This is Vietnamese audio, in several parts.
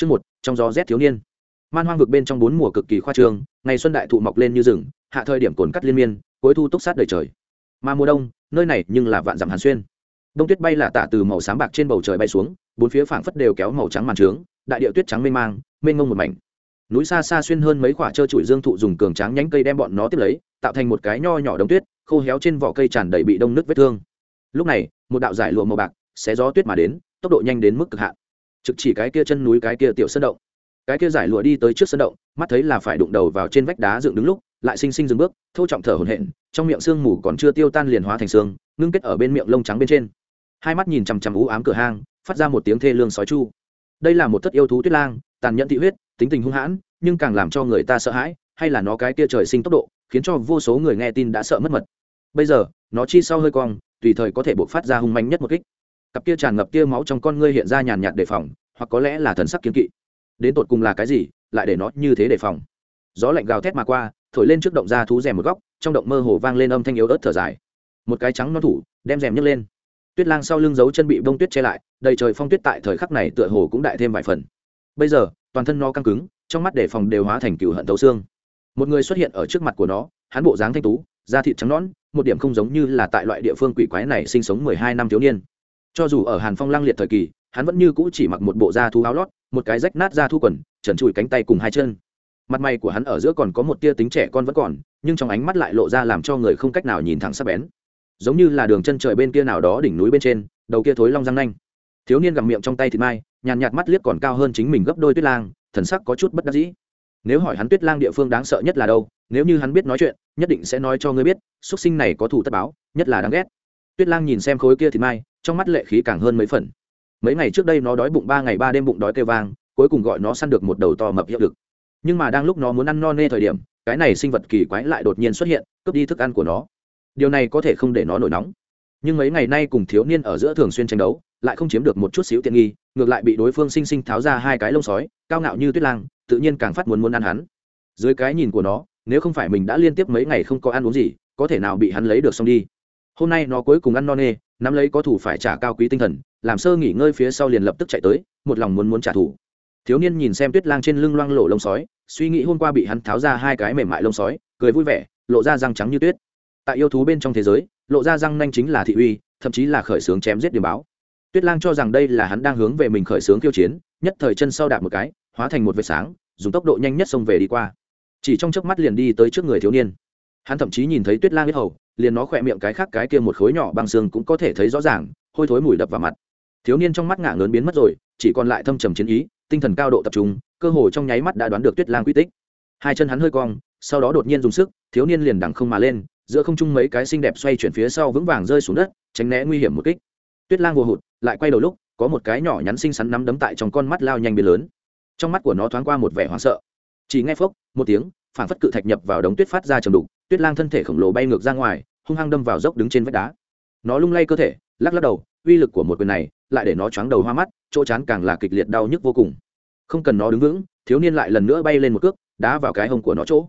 Chương một, trong gió rét thiếu niên. Man hoang vực bên trong bốn mùa cực kỳ khoa trương, ngày xuân đại thụ mọc lên như rừng, hạ thời điểm cồn cắt liên miên, cuối thu túc sát đầy trời. Mà mùa đông, nơi này nhưng là vạn dặm hàn xuyên. Đông tuyết bay là tả từ màu sáng bạc trên bầu trời bay xuống, bốn phía phảng phất đều kéo màu trắng màn trướng, đại địa tuyết trắng mênh mang, mênh mông một mảnh. Núi xa xa xuyên hơn mấy quả trơ trụi dương thụ dùng cường tráng nhánh cây đem bọn nó tiếp lấy, tạo thành một cái nho nhỏ đống tuyết, khô héo trên vỏ cây tràn đầy bị đông nước vết thương. Lúc này, một đạo giải lụa màu bạc, xé gió tuyết mà đến, tốc độ nhanh đến mức cực hạn trực chỉ cái kia chân núi, cái kia tiểu sân động. Cái kia giải lụa đi tới trước sân động, mắt thấy là phải đụng đầu vào trên vách đá dựng đứng lúc, lại xinh xinh dừng bước, thô trọng thở hổn hển, trong miệng sương mù còn chưa tiêu tan liền hóa thành xương ngưng kết ở bên miệng lông trắng bên trên. Hai mắt nhìn chằm chằm ú ám cửa hang, phát ra một tiếng thê lương sói chu. Đây là một thất yêu thú tuyết lang, tàn nhẫn thị huyết, tính tình hung hãn, nhưng càng làm cho người ta sợ hãi, hay là nó cái kia trời sinh tốc độ, khiến cho vô số người nghe tin đã sợ mất mật. Bây giờ, nó chi sau hơi cong, tùy thời có thể buộc phát ra hung mãnh nhất một kích. Cặp kia tràn ngập kia máu trong con ngươi hiện ra nhàn nhạt đề phòng hoặc có lẽ là thần sắc kiên kỵ. Đến tột cùng là cái gì, lại để nó như thế đề phòng. Gió lạnh gào thét mà qua, thổi lên trước động ra thú rèm một góc, trong động mơ hồ vang lên âm thanh yếu ớt thở dài. Một cái trắng non thủ, đem rèm nhấc lên. Tuyết lang sau lưng giấu chân bị bông tuyết che lại, đầy trời phong tuyết tại thời khắc này tựa hồ cũng đại thêm vài phần. Bây giờ, toàn thân nó căng cứng, trong mắt đề phòng đều hóa thành cựu hận tấu xương. Một người xuất hiện ở trước mặt của nó, hắn bộ dáng thanh tú, da thịt trắng nõn, một điểm không giống như là tại loại địa phương quỷ quái này sinh sống mười hai năm thiếu niên. Cho dù ở hàn phong lăng liệt thời kỳ hắn vẫn như cũ chỉ mặc một bộ da thu áo lót, một cái rách nát da thu quần, trần trụi cánh tay cùng hai chân. Mặt mày của hắn ở giữa còn có một tia tính trẻ con vẫn còn, nhưng trong ánh mắt lại lộ ra làm cho người không cách nào nhìn thẳng sắc bén. Giống như là đường chân trời bên kia nào đó đỉnh núi bên trên, đầu kia thối long răng nanh. Thiếu niên gặm miệng trong tay thịt mai, nhàn nhạt mắt liếc còn cao hơn chính mình gấp đôi tuyết lang, thần sắc có chút bất đắc dĩ. Nếu hỏi hắn tuyết lang địa phương đáng sợ nhất là đâu, nếu như hắn biết nói chuyện, nhất định sẽ nói cho ngươi biết, xuất sinh này có thủ tất báo, nhất là đáng ghét. Tuyết lang nhìn xem khối kia thịt mai, trong mắt lệ khí càng hơn mấy phần mấy ngày trước đây nó đói bụng, ba ngày ba đêm bụng đói kêu vang, cuối cùng gọi nó săn được một đầu to mập hiệu lực. Nhưng mà đang lúc nó muốn ăn no nê thời điểm, cái này sinh vật kỳ quái lại đột nhiên xuất hiện, cướp đi thức ăn của nó. Điều này có thể không để nó nổi nóng. Nhưng mấy ngày nay cùng thiếu niên ở giữa thường xuyên tranh đấu, lại không chiếm được một chút xíu tiện nghi, ngược lại bị đối phương sinh sinh tháo ra hai cái lông sói, cao ngạo như tuyết lang, tự nhiên càng phát muốn muốn ăn hắn. Dưới cái nhìn của nó, nếu không phải mình đã liên tiếp mấy ngày không có ăn uống gì, có thể nào bị hắn lấy được xong đi? Hôm nay nó cuối cùng ăn no nê, nắm lấy có thủ phải trả cao quý tinh thần, làm sơ nghỉ ngơi phía sau liền lập tức chạy tới, một lòng muốn muốn trả thù thiếu niên nhìn xem tuyết lang trên lưng loang lộ lông sói, suy nghĩ hôm qua bị hắn tháo ra hai cái mềm mại lông sói, cười vui vẻ, lộ ra răng trắng như tuyết. Tại yêu thú bên trong thế giới, lộ ra răng nanh chính là thị uy, thậm chí là khởi xướng chém giết điểm báo. Tuyết lang cho rằng đây là hắn đang hướng về mình khởi xướng khiêu chiến, nhất thời chân sau đạp một cái, hóa thành một vệt sáng, dùng tốc độ nhanh nhất xông về đi qua. Chỉ trong chớp mắt liền đi tới trước người thiếu niên. Hắn thậm chí nhìn thấy tuyết lang biết hầu liền nó khỏe miệng cái khác cái kia một khối nhỏ băng xương cũng có thể thấy rõ ràng, hôi thối mùi đập vào mặt. Thiếu niên trong mắt ngả lớn biến mất rồi, chỉ còn lại thâm trầm chiến ý, tinh thần cao độ tập trung, cơ hồ trong nháy mắt đã đoán được tuyết lang quy tích. Hai chân hắn hơi cong, sau đó đột nhiên dùng sức, thiếu niên liền đằng không mà lên, giữa không trung mấy cái xinh đẹp xoay chuyển phía sau vững vàng rơi xuống đất, tránh né nguy hiểm một kích. Tuyết lang vô hụt, lại quay đầu lúc, có một cái nhỏ nhắn xinh xắn nắm đấm tại trong con mắt lao nhanh biến lớn. Trong mắt của nó thoáng qua một vẻ hoảng sợ. Chỉ nghe phốc, một tiếng phản phất cự thạch nhập vào đống tuyết phát ra trầm đục tuyết lang thân thể khổng lồ bay ngược ra ngoài, hung hăng đâm vào dốc đứng trên vách đá. Nó lung lay cơ thể, lắc lắc đầu, uy lực của một quyền này, lại để nó choáng đầu hoa mắt, chỗ chán càng là kịch liệt đau nhức vô cùng. Không cần nó đứng vững, thiếu niên lại lần nữa bay lên một cước, đá vào cái hông của nó chỗ.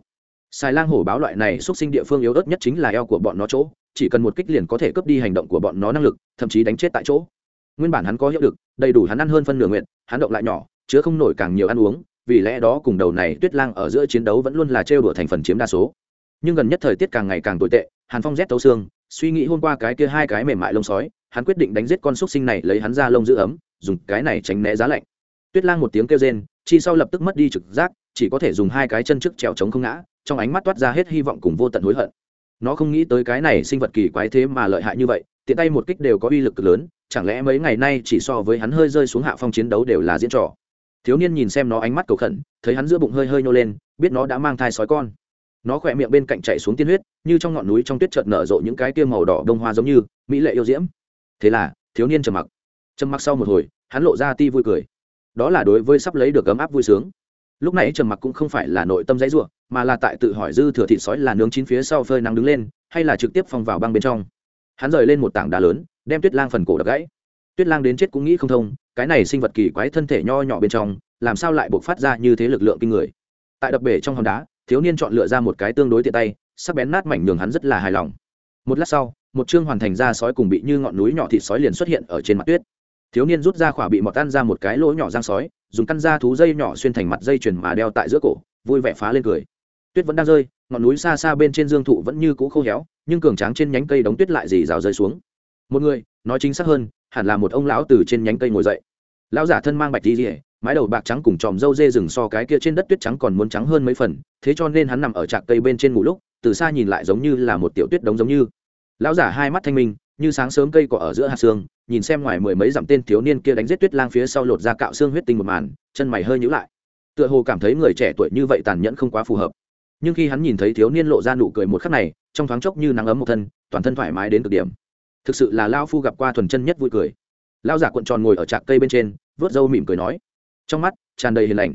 Xài lang hổ báo loại này xuất sinh địa phương yếu ớt nhất chính là eo của bọn nó chỗ, chỉ cần một kích liền có thể cướp đi hành động của bọn nó năng lực, thậm chí đánh chết tại chỗ. Nguyên bản hắn có hiệu lực, đầy đủ hắn ăn hơn phân nửa nguyện, hắn động lại nhỏ, chứa không nổi càng nhiều ăn uống, vì lẽ đó cùng đầu này tuyết lang ở giữa chiến đấu vẫn luôn là trêu đùa thành phần chiếm đa số nhưng gần nhất thời tiết càng ngày càng tồi tệ, hàn phong rét tấu xương, suy nghĩ hôm qua cái kia hai cái mềm mại lông sói, hắn quyết định đánh giết con xúc sinh này lấy hắn ra lông giữ ấm, dùng cái này tránh né giá lạnh. Tuyết lang một tiếng kêu rên, chi sau lập tức mất đi trực giác, chỉ có thể dùng hai cái chân trước trèo trống không ngã, trong ánh mắt toát ra hết hy vọng cùng vô tận hối hận. Nó không nghĩ tới cái này sinh vật kỳ quái thế mà lợi hại như vậy, tiện tay một kích đều có uy lực cực lớn, chẳng lẽ mấy ngày nay chỉ so với hắn hơi rơi xuống hạ phong chiến đấu đều là diễn trò? Thiếu niên nhìn xem nó ánh mắt cầu khẩn, thấy hắn giữa bụng hơi hơi nhô lên, biết nó đã mang thai sói con nó khỏe miệng bên cạnh chạy xuống tiên huyết, như trong ngọn núi trong tuyết chợt nở rộ những cái tiêu màu đỏ đông hoa giống như mỹ lệ yêu diễm. Thế là, thiếu niên trầm mặc. Trầm mặc sau một hồi, hắn lộ ra ti vui cười. Đó là đối với sắp lấy được ấm áp vui sướng. Lúc này trầm mặc cũng không phải là nội tâm dãy ruộng mà là tại tự hỏi dư thừa thịt sói là nướng chín phía sau phơi nắng đứng lên, hay là trực tiếp phong vào băng bên trong. Hắn rời lên một tảng đá lớn, đem tuyết lang phần cổ đập gãy. Tuyết lang đến chết cũng nghĩ không thông, cái này sinh vật kỳ quái thân thể nho nhỏ bên trong, làm sao lại buộc phát ra như thế lực lượng kinh người? Tại đập bể trong hòn đá thiếu niên chọn lựa ra một cái tương đối tiện tay, sắc bén nát mảnh nhường hắn rất là hài lòng. Một lát sau, một chương hoàn thành ra sói cùng bị như ngọn núi nhỏ thịt sói liền xuất hiện ở trên mặt tuyết. Thiếu niên rút ra khỏa bị mọt tan ra một cái lỗ nhỏ giang sói, dùng căn da thú dây nhỏ xuyên thành mặt dây chuyền mà đeo tại giữa cổ, vui vẻ phá lên cười. Tuyết vẫn đang rơi, ngọn núi xa xa bên trên dương thụ vẫn như cũ khô héo, nhưng cường tráng trên nhánh cây đống tuyết lại dì rào rơi xuống. Một người, nói chính xác hơn, hẳn là một ông lão từ trên nhánh cây ngồi dậy. Lão giả thân mang bạch đi rỉa mái đầu bạc trắng cùng tròm râu dê rừng so cái kia trên đất tuyết trắng còn muốn trắng hơn mấy phần, thế cho nên hắn nằm ở trạc cây bên trên ngủ lúc, từ xa nhìn lại giống như là một tiểu tuyết đống giống như. Lão giả hai mắt thanh minh, như sáng sớm cây cỏ ở giữa hạt xương, nhìn xem ngoài mười mấy dặm tên thiếu niên kia đánh giết tuyết lang phía sau lột ra cạo xương huyết tinh một màn, chân mày hơi nhữ lại. Tựa hồ cảm thấy người trẻ tuổi như vậy tàn nhẫn không quá phù hợp. Nhưng khi hắn nhìn thấy thiếu niên lộ ra nụ cười một khắc này, trong thoáng chốc như nắng ấm một thân, toàn thân thoải mái đến cực điểm. Thực sự là lao phu gặp qua thuần chân nhất vui cười. Lao giả cuộn tròn ngồi ở trạc cây bên trên vớt râu mỉm cười nói trong mắt, tràn đầy hiền lành.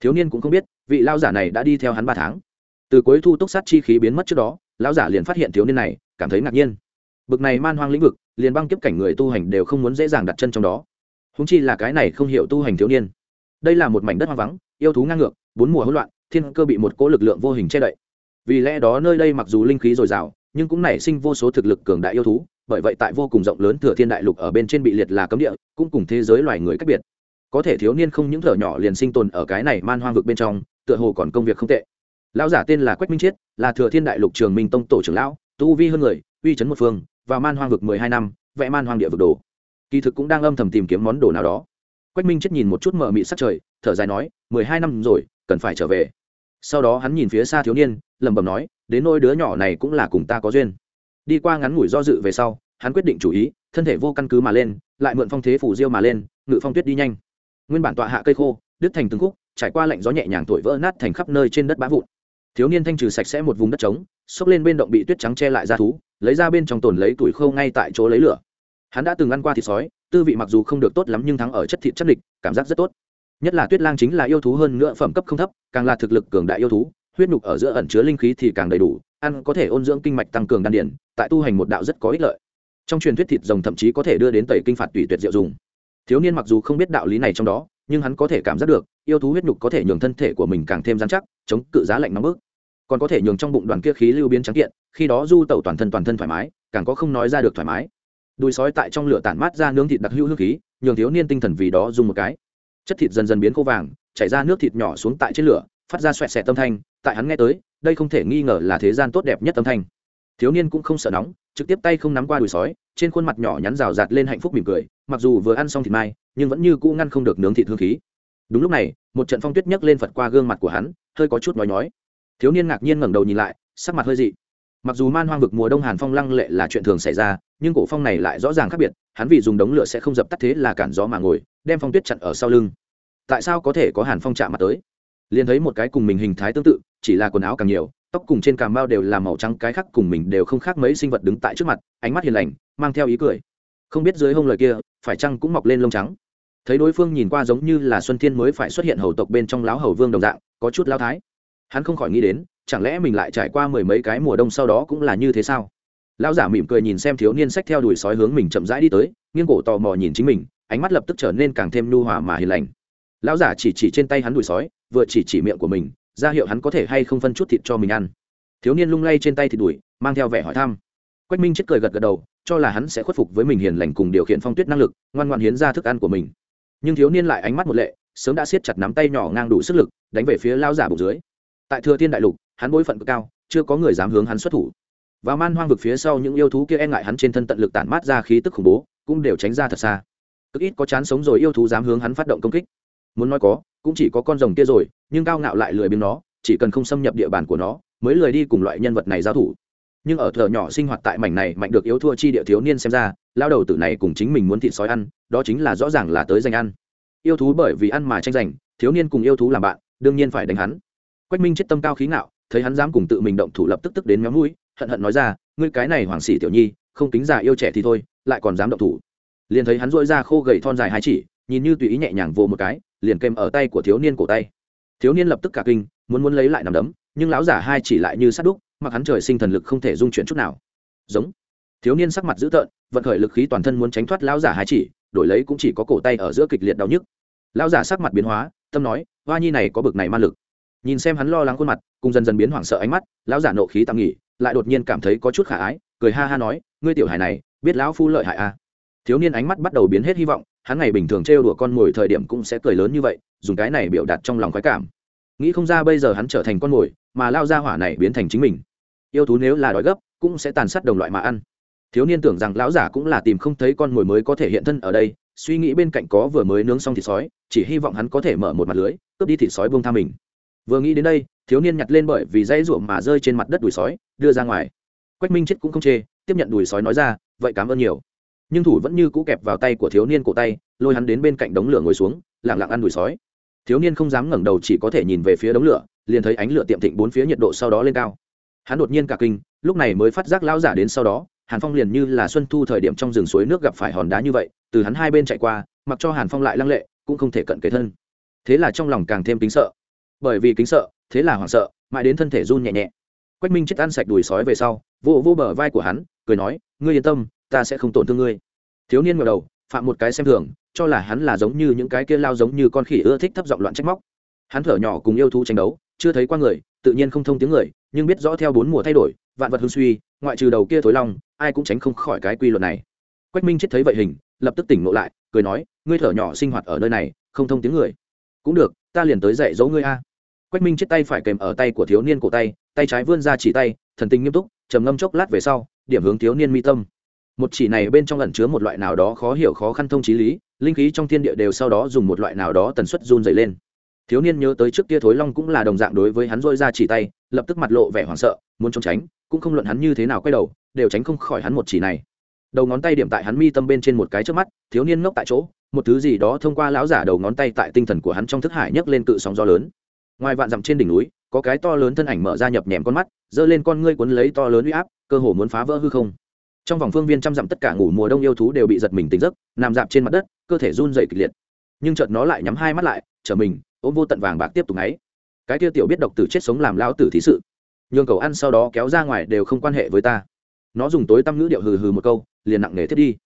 Thiếu niên cũng không biết, vị lao giả này đã đi theo hắn ba tháng. Từ cuối thu túc sát chi khí biến mất trước đó, lão giả liền phát hiện thiếu niên này, cảm thấy ngạc nhiên. Bực này man hoang lĩnh vực, liền băng kiếp cảnh người tu hành đều không muốn dễ dàng đặt chân trong đó. Húng chi là cái này không hiểu tu hành thiếu niên. Đây là một mảnh đất hoang vắng, yêu thú ngang ngược, bốn mùa hỗn loạn, thiên cơ bị một cỗ lực lượng vô hình che đậy. Vì lẽ đó nơi đây mặc dù linh khí dồi dào, nhưng cũng nảy sinh vô số thực lực cường đại yêu thú, bởi vậy tại vô cùng rộng lớn thừa thiên đại lục ở bên trên bị liệt là cấm địa, cũng cùng thế giới loài người cách biệt có thể thiếu niên không những thở nhỏ liền sinh tồn ở cái này man hoang vực bên trong, tựa hồ còn công việc không tệ. Lão giả tên là quách minh chiết, là thừa thiên đại lục trường minh tông tổ trưởng lão, tu vi hơn người, uy chấn một phương, và man hoang vực mười hai năm, vẽ man hoang địa vực đồ. Kỳ thực cũng đang âm thầm tìm kiếm món đồ nào đó. Quách minh chết nhìn một chút mờ mị sắc trời, thở dài nói, mười hai năm rồi, cần phải trở về. Sau đó hắn nhìn phía xa thiếu niên, lẩm bẩm nói, đến nôi đứa nhỏ này cũng là cùng ta có duyên. Đi qua ngắn ngủi do dự về sau, hắn quyết định chủ ý, thân thể vô căn cứ mà lên, lại mượn phong thế phủ diêu mà lên, ngự phong tuyết đi nhanh nguyên bản tọa hạ cây khô, đứt thành từng khúc, trải qua lạnh gió nhẹ nhàng thổi vỡ nát thành khắp nơi trên đất bã vụn. Thiếu niên thanh trừ sạch sẽ một vùng đất trống, xốc lên bên động bị tuyết trắng che lại ra thú, lấy ra bên trong tồn lấy tuổi khô ngay tại chỗ lấy lửa. Hắn đã từng ăn qua thịt sói, tư vị mặc dù không được tốt lắm nhưng thắng ở chất thịt chất địch cảm giác rất tốt. Nhất là tuyết lang chính là yêu thú hơn nữa phẩm cấp không thấp, càng là thực lực cường đại yêu thú, huyết nhục ở giữa ẩn chứa linh khí thì càng đầy đủ, ăn có thể ôn dưỡng kinh mạch tăng cường đan điển tại tu hành một đạo rất có ích lợi. Trong truyền thuyết thịt rồng thậm chí có thể đưa đến tẩy kinh phạt tùy tuyệt diệu dùng thiếu niên mặc dù không biết đạo lý này trong đó, nhưng hắn có thể cảm giác được, yêu thú huyết nhục có thể nhường thân thể của mình càng thêm dán chắc, chống cự giá lạnh nóng bức. Còn có thể nhường trong bụng đoàn kia khí lưu biến trắng kiện, khi đó du tẩu toàn thân toàn thân thoải mái, càng có không nói ra được thoải mái. Đùi sói tại trong lửa tản mát ra nướng thịt đặc hữu hương khí, nhường thiếu niên tinh thần vì đó dùng một cái. Chất thịt dần dần biến khô vàng, chảy ra nước thịt nhỏ xuống tại trên lửa, phát ra xoẹt xẹt tâm thanh, tại hắn nghe tới, đây không thể nghi ngờ là thế gian tốt đẹp nhất tâm thanh thiếu niên cũng không sợ nóng, trực tiếp tay không nắm qua đùi sói, trên khuôn mặt nhỏ nhắn rào rạt lên hạnh phúc mỉm cười, mặc dù vừa ăn xong thịt mai, nhưng vẫn như cũ ngăn không được nướng thịt hương khí. Đúng lúc này, một trận phong tuyết nhấc lên phật qua gương mặt của hắn, hơi có chút nói nói thiếu niên ngạc nhiên ngẩng đầu nhìn lại, sắc mặt hơi dị. Mặc dù man hoang vực mùa đông hàn phong lăng lệ là chuyện thường xảy ra, nhưng cổ phong này lại rõ ràng khác biệt, hắn vì dùng đống lửa sẽ không dập tắt thế là cản gió mà ngồi, đem phong tuyết chặn ở sau lưng. Tại sao có thể có hàn phong chạm mặt tới? Liền thấy một cái cùng mình hình thái tương tự, chỉ là quần áo càng nhiều tóc cùng trên cà mao đều là màu trắng, cái khác cùng mình đều không khác mấy sinh vật đứng tại trước mặt, ánh mắt hiền lành, mang theo ý cười. Không biết dưới hông lời kia, phải chăng cũng mọc lên lông trắng? Thấy đối phương nhìn qua giống như là xuân thiên mới phải xuất hiện hầu tộc bên trong láo hầu vương đồng dạng, có chút lao thái. Hắn không khỏi nghĩ đến, chẳng lẽ mình lại trải qua mười mấy cái mùa đông sau đó cũng là như thế sao? Lão giả mỉm cười nhìn xem thiếu niên sách theo đuổi sói hướng mình chậm rãi đi tới, nghiêng cổ tò mò nhìn chính mình, ánh mắt lập tức trở nên càng thêm nhu hòa mà hiền lành. Lão giả chỉ chỉ trên tay hắn đuổi sói, vừa chỉ chỉ miệng của mình ra hiệu hắn có thể hay không phân chút thịt cho mình ăn. Thiếu niên lung lay trên tay thịt đuổi, mang theo vẻ hỏi thăm. Quách minh chết cười gật gật đầu, cho là hắn sẽ khuất phục với mình hiền lành cùng điều khiển phong tuyết năng lực, ngoan ngoan hiến ra thức ăn của mình. Nhưng thiếu niên lại ánh mắt một lệ, sớm đã siết chặt nắm tay nhỏ ngang đủ sức lực, đánh về phía lao giả bụng dưới. Tại thừa thiên đại lục, hắn bối phận cực cao, chưa có người dám hướng hắn xuất thủ. Và man hoang vực phía sau những yêu thú kia e ngại hắn trên thân tận lực tản mát ra khí tức khủng bố, cũng đều tránh ra thật xa. Cực ít có chán sống rồi yêu thú dám hướng hắn phát động công kích. Muốn nói có cũng chỉ có con rồng kia rồi, nhưng cao ngạo lại lười biếng nó, chỉ cần không xâm nhập địa bàn của nó, mới lười đi cùng loại nhân vật này giao thủ. Nhưng ở thợ nhỏ sinh hoạt tại mảnh này mạnh được yếu thua chi địa thiếu niên xem ra, lao đầu tử này cùng chính mình muốn thịt sói ăn, đó chính là rõ ràng là tới danh ăn. Yêu thú bởi vì ăn mà tranh giành, thiếu niên cùng yêu thú làm bạn, đương nhiên phải đánh hắn. Quách minh chết tâm cao khí ngạo, thấy hắn dám cùng tự mình động thủ lập tức tức đến méo mũi, hận hận nói ra, ngươi cái này hoàng sĩ tiểu nhi, không tính già yêu trẻ thì thôi, lại còn dám động thủ. Liền thấy hắn dội ra khô gầy thon dài hai chỉ, nhìn như tùy ý nhẹ nhàng vô một cái liền kèm ở tay của thiếu niên cổ tay. Thiếu niên lập tức cả kinh, muốn muốn lấy lại nằm đấm, nhưng lão giả hai chỉ lại như sát đúc, mặc hắn trời sinh thần lực không thể dung chuyển chút nào. Giống. Thiếu niên sắc mặt dữ tợn, vận khởi lực khí toàn thân muốn tránh thoát lão giả hai chỉ, đổi lấy cũng chỉ có cổ tay ở giữa kịch liệt đau nhức. Lão giả sắc mặt biến hóa, tâm nói, hoa nhi này có bực này ma lực. Nhìn xem hắn lo lắng khuôn mặt, cùng dần dần biến hoảng sợ ánh mắt, lão giả nộ khí tạm nghỉ, lại đột nhiên cảm thấy có chút khả ái, cười ha ha nói, ngươi tiểu hài này, biết lão phu lợi hại à? Thiếu niên ánh mắt bắt đầu biến hết hy vọng hắn ngày bình thường trêu đùa con mồi thời điểm cũng sẽ cười lớn như vậy, dùng cái này biểu đạt trong lòng khoái cảm. Nghĩ không ra bây giờ hắn trở thành con mồi, mà lao ra hỏa này biến thành chính mình. Yêu thú nếu là đói gấp, cũng sẽ tàn sát đồng loại mà ăn. Thiếu niên tưởng rằng lão giả cũng là tìm không thấy con mồi mới có thể hiện thân ở đây, suy nghĩ bên cạnh có vừa mới nướng xong thịt sói, chỉ hy vọng hắn có thể mở một mặt lưới, cướp đi thịt sói buông tha mình. Vừa nghĩ đến đây, thiếu niên nhặt lên bởi vì dây ruộng mà rơi trên mặt đất đùi sói, đưa ra ngoài. Quách minh chết cũng không chê, tiếp nhận đùi sói nói ra, vậy cảm ơn nhiều nhưng thủ vẫn như cũ kẹp vào tay của thiếu niên cổ tay, lôi hắn đến bên cạnh đống lửa ngồi xuống, lặng lặng ăn đùi sói. Thiếu niên không dám ngẩng đầu chỉ có thể nhìn về phía đống lửa, liền thấy ánh lửa tiệm thịnh bốn phía nhiệt độ sau đó lên cao. Hắn đột nhiên cả kinh, lúc này mới phát giác lão giả đến sau đó, hàn phong liền như là xuân thu thời điểm trong rừng suối nước gặp phải hòn đá như vậy, từ hắn hai bên chạy qua, mặc cho hàn phong lại lăng lệ, cũng không thể cận kế thân. Thế là trong lòng càng thêm kính sợ. Bởi vì kính sợ, thế là hoảng sợ, mãi đến thân thể run nhẹ nhẹ. Quách minh chết ăn sạch đùi sói về sau vô vô bờ vai của hắn, cười nói, ngươi yên tâm ta sẽ không tổn thương ngươi. Thiếu niên ngờ đầu, phạm một cái xem thường, cho là hắn là giống như những cái kia lao giống như con khỉ ưa thích thấp giọng loạn trách móc. Hắn thở nhỏ cùng yêu thú tranh đấu, chưa thấy qua người, tự nhiên không thông tiếng người, nhưng biết rõ theo bốn mùa thay đổi, vạn vật hương suy, ngoại trừ đầu kia thối long, ai cũng tránh không khỏi cái quy luật này. Quách minh chết thấy vậy hình, lập tức tỉnh ngộ lại, cười nói, ngươi thở nhỏ sinh hoạt ở nơi này, không thông tiếng người. Cũng được, ta liền tới dạy dỗ ngươi a. Quách minh chết tay phải kèm ở tay của thiếu niên cổ tay tay trái vươn ra chỉ tay, thần tình nghiêm túc, trầm ngâm chốc lát về sau, điểm hướng thiếu niên mi tâm một chỉ này bên trong ẩn chứa một loại nào đó khó hiểu khó khăn thông trí lý, linh khí trong thiên địa đều sau đó dùng một loại nào đó tần suất run dày lên. Thiếu niên nhớ tới trước kia thối long cũng là đồng dạng đối với hắn dôi ra chỉ tay, lập tức mặt lộ vẻ hoảng sợ, muốn trốn tránh, cũng không luận hắn như thế nào quay đầu, đều tránh không khỏi hắn một chỉ này. Đầu ngón tay điểm tại hắn mi tâm bên trên một cái trước mắt, thiếu niên ngốc tại chỗ, một thứ gì đó thông qua lão giả đầu ngón tay tại tinh thần của hắn trong thức hải nhấc lên cự sóng gió lớn. Ngoài vạn dặm trên đỉnh núi, có cái to lớn thân ảnh mở ra nhập nhèm con mắt, giơ lên con ngươi cuốn lấy to lớn uy áp, cơ hồ muốn phá vỡ hư không trong vòng phương viên trăm dặm tất cả ngủ mùa đông yêu thú đều bị giật mình tỉnh giấc, nằm dạp trên mặt đất, cơ thể run dày kịch liệt. Nhưng chợt nó lại nhắm hai mắt lại trở mình, ôm vô tận vàng bạc tiếp tục ngáy. Cái kia tiểu biết độc tử chết sống làm lao tử thí sự. Nhường cầu ăn sau đó kéo ra ngoài đều không quan hệ với ta. Nó dùng tối tăm ngữ điệu hừ hừ một câu, liền nặng nề thiết đi.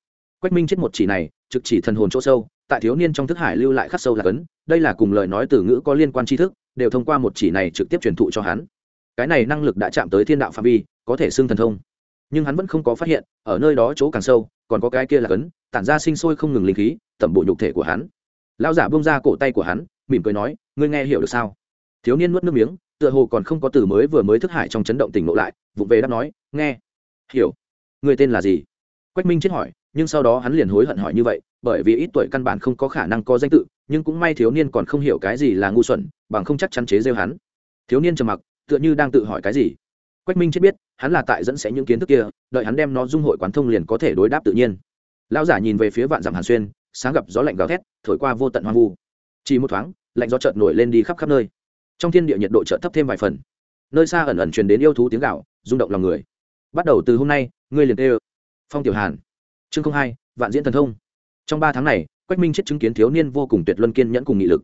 Quách minh chết một chỉ này, trực chỉ thần hồn chỗ sâu, tại thiếu niên trong thức hải lưu lại khắc sâu là cấn, đây là cùng lời nói từ ngữ có liên quan tri thức, đều thông qua một chỉ này trực tiếp truyền thụ cho hắn. Cái này năng lực đã chạm tới thiên đạo phạm vi, có thể xưng thần thông nhưng hắn vẫn không có phát hiện, ở nơi đó chỗ càng sâu, còn có cái kia là cấn, tản ra sinh sôi không ngừng linh khí, tẩm bộ nhục thể của hắn. Lão giả bông ra cổ tay của hắn, mỉm cười nói, ngươi nghe hiểu được sao? Thiếu niên nuốt nước miếng, tựa hồ còn không có từ mới vừa mới thức hải trong chấn động tỉnh lộ lại, vụng về đáp nói, nghe. Hiểu. Người tên là gì? Quách minh chết hỏi, nhưng sau đó hắn liền hối hận hỏi như vậy, bởi vì ít tuổi căn bản không có khả năng có danh tự, nhưng cũng may thiếu niên còn không hiểu cái gì là ngu xuẩn, bằng không chắc chắn chế rêu hắn. Thiếu niên trầm mặc, tựa như đang tự hỏi cái gì quách minh chết biết, hắn là tại dẫn sẽ những kiến thức kia, đợi hắn đem nó dung hội quán thông liền có thể đối đáp tự nhiên. Lão giả nhìn về phía vạn dặm hàn xuyên, sáng gặp gió lạnh gào thét, thổi qua vô tận hoang vu. Chỉ một thoáng, lạnh gió chợt nổi lên đi khắp khắp nơi. Trong thiên địa nhiệt độ chợt thấp thêm vài phần. Nơi xa ẩn ẩn truyền đến yêu thú tiếng gạo rung động lòng người. Bắt đầu từ hôm nay, ngươi liền tê ơ. Phong tiểu hàn. Chương không hai, vạn diễn thần thông. Trong ba tháng này, quách minh chết chứng kiến thiếu niên vô cùng tuyệt luân kiên nhẫn cùng nghị lực.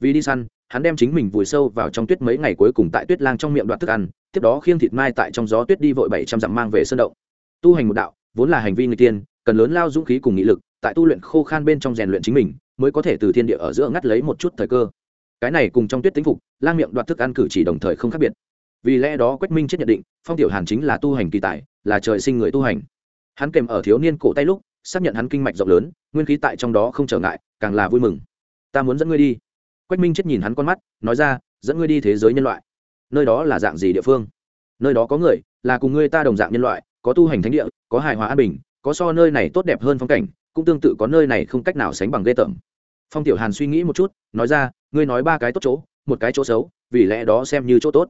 Vì đi săn hắn đem chính mình vùi sâu vào trong tuyết mấy ngày cuối cùng tại tuyết lang trong miệng đoạt thức ăn, tiếp đó khiêng thịt mai tại trong gió tuyết đi vội bảy trăm dặm mang về sơn động. Tu hành một đạo, vốn là hành vi người tiên cần lớn lao dũng khí cùng nghị lực, tại tu luyện khô khan bên trong rèn luyện chính mình, mới có thể từ thiên địa ở giữa ngắt lấy một chút thời cơ. Cái này cùng trong tuyết tính phục, lang miệng đoạt thức ăn cử chỉ đồng thời không khác biệt. Vì lẽ đó quách minh chết nhận định, phong tiểu hàn chính là tu hành kỳ tài, là trời sinh người tu hành. Hắn kèm ở thiếu niên cổ tay lúc, xác nhận hắn kinh mạch rộng lớn, nguyên khí tại trong đó không trở ngại, càng là vui mừng. Ta muốn dẫn ngươi đi quách minh chết nhìn hắn con mắt, nói ra, dẫn ngươi đi thế giới nhân loại. Nơi đó là dạng gì địa phương? Nơi đó có người, là cùng ngươi ta đồng dạng nhân loại, có tu hành thánh địa, có hài hòa an bình, có so nơi này tốt đẹp hơn phong cảnh, cũng tương tự có nơi này không cách nào sánh bằng ghê tởm. Phong tiểu hàn suy nghĩ một chút, nói ra, ngươi nói ba cái tốt chỗ, một cái chỗ xấu, vì lẽ đó xem như chỗ tốt.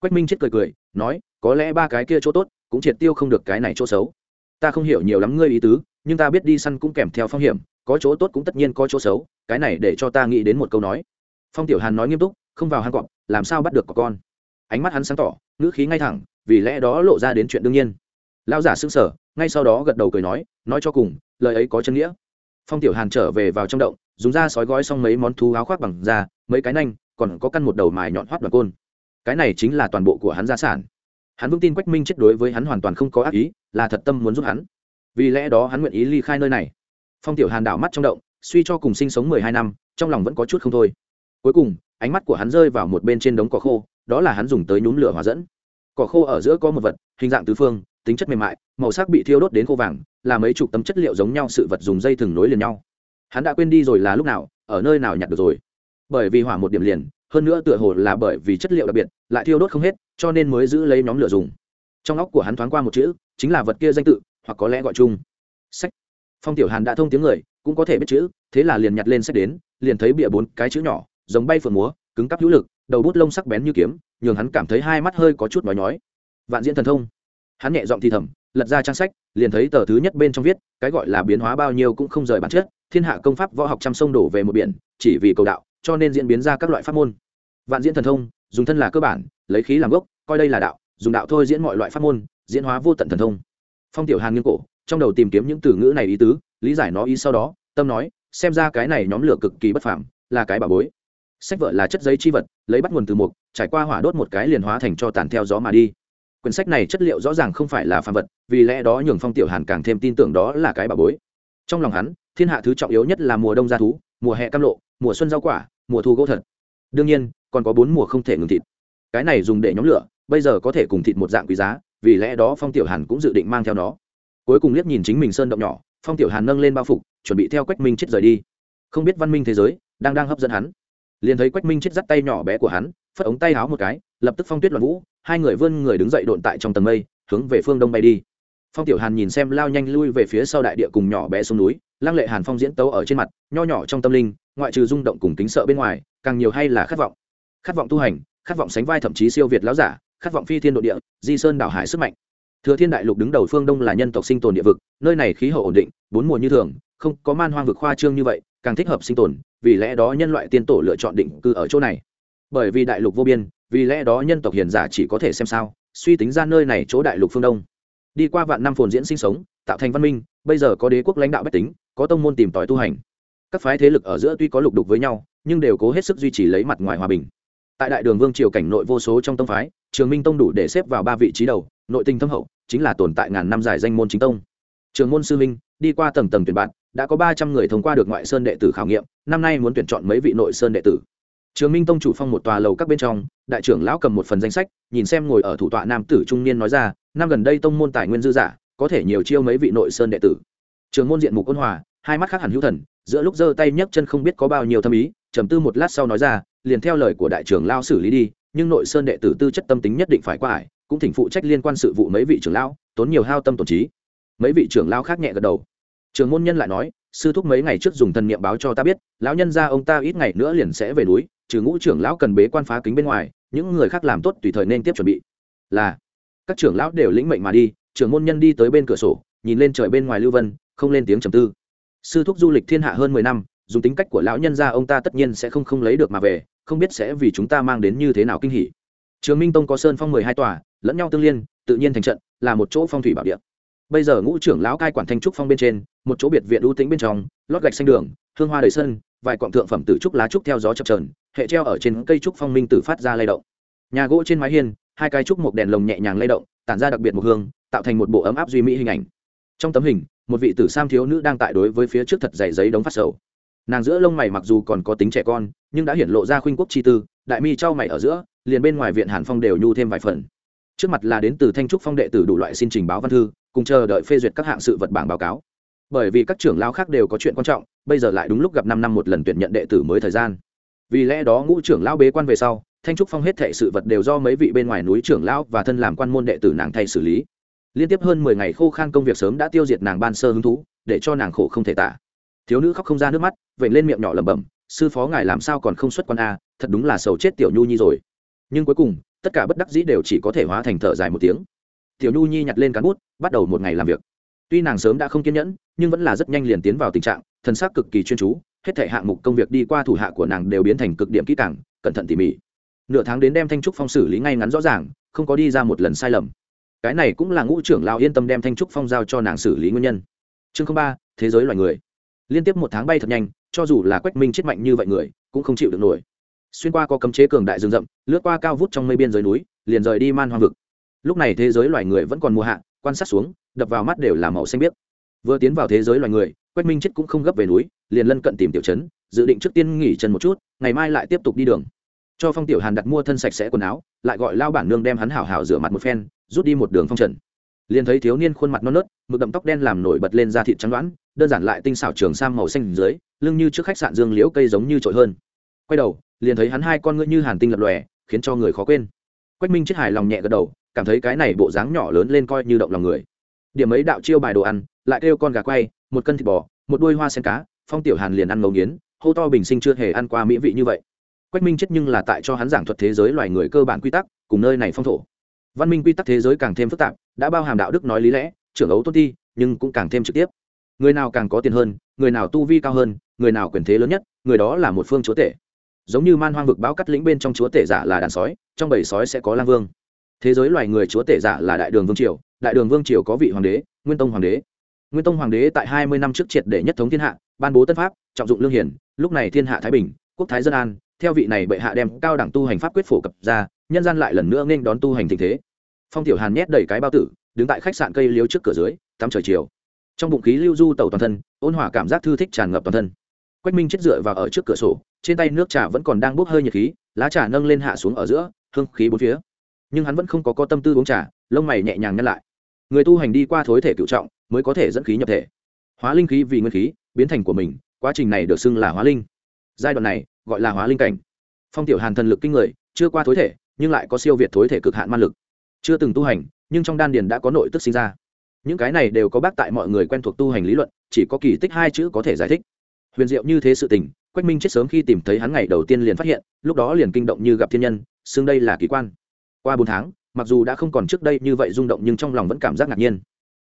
Quách minh chết cười cười, nói, có lẽ ba cái kia chỗ tốt, cũng triệt tiêu không được cái này chỗ xấu. Ta không hiểu nhiều lắm ngươi ý tứ, nhưng ta biết đi săn cũng kèm theo phong hiểm, có chỗ tốt cũng tất nhiên có chỗ xấu, cái này để cho ta nghĩ đến một câu nói phong tiểu hàn nói nghiêm túc, không vào hang cọp, làm sao bắt được có con? Ánh mắt hắn sáng tỏ, ngữ khí ngay thẳng, vì lẽ đó lộ ra đến chuyện đương nhiên. Lao giả xưng sở ngay sau đó gật đầu cười nói nói cho cùng, lời ấy có chân nghĩa. Phong tiểu hàn trở về vào trong động, dùng da sói gói xong mấy món thú áo khoác bằng da, mấy cái nanh, còn có căn một đầu mài nhọn hoắt đoàn côn. Cái này chính là toàn bộ của hắn gia sản. Hắn vững tin quách minh chết đối với hắn hoàn toàn không có ác ý, là thật tâm muốn giúp hắn. Vì lẽ đó hắn nguyện ý ly khai nơi này. Phong tiểu hàn đảo mắt trong động, suy cho cùng sinh sống mười hai năm, trong lòng vẫn có chút không thôi cuối cùng, ánh mắt của hắn rơi vào một bên trên đống cỏ khô, đó là hắn dùng tới nhúm lửa hòa dẫn. Cỏ khô ở giữa có một vật, hình dạng tứ phương, tính chất mềm mại, màu sắc bị thiêu đốt đến khô vàng, là mấy chục tấm chất liệu giống nhau sự vật dùng dây thừng nối liền nhau. Hắn đã quên đi rồi là lúc nào, ở nơi nào nhặt được rồi. Bởi vì hỏa một điểm liền, hơn nữa tựa hồ là bởi vì chất liệu đặc biệt, lại thiêu đốt không hết, cho nên mới giữ lấy nhóm lửa dùng. Trong óc của hắn thoáng qua một chữ, chính là vật kia danh tự, hoặc có lẽ gọi chung. Sách. Phong tiểu hàn đã thông tiếng người, cũng có thể biết chữ, thế là liền nhặt lên sách đến, liền thấy bịa bốn cái chữ nhỏ giống bay phượng múa, cứng cắp hữu lực, đầu bút lông sắc bén như kiếm, nhường hắn cảm thấy hai mắt hơi có chút nói nhói. Vạn diễn thần thông. Hắn nhẹ giọng thì thầm, lật ra trang sách, liền thấy tờ thứ nhất bên trong viết, cái gọi là biến hóa bao nhiêu cũng không rời bản chất, thiên hạ công pháp võ học trăm sông đổ về một biển, chỉ vì cầu đạo, cho nên diễn biến ra các loại pháp môn. Vạn diễn thần thông, dùng thân là cơ bản, lấy khí làm gốc, coi đây là đạo, dùng đạo thôi diễn mọi loại pháp môn, diễn hóa vô tận thần thông. Phong tiểu hàn nghiêng cổ, trong đầu tìm kiếm những từ ngữ này ý tứ, lý giải nó ý sau đó, tâm nói, xem ra cái này nhóm lửa cực kỳ bất phàm, là cái bà bối sách vở là chất giấy chi vật, lấy bắt nguồn từ mục, trải qua hỏa đốt một cái liền hóa thành cho tàn theo gió mà đi. Quyển sách này chất liệu rõ ràng không phải là phàm vật, vì lẽ đó nhường phong tiểu hàn càng thêm tin tưởng đó là cái bà bối. Trong lòng hắn, thiên hạ thứ trọng yếu nhất là mùa đông gia thú, mùa hè cam lộ, mùa xuân rau quả, mùa thu gỗ thật. Đương nhiên, còn có bốn mùa không thể ngừng thịt. Cái này dùng để nhóm lửa, bây giờ có thể cùng thịt một dạng quý giá, vì lẽ đó phong tiểu hàn cũng dự định mang theo nó. Cuối cùng liếc nhìn chính mình sơn động nhỏ, phong tiểu hàn nâng lên bao phục, chuẩn bị theo quách minh chết rời đi. Không biết văn minh thế giới đang đang hấp dẫn hắn liền thấy quách minh chết dắt tay nhỏ bé của hắn, phất ống tay háo một cái, lập tức phong tuyết loạn vũ, hai người vươn người đứng dậy độn tại trong tầng mây, hướng về phương đông bay đi. Phong tiểu hàn nhìn xem lao nhanh lui về phía sau đại địa cùng nhỏ bé xuống núi, lăng lệ hàn phong diễn tấu ở trên mặt, nho nhỏ trong tâm linh, ngoại trừ rung động cùng kính sợ bên ngoài, càng nhiều hay là khát vọng. Khát vọng tu hành, khát vọng sánh vai thậm chí siêu việt lão giả, khát vọng phi thiên độ địa, di sơn đảo hải sức mạnh. Thừa thiên đại lục đứng đầu phương đông là nhân tộc sinh tồn địa vực, nơi này khí hậu ổn định, bốn mùa như thường, không có man hoang vực khoa trương như vậy càng thích hợp sinh tồn, vì lẽ đó nhân loại tiên tổ lựa chọn định cư ở chỗ này. Bởi vì đại lục vô biên, vì lẽ đó nhân tộc hiền giả chỉ có thể xem sao, suy tính ra nơi này chỗ đại lục phương đông. Đi qua vạn năm phồn diễn sinh sống, tạo thành văn minh, bây giờ có đế quốc lãnh đạo bách tính, có tông môn tìm tòi tu hành. Các phái thế lực ở giữa tuy có lục đục với nhau, nhưng đều cố hết sức duy trì lấy mặt ngoài hòa bình. Tại đại đường vương triều cảnh nội vô số trong tông phái, trường minh tông đủ để xếp vào ba vị trí đầu, nội tinh thâm hậu, chính là tồn tại ngàn năm dài danh môn chính tông. Trường môn sư minh, đi qua tầng tầng tuyển bạn đã có ba trăm người thông qua được ngoại sơn đệ tử khảo nghiệm, năm nay muốn tuyển chọn mấy vị nội sơn đệ tử. Trường minh tông chủ phong một tòa lầu các bên trong, đại trưởng lão cầm một phần danh sách, nhìn xem ngồi ở thủ tọa nam tử trung niên nói ra, năm gần đây tông môn tài nguyên dư giả có thể nhiều chiêu mấy vị nội sơn đệ tử. Trường môn diện mục ôn hòa, hai mắt khác hẳn hữu thần, giữa lúc giơ tay nhấc chân không biết có bao nhiêu thâm ý, trầm tư một lát sau nói ra, liền theo lời của đại trưởng lao xử lý đi, nhưng nội sơn đệ tử tư chất tâm tính nhất định phải qua ải, cũng thỉnh phụ trách liên quan sự vụ mấy vị trưởng lão, tốn nhiều hao tâm tổn trí. Mấy vị trưởng lão khác nhẹ gật đầu trường môn nhân lại nói, sư thúc mấy ngày trước dùng thần niệm báo cho ta biết, lão nhân gia ông ta ít ngày nữa liền sẽ về núi, trừ ngũ trưởng lão cần bế quan phá kính bên ngoài, những người khác làm tốt tùy thời nên tiếp chuẩn bị. Là, các trưởng lão đều lĩnh mệnh mà đi, trưởng môn nhân đi tới bên cửa sổ, nhìn lên trời bên ngoài lưu vân, không lên tiếng trầm tư. Sư thúc du lịch thiên hạ hơn mười năm, dùng tính cách của lão nhân gia ông ta tất nhiên sẽ không không lấy được mà về, không biết sẽ vì chúng ta mang đến như thế nào kinh hỉ. Trường minh tông có sơn phong mười hai tòa, lẫn nhau tương liên, tự nhiên thành trận, là một chỗ phong thủy bảo địa bây giờ ngũ trưởng lão cai quản thanh trúc phong bên trên, một chỗ biệt viện ưu tĩnh bên trong, lót gạch xanh đường, hương hoa đầy sân, vài cọng thượng phẩm tử trúc lá trúc theo gió chập trờn hệ treo ở trên cây trúc phong minh tử phát ra lay động. Nhà gỗ trên mái hiên, hai cái trúc một đèn lồng nhẹ nhàng lay động, tản ra đặc biệt một hương, tạo thành một bộ ấm áp duy mỹ hình ảnh. Trong tấm hình, một vị tử sam thiếu nữ đang tại đối với phía trước thật dày giấy đống phát sầu. Nàng giữa lông mày mặc dù còn có tính trẻ con, nhưng đã hiển lộ ra khuynh quốc chi tư, đại mi trao mày ở giữa, liền bên ngoài viện hàn phong đều nhu thêm vài phần. Trước mặt là đến từ thanh trúc phong đệ tử đủ loại xin trình báo văn thư cùng chờ đợi phê duyệt các hạng sự vật bảng báo cáo. Bởi vì các trưởng lao khác đều có chuyện quan trọng, bây giờ lại đúng lúc gặp năm năm một lần tuyển nhận đệ tử mới thời gian. Vì lẽ đó ngũ trưởng lao bế quan về sau, thanh trúc phong hết thệ sự vật đều do mấy vị bên ngoài núi trưởng lão và thân làm quan môn đệ tử nàng thay xử lý. Liên tiếp hơn mười ngày khô khan công việc sớm đã tiêu diệt nàng ban sơ hứng thú, để cho nàng khổ không thể tả. Thiếu nữ khóc không ra nước mắt vậy lên miệng nhỏ lẩm bẩm, sư phó ngài làm sao còn không xuất quan a, thật đúng là sầu chết tiểu nhu nhi rồi. Nhưng cuối cùng, tất cả bất đắc dĩ đều chỉ có thể hóa thành thở dài một tiếng tiểu nhu nhi nhặt lên cán bút, bắt đầu một ngày làm việc. Tuy nàng sớm đã không kiên nhẫn, nhưng vẫn là rất nhanh liền tiến vào tình trạng thân xác cực kỳ chuyên chú, hết thể hạng mục công việc đi qua thủ hạ của nàng đều biến thành cực điểm kỹ càng, cẩn thận tỉ mỉ. Nửa tháng đến đem thanh trúc phong xử lý ngay ngắn rõ ràng, không có đi ra một lần sai lầm. Cái này cũng là ngũ trưởng lao yên tâm đem thanh trúc phong giao cho nàng xử lý nguyên nhân. Chương ba, thế giới loài người. Liên tiếp một tháng bay thật nhanh, cho dù là quách minh chết mạnh như vậy người, cũng không chịu được nổi. Xuyên qua có cấm chế cường đại rừng rậm, lướt qua cao vút trong mây biên giới núi, liền rời đi man hoang vực lúc này thế giới loài người vẫn còn mùa hạ, quan sát xuống, đập vào mắt đều là màu xanh biếc. Vừa tiến vào thế giới loài người, quách minh chết cũng không gấp về núi, liền lân cận tìm tiểu trấn, dự định trước tiên nghỉ chân một chút, ngày mai lại tiếp tục đi đường. Cho phong tiểu hàn đặt mua thân sạch sẽ quần áo, lại gọi lao bản nương đem hắn hảo hảo rửa mặt một phen, rút đi một đường phong trần. Liền thấy thiếu niên khuôn mặt non nớt, mực đậm tóc đen làm nổi bật lên da thịt trắng đoán, đơn giản lại tinh xảo trường sang màu xanh dưới, lưng như trước khách sạn dương liễu cây giống như trội hơn. Quay đầu, liền thấy hắn hai con ngựa như hàn tinh lập lòe, khiến cho người khó quên. Quách minh chết hài lòng nhẹ gật đầu cảm thấy cái này bộ dáng nhỏ lớn lên coi như động lòng người. Điểm ấy đạo chiêu bài đồ ăn lại kêu con gà quay một cân thịt bò một đuôi hoa sen cá phong tiểu hàn liền ăn ngấu nghiến hô to bình sinh chưa hề ăn qua mỹ vị như vậy. Quách minh chết nhưng là tại cho hắn giảng thuật thế giới loài người cơ bản quy tắc cùng nơi này phong thổ. Văn minh quy tắc thế giới càng thêm phức tạp đã bao hàm đạo đức nói lý lẽ trưởng ấu tốt thi, nhưng cũng càng thêm trực tiếp. Người nào càng có tiền hơn người nào tu vi cao hơn người nào quyền thế lớn nhất người đó là một phương chúa tể. Giống như man hoang vực báo cắt lĩnh bên trong chúa tể giả là đàn sói trong bầy sói sẽ có lang vương thế giới loài người chúa tể giả là đại đường vương triều, đại đường vương triều có vị hoàng đế, nguyên tông hoàng đế. Nguyên tông hoàng đế tại hai mươi năm trước triệt để nhất thống thiên hạ, ban bố tân pháp, trọng dụng lương hiển lúc này thiên hạ thái bình, quốc thái dân an, theo vị này bệ hạ đem cao đẳng tu hành pháp quyết phổ cập ra, nhân gian lại lần nữa nên đón tu hành tình thế. Phong tiểu hàn nhét đầy cái bao tử, đứng tại khách sạn cây liếu trước cửa dưới, tắm trời chiều. Trong bụng khí lưu du tàu toàn thân, ôn hòa cảm giác thư thích tràn ngập toàn thân. Quách minh chết dựa vào ở trước cửa sổ, trên tay nước trà vẫn còn đang bốc hơi nhiệt khí, lá trà nâng lên hạ xuống ở giữa, hương khí bốn phía nhưng hắn vẫn không có có tâm tư uống trà, lông mày nhẹ nhàng nhăn lại. Người tu hành đi qua thối thể cựu trọng mới có thể dẫn khí nhập thể. Hóa linh khí vì nguyên khí, biến thành của mình, quá trình này được xưng là hóa linh. Giai đoạn này, gọi là hóa linh cảnh. Phong tiểu hàn thần lực kinh người, chưa qua thối thể, nhưng lại có siêu việt thối thể cực hạn man lực. Chưa từng tu hành, nhưng trong đan điền đã có nội tức sinh ra. Những cái này đều có bác tại mọi người quen thuộc tu hành lý luận, chỉ có kỳ tích hai chữ có thể giải thích. Huyền diệu như thế sự tình, quách minh chết sớm khi tìm thấy hắn ngày đầu tiên liền phát hiện, lúc đó liền kinh động như gặp thiên nhân, xưng đây là kỳ quan qua bốn tháng, mặc dù đã không còn trước đây như vậy rung động nhưng trong lòng vẫn cảm giác ngạc nhiên.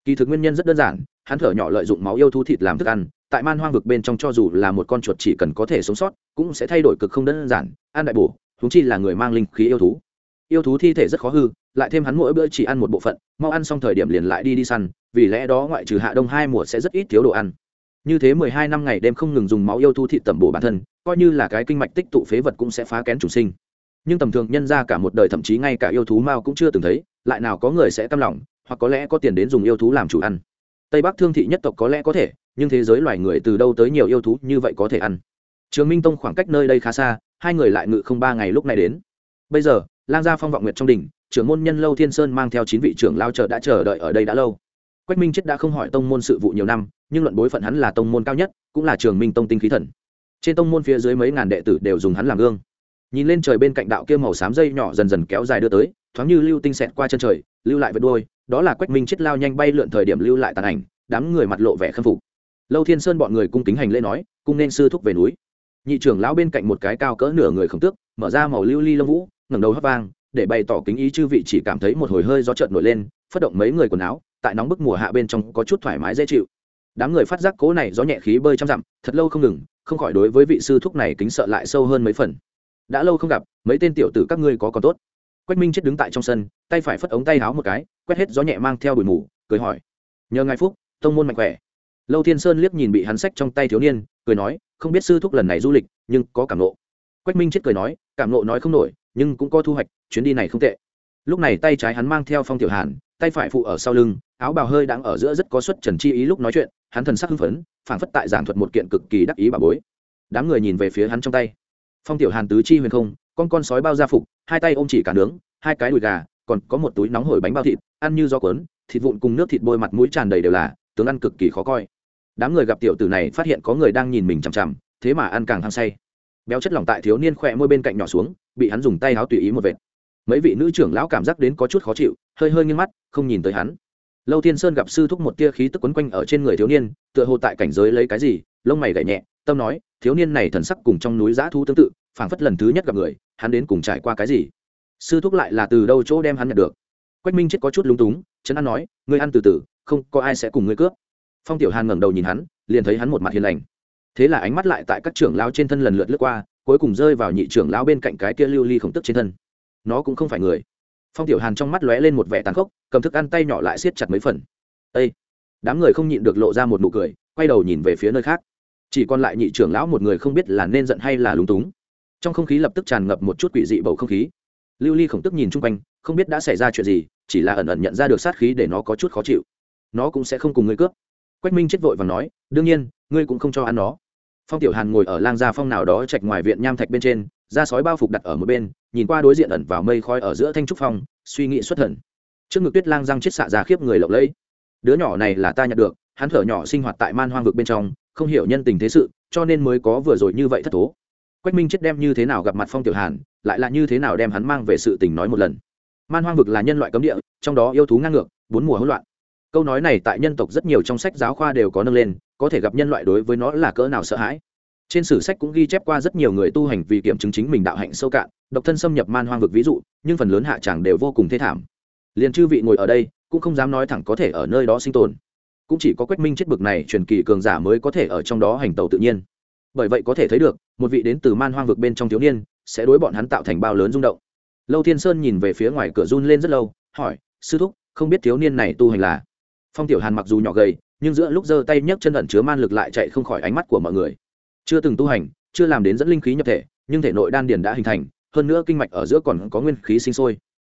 Kỳ thực nguyên nhân rất đơn giản, hắn thở nhỏ lợi dụng máu yêu thú thịt làm thức ăn, tại man hoang vực bên trong cho dù là một con chuột chỉ cần có thể sống sót, cũng sẽ thay đổi cực không đơn giản, ăn đại bổ thúng chi là người mang linh khí yêu thú. Yêu thú thi thể rất khó hư, lại thêm hắn mỗi bữa chỉ ăn một bộ phận, mau ăn xong thời điểm liền lại đi đi săn, vì lẽ đó ngoại trừ hạ đông hai mùa sẽ rất ít thiếu đồ ăn. Như thế mười hai năm ngày đêm không ngừng dùng máu yêu thú thịt tẩm bổ bản thân, coi như là cái kinh mạch tích tụ phế vật cũng sẽ phá kén chủ sinh nhưng tầm thường nhân ra cả một đời thậm chí ngay cả yêu thú mao cũng chưa từng thấy, lại nào có người sẽ tâm lòng, hoặc có lẽ có tiền đến dùng yêu thú làm chủ ăn. Tây bắc thương thị nhất tộc có lẽ có thể, nhưng thế giới loài người từ đâu tới nhiều yêu thú như vậy có thể ăn. Trường minh tông khoảng cách nơi đây khá xa, hai người lại ngự không ba ngày lúc này đến. Bây giờ, lang gia phong vọng nguyệt trong đỉnh, trưởng môn nhân lâu thiên sơn mang theo chín vị trưởng lao chờ đã chờ đợi ở đây đã lâu. Quách minh chết đã không hỏi tông môn sự vụ nhiều năm, nhưng luận bối phận hắn là tông môn cao nhất, cũng là trường minh tông tinh khí thần. Trên tông môn phía dưới mấy ngàn đệ tử đều dùng hắn làm gương nhìn lên trời bên cạnh đạo kia màu xám dây nhỏ dần dần kéo dài đưa tới, thoáng như lưu tinh xẹt qua chân trời, lưu lại với đôi đó là quách minh chết lao nhanh bay lượn thời điểm lưu lại tàn ảnh, đám người mặt lộ vẻ khâm phục. Lâu thiên sơn bọn người cung kính hành lễ nói, cung nên sư thúc về núi. Nhị trưởng lão bên cạnh một cái cao cỡ nửa người khổng tước, mở ra màu lưu ly lông vũ, ngẩng đầu hấp vang, để bày tỏ kính ý chư vị chỉ cảm thấy một hồi hơi gió trợn nổi lên phát động mấy người quần áo, tại nóng bức mùa hạ bên trong có chút thoải mái dễ chịu. Đám người phát giác cố này gió nhẹ khí bơi trăm dặm, thật lâu không ngừng, không khỏi đối với vị sư thúc này kính sợ lại sâu hơn mấy phần đã lâu không gặp, mấy tên tiểu tử các ngươi có còn tốt? Quách minh chết đứng tại trong sân, tay phải phất ống tay háo một cái, quét hết gió nhẹ mang theo bụi mù, cười hỏi, nhờ ngài phúc, tông môn mạnh khỏe. Lâu thiên sơn liếc nhìn bị hắn sách trong tay thiếu niên, cười nói, không biết sư thúc lần này du lịch, nhưng có cảm nộ quách minh chết cười nói, cảm nộ nói không nổi, nhưng cũng có thu hoạch, chuyến đi này không tệ. Lúc này tay trái hắn mang theo phong tiểu hàn, tay phải phụ ở sau lưng, áo bào hơi đang ở giữa rất có xuất trần chi ý lúc nói chuyện, hắn thần sắc hưng phấn, phảng phất tại giảng thuật một kiện cực kỳ đắc ý bà bối. Đám người nhìn về phía hắn trong tay phong tiểu hàn tứ chi huyền không, con con sói bao da phục, hai tay ôm chỉ cả nướng, hai cái đùi gà, còn có một túi nóng hổi bánh bao thịt, ăn như do cuốn, thịt vụn cùng nước thịt bôi mặt mũi tràn đầy đều là, tướng ăn cực kỳ khó coi. Đám người gặp tiểu tử này phát hiện có người đang nhìn mình chằm chằm, thế mà ăn càng hăng say. Béo chất lỏng tại thiếu niên khỏe môi bên cạnh nhỏ xuống, bị hắn dùng tay háo tùy ý một vệt. Mấy vị nữ trưởng lão cảm giác đến có chút khó chịu, hơi hơi nghiêng mắt, không nhìn tới hắn. Lâu thiên sơn gặp sư thúc một tia khí tức quấn quanh ở trên người thiếu niên, tựa hồ tại cảnh giới lấy cái gì, lông mày gậy nhẹ, tâm nói thiếu niên này thần sắc cùng trong núi giã thu tương tự, phảng phất lần thứ nhất gặp người, hắn đến cùng trải qua cái gì? Sư thúc lại là từ đâu chỗ đem hắn nhận được? Quách minh chết có chút lúng túng, trấn an nói, ngươi ăn từ từ, không có ai sẽ cùng ngươi cướp. Phong tiểu hàn ngẩng đầu nhìn hắn, liền thấy hắn một mặt hiền lành. Thế là ánh mắt lại tại các trưởng lão trên thân lần lượt lướt qua, cuối cùng rơi vào nhị trưởng lão bên cạnh cái kia lưu ly khổng tức trên thân. Nó cũng không phải người. Phong tiểu hàn trong mắt lóe lên một vẻ tàn khốc, cầm thức ăn tay nhỏ lại siết chặt mấy phần. Ây đám người không nhịn được lộ ra một nụ cười, quay đầu nhìn về phía nơi khác chỉ còn lại nhị trưởng lão một người không biết là nên giận hay là lúng túng. Trong không khí lập tức tràn ngập một chút quỷ dị bầu không khí. Lưu ly khổng tức nhìn chung quanh, không biết đã xảy ra chuyện gì, chỉ là ẩn ẩn nhận ra được sát khí để nó có chút khó chịu. Nó cũng sẽ không cùng ngươi cướp. Quách minh chết vội và nói, đương nhiên, ngươi cũng không cho ăn nó. Phong tiểu hàn ngồi ở lang gia phong nào đó chạch ngoài viện nham thạch bên trên, da sói bao phục đặt ở một bên, nhìn qua đối diện ẩn vào mây khói ở giữa thanh trúc phong, suy nghĩ xuất thần. Trước ngực tuyết lang răng chết xạ ra khiếp người lộng lẫy. Đứa nhỏ này là ta nhận được, hắn thở nhỏ sinh hoạt tại man hoang vực bên trong không hiểu nhân tình thế sự, cho nên mới có vừa rồi như vậy thất thố. Quách minh chết đem như thế nào gặp mặt phong tiểu hàn, lại là như thế nào đem hắn mang về sự tình nói một lần. Man hoang vực là nhân loại cấm địa, trong đó yêu thú ngang ngược, bốn mùa hỗn loạn. Câu nói này tại nhân tộc rất nhiều trong sách giáo khoa đều có nâng lên, có thể gặp nhân loại đối với nó là cỡ nào sợ hãi. Trên sử sách cũng ghi chép qua rất nhiều người tu hành vì kiểm chứng chính mình đạo hạnh sâu cạn, độc thân xâm nhập man hoang vực ví dụ, nhưng phần lớn hạ tràng đều vô cùng thê thảm. Liền chư vị ngồi ở đây, cũng không dám nói thẳng có thể ở nơi đó sinh tồn cũng chỉ có quách minh chết bực này truyền kỳ cường giả mới có thể ở trong đó hành tàu tự nhiên. Bởi vậy có thể thấy được, một vị đến từ man hoang vực bên trong thiếu niên sẽ đối bọn hắn tạo thành bao lớn rung động. Lâu thiên sơn nhìn về phía ngoài cửa run lên rất lâu, hỏi, sư thúc, không biết thiếu niên này tu hành là? Phong tiểu hàn mặc dù nhỏ gầy, nhưng giữa lúc giơ tay nhấc chân ẩn chứa man lực lại chạy không khỏi ánh mắt của mọi người. Chưa từng tu hành, chưa làm đến dẫn linh khí nhập thể, nhưng thể nội đan điền đã hình thành, hơn nữa kinh mạch ở giữa còn có nguyên khí sinh sôi.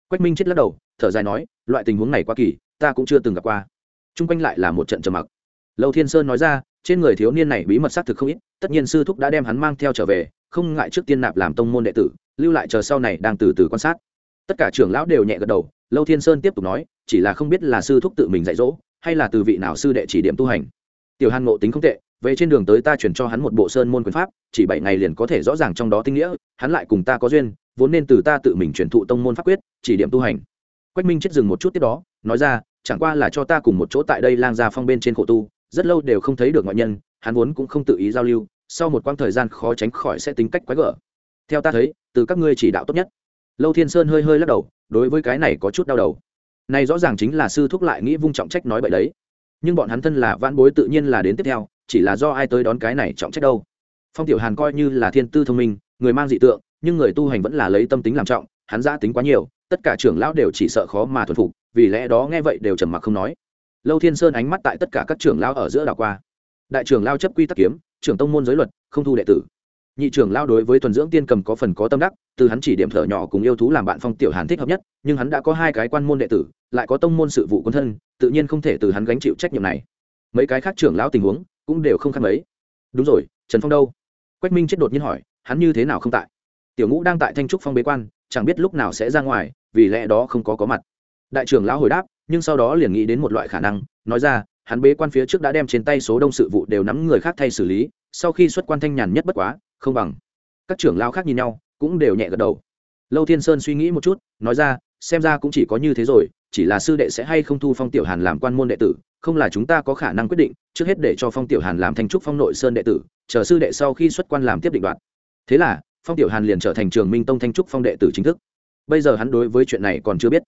Quách minh chết lắc đầu, thở dài nói, loại tình huống này quá kỳ, ta cũng chưa từng gặp qua t r u n g quanh lại là một trận trầm mặc. Lâu thiên sơn nói ra, trên người thiếu niên này bí mật xác thực không ít, tất nhiên sư thúc đã đem hắn mang theo trở về, không ngại trước tiên nạp làm tông môn đệ tử, lưu lại chờ sau này đang từ từ quan sát. Tất cả trưởng lão đều nhẹ gật đầu, lâu thiên sơn tiếp tục nói, chỉ là không biết là sư thúc tự mình dạy dỗ, hay là từ vị nào sư đệ chỉ điểm tu hành. Tiểu hàn ngộ tính không tệ, về trên đường tới ta chuyển cho hắn một bộ sơn môn quyền pháp, chỉ bảy ngày liền có thể rõ ràng trong đó tinh nghĩa, hắn lại cùng ta có duyên, vốn nên từ ta tự mình truyền thụ tông môn pháp quyết, chỉ điểm tu hành. Quách minh chết dừng một chút tiếp đó, nói ra chẳng qua là cho ta cùng một chỗ tại đây lang gia phong bên trên khổ tu, rất lâu đều không thấy được ngoại nhân, hắn vốn cũng không tự ý giao lưu, sau một quãng thời gian khó tránh khỏi sẽ tính cách quái gở. Theo ta thấy, từ các ngươi chỉ đạo tốt nhất. Lâu thiên sơn hơi hơi lắc đầu, đối với cái này có chút đau đầu. Này rõ ràng chính là sư thúc lại nghĩ vung trọng trách nói vậy đấy. Nhưng bọn hắn thân là vãn bối tự nhiên là đến tiếp theo, chỉ là do ai tới đón cái này trọng trách đâu. Phong tiểu hàn coi như là thiên tư thông minh, người mang dị tượng, nhưng người tu hành vẫn là lấy tâm tính làm trọng hắn giã tính quá nhiều, tất cả trưởng lão đều chỉ sợ khó mà thuần phục, vì lẽ đó nghe vậy đều trầm mặc không nói. Lâu thiên sơn ánh mắt tại tất cả các trưởng lão ở giữa đảo qua. Đại trưởng lao chấp quy tắc kiếm, trưởng tông môn giới luật, không thu đệ tử. Nhị trưởng lao đối với thuần dưỡng tiên cầm có phần có tâm đắc, từ hắn chỉ điểm thở nhỏ cùng yêu thú làm bạn phong tiểu hàn thích hợp nhất, nhưng hắn đã có hai cái quan môn đệ tử, lại có tông môn sự vụ quân thân, tự nhiên không thể từ hắn gánh chịu trách nhiệm này. Mấy cái khác trưởng lão tình huống cũng đều không khác mấy. Đúng rồi, trần phong đâu? Quách minh chết đột nhiên hỏi, hắn như thế nào không tại? Tiểu ngũ đang tại thanh trúc phong bế quan chẳng biết lúc nào sẽ ra ngoài, vì lẽ đó không có có mặt. Đại trưởng lão hồi đáp, nhưng sau đó liền nghĩ đến một loại khả năng, nói ra, hắn bế quan phía trước đã đem trên tay số đông sự vụ đều nắm người khác thay xử lý, sau khi xuất quan thanh nhàn nhất bất quá, không bằng. Các trưởng lão khác nhìn nhau, cũng đều nhẹ gật đầu. Lâu thiên sơn suy nghĩ một chút, nói ra, xem ra cũng chỉ có như thế rồi, chỉ là sư đệ sẽ hay không thu phong tiểu hàn làm quan môn đệ tử, không là chúng ta có khả năng quyết định, trước hết để cho phong tiểu hàn làm thanh trúc phong nội sơn đệ tử, chờ sư đệ sau khi xuất quan làm tiếp định đoạn thế là phong tiểu hàn liền trở thành trường minh tông thanh trúc phong đệ tử chính thức. Bây giờ hắn đối với chuyện này còn chưa biết.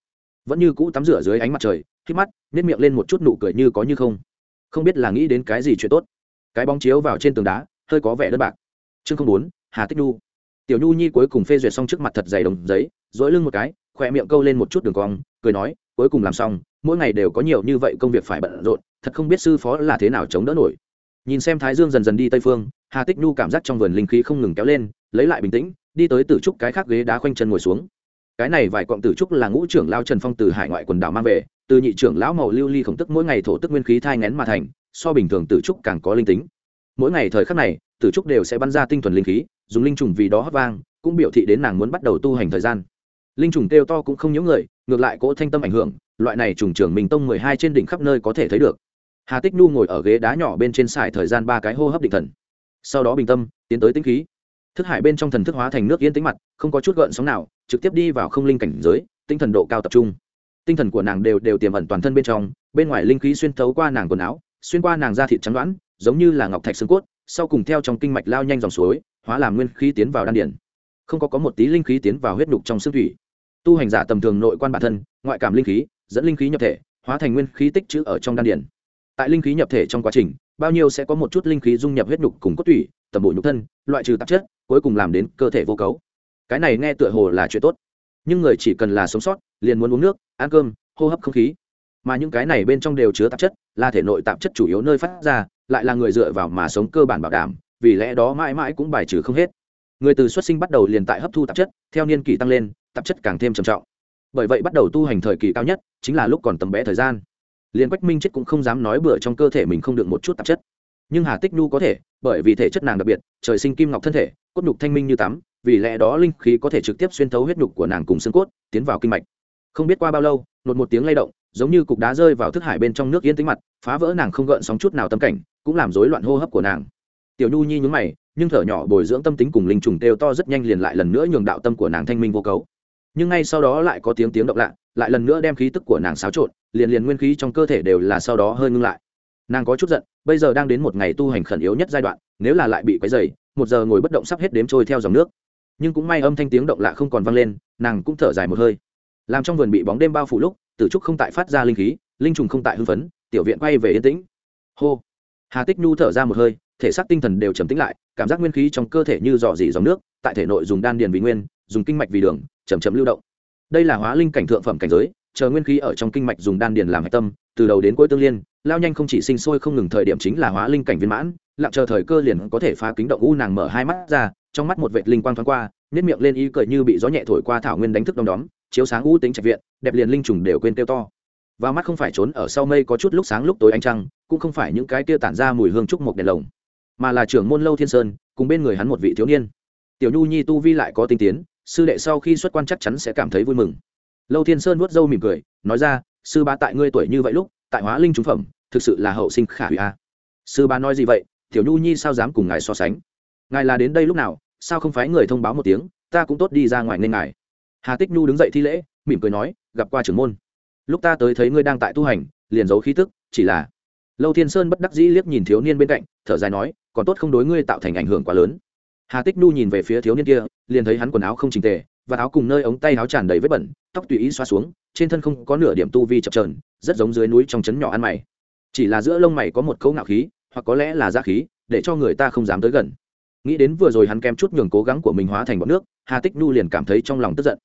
Vẫn như cũ tắm rửa dưới ánh mặt trời khi mắt nếp miệng lên một chút nụ cười như có như không. Không biết là nghĩ đến cái gì chuyện tốt. Cái bóng chiếu vào trên tường đá, hơi có vẻ đất bạc. Chương không bốn, hà tích nhu. Tiểu nhu nhi cuối cùng phê duyệt xong trước mặt thật dày đồng giấy dỗi lưng một cái, khỏe miệng câu lên một chút đường cong, cười nói, cuối cùng làm xong, mỗi ngày đều có nhiều như vậy công việc phải bận rộn, thật không biết sư phó là thế nào chống đỡ nổi. Nhìn xem thái dương dần dần đi tây phương, hà tích nhu cảm giác trong vườn linh khí không ngừng kéo lên lấy lại bình tĩnh, đi tới tử trúc cái khác ghế đá khoanh chân ngồi xuống. Cái này vài cọng tử trúc là ngũ trưởng lao trần phong từ hải ngoại quần đảo mang về, từ nhị trưởng lão màu lưu ly khổng tức mỗi ngày thổ tức nguyên khí thai ngén mà thành, so bình thường tử trúc càng có linh tính. Mỗi ngày thời khắc này, tử trúc đều sẽ bắn ra tinh thuần linh khí, dùng linh trùng vì đó hấp vang, cũng biểu thị đến nàng muốn bắt đầu tu hành thời gian. Linh trùng kêu to cũng không nhớ người, ngược lại cỗ thanh tâm ảnh hưởng, loại này trùng trưởng mình tông mười hai trên đỉnh khắp nơi có thể thấy được. Hà tích nhu ngồi ở ghế đá nhỏ bên trên sải thời gian ba cái hô hấp định thần. Sau đó bình tâm, tiến tới tĩnh khí thức hải bên trong thần thức hóa thành nước yên tĩnh mặt, không có chút gợn sóng nào, trực tiếp đi vào không linh cảnh giới, tinh thần độ cao tập trung. Tinh thần của nàng đều đều tiềm ẩn toàn thân bên trong, bên ngoài linh khí xuyên thấu qua nàng quần áo, xuyên qua nàng da thịt trắng đoán, giống như là ngọc thạch xương cốt, sau cùng theo trong kinh mạch lao nhanh dòng suối, hóa làm nguyên khí tiến vào đan điển không có có một tí linh khí tiến vào huyết đục trong xương thủy. Tu hành giả tầm thường nội quan bản thân, ngoại cảm linh khí, dẫn linh khí nhập thể, hóa thành nguyên khí tích trữ ở trong đan điển tại linh khí nhập thể trong quá trình bao nhiêu sẽ có một chút linh khí dung nhập huyết nhục cùng cốt tủy, tầm bộ nhục thân, loại trừ tạp chất, cuối cùng làm đến cơ thể vô cấu. Cái này nghe tựa hồ là chuyện tốt. Nhưng người chỉ cần là sống sót, liền muốn uống nước, ăn cơm, hô hấp không khí. Mà những cái này bên trong đều chứa tạp chất, là thể nội tạp chất chủ yếu nơi phát ra, lại là người dựa vào mà sống cơ bản bảo đảm, vì lẽ đó mãi mãi cũng bài trừ không hết. Người từ xuất sinh bắt đầu liền tại hấp thu tạp chất, theo niên kỷ tăng lên, tạp chất càng thêm trầm trọng. Bởi vậy bắt đầu tu hành thời kỳ cao nhất, chính là lúc còn tầm bé thời gian liền quách minh chết cũng không dám nói bừa trong cơ thể mình không được một chút tạp chất. Nhưng hà tích nhu có thể, bởi vì thể chất nàng đặc biệt, trời sinh kim ngọc thân thể, cốt nhục thanh minh như tắm, vì lẽ đó linh khí có thể trực tiếp xuyên thấu huyết nhục của nàng cùng xương cốt, tiến vào kinh mạch. Không biết qua bao lâu, nột một tiếng lay động, giống như cục đá rơi vào thức hải bên trong nước yên tĩnh mặt, phá vỡ nàng không gợn sóng chút nào tâm cảnh, cũng làm rối loạn hô hấp của nàng. Tiểu nhu nhi nhún mày, nhưng thở nhỏ bồi dưỡng tâm tính cùng linh trùng kêu to rất nhanh liền lại lần nữa nhường đạo tâm của nàng thanh minh vô cấu. Nhưng ngay sau đó lại có tiếng tiếng động lạ, lại lần nữa đem khí tức của nàng xáo trộn liền liền nguyên khí trong cơ thể đều là sau đó hơi ngưng lại. Nàng có chút giận, bây giờ đang đến một ngày tu hành khẩn yếu nhất giai đoạn, nếu là lại bị quấy dày một giờ ngồi bất động sắp hết đếm trôi theo dòng nước. Nhưng cũng may âm thanh tiếng động lạ không còn vang lên, nàng cũng thở dài một hơi. Làm trong vườn bị bóng đêm bao phủ lúc, tử trúc không tại phát ra linh khí, linh trùng không tại hưng phấn, tiểu viện quay về yên tĩnh. Hô. Hà tích nhu thở ra một hơi, thể xác tinh thần đều trầm tĩnh lại, cảm giác nguyên khí trong cơ thể như dò dỉ dòng nước, tại thể nội dùng đan điền vì nguyên, dùng kinh mạch vì đường chầm chậm lưu động. Đây là hóa linh cảnh thượng phẩm cảnh giới chờ nguyên khí ở trong kinh mạch dùng đan điền làm hạch tâm, từ đầu đến cuối tương liên, lao nhanh không chỉ sinh sôi không ngừng thời điểm chính là hóa linh cảnh viên mãn, lặng chờ thời cơ liền có thể phá kính động u nàng mở hai mắt ra, trong mắt một vệt linh quang thoáng qua nếp miệng lên y cười như bị gió nhẹ thổi qua thảo nguyên đánh thức đom đóm, chiếu sáng u tính trạch viện, đẹp liền linh trùng đều quên tiêu to. Và mắt không phải trốn ở sau mây có chút lúc sáng lúc tối ánh trăng, cũng không phải những cái kia tản ra mùi hương trúc một đèn lồng, mà là trưởng môn lâu thiên sơn, cùng bên người hắn một vị thiếu niên. Tiểu nhu nhi tu vi lại có tinh tiến, sư đệ sau khi xuất quan chắc chắn sẽ cảm thấy vui mừng lâu thiên sơn vuốt râu mỉm cười, nói ra, sư bá tại ngươi tuổi như vậy lúc, tại hóa linh trúng phẩm, thực sự là hậu sinh khả hủy a. Sư bá nói gì vậy? Tiểu nhu nhi sao dám cùng ngài so sánh? Ngài là đến đây lúc nào, sao không phái người thông báo một tiếng, ta cũng tốt đi ra ngoài nên ngài. Hà tích nhu đứng dậy thi lễ, mỉm cười nói, gặp qua trưởng môn. Lúc ta tới thấy ngươi đang tại tu hành, liền giấu khí tức, chỉ là lâu thiên sơn bất đắc dĩ liếc nhìn thiếu niên bên cạnh, thở dài nói, còn tốt không đối ngươi tạo thành ảnh hưởng quá lớn. Hà tích nhu nhìn về phía thiếu niên kia, liền thấy hắn quần áo không trình tề và áo cùng nơi ống tay áo tràn đầy vết bẩn, tóc tùy ý xoa xuống, trên thân không có nửa điểm tu vi chập trờn rất giống dưới núi trong trấn nhỏ ăn mày. Chỉ là giữa lông mày có một cấu ngạo khí, hoặc có lẽ là da khí, để cho người ta không dám tới gần. Nghĩ đến vừa rồi hắn kém chút nhường cố gắng của mình hóa thành bọn nước, hà tích nhu liền cảm thấy trong lòng tức giận.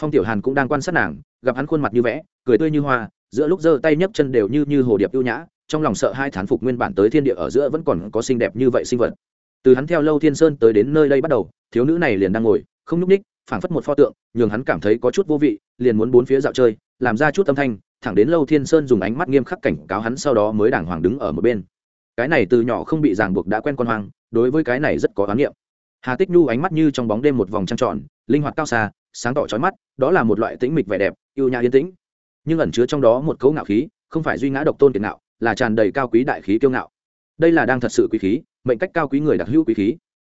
Phong tiểu hàn cũng đang quan sát nàng, gặp hắn khuôn mặt như vẽ, cười tươi như hoa, giữa lúc giơ tay nhấc chân đều như như hồ điệp ưu nhã, trong lòng sợ hai thán phục nguyên bản tới thiên địa ở giữa vẫn còn có xinh đẹp như vậy sinh vật. Từ hắn theo lâu thiên sơn tới đến nơi đây bắt đầu, thiếu nữ này liền đang ngồi, không nhúc ních phảng phất một pho tượng, nhường hắn cảm thấy có chút vô vị, liền muốn bốn phía dạo chơi, làm ra chút âm thanh, thẳng đến lâu thiên sơn dùng ánh mắt nghiêm khắc cảnh cáo hắn sau đó mới đàng hoàng đứng ở một bên. Cái này từ nhỏ không bị ràng buộc đã quen con hoang, đối với cái này rất có oán niệm. Hà tích nhu ánh mắt như trong bóng đêm một vòng trăng tròn, linh hoạt cao xa, sáng tỏ trói mắt, đó là một loại tĩnh mịch vẻ đẹp, yêu nhã yên tĩnh. Nhưng ẩn chứa trong đó một cấu ngạo khí, không phải duy ngã độc tôn kiệt ngạo, là tràn đầy cao quý đại khí kiêu ngạo. Đây là đang thật sự quý khí, mệnh cách cao quý người đặc hữu quý khí.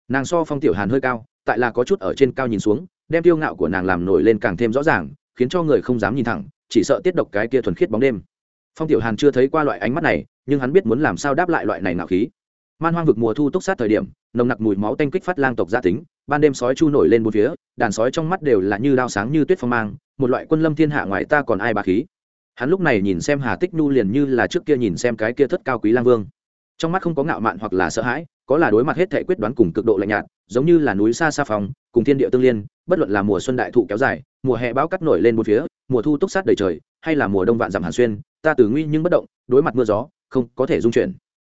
Nàng so phong tiểu hàn hơi cao, tại là có chút ở trên cao nhìn xuống đem tiêu ngạo của nàng làm nổi lên càng thêm rõ ràng, khiến cho người không dám nhìn thẳng, chỉ sợ tiết độc cái kia thuần khiết bóng đêm. Phong tiểu hàn chưa thấy qua loại ánh mắt này, nhưng hắn biết muốn làm sao đáp lại loại này ngạo khí. Man hoang vực mùa thu túc sát thời điểm, nồng nặc mùi máu tanh kích phát lang tộc gia tính, ban đêm sói chu nổi lên bốn phía, đàn sói trong mắt đều là như đao sáng như tuyết phong mang, một loại quân lâm thiên hạ ngoài ta còn ai bà khí. Hắn lúc này nhìn xem hà tích nhu liền như là trước kia nhìn xem cái kia thất cao quý lang vương. Trong mắt không có ngạo mạn hoặc là sợ hãi có là đối mặt hết thể quyết đoán cùng cực độ lạnh nhạt giống như là núi xa xa phòng cùng thiên địa tương liên bất luận là mùa xuân đại thụ kéo dài mùa hè bão cắt nổi lên một phía mùa thu túc sát đầy trời hay là mùa đông vạn dặm hàn xuyên ta từ nguy nhưng bất động đối mặt mưa gió không có thể dung chuyển.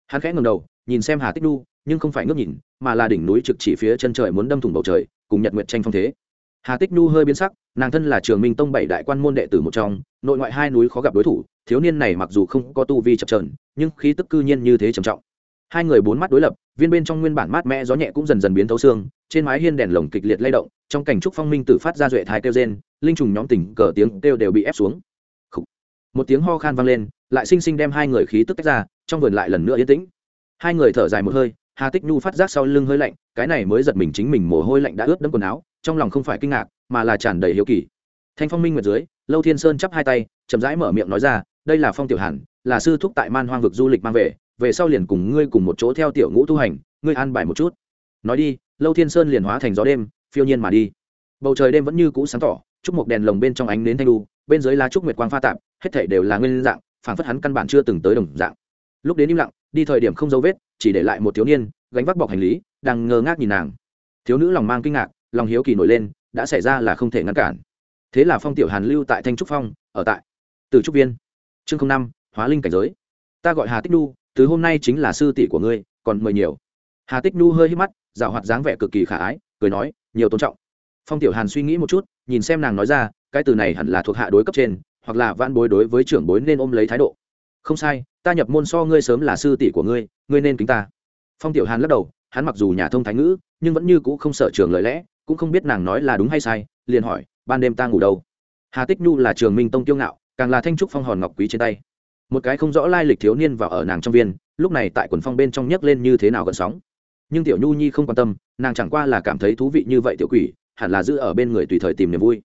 Hắn khẽ ngầm đầu nhìn xem hà tích Nu, nhưng không phải ngước nhìn mà là đỉnh núi trực chỉ phía chân trời muốn đâm thủng bầu trời cùng nhật nguyệt tranh phong thế. Hà tích nhu hơi biến sắc nàng thân là trường minh tông bảy đại quan môn đệ tử một trong nội ngoại hai núi khó gặp đối thủ thiếu niên này mặc dù không có tu vi chập trờn nhưng khí tức cư nhiên như thế trầm trọng hai người bốn mắt đối lập, viên bên trong nguyên bản mát mẽ gió nhẹ cũng dần dần biến thấu xương, trên mái hiên đèn lồng kịch liệt lay động, trong cảnh trúc phong minh tử phát ra duệ thái kêu rên, linh trùng nhóm tỉnh cờ tiếng kêu đều bị ép xuống. Một tiếng ho khan vang lên, lại xinh xinh đem hai người khí tức tách ra, trong vườn lại lần nữa yên tĩnh. Hai người thở dài một hơi, hà tích nhu phát giác sau lưng hơi lạnh, cái này mới giật mình chính mình mồ hôi lạnh đã ướt đẫm quần áo, trong lòng không phải kinh ngạc, mà là tràn đầy hiếu kỳ. Thanh phong minh nguyệt dưới, lâu thiên sơn chắp hai tay, chậm rãi mở miệng nói ra, đây là phong tiểu hàn, là sư thúc tại man hoang vực du lịch mang về về sau liền cùng ngươi cùng một chỗ theo tiểu ngũ tu hành, ngươi an bài một chút. Nói đi, lâu thiên sơn liền hóa thành gió đêm, phiêu nhiên mà đi. Bầu trời đêm vẫn như cũ sáng tỏ, chúc một đèn lồng bên trong ánh nến thanh đu, bên dưới lá trúc nguyệt quang pha tạp, hết thảy đều là nguyên dạng, phảng phất hắn căn bản chưa từng tới đồng dạng. Lúc đến im lặng, đi thời điểm không dấu vết, chỉ để lại một thiếu niên, gánh vác bọc hành lý, đang ngơ ngác nhìn nàng. Thiếu nữ lòng mang kinh ngạc, lòng hiếu kỳ nổi lên, đã xảy ra là không thể ngăn cản. Thế là phong tiểu hàn lưu tại thanh trúc phong, ở tại từ trúc viên. Chương năm, hóa linh cảnh giới. Ta gọi hà tích nu từ hôm nay chính là sư tỷ của ngươi, còn mời nhiều. Hà tích nu hơi hít mắt dạo hoạt dáng vẻ cực kỳ khả ái, cười nói, nhiều tôn trọng. Phong tiểu hàn suy nghĩ một chút, nhìn xem nàng nói ra, cái từ này hẳn là thuộc hạ đối cấp trên, hoặc là van bối đối với trưởng bối nên ôm lấy thái độ. Không sai, ta nhập môn so ngươi sớm là sư tỷ của ngươi ngươi nên kính ta. Phong tiểu hàn lắc đầu, hắn mặc dù nhà thông thái ngữ, nhưng vẫn như cũ không sợ trường lời lẽ, cũng không biết nàng nói là đúng hay sai, liền hỏi, ban đêm ta ngủ đâu? Hà tích nhu là trường minh tông tiêu ngạo, càng là thanh trúc phong hòn ngọc quý trên tay một cái không rõ lai lịch thiếu niên vào ở nàng trong viên, lúc này tại quần phong bên trong nhấc lên như thế nào gần sóng. Nhưng tiểu nhu nhi không quan tâm, nàng chẳng qua là cảm thấy thú vị như vậy tiểu quỷ, hẳn là giữ ở bên người tùy thời tìm niềm vui.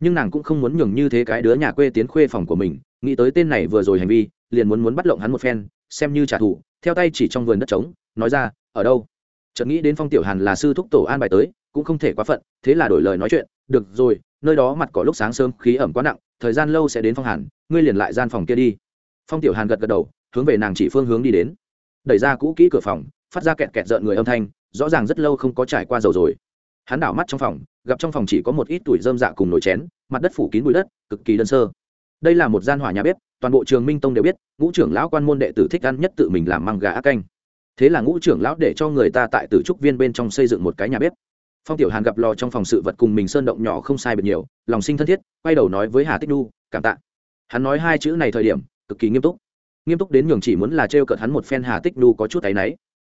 Nhưng nàng cũng không muốn nhường như thế cái đứa nhà quê tiến khuê phòng của mình, nghĩ tới tên này vừa rồi hành vi, liền muốn muốn bắt lộng hắn một phen, xem như trả thù, theo tay chỉ trong vườn đất trống, nói ra, ở đâu? Chợt nghĩ đến phong tiểu hàn là sư thúc tổ an bài tới, cũng không thể quá phận, thế là đổi lời nói chuyện, được rồi, nơi đó mặt cỏ lúc sáng sớm, khí ẩm quá nặng, thời gian lâu sẽ đến phong hàn, ngươi liền lại gian phòng kia đi phong tiểu hàn gật gật đầu, hướng về nàng chỉ phương hướng đi đến. Đẩy ra cũ kỹ cửa phòng, phát ra kẹt kẹt rợn người âm thanh, rõ ràng rất lâu không có trải qua dầu rồi. Hắn đảo mắt trong phòng, gặp trong phòng chỉ có một ít tuổi dơm dạ cùng nồi chén, mặt đất phủ kín bụi đất, cực kỳ đơn sơ. Đây là một gian hỏa nhà bếp, toàn bộ trường minh tông đều biết, ngũ trưởng lão quan môn đệ tử thích ăn nhất tự mình làm măng gà ác canh. Thế là ngũ trưởng lão để cho người ta tại tử trúc viên bên trong xây dựng một cái nhà bếp. Phong tiểu hàn gặp lò trong phòng sự vật cùng mình sơn động nhỏ không sai biệt nhiều, lòng sinh thân thiết, quay đầu nói với hà tích nu cảm tạ. Hắn nói hai chữ này thời điểm cực kỳ nghiêm túc. Nghiêm túc đến nhường chỉ muốn là trêu cợt hắn một phen hà tích nu có chút áy náy.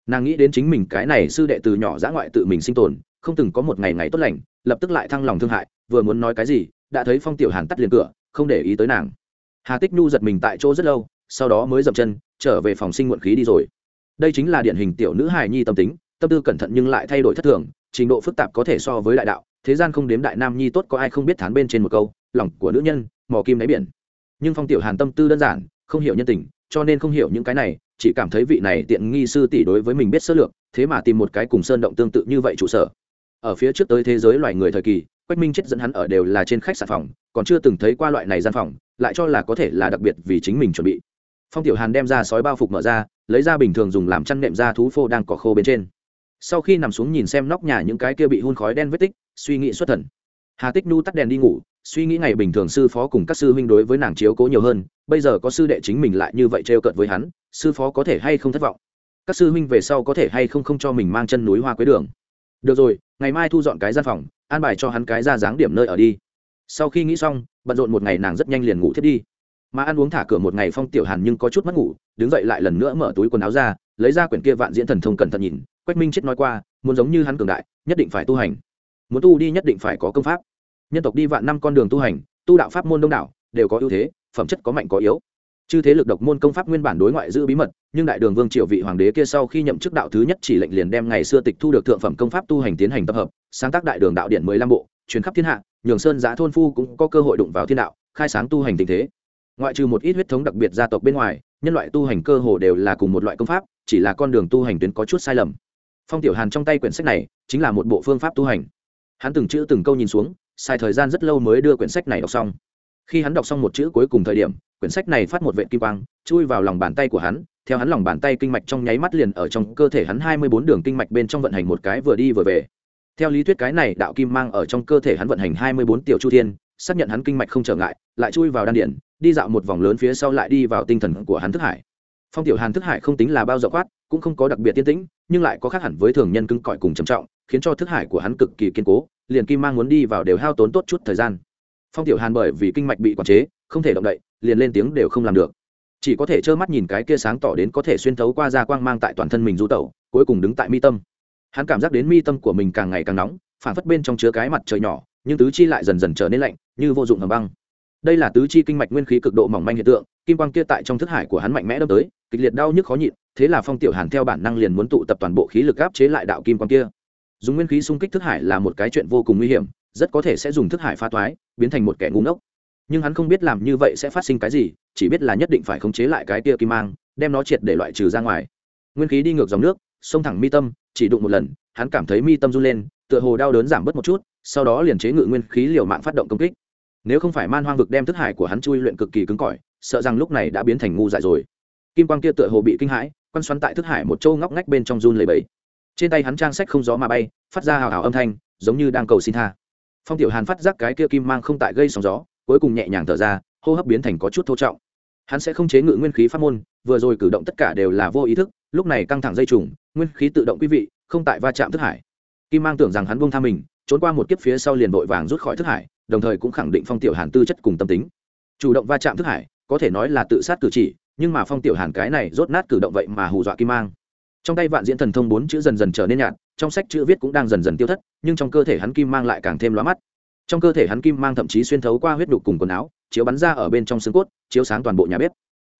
Nàng nghĩ đến chính mình cái này sư đệ từ nhỏ dã ngoại tự mình sinh tồn, không từng có một ngày ngày tốt lành, lập tức lại thăng lòng thương hại, vừa muốn nói cái gì, đã thấy phong tiểu hàn tắt liền cửa, không để ý tới nàng. Hà tích nu giật mình tại chỗ rất lâu, sau đó mới dậm chân, trở về phòng sinh muộn khí đi rồi. Đây chính là điển hình tiểu nữ hài nhi tâm tính, tâm tư cẩn thận nhưng lại thay đổi thất thường, trình độ phức tạp có thể so với đại đạo, thế gian không đếm đại nam nhi tốt có ai không biết thán bên trên một câu, lòng của nữ nhân, mò kim đáy biển nhưng phong tiểu hàn tâm tư đơn giản, không hiểu nhân tình, cho nên không hiểu những cái này, chỉ cảm thấy vị này tiện nghi sư tỷ đối với mình biết sơ lược, thế mà tìm một cái cùng sơn động tương tự như vậy trụ sở. Ở phía trước tới thế giới loài người thời kỳ, quách minh chết dẫn hắn ở đều là trên khách sạn phòng, còn chưa từng thấy qua loại này gian phòng, lại cho là có thể là đặc biệt vì chính mình chuẩn bị. Phong tiểu hàn đem ra sói bao phục mở ra, lấy ra bình thường dùng làm chăn nệm ra thú phô đang cỏ khô bên trên. Sau khi nằm xuống nhìn xem nóc nhà những cái kia bị hun khói đen vết tích, suy nghĩ xuất thần. Hà tích nu tắt đèn đi ngủ suy nghĩ ngày bình thường sư phó cùng các sư huynh đối với nàng chiếu cố nhiều hơn, bây giờ có sư đệ chính mình lại như vậy trêu cợt với hắn, sư phó có thể hay không thất vọng? Các sư huynh về sau có thể hay không không cho mình mang chân núi hoa quế đường? Được rồi, ngày mai thu dọn cái gian phòng, an bài cho hắn cái ra dáng điểm nơi ở đi. Sau khi nghĩ xong, bận rộn một ngày nàng rất nhanh liền ngủ thiết đi. Mà ăn uống thả cửa một ngày phong tiểu hàn nhưng có chút mất ngủ, đứng dậy lại lần nữa mở túi quần áo ra, lấy ra quyển kia vạn diễn thần thông cẩn thận nhìn, quách minh chết nói qua, muốn giống như hắn cường đại, nhất định phải tu hành. Muốn tu đi nhất định phải có công pháp nhân tộc đi vạn năm con đường tu hành, tu đạo pháp môn đông đảo, đều có ưu thế, phẩm chất có mạnh có yếu. Chư thế lực độc môn công pháp nguyên bản đối ngoại giữ bí mật, nhưng đại đường vương triều vị hoàng đế kia sau khi nhậm chức đạo thứ nhất chỉ lệnh liền đem ngày xưa tịch thu được thượng phẩm công pháp tu hành tiến hành tập hợp, sáng tác đại đường đạo điện mười lăm bộ, truyền khắp thiên hạ, nhường sơn giã thôn phu cũng có cơ hội đụng vào thiên đạo, khai sáng tu hành tình thế. Ngoại trừ một ít huyết thống đặc biệt gia tộc bên ngoài, nhân loại tu hành cơ hồ đều là cùng một loại công pháp, chỉ là con đường tu hành tuyến có chút sai lầm. Phong tiểu hàn trong tay quyển sách này chính là một bộ phương pháp tu hành. Hắn từng chữ từng câu nhìn xuống xài thời gian rất lâu mới đưa quyển sách này đọc xong. Khi hắn đọc xong một chữ cuối cùng thời điểm, quyển sách này phát một vệ kim quang, chui vào lòng bàn tay của hắn, theo hắn lòng bàn tay kinh mạch trong nháy mắt liền ở trong cơ thể hắn hai mươi bốn đường kinh mạch bên trong vận hành một cái vừa đi vừa về. Theo lý thuyết cái này đạo kim mang ở trong cơ thể hắn vận hành hai mươi bốn tiểu chu thiên, xác nhận hắn kinh mạch không trở ngại, lại chui vào đan điện đi dạo một vòng lớn phía sau lại đi vào tinh thần của hắn thức hải. Phong tiểu hàn thức hải không tính là bao rộng quát, cũng không có đặc biệt tiên tĩnh nhưng lại có khác hẳn với thường nhân cứng cỏi cùng trầm trọng, khiến cho thức hải của hắn cực kỳ kiên cố, liền kim mang muốn đi vào đều hao tốn tốt chút thời gian. Phong tiểu hàn bởi vì kinh mạch bị quản chế, không thể động đậy, liền lên tiếng đều không làm được. Chỉ có thể trơ mắt nhìn cái kia sáng tỏ đến có thể xuyên thấu qua da quang mang tại toàn thân mình du tẩu, cuối cùng đứng tại mi tâm. Hắn cảm giác đến mi tâm của mình càng ngày càng nóng, phản phất bên trong chứa cái mặt trời nhỏ, nhưng tứ chi lại dần dần trở nên lạnh, như vô dụng hầm băng. Đây là tứ chi kinh mạch nguyên khí cực độ mỏng manh hiện tượng, kim quang kia tại trong thức hải của hắn mạnh mẽ đâm tới, kịch liệt đau nhức khó nhịn thế là phong tiểu hàn theo bản năng liền muốn tụ tập toàn bộ khí lực áp chế lại đạo kim quang kia. Dùng nguyên khí xung kích thức hải là một cái chuyện vô cùng nguy hiểm, rất có thể sẽ dùng thức hải pha toái, biến thành một kẻ ngu ngốc. Nhưng hắn không biết làm như vậy sẽ phát sinh cái gì, chỉ biết là nhất định phải khống chế lại cái kia kim mang, đem nó triệt để loại trừ ra ngoài. Nguyên khí đi ngược dòng nước, xông thẳng mi tâm, chỉ đụng một lần, hắn cảm thấy mi tâm run lên, tựa hồ đau đớn giảm bớt một chút, sau đó liền chế ngự nguyên khí liều mạng phát động công kích. Nếu không phải man hoang vực đem thức hải của hắn chui luyện cực kỳ cứng cỏi, sợ rằng lúc này đã biến thành ngu dại rồi. Kim quang kia tựa hồ bị kinh hãi quan xoắn tại thức hải một châu ngóc ngách bên trong run lầy bẫy trên tay hắn trang sách không gió mà bay, phát ra hào hào âm thanh, giống như đang cầu xin tha. Phong tiểu hàn phát giác cái kia kim mang không tại gây sóng gió, cuối cùng nhẹ nhàng thở ra, hô hấp biến thành có chút thô trọng. Hắn sẽ không chế ngự nguyên khí pháp môn, vừa rồi cử động tất cả đều là vô ý thức, lúc này căng thẳng dây trùng, nguyên khí tự động quý vị, không tại va chạm thức hải. Kim mang tưởng rằng hắn buông tha mình, trốn qua một kiếp phía sau liền vội vàng rút khỏi thức hải, đồng thời cũng khẳng định phong tiểu hàn tư chất cùng tâm tính. Chủ động va chạm thức hải, có thể nói là tự sát cử chỉ nhưng mà phong tiểu hàn cái này rốt nát cử động vậy mà hù dọa kim mang. Trong tay vạn diễn thần thông bốn chữ dần dần trở nên nhạt, trong sách chữ viết cũng đang dần dần tiêu thất, nhưng trong cơ thể hắn kim mang lại càng thêm lóa mắt. Trong cơ thể hắn kim mang thậm chí xuyên thấu qua huyết đục cùng quần áo, chiếu bắn ra ở bên trong xương cốt, chiếu sáng toàn bộ nhà bếp.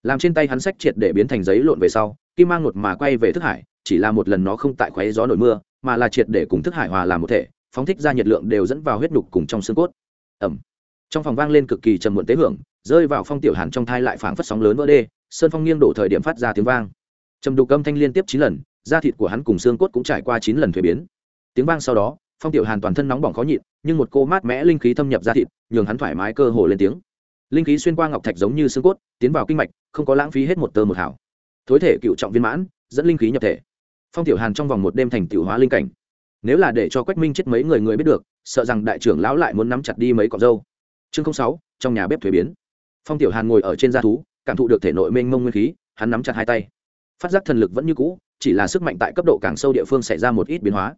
Làm trên tay hắn sách triệt để biến thành giấy lộn về sau, kim mang ngột mà quay về thức hải, chỉ là một lần nó không tại khoáy gió nổi mưa, mà là triệt để cùng thức hải hòa làm một thể, phóng thích ra nhiệt lượng đều dẫn vào huyết đục cùng trong xương cốt. Ẩm trong phòng vang lên cực kỳ trầm muộn tế hưởng, rơi vào phong tiểu hàn trong thai lại phảng phất sóng lớn vỡ đê sơn phong nghiêng đổ thời điểm phát ra tiếng vang. Trầm đục âm thanh liên tiếp chín lần, da thịt của hắn cùng xương cốt cũng trải qua chín lần thuế biến. Tiếng vang sau đó, phong tiểu hàn toàn thân nóng bỏng khó nhịn, nhưng một cô mát mẽ linh khí thâm nhập da thịt, nhường hắn thoải mái cơ hồ lên tiếng. Linh khí xuyên qua ngọc thạch giống như xương cốt, tiến vào kinh mạch, không có lãng phí hết một tơ một hảo thối thể cựu trọng viên mãn, dẫn linh khí nhập thể. Phong tiểu hàn trong vòng một đêm thành tiểu hóa linh cảnh. Nếu là để cho quách minh chết mấy người người biết được, sợ rằng đại trưởng lão lại muốn nắm chặt đi mấy cọc dâu chương sáu, trong nhà bếp thuế biến. Phong tiểu hàn ngồi ở trên da thú cảm thụ được thể nội mênh mông nguyên khí, hắn nắm chặt hai tay. Phát giác thần lực vẫn như cũ, chỉ là sức mạnh tại cấp độ càng sâu địa phương xảy ra một ít biến hóa.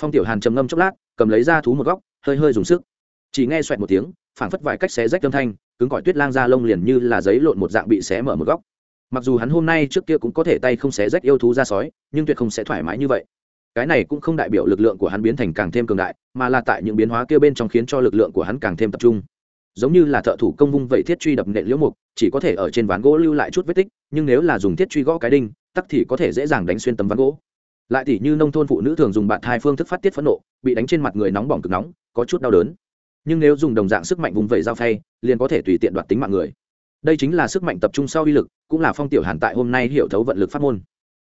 Phong tiểu hàn trầm ngâm chốc lát, cầm lấy ra thú một góc, hơi hơi dùng sức. Chỉ nghe xoẹt một tiếng, phảng phất vài cách xé rách âm thanh, cứng cỏi tuyết lang ra lông liền như là giấy lộn một dạng bị xé mở một góc. Mặc dù hắn hôm nay trước kia cũng có thể tay không xé rách yêu thú ra sói, nhưng tuyệt không sẽ thoải mái như vậy. Cái này cũng không đại biểu lực lượng của hắn biến thành càng thêm cường đại, mà là tại những biến hóa kia bên trong khiến cho lực lượng của hắn càng thêm tập trung giống như là thợ thủ công vung vậy thiết truy đập nện liễu mục, chỉ có thể ở trên ván gỗ lưu lại chút vết tích, nhưng nếu là dùng thiết truy gõ cái đinh, tắc thì có thể dễ dàng đánh xuyên tấm ván gỗ. Lại tỉ như nông thôn phụ nữ thường dùng bạt hai phương thức phát tiết phẫn nộ, bị đánh trên mặt người nóng bỏng cực nóng, có chút đau đớn. Nhưng nếu dùng đồng dạng sức mạnh vùng vẩy dao phay, liền có thể tùy tiện đoạt tính mạng người. Đây chính là sức mạnh tập trung sau uy lực, cũng là phong tiểu hàn tại hôm nay hiểu thấu vận lực phát môn.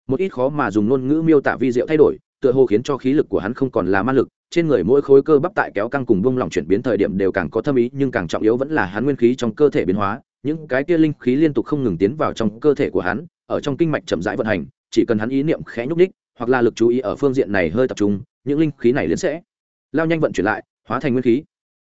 Một ít khó mà dùng ngôn ngữ miêu tả vi diệu thay đổi, tựa hồ khiến cho khí lực của hắn không còn là ma lực trên người mỗi khối cơ bắp tại kéo căng cùng bông lỏng chuyển biến thời điểm đều càng có thâm ý, nhưng càng trọng yếu vẫn là hắn nguyên khí trong cơ thể biến hóa, những cái kia linh khí liên tục không ngừng tiến vào trong cơ thể của hắn, ở trong kinh mạch chậm rãi vận hành, chỉ cần hắn ý niệm khẽ nhúc ních hoặc là lực chú ý ở phương diện này hơi tập trung, những linh khí này liền sẽ lao nhanh vận chuyển lại, hóa thành nguyên khí.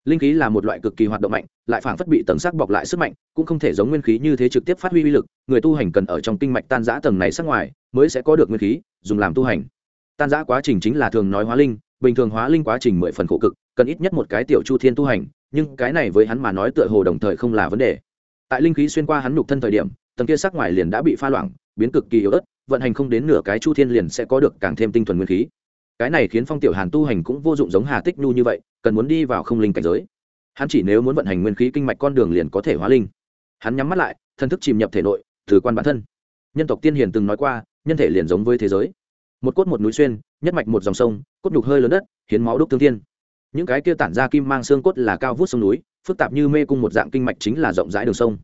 Linh khí là một loại cực kỳ hoạt động mạnh, lại phảng phất bị tầng sắc bọc lại sức mạnh, cũng không thể giống nguyên khí như thế trực tiếp phát huy uy lực, người tu hành cần ở trong kinh mạch tan giã tầng này sắc ngoài, mới sẽ có được nguyên khí, dùng làm tu hành. Tan giã quá trình chính là thường nói hóa linh bình thường hóa linh quá trình mười phần khổ cực, cần ít nhất một cái tiểu chu thiên tu hành, nhưng cái này với hắn mà nói tựa hồ đồng thời không là vấn đề. Tại linh khí xuyên qua hắn nhục thân thời điểm, tầng kia sắc ngoài liền đã bị pha loãng, biến cực kỳ yếu ớt, vận hành không đến nửa cái chu thiên liền sẽ có được càng thêm tinh thuần nguyên khí. Cái này khiến phong tiểu hàn tu hành cũng vô dụng giống hà tích nhu như vậy, cần muốn đi vào không linh cảnh giới. Hắn chỉ nếu muốn vận hành nguyên khí kinh mạch con đường liền có thể hóa linh. Hắn nhắm mắt lại thân thức chìm nhập thể nội, thử quan bản thân. Nhân tộc tiên hiền từng nói qua, nhân thể liền giống với thế giới một cốt một núi xuyên, nhất mạch một dòng sông, cốt nhục hơi lớn đất, hiến máu đúc thương thiên. Những cái kia tản ra kim mang xương cốt là cao vút sông núi, phức tạp như mê cung một dạng kinh mạch chính là rộng rãi đường sông.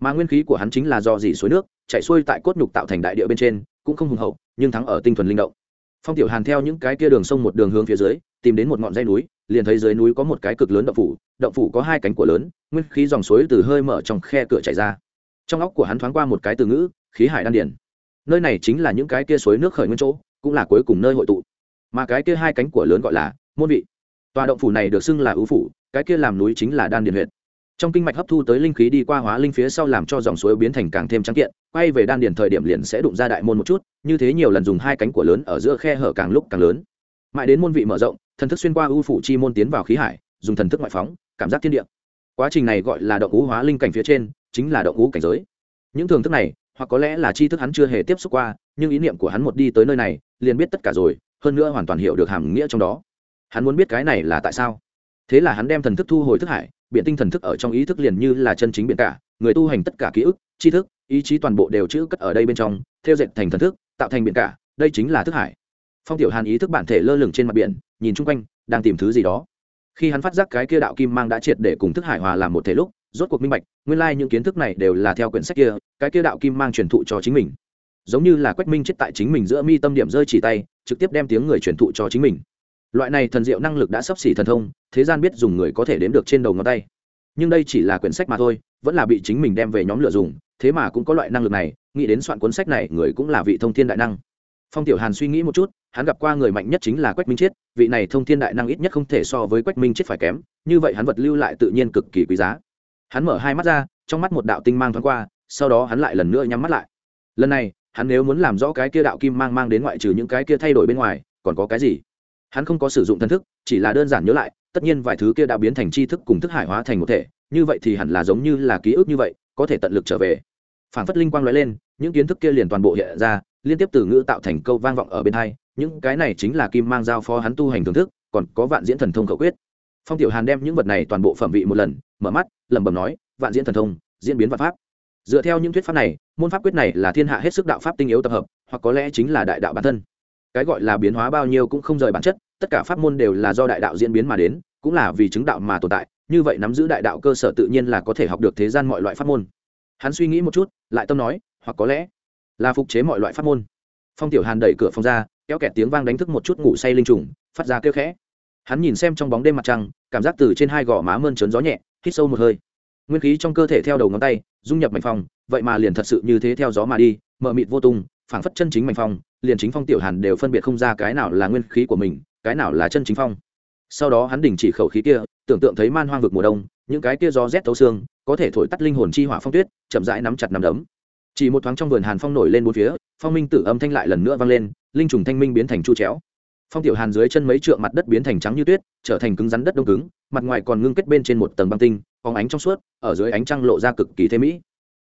Mà nguyên khí của hắn chính là do dỉ suối nước chạy xuôi tại cốt nhục tạo thành đại địa bên trên, cũng không hùng hậu, nhưng thắng ở tinh thuần linh động. Phong tiểu hàn theo những cái kia đường sông một đường hướng phía dưới, tìm đến một ngọn dây núi, liền thấy dưới núi có một cái cực lớn động phủ động phủ có hai cánh của lớn, nguyên khí dòng suối từ hơi mở trong khe cửa chảy ra. Trong óc của hắn thoáng qua một cái từ ngữ, khí hải đan điển nơi này chính là những cái kia suối nước khởi nguyên chỗ cũng là cuối cùng nơi hội tụ. Mà cái kia hai cánh của lớn gọi là môn vị. Tòa động phủ này được xưng là ưu phủ, cái kia làm núi chính là đan điền huyện trong kinh mạch hấp thu tới linh khí đi qua hóa linh phía sau làm cho dòng suối biến thành càng thêm trắng kiện, quay về đan điền thời điểm liền sẽ đụng ra đại môn một chút, như thế nhiều lần dùng hai cánh của lớn ở giữa khe hở càng lúc càng lớn. Mãi đến môn vị mở rộng, thần thức xuyên qua ưu phủ chi môn tiến vào khí hải, dùng thần thức ngoại phóng, cảm giác thiên địa. Quá trình này gọi là động ngũ hóa linh cảnh phía trên, chính là động ngũ cảnh giới. Những thường thức này, hoặc có lẽ là chi thức hắn chưa hề tiếp xúc qua nhưng ý niệm của hắn một đi tới nơi này, liền biết tất cả rồi, hơn nữa hoàn toàn hiểu được hàm nghĩa trong đó. Hắn muốn biết cái này là tại sao? Thế là hắn đem thần thức thu hồi thức hải, biện tinh thần thức ở trong ý thức liền như là chân chính biện cả, người tu hành tất cả ký ức, tri thức, ý chí toàn bộ đều chữ cất ở đây bên trong, theo dệt thành thần thức, tạo thành biện cả, đây chính là thức hải. Phong tiểu hàn ý thức bản thể lơ lửng trên mặt biển, nhìn chung quanh, đang tìm thứ gì đó. Khi hắn phát giác cái kia đạo kim mang đã triệt để cùng thức hải hòa làm một thể lúc, rốt cuộc minh bạch, nguyên lai những kiến thức này đều là theo quyển sách kia, cái kia đạo kim mang truyền thụ cho chính mình giống như là quách minh chết tại chính mình giữa mi tâm điểm rơi chỉ tay, trực tiếp đem tiếng người truyền thụ cho chính mình. Loại này thần diệu năng lực đã sắp xỉ thần thông, thế gian biết dùng người có thể đếm được trên đầu ngón tay. Nhưng đây chỉ là quyển sách mà thôi, vẫn là bị chính mình đem về nhóm lựa dùng, thế mà cũng có loại năng lực này, nghĩ đến soạn cuốn sách này, người cũng là vị thông thiên đại năng. Phong tiểu hàn suy nghĩ một chút, hắn gặp qua người mạnh nhất chính là quách minh chiết vị này thông thiên đại năng ít nhất không thể so với quách minh chiết phải kém, như vậy hắn vật lưu lại tự nhiên cực kỳ quý giá. Hắn mở hai mắt ra, trong mắt một đạo tinh mang thoáng qua, sau đó hắn lại lần nữa nhắm mắt lại. Lần này hắn nếu muốn làm rõ cái kia đạo kim mang mang đến ngoại trừ những cái kia thay đổi bên ngoài, còn có cái gì? Hắn không có sử dụng thân thức, chỉ là đơn giản nhớ lại, tất nhiên vài thứ kia đã biến thành tri thức cùng thức hải hóa thành một thể, như vậy thì hẳn là giống như là ký ức như vậy, có thể tận lực trở về. Phản phất linh quang nói lên, những kiến thức kia liền toàn bộ hiện ra, liên tiếp từ ngữ tạo thành câu vang vọng ở bên hai, những cái này chính là kim mang giao phó hắn tu hành thưởng thức, còn có vạn diễn thần thông khẩu quyết. Phong tiểu hàn đem những vật này toàn bộ phẩm vị một lần, mở mắt, lẩm bẩm nói, vạn diễn thần thông, diễn biến vạn pháp. Dựa theo những thuyết pháp này môn pháp quyết này là thiên hạ hết sức đạo pháp tinh yếu tập hợp, hoặc có lẽ chính là đại đạo bản thân. Cái gọi là biến hóa bao nhiêu cũng không rời bản chất, tất cả pháp môn đều là do đại đạo diễn biến mà đến, cũng là vì chứng đạo mà tồn tại, như vậy nắm giữ đại đạo cơ sở tự nhiên là có thể học được thế gian mọi loại pháp môn. Hắn suy nghĩ một chút, lại tâm nói, hoặc có lẽ là phục chế mọi loại pháp môn. Phong tiểu hàn đẩy cửa phòng ra, kéo kẹt tiếng vang đánh thức một chút ngủ say linh trùng, phát ra kêu khẽ. Hắn nhìn xem trong bóng đêm mặt trăng, cảm giác từ trên hai gò má mơn trớn gió nhẹ, hít sâu một hơi. Nguyên khí trong cơ thể theo đầu ngón tay dung nhập mạnh phong, vậy mà liền thật sự như thế theo gió mà đi, mờ mịt vô tung, phảng phất chân chính mạnh phong, liền chính phong tiểu hàn đều phân biệt không ra cái nào là nguyên khí của mình, cái nào là chân chính phong. Sau đó hắn đình chỉ khẩu khí kia, tưởng tượng thấy man hoang vực mùa đông, những cái kia gió rét thấu xương, có thể thổi tắt linh hồn chi hỏa phong tuyết, chậm rãi nắm chặt nắm đấm. Chỉ một thoáng trong vườn hàn phong nổi lên bốn phía, phong minh tử âm thanh lại lần nữa vang lên, linh trùng thanh minh biến thành chu chéo phong tiểu hàn dưới chân mấy trượng mặt đất biến thành trắng như tuyết, trở thành cứng rắn đất đông cứng, mặt ngoài còn ngưng kết bên trên một tầng băng tinh phóng ánh trong suốt, ở dưới ánh trăng lộ ra cực kỳ thế mỹ.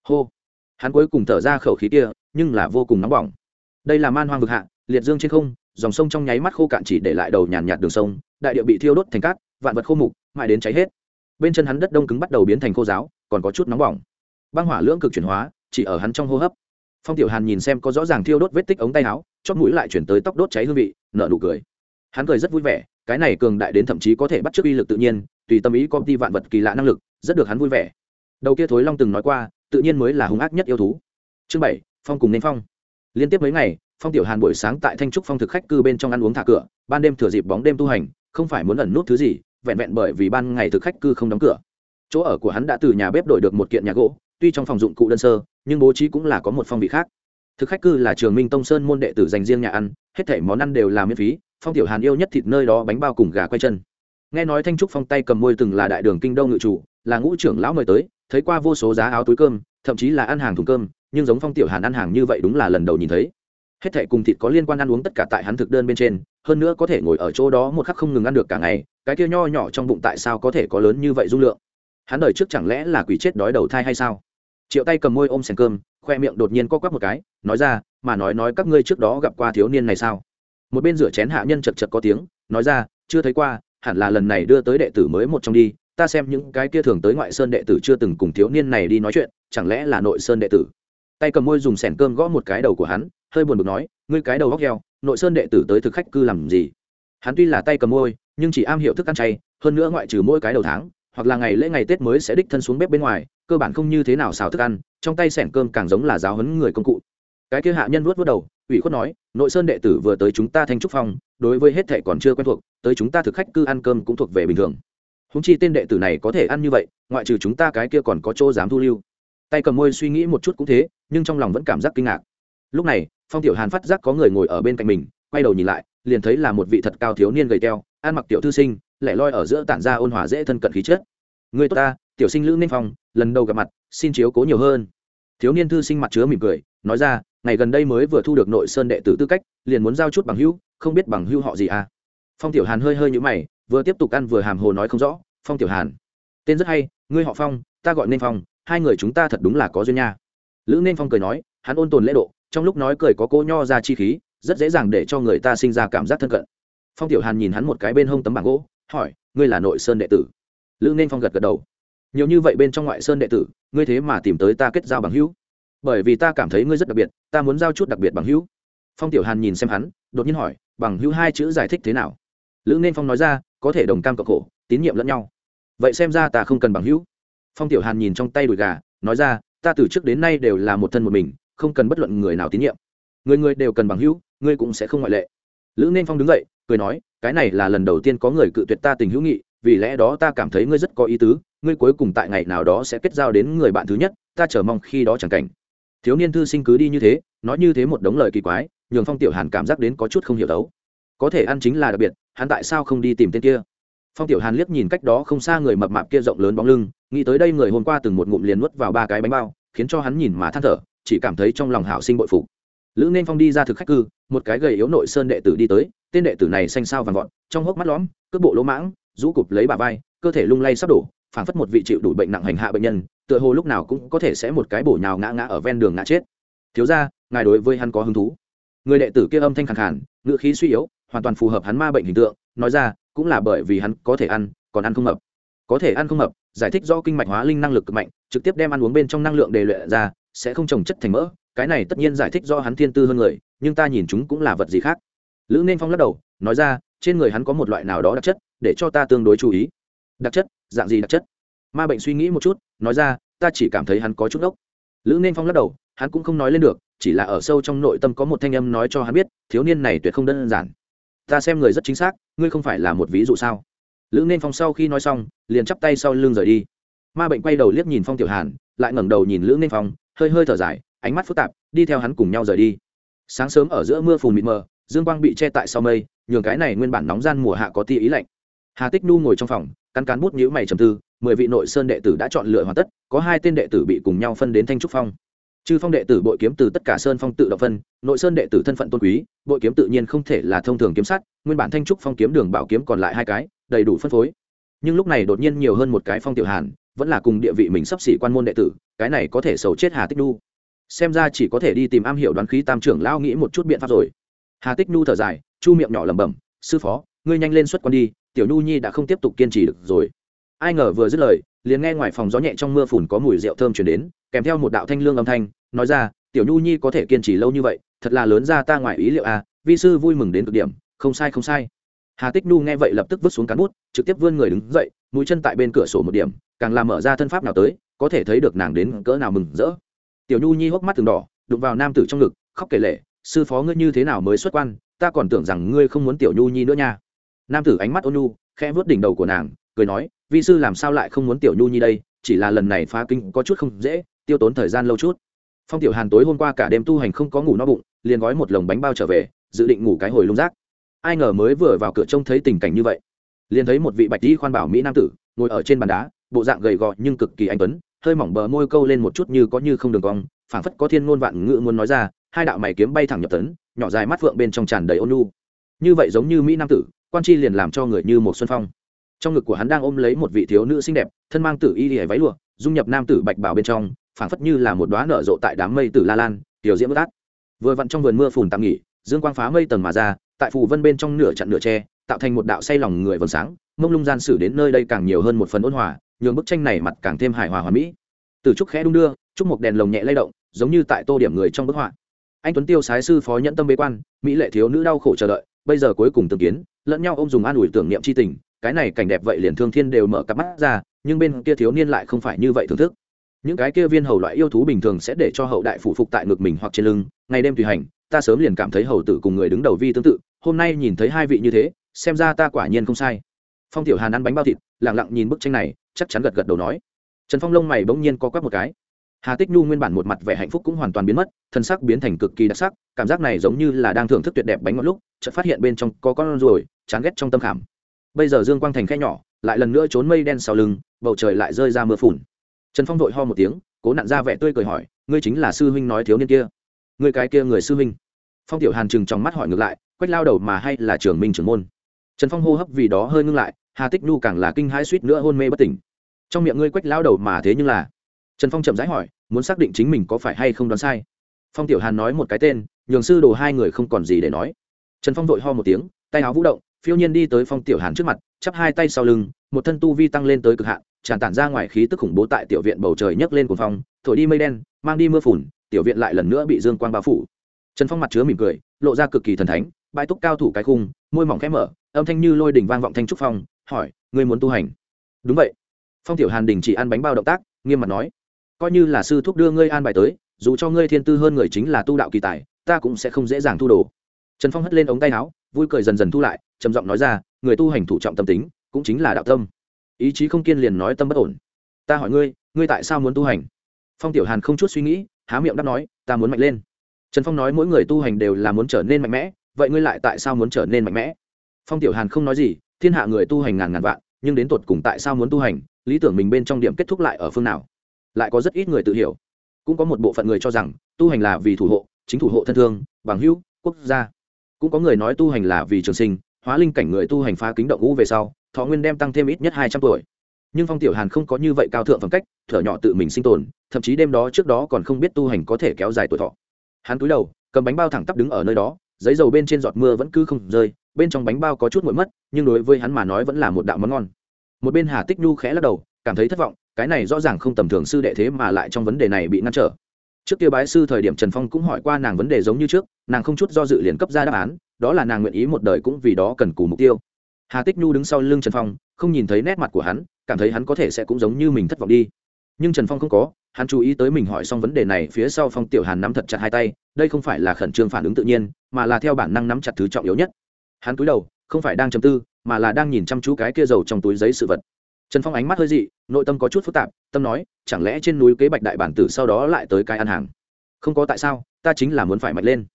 Hô! Hắn cuối cùng thở ra khẩu khí kia, nhưng là vô cùng nóng bỏng. Đây là man hoang vực hạ, liệt dương trên không, dòng sông trong nháy mắt khô cạn chỉ để lại đầu nhàn nhạt đường sông, đại địa bị thiêu đốt thành cát, vạn vật khô mục, mãi đến cháy hết. Bên chân hắn đất đông cứng bắt đầu biến thành khô giáo còn có chút nóng bỏng. Băng hỏa lưỡng cực chuyển hóa, chỉ ở hắn trong hô hấp phong tiểu hàn nhìn xem có rõ ràng thiêu đốt vết tích ống tay áo chót mũi lại chuyển tới tóc đốt cháy hương vị, nở nụ cười. Hắn cười rất vui vẻ, cái này cường đại đến thậm chí có thể bắt chước uy lực tự nhiên, tùy tâm ý công ty vạn vật kỳ lạ năng lực, rất được hắn vui vẻ. Đầu kia thối long từng nói qua, tự nhiên mới là hung ác nhất yêu thú. Chương bảy, phong cùng nên phong. Liên tiếp mấy ngày, phong tiểu hàn buổi sáng tại thanh trúc phong thực khách cư bên trong ăn uống thả cửa, ban đêm thừa dịp bóng đêm tu hành, không phải muốn ẩn nút thứ gì, vẹn vẹn bởi vì ban ngày thực khách cư không đóng cửa. Chỗ ở của hắn đã từ nhà bếp đổi được một kiện nhà gỗ, tuy trong phòng dụng cụ đơn sơ nhưng bố trí cũng là có một phong vị khác. Thực khách cư là trường minh tông sơn môn đệ tử dành riêng nhà ăn, hết thảy món ăn đều là miễn phí, phong tiểu hàn yêu nhất thịt nơi đó bánh bao cùng gà quay chân. Nghe nói thanh trúc phong tay cầm môi từng là đại đường kinh đô ngự chủ, là ngũ trưởng lão mời tới, thấy qua vô số giá áo túi cơm, thậm chí là ăn hàng thùng cơm, nhưng giống phong tiểu hàn ăn hàng như vậy đúng là lần đầu nhìn thấy. Hết thảy cùng thịt có liên quan ăn uống tất cả tại hắn thực đơn bên trên, hơn nữa có thể ngồi ở chỗ đó một khắc không ngừng ăn được cả ngày, cái kia nho nhỏ trong bụng tại sao có thể có lớn như vậy dung lượng? Hắn đời trước chẳng lẽ là quỷ chết đói đầu thai hay sao? Triệu tay cầm môi ôm sèn cơm, khoe miệng đột nhiên co quắp một cái, nói ra, mà nói nói các ngươi trước đó gặp qua thiếu niên này sao? Một bên rửa chén hạ nhân chật chật có tiếng, nói ra, chưa thấy qua, hẳn là lần này đưa tới đệ tử mới một trong đi, ta xem những cái kia thường tới ngoại sơn đệ tử chưa từng cùng thiếu niên này đi nói chuyện, chẳng lẽ là nội sơn đệ tử? Tay cầm môi dùng sẻn cơm gõ một cái đầu của hắn, hơi buồn bực nói, ngươi cái đầu góc heo, nội sơn đệ tử tới thực khách cư làm gì? Hắn tuy là tay cầm môi, nhưng chỉ am hiểu thức ăn chay, hơn nữa ngoại trừ mỗi cái đầu tháng, hoặc là ngày lễ ngày tết mới sẽ đích thân xuống bếp bên ngoài cơ bản không như thế nào xào thức ăn, trong tay sẻn cơm càng giống là giáo huấn người công cụ. Cái kia hạ nhân vuốt vuốt đầu, ủy khuất nói, nội sơn đệ tử vừa tới chúng ta thanh trúc phong, đối với hết thệ còn chưa quen thuộc, tới chúng ta thực khách cư ăn cơm cũng thuộc về bình thường. Húng chi tên đệ tử này có thể ăn như vậy, ngoại trừ chúng ta cái kia còn có chỗ dám thu lưu. Tay cầm môi suy nghĩ một chút cũng thế, nhưng trong lòng vẫn cảm giác kinh ngạc. Lúc này, phong tiểu hàn phát giác có người ngồi ở bên cạnh mình, quay đầu nhìn lại, liền thấy là một vị thật cao thiếu niên gầy teo, ăn mặc tiểu thư sinh, lẻ loi ở giữa tản ra ôn hòa dễ thân cận khí chất. Người tốt ta, tiểu sinh lữ nên phong lần đầu gặp mặt, xin chiếu cố nhiều hơn. Thiếu niên thư sinh mặt chứa mỉm cười, nói ra, ngày gần đây mới vừa thu được nội sơn đệ tử tư cách, liền muốn giao chút bằng hữu, không biết bằng hữu họ gì à? Phong tiểu hàn hơi hơi nhũ mày, vừa tiếp tục ăn vừa hàm hồ nói không rõ, phong tiểu hàn, tên rất hay, ngươi họ phong, ta gọi nên phong, hai người chúng ta thật đúng là có duyên nha. Lữ nên phong cười nói, hắn ôn tồn lễ độ, trong lúc nói cười có cô nho ra chi khí, rất dễ dàng để cho người ta sinh ra cảm giác thân cận. Phong tiểu hàn nhìn hắn một cái bên hông tấm bảng gỗ, hỏi, ngươi là nội sơn đệ tử? Lữ nên phong gật gật đầu nhiều như vậy bên trong ngoại sơn đệ tử, ngươi thế mà tìm tới ta kết giao bằng hữu. Bởi vì ta cảm thấy ngươi rất đặc biệt, ta muốn giao chút đặc biệt bằng hữu. Phong tiểu hàn nhìn xem hắn, đột nhiên hỏi, bằng hữu hai chữ giải thích thế nào? Lữ nên phong nói ra, có thể đồng cam cộng khổ, tín nhiệm lẫn nhau. Vậy xem ra ta không cần bằng hữu. Phong tiểu hàn nhìn trong tay đùi gà, nói ra, ta từ trước đến nay đều là một thân một mình, không cần bất luận người nào tín nhiệm. Người người đều cần bằng hữu, ngươi cũng sẽ không ngoại lệ. Lữ nên phong đứng dậy, cười nói, cái này là lần đầu tiên có người cự tuyệt ta tình hữu nghị, vì lẽ đó ta cảm thấy ngươi rất có ý tứ ngươi cuối cùng tại ngày nào đó sẽ kết giao đến người bạn thứ nhất, ta chờ mong khi đó chẳng cảnh. Thiếu niên thư sinh cứ đi như thế, nói như thế một đống lời kỳ quái, nhường phong tiểu hàn cảm giác đến có chút không hiểu đấu. Có thể ăn chính là đặc biệt, hắn tại sao không đi tìm tên kia? Phong tiểu hàn liếc nhìn cách đó không xa người mập mạp kia rộng lớn bóng lưng, nghĩ tới đây người hôm qua từng một ngụm liền nuốt vào ba cái bánh bao, khiến cho hắn nhìn mà than thở, chỉ cảm thấy trong lòng hảo sinh bội phục. Lữ nên phong đi ra thực khách cư, một cái gầy yếu nội sơn đệ tử đi tới, tên đệ tử này xanh sao vàng vọt, trong hốc mắt lõm, cước bộ lỗ mãng, rũ cụp lấy bà vai, cơ thể lung lay sắp đổ phảng phất một vị chịu đủ bệnh nặng hành hạ bệnh nhân, tựa hồ lúc nào cũng có thể sẽ một cái bổ nhào ngã ngã ở ven đường ngã chết. Thiếu ra ngài đối với hắn có hứng thú? Người đệ tử kia âm thanh khẳng khản ngữ khí suy yếu, hoàn toàn phù hợp hắn ma bệnh hình tượng, nói ra, cũng là bởi vì hắn có thể ăn, còn ăn không mập có thể ăn không mập giải thích do kinh mạch hóa linh năng lực cực mạnh, trực tiếp đem ăn uống bên trong năng lượng đề luyện ra, sẽ không trồng chất thành mỡ, cái này tất nhiên giải thích do hắn thiên tư hơn người, nhưng ta nhìn chúng cũng là vật gì khác. Lữ nên phong lắc đầu, nói ra, trên người hắn có một loại nào đó đặc chất, để cho ta tương đối chú ý. Đặc chất? Dạng gì đặc chất? Ma bệnh suy nghĩ một chút, nói ra, ta chỉ cảm thấy hắn có chút ốc lữ nên phong lắc đầu, hắn cũng không nói lên được, chỉ là ở sâu trong nội tâm có một thanh âm nói cho hắn biết, thiếu niên này tuyệt không đơn giản. Ta xem người rất chính xác, ngươi không phải là một ví dụ sao? Lữ nên phong sau khi nói xong, liền chắp tay sau lưng rời đi. Ma bệnh quay đầu liếc nhìn phong tiểu hàn, lại ngẩng đầu nhìn lữ nên phong, hơi hơi thở dài, ánh mắt phức tạp, đi theo hắn cùng nhau rời đi. Sáng sớm ở giữa mưa phùn mịt mờ, dương quang bị che tại sau mây, nhường cái này nguyên bản nóng gian mùa hạ có tia ý lạnh. Hà tích nu ngồi trong phòng cắn cán bút nhữ mày trầm tư, mười vị nội sơn đệ tử đã chọn lựa hoàn tất, có hai tên đệ tử bị cùng nhau phân đến thanh trúc phong. Chư phong đệ tử bội kiếm từ tất cả sơn phong tự động phân, nội sơn đệ tử thân phận tôn quý, bội kiếm tự nhiên không thể là thông thường kiếm sát, nguyên bản thanh trúc phong kiếm đường bảo kiếm còn lại hai cái, đầy đủ phân phối. Nhưng lúc này đột nhiên nhiều hơn một cái phong tiểu hàn, vẫn là cùng địa vị mình sắp xỉ quan môn đệ tử, cái này có thể sầu chết hà tích nu xem ra chỉ có thể đi tìm am hiểu đoán khí tam trưởng lao nghĩ một chút biện pháp rồi. Hà tích nu thở dài, chu miệng nhỏ lẩm bẩm, sư phó, ngươi nhanh lên xuất quan đi tiểu nhu nhi đã không tiếp tục kiên trì được rồi. Ai ngờ vừa dứt lời, liền nghe ngoài phòng gió nhẹ trong mưa phùn có mùi rượu thơm chuyển đến, kèm theo một đạo thanh lương âm thanh, nói ra, tiểu nhu nhi có thể kiên trì lâu như vậy, thật là lớn ra ta ngoài ý liệu à vi sư vui mừng đến cực điểm, không sai không sai. Hà tích nhu nghe vậy lập tức vứt xuống cán bút, trực tiếp vươn người đứng dậy, mũi chân tại bên cửa sổ một điểm, càng làm mở ra thân pháp nào tới, có thể thấy được nàng đến cỡ nào mừng rỡ. Tiểu nhu nhi hốc mắt từng đỏ, đụng vào nam tử trong ngực, khóc kể lệ sư phó ngươi như thế nào mới xuất quan, ta còn tưởng rằng ngươi không muốn tiểu nhu nhi nữa nha nam tử ánh mắt ôn nhu khẽ vớt đỉnh đầu của nàng cười nói vi sư làm sao lại không muốn tiểu nhu nhi đây? Chỉ là lần này phá kinh có chút không dễ tiêu tốn thời gian lâu chút. Phong tiểu hàn tối hôm qua cả đêm tu hành không có ngủ no bụng liền gói một lồng bánh bao trở về dự định ngủ cái hồi lung rác. Ai ngờ mới vừa vào cửa trông thấy tình cảnh như vậy. Liền thấy một vị bạch di khoan bảo mỹ nam tử ngồi ở trên bàn đá bộ dạng gầy gò nhưng cực kỳ anh tuấn hơi mỏng bờ môi câu lên một chút như có như không đường cong phảng phất có thiên ngôn vạn ngữ muốn nói ra hai đạo mày kiếm bay thẳng nhập tấn nhỏ dài mắt phượng bên trong tràn đầy ôn nhu, như vậy giống như mỹ nam tử quan chi liền làm cho người như một xuân phong. Trong ngực của hắn đang ôm lấy một vị thiếu nữ xinh đẹp, thân mang tử y hề váy lụa, dung nhập nam tử bạch bảo bên trong, phảng phất như là một đoá nở rộ tại đám mây tử la lan, tiểu diễm bất át. Vừa vặn trong vườn mưa phùn tạm nghỉ, dương quang phá mây tầng mà ra, tại phù vân bên trong nửa chặn nửa tre tạo thành một đạo say lòng người vầng sáng, mông lung gian sử đến nơi đây càng nhiều hơn một phần ôn hòa, nhường bức tranh này mặt càng thêm hài hòa hòa mỹ. Từ trúc khẽ đung đưa, trúc một đèn lồng nhẹ lay động, giống như tại tô điểm người trong bức họa. Anh tuấn tiêu sái sư phó nhẫn tâm bế quan, mỹ lệ thiếu nữ đau khổ chờ đợi bây giờ cuối cùng tương kiến, lẫn nhau ôm dùng an ủi tưởng niệm c h i tình, cái này cảnh đẹp vậy liền thương thiên đều mở cặp mắt ra, nhưng bên kia thiếu niên lại không phải như vậy thưởng thức. Những cái kia viên hầu loại yêu thú bình thường sẽ để cho hậu đại phụ phục tại ngực mình hoặc trên lưng, ngày đêm tùy hành, ta sớm liền cảm thấy hầu tử cùng người đứng đầu vi tương tự, hôm nay nhìn thấy hai vị như thế, xem ra ta quả nhiên không sai. Phong tiểu hàn ăn bánh bao thịt lẳng lặng nhìn bức tranh này, chắc chắn gật gật đầu nói. Trần phong lông mày bỗng nhiên có quắc một cái hà tích nhu nguyên bản một mặt vẻ hạnh phúc cũng hoàn toàn biến mất, thân sắc biến thành cực kỳ đặc sắc, cảm giác này giống như là đang thưởng thức tuyệt đẹp bánh ngọt lúc, chợt phát hiện bên trong có con ruồi, chán ghét trong tâm khảm. Bây giờ dương quang thành khe nhỏ, lại lần nữa trốn mây đen sau lưng, bầu trời lại rơi ra mưa phùn. Trần phong vội ho một tiếng, cố nặn ra vẻ tươi cười hỏi, ngươi chính là sư huynh nói thiếu niên kia? Ngươi cái kia người sư huynh. Phong tiểu hàn chừng trong mắt hỏi ngược lại, quách lao đầu mà hay là trường minh trưởng môn? Trần phong hô hấp vì đó hơi ngưng lại, hà tích nhu càng là kinh hãi suýt nữa hôn mê bất tỉnh. Trong miệng ngươi quách lao đầu mà thế nhưng là trần phong chậm rãi hỏi, muốn xác định chính mình có phải hay không đoán sai? Phong tiểu hàn nói một cái tên, nhường sư đồ hai người không còn gì để nói. Trần phong vội ho một tiếng, tay áo vũ động, phiêu nhiên đi tới phong tiểu hàn trước mặt, chắp hai tay sau lưng, một thân tu vi tăng lên tới cực hạn, tràn tản ra ngoài khí tức khủng bố tại tiểu viện bầu trời nhấc lên cuồng phong, thổi đi mây đen, mang đi mưa phùn, tiểu viện lại lần nữa bị dương quang bao phủ. Trần phong mặt chứa mỉm cười, lộ ra cực kỳ thần thánh bãi túc cao thủ cái khung, môi mỏng khẽ mở, âm thanh như lôi đỉnh vang vọng thanh trúc phong, hỏi, ngươi muốn tu hành? Đúng vậy. Phong tiểu hàn đình chỉ ăn bánh bao động tác, nghiêm mặt nói coi như là sư thúc đưa ngươi an bài tới, dù cho ngươi thiên tư hơn người chính là tu đạo kỳ tài, ta cũng sẽ không dễ dàng thu đồ. Trần phong hất lên ống tay áo, vui cười dần dần thu lại, trầm giọng nói ra, người tu hành thủ trọng tâm tính, cũng chính là đạo tâm. Ý chí không kiên liền nói tâm bất ổn. Ta hỏi ngươi ngươi tại sao muốn tu hành? Phong tiểu hàn không chút suy nghĩ, há miệng đáp nói, ta muốn mạnh lên. Trần phong nói mỗi người tu hành đều là muốn trở nên mạnh mẽ, vậy ngươi lại tại sao muốn trở nên mạnh mẽ? Phong tiểu hàn không nói gì, thiên hạ người tu hành ngàn ngàn vạn, nhưng đến tột cùng tại sao muốn tu hành, lý tưởng mình bên trong điểm kết thúc lại ở phương nào? Lại có rất ít người tự hiểu. Cũng có một bộ phận người cho rằng, tu hành là vì thủ hộ, chính thủ hộ thân thương, bằng hữu, quốc gia. Cũng có người nói tu hành là vì trường sinh, hóa linh cảnh người tu hành phá kính động ngũ về sau, thọ nguyên đem tăng thêm ít nhất hai trăm tuổi. Nhưng phong tiểu hàn không có như vậy cao thượng phẩm cách, thở nhỏ tự mình sinh tồn, thậm chí đêm đó trước đó còn không biết tu hành có thể kéo dài tuổi thọ. Hắn cúi đầu, cầm bánh bao thẳng tắp đứng ở nơi đó, giấy dầu bên trên giọt mưa vẫn cứ không rơi, bên trong bánh bao có chút nguội mất, nhưng đối với hắn mà nói vẫn là một đạo món ngon. Một bên hà tích nhu khẽ lắc đầu, cảm thấy thất vọng cái này rõ ràng không tầm thường sư đệ thế mà lại trong vấn đề này bị ngăn trở. Trước kia bái sư thời điểm trần phong cũng hỏi qua nàng vấn đề giống như trước, nàng không chút do dự liền cấp ra đáp án, đó là nàng nguyện ý một đời cũng vì đó cần cù mục tiêu. Hà tích nhu đứng sau lưng trần phong, không nhìn thấy nét mặt của hắn, cảm thấy hắn có thể sẽ cũng giống như mình thất vọng đi. Nhưng trần phong không có, hắn chú ý tới mình hỏi xong vấn đề này phía sau phong tiểu hàn nắm thật chặt hai tay, đây không phải là khẩn trương phản ứng tự nhiên, mà là theo bản năng nắm chặt thứ trọng yếu nhất. Hắn cúi đầu, không phải đang chầm tư, mà là đang nhìn chăm chú cái kia dầu trong túi giấy sự vật trần phong ánh mắt hơi dị, nội tâm có chút phức tạp, tâm nói, chẳng lẽ trên núi kế bạch đại bản tử sau đó lại tới cái ăn hàng? Không có tại sao, ta chính là muốn phải mạnh lên.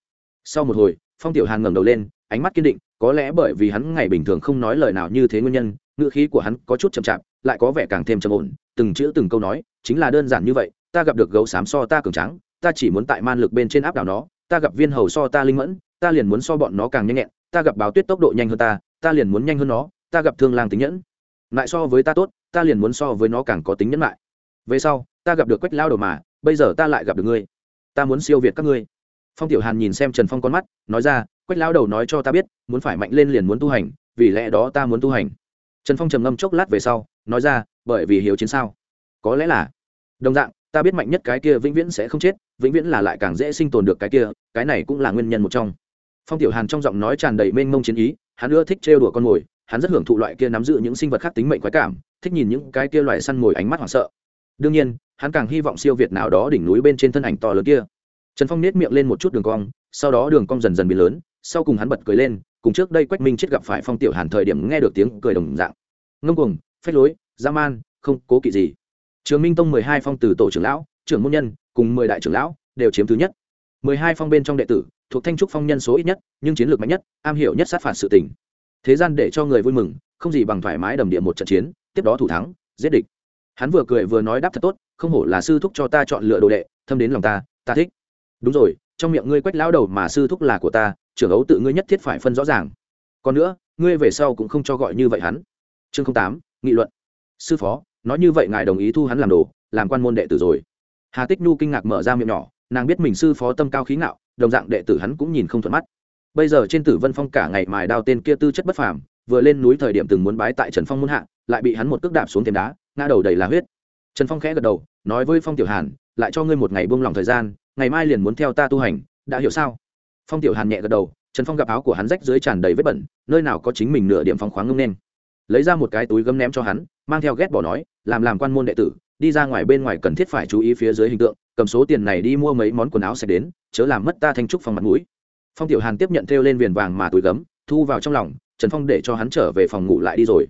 Sau một hồi, phong tiểu hàn ngẩng đầu lên, ánh mắt kiên định, có lẽ bởi vì hắn ngày bình thường không nói lời nào như thế nguyên nhân, ngữ khí của hắn có chút chậm chạp, lại có vẻ càng thêm trầm ổn, từng chữ từng câu nói, chính là đơn giản như vậy, ta gặp được gấu xám so ta cường trắng ta chỉ muốn tại man lực bên trên áp đảo nó, ta gặp viên hầu so ta linh mẫn, ta liền muốn so bọn nó càng nhanh nhẹn, ta gặp báo tuyết tốc độ nhanh hơn ta ta liền muốn nhanh hơn nó, ta gặp thương lang tính nhẫn lại so với ta tốt, ta liền muốn so với nó càng có tính nhẫn lại về sau, ta gặp được quách lao đầu mà, bây giờ ta lại gặp được ngươi. Ta muốn siêu việt các ngươi. Phong tiểu hàn nhìn xem trần phong con mắt, nói ra, quách lao đầu nói cho ta biết, muốn phải mạnh lên liền muốn tu hành, vì lẽ đó ta muốn tu hành. Trần phong trầm ngâm chốc lát về sau, nói ra, bởi vì hiếu chiến sao? Có lẽ là. Đồng dạng, ta biết mạnh nhất cái kia vĩnh viễn sẽ không chết, vĩnh viễn là lại càng dễ sinh tồn được cái kia, cái này cũng là nguyên nhân một trong. Phong tiểu hàn trong giọng nói tràn đầy mênh mông chiến ý, hắn ưa thích trêu đùa con mồi hắn rất hưởng thụ loại kia nắm giữ những sinh vật khác tính mệnh quái cảm, thích nhìn những cái kia loại săn mồi ánh mắt hoảng sợ. Đương nhiên, hắn càng hy vọng siêu việt nào đó đỉnh núi bên trên thân ảnh to lớn kia. Trần phong nết miệng lên một chút đường cong, sau đó đường cong dần dần biến lớn, sau cùng hắn bật cười lên, cùng trước đây quách minh chết gặp phải phong tiểu hàn thời điểm nghe được tiếng cười đồng dạng. Ngông cuồng, phách lối, dã man, không cố kỵ gì. Trường minh tông mười hai phong từ tổ trưởng lão, trưởng môn nhân, cùng mười đại trưởng lão, đều chiếm thứ nhất. Mười hai phong bên trong đệ tử, thuộc thanh trúc phong nhân số ít nhất, nhưng chiến lược mạnh nhất, am hiểu nhất sát phạt sự tình thế gian để cho người vui mừng, không gì bằng thoải mái đầm địa một trận chiến, tiếp đó thủ thắng, giết địch. Hắn vừa cười vừa nói đáp thật tốt, không hổ là sư thúc cho ta chọn lựa đồ đệ, thâm đến lòng ta ta thích. Đúng rồi, trong miệng ngươi quách lão đầu mà sư thúc là của ta, trưởng ấu tự ngươi nhất thiết phải phân rõ ràng. Còn nữa, ngươi về sau cũng không cho gọi như vậy hắn. Chương tám, nghị luận. Sư phó, nói như vậy ngài đồng ý thu hắn làm đồ, làm quan môn đệ tử rồi. Hà tích nhu kinh ngạc mở ra miệng nhỏ, nàng biết mình sư phó tâm cao khí ngạo, đồng dạng đệ tử hắn cũng nhìn không thuận mắt bây giờ trên tử vân phong cả ngày mài đao tên kia tư chất bất phàm, vừa lên núi thời điểm từng muốn bái tại trần phong muôn hạ, lại bị hắn một cước đạp xuống thềm đá, ngã đầu đầy là huyết. Trần phong khẽ gật đầu, nói với phong tiểu hàn, lại cho ngươi một ngày buông lỏng thời gian, ngày mai liền muốn theo ta tu hành, đã hiểu sao? Phong tiểu hàn nhẹ gật đầu, trần phong gặp áo của hắn rách dưới tràn đầy vết bẩn, nơi nào có chính mình nửa điểm phong khoáng ngưng nên. Lấy ra một cái túi gấm ném cho hắn, mang theo ghét bỏ nói, làm làm quan môn đệ tử, đi ra ngoài bên ngoài cần thiết phải chú ý phía dưới hình tượng, cầm số tiền này đi mua mấy món quần áo sẽ đến, chớ làm mất ta thanh trúc phòng mặt mũi phong tiểu hàn tiếp nhận theo lên viền vàng mà túi gấm, thu vào trong lòng, trần phong để cho hắn trở về phòng ngủ lại đi rồi.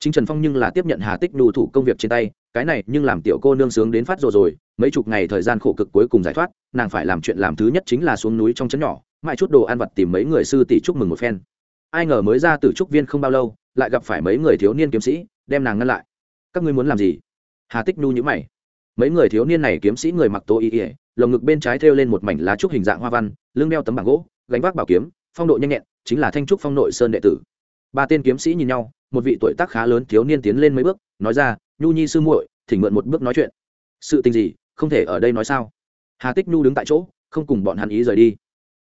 Chính trần phong nhưng là tiếp nhận hà tích nhu thủ công việc trên tay, cái này nhưng làm tiểu cô nương sướng đến phát rồi rồi, mấy chục ngày thời gian khổ cực cuối cùng giải thoát, nàng phải làm chuyện làm thứ nhất chính là xuống núi trong trấn nhỏ, mãi chút đồ ăn vặt tìm mấy người sư tỷ chúc mừng một phen. Ai ngờ mới ra từ trúc viên không bao lâu, lại gặp phải mấy người thiếu niên kiếm sĩ, đem nàng ngăn lại. Các ngươi muốn làm gì? Hà tích nhu nhữ mày. Mấy người thiếu niên này kiếm sĩ người mặc tô y ỉa lồng ngực bên trái thêu lên một mảnh lá trúc hình dạng hoa văn, lưng đeo tấm bảng gỗ gánh vác bảo kiếm, phong độ nhanh nhẹn, chính là thanh trúc phong nội sơn đệ tử. Ba tên kiếm sĩ nhìn nhau, một vị tuổi tác khá lớn thiếu niên tiến lên mấy bước, nói ra, nhu nhi sư muội, thỉnh mượn một bước nói chuyện. Sự tình gì? Không thể ở đây nói sao? Hà tích nhu đứng tại chỗ, không cùng bọn hắn ý rời đi.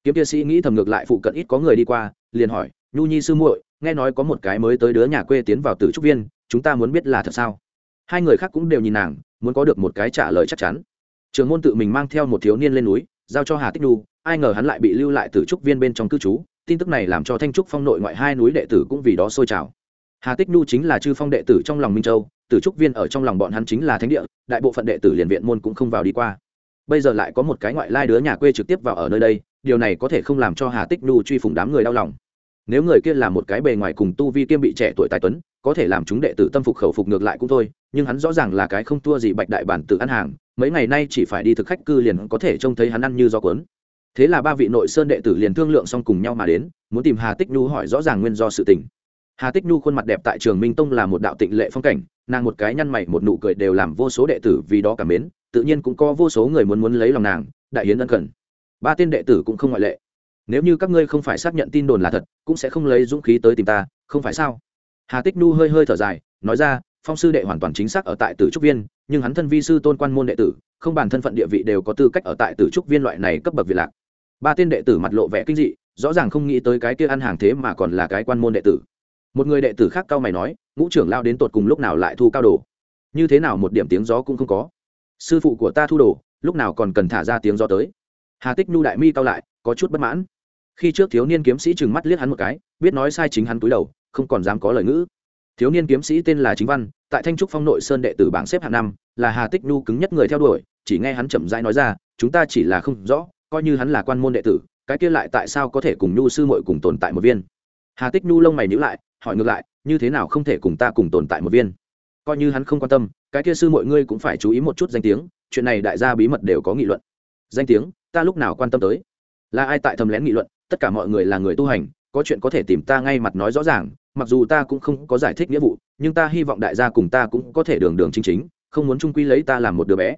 Kiếm kia sĩ nghĩ thầm ngược lại phụ cận ít có người đi qua, liền hỏi, nhu nhi sư muội, nghe nói có một cái mới tới đứa nhà quê tiến vào tử trúc viên, chúng ta muốn biết là thật sao? Hai người khác cũng đều nhìn nàng, muốn có được một cái trả lời chắc chắn. Trường môn tự mình mang theo một thiếu niên lên núi giao cho hà tích nhu, ai ngờ hắn lại bị lưu lại từ trúc viên bên trong cư trú, tin tức này làm cho thanh trúc phong nội ngoại hai núi đệ tử cũng vì đó sôi trào. Hà tích nhu chính là chư phong đệ tử trong lòng minh châu tử trúc viên ở trong lòng bọn hắn chính là thánh địa, đại bộ phận đệ tử liền viện môn cũng không vào đi qua. Bây giờ lại có một cái ngoại lai đứa nhà quê trực tiếp vào ở nơi đây, điều này có thể không làm cho hà tích nhu truy phùng đám người đau lòng. Nếu người kia là một cái bề ngoài cùng tu vi kiêm bị trẻ tuổi tài tuấn, có thể làm chúng đệ tử tâm phục khẩu phục ngược lại cũng thôi, nhưng hắn rõ ràng là cái không thua gì bạch đại bản tự ăn hàng mấy ngày nay chỉ phải đi thực khách cư liền có thể trông thấy hắn ăn như do cuốn. Thế là ba vị nội sơn đệ tử liền thương lượng xong cùng nhau mà đến, muốn tìm hà tích nhu hỏi rõ ràng nguyên do sự tình. Hà tích nhu khuôn mặt đẹp tại trường minh tông là một đạo tịnh lệ phong cảnh, nàng một cái nhăn mày một nụ cười đều làm vô số đệ tử vì đó cảm mến, tự nhiên cũng có vô số người muốn muốn lấy lòng nàng, đại hiến ân cần. Ba tên đệ tử cũng không ngoại lệ. Nếu như các ngươi không phải xác nhận tin đồn là thật, cũng sẽ không lấy dũng khí tới tìm ta, không phải sao? Hà tích nhu hơi hơi thở dài, nói ra, phong sư đệ hoàn toàn chính xác ở tại tử trúc viên nhưng hắn thân vi sư tôn quan môn đệ tử, không bàn thân phận địa vị đều có tư cách ở tại tử trúc viên loại này cấp bậc việt lạc. Ba tên đệ tử mặt lộ vẻ kinh dị, rõ ràng không nghĩ tới cái kia ăn hàng thế mà còn là cái quan môn đệ tử. Một người đệ tử khác cao mày nói, ngũ trưởng lao đến tột cùng lúc nào lại thu cao đồ? Như thế nào một điểm tiếng gió cũng không có? Sư phụ của ta thu đồ, lúc nào còn cần thả ra tiếng gió tới? Hà tích nhu đại mi cao lại, có chút bất mãn. Khi trước thiếu niên kiếm sĩ trừng mắt liếc hắn một cái, biết nói sai chính hắn túi đầu, không còn dám có lời ngữ. Thiếu niên kiếm sĩ tên là chính văn tại thanh trúc phong nội sơn đệ tử bảng xếp hạng năm, là hà tích nhu cứng nhất người theo đuổi, chỉ nghe hắn chậm rãi nói ra, chúng ta chỉ là không rõ, coi như hắn là quan môn đệ tử, cái kia lại tại sao có thể cùng nhu sư muội cùng tồn tại một viên? Hà tích nhu lông mày nhíu lại, hỏi ngược lại, như thế nào không thể cùng ta cùng tồn tại một viên? Coi như hắn không quan tâm, cái kia sư mọi ngươi cũng phải chú ý một chút danh tiếng, chuyện này đại gia bí mật đều có nghị luận. Danh tiếng, ta lúc nào quan tâm tới? Là ai tại thầm lén nghị luận? Tất cả mọi người là người tu hành, có chuyện có thể tìm ta ngay mặt nói rõ ràng mặc dù ta cũng không có giải thích nghĩa vụ, nhưng ta hy vọng đại gia cùng ta cũng có thể đường đường chính chính, không muốn trung quy lấy ta làm một đứa bé.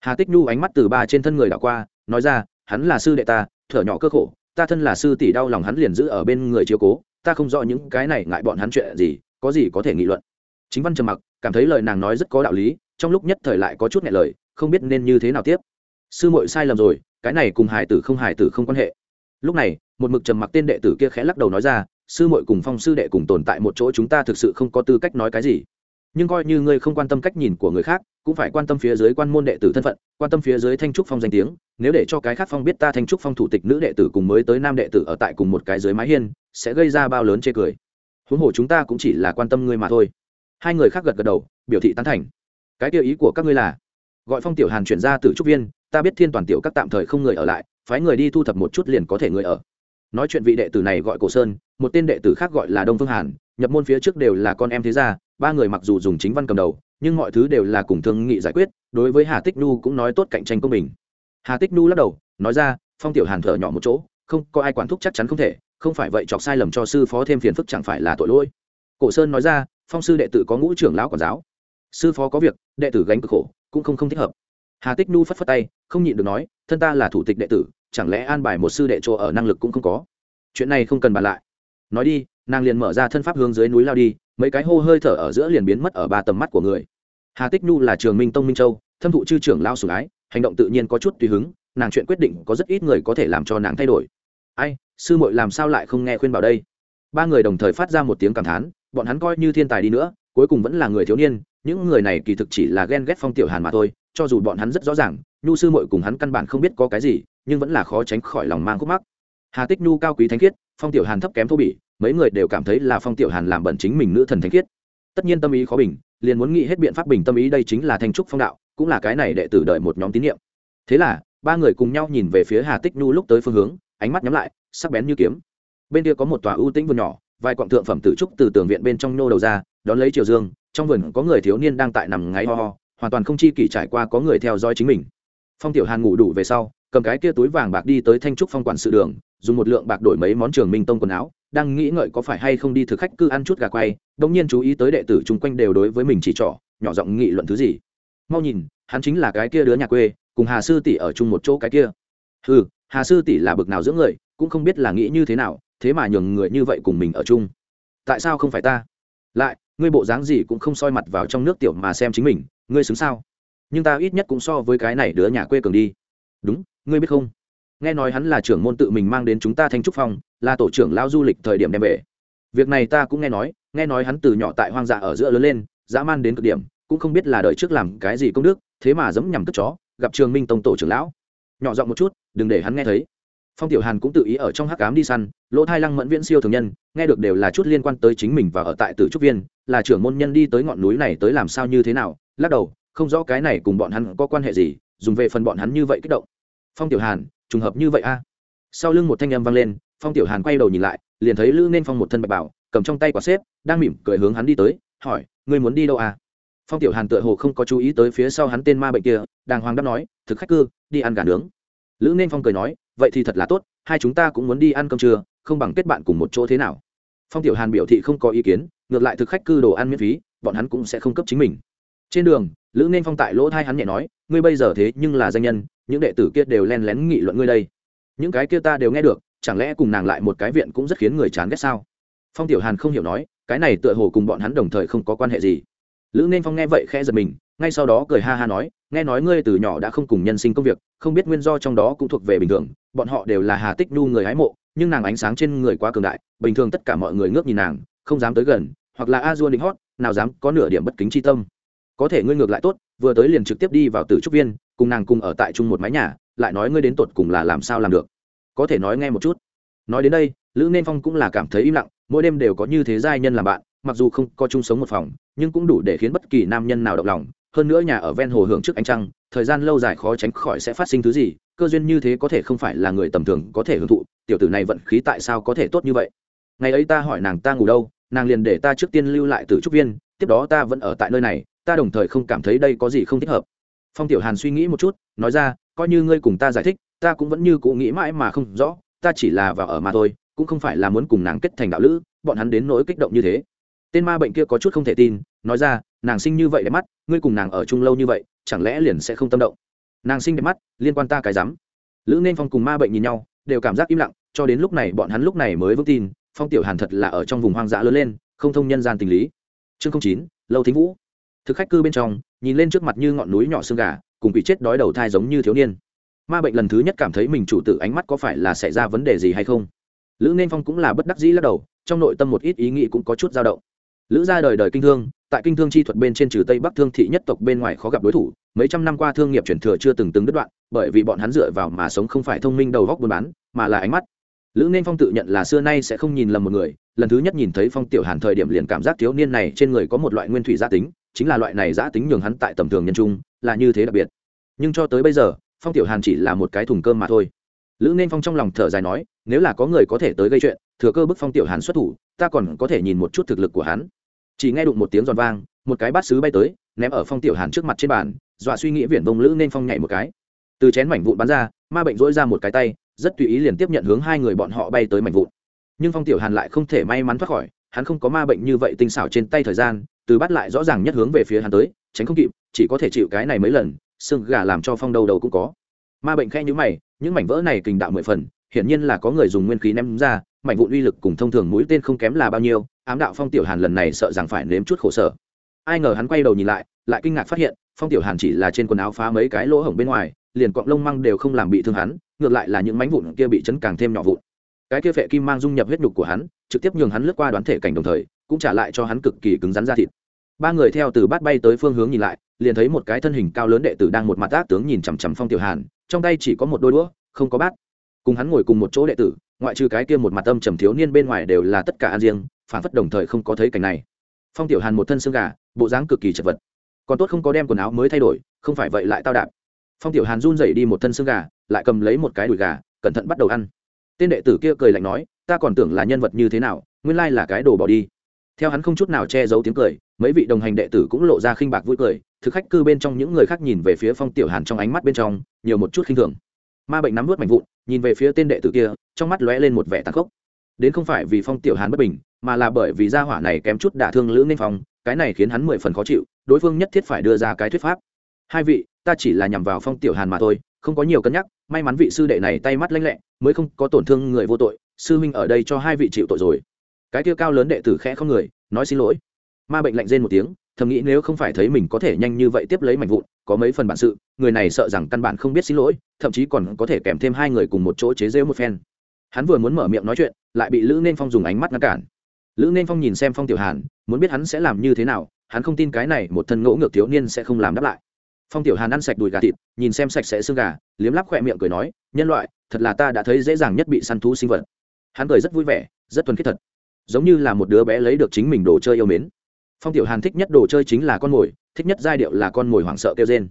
Hà tích nhu ánh mắt từ ba trên thân người đảo qua, nói ra, hắn là sư đệ ta, thở nhỏ cơ khổ, ta thân là sư tỷ đau lòng hắn liền giữ ở bên người chiếu cố, ta không rõ những cái này ngại bọn hắn chuyện gì, có gì có thể nghị luận. Chính văn trầm mặc, cảm thấy lời nàng nói rất có đạo lý, trong lúc nhất thời lại có chút nhẹ lời, không biết nên như thế nào tiếp. Sư muội sai lầm rồi, cái này cùng hài tử không hài tử không quan hệ. Lúc này, một mực trầm mặc tên đệ tử kia khẽ lắc đầu nói ra sư muội cùng phong sư đệ cùng tồn tại một chỗ chúng ta thực sự không có tư cách nói cái gì. Nhưng coi như ngươi không quan tâm cách nhìn của người khác, cũng phải quan tâm phía dưới quan môn đệ tử thân phận, quan tâm phía dưới thanh trúc phong danh tiếng. Nếu để cho cái khác phong biết ta thanh trúc phong thủ tịch nữ đệ tử cùng mới tới nam đệ tử ở tại cùng một cái dưới mái hiên, sẽ gây ra bao lớn chê cười. Huống hồ chúng ta cũng chỉ là quan tâm ngươi mà thôi. Hai người khác gật gật đầu, biểu thị tán thành. Cái tiêu ý của các ngươi là, gọi phong tiểu hàn chuyển ra từ trúc viên, ta biết thiên toàn tiểu các tạm thời không người ở lại, phái người đi thu thập một chút liền có thể người ở. Nói chuyện vị đệ tử này gọi cổ sơn một tên đệ tử khác gọi là đông phương hàn, nhập môn phía trước đều là con em thế gia, ba người mặc dù dùng chính văn cầm đầu, nhưng mọi thứ đều là cùng thương nghị giải quyết, đối với hà tích nu cũng nói tốt cạnh tranh công bình. Hà tích nu lắc đầu, nói ra, phong tiểu hàn thở nhỏ một chỗ, không, có ai quản thúc chắc chắn không thể, không phải vậy chọc sai lầm cho sư phó thêm phiền phức chẳng phải là tội lỗi. Cổ sơn nói ra, phong sư đệ tử có ngũ trưởng lão quản giáo. Sư phó có việc, đệ tử gánh cực khổ, cũng không không thích hợp. Hà tích nu phất phất tay, không nhịn được nói, thân ta là thủ tịch đệ tử, chẳng lẽ an bài một sư đệ chỗ ở năng lực cũng không có? Chuyện này không cần bàn lại nói đi, nàng liền mở ra thân pháp hướng dưới núi lao đi, mấy cái hô hơi thở ở giữa liền biến mất ở ba tầm mắt của người. Hà tích nhu là trường minh tông minh châu, thâm thụ chư trưởng lao sủng ái, hành động tự nhiên có chút tùy hứng, nàng chuyện quyết định có rất ít người có thể làm cho nàng thay đổi. Ai, sư muội làm sao lại không nghe khuyên bảo đây? Ba người đồng thời phát ra một tiếng cảm thán, bọn hắn coi như thiên tài đi nữa, cuối cùng vẫn là người thiếu niên, những người này kỳ thực chỉ là ghen ghét phong tiểu hàn mà thôi, cho dù bọn hắn rất rõ ràng, nhu sư muội cùng hắn căn bản không biết có cái gì, nhưng vẫn là khó tránh khỏi lòng mang khúc mắc hà tích nhu cao quý thánh khiết, phong tiểu hàn thấp kém thô bỉ, mấy người đều cảm thấy là phong tiểu hàn làm bẩn chính mình nữ thần thánh khiết. Tất nhiên tâm ý khó bình, liền muốn nghĩ hết biện pháp bình tâm ý đây chính là thanh trúc phong đạo, cũng là cái này đệ tử đợi một nhóm tín nhiệm thế là, ba người cùng nhau nhìn về phía hà tích nhu lúc tới phương hướng, ánh mắt nhắm lại, sắc bén như kiếm. Bên kia có một tòa ưu tĩnh vườn nhỏ, vài quặng thượng phẩm tử trúc từ tường viện bên trong nô đầu ra, đón lấy triều dương, trong vườn có người thiếu niên đang tại nằm ngáy ho ho, hoàn toàn không chi kỷ trải qua có người theo dõi chính mình. Phong tiểu hàn ngủ đủ về sau, cầm cái kia túi vàng bạc đi tới thanh trúc phong quản sự đường dùng một lượng bạc đổi mấy món trường minh tông quần áo, đang nghĩ ngợi có phải hay không đi thực khách cư ăn chút gà quay đông nhiên chú ý tới đệ tử chung quanh đều đối với mình chỉ trỏ, nhỏ giọng nghị luận thứ gì. Mau nhìn, hắn chính là cái kia đứa nhà quê, cùng hà sư tỷ ở chung một chỗ cái kia. Ừ hà sư tỷ là bực nào giữa người, cũng không biết là nghĩ như thế nào, thế mà nhường người như vậy cùng mình ở chung. Tại sao không phải ta? Lại, ngươi bộ dáng gì cũng không soi mặt vào trong nước tiểu mà xem chính mình, ngươi xứng sao? Nhưng ta ít nhất cũng so với cái này đứa nhà quê cường đi. Đúng, ngươi biết không? Nghe nói hắn là trưởng môn tự mình mang đến chúng ta thanh trúc phong, là tổ trưởng lao du lịch thời điểm đem về. Việc này ta cũng nghe nói nghe nói hắn từ nhỏ tại hoang dã ở giữa lớn lên, dã man đến cực điểm, cũng không biết là đợi trước làm cái gì công đức, thế mà dẫm nhằm cất chó, gặp trường minh tông tổ trưởng lão. Nhỏ giọng một chút, đừng để hắn nghe thấy. Phong tiểu hàn cũng tự ý ở trong hắc cám đi săn, lỗ thai lăng mẫn viễn siêu thường nhân, nghe được đều là chút liên quan tới chính mình và ở tại tử trúc viên, là trưởng môn nhân đi tới ngọn núi này tới làm sao như thế nào, lắc đầu, không rõ cái này cùng bọn hắn có quan hệ gì, dùng về phần bọn hắn như vậy kích động. Phong tiểu hàn trùng hợp như vậy a. Sau lưng một thanh âm vang lên, phong tiểu hàn quay đầu nhìn lại, liền thấy lữ nên phong một thân bạch bảo, cầm trong tay quả xếp, đang mỉm cười hướng hắn đi tới, hỏi, ngươi muốn đi đâu à phong tiểu hàn tựa hồ không có chú ý tới phía sau hắn tên ma bệnh kia, đàng hoàng đáp nói, thực khách cư, đi ăn gà nướng. Lữ nên phong cười nói, vậy thì thật là tốt, hai chúng ta cũng muốn đi ăn cơm trưa, không bằng kết bạn cùng một chỗ thế nào. Phong tiểu hàn biểu thị không có ý kiến, ngược lại thực khách cư đồ ăn miễn phí, bọn hắn cũng sẽ không cấp chính mình. Trên đường, lữ nên phong tại lỗ thai hắn nhẹ nói, ngươi bây giờ thế nhưng là danh nhân những đệ tử kia đều len lén nghị luận ngươi đây. Những cái kia ta đều nghe được, chẳng lẽ cùng nàng lại một cái viện cũng rất khiến người chán ghét sao? Phong tiểu hàn không hiểu nói, cái này tựa hồ cùng bọn hắn đồng thời không có quan hệ gì. Lữ nên phong nghe vậy khẽ giật mình, ngay sau đó cười ha ha nói, nghe nói ngươi từ nhỏ đã không cùng nhân sinh công việc, không biết nguyên do trong đó cũng thuộc về bình thường, bọn họ đều là hà tích nhu người hái mộ, nhưng nàng ánh sáng trên người quá cường đại, bình thường tất cả mọi người ngước nhìn nàng, không dám tới gần, hoặc là a dua định hót, nào dám có nửa điểm bất kính chi tâm. Có thể ngươi ngược lại tốt, vừa tới liền trực tiếp đi vào tử trúc viên cùng nàng cùng ở tại chung một mái nhà, lại nói ngươi đến tột cùng là làm sao làm được. Có thể nói nghe một chút. Nói đến đây, lữ nên phong cũng là cảm thấy im lặng, mỗi đêm đều có như thế giai nhân làm bạn, mặc dù không có chung sống một phòng, nhưng cũng đủ để khiến bất kỳ nam nhân nào động lòng. Hơn nữa nhà ở ven hồ hưởng trước ánh trăng, thời gian lâu dài khó tránh khỏi sẽ phát sinh thứ gì, cơ duyên như thế có thể không phải là người tầm thường có thể hưởng thụ, tiểu tử này vận khí tại sao có thể tốt như vậy? Ngày ấy ta hỏi nàng ta ngủ đâu, nàng liền để ta trước tiên lưu lại từ trúc viên, tiếp đó ta vẫn ở tại nơi này, ta đồng thời không cảm thấy đây có gì không thích hợp phong tiểu hàn suy nghĩ một chút, nói ra, coi như ngươi cùng ta giải thích, ta cũng vẫn như cũ nghĩ mãi mà không rõ, ta chỉ là vào ở mà thôi, cũng không phải là muốn cùng nàng kết thành đạo lữ, bọn hắn đến nỗi kích động như thế. Tên ma bệnh kia có chút không thể tin, nói ra, nàng sinh như vậy đẹp mắt, ngươi cùng nàng ở chung lâu như vậy, chẳng lẽ liền sẽ không tâm động? Nàng sinh đẹp mắt, liên quan ta cái rắm. Lữ nên phong cùng ma bệnh nhìn nhau, đều cảm giác im lặng, cho đến lúc này bọn hắn lúc này mới vững tin, phong tiểu hàn thật là ở trong vùng hoang dã lớn lên, không thông nhân gian tình lý. Chương chín, lâu thính vũ thực khách cư bên trong, nhìn lên trước mặt như ngọn núi nhỏ xương gà, cùng bị chết đói đầu thai giống như thiếu niên. Ma bệnh lần thứ nhất cảm thấy mình chủ tử ánh mắt có phải là xảy ra vấn đề gì hay không? Lữ nên phong cũng là bất đắc dĩ lắc đầu, trong nội tâm một ít ý nghĩ cũng có chút dao động. Lữ ra đời đời kinh thương, tại kinh thương chi thuật bên trên trừ tây bắc thương thị nhất tộc bên ngoài khó gặp đối thủ, mấy trăm năm qua thương nghiệp chuyển thừa chưa từng từng đứt đoạn, bởi vì bọn hắn dựa vào mà sống không phải thông minh đầu góc buôn bán, mà là ánh mắt. Lữ nên phong tự nhận là xưa nay sẽ không nhìn lầm một người, lần thứ nhất nhìn thấy phong tiểu hàn thời điểm liền cảm giác thiếu niên này trên người có một loại nguyên thủy gia tính chính là loại này giã tính nhường hắn tại tầm thường nhân trung là như thế đặc biệt. Nhưng cho tới bây giờ, phong tiểu hàn chỉ là một cái thùng cơm mà thôi. Lữ nên phong trong lòng thở dài nói, nếu là có người có thể tới gây chuyện, thừa cơ bức phong tiểu hàn xuất thủ, ta còn có thể nhìn một chút thực lực của hắn. Chỉ nghe đụng một tiếng giòn vang, một cái bát sứ bay tới, ném ở phong tiểu hàn trước mặt trên bàn, dọa suy nghĩ viển vông lữ nên phong nhảy một cái. Từ chén mảnh vụn bắn ra, ma bệnh dỗi ra một cái tay, rất tùy ý liền tiếp nhận hướng hai người bọn họ bay tới mảnh vụn. Nhưng phong tiểu hàn lại không thể may mắn thoát khỏi, hắn không có ma bệnh như vậy tinh xảo trên tay thời gian từ bắt lại rõ ràng nhất hướng về phía hắn tới, tránh không kịp, chỉ có thể chịu cái này mấy lần, xương gà làm cho phong đầu đầu cũng có. Ma bệnh khe nhữ mày, những mảnh vỡ này kình đạo mười phần, hiển nhiên là có người dùng nguyên khí ném ra, mảnh vụn uy lực cùng thông thường mũi tên không kém là bao nhiêu, ám đạo phong tiểu hàn lần này sợ rằng phải nếm chút khổ sở. Ai ngờ hắn quay đầu nhìn lại lại kinh ngạc phát hiện, phong tiểu hàn chỉ là trên quần áo phá mấy cái lỗ hổng bên ngoài, liền cọng lông măng đều không làm bị thương hắn, ngược lại là những mảnh vụn kia bị chấn càng thêm nhỏ vụn. Cái kia phệ kim mang dung nhập huyết nhục của hắn, trực tiếp nhường hắn lướt qua đoán thể cảnh đồng thời cũng trả lại cho hắn cực kỳ cứng rắn ra thịt. Ba người theo từ bát bay tới phương hướng nhìn lại, liền thấy một cái thân hình cao lớn đệ tử đang một mặt ác tướng nhìn chằm chằm phong tiểu hàn, trong tay chỉ có một đôi đũa, không có bát. Cùng hắn ngồi cùng một chỗ đệ tử, ngoại trừ cái kia một mặt âm trầm thiếu niên bên ngoài đều là tất cả ăn riêng, phản phất đồng thời không có thấy cảnh này. Phong tiểu hàn một thân xương gà, bộ dáng cực kỳ chật vật. Còn tốt không có đem quần áo mới thay đổi, không phải vậy lại tao đạp. Phong tiểu hàn run rẩy đi một thân xương gà, lại cầm lấy một cái đùi gà, cẩn thận bắt đầu ăn. Tên đệ tử kia cười lạnh nói, ta còn tưởng là nhân vật như thế nào, nguyên lai là cái đồ bỏ đi theo hắn không chút nào che giấu tiếng cười, mấy vị đồng hành đệ tử cũng lộ ra khinh bạc vui cười, thực khách cư bên trong những người khác nhìn về phía phong tiểu hàn trong ánh mắt bên trong, nhiều một chút khinh thường. Ma bệnh nắm vớt mạnh vụn, nhìn về phía tên đệ tử kia, trong mắt lóe lên một vẻ tàn khốc. Đến không phải vì phong tiểu hàn bất bình, mà là bởi vì gia hỏa này kém chút đả thương lữ nên phong, cái này khiến hắn mười phần khó chịu, đối phương nhất thiết phải đưa ra cái thuyết pháp. Hai vị, ta chỉ là nhằm vào phong tiểu hàn mà thôi, không có nhiều cân nhắc, may mắn vị sư đệ này tay mắt lanh lẹ, mới không có tổn thương người vô tội, sư huynh ở đây cho hai vị chịu tội rồi cái kia cao lớn đệ tử khẽ không người, nói xin lỗi. Ma bệnh lạnh rên một tiếng, thầm nghĩ nếu không phải thấy mình có thể nhanh như vậy tiếp lấy mảnh vụn, có mấy phần bản sự, người này sợ rằng căn bản không biết xin lỗi, thậm chí còn có thể kèm thêm hai người cùng một chỗ chế rêu một phen. Hắn vừa muốn mở miệng nói chuyện, lại bị lữ nên phong dùng ánh mắt ngăn cản. Lữ nên phong nhìn xem phong tiểu hàn, muốn biết hắn sẽ làm như thế nào, hắn không tin cái này một thân ngỗ ngược thiếu niên sẽ không làm đáp lại. Phong tiểu hàn ăn sạch đùi gà thịt, nhìn xem sạch sẽ xương gà, liếm lắp khỏe miệng cười nói, nhân loại, thật là ta đã thấy dễ dàng nhất bị săn thú sinh vật. Hắn cười rất vui vẻ, rất thuần khiết thật giống như là một đứa bé lấy được chính mình đồ chơi yêu mến. Phong tiểu hàn thích nhất đồ chơi chính là con mồi, thích nhất giai điệu là con mồi hoảng sợ kêu trên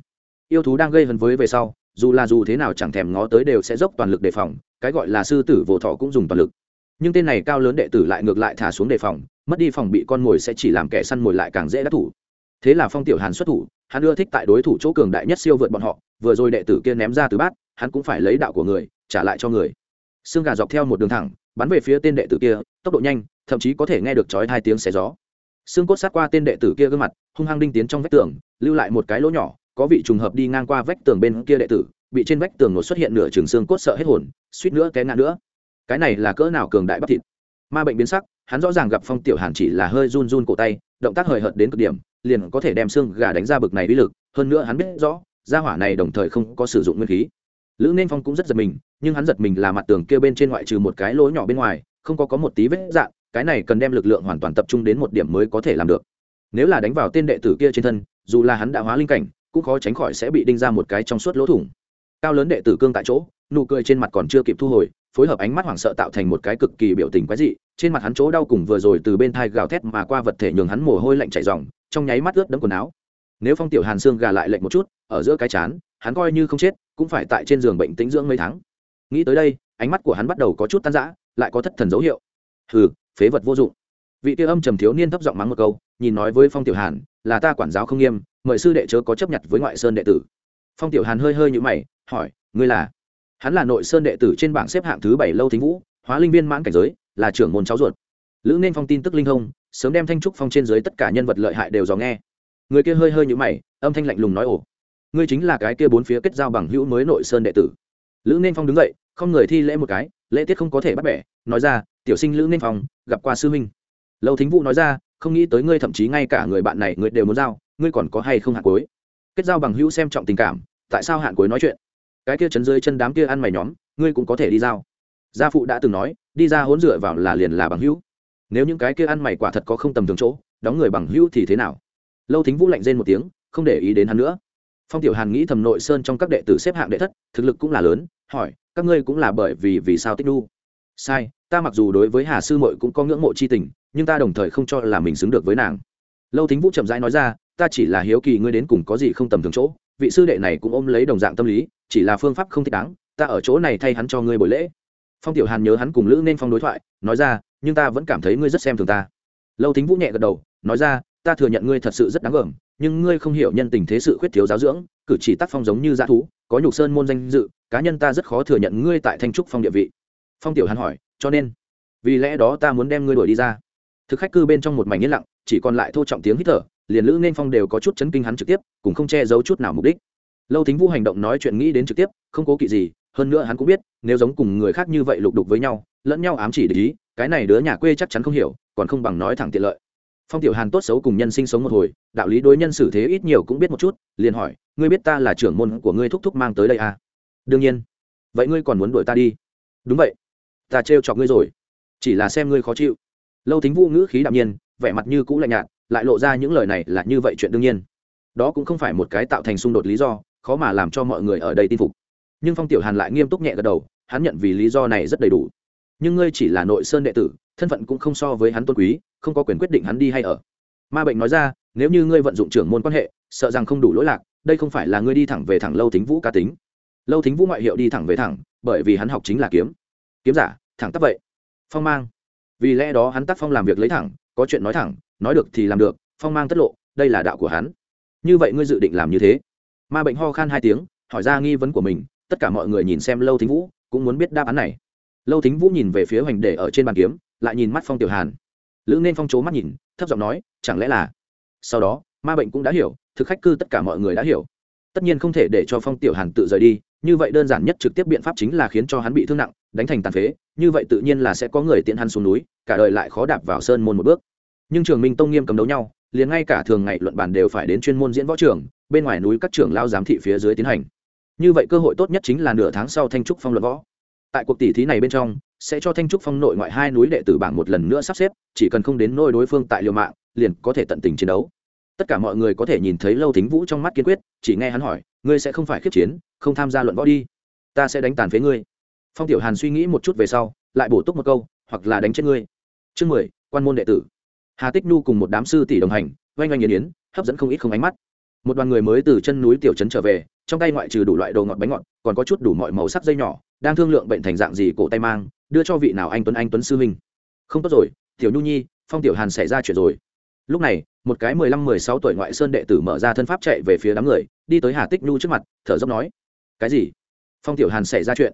yêu thú đang gây hấn với về sau, dù là dù thế nào chẳng thèm ngó tới đều sẽ dốc toàn lực đề phòng, cái gọi là sư tử vỗ thọ cũng dùng toàn lực. Nhưng tên này cao lớn đệ tử lại ngược lại thả xuống đề phòng, mất đi phòng bị con mồi sẽ chỉ làm kẻ săn mồi lại càng dễ đắc thủ. Thế là phong tiểu hàn xuất thủ, hắn ưa thích tại đối thủ chỗ cường đại nhất siêu vượt bọn họ, vừa rồi đệ tử kia ném ra từ bát, hắn cũng phải lấy đạo của người, trả lại cho người. Xương gà dọc theo một đường thẳng, bắn về phía tên đệ tử kia, tốc độ nhanh thậm chí có thể nghe được chói hai tiếng xé gió. Xương cốt sát qua tên đệ tử kia gương mặt, hung hăng đinh tiến trong vách tường, lưu lại một cái lỗ nhỏ, có vị trùng hợp đi ngang qua vách tường bên kia đệ tử, bị trên vách tường nổ xuất hiện nửa trường xương cốt sợ hết hồn, suýt nữa té ngã nữa. Cái này là cỡ nào cường đại bắp thịt? Ma bệnh biến sắc, hắn rõ ràng gặp phong tiểu hàn chỉ là hơi run run cổ tay, động tác hời hợt đến cực điểm, liền có thể đem xương gà đánh ra bực này uy lực, hơn nữa hắn biết rõ, gia hỏa này đồng thời không có sử dụng nguyên khí. Lữ nên phong cũng rất giật mình, nhưng hắn giật mình là mặt tường kia bên trên ngoại trừ một cái lỗ nhỏ bên ngoài, không có có một tí vết dạn cái này cần đem lực lượng hoàn toàn tập trung đến một điểm mới có thể làm được. Nếu là đánh vào tên đệ tử kia trên thân, dù là hắn đã hóa linh cảnh, cũng khó tránh khỏi sẽ bị đinh ra một cái trong suốt lỗ thủng. Cao lớn đệ tử cương tại chỗ, nụ cười trên mặt còn chưa kịp thu hồi, phối hợp ánh mắt hoảng sợ tạo thành một cái cực kỳ biểu tình quái dị, trên mặt hắn chỗ đau cùng vừa rồi từ bên thai gào thét mà qua vật thể nhường hắn mồ hôi lạnh chảy ròng, trong nháy mắt ướt đẫm quần áo. Nếu phong tiểu hàn xương gà lại lệnh một chút, ở giữa cái chán, hắn coi như không chết, cũng phải tại trên giường bệnh tĩnh dưỡng mấy tháng. Nghĩ tới đây, ánh mắt của hắn bắt đầu có chút tan rã, lại có thất thần dấu hiệu. Hừ phế vật vô dụng. Vị kia âm trầm thiếu niên thấp giọng mắng một câu, nhìn nói với phong tiểu hàn, là ta quản giáo không nghiêm, mời sư đệ chớ có chấp nhận với ngoại sơn đệ tử. Phong tiểu hàn hơi hơi nhũ mày, hỏi, ngươi là? Hắn là nội sơn đệ tử trên bảng xếp hạng thứ bảy lâu thính vũ, hóa linh viên mãn cảnh giới, là trưởng môn cháu ruột. Lữ nên phong tin tức linh thông, sớm đem thanh trúc phong trên dưới tất cả nhân vật lợi hại đều dò nghe. Người kia hơi hơi nhũ mày, âm thanh lạnh lùng nói, ồ, ngươi chính là cái kia bốn phía kết giao bằng hữu mới nội sơn đệ tử. Lữ nên phong đứng dậy, không người thi lễ một cái, lễ tiết không có thể bắt bẻ, nói ra, tiểu sinh lữ nên phong gặp qua sư huynh. Lâu thính vũ nói ra, không nghĩ tới ngươi thậm chí ngay cả người bạn này ngươi đều muốn giao, ngươi còn có hay không hạn cuối? Kết giao bằng hữu xem trọng tình cảm, tại sao hạn cuối nói chuyện? Cái kia chấn dưới chân đám kia ăn mày nhóm, ngươi cũng có thể đi giao. Gia phụ đã từng nói, đi ra hỗn dựa vào là liền là bằng hữu. Nếu những cái kia ăn mày quả thật có không tầm thường chỗ, đóng người bằng hữu thì thế nào? Lâu thính vũ lạnh rên một tiếng, không để ý đến hắn nữa. Phong tiểu hàn nghĩ thầm nội sơn trong các đệ tử xếp hạng đệ thất, thực lực cũng là lớn, hỏi, các ngươi cũng là bởi vì vì sao tích đu? Sai, ta mặc dù đối với hà sư mội cũng có ngưỡng mộ c h i tình, nhưng ta đồng thời không cho là mình xứng được với nàng. Lâu thính vũ chậm rãi nói ra, ta chỉ là hiếu kỳ ngươi đến cùng có gì không tầm thường chỗ, vị sư đệ này cũng ôm lấy đồng dạng tâm lý, chỉ là phương pháp không thích đáng, ta ở chỗ này thay hắn cho ngươi buổi lễ. Phong tiểu hàn nhớ hắn cùng lữ nên phong đối thoại, nói ra, nhưng ta vẫn cảm thấy ngươi rất xem thường ta. Lâu thính vũ nhẹ gật đầu, nói ra, ta thừa nhận ngươi thật sự rất đáng gờm nhưng ngươi không hiểu nhân tình thế sự khuyết thiếu giáo dưỡng, cử chỉ tác phong giống như dã thú, có nhục sơn môn danh dự, cá nhân ta rất khó thừa nhận ngươi tại thanh trúc phong địa vị phong tiểu hàn hỏi, cho nên, vì lẽ đó ta muốn đem ngươi đuổi đi ra. Thực khách cư bên trong một mảnh yên lặng, chỉ còn lại thô trọng tiếng hít thở, liền lữ nên phong đều có chút chấn kinh hắn trực tiếp, cũng không che giấu chút nào mục đích. Lâu thính vũ hành động nói chuyện nghĩ đến trực tiếp, không cố kỵ gì, hơn nữa hắn cũng biết, nếu giống cùng người khác như vậy lục đục với nhau, lẫn nhau ám chỉ để ý, cái này đứa nhà quê chắc chắn không hiểu, còn không bằng nói thẳng tiện lợi. Phong tiểu hàn tốt xấu cùng nhân sinh sống một hồi, đạo lý đối nhân xử thế ít nhiều cũng biết một chút, liền hỏi, ngươi biết ta là trưởng môn của ngươi thúc thúc mang tới đây à? Đương nhiên. Vậy ngươi còn muốn đuổi ta đi? Đúng vậy ta trêu chọc ngươi rồi. Chỉ là xem ngươi khó chịu. Lâu thính vũ ngữ khí đạm nhiên, vẻ mặt như cũ lạnh nhạt, lại lộ ra những lời này là như vậy chuyện đương nhiên. Đó cũng không phải một cái tạo thành xung đột lý do, khó mà làm cho mọi người ở đây tin phục. Nhưng phong tiểu hàn lại nghiêm túc nhẹ gật đầu, hắn nhận vì lý do này rất đầy đủ. Nhưng ngươi chỉ là nội sơn đệ tử, thân phận cũng không so với hắn tôn quý, không có quyền quyết định hắn đi hay ở. Ma bệnh nói ra, nếu như ngươi vận dụng trưởng môn quan hệ, sợ rằng không đủ lỗi lạc, đây không phải là ngươi đi thẳng về thẳng lâu thính vũ cá tính. Lâu thính vũ ngoại hiệu đi thẳng về thẳng, bởi vì hắn học chính là kiếm kiếm giả, thẳng tắp vậy. Phong mang. Vì lẽ đó hắn tác phong làm việc lấy thẳng, có chuyện nói thẳng, nói được thì làm được, phong mang tất lộ, đây là đạo của hắn. Như vậy ngươi dự định làm như thế? Ma bệnh ho khan hai tiếng, hỏi ra nghi vấn của mình, tất cả mọi người nhìn xem lâu thính vũ, cũng muốn biết đáp án này. Lâu thính vũ nhìn về phía hoành để ở trên bàn kiếm, lại nhìn mắt phong tiểu hàn. Lữ nên phong c mắt nhìn, thấp giọng nói, chẳng lẽ là? Sau đó, ma bệnh cũng đã hiểu, thực khách cư tất cả mọi người đã hiểu. Tất nhiên không thể để cho phong tiểu hàn tự rời đi, như vậy đơn giản nhất trực tiếp biện pháp chính là khiến cho hắn bị thương nặng đánh thành tàn phế, như vậy tự nhiên là sẽ có người tiện hắn xuống núi, cả đời lại khó đạp vào sơn môn một bước. Nhưng trường minh tông nghiêm cấm đấu nhau, liền ngay cả thường ngày luận bàn đều phải đến chuyên môn diễn võ trường, bên ngoài núi các trưởng lao giám thị phía dưới tiến hành. Như vậy cơ hội tốt nhất chính là nửa tháng sau thanh trúc phong luận võ. Tại cuộc tỷ thí này bên trong, sẽ cho thanh trúc phong nội ngoại hai núi đệ tử bảng một lần nữa sắp xếp, chỉ cần không đến nôi đối phương tại liều mạng, liền có thể tận tình chiến đấu. Tất cả mọi người có thể nhìn thấy lâu thính vũ trong mắt kiên quyết, chỉ nghe hắn hỏi, ngươi sẽ không phải khiếp chiến, không tham gia luận võ đi. Ta sẽ đánh tàn phế ngươi phong tiểu hàn suy nghĩ một chút về sau, lại bổ túc một câu, hoặc là đánh chết ngươi. Chương mười, quan môn đệ tử. Hà tích nhu cùng một đám sư tỷ đồng hành, oanh oanh yến yến hấp dẫn không ít không ánh mắt. Một đoàn người mới từ chân núi tiểu trấn trở về, trong tay ngoại trừ đủ loại đồ ngọt bánh ngọt, còn có chút đủ mọi màu sắc dây nhỏ, đang thương lượng bệnh thành dạng gì cổ tay mang, đưa cho vị nào anh tuấn anh tuấn sư minh không tốt rồi, tiểu nhu nhi, phong tiểu hàn xảy ra chuyện rồi. Lúc này, một cái mười lăm, mười sáu tuổi ngoại sơn đệ tử mở ra thân pháp chạy về phía đám người, đi tới hà tích nhu trước mặt, thở dốc nói, cái gì? Phong tiểu hàn xảy ra chuyện?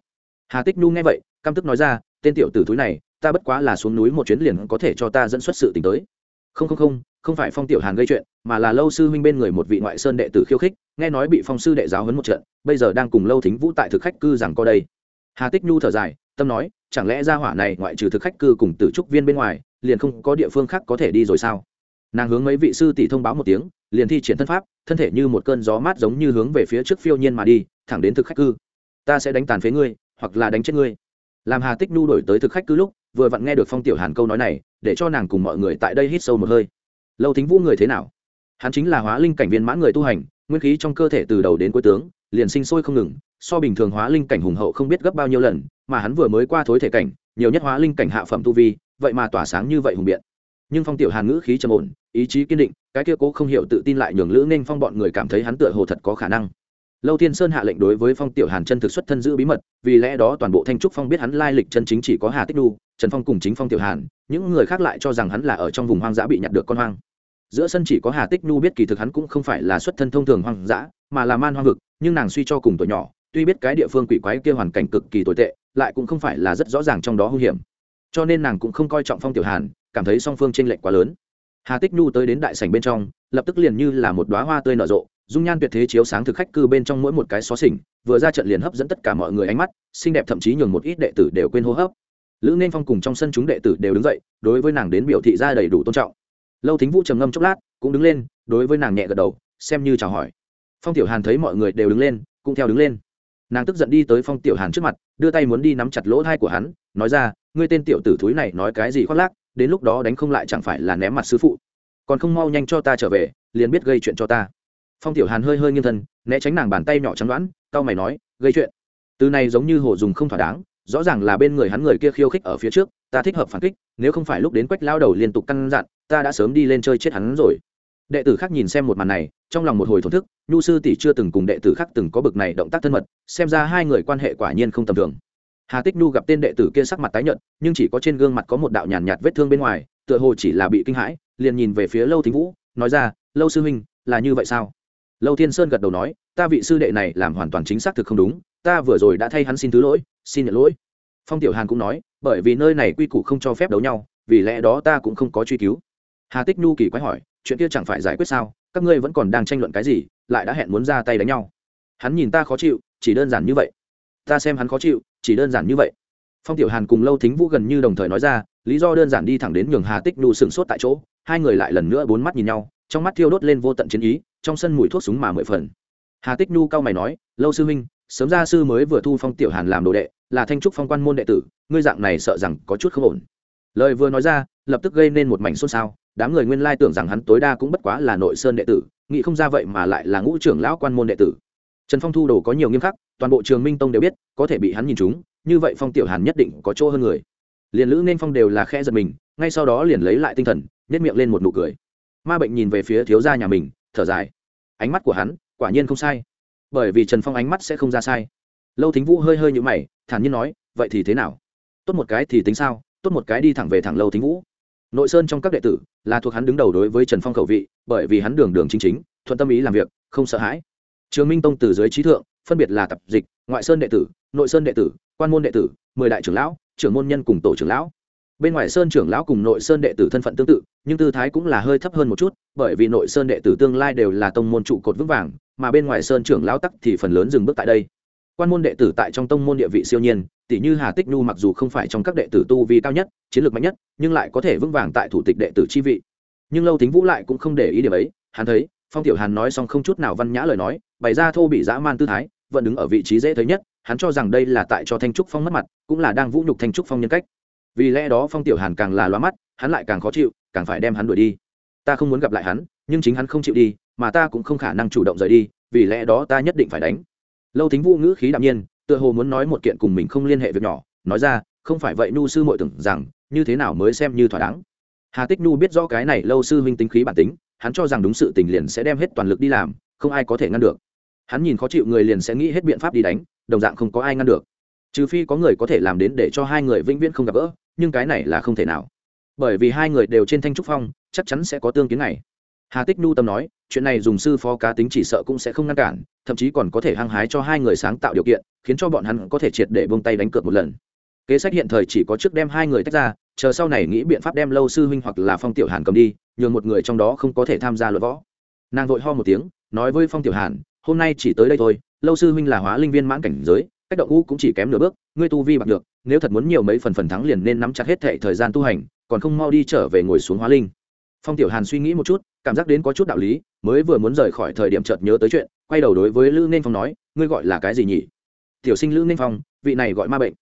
Hà tích nhu nghe vậy, căm tức nói ra, tên tiểu tử thúi này, ta bất quá là xuống núi một chuyến liền có thể cho ta dẫn xuất sự tình tới. Không không không không phải phong tiểu hàn gây chuyện, mà là lâu sư huynh bên người một vị ngoại sơn đệ tử khiêu khích, nghe nói bị phong sư đệ giáo hấn một trận, bây giờ đang cùng lâu thính vũ tại thực khách cư rằng co đây. Hà tích nhu thở dài, tâm nói, chẳng lẽ gia hỏa này ngoại trừ thực khách cư cùng tử trúc viên bên ngoài, liền không có địa phương khác có thể đi rồi sao? Nàng hướng mấy vị sư tỷ thông báo một tiếng, liền thi triển thân pháp, thân thể như một cơn gió mát giống như hướng về phía trước phiêu nhiên mà đi, thẳng đến thực khách cư. Ta sẽ đánh tàn phế ngươi hoặc là đánh chết ngươi. Làm hà tích nhu đổi tới thực khách cứ lúc, vừa vặn nghe được phong tiểu hàn câu nói này, để cho nàng cùng mọi người tại đây hít sâu một hơi. Lâu thính vũ người thế nào? Hắn chính là hóa linh cảnh viên mãn người tu hành, nguyên khí trong cơ thể từ đầu đến cuối tướng, liền sinh sôi không ngừng, so bình thường hóa linh cảnh hùng hậu không biết gấp bao nhiêu lần, mà hắn vừa mới qua thối thể cảnh, nhiều nhất hóa linh cảnh hạ phẩm tu vi, vậy mà tỏa sáng như vậy hùng biện. Nhưng phong tiểu hàn ngữ khí trầm ổn, ý chí kiên định, cái kia cố không hiểu tự tin lại nhường lữ nên phong bọn người cảm thấy hắn tựa hồ thật có khả năng lâu thiên sơn hạ lệnh đối với phong tiểu hàn chân thực xuất thân giữ bí mật, vì lẽ đó toàn bộ thanh trúc phong biết hắn lai lịch chân chính chỉ có hà tích đu, trần phong cùng chính phong tiểu hàn, những người khác lại cho rằng hắn là ở trong vùng hoang dã bị nhặt được con hoang. Giữa sân chỉ có hà tích nhu biết kỳ thực hắn cũng không phải là xuất thân thông thường hoang dã, mà là man hoang vực, nhưng nàng suy cho cùng tuổi nhỏ, tuy biết cái địa phương quỷ quái kia hoàn cảnh cực kỳ tồi tệ, lại cũng không phải là rất rõ ràng trong đó hung hiểm. Cho nên nàng cũng không coi trọng phong tiểu hàn, cảm thấy song phương tranh lệch quá lớn. Hà tích nhu tới đến đại sảnh bên trong, lập tức liền như là một đoá hoa tươi nở rộ dung nhan tuyệt thế chiếu sáng thực khách cư bên trong mỗi một cái xó xỉnh, vừa ra trận liền hấp dẫn tất cả mọi người ánh mắt, xinh đẹp thậm chí nhường một ít đệ tử đều quên hô hấp. Lữ nên phong cùng trong sân chúng đệ tử đều đứng dậy, đối với nàng đến biểu thị ra đầy đủ tôn trọng. Lâu thính vũ trầm ngâm chốc lát, cũng đứng lên, đối với nàng nhẹ gật đầu, xem như chào hỏi. Phong tiểu hàn thấy mọi người đều đứng lên, cũng theo đứng lên. Nàng tức giận đi tới phong tiểu hàn trước mặt, đưa tay muốn đi nắm chặt lỗ thai của hắn, nói ra, ngươi tên tiểu tử thúi này nói cái gì khoác lác, đến lúc đó đánh không lại chẳng phải là ném mặt sư phụ. Còn không mau nhanh cho ta trở về, liền biết gây chuyện cho ta phong tiểu hàn hơi hơi nghiêng thân né tránh nàng bàn tay nhỏ trắng đoán cau mày nói gây chuyện. Từ này giống như hồ dùng không thỏa đáng rõ ràng là bên người hắn người kia khiêu khích ở phía trước ta thích hợp phản kích nếu không phải lúc đến quách lao đầu liên tục căn dặn ta đã sớm đi lên chơi chết hắn rồi. Đệ tử khác nhìn xem một màn này trong lòng một hồi thổn thức nhu sư tỷ chưa từng cùng đệ tử khác từng có bực này động tác thân mật xem ra hai người quan hệ quả nhiên không tầm thường. Hà tích nhu gặp tên đệ tử kia sắc mặt tái nhợt nhưng chỉ có trên gương mặt có một đạo nhàn nhạt, vết thương bên ngoài tựa hồ chỉ là bị kinh hãi liền nhìn về phía lâu thính vũ nói ra lâu sư huynh là như vậy sao? Lâu thiên sơn gật đầu nói, ta vị sư đệ này làm hoàn toàn chính xác thực không đúng, ta vừa rồi đã thay hắn xin thứ lỗi, xin nhận lỗi. Phong tiểu hàn cũng nói, bởi vì nơi này quy củ không cho phép đấu nhau, vì lẽ đó ta cũng không có truy cứu. Hà tích nhu kỳ quái hỏi, chuyện kia chẳng phải giải quyết sao? Các ngươi vẫn còn đang tranh luận cái gì, lại đã hẹn muốn ra tay đánh nhau? Hắn nhìn ta khó chịu, chỉ đơn giản như vậy. Ta xem hắn khó chịu, chỉ đơn giản như vậy. Phong tiểu hàn cùng lâu thính vũ gần như đồng thời nói ra, lý do đơn giản đi thẳng đến nhường hà tích nhu sừng sốt tại chỗ, hai người lại lần nữa bốn mắt nhìn nhau trong mắt thiêu đốt lên vô tận chiến ý, trong sân mùi thuốc súng mà mười phần. Hà tích nhu cao mày nói, lâu sư huynh, sớm gia sư mới vừa thu phong tiểu hàn làm đồ đệ, là thanh trúc phong quan môn đệ tử, ngươi dạng này sợ rằng có chút không ổn. Lời vừa nói ra, lập tức gây nên một mảnh xôn xao, đám người nguyên lai tưởng rằng hắn tối đa cũng bất quá là nội sơn đệ tử, nghĩ không ra vậy mà lại là ngũ trưởng lão quan môn đệ tử. Trần phong thu đồ có nhiều nghiêm khắc, toàn bộ trường minh tông đều biết, có thể bị hắn nhìn chúng như vậy phong tiểu hàn nhất định có chỗ hơn người. Liền lữ nên phong đều là khe giật mình, ngay sau đó liền lấy lại tinh thần nhét miệng lên một nụ cười ma bệnh nhìn về phía thiếu gia nhà mình, thở dài. Ánh mắt của hắn, quả nhiên không sai. Bởi vì trần phong ánh mắt sẽ không ra sai. Lâu thính vũ hơi hơi nhũ mày, thản nhiên nói, vậy thì thế nào? Tốt một cái thì tính sao? Tốt một cái đi thẳng về thẳng lâu thính vũ. Nội sơn trong các đệ tử là thuộc hắn đứng đầu đối với trần phong khẩu vị, bởi vì hắn đường đường chính chính, thuận tâm ý làm việc, không sợ hãi. Trường minh tông từ dưới trí thượng, phân biệt là tập dịch, ngoại sơn đệ tử, nội sơn đệ tử, quan môn đệ tử, mười đại trưởng lão, trưởng môn nhân cùng tổ trưởng lão bên ngoài sơn trưởng lão cùng nội sơn đệ tử thân phận tương tự, nhưng tư thái cũng là hơi thấp hơn một chút, bởi vì nội sơn đệ tử tương lai đều là tông môn trụ cột vững vàng, mà bên ngoài sơn trưởng lão tắc thì phần lớn dừng bước tại đây. Quan môn đệ tử tại trong tông môn địa vị siêu nhiên, tỷ như hà tích nhu mặc dù không phải trong các đệ tử tu vi cao nhất, chiến lược mạnh nhất, nhưng lại có thể vững vàng tại thủ tịch đệ tử chi vị. Nhưng lâu tính vũ lại cũng không để ý điểm ấy, hắn thấy, phong tiểu hàn nói xong không chút nào văn nhã lời nói, bày ra thô bị dã man tư thái, vẫn đứng ở vị trí dễ thấy nhất, hắn cho rằng đây là tại cho thanh trúc phong mất mặt, cũng là đang vũ nhục thanh trúc phong nhân cách vì lẽ đó phong tiểu hàn càng là loa mắt, hắn lại càng khó chịu, càng phải đem hắn đuổi đi. Ta không muốn gặp lại hắn, nhưng chính hắn không chịu đi, mà ta cũng không khả năng chủ động rời đi, vì lẽ đó ta nhất định phải đánh. Lâu thính vũ ngữ khí đạm nhiên, tựa hồ muốn nói một kiện cùng mình không liên hệ việc nhỏ, nói ra, không phải vậy nhu sư mội tưởng rằng, như thế nào mới xem như thỏa đáng. Hà tích nhu biết rõ cái này lâu sư huynh tính khí bản tính, hắn cho rằng đúng sự tình liền sẽ đem hết toàn lực đi làm, không ai có thể ngăn được. Hắn nhìn khó chịu người liền sẽ nghĩ hết biện pháp đi đánh, đồng dạng không có ai ngăn được. Trừ phi có người có thể làm đến để cho hai người vĩnh viễn không gặp gỡ nhưng cái này là không thể nào. Bởi vì hai người đều trên thanh trúc phong, chắc chắn sẽ có tương kiến này hà tích nhu tâm nói, chuyện này dùng sư phó cá tính chỉ sợ cũng sẽ không ngăn cản, thậm chí còn có thể hăng hái cho hai người sáng tạo điều kiện, khiến cho bọn hắn có thể triệt để bông tay đánh cược một lần. Kế sách hiện thời chỉ có trước đem hai người tách ra, chờ sau này nghĩ biện pháp đem lâu sư huynh hoặc là phong tiểu hàn cầm đi, nhường một người trong đó không có thể tham gia luận võ. Nàng vội ho một tiếng, nói với phong tiểu hàn, hôm nay chỉ tới đây thôi, lâu sư huynh là hóa linh viên mãn cảnh giới, cách động u cũng chỉ kém nửa bước, ngươi tu vi bằng được nếu thật muốn nhiều mấy phần phần thắng liền nên nắm chặt hết thệ thời gian tu hành, còn không mau đi trở về ngồi xuống hóa linh. Phong tiểu hàn suy nghĩ một chút, cảm giác đến có chút đạo lý, mới vừa muốn rời khỏi thời điểm chợt nhớ tới chuyện, quay đầu đối với lữ nên phong nói, ngươi gọi là cái gì nhỉ? Tiểu sinh lữ nên phong, vị này gọi ma bệnh.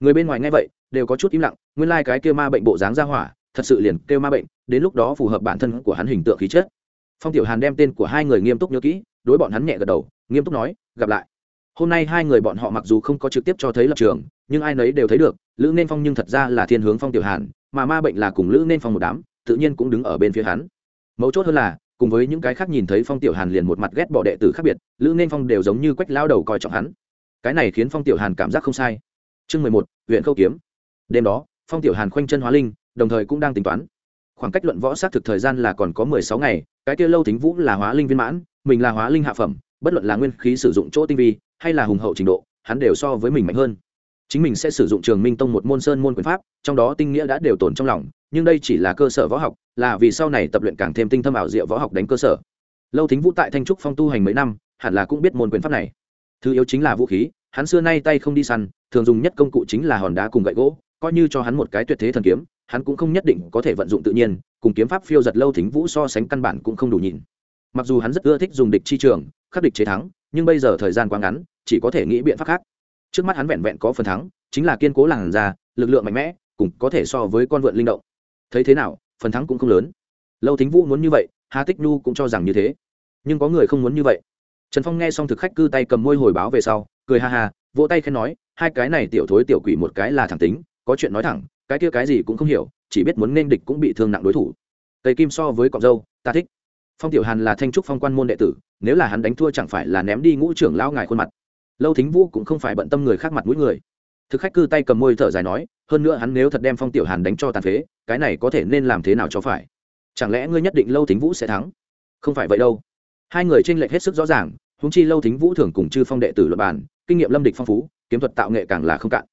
Người bên ngoài nghe vậy, đều có chút im lặng, nguyên lai、like、cái kêu ma bệnh bộ dáng ra hỏa, thật sự liền kêu ma bệnh, đến lúc đó phù hợp bản thân của hắn hình tượng khí chất. Phong tiểu hàn đem tên của hai người nghiêm túc nhớ kỹ, đối bọn hắn nhẹ gật đầu, nghiêm túc nói, gặp lại hôm nay hai người bọn họ mặc dù không có trực tiếp cho thấy lập trường, nhưng ai nấy đều thấy được, lữ nên phong nhưng thật ra là thiên hướng phong tiểu hàn, mà ma bệnh là cùng lữ nên phong một đám, tự nhiên cũng đứng ở bên phía hắn. Mấu chốt hơn là, cùng với những cái khác nhìn thấy phong tiểu hàn liền một mặt ghét bỏ đệ tử khác biệt, lữ nên phong đều giống như quách lao đầu coi trọng hắn. Cái này khiến phong tiểu hàn cảm giác không sai. Chương mười một huyện khâu kiếm. Đêm đó, phong tiểu hàn khoanh chân hóa linh, đồng thời cũng đang tính toán. Khoảng cách luận võ xác thực thời gian là còn có mười sáu ngày, cái kia lâu thính vũ là hóa linh viên mãn, mình là hóa linh hạ phẩm, bất luận là nguyên khí sử dụng chỗ tinh vi hay là hùng hậu trình độ, hắn đều so với mình mạnh hơn. Chính mình sẽ sử dụng trường minh tông một môn sơn môn quyền pháp, trong đó tinh nghĩa đã đều tồn trong lòng, nhưng đây chỉ là cơ sở võ học, là vì sau này tập luyện càng thêm tinh thâm ảo diệu võ học đánh cơ sở. Lâu thính vũ tại thanh trúc phong tu hành mấy năm, hẳn là cũng biết môn quyền pháp này. Thứ yếu chính là vũ khí, hắn xưa nay tay không đi săn, thường dùng nhất công cụ chính là hòn đá cùng gậy gỗ, coi như cho hắn một cái tuyệt thế thần kiếm, hắn cũng không nhất định có thể vận dụng tự nhiên, cùng kiếm pháp phiêu giật lâu thính vũ so sánh căn bản cũng không đủ nhìn mặc dù hắn rất ưa thích dùng địch chi trường, khắc địch chế thắng, nhưng bây giờ thời gian quá ngắn, chỉ có thể nghĩ biện pháp khác. Trước mắt hắn vẹn vẹn có phần thắng, chính là kiên cố làn da, lực lượng mạnh mẽ, cùng có thể so với con vượn linh động. Thấy thế nào, phần thắng cũng không lớn. Lâu thính vũ muốn như vậy, hà tích nhu cũng cho rằng như thế. Nhưng có người không muốn như vậy. Trần phong nghe xong thực khách cư tay cầm môi hồi báo về sau, cười ha ha, vỗ tay khen nói, hai cái này tiểu thối tiểu quỷ một cái là thẳng tính, có chuyện nói thẳng, cái kia cái gì cũng không hiểu, chỉ biết muốn nên địch cũng bị thương nặng đối thủ. Tây kim so với cọc dâu, ta thích phong tiểu hàn là thanh trúc phong quan môn đệ tử, nếu là hắn đánh thua chẳng phải là ném đi ngũ trưởng lao ngài khuôn mặt. Lâu thính vũ cũng không phải bận tâm người khác mặt mũi người. Thực khách cư tay cầm môi thở dài nói, hơn nữa hắn nếu thật đem phong tiểu hàn đánh cho tàn phế, cái này có thể nên làm thế nào cho phải? Chẳng lẽ ngươi nhất định lâu thính vũ sẽ thắng? Không phải vậy đâu. Hai người tranh lệch hết sức rõ ràng húng chi lâu thính vũ thường cùng chư phong đệ tử luật bản kinh nghiệm lâm địch phong phú, kiếm thuật tạo nghệ càng là không cạn.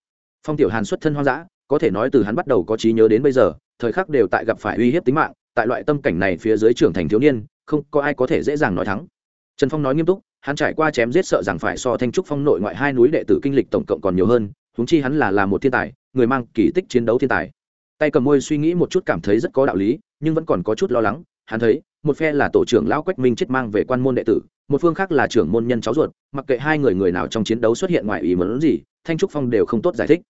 Phong tiểu hàn xuất thân hoang dã, có thể nói từ hắn bắt đầu có trí nhớ đến bây giờ, thời khắc đều tại gặp phải uy hiếp tính mạng, tại loại tâm cảnh này phía dưới trưởng thành thiếu niên không có ai có thể dễ dàng nói thắng. Trần phong nói nghiêm túc, hắn trải qua chém giết sợ rằng phải so thanh trúc phong nội ngoại hai núi đệ tử kinh lịch tổng cộng còn nhiều hơn húng chi hắn là là một thiên tài, người mang kỳ tích chiến đấu thiên tài. Tay cầm môi suy nghĩ một chút cảm thấy rất có đạo lý, nhưng vẫn còn có chút lo lắng, hắn thấy, một phe là tổ trưởng lão quách minh chết mang về quan môn đệ tử, một phương khác là trưởng môn nhân cháu ruột, mặc kệ hai người người nào trong chiến đấu xuất hiện ngoài ý muốn gì, thanh trúc phong đều không tốt giải thích.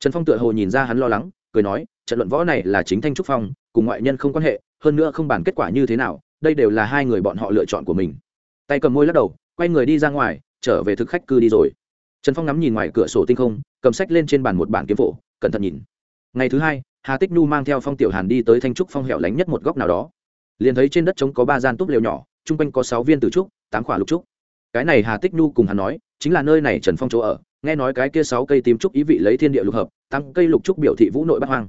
Trần phong tựa hồ nhìn ra hắn lo lắng, cười nói, trận luận võ này là chính thanh trúc phong, cùng ngoại nhân không quan hệ, hơn nữa không bàn kết quả như thế nào đây đều là hai người bọn họ lựa chọn của mình. Tay cầm môi lắc đầu, quay người đi ra ngoài, trở về thực khách cư đi rồi. Trần phong ngắm nhìn ngoài cửa sổ tinh không, cầm sách lên trên bàn một bản kiếm phổ, cẩn thận nhìn. Ngày thứ hai, hà tích nhu mang theo phong tiểu hàn đi tới thanh trúc phong hẻo lánh nhất một góc nào đó. Liền thấy trên đất trống có ba gian túp lều nhỏ, chung quanh có sáu viên tử trúc, tám khỏa lục trúc. Cái này hà tích nhu cùng hắn nói, chính là nơi này trần phong chỗ ở, nghe nói cái kia sáu cây tím trúc ý vị lấy thiên địa lục hợp tăng cây lục trúc biểu thị vũ nội bắc hoang.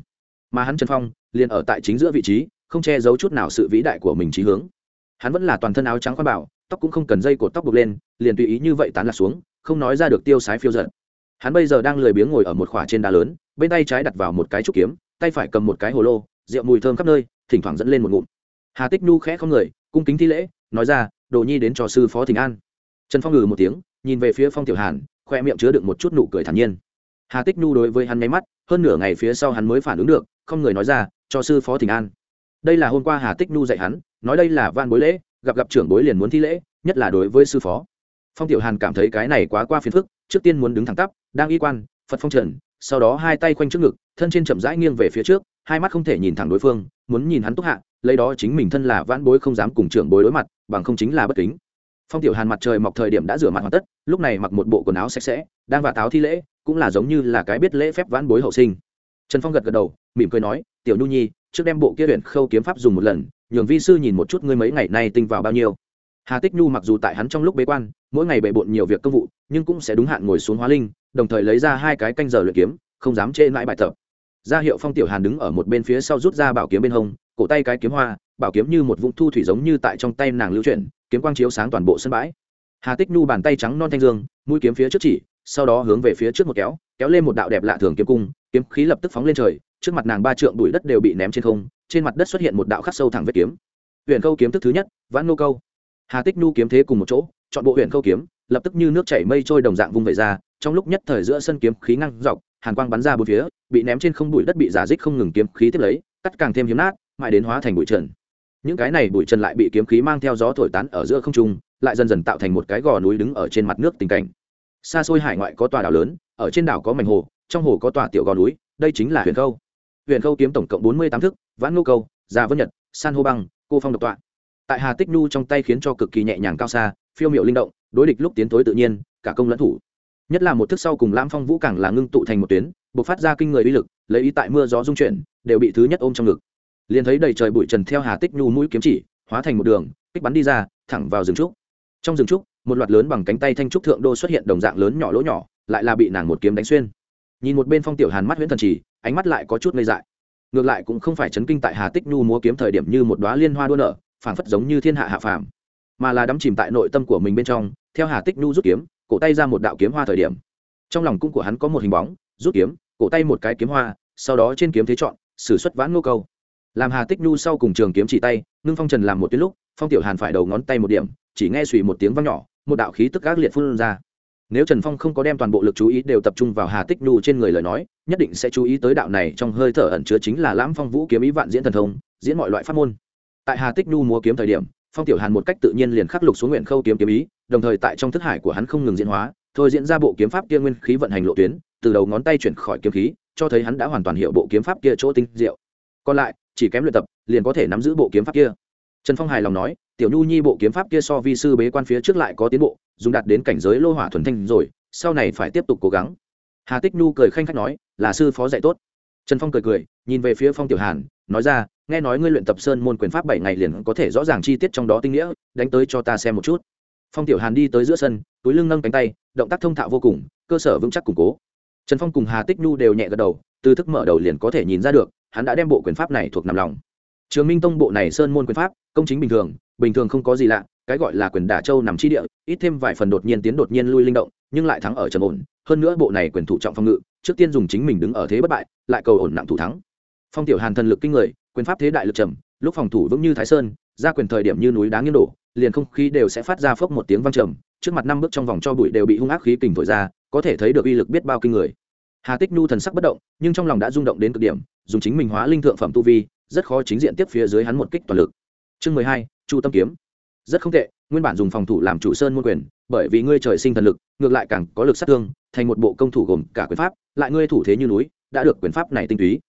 Mà hắn trần phong, liền ở tại chính giữa vị trí không che giấu chút nào sự vĩ đại của mình trí hướng. Hắn vẫn là toàn thân áo trắng khoan bảo, tóc cũng không cần dây cột tóc buộc lên, liền tùy ý như vậy tán lạc xuống, không nói ra được tiêu sái phiêu giận. Hắn bây giờ đang lười biếng ngồi ở một khỏa trên đá lớn, bên tay trái đặt vào một cái trúc kiếm, tay phải cầm một cái hồ lô, rượu mùi thơm khắp nơi, thỉnh thoảng dẫn lên một ngụm. Hà tích nhu khẽ không người, cung kính thi lễ, nói ra, đồ nhi đến cho sư phó thỉnh an. Trần phong ngừ một tiếng, nhìn về phía phong tiểu hàn, khoe miệng chứa đựng một chút nụ cười thản nhiên. Hà tích nhu đối với hắn nháy mắt, hơn nửa ngày phía sau hắn mới phản ứng được, không người nói ra, cho sư phó thỉnh an đây là hôm qua hà tích nhu dạy hắn, nói đây là van bối lễ, gặp gặp trưởng bối liền muốn thi lễ, nhất là đối với sư phó. Phong tiểu hàn cảm thấy cái này quá qua phiền phức, trước tiên muốn đứng thẳng tắp, đang y quan, phật phong trần, sau đó hai tay quanh trước ngực, thân trên chậm rãi nghiêng về phía trước, hai mắt không thể nhìn thẳng đối phương, muốn nhìn hắn túc hạ, lấy đó chính mình thân là vãn bối không dám cùng trưởng bối đối mặt, bằng không chính là bất kính. Phong tiểu hàn mặt trời mọc thời điểm đã rửa mặt hoàn tất, lúc này mặc một bộ quần áo sạch sẽ, đang và táo thi lễ, cũng là giống như là cái biết lễ phép vãn bối hậu sinh. Trần phong gật gật đầu, mỉm cười nói, tiểu nhu nhi trước đem bộ kia huyện khâu kiếm pháp dùng một lần, nhường vi sư nhìn một chút ngươi mấy ngày nay tinh vào bao nhiêu. Hà tích nhu mặc dù tại hắn trong lúc bế quan, mỗi ngày bề bộn nhiều việc công vụ, nhưng cũng sẽ đúng hạn ngồi xuống hóa linh, đồng thời lấy ra hai cái canh giờ luyện kiếm, không dám chê mãi bài tập. Ra hiệu phong tiểu hàn đứng ở một bên phía sau rút ra bảo kiếm bên hông, cổ tay cái kiếm hoa, bảo kiếm như một vũng thu thủy giống như tại trong tay nàng lưu chuyển, kiếm quang chiếu sáng toàn bộ sân bãi. Hà tích nhu bàn tay trắng non thanh dương, mũi kiếm phía trước chỉ, sau đó hướng về phía trước một kéo kéo lên một đạo đẹp lạ thường kiếm cung, kiếm khí lập tức phóng lên trời trước mặt nàng ba trượng bụi đất đều bị ném trên không, trên mặt đất xuất hiện một đạo khắc sâu thẳng vết kiếm. Huyện câu kiếm thức thứ nhất, vãn nô câu. Hà tích nhu kiếm thế cùng một chỗ, chọn bộ huyện câu kiếm, lập tức như nước chảy mây trôi đồng dạng vung về ra, trong lúc nhất thời giữa sân kiếm khí ngăn dọc, hàn quang bắn ra bốn phía, bị ném trên không bụi đất bị giả dích không ngừng kiếm khí tiếp lấy, cắt càng thêm hiếm nát, mãi đến hóa thành bụi trần. Những cái này bụi trần lại bị kiếm khí mang theo gió thổi tán ở giữa không trung, lại dần dần tạo thành một cái gò núi đứng ở trên mặt nước tình cảnh. Xa xôi hải ngoại có tòa đảo lớn, ở trên đảo có mảnh hồ, trong hồ có tòa tiểu gò núi, đây chính là huyền câu huyền câu kiếm tổng cộng bốn mươi tám thức, vãn ngô câu, già vân nhật, san hô băng, cô phong độc tọa. Tại hà tích nhu trong tay khiến cho cực kỳ nhẹ nhàng cao xa, phiêu miệu linh động, đối địch lúc tiến thối tự nhiên, cả công lẫn thủ. Nhất là một thức sau cùng lam phong vũ càng là ngưng tụ thành một tuyến buộc phát ra kinh người uy lực, lấy ý tại mưa gió dung chuyển, đều bị thứ nhất ôm trong ngực. Liền thấy đầy trời bụi trần theo hà tích nhu mũi kiếm chỉ, hóa thành một đường, kích bắn đi ra, thẳng vào rừng trúc. Trong rừng trúc, một loạt lớn bằng cánh tay thanh trúc thượng đô xuất hiện đồng dạng lớn nhỏ lỗ nhỏ, lại là bị nàng một kiếm đánh xuyên. Nhìn một bên phong tiểu hàn mắt huyễn thần trì ánh mắt lại có chút ngây dại. Ngược lại cũng không phải chấn kinh tại hà tích nhu múa kiếm thời điểm như một đoá liên hoa đua nở, phảng phất giống như thiên hạ hạ phàm, mà là đắm chìm tại nội tâm của mình bên trong, theo hà tích nhu rút kiếm, cổ tay ra một đạo kiếm hoa thời điểm. Trong lòng cung của hắn có một hình bóng, rút kiếm, cổ tay một cái kiếm hoa, sau đó trên kiếm thế chọn, sử xuất vãn ngô câu. Làm hà tích nhu sau cùng trường kiếm chỉ tay, ngưng phong trần làm một tiếng lúc, phong tiểu hàn phải đầu ngón tay một điểm, chỉ nghe suy một tiếng vang nhỏ, một đạo khí tức ác liệt phun ra nếu trần phong không có đem toàn bộ lực chú ý đều tập trung vào hà tích nhu trên người lời nói, nhất định sẽ chú ý tới đạo này trong hơi thở ẩn chứa chính là lãm phong vũ kiếm ý vạn diễn thần thông, diễn mọi loại pháp môn. Tại hà tích nhu múa kiếm thời điểm, phong tiểu hàn một cách tự nhiên liền khắc lục xuống nguyện khâu kiếm kiếm ý, đồng thời tại trong thức hải của hắn không ngừng diễn hóa, thôi diễn ra bộ kiếm pháp kia nguyên khí vận hành lộ tuyến, từ đầu ngón tay chuyển khỏi kiếm khí, cho thấy hắn đã hoàn toàn hiểu bộ kiếm pháp kia chỗ tinh diệu. Còn lại, chỉ kém luyện tập, liền có thể nắm giữ bộ kiếm pháp kia. Trần phong hài lòng nói tiểu nhu nhi bộ kiếm pháp kia so vi sư bế quan phía trước lại có tiến bộ, dùng đạt đến cảnh giới lô hỏa thuần thanh rồi, sau này phải tiếp tục cố gắng. Hà tích nhu cười khanh khách nói, là sư phó dạy tốt. Trần phong cười cười, nhìn về phía phong tiểu hàn, nói ra, nghe nói ngươi luyện tập sơn môn quyền pháp bảy ngày liền có thể rõ ràng chi tiết trong đó tinh nghĩa, đánh tới cho ta xem một chút. Phong tiểu hàn đi tới giữa sân, túi lưng nâng cánh tay, động tác thông thạo vô cùng, cơ sở vững chắc củng cố. Trần phong cùng hà tích nhu đều nhẹ gật đầu, từ thức mở đầu liền có thể nhìn ra được, hắn đã đem bộ quyền pháp này thuộc nằm lòng. Trường minh tông bộ này sơn môn quyền pháp, công chính bình thường bình thường không có gì lạ, cái gọi là quyền đả châu nằm chi địa, ít thêm vài phần đột nhiên tiến đột nhiên lui linh động, nhưng lại thắng ở trầm ổn. Hơn nữa bộ này quyền thủ trọng phong ngự, trước tiên dùng chính mình đứng ở thế bất bại, lại cầu ổn nặng thủ thắng. Phong tiểu hàn thần lực kinh người, quyền pháp thế đại lực trầm, lúc phòng thủ vững như thái sơn, ra quyền thời điểm như núi đá nghiêng đổ, liền không khí đều sẽ phát ra phốc một tiếng vang trầm, trước mặt năm bước trong vòng cho bụi đều bị hung ác khí kình thổi ra, có thể thấy được uy lực biết bao kinh người. Hà tích nhu thần sắc bất động, nhưng trong lòng đã rung động đến cực điểm, dùng chính mình hóa linh thượng phẩm tu vi, rất khó chính diện tiếp phía dưới hắn một kích toàn lực. Chương mười hai chu tâm kiếm. Rất không tệ, nguyên bản dùng phòng thủ làm chủ sơn môn quyền, bởi vì ngươi trời sinh thần lực, ngược lại càng có lực sát thương, thành một bộ công thủ gồm cả quyền pháp, lại ngươi thủ thế như núi, đã được quyền pháp này tinh túy.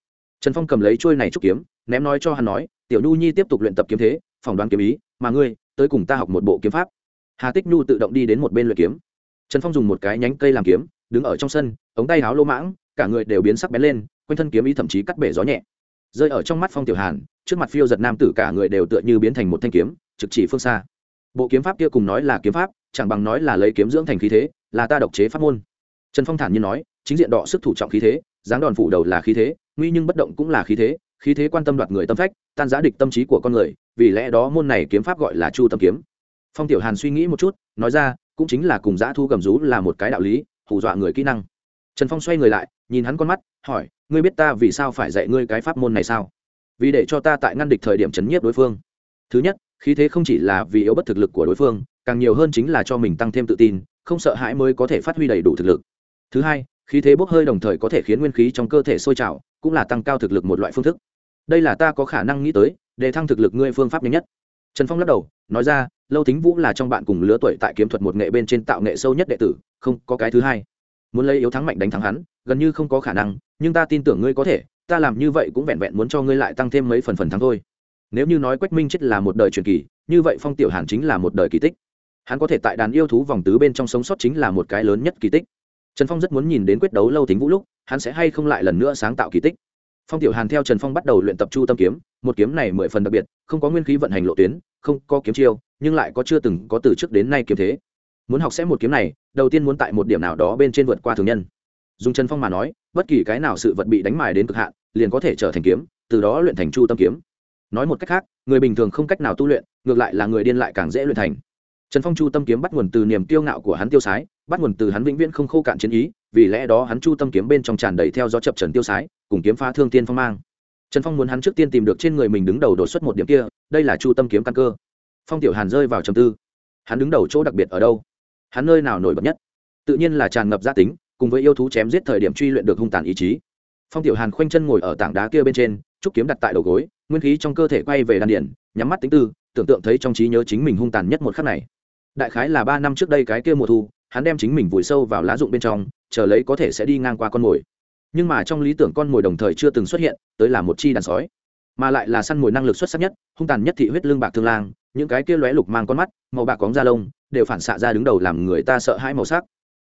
Trần phong cầm lấy trôi này trúc kiếm, ném nói cho hắn nói, tiểu nhu nhi tiếp tục luyện tập kiếm thế, phỏng đoán kiếm ý, mà ngươi, tới cùng ta học một bộ kiếm pháp. Hà tích nhu tự động đi đến một bên luyện kiếm. Trần phong dùng một cái nhánh cây làm kiếm, đứng ở trong sân, ống tay háo lô mãng, cả người đều biến sắc bén lên, quanh thân kiếm ý thậm chí cắt bể gió nhẹ. Rơi ở trong mắt phong tiểu hàn trước mặt phiêu giật nam tử cả người đều tựa như biến thành một thanh kiếm, trực chỉ phương xa. Bộ kiếm pháp kia cùng nói là kiếm pháp, chẳng bằng nói là lấy kiếm dưỡng thành khí thế, là ta độc chế pháp môn. Trần phong thản nhiên nói, chính diện đọ sức thủ trọng khí thế, dáng đòn phủ đầu là khí thế, nguy nhưng bất động cũng là khí thế khí thế quan tâm đoạt người tâm phách, tan giã địch tâm trí của con người, vì lẽ đó môn này kiếm pháp gọi là chu tâm kiếm. Phong tiểu hàn suy nghĩ một chút, nói ra, cũng chính là cùng giã thu gầm rú là một cái đạo lý, hù dọa người kỹ năng. Trần phong xoay người lại, nhìn hắn con mắt, hỏi, ngươi biết ta vì sao phải dạy ngươi cái pháp môn này sao? Vì để cho ta tại ngăn địch thời điểm chấn nhiếp đối phương. Thứ nhất, khí thế không chỉ là vì yếu bất thực lực của đối phương, càng nhiều hơn chính là cho mình tăng thêm tự tin, không sợ hãi mới có thể phát huy đầy đủ thực lực. Thứ hai, khí thế bốc hơi đồng thời có thể khiến nguyên khí trong cơ thể sôi trào, cũng là tăng cao thực lực một loại phương thức. Đây là ta có khả năng nghĩ tới, để thăng thực lực ngươi phương pháp nhanh nhất. Trần phong lắc đầu, nói ra, lâu thính vũ là trong bạn cùng lứa tuổi tại kiếm thuật một nghệ bên trên tạo nghệ sâu nhất đệ tử, không có cái thứ hai. Muốn lấy yếu thắng mạnh đánh thắng hắn, gần như không có khả năng, nhưng ta tin tưởng ngươi có thể ta làm như vậy cũng vẹn vẹn muốn cho ngươi lại tăng thêm mấy phần phần thắng thôi. Nếu như nói quách minh chết là một đời truyền kỳ, như vậy phong tiểu hàn chính là một đời kỳ tích. Hắn có thể tại đàn yêu thú vòng tứ bên trong sống sót chính là một cái lớn nhất kỳ tích. Trần phong rất muốn nhìn đến quyết đấu lâu tính vũ lúc, hắn sẽ hay không lại lần nữa sáng tạo kỳ tích. Phong tiểu hàn theo trần phong bắt đầu luyện tập chu tâm kiếm, một kiếm này mười phần đặc biệt, không có nguyên khí vận hành lộ tuyến, không có kiếm chiêu, nhưng lại có chưa từng có từ trước đến nay kiếm thế. Muốn học sẽ một kiếm này, đầu tiên muốn tại một điểm nào đó bên trên vượt qua thường nhân. Dùng trần phong mà nói bất kỳ cái nào sự vật bị đánh mài đến cực hạn, liền có thể trở thành kiếm, từ đó luyện thành chu tâm kiếm. Nói một cách khác, người bình thường không cách nào tu luyện, ngược lại là người điên lại càng dễ luyện thành. Trần phong chu tâm kiếm bắt nguồn từ niềm kiêu ngạo của hắn tiêu sái, bắt nguồn từ hắn vĩnh viễn không khô cạn chiến ý, vì lẽ đó hắn chu tâm kiếm bên trong tràn đầy theo gió chập trần tiêu sái, cùng kiếm phá thương tiên phong mang. Trần phong muốn hắn trước tiên tìm được trên người mình đứng đầu đột xuất một điểm kia, đây là chu tâm kiếm căn cơ. Phong tiểu hàn rơi vào trầm tư. Hắn đứng đầu chỗ đặc biệt ở đâu? Hắn nơi nào nổi bật nhất? Tự nhiên là tràn ngập gia tính cùng với yêu thú chém giết thời điểm truy luyện được hung tàn ý chí. Phong tiểu hàn khoanh chân ngồi ở tảng đá kia bên trên trúc kiếm đặt tại đầu gối, nguyên khí trong cơ thể quay về đan điển nhắm mắt tính tư, tưởng tượng thấy trong trí nhớ chính mình hung tàn nhất một khắc này. Đại khái là ba năm trước đây cái kia mùa thu, hắn đem chính mình vùi sâu vào lá rụng bên trong, chờ lấy có thể sẽ đi ngang qua con mồi. Nhưng mà trong lý tưởng con mồi đồng thời chưa từng xuất hiện, tới là một chi đàn sói. Mà lại là săn mồi năng lực xuất sắc nhất, hung tàn nhất thị huyết lương bạc thương lang, những cái kia lóe lục mang con mắt, màu bạc cóng da lông, đều phản xạ ra đứng đầu làm người ta sợ hãi màu sắc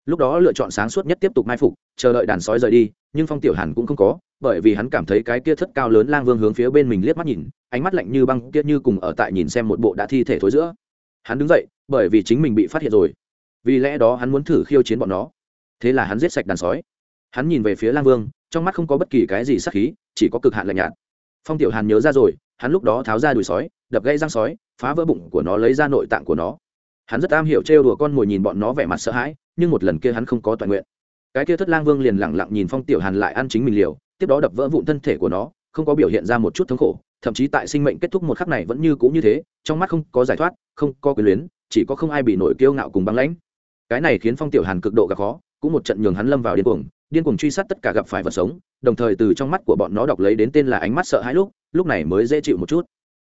lúc đó lựa chọn sáng suốt nhất tiếp tục mai phục, chờ đợi đàn sói rời đi, nhưng phong tiểu hàn cũng không có, bởi vì hắn cảm thấy cái kia thất cao lớn lang vương hướng phía bên mình liếc mắt nhìn, ánh mắt lạnh như băng kia như cùng ở tại nhìn xem một bộ đã thi thể thối giữa. Hắn đứng dậy, bởi vì chính mình bị phát hiện rồi. Vì lẽ đó hắn muốn thử khiêu chiến bọn nó. Thế là hắn giết sạch đàn sói. Hắn nhìn về phía lang vương, trong mắt không có bất kỳ cái gì sắc khí, chỉ có cực hạn lạnh nhạt. Phong tiểu hàn nhớ ra rồi, hắn lúc đó tháo ra đùi sói, đập gây răng sói, phá vỡ bụng của nó lấy ra nội tạng của nó hắn rất am hiểu trêu đùa con mồi nhìn bọn nó vẻ mặt sợ hãi, nhưng một lần kia hắn không có toàn nguyện. Cái kia thất lang vương liền lẳng lặng nhìn phong tiểu hàn lại ăn chính mình liều, tiếp đó đập vỡ vụn thân thể của nó, không có biểu hiện ra một chút thống khổ, thậm chí tại sinh mệnh kết thúc một khắc này vẫn như cũ như thế, trong mắt không có giải thoát, không có quyền luyến, chỉ có không ai bị nổi kiêu ngạo cùng băng lãnh. Cái này khiến phong tiểu hàn cực độ gặp khó, cũng một trận nhường hắn lâm vào điên cuồng điên cuồng truy sát tất cả gặp phải vật sống, đồng thời từ trong mắt của bọn nó đọc lấy đến tên là ánh mắt sợ hãi lúc lúc này mới dễ chịu một chút.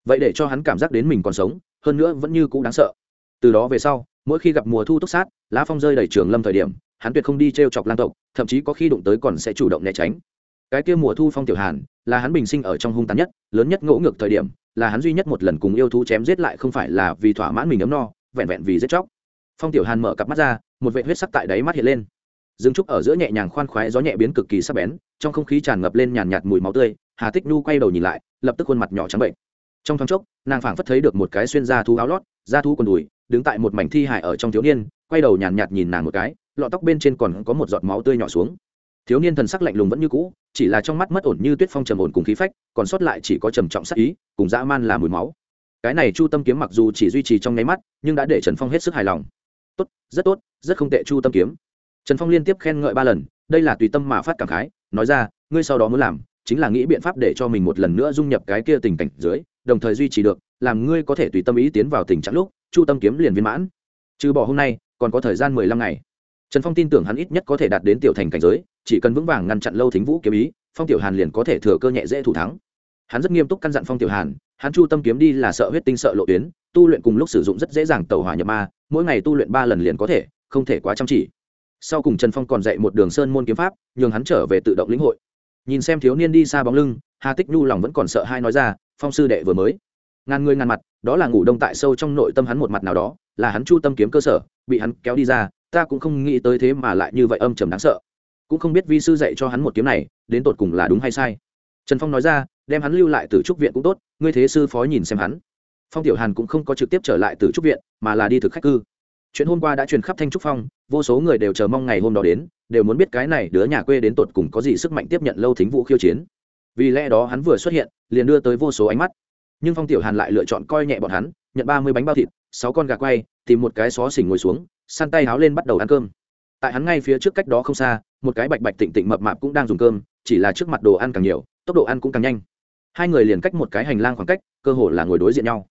Vậy để cho hắn cảm giác đến mình còn sống, hơn nữa vẫn như cũ đáng sợ từ đó về sau, mỗi khi gặp mùa thu túc sát, lá phong rơi đầy trường lâm thời điểm, hắn tuyệt không đi t r e o chọc lan tộc, thậm chí có khi đụng tới còn sẽ chủ động né tránh. Cái kia mùa thu phong tiểu hàn, là hắn bình sinh ở trong hung tàn nhất, lớn nhất ngỗ ngược thời điểm, là hắn duy nhất một lần cùng yêu thú chém giết lại không phải là vì thỏa mãn mình ấm no, vẹn vẹn vì giết chóc. Phong tiểu hàn mở cặp mắt ra, một vệ huyết sắc tại đáy mắt hiện lên. Dương trúc ở giữa nhẹ nhàng khoan khoái, gió nhẹ biến cực kỳ sắc bén, trong không khí tràn ngập lên nhàn nhạt mùi máu tươi, hà tích nhu quay đầu nhìn lại, lập tức khuôn mặt nhỏ trắng bệnh. Trong thoáng chốc, nàng phảng phất thấy được một cái xuyên da thú áo lót, da thú quần đùi đứng tại một mảnh thi hại ở trong thiếu niên, quay đầu nhàn nhạt nhìn nàng một cái, lọ tóc bên trên còn có một giọt máu tươi nhỏ xuống. Thiếu niên thần sắc lạnh lùng vẫn như cũ, chỉ là trong mắt mất ổn như tuyết phong trầm ổn cùng khí phách, còn sót lại chỉ có trầm trọng sắc ý, cùng dã man là mùi máu. Cái này chu tâm kiếm mặc dù chỉ duy trì trong nháy mắt, nhưng đã để trần phong hết sức hài lòng. Tốt, rất tốt, rất không tệ chu tâm kiếm. Trần phong liên tiếp khen ngợi ba lần, đây là tùy tâm mà phát cảm khái, nói ra, ngươi sau đó muốn làm, chính là nghĩ biện pháp để cho mình một lần nữa dung nhập cái kia tình cảnh dưới đồng thời duy trì được, làm ngươi có thể tùy tâm ý tiến vào tình trạng lúc, chu tâm kiếm liền viên mãn. Trừ bỏ hôm nay, còn có thời gian mười lăm ngày. Trần phong tin tưởng hắn ít nhất có thể đạt đến tiểu thành cảnh giới, chỉ cần vững vàng ngăn chặn lâu thính vũ kiếm ý, phong tiểu hàn liền có thể thừa cơ nhẹ dễ thủ thắng. Hắn rất nghiêm túc căn dặn phong tiểu hàn, hắn chu tâm kiếm đi là sợ huyết tinh sợ lộ tuyến, tu luyện cùng lúc sử dụng rất dễ dàng tẩu hỏa nhập ma, mỗi ngày tu luyện ba lần liền có thể, không thể quá chăm chỉ. Sau cùng trần phong còn dạy một đường sơn môn kiếm pháp, nhường hắn trở về tự động lĩnh hội. Nhìn xem thiếu niên đi xa bóng lưng, hà tích nhu lòng vẫn còn sợ hai nói ra phong sư đệ vừa mới. Ngàn người ngàn mặt, đó là ngủ đông tại sâu trong nội tâm hắn một mặt nào đó, là hắn chu tâm kiếm cơ sở, bị hắn kéo đi ra, ta cũng không nghĩ tới thế mà lại như vậy âm trầm đáng sợ. Cũng không biết vi sư dạy cho hắn một kiếm này, đến tột cùng là đúng hay sai. Trần phong nói ra, đem hắn lưu lại từ trúc viện cũng tốt, ngươi thế sư phó nhìn xem hắn. Phong tiểu hàn cũng không có trực tiếp trở lại từ trúc viện, mà là đi thực khách cư. Chuyện hôm qua đã truyền khắp thanh trúc phong, vô số người đều chờ mong ngày hôm đó đến, đều muốn biết cái này đứa nhà quê đến tột cùng có gì sức mạnh tiếp nhận lâu thính vũ khiêu chiến vì lẽ đó hắn vừa xuất hiện, liền đưa tới vô số ánh mắt. Nhưng phong tiểu hàn lại lựa chọn coi nhẹ bọn hắn, nhận ba mươi bánh bao thịt, sáu con gà quay, tìm một cái xó xỉnh ngồi xuống, săn tay háo lên bắt đầu ăn cơm. Tại hắn ngay phía trước cách đó không xa, một cái bạch bạch tịnh tịnh mập mạp cũng đang dùng cơm, chỉ là trước mặt đồ ăn càng nhiều, tốc độ ăn cũng càng nhanh. Hai người liền cách một cái hành lang khoảng cách, cơ hồ là ngồi đối diện nhau.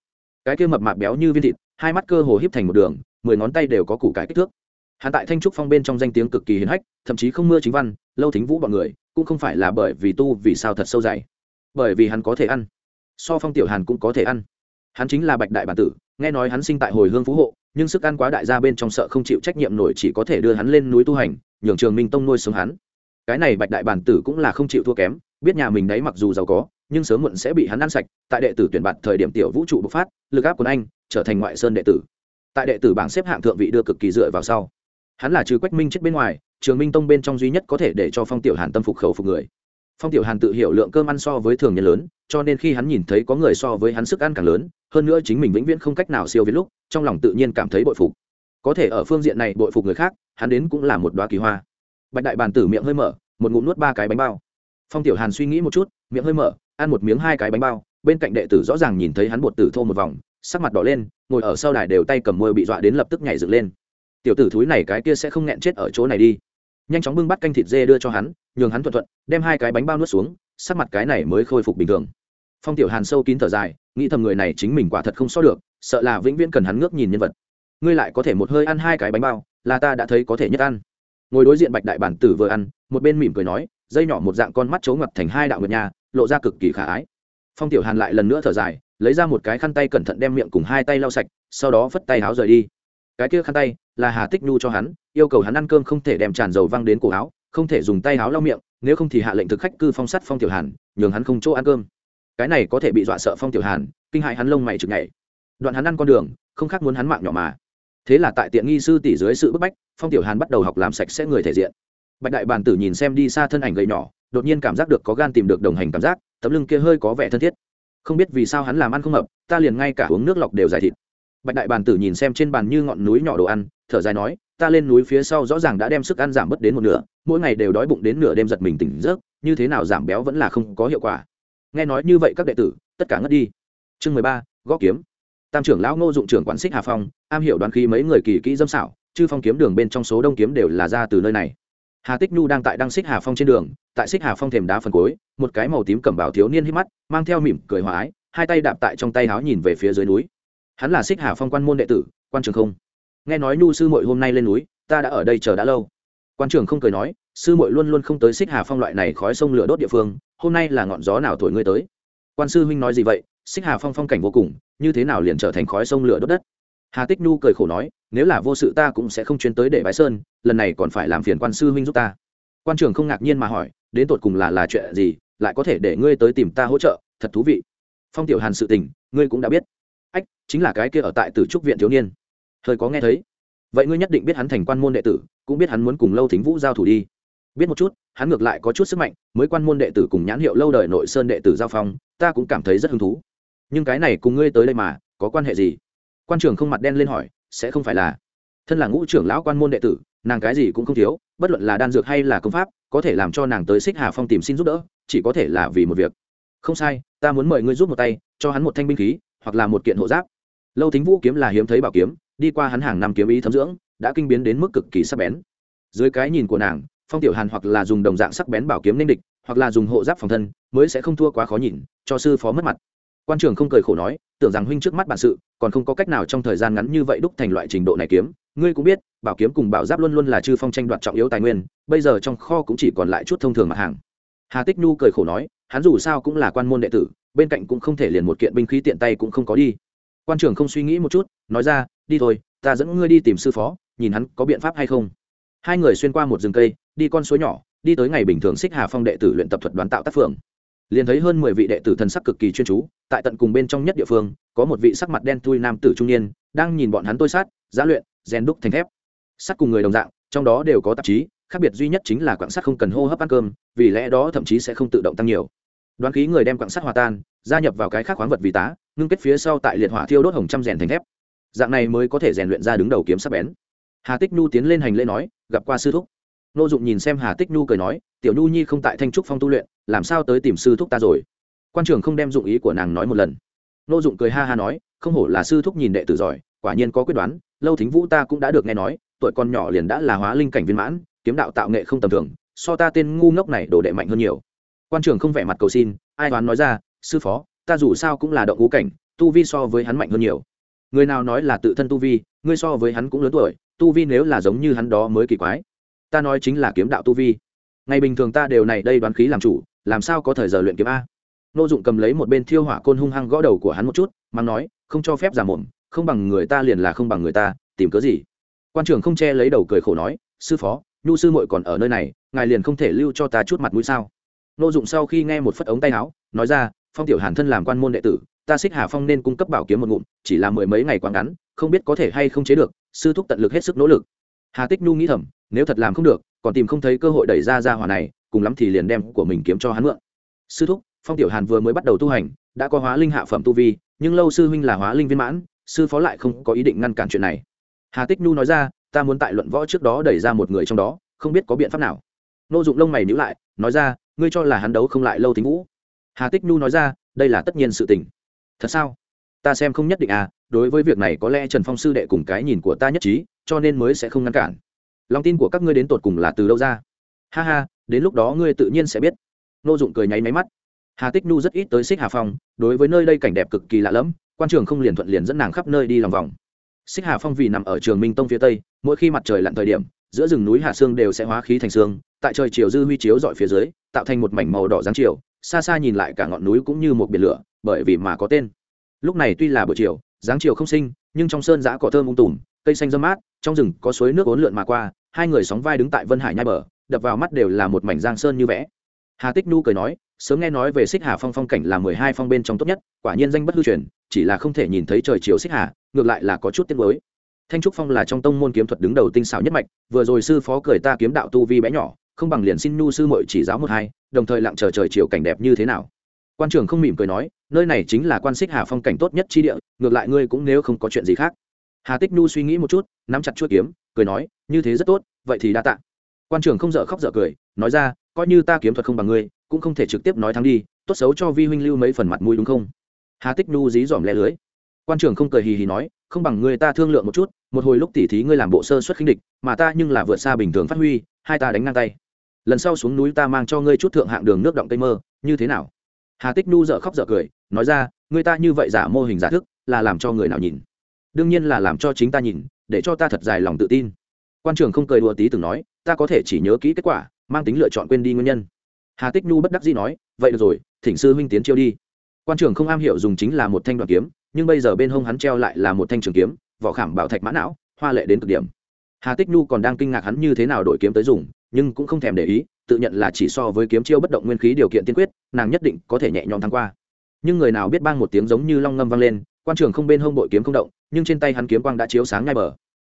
Cái kia mập mạp béo như viên thịt, hai mắt cơ hồ híp thành một đường, mười ngón tay đều có củ cải kích thước. Hắn tại thanh trúc phong bên trong danh tiếng cực kỳ hiến hách, thậm chí không mưa chính văn, lâu thính vũ bọn người cũng không phải là bởi vì tu vì sao thật sâu dày, bởi vì hắn có thể ăn. So phong tiểu hàn cũng có thể ăn. Hắn chính là bạch đại bản tử, nghe nói hắn sinh tại hồi hương phú hộ, nhưng sức ăn quá đại gia bên trong sợ không chịu trách nhiệm nổi chỉ có thể đưa hắn lên núi tu hành, nhường trường minh tông nuôi sống hắn. Cái này bạch đại bản tử cũng là không chịu thua kém, biết nhà mình đấy mặc dù giàu có, nhưng sớm muộn sẽ bị hắn ăn sạch, tại đệ tử tuyển bạt thời điểm tiểu vũ trụ bộc phát, lực áp quân anh, trở thành ngoại sơn đệ tử. Tại đệ tử bảng xếp hạng thượng vị đưa cực kỳ dựa vào sau hắn là trừ quách minh chết bên ngoài, trường minh tông bên trong duy nhất có thể để cho phong tiểu hàn tâm phục khẩu phục người. Phong tiểu hàn tự hiểu lượng cơm ăn so với thường nhân lớn, cho nên khi hắn nhìn thấy có người so với hắn sức ăn càng lớn, hơn nữa chính mình vĩnh viễn không cách nào siêu việt lúc, trong lòng tự nhiên cảm thấy bội phục. Có thể ở phương diện này bội phục người khác, hắn đến cũng là một đoá kỳ hoa. Bạch đại bàn tử miệng hơi mở, một ngụm nuốt ba cái bánh bao. Phong tiểu hàn suy nghĩ một chút, miệng hơi mở, ăn một miếng hai cái bánh bao, bên cạnh đệ tử rõ ràng nhìn thấy hắn bột tử thô một vòng, sắc mặt đỏ lên, ngồi ở sau đài đều tay cầm môi bị dọa đến lập tức nhảy dựng lên tiểu tử thúi này cái kia sẽ không nghẹn chết ở chỗ này đi. Nhanh chóng bưng bắt canh thịt dê đưa cho hắn, nhường hắn thuận thuận, đem hai cái bánh bao nuốt xuống, sắc mặt cái này mới khôi phục bình thường. Phong tiểu hàn sâu kín thở dài, nghĩ thầm người này chính mình quả thật không so được, sợ là vĩnh viễn cần hắn ngước nhìn nhân vật. Ngươi lại có thể một hơi ăn hai cái bánh bao, là ta đã thấy có thể nhất ăn. Ngồi đối diện bạch đại bản tử vừa ăn, một bên mỉm cười nói, dây nhỏ một dạng con mắt trố ngập thành hai đạo ngược nhà, lộ ra cực kỳ khả ái. Phong tiểu hàn lại lần nữa thở dài, lấy ra một cái khăn tay cẩn thận đem miệng cùng hai tay lau sạch, sau đó phất tay áo rời đi. Cái kia khăn tay là hà tích nhu cho hắn, yêu cầu hắn ăn cơm không thể đem tràn dầu văng đến cổ áo, không thể dùng tay áo lau miệng, nếu không thì hạ lệnh thực khách cư phong sắt phong tiểu hàn, nhường hắn không chỗ ăn cơm. Cái này có thể bị dọa sợ phong tiểu hàn, kinh hại hắn lông mày chực nhảy. Đoạn hắn ăn con đường, không khác muốn hắn mạng nhỏ mà. Thế là tại tiện nghi sư tỷ dưới sự bức bách, phong tiểu hàn bắt đầu học làm sạch sẽ người thể diện. Bạch đại bàn tử nhìn xem đi xa thân ảnh gầy nhỏ, đột nhiên cảm giác được có gan tìm được đồng hành cảm giác, tấm lưng kia hơi có vẻ thân thiết. Không biết vì sao hắn làm ăn không hợp, ta liền ngay cả uống nước lọc đều giải thịt. Bạch đại bàn tử nhìn xem trên bàn như ngọn núi nhỏ đồ ăn thở dài nói, ta lên núi phía sau rõ ràng đã đem sức ăn giảm bớt đến một nửa, mỗi ngày đều đói bụng đến nửa đêm giật mình tỉnh giấc, như thế nào giảm béo vẫn là không có hiệu quả. Nghe nói như vậy các đệ tử, tất cả ngất đi. Chương mười ba, gõ kiếm. Tam trưởng lão ngô dụng trưởng quản xích hà phong, am hiểu đoán khí mấy người kỳ kỹ dâm xảo, chư phong kiếm đường bên trong số đông kiếm đều là ra từ nơi này. Hà tích nhu đang tại đăng xích hà phong trên đường, tại xích hà phong thềm đá phần cuối, một cái màu tím cẩm bảo thiếu niên hít mắt, mang theo mỉm cười hòa ái, hai tay đạp tại trong tay háo nhìn về phía dưới núi. Hắn là xích hà phong quan môn đệ tử, quan trường không nghe nói nhu sư mội hôm nay lên núi, ta đã ở đây chờ đã lâu. Quan trường không cười nói, sư mội luôn luôn không tới xích hà phong loại này khói sông lửa đốt địa phương, hôm nay là ngọn gió nào thổi ngươi tới? Quan sư huynh nói gì vậy, xích hà phong phong cảnh vô cùng, như thế nào liền trở thành khói sông lửa đốt đất? Hà tích nhu cười khổ nói, nếu là vô sự ta cũng sẽ không chuyến tới để bái sơn, lần này còn phải làm phiền quan sư huynh giúp ta. Quan trường không ngạc nhiên mà hỏi, đến tột cùng là là chuyện gì, lại có thể để ngươi tới tìm ta hỗ trợ, thật thú vị. Phong tiểu hàn sự tình, ngươi cũng đã biết. Ách, chính là cái kia ở tại tử trúc viện thiếu niên hơi có nghe thấy. Vậy ngươi nhất định biết hắn thành quan môn đệ tử, cũng biết hắn muốn cùng lâu thính vũ giao thủ đi. Biết một chút, hắn ngược lại có chút sức mạnh, mới quan môn đệ tử cùng nhãn hiệu lâu đời nội sơn đệ tử giao phong, ta cũng cảm thấy rất hứng thú. Nhưng cái này cùng ngươi tới đây mà, có quan hệ gì? Quan trưởng không mặt đen lên hỏi, sẽ không phải là. Thân là ngũ trưởng lão quan môn đệ tử, nàng cái gì cũng không thiếu, bất luận là đan dược hay là công pháp, có thể làm cho nàng tới xích hà phong tìm xin giúp đỡ, chỉ có thể là vì một việc. Không sai, ta muốn mời ngươi giúp một tay, cho hắn một thanh binh khí, hoặc là một kiện hộ giáp lâu thính vũ kiếm là hiếm thấy bảo kiếm, đi qua hắn hàng năm kiếm ý thấm dưỡng, đã kinh biến đến mức cực kỳ sắc bén. Dưới cái nhìn của nàng, phong tiểu hàn hoặc là dùng đồng dạng sắc bén bảo kiếm nên địch, hoặc là dùng hộ giáp phòng thân, mới sẽ không thua quá khó nhìn, cho sư phó mất mặt. Quan trường không cười khổ nói, tưởng rằng huynh trước mắt bản sự, còn không có cách nào trong thời gian ngắn như vậy đúc thành loại trình độ này kiếm. Ngươi cũng biết, bảo kiếm cùng bảo giáp luôn luôn là chư phong tranh đoạt trọng yếu tài nguyên, bây giờ trong kho cũng chỉ còn lại chút thông thường mặt hàng. Hà tích nhu cười khổ nói, hắn dù sao cũng là quan môn đệ tử, bên cạnh cũng không thể liền một kiện binh khí tiện tay cũng không có đi quan trưởng không suy nghĩ một chút, nói ra, đi thôi, ta dẫn ngươi đi tìm sư phó, nhìn hắn có biện pháp hay không. Hai người xuyên qua một rừng cây, đi con suối nhỏ, đi tới ngày bình thường xích hà phong đệ tử luyện tập thuật đoán tạo tác phường. Liền thấy hơn mười vị đệ tử thần sắc cực kỳ chuyên chú, tại tận cùng bên trong nhất địa phương, có một vị sắc mặt đen thui nam tử trung niên, đang nhìn bọn hắn tôi sát giá luyện, rèn đúc thành thép. Sắt cùng người đồng dạng, trong đó đều có tạp chí, khác biệt duy nhất chính là quạng sắt không cần hô hấp ăn cơm, vì lẽ đó thậm chí sẽ không tự động tăng nhiều. Đoán khí người đem quạng sắt hòa tan, gia nhập vào cái khác khoáng vật vì tá ngưng kết phía sau tại liệt hỏa thiêu đốt hồng trăm rèn thành thép. Dạng này mới có thể rèn luyện ra đứng đầu kiếm sắc bén. Hà tích nhu tiến lên hành lễ nói, gặp qua sư thúc. Nô dụng nhìn xem hà tích nhu cười nói, tiểu nhu nhi không tại thanh trúc phong tu luyện, làm sao tới tìm sư thúc ta rồi? Quan trường không đem dụng ý của nàng nói một lần. Nô dụng cười ha ha nói, không hổ là sư thúc nhìn đệ tử giỏi, quả nhiên có quyết đoán, lâu thính vũ ta cũng đã được nghe nói, tuổi con nhỏ liền đã là hóa linh cảnh viên mãn, kiếm đạo tạo nghệ không tầm thường, so ta tên ngu ngốc này đồ đệ mạnh hơn nhiều. Quan trường không vẻ mặt cầu xin, ai đoán nói ra, sư phó ta dù sao cũng là động ngũ cảnh, tu vi so với hắn mạnh hơn nhiều. Người nào nói là tự thân tu vi, ngươi so với hắn cũng lớn tuổi, tu vi nếu là giống như hắn đó mới kỳ quái. Ta nói chính là kiếm đạo tu vi. Ngày bình thường ta đều này đây đoán khí làm chủ, làm sao có thời giờ luyện kiếm a? Nô dụng cầm lấy một bên thiêu hỏa côn hung hăng gõ đầu của hắn một chút, mang nói, không cho phép giả mồm, không bằng người ta liền là không bằng người ta, tìm cớ gì? Quan trưởng không che lấy đầu cười khổ nói, sư phó, nhu sư muội còn ở nơi này, ngài liền không thể lưu cho ta chút mặt mũi sao? Nô dụng sau khi nghe một phất ống tay áo, nói ra phong tiểu hàn thân làm quan môn đệ tử, ta xích hà phong nên cung cấp bảo kiếm một ngụm, chỉ là mười mấy ngày quá ngắn, không biết có thể hay không chế được, sư thúc tận lực hết sức nỗ lực. Hà tích nhu nghĩ thầm, nếu thật làm không được, còn tìm không thấy cơ hội đẩy ra ra hỏa này, cùng lắm thì liền đem của mình kiếm cho hắn mượn. Sư thúc, phong tiểu hàn vừa mới bắt đầu tu hành, đã có hóa linh hạ phẩm tu vi, nhưng lâu sư huynh là hóa linh viên mãn, sư phó lại không có ý định ngăn cản chuyện này. Hà tích nhu nói ra, ta muốn tại luận võ trước đó đẩy ra một người trong đó, không biết có biện pháp nào. Nô dụng lông mày nhữ lại, nói ra, ngươi cho là hắn đấu không lại lâu tính vũ hà tích nhu nói ra, đây là tất nhiên sự tình. Thật sao? Ta xem không nhất định à đối với việc này có lẽ trần phong sư đệ cùng cái nhìn của ta nhất trí, cho nên mới sẽ không ngăn cản. Lòng tin của các ngươi đến tột cùng là từ đâu ra? Ha ha, đến lúc đó ngươi tự nhiên sẽ biết. Nô dụng cười nháy máy mắt. Hà tích nhu rất ít tới xích hà phong, đối với nơi đây cảnh đẹp cực kỳ lạ lẫm, quan trường không liền thuận liền dẫn nàng khắp nơi đi lòng vòng. Xích hà phong vì nằm ở trường minh tông phía tây, mỗi khi mặt trời lặn thời điểm, giữa rừng núi Hà sương đều sẽ hóa khí thành sương, tại trời chiều dư huy chiếu dọi phía dưới, tạo thành một mảnh màu đỏ giáng chiều xa xa nhìn lại cả ngọn núi cũng như một biển lửa, bởi vì mà có tên. Lúc này tuy là buổi chiều, dáng chiều không sinh nhưng trong sơn giã cỏ thơm ung tùm, cây xanh dâm mát, trong rừng có suối nước ốn lượn mà qua, hai người sóng vai đứng tại vân hải nhai bờ, đập vào mắt đều là một mảnh giang sơn như vẽ. Hà tích nu cười nói, sớm nghe nói về xích hà phong phong cảnh là mười hai phong bên trong tốt nhất, quả nhiên danh bất hư truyền, chỉ là không thể nhìn thấy trời chiều xích hà, ngược lại là có chút tiếc mới thanh trúc phong là trong tông môn kiếm thuật đứng đầu tinh xảo nhất mạch, vừa rồi sư phó cười ta kiếm đạo tu vi bé nhỏ, không bằng liền xin nhu sư mội chỉ giáo một hai đồng thời lặng chờ trời chiều cảnh đẹp như thế nào. Quan trường không mỉm cười nói, nơi này chính là quan xích hà phong cảnh tốt nhất chi địa, ngược lại ngươi cũng nếu không có chuyện gì khác. Hà tích nhu suy nghĩ một chút, nắm chặt chuỗi kiếm, cười nói, như thế rất tốt, vậy thì đa tạ. Quan trường không dở khóc dở cười, nói ra, coi như ta kiếm thuật không bằng ngươi, cũng không thể trực tiếp nói thắng đi, tốt xấu cho vi huynh lưu mấy phần mặt mũi đúng không? Hà tích nhu dí dỏm lẻ lưới. Quan trường không cười hì hì nói, không bằng ngươi ta thương lượng một chút, một hồi lúc tỉ thí ngươi làm bộ sơ xuất khinh địch, mà ta nhưng là vượt xa bình thường phát huy, hai ta đánh ngang tay lần sau xuống núi ta mang cho ngươi chút thượng hạng đường nước động tây mơ, như thế nào? Hà tích nu dở khóc dở cười, nói ra, ngươi ta như vậy giả mô hình giả thức, là làm cho người nào nhìn? Đương nhiên là làm cho chính ta nhìn, để cho ta thật dài lòng tự tin. Quan trường không cười đùa tí từng nói, ta có thể chỉ nhớ kỹ kết quả, mang tính lựa chọn quên đi nguyên nhân. Hà tích nhu bất đắc dĩ nói, vậy được rồi, thỉnh sư huynh tiến chiêu đi. Quan trường không am hiểu dùng chính là một thanh đoạn kiếm, nhưng bây giờ bên hông hắn treo lại là một thanh trường kiếm, vỏ khảm bảo thạch mã não, hoa lệ đến cực điểm hà tích nhu còn đang kinh ngạc hắn như thế nào đổi kiếm tới dùng, nhưng cũng không thèm để ý, tự nhận là chỉ so với kiếm chiêu bất động nguyên khí điều kiện tiên quyết, nàng nhất định có thể nhẹ nhõm thắng qua. Nhưng người nào biết bang một tiếng giống như long ngâm vang lên, quan trường không bên hông bội kiếm không động, nhưng trên tay hắn kiếm quang đã chiếu sáng ngay bờ.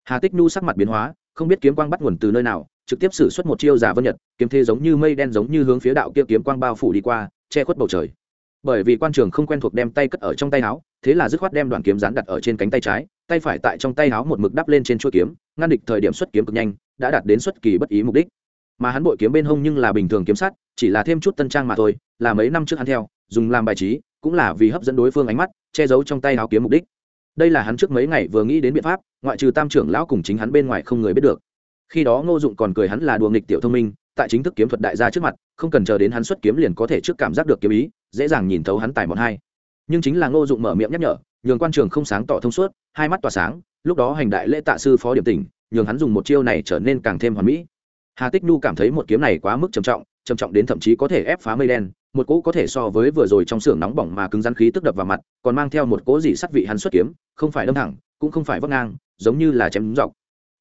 Hà tích nhu sắc mặt biến hóa, không biết kiếm quang bắt nguồn từ nơi nào, trực tiếp xử suất một chiêu giả vân nhật, kiếm thế giống như mây đen giống như hướng phía đạo kia kiếm quang bao phủ đi qua, che khuất bầu trời. Bởi vì quan trường không quen thuộc đem tay cất ở trong tay áo, thế là dứt khoát đem đoàn kiếm rán đặt ở trên cánh tay trái, tay phải tại trong tay áo một mực đắp lên trên chuôi kiếm ngăn địch thời điểm xuất kiếm cực nhanh, đã đạt đến xuất kỳ bất ý mục đích. Mà hắn bội kiếm bên hông nhưng là bình thường kiếm sắt, chỉ là thêm chút tân trang mà thôi, là mấy năm trước hắn theo, dùng làm bài trí, cũng là vì hấp dẫn đối phương ánh mắt, che giấu trong tay áo kiếm mục đích. Đây là hắn trước mấy ngày vừa nghĩ đến biện pháp, ngoại trừ tam trưởng lão cùng chính hắn bên ngoài không người biết được. Khi đó ngô dụng còn cười hắn là đùa nghịch tiểu thông minh, tại chính thức kiếm thuật đại gia trước mặt, không cần chờ đến hắn xuất kiếm liền có thể trước cảm giác được kiếm ý, dễ dàng nhìn thấu hắn tài một hai nhưng chính là ngô dụng mở miệng nhắc nhở nhường quan trường không sáng tỏ thông suốt, hai mắt tỏa sáng, lúc đó hành đại lễ tạ sư phó điểm tỉnh nhường hắn dùng một chiêu này trở nên càng thêm hoàn mỹ. Hà tích nu cảm thấy một kiếm này quá mức trầm trọng trầm trọng đến thậm chí có thể ép phá mây đen, một cỗ có thể so với vừa rồi trong xưởng nóng bỏng mà cứng rắn khí tức đập vào mặt, còn mang theo một cỗ dị sắt vị hắn xuất kiếm, không phải đâm thẳng, cũng không phải vấp ngang, giống như là chém dọc.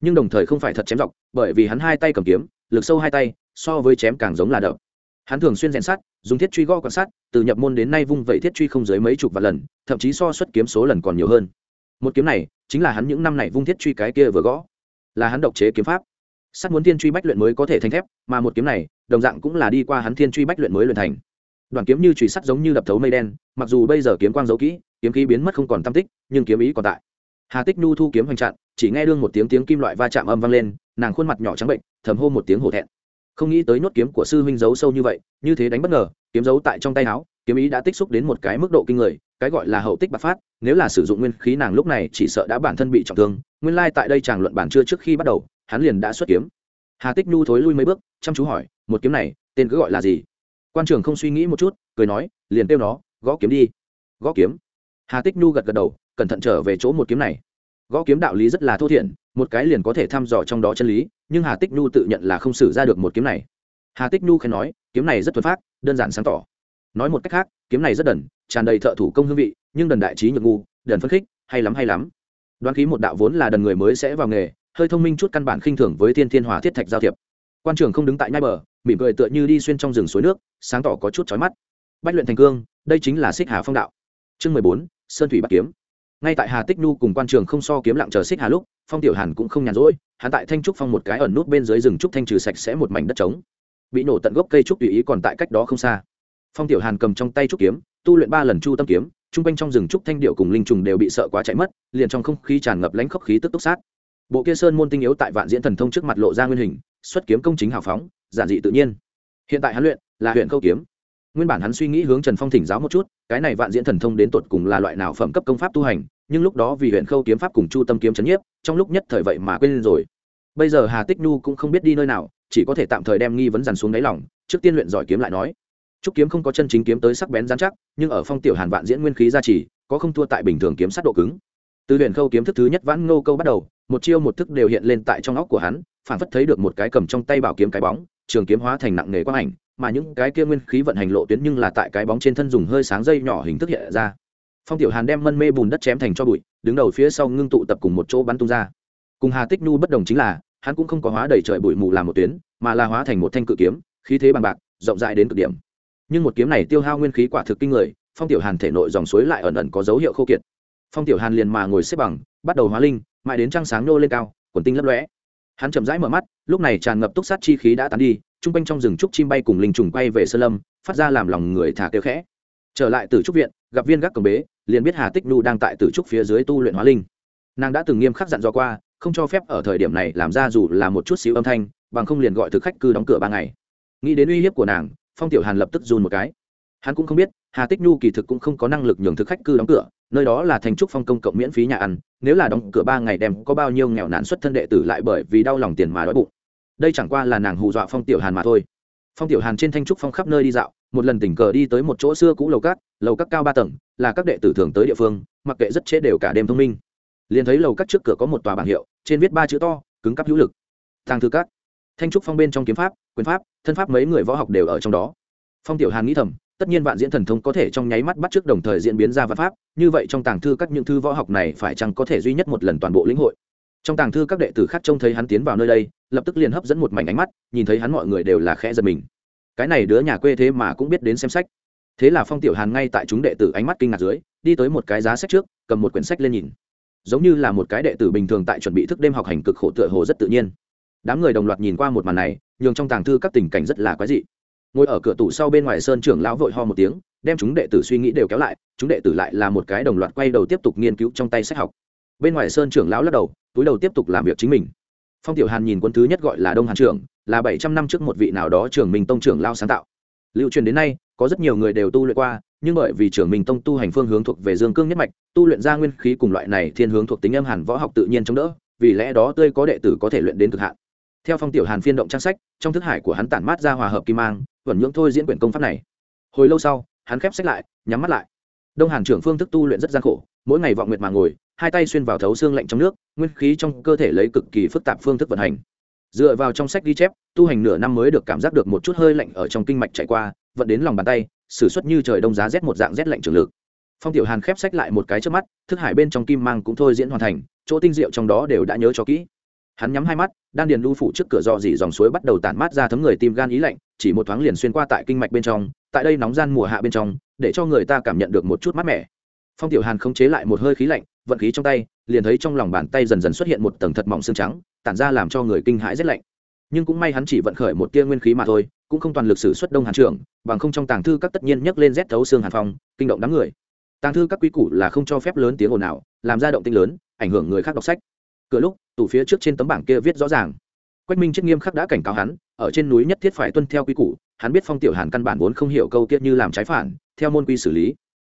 Nhưng đồng thời không phải thật chém dọc, bởi vì hắn hai tay cầm kiếm, lực sâu hai tay, so với chém càng giống là đập hắn thường xuyên rèn sắt, dùng thiết truy gõ quan sát, từ nhập môn đến nay vung vẩy thiết truy không dưới mấy chục vạn lần, thậm chí so xuất kiếm số lần còn nhiều hơn. Một kiếm này, chính là hắn những năm này vung thiết truy cái kia vừa gõ. Là hắn độc chế kiếm pháp. Sắt muốn thiên truy bách luyện mới có thể thành thép, mà một kiếm này, đồng dạng cũng là đi qua hắn thiên truy bách luyện mới luyện thành. Đoàn kiếm như truy sắt giống như đập thấu mây đen, mặc dù bây giờ kiếm quang giấu kỹ, kiếm khí biến mất không còn tam tích, nhưng kiếm ý còn tại. Hà tích nhu thu kiếm hoành chặn, chỉ nghe đương một tiếng tiếng kim loại va chạm âm vang lên, nàng khuôn mặt nhỏ trắng bệnh, thầm hô một tiếng hổ thẹn không nghĩ tới nhốt kiếm của sư huynh giấu sâu như vậy, như thế đánh bất ngờ, kiếm giấu tại trong tay áo, kiếm ý đã tích xúc đến một cái mức độ kinh người, cái gọi là hậu tích bạc phát, nếu là sử dụng nguyên khí nàng lúc này chỉ sợ đã bản thân bị trọng thương, nguyên lai tại đây chàng luận bản chưa trước khi bắt đầu, hắn liền đã xuất kiếm. Hà tích nhu thối lui mấy bước, chăm chú hỏi, một kiếm này, tên cứ gọi là gì? Quan trường không suy nghĩ một chút, cười nói, liền kêu nó, gõ kiếm đi. Gõ kiếm? Hà tích nhu gật gật đầu, cẩn thận trở về chỗ một kiếm này. Gõ kiếm đạo lý rất là thô thiển một cái liền có thể thăm dò trong đó chân lý, nhưng hà tích nhu tự nhận là không xử ra được một kiếm này. Hà tích nhu khen nói, kiếm này rất thuần phát đơn giản sáng tỏ. Nói một cách khác, kiếm này rất đần, tràn đầy thợ thủ công hương vị, nhưng đần đại trí nhược ngu, đần phân khích, hay lắm hay lắm. Đoán khí một đạo vốn là đần người mới sẽ vào nghề, hơi thông minh chút căn bản khinh thường với thiên thiên hòa thiết thạch giao thiệp. Quan trường không đứng tại nhai bờ, mỉm cười tựa như đi xuyên trong rừng suối nước, sáng tỏ có chút chói mắt. Bách luyện thành cương, đây chính là xích hà phong đạo. Chương mười bốn, sơn thủy bắc kiếm ngay tại hà tích nhu cùng quan trường không so kiếm lặng chờ xích hà lúc, phong tiểu hàn cũng không nhàn rỗi, hắn tại thanh trúc phong một cái ẩn nút bên dưới rừng trúc thanh trừ sạch sẽ một mảnh đất trống. Bị nổ tận gốc cây trúc tùy ý còn tại cách đó không xa. Phong tiểu hàn cầm trong tay trúc kiếm, tu luyện ba lần chu tâm kiếm, trung quanh trong rừng trúc thanh điệu cùng linh trùng đều bị sợ quá chạy mất, liền trong không khí tràn ngập lãnh khốc khí tức túc sát. Bộ kia sơn môn tinh yếu tại vạn diễn thần thông trước mặt lộ ra nguyên hình, xuất kiếm công chính hào phóng, giản dị tự nhiên. Hiện tại hắn luyện là huyện câu kiếm nguyên bản hắn suy nghĩ hướng trần phong thỉnh giáo một chút, cái này vạn diễn thần thông đến tột cùng là loại nào phẩm cấp công pháp tu hành, nhưng lúc đó vì huyện khâu kiếm pháp cùng chu tâm kiếm chấn nhiếp, trong lúc nhất thời vậy mà quên rồi. Bây giờ hà tích nhu cũng không biết đi nơi nào, chỉ có thể tạm thời đem nghi vấn dằn xuống đáy lòng, trước tiên luyện giỏi kiếm lại nói. Trúc kiếm không có chân chính kiếm tới sắc bén dán chắc, nhưng ở phong tiểu hàn vạn diễn nguyên khí gia trì, có không thua tại bình thường kiếm sát độ cứng. Từ huyện khâu kiếm thức thứ nhất vãn ngô câu bắt đầu, một chiêu một thức đều hiện lên tại trong óc của hắn, phản phất thấy được một cái cầm trong tay bảo kiếm cái bóng, trường kiếm hóa thành nặng nghề quang ảnh mà những cái kia nguyên khí vận hành lộ tuyến nhưng là tại cái bóng trên thân dùng hơi sáng dây nhỏ hình thức hiện ra. Phong tiểu hàn đem mân mê bùn đất chém thành cho bụi, đứng đầu phía sau ngưng tụ tập cùng một chỗ bắn tung ra. Cùng hà tích nhu bất đồng chính là, hắn cũng không có hóa đầy trời bụi mù làm một tuyến, mà là hóa thành một thanh cự kiếm, khí thế bằng bạc, rộng rãi đến cực điểm. Nhưng một kiếm này tiêu hao nguyên khí quả thực kinh người, phong tiểu hàn thể nội dòng suối lại ẩn ẩn có dấu hiệu khô kiệt. Phong tiểu hàn liền mà ngồi xếp bằng, bắt đầu hóa linh, mãi đến trăng sáng nô lên cao, quần tinh lấp lóe. Hắn chậm rãi mở mắt, lúc này tràn ngập túc sát chi khí đã tán đi chung quanh trong rừng trúc chim bay cùng linh trùng quay về sơn lâm, phát ra làm lòng người thả kêu khẽ. Trở lại từ trúc viện, gặp viên gác cầm bế, liền biết hà tích nhu đang tại từ trúc phía dưới tu luyện hóa linh. Nàng đã từng nghiêm khắc dặn dò qua, không cho phép ở thời điểm này làm ra dù là một chút xíu âm thanh, bằng không liền gọi thực khách cư đóng cửa ba ngày. Nghĩ đến uy hiếp của nàng, phong tiểu hàn lập tức run một cái. Hắn cũng không biết, hà tích nhu kỳ thực cũng không có năng lực nhường thực khách cư đóng cửa, nơi đó là thành trúc phong công cộng miễn phí nhà ăn, nếu là đóng cửa ba ngày đem có bao nhiêu nghèo nàn xuất thân đệ tử lại bởi vì đau lòng tiền mà đói bụng đây chẳng qua là nàng hù dọa phong tiểu hàn mà thôi phong tiểu hàn trên thanh trúc phong khắp nơi đi dạo một lần tình cờ đi tới một chỗ xưa cũ lầu cát lầu cát cao ba tầng là các đệ tử thường tới địa phương mặc kệ rất chế đều cả đêm thông minh liền thấy lầu cát trước cửa có một tòa bảng hiệu trên viết ba chữ to cứng cắp hữu lực thang thư cát thanh trúc phong bên trong kiếm pháp quyền pháp thân pháp mấy người võ học đều ở trong đó phong tiểu hàn nghĩ thầm tất nhiên vạn diễn thần thông có thể trong nháy mắt bắt trước đồng thời diễn biến ra văn pháp như vậy trong tàng thư các những thư võ học này phải chăng có thể duy nhất một lần toàn bộ lĩnh hội trong tàng thư các đệ tử khác trông thấy hắn tiến vào nơi đây lập tức liền hấp dẫn một mảnh ánh mắt, nhìn thấy hắn mọi người đều là khẽ giật mình. Cái này đứa nhà quê thế mà cũng biết đến xem sách. Thế là phong tiểu hàn ngay tại chúng đệ tử ánh mắt kinh ngạc dưới, đi tới một cái giá sách trước, cầm một quyển sách lên nhìn. Giống như là một cái đệ tử bình thường tại chuẩn bị thức đêm học hành cực khổ tựa hồ rất tự nhiên. Đám người đồng loạt nhìn qua một màn này, nhường trong tàng thư các tình cảnh rất là quái dị. Ngồi ở cửa tủ sau bên ngoài sơn trưởng lão vội ho một tiếng, đem chúng đệ tử suy nghĩ đều kéo lại, chúng đệ tử lại là một cái đồng loạt quay đầu tiếp tục nghiên cứu trong tay sách học. Bên ngoài sơn trưởng lão lắc đầu, túi đầu tiếp tục làm việc chính mình phong tiểu hàn nhìn quân thứ nhất gọi là đông hàn trưởng là bảy trăm năm trước một vị nào đó trưởng minh tông trưởng lao sáng tạo. Lưu truyền đến nay, có rất nhiều người đều tu luyện qua, nhưng bởi vì trưởng minh tông tu hành phương hướng thuộc về dương cương nhất mạch, tu luyện ra nguyên khí cùng loại này thiên hướng thuộc tính âm hàn võ học tự nhiên chống đỡ, vì lẽ đó tươi có đệ tử có thể luyện đến cực hạn. Theo phong tiểu hàn phiên động trang sách, trong thức hải của hắn tản mát ra hòa hợp kim mang vẩn nhưỡng thôi diễn quyển công pháp này. Hồi lâu sau, hắn khép sách lại, nhắm mắt lại. Đông hàn trưởng phương thức tu luyện rất gian khổ, mỗi ngày vọng nguyệt mà ngồi hai tay xuyên vào thấu xương lạnh trong nước, nguyên khí trong cơ thể lấy cực kỳ phức tạp phương thức vận hành. Dựa vào trong sách ghi chép, tu hành nửa năm mới được cảm giác được một chút hơi lạnh ở trong kinh mạch chạy qua, vận đến lòng bàn tay, sử xuất như trời đông giá rét một dạng rét lạnh trường lực. Phong tiểu hàn khép sách lại một cái trước mắt, thức hải bên trong kim mang cũng thôi diễn hoàn thành, chỗ tinh diệu trong đó đều đã nhớ cho kỹ. Hắn nhắm hai mắt, đan điền lưu phủ trước cửa do dỉ dòng suối bắt đầu tản mát ra thấm người tim gan ý lạnh, chỉ một thoáng liền xuyên qua tại kinh mạch bên trong, tại đây nóng gian mùa hạ bên trong, để cho người ta cảm nhận được một chút mát mẻ. Phong tiểu hàn không chế lại một hơi khí lạnh vận khí trong tay, liền thấy trong lòng bàn tay dần dần xuất hiện một tầng thật mỏng xương trắng, tản ra làm cho người kinh hãi rét lạnh. Nhưng cũng may hắn chỉ vận khởi một tia nguyên khí mà thôi, cũng không toàn lực sử xuất đông hàn trưởng, bằng không trong tàng thư các tất nhiên nhấc lên rét thấu xương hàn phong, kinh động đám người. Tàng thư các quy củ là không cho phép lớn tiếng ồn ào, làm ra động tinh lớn, ảnh hưởng người khác đọc sách. Cửa lúc, tủ phía trước trên tấm bảng kia viết rõ ràng. Quách minh chết nghiêm khắc đã cảnh cáo hắn, ở trên núi nhất thiết phải tuân theo quy củ, hắn biết phong tiểu hàn căn bản vốn không hiểu câu tiết như làm trái phản, theo môn quy xử lý.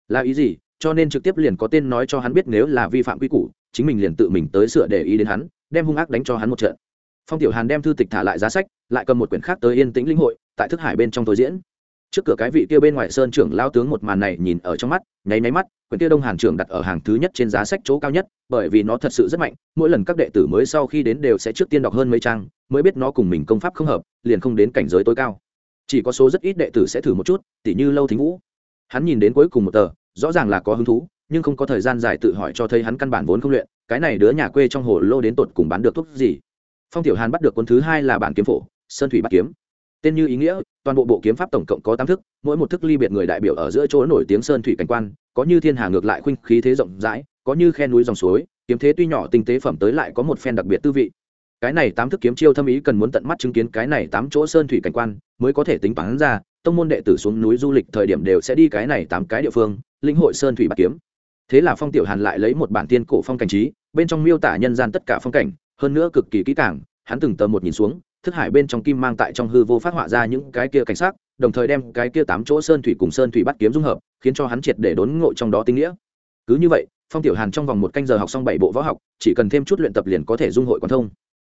Là ý gì? Cho nên trực tiếp liền có tên nói cho hắn biết nếu là vi phạm quy củ, chính mình liền tự mình tới sửa để ý đến hắn, đem hung ác đánh cho hắn một trận. Phong tiểu hàn đem thư tịch thả lại giá sách, lại cầm một quyển khác tới yên tĩnh linh hội, tại thức hải bên trong tôi diễn. Trước cửa cái vị kia bên ngoài sơn trưởng lao tướng một màn này nhìn ở trong mắt, nháy nháy mắt, quyển kia đông hàn trưởng đặt ở hàng thứ nhất trên giá sách chỗ cao nhất, bởi vì nó thật sự rất mạnh, mỗi lần các đệ tử mới sau khi đến đều sẽ trước tiên đọc hơn mấy trang, mới biết nó cùng mình công pháp không hợp, liền không đến cảnh giới tối cao. Chỉ có số rất ít đệ tử sẽ thử một chút, tỉ như lâu thính vũ. Hắn nhìn đến cuối cùng một tờ rõ ràng là có hứng thú, nhưng không có thời gian dài tự hỏi cho thấy hắn căn bản vốn không luyện, cái này đứa nhà quê trong hồ lô đến tột cùng bán được thuốc gì. Phong tiểu hàn bắt được cuốn thứ hai là bản kiếm phổ, sơn thủy bắt kiếm. Tên như ý nghĩa, toàn bộ bộ kiếm pháp tổng cộng có tám thức, mỗi một thức ly biệt người đại biểu ở giữa chỗ nổi tiếng sơn thủy cảnh quan, có như thiên hà ngược lại khuynh khí thế rộng rãi, có như khe núi dòng suối, kiếm thế tuy nhỏ tinh tế phẩm tới lại có một phen đặc biệt tư vị. Cái này tám thức kiếm chiêu thâm ý cần muốn tận mắt chứng kiến cái này tám chỗ sơn thủy cảnh quan mới có thể tính toán ra tông môn đệ tử xuống núi du lịch thời điểm đều sẽ đi cái này tám cái địa phương linh hội sơn thủy bạc kiếm. Thế là phong tiểu hàn lại lấy một bản tiên cổ phong cảnh trí, bên trong miêu tả nhân gian tất cả phong cảnh, hơn nữa cực kỳ kỹ càng, hắn từng tờ một nhìn xuống, thức hải bên trong kim mang tại trong hư vô phát họa ra những cái kia cảnh sắc, đồng thời đem cái kia tám chỗ sơn thủy cùng sơn thủy bắt kiếm dung hợp, khiến cho hắn triệt để đốn ngộ trong đó tinh nghĩa. Cứ như vậy, phong tiểu hàn trong vòng một canh giờ học xong bảy bộ võ học, chỉ cần thêm chút luyện tập liền có thể dung hội quan thông.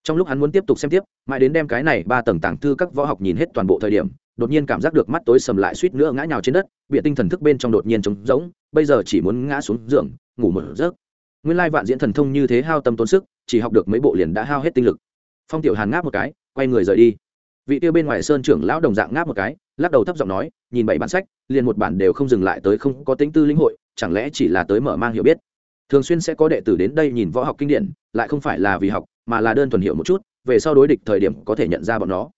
Trong lúc hắn muốn tiếp tục xem tiếp, mãi đến đem cái này ba tầng tàng thư các võ học nhìn hết toàn bộ thời điểm đột nhiên cảm giác được mắt tối sầm lại suýt nữa ngã nhào trên đất, bịa tinh thần thức bên trong đột nhiên trống rỗng, bây giờ chỉ muốn ngã xuống giường, ngủ một giấc. Nguyên lai vạn diễn thần thông như thế hao tâm tốn sức, chỉ học được mấy bộ liền đã hao hết tinh lực. Phong tiểu hàn ngáp một cái, quay người rời đi. Vị tiêu bên ngoài sơn trưởng lão đồng dạng ngáp một cái, lắc đầu thấp giọng nói, nhìn bảy bản sách, liền một bản đều không dừng lại tới không có tính tư linh hội, chẳng lẽ chỉ là tới mở mang hiểu biết? Thường xuyên sẽ có đệ tử đến đây nhìn võ học kinh điển, lại không phải là vì học, mà là đơn thuần hiểu một chút, về sau đối địch thời điểm có thể nhận ra bọn nó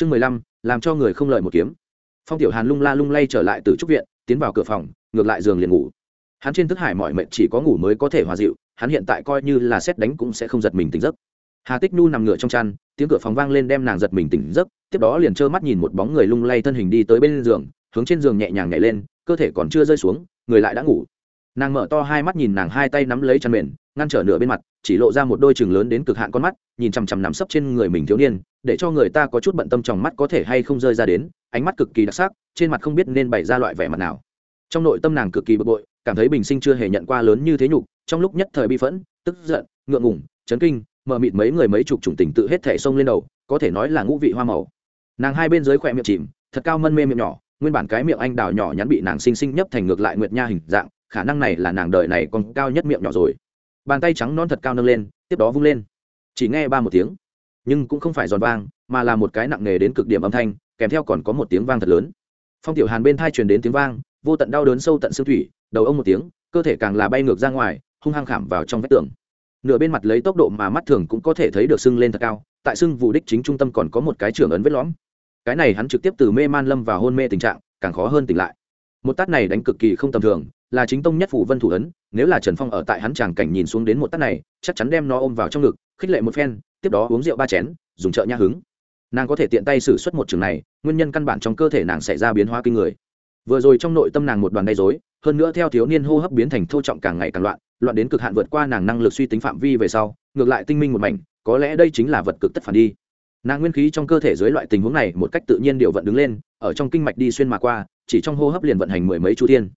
chương mười lăm, làm cho người không lợi một kiếm. Phong tiểu hàn lung la lung lay trở lại từ trúc viện, tiến vào cửa phòng, ngược lại giường liền ngủ. Hắn trên thức hải mọi mệnh chỉ có ngủ mới có thể hòa dịu, hắn hiện tại coi như là xét đánh cũng sẽ không giật mình tỉnh giấc. Hà tích nhu nằm ngửa trong chăn, tiếng cửa phòng vang lên đem nàng giật mình tỉnh giấc, tiếp đó liền trơ mắt nhìn một bóng người lung lay thân hình đi tới bên giường, hướng trên giường nhẹ nhàng nhảy lên, cơ thể còn chưa rơi xuống, người lại đã ngủ. Nàng mở to hai mắt nhìn nàng hai tay nắm lấy chăn mền, ngăn trở nửa bên mặt chỉ lộ ra một đôi chừng lớn đến cực hạn con mắt, nhìn chằm chằm nằm sấp trên người mình thiếu niên, để cho người ta có chút bận tâm trong mắt có thể hay không rơi ra đến, ánh mắt cực kỳ đặc sắc, trên mặt không biết nên bày ra loại vẻ mặt nào. Trong nội tâm nàng cực kỳ bực bội, cảm thấy bình sinh chưa hề nhận qua lớn như thế nhục, trong lúc nhất thời bi phẫn, tức giận, ngượng ngủng chấn kinh, mờ mịt mấy người mấy chục chủng tình tự hết thể xông lên đầu, có thể nói là ngũ vị hoa màu. Nàng hai bên dưới khỏe miệng chìm, thật cao mân mê miệng nhỏ, nguyên bản cái miệng anh đào nhỏ nhắn bị nàng xinh xinh nhấp thành ngược lại nguyệt nha hình dạng, khả năng này là nàng đời này còn cao nhất miệng nhỏ rồi bàn tay trắng non thật cao nâng lên, tiếp đó vung lên. Chỉ nghe ba một tiếng, nhưng cũng không phải giòn vang, mà là một cái nặng nề đến cực điểm âm thanh, kèm theo còn có một tiếng vang thật lớn. Phong tiểu hàn bên thai truyền đến tiếng vang, vô tận đau đớn sâu tận xương thủy, đầu ông một tiếng, cơ thể càng là bay ngược ra ngoài, hung hăng khảm vào trong vách tường. Nửa bên mặt lấy tốc độ mà mắt thường cũng có thể thấy được sưng lên thật cao, tại sưng vụ đích chính trung tâm còn có một cái trưởng ấn vết lõm. Cái này hắn trực tiếp từ mê man lâm vào hôn mê tình trạng, càng khó hơn tỉnh lại. Một tát này đánh cực kỳ không tầm thường là chính tông nhất phủ vân thủ ấn, nếu là trần phong ở tại hắn tràng cảnh nhìn xuống đến một tắt này, chắc chắn đem nó ôm vào trong ngực, khích lệ một phen, tiếp đó uống rượu ba chén, dùng trợ nha hứng. Nàng có thể tiện tay xử suất một trường này, nguyên nhân căn bản trong cơ thể nàng xảy ra biến hóa kinh người. Vừa rồi trong nội tâm nàng một đoàn gây dối hơn nữa theo thiếu niên hô hấp biến thành thô trọng càng ngày càng loạn loạn đến cực hạn vượt qua nàng năng lực suy tính phạm vi về sau, ngược lại tinh minh một mảnh, có lẽ đây chính là vật cực tất phản đi. Nàng nguyên khí trong cơ thể dưới loại tình huống này một cách tự nhiên điều vận đứng lên, ở trong kinh mạch đi xuyên mà qua, chỉ trong hô hấp liền vận hành mười mấy chu thiên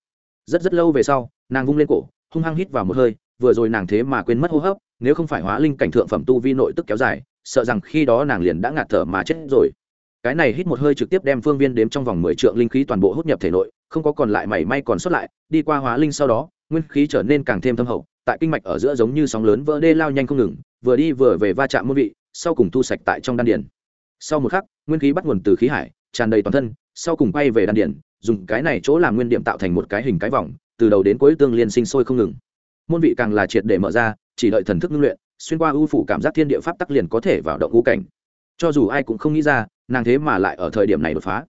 rất rất lâu về sau, nàng vung lên cổ, hung hăng hít vào một hơi, vừa rồi nàng thế mà quên mất hô hấp, nếu không phải hóa linh cảnh thượng phẩm tu vi nội tức kéo dài, sợ rằng khi đó nàng liền đã ngạt thở mà chết rồi. Cái này hít một hơi trực tiếp đem phương viên đếm trong vòng mười trượng linh khí toàn bộ hút nhập thể nội, không có còn lại mảy may còn sót lại, đi qua hóa linh sau đó, nguyên khí trở nên càng thêm thâm hậu, tại kinh mạch ở giữa giống như sóng lớn vỡ đê lao nhanh không ngừng, vừa đi vừa về va chạm môn vị, sau cùng thu sạch tại trong đan điển sau một khắc, nguyên khí bắt nguồn từ khí hải, tràn đầy toàn thân, sau cùng bay về đan điển dùng cái này chỗ làm nguyên điểm tạo thành một cái hình cái vòng, từ đầu đến cuối tương liên sinh sôi không ngừng. Môn vị càng là triệt để mở ra, chỉ đợi thần thức ngưng luyện, xuyên qua ưu phủ cảm giác thiên địa pháp tắc liền có thể vào động ngũ cảnh. Cho dù ai cũng không nghĩ ra, nàng thế mà lại ở thời điểm này đột phá.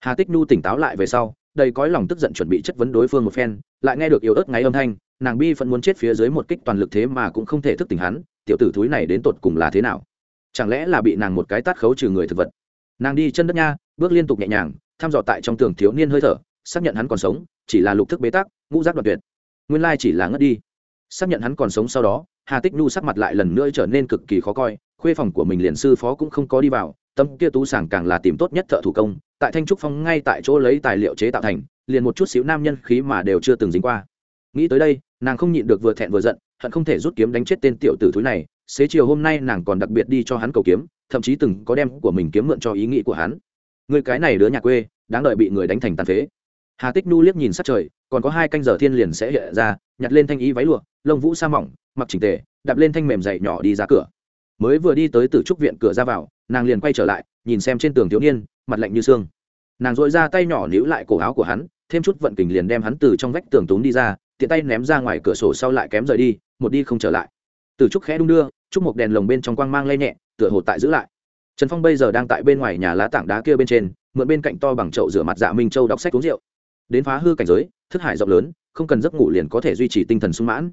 Hà tích nhu tỉnh táo lại về sau, đầy cõi lòng tức giận chuẩn bị chất vấn đối phương một phen, lại nghe được yếu ớt ngáy âm thanh, nàng bi vẫn muốn chết phía dưới một kích toàn lực thế mà cũng không thể thức tỉnh hắn, tiểu tử thúi này đến tột cùng là thế nào? Chẳng lẽ là bị nàng một cái tát khấu trừ người thực vật? Nàng đi chân đất nha, bước liên tục nhẹ nhàng thăm dò tại trong tường thiếu niên hơi thở, xác nhận hắn còn sống, chỉ là lục thức bế tắc, ngũ giác đoạt tuyệt. Nguyên lai chỉ là ngất đi. Xác nhận hắn còn sống sau đó, hà tích nhu sắc mặt lại lần nữa trở nên cực kỳ khó coi, khuê phòng của mình liền sư phó cũng không có đi vào, tâm kia tú sảng càng là tìm tốt nhất thợ thủ công, tại thanh trúc phong ngay tại chỗ lấy tài liệu chế tạo thành, liền một chút xíu nam nhân khí mà đều chưa từng dính qua. Nghĩ tới đây, nàng không nhịn được vừa thẹn vừa giận, hận không thể rút kiếm đánh chết tên tiểu tử thúi này, xế chiều hôm nay nàng còn đặc biệt đi cho hắn cầu kiếm, thậm chí từng có đem của mình kiếm mượn cho ý nghĩ của hắn. Người cái này đứa nhà quê đáng đợi bị người đánh thành tàn phế. Hà tích nu liếc nhìn sát trời, còn có hai canh giờ thiên liền sẽ hiện ra, nhặt lên thanh ý váy lụa, lông vũ sa mỏng, mặc chỉnh tề, đạp lên thanh mềm dày nhỏ đi ra cửa. Mới vừa đi tới từ trúc viện cửa ra vào, nàng liền quay trở lại, nhìn xem trên tường thiếu niên, mặt lạnh như xương. Nàng dội ra tay nhỏ níu lại cổ áo của hắn, thêm chút vận kình liền đem hắn từ trong vách tường tốn đi ra, tiện tay ném ra ngoài cửa sổ sau lại kém rời đi, một đi không trở lại. Từ trúc khẽ đung đưa, trúc một đèn lồng bên trong quang mang lay nhẹ, tựa hồ tại giữ lại. Trần phong bây giờ đang tại bên ngoài nhà lá tảng đá kia bên trên mượn bên cạnh to bằng chậu rửa mặt dạ minh châu đọc sách uống rượu. Đến phá hư cảnh giới, thức hải rộng lớn, không cần giấc ngủ liền có thể duy trì tinh thần sung mãn.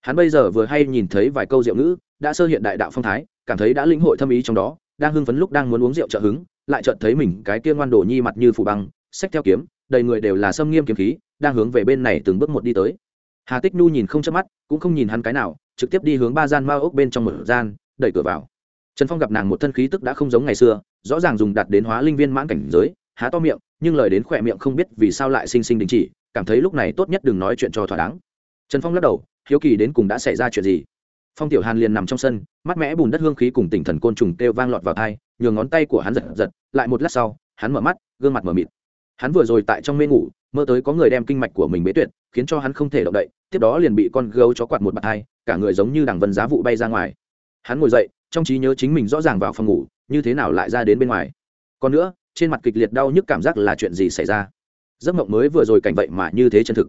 Hắn bây giờ vừa hay nhìn thấy vài câu rượu ngữ, đã sơ hiện đại đạo phong thái, cảm thấy đã lĩnh hội thâm ý trong đó, đang hưng phấn lúc đang muốn uống rượu trợ hứng, lại chợt thấy mình cái kia ngoan đồ nhi mặt như phủ băng sách theo kiếm, đầy người đều là xâm nghiêm kiếm khí, đang hướng về bên này từng bước một đi tới. Hà tích nhu nhìn không chớp mắt, cũng không nhìn hắn cái nào, trực tiếp đi hướng ba gian mao ốc bên trong một gian, đẩy cửa vào. Trần phong gặp nàng một thân khí tức đã không giống ngày xưa rõ ràng dùng đặt đến hóa linh viên mãn cảnh giới, há to miệng, nhưng lời đến khỏe miệng không biết vì sao lại sinh sinh đình chỉ, cảm thấy lúc này tốt nhất đừng nói chuyện cho thỏa đáng. Trần phong lắc đầu, hiếu kỳ đến cùng đã xảy ra chuyện gì. Phong tiểu hàn liền nằm trong sân mắt mẽ bùn đất hương khí cùng tỉnh thần côn trùng kêu vang lọt vào thai nhường ngón tay của hắn giật giật, lại một lát sau, hắn mở mắt, gương mặt mở mịt. Hắn vừa rồi tại trong mê ngủ, mơ tới có người đem kinh mạch của mình bế tuyệt, khiến cho hắn không thể động đậy, tiếp đó liền bị con gấu chó quạt một bàn hai, cả người giống như đằng vân giá vụ bay ra ngoài. Hắn ngồi dậy, trong trí nhớ chính mình rõ ràng vào phòng ngủ như thế nào lại ra đến bên ngoài? Còn nữa, trên mặt kịch liệt đau nhức cảm giác là chuyện gì xảy ra? Giấc mộng mới vừa rồi cảnh vậy mà như thế chân thực.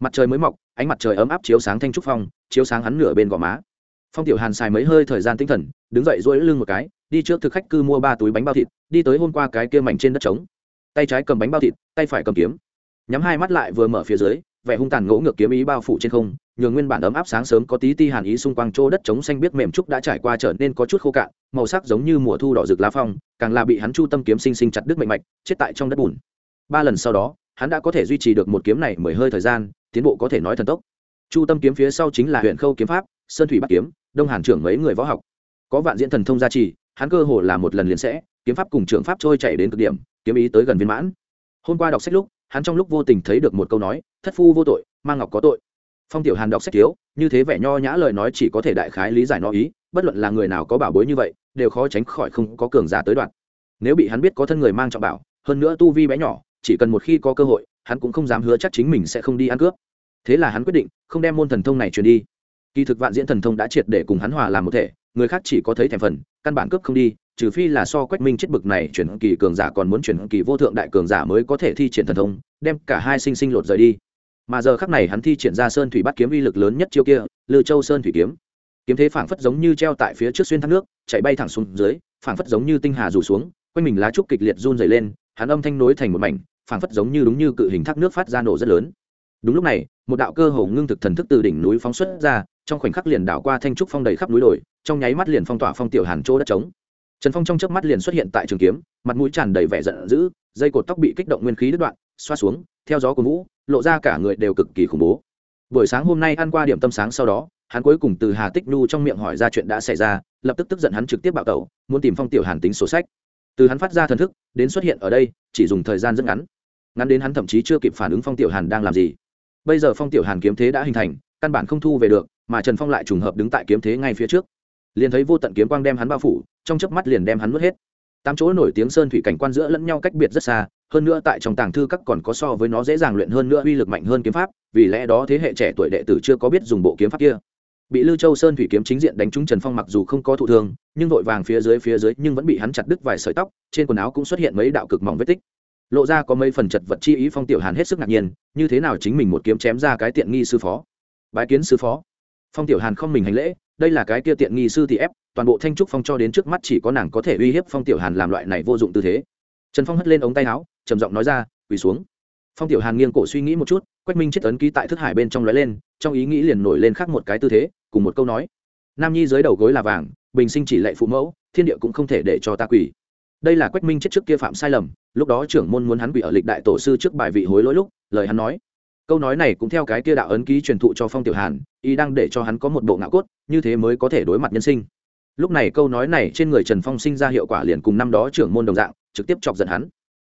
Mặt trời mới mọc, ánh mặt trời ấm áp chiếu sáng thanh trúc phong, chiếu sáng hắn nửa bên gò má. Phong tiểu hàn xài mấy hơi thời gian tinh thần, đứng dậy dỗi lưng một cái, đi trước thực khách cư mua ba túi bánh bao thịt, đi tới hôm qua cái kia mảnh trên đất trống. Tay trái cầm bánh bao thịt, tay phải cầm kiếm. Nhắm hai mắt lại vừa mở phía dưới vẻ hung tàn ngỗ ngược kiếm ý bao phủ trên không, nhường nguyên bản ấm áp sáng sớm có tí ti hàn ý xung quanh chỗ đất trống xanh biếc mềm trúc đã trải qua trở nên có chút khô cạn, màu sắc giống như mùa thu đỏ rực lá phong, càng là bị hắn chu tâm kiếm sinh sinh chặt đứt mạnh mạch, chết tại trong đất bùn. Ba lần sau đó, hắn đã có thể duy trì được một kiếm này mười hơi thời gian, tiến bộ có thể nói thần tốc. Chu tâm kiếm phía sau chính là huyện khâu kiếm pháp, sơn thủy bắc kiếm, đông hàn trưởng mấy người võ học. Có vạn diễn thần thông gia trì, hắn cơ hồ là một lần liền sẽ, kiếm pháp cùng trưởng pháp trôi chảy đến cực điểm, kiếm ý tới gần viên mãn. Hôm qua đọc sách lúc hắn trong lúc vô tình thấy được một câu nói, thất phu vô tội mang ngọc có tội. Phong tiểu hàn đọc sách thiếu, như thế vẻ nho nhã lời nói chỉ có thể đại khái lý giải nó ý, bất luận là người nào có bảo bối như vậy, đều khó tránh khỏi không có cường giả tới đoạn. Nếu bị hắn biết có thân người mang trọng bảo, hơn nữa tu vi bé nhỏ, chỉ cần một khi có cơ hội, hắn cũng không dám hứa chắc chính mình sẽ không đi ăn cướp. Thế là hắn quyết định, không đem môn thần thông này truyền đi. Kỳ thực vạn diễn thần thông đã triệt để cùng hắn hòa làm một thể, người khác chỉ có thấy thèm phần, căn bản cướp không đi trừ phi là so quách minh chết bực này chuyển kỳ cường giả còn muốn chuyển kỳ vô thượng đại cường giả mới có thể thi triển thần thông, đem cả hai sinh sinh lột rời đi. Mà giờ khắc này hắn thi triển ra sơn thủy bắt kiếm uy lực lớn nhất chiêu kia, lư châu sơn thủy kiếm. Kiếm thế phảng phất giống như treo tại phía trước xuyên thác nước, chạy bay thẳng xuống dưới, phảng phất giống như tinh hà rủ xuống, quanh mình lá trúc kịch liệt run dày lên, hắn âm thanh nối thành một mảnh, phảng phất giống như đúng như cự hình thác nước phát ra nổ rất lớn. Đúng lúc này, một đạo cơ hồ ngưng thực thần thức từ đỉnh núi phóng xuất ra, trong khoảnh khắc liền đảo qua thanh trúc phong đầy khắp núi đồi, trong nháy mắt liền phong tỏa phong tiểu hàn chỗ đất trống trần phong trong chớp mắt liền xuất hiện tại trường kiếm, mặt mũi tràn đầy vẻ giận dữ, dây cột tóc bị kích động nguyên khí đứt đoạn, xoa xuống, theo gió của vũ, lộ ra cả người đều cực kỳ khủng bố. Buổi sáng hôm nay ăn qua điểm tâm sáng sau đó, hắn cuối cùng từ hà tích nhu trong miệng hỏi ra chuyện đã xảy ra, lập tức tức giận hắn trực tiếp bạo tẩu, muốn tìm phong tiểu hàn tính sổ sách. Từ hắn phát ra thần thức, đến xuất hiện ở đây, chỉ dùng thời gian rất ngắn. Ngắn đến hắn thậm chí chưa kịp phản ứng phong tiểu hàn đang làm gì. Bây giờ phong tiểu hàn kiếm thế đã hình thành, căn bản không thu về được, mà trần phong lại trùng hợp đứng tại kiếm thế ngay phía trước liền thấy vô tận kiếm quang đem hắn bao phủ, trong chớp mắt liền đem hắn nuốt hết. Tám chỗ nổi tiếng sơn thủy cảnh quan giữa lẫn nhau cách biệt rất xa, hơn nữa tại trong tàng thư các còn có so với nó dễ dàng luyện hơn nữa uy lực mạnh hơn kiếm pháp, vì lẽ đó thế hệ trẻ tuổi đệ tử chưa có biết dùng bộ kiếm pháp kia. Bị lưu châu sơn thủy kiếm chính diện đánh trúng trần phong mặc dù không có thụ thương, nhưng vội vàng phía dưới phía dưới nhưng vẫn bị hắn chặt đứt vài sợi tóc, trên quần áo cũng xuất hiện mấy đạo cực mỏng vết tích. Lộ ra có mấy phần chật vật chi ý phong tiểu hàn hết sức ngạc nhiên, như thế nào chính mình một kiếm chém ra cái tiện nghi sư phó? Bái kiến sư phó. Phong tiểu hàn không mình hành lễ đây là cái kia tiện nghi sư thì ép, toàn bộ thanh trúc phong cho đến trước mắt chỉ có nàng có thể uy hiếp phong tiểu hàn làm loại này vô dụng tư thế. Trần phong hất lên ống tay áo, trầm giọng nói ra, quỳ xuống. Phong tiểu hàn nghiêng cổ suy nghĩ một chút, quách minh chết ấn ký tại thức hải bên trong lóe lên, trong ý nghĩ liền nổi lên khác một cái tư thế, cùng một câu nói, nam nhi dưới đầu gối là vàng, bình sinh chỉ lệ phụ mẫu, thiên địa cũng không thể để cho ta quỳ. Đây là quách minh chết trước kia phạm sai lầm, lúc đó trưởng môn muốn hắn quỳ ở lịch đại tổ sư trước bài vị hối lỗi lúc, lời hắn nói câu nói này cũng theo cái kia đạo ấn ký truyền thụ cho phong tiểu hàn, y đang để cho hắn có một bộ ngạo cốt, như thế mới có thể đối mặt nhân sinh. Lúc này câu nói này trên người trần phong sinh ra hiệu quả liền cùng năm đó trưởng môn đồng dạng, trực tiếp chọc giận hắn.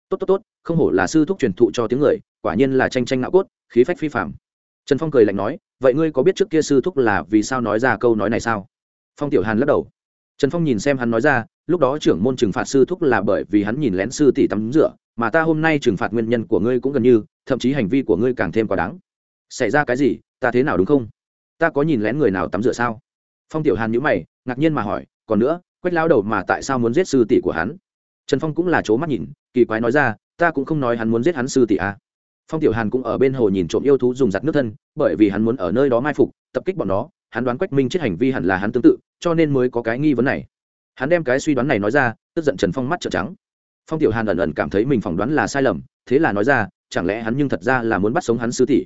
Tốt tốt tốt, không hổ là sư thúc truyền thụ cho tiếng người, quả nhiên là tranh tranh ngạo cốt, khí phách phi phạm trần phong cười lạnh nói, vậy ngươi có biết trước kia sư thúc là vì sao nói ra câu nói này sao? Phong tiểu hàn lắc đầu. Trần phong nhìn xem hắn nói ra, lúc đó trưởng môn trừng phạt sư thúc là bởi vì hắn nhìn lén sư tỷ tắm rửa mà ta hôm nay trừng phạt nguyên nhân của ngươi cũng gần như, thậm chí hành vi của ngươi càng thêm quá đáng. Xảy ra cái gì? Ta thế nào đúng không? Ta có nhìn lén người nào tắm rửa sao? Phong tiểu hàn nhữ mày, ngạc nhiên mà hỏi, còn nữa, quách lao đầu mà tại sao muốn giết sư tỷ của hắn? Trần phong cũng là c mắt nhìn, kỳ quái nói ra, ta cũng không nói hắn muốn giết hắn sư tỷ à. phong tiểu hàn cũng ở bên hồ nhìn trộm yêu thú dùng giặt nước thân, bởi vì hắn muốn ở nơi đó mai phục, tập kích bọn nó, hắn đoán quách minh chết hành vi hẳn là hắn tương tự, cho nên mới có cái nghi vấn này. Hắn đem cái suy đoán này nói ra, tức giận trần phong mắt trợn trắng phong tiểu hàn ẩn ẩn cảm thấy mình phỏng đoán là sai lầm, thế là nói ra, chẳng lẽ hắn nhưng thật ra là muốn bắt sống hắn sư tỷ?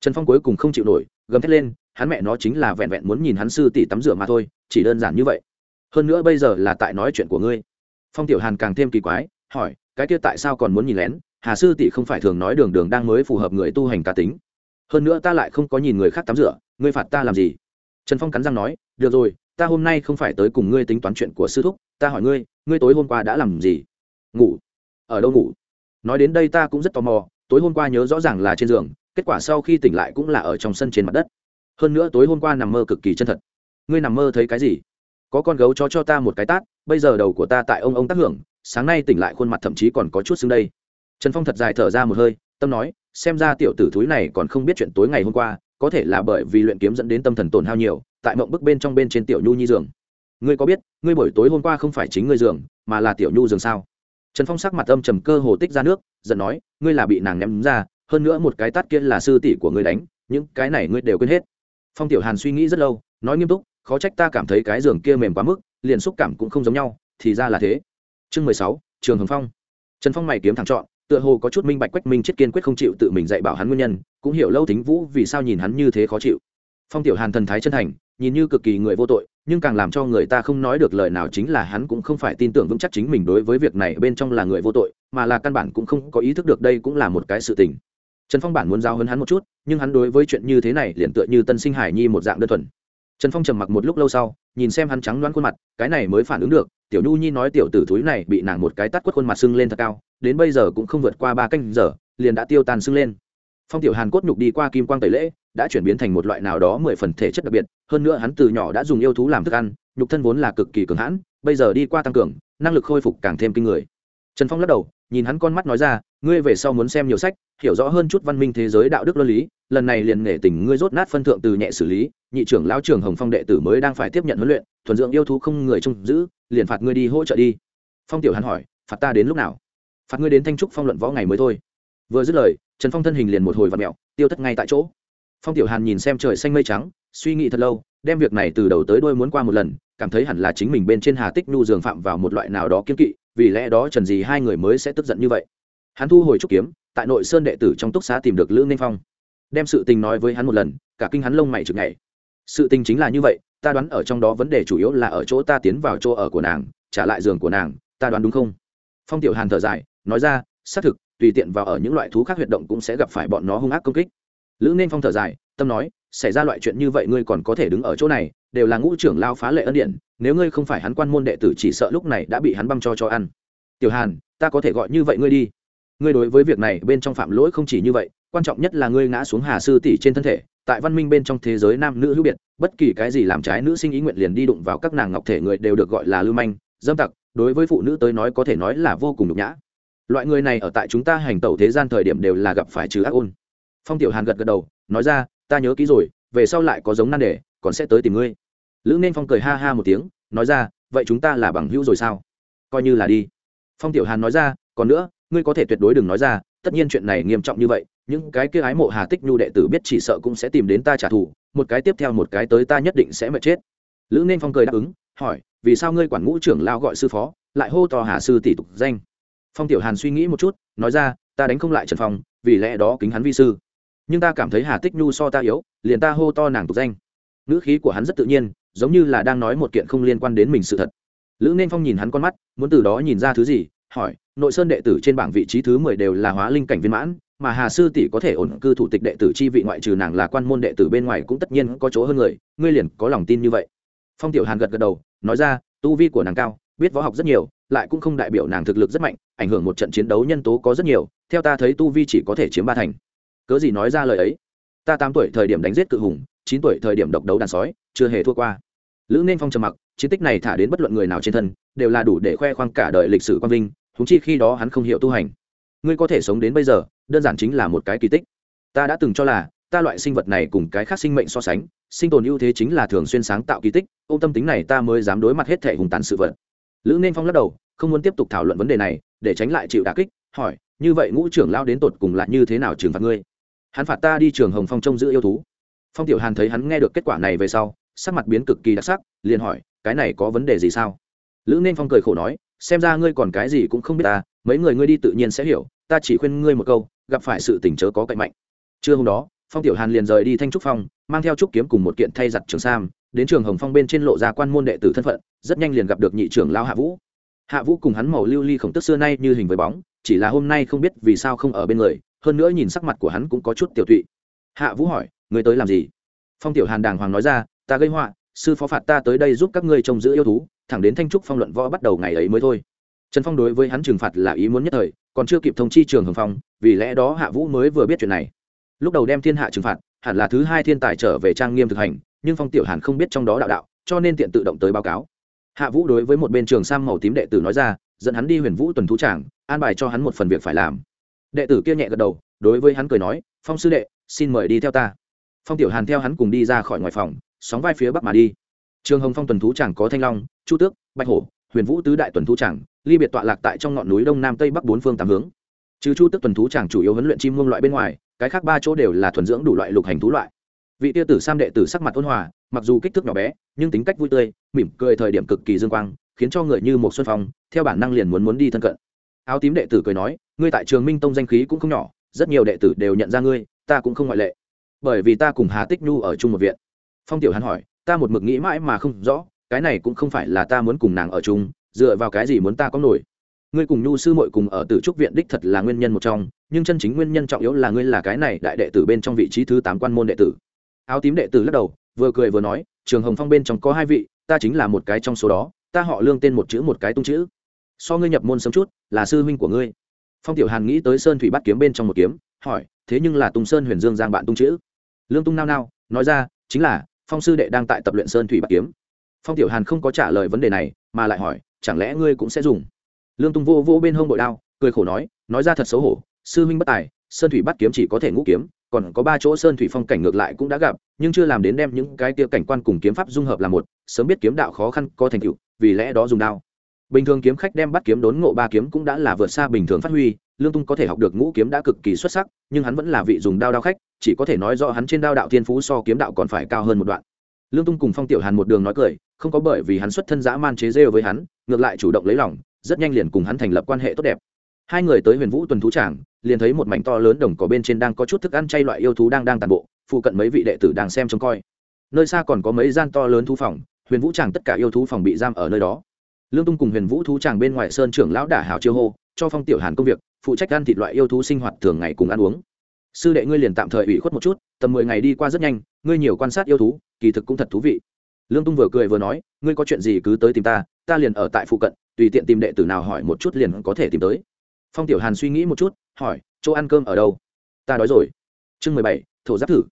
Trần phong cuối cùng không chịu nổi, gầm thét lên, hắn mẹ nó chính là vẹn vẹn muốn nhìn hắn sư tỷ tắm rửa mà thôi, chỉ đơn giản như vậy. Hơn nữa bây giờ là tại nói chuyện của ngươi. Phong tiểu hàn càng thêm kỳ quái, hỏi, cái kia tại sao còn muốn nhìn lén? Hà sư tỷ không phải thường nói đường đường đang mới phù hợp người tu hành cá tính. Hơn nữa ta lại không có nhìn người khác tắm rửa, ngươi phạt ta làm gì? Trần phong cắn răng nói, được rồi, ta hôm nay không phải tới cùng ngươi tính toán chuyện của sư thúc, ta hỏi ngươi ngươi tối hôm qua đã làm gì? Ngủ. Ở đâu ngủ? Nói đến đây ta cũng rất tò mò, tối hôm qua nhớ rõ ràng là trên giường, kết quả sau khi tỉnh lại cũng là ở trong sân trên mặt đất. Hơn nữa tối hôm qua nằm mơ cực kỳ chân thật. Ngươi nằm mơ thấy cái gì? Có con gấu chó cho ta một cái tát, bây giờ đầu của ta tại ông ông tác hưởng, sáng nay tỉnh lại khuôn mặt thậm chí còn có chút xương đây. Trần phong thật dài thở ra một hơi, tâm nói, xem ra tiểu tử thúi này còn không biết chuyện tối ngày hôm qua, có thể là bởi vì luyện kiếm dẫn đến tâm thần tổn hao nhiều, tại mộng bức bên trong bên trên tiểu nhu nhi giường. Ngươi có biết, ngươi buổi tối hôm qua không phải chính ngươi giường, mà là tiểu nhu giường sao? Trần phong sắc mặt âm trầm cơ hồ tích ra nước, giận nói, ngươi là bị nàng ném ra, hơn nữa một cái tát kia là sư tỷ của ngươi đánh, những cái này ngươi đều quên hết. Phong tiểu hàn suy nghĩ rất lâu, nói nghiêm túc, khó trách ta cảm thấy cái giường kia mềm quá mức, liền xúc cảm cũng không giống nhau, thì ra là thế. Chương mười sáu, trường hồng phong. Trần phong mày kiếm thẳng chọn tựa hồ có chút minh bạch quách minh chết kiên quyết không chịu tự mình dạy bảo hắn nguyên nhân, cũng hiểu lâu thính vũ vì sao nhìn hắn như thế khó chịu. Phong tiểu hàn thần thái chân thành nhìn như cực kỳ người vô tội, nhưng càng làm cho người ta không nói được lời nào chính là hắn cũng không phải tin tưởng vững chắc chính mình đối với việc này bên trong là người vô tội, mà là căn bản cũng không có ý thức được đây cũng là một cái sự tình. Trần phong bản muốn giao hơn hắn một chút, nhưng hắn đối với chuyện như thế này liền tựa như tân sinh hải nhi một dạng đơn thuần. Trần phong trầm mặc một lúc lâu sau, nhìn xem hắn trắng đoán khuôn mặt, cái này mới phản ứng được, tiểu nhu nhi nói tiểu tử thúi này bị nàng một cái tắt quất khuôn mặt sưng lên thật cao, đến bây giờ cũng không vượt qua ba canh giờ, liền đã tiêu tan sưng lên. Phong tiểu hàn cốt nhục đi qua kim quang tẩy lễ đã chuyển biến thành một loại nào đó mười phần thể chất đặc biệt, hơn nữa hắn từ nhỏ đã dùng yêu thú làm thức ăn, nhục thân vốn là cực kỳ cường hãn, bây giờ đi qua tăng cường, năng lực khôi phục càng thêm kinh người. Trần phong lắc đầu, nhìn hắn con mắt nói ra, ngươi về sau muốn xem nhiều sách, hiểu rõ hơn chút văn minh thế giới đạo đức luân lý, lần này liền nể tình ngươi rốt nát phân thượng từ nhẹ xử lý, nhị trưởng lão trưởng hồng phong đệ tử mới đang phải tiếp nhận huấn luyện, thuần dưỡng yêu thú không người trông giữ, liền phạt ngươi đi hỗ trợ đi. Phong tiểu hắn hỏi, phạt ta đến lúc nào? Phạt ngươi đến thanh trúc phong luận võ ngày mới thôi. Vừa dứt lời, trần phong thân hình liền một hồi vặt mẹo, tiêu thất ngay tại chỗ phong tiểu hàn nhìn xem trời xanh mây trắng, suy nghĩ thật lâu, đem việc này từ đầu tới đuôi muốn qua một lần, cảm thấy hẳn là chính mình bên trên hà tích nhu dường phạm vào một loại nào đó kiên kỵ, vì lẽ đó trần gì hai người mới sẽ tức giận như vậy. Hắn thu hồi trúc kiếm, tại nội sơn đệ tử trong túc xá tìm được lữ ninh phong. Đem sự tình nói với hắn một lần, cả kinh hắn lông mày chực ngày sự tình chính là như vậy, ta đoán ở trong đó vấn đề chủ yếu là ở chỗ ta tiến vào chỗ ở của nàng, trả lại giường của nàng, ta đoán đúng không? Phong tiểu hàn thở dài, nói ra, xác thực, tùy tiện vào ở những loại thú khác huyệt động cũng sẽ gặp phải bọn nó hung ác công kích lữ nên phong thở dài, tâm nói, xảy ra loại chuyện như vậy ngươi còn có thể đứng ở chỗ này, đều là ngũ trưởng lao phá lệ ân điện nếu ngươi không phải hắn quan môn đệ tử chỉ sợ lúc này đã bị hắn băng cho cho ăn. Tiểu hàn, ta có thể gọi như vậy ngươi đi. Ngươi đối với việc này bên trong phạm lỗi không chỉ như vậy, quan trọng nhất là ngươi ngã xuống hà sư tỷ trên thân thể, tại văn minh bên trong thế giới nam nữ hữu biệt, bất kỳ cái gì làm trái nữ sinh ý nguyện liền đi đụng vào các nàng ngọc thể người đều được gọi là lưu manh, dâm tặc, đối với phụ nữ tới nói có thể nói là vô cùng nhục nhã. Loại người này ở tại chúng ta hành tẩu thế gian thời điểm đều là gặp phải trừ ác ôn phong tiểu hàn gật gật đầu, nói ra, ta nhớ kỹ rồi, về sau lại có giống nan đề, còn sẽ tới tìm ngươi. Lữ nên phong cười ha ha một tiếng, nói ra, vậy chúng ta là bằng hữu rồi sao? Coi như là đi. Phong tiểu hàn nói ra, còn nữa, ngươi có thể tuyệt đối đừng nói ra, tất nhiên chuyện này nghiêm trọng như vậy, những cái kia ái mộ hà tích nhu đệ tử biết chỉ sợ cũng sẽ tìm đến ta trả thù, một cái tiếp theo một cái tới ta nhất định sẽ mệt chết. Lữ nên phong cười đáp ứng, hỏi, vì sao ngươi quản ngũ trưởng lao gọi sư phó, lại hô to hà sư tỷ tục danh? Phong tiểu hàn suy nghĩ một chút, nói ra, ta đánh không lại trần phong, vì lẽ đó kính hắn vi sư nhưng ta cảm thấy hà tích nhu so ta yếu, liền ta hô to nàng tục danh. Ngữ khí của hắn rất tự nhiên, giống như là đang nói một kiện không liên quan đến mình sự thật. Lữ nên phong nhìn hắn con mắt, muốn từ đó nhìn ra thứ gì, hỏi, nội sơn đệ tử trên bảng vị trí thứ mười đều là hóa linh cảnh viên mãn, mà hà sư tỷ có thể ổn cư thủ tịch đệ tử chi vị ngoại trừ nàng là quan môn đệ tử bên ngoài cũng tất nhiên có chỗ hơn người, ngươi liền có lòng tin như vậy. Phong tiểu hàn gật gật đầu, nói ra, tu vi của nàng cao, biết võ học rất nhiều, lại cũng không đại biểu nàng thực lực rất mạnh, ảnh hưởng một trận chiến đấu nhân tố có rất nhiều, theo ta thấy tu vi chỉ có thể chiếm ba thành cớ gì nói ra lời ấy? Ta tám tuổi thời điểm đánh giết cự hùng, chín tuổi thời điểm độc đấu đàn sói, chưa hề thua qua. Lữ nên phong trầm mặc, chiến tích này thả đến bất luận người nào trên thân, đều là đủ để khoe khoang cả đời lịch sử quang vinh thúng chi khi đó hắn không hiểu tu hành. Ngươi có thể sống đến bây giờ, đơn giản chính là một cái kỳ tích. Ta đã từng cho là, ta loại sinh vật này cùng cái khác sinh mệnh so sánh, sinh tồn ưu thế chính là thường xuyên sáng tạo kỳ tích, ô tâm tính này ta mới dám đối mặt hết thể hùng tàn sự vật. Lữ nên phong lắc đầu, không muốn tiếp tục thảo luận vấn đề này, để tránh lại chịu đà kích, hỏi, như vậy ngũ trưởng lao đến tột cùng là như thế nào trừng phạt ngươi? Hắn phạt ta đi trường hồng phong trông giữ yêu thú. Phong tiểu hàn thấy hắn nghe được kết quả này về sau, sắc mặt biến cực kỳ đặc sắc, liền hỏi, cái này có vấn đề gì sao? Lữ nên phong cười khổ nói, xem ra ngươi còn cái gì cũng không biết ta, mấy người ngươi đi tự nhiên sẽ hiểu, ta chỉ khuyên ngươi một câu, gặp phải sự tình chớ có cạnh mạnh. Trưa hôm đó, phong tiểu hàn liền rời đi thanh trúc phong, mang theo trúc kiếm cùng một kiện thay giặt trường sam, đến trường hồng phong bên trên lộ ra quan môn đệ tử thân phận, rất nhanh liền gặp được nhị trưởng lao hạ vũ. Hạ vũ cùng hắn màu lưu ly khổng tức xưa nay như hình với bóng, chỉ là hôm nay không biết vì sao không ở bên người hơn nữa nhìn sắc mặt của hắn cũng có chút tiểu tụy. Hạ vũ hỏi người tới làm gì? Phong tiểu hàn đàng hoàng nói ra, ta gây họa, sư phó phạt ta tới đây giúp các ngươi trông giữ yêu thú, thẳng đến thanh trúc phong luận võ bắt đầu ngày ấy mới thôi. Trần phong đối với hắn trừng phạt là ý muốn nhất thời, còn chưa kịp thông chi trường hồng phong, vì lẽ đó hạ vũ mới vừa biết chuyện này. Lúc đầu đem thiên hạ trừng phạt, hẳn là thứ hai thiên tài trở về trang nghiêm thực hành, nhưng phong tiểu hàn không biết trong đó đạo đạo, cho nên tiện tự động tới báo cáo. Hạ vũ đối với một bên trường sam màu tím đệ tử nói ra, dẫn hắn đi huyền vũ tuần thú tràng, an bài cho hắn một phần việc phải làm đệ tử kia nhẹ gật đầu, đối với hắn cười nói, phong sư đệ, xin mời đi theo ta. Phong tiểu hàn theo hắn cùng đi ra khỏi ngoài phòng, sóng vai phía bắc mà đi. Trường hồng phong tuần thú tràng có thanh long, chu tước, bạch hổ, huyền vũ tứ đại tuần thú tràng, ly biệt tọa lạc tại trong ngọn núi đông nam tây bắc bốn phương tám hướng. Trừ chu tước tuần thú tràng chủ yếu huấn luyện chim muông loại bên ngoài, cái khác ba chỗ đều là thuần dưỡng đủ loại lục hành thú loại. Vị tia tử sam đệ tử sắc mặt ôn hòa, mặc dù kích thước nhỏ bé, nhưng tính cách vui tươi, mỉm cười thời điểm cực kỳ dương quang, khiến cho người như một xuân phong, theo bản năng liền muốn muốn đi thân cận áo tím đệ tử cười nói, ngươi tại trường minh tông danh khí cũng không nhỏ, rất nhiều đệ tử đều nhận ra ngươi, ta cũng không ngoại lệ. Bởi vì ta cùng hà tích nhu ở chung một viện. Phong tiểu hắn hỏi, ta một mực nghĩ mãi mà không rõ, cái này cũng không phải là ta muốn cùng nàng ở chung, dựa vào cái gì muốn ta có nổi? Ngươi cùng nhu sư muội cùng ở tử trúc viện đích thật là nguyên nhân một trong, nhưng chân chính nguyên nhân trọng yếu là ngươi là cái này đại đệ tử bên trong vị trí thứ tám quan môn đệ tử. Áo tím đệ tử lắc đầu, vừa cười vừa nói, trường hồng phong bên trong có hai vị, ta chính là một cái trong số đó, ta họ lương tên một chữ một cái tung chữ. So ngươi nhập môn sớm chút là sư huynh của ngươi. Phong tiểu hàn nghĩ tới sơn thủy bắt kiếm bên trong một kiếm, hỏi, thế nhưng là tùng sơn huyền dương giang bạn tung chữ. Lương tung nao nao, nói ra, chính là, phong sư đệ đang tại tập luyện sơn thủy bắt kiếm. Phong tiểu hàn không có trả lời vấn đề này, mà lại hỏi, chẳng lẽ ngươi cũng sẽ dùng? Lương tung vô vô bên hông bội đao, cười khổ nói nói ra thật xấu hổ, sư huynh bất tài, sơn thủy bắt kiếm chỉ có thể ngũ kiếm, còn có ba chỗ sơn thủy phong cảnh ngược lại cũng đã gặp, nhưng chưa làm đến đem những cái tia cảnh quan cùng kiếm pháp dung hợp là một, sớm biết kiếm đạo khó khăn có thành tựu, vì lẽ đó dùng đao bình thường kiếm khách đem bắt kiếm đốn ngộ ba kiếm cũng đã là vượt xa bình thường phát huy, lương tung có thể học được ngũ kiếm đã cực kỳ xuất sắc, nhưng hắn vẫn là vị dùng đao đao khách, chỉ có thể nói do hắn trên đao đạo thiên phú so kiếm đạo còn phải cao hơn một đoạn. Lương tung cùng phong tiểu hàn một đường nói cười, không có bởi vì hắn xuất thân dã man chế rêu với hắn, ngược lại chủ động lấy lòng, rất nhanh liền cùng hắn thành lập quan hệ tốt đẹp. Hai người tới huyền vũ tuần thú tràng, liền thấy một mảnh to lớn đồng cỏ bên trên đang có chút thức ăn chay loại yêu thú đang đang tàn bộ, phụ cận mấy vị đệ tử đang xem trông coi. Nơi xa còn có mấy gian to lớn thú phòng, huyền vũ tràng tất cả yêu thú phòng bị giam ở nơi đó lương tung cùng huyền vũ thú tràng bên ngoài sơn trưởng lão đả hào chiêu hô, cho phong tiểu hàn công việc, phụ trách ăn thịt loại yêu thú sinh hoạt thường ngày cùng ăn uống. Sư đệ ngươi liền tạm thời ủy khuất một chút, tầm mười ngày đi qua rất nhanh, ngươi nhiều quan sát yêu thú, kỳ thực cũng thật thú vị. Lương tung vừa cười vừa nói, ngươi có chuyện gì cứ tới tìm ta ta liền ở tại phụ cận, tùy tiện tìm đệ tử nào hỏi một chút liền có thể tìm tới. Phong tiểu hàn suy nghĩ một chút, hỏi, chỗ ăn cơm ở đâu? Ta đói rồi. Chương mười bảy, thổ giáp thử.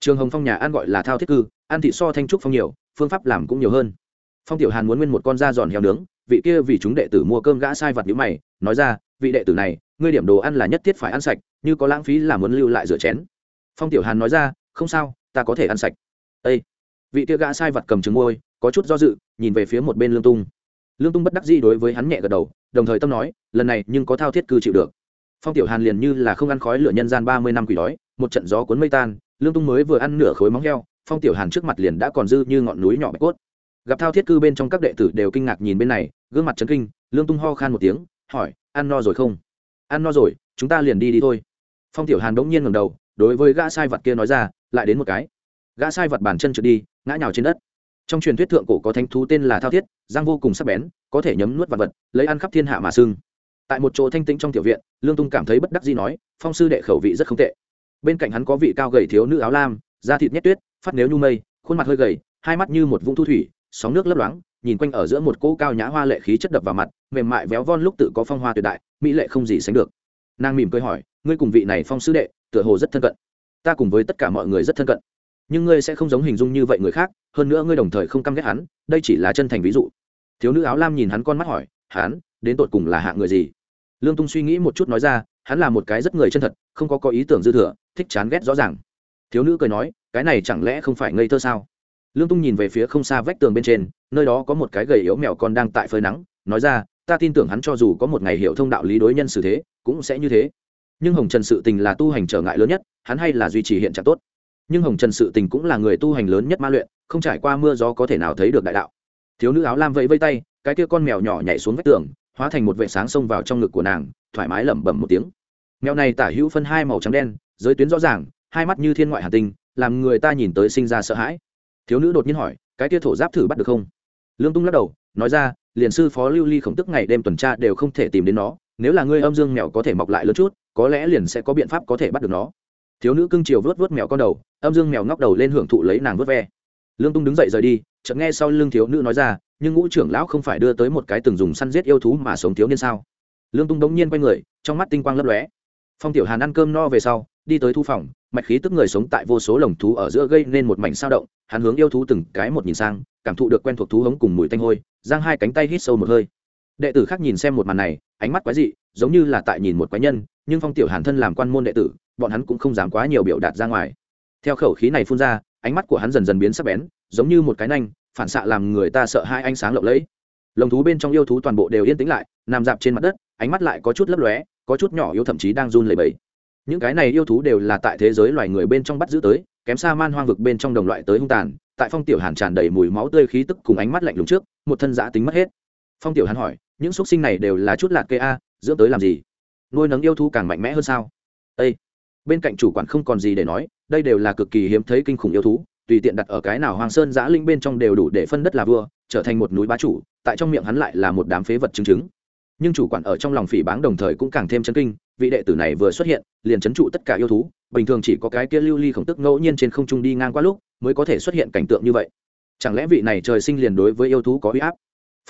Trường hồng phong nhà ăn gọi là thao thiết cư, ăn thị so thanh trúc phong nhiều, phương pháp làm cũng nhiều hơn phong tiểu hàn muốn nguyên một con da giòn heo nướng, vị kia vì chúng đệ tử mua cơm gã sai vật nhữ mày, nói ra, vị đệ tử này, ngươi điểm đồ ăn là nhất thiết phải ăn sạch, như có lãng phí là muốn lưu lại rửa chén. Phong tiểu hàn nói ra, không sao, ta có thể ăn sạch. Ây vị kia gã sai vật cầm trứng môi có chút do dự, nhìn về phía một bên lương tung. Lương tung bất đắc dĩ đối với hắn nhẹ gật đầu, đồng thời tâm nói, lần này nhưng có thao thiết cư chịu được. Phong tiểu hàn liền như là không ăn khói lửa nhân gian ba mươi năm quỷ đói, một trận gió cuốn mây tan, lương tung mới vừa ăn nửa khối móng heo, phong tiểu hàn trước mặt liền đã còn dư như ngọn núi nhỏ bạch cốt gặp thao thiết cư bên trong các đệ tử đều kinh ngạc nhìn bên này, gương mặt chấn kinh, lương tung ho khan một tiếng, hỏi, ăn no rồi không? Ăn no rồi, chúng ta liền đi đi thôi. Phong tiểu hàn đ ỗ n g nhiên ngầm đầu, đối với gã sai vật kia nói ra, lại đến một cái. Gã sai vật bàn chân trượt đi, ngã nhào trên đất. Trong truyền thuyết thượng cổ có thánh thú tên là thao thiết, giang vô cùng sắc bén, có thể nhấm nuốt vật vật, lấy ăn khắp thiên hạ mà sưng. Tại một chỗ thanh tĩnh trong tiểu viện, lương tung cảm thấy bất đắc gì nói, phong sư đệ khẩu vị rất không tệ. Bên cạnh hắn có vị cao gầy thiếu nữ áo lam, da thịt nhét tuyết, phát nếu nhu mây, khuôn mặt hơi gầy, hai mắt như một vũng thu thủy sóng nước lấp loáng, nhìn quanh ở giữa một cỗ cao nhã hoa lệ khí chất đập vào mặt, mềm mại véo von lúc tự có phong hoa tuyệt đại, mỹ lệ không gì sánh được. Nàng mỉm cười hỏi, ngươi cùng vị này phong sứ đệ, tựa hồ rất thân cận. Ta cùng với tất cả mọi người rất thân cận. Nhưng ngươi sẽ không giống hình dung như vậy người khác, hơn nữa ngươi đồng thời không căm ghét hắn, đây chỉ là chân thành ví dụ. Thiếu nữ áo lam nhìn hắn con mắt hỏi, hắn, đến tột cùng là hạ người gì? Lương tung suy nghĩ một chút nói ra, hắn là một cái rất người chân thật, không có có ý tưởng dư thừa, thích chán ghét rõ ràng. Thiếu nữ cười nói, cái này chẳng lẽ không phải ngây thơ sao? Lương tung nhìn về phía không xa vách tường bên trên, nơi đó có một cái gầy yếu mèo con đang tại phơi nắng, nói ra, ta tin tưởng hắn cho dù có một ngày hiểu thông đạo lý đối nhân xử thế, cũng sẽ như thế. Nhưng hồng trần sự tình là tu hành trở ngại lớn nhất, hắn hay là duy trì hiện trạng tốt. Nhưng hồng trần sự tình cũng là người tu hành lớn nhất ma luyện, không trải qua mưa gió có thể nào thấy được đại đạo. Thiếu nữ áo lam vẫy vây tay, cái kia con mèo nhỏ nhảy xuống vách tường, hóa thành một vệ sáng xông vào trong ngực của nàng, thoải mái lẩm bẩm một tiếng. Mèo này tả hữu phân hai màu trắng đen, giới tuyến rõ ràng, hai mắt như thiên ngoại hà tinh, làm người ta nhìn tới sinh ra sợ hãi thiếu nữ đột nhiên hỏi, cái tia thổ giáp thử bắt được không? Lương tung lắc đầu, nói ra, liền sư phó lưu ly khổng tức ngày đêm tuần tra đều không thể tìm đến nó, nếu là ngươi âm dương mèo có thể mọc lại lớn chút, có lẽ liền sẽ có biện pháp có thể bắt được nó. Thiếu nữ cưng chiều vớt vớt mèo con đầu, âm dương mèo ngóc đầu lên hưởng thụ lấy nàng vớt ve. Lương tung đứng dậy rời đi, chợt nghe sau lưng thiếu nữ nói ra, nhưng ngũ trưởng lão không phải đưa tới một cái từng dùng săn giết yêu thú mà sống thiếu niên sao? Lương tung đống nhiên quay người, trong mắt tinh quang lấp lóe. Phong tiểu hàn ăn cơm no về sau, đi tới thu phòng mạch khí tức người sống tại vô số lồng thú ở giữa gây nên một mảnh sao động, hắn hướng yêu thú từng cái một nhìn sang, cảm thụ được quen thuộc thú hống cùng mùi tanh hôi, giang hai cánh tay hít sâu một hơi. Đệ tử khác nhìn xem một màn này, ánh mắt quái dị, giống như là tại nhìn một quái nhân, nhưng phong tiểu hàn thân làm quan môn đệ tử, bọn hắn cũng không dám quá nhiều biểu đạt ra ngoài. Theo khẩu khí này phun ra, ánh mắt của hắn dần dần biến sắc bén, giống như một cái nanh, phản xạ làm người ta sợ hai ánh sáng lộng lẫy. Lồng thú bên trong yêu thú toàn bộ đều yên tĩnh lại, nằm dạp trên mặt đất, ánh mắt lại có chút lấp lóe, có chút nhỏ yếu thậm chí đang run lẩy bẩy những cái này yêu thú đều là tại thế giới loài người bên trong bắt giữ tới, kém xa man hoang vực bên trong đồng loại tới hung tàn, tại phong tiểu hàn tràn đầy mùi máu tươi khí tức cùng ánh mắt lạnh lùng trước, một thân giã tính mất hết. Phong tiểu hàn hỏi, những xúc sinh này đều là chút lạc kê a, dưỡng tới làm gì? Nuôi nấng yêu thú càng mạnh mẽ hơn sao? Â bên cạnh chủ quản không còn gì để nói, đây đều là cực kỳ hiếm thấy kinh khủng yêu thú, tùy tiện đặt ở cái nào hoàng sơn giã linh bên trong đều đủ để phân đất là vua, trở thành một núi bá chủ, tại trong miệng hắn lại là một đám phế vật chứng chứng nhưng chủ quản ở trong lòng phỉ báng đồng thời cũng càng thêm chấn kinh, vị đệ tử này vừa xuất hiện, liền chấn trụ tất cả yêu thú, bình thường chỉ có cái kia lưu ly khổng tức ngẫu nhiên trên không trung đi ngang qua lúc, mới có thể xuất hiện cảnh tượng như vậy. Chẳng lẽ vị này trời sinh liền đối với yêu thú có uy áp?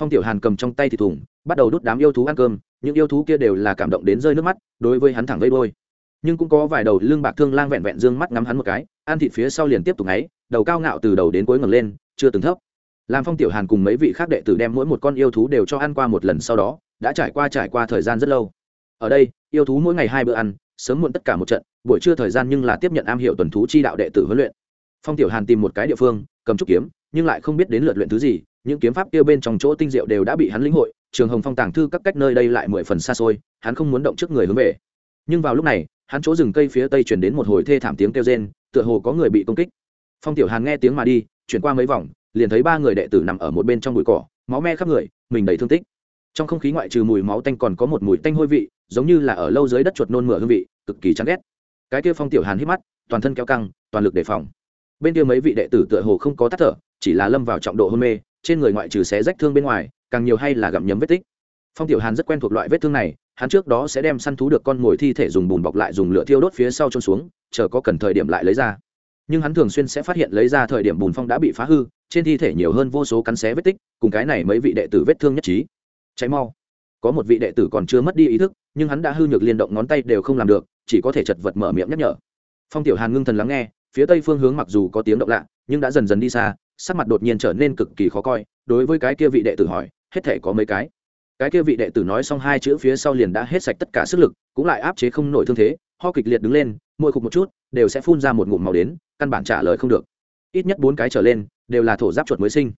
Phong tiểu hàn cầm trong tay thì thủng bắt đầu đút đám yêu thú ăn cơm, những yêu thú kia đều là cảm động đến rơi nước mắt, đối với hắn thẳng vây đôi nhưng cũng có vài đầu lưng bạc thương lang vẹn vẹn dương mắt ngắm hắn một cái, ăn thịt phía sau liền tiếp tục ngáy, đầu cao ngạo từ đầu đến cuối ngẩng lên, chưa từng thấp. Làm phong tiểu hàn cùng mấy vị khác đệ tử đem mỗi một con yêu thú đều cho ăn qua một lần sau đó đã trải qua trải qua thời gian rất lâu. Ở đây, yêu thú mỗi ngày hai bữa ăn, sớm muộn tất cả một trận, buổi trưa thời gian nhưng là tiếp nhận am hiệu tuần thú chi đạo đệ tử huấn luyện. Phong tiểu hàn tìm một cái địa phương, cầm trúc kiếm, nhưng lại không biết đến lượt luyện thứ gì, những kiếm pháp kia bên trong chỗ tinh diệu đều đã bị hắn lĩnh hội, trường hồng phong tàng thư các cách nơi đây lại mười phần xa xôi, hắn không muốn động trước người hướng về. Nhưng vào lúc này, hắn chỗ rừng cây phía tây chuyển đến một hồi thê thảm tiếng kêu rên, tựa hồ có người bị công kích. Phong tiểu hàn nghe tiếng mà đi, chuyển qua mấy vòng, liền thấy ba người đệ tử nằm ở một bên trong bụi cỏ, máu me khắp người, mình đầy thương tích trong không khí ngoại trừ mùi máu tanh còn có một mùi tanh hôi vị, giống như là ở lâu dưới đất chuột nôn mửa hương vị, cực kỳ chán ghét. Cái kia phong tiểu hàn hít mắt, toàn thân kéo căng, toàn lực đề phòng. Bên kia mấy vị đệ tử tựa hồ không có tắt thở, chỉ là lâm vào trọng độ hôn mê, trên người ngoại trừ xé rách thương bên ngoài, càng nhiều hay là gặm nhấm vết tích. Phong tiểu hàn rất quen thuộc loại vết thương này, hắn trước đó sẽ đem săn thú được con mồi thi thể dùng bùn bọc lại dùng lửa thiêu đốt phía sau trôn xuống, chờ có cần thời điểm lại lấy ra. Nhưng hắn thường xuyên sẽ phát hiện lấy ra thời điểm bùn phong đã bị phá hư, trên thi thể nhiều hơn vô số cắn xé vết tích, cùng cái này mấy vị đệ tử vết thương nhất trí cháy mau. Có một vị đệ tử còn chưa mất đi ý thức, nhưng hắn đã hư nhược liên động ngón tay đều không làm được, chỉ có thể chật vật mở miệng nhắc nhở. Phong tiểu hàn ngưng thần lắng nghe, phía tây phương hướng mặc dù có tiếng động lạ, nhưng đã dần dần đi xa, sắc mặt đột nhiên trở nên cực kỳ khó coi, đối với cái kia vị đệ tử hỏi, hết thể có mấy cái? Cái kia vị đệ tử nói xong hai chữ phía sau liền đã hết sạch tất cả sức lực, cũng lại áp chế không nổi thương thế, ho kịch liệt đứng lên mỗi khục một chút, đều sẽ phun ra một ngụm màu đến, căn bản trả lời không được. Ít nhất bốn cái trở lên, đều là thổ giáp chuột mới sinh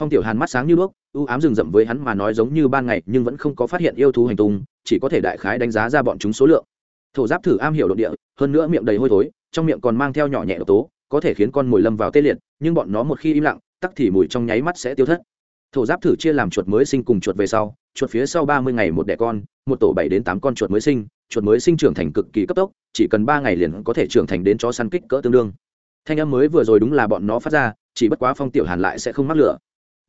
phong tiểu hàn mắt sáng như bước ưu ám rừng rậm với hắn mà nói giống như ban ngày, nhưng vẫn không có phát hiện yêu thú hành tung, chỉ có thể đại khái đánh giá ra bọn chúng số lượng. Thổ giáp thử am hiểu độ địa, hơn nữa miệng đầy hôi thối, trong miệng còn mang theo nhỏ nhẹ độc tố, có thể khiến con mồi lâm vào tê liệt, nhưng bọn nó một khi im lặng, tắc thì mùi trong nháy mắt sẽ tiêu thất. Thổ giáp thử chia làm chuột mới sinh cùng chuột về sau, chuột phía sau ba mươi ngày một đẻ con, một tổ bảy đến tám con chuột mới sinh, chuột mới sinh trưởng thành cực kỳ cấp tốc, chỉ cần ba ngày liền có thể trưởng thành đến chó săn kích cỡ tương đương. Thanh âm mới vừa rồi đúng là bọn nó phát ra, chỉ bất quá phong tiểu hàn lại sẽ không mắc lửa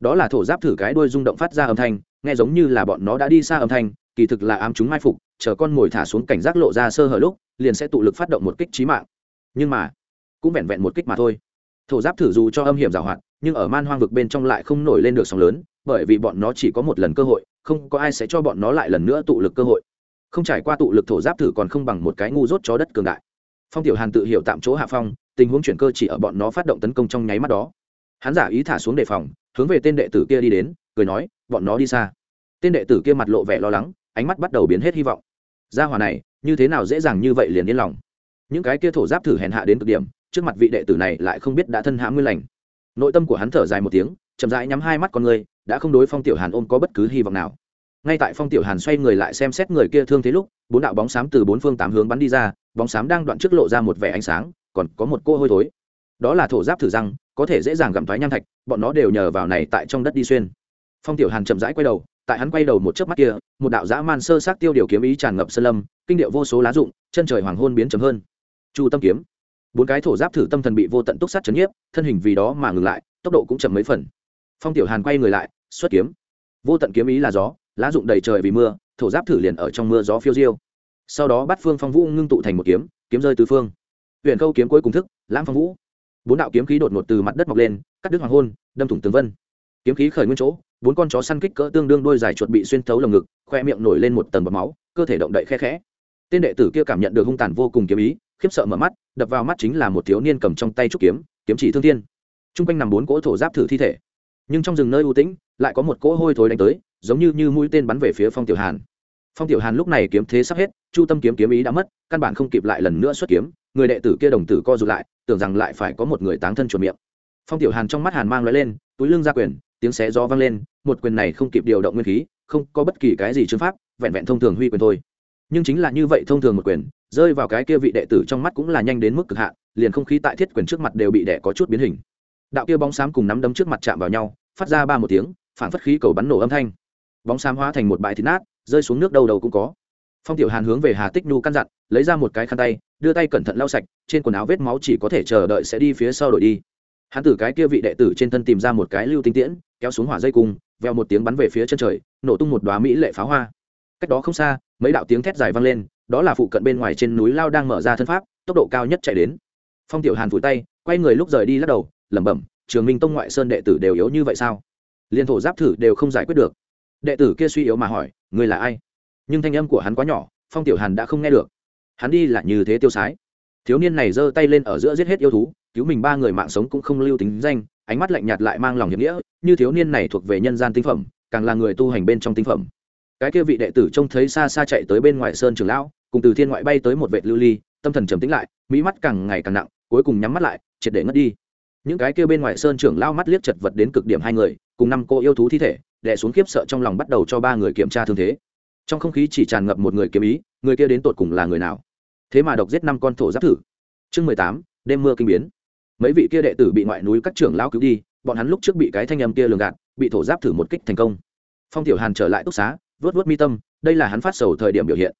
đó là thổ giáp thử cái đuôi rung động phát ra âm thanh, nghe giống như là bọn nó đã đi xa âm thanh, kỳ thực là ám chúng mai phục, chờ con mồi thả xuống cảnh giác lộ ra sơ hở lúc, liền sẽ tụ lực phát động một kích trí mạng. Nhưng mà, cũng vẹn vẹn một kích mà thôi. Thổ giáp thử dù cho âm hiểm giảo hoạt, nhưng ở man hoang vực bên trong lại không nổi lên được sóng lớn, bởi vì bọn nó chỉ có một lần cơ hội, không có ai sẽ cho bọn nó lại lần nữa tụ lực cơ hội. Không trải qua tụ lực thổ giáp thử còn không bằng một cái ngu dốt chó đất cường đại. Phong tiểu hàn tự hiểu tạm chỗ hạ phong, tình huống chuyển cơ chỉ ở bọn nó phát động tấn công trong nháy mắt đó hắn giả ý thả xuống đề phòng, hướng về tên đệ tử kia đi đến, cười nói, bọn nó đi xa. Tên đệ tử kia mặt lộ vẻ lo lắng, ánh mắt bắt đầu biến hết hy vọng. Gia hòa này, như thế nào dễ dàng như vậy liền yên lòng? Những cái kia thổ giáp thử hèn hạ đến cực điểm, trước mặt vị đệ tử này lại không biết đã thân hãm nguyên lành. Nội tâm của hắn thở dài một tiếng, chậm rãi nhắm hai mắt con người, đã không đối phong tiểu hàn ôm có bất cứ hy vọng nào. Ngay tại phong tiểu hàn xoay người lại xem xét người kia thương thế lúc, bốn đạo bóng xám từ bốn phương tám hướng bắn đi ra, bóng xám đang đoạn trước lộ ra một vẻ ánh sáng, còn có một cô hôi thối. Đó là thổ giáp thử răng có thể dễ dàng gặm thoái nham thạch, bọn nó đều nhờ vào này tại trong đất đi xuyên. Phong tiểu hàn chậm rãi quay đầu, tại hắn quay đầu một chớp mắt kia, một đạo dã man sơ sát tiêu điều kiếm ý tràn ngập sơn lâm, kinh điệu vô số lá rụng, chân trời hoàng hôn biến chấm hơn. Chu tâm kiếm. Bốn cái thổ giáp thử tâm thần bị vô tận túc sát chấn nhiếp, thân hình vì đó mà ngừng lại, tốc độ cũng chậm mấy phần. Phong tiểu hàn quay người lại, xuất kiếm. Vô tận kiếm ý là gió, lá rụng đầy trời vì mưa, thổ giáp thử liền ở trong mưa gió phiêu diêu. Sau đó bắt phương phong vũ ngưng tụ thành một kiếm kiếm rơi tứ phương. Huyện câu kiếm cuối cùng thức lãm phong vũ bốn đạo kiếm khí đột ngột từ mặt đất mọc lên, cắt đứt hoàng hôn, đâm thủng tường vân. Kiếm khí khởi nguyên chỗ, bốn con chó săn kích cỡ tương đương đôi dài chuột bị xuyên thấu lồng ngực, khoe miệng nổi lên một tầng bọt máu, cơ thể động đậy khe khẽ. Tên đệ tử kia cảm nhận được hung tàn vô cùng kiếm ý, khiếp sợ mở mắt, đập vào mắt chính là một thiếu niên cầm trong tay trúc kiếm kiếm chỉ thương thiên. T r u n g quanh nằm bốn cỗ thổ giáp thử thi thể. Nhưng trong rừng nơi ưu tĩnh, lại có một cỗ hôi thối đánh tới, giống như như mũi tên bắn về phía phong tiểu hàn. Phong tiểu hàn lúc này kiếm thế sắp hết, chu tâm kiếm kiếm ý đã mất, căn bản không kịp lại lần nữa xuất kiếm người đệ tử kia đồng tử co rụt lại, tưởng rằng lại phải có một người táng thân chuẩn miệng. Phong tiểu hàn trong mắt hàn mang l lên, túi lưng ra quyền, tiếng xé gió vang lên, một quyền này không kịp điều động nguyên khí, không có bất kỳ cái gì chứng pháp, vẹn vẹn thông thường huy quyền thôi. Nhưng chính là như vậy thông thường một quyền, rơi vào cái kia vị đệ tử trong mắt cũng là nhanh đến mức cực hạn, liền không khí tại thiết quyền trước mặt đều bị đẻ có chút biến hình. Đạo kia bóng xám cùng nắm đấm trước mặt chạm vào nhau, phát ra ba một tiếng phản phất khí cầu bắn nổ âm thanh. Bóng xám hóa thành một bãi thịt nát, rơi xuống nước đầu đầu cũng có. Phong tiểu hàn hướng về hà tích nhu căn dặn, lấy ra một cái khăn tay đưa tay cẩn thận lau sạch, trên quần áo vết máu chỉ có thể chờ đợi sẽ đi phía sau đổi đi. Hắn từ cái kia vị đệ tử trên thân tìm ra một cái lưu tinh tiễn, kéo xuống hỏa dây cung veo một tiếng bắn về phía chân trời, nổ tung một đoá mỹ lệ pháo hoa. Cách đó không xa, mấy đạo tiếng thét dài vang lên, đó là phụ cận bên ngoài trên núi lao đang mở ra thân pháp, tốc độ cao nhất chạy đến. Phong tiểu hàn vùi tay, quay người lúc rời đi lắc đầu, lẩm bẩm, trường minh tông ngoại sơn đệ tử đều yếu như vậy sao? Liên thổ giáp thử đều không giải quyết được. Đệ tử kia suy yếu mà hỏi người là ai? Nhưng thanh âm của hắn quá nhỏ, phong tiểu hàn đã không nghe được hắn đi là như thế tiêu sái. Thiếu niên này giơ tay lên ở giữa giết hết yêu thú, cứu mình ba người mạng sống cũng không lưu tính danh, ánh mắt lạnh nhạt lại mang lòng hiệp nghĩa, như thiếu niên này thuộc về nhân gian tinh phẩm, càng là người tu hành bên trong tinh phẩm. Cái kia vị đệ tử trông thấy xa xa chạy tới bên ngoài sơn trường lão, cùng từ thiên ngoại bay tới một vệ lưu ly, tâm thần trầm tĩnh lại, mỹ mắt càng ngày càng nặng, cuối cùng nhắm mắt lại, triệt để ngất đi. Những cái kia bên ngoài sơn trưởng lao mắt liếc chật vật đến cực điểm hai người, cùng năm cô yêu thú thi thể đẻ xuống khiếp sợ trong lòng bắt đầu cho ba người kiểm tra thương thế trong không khí chỉ tràn ngập một người kiếm ý, người kia đến tột cùng là người nào? Thế mà độc giết năm con thổ giáp thử. Chương mười tám, đêm mưa kinh biến. Mấy vị kia đệ tử bị ngoại núi các trưởng lão cứu đi, bọn hắn lúc trước bị cái thanh âm kia lường gạt, bị thổ giáp thử một kích thành công. Phong tiểu hàn trở lại túc xá vớt vớt mi tâm, đây là hắn phát sầu thời điểm biểu hiện.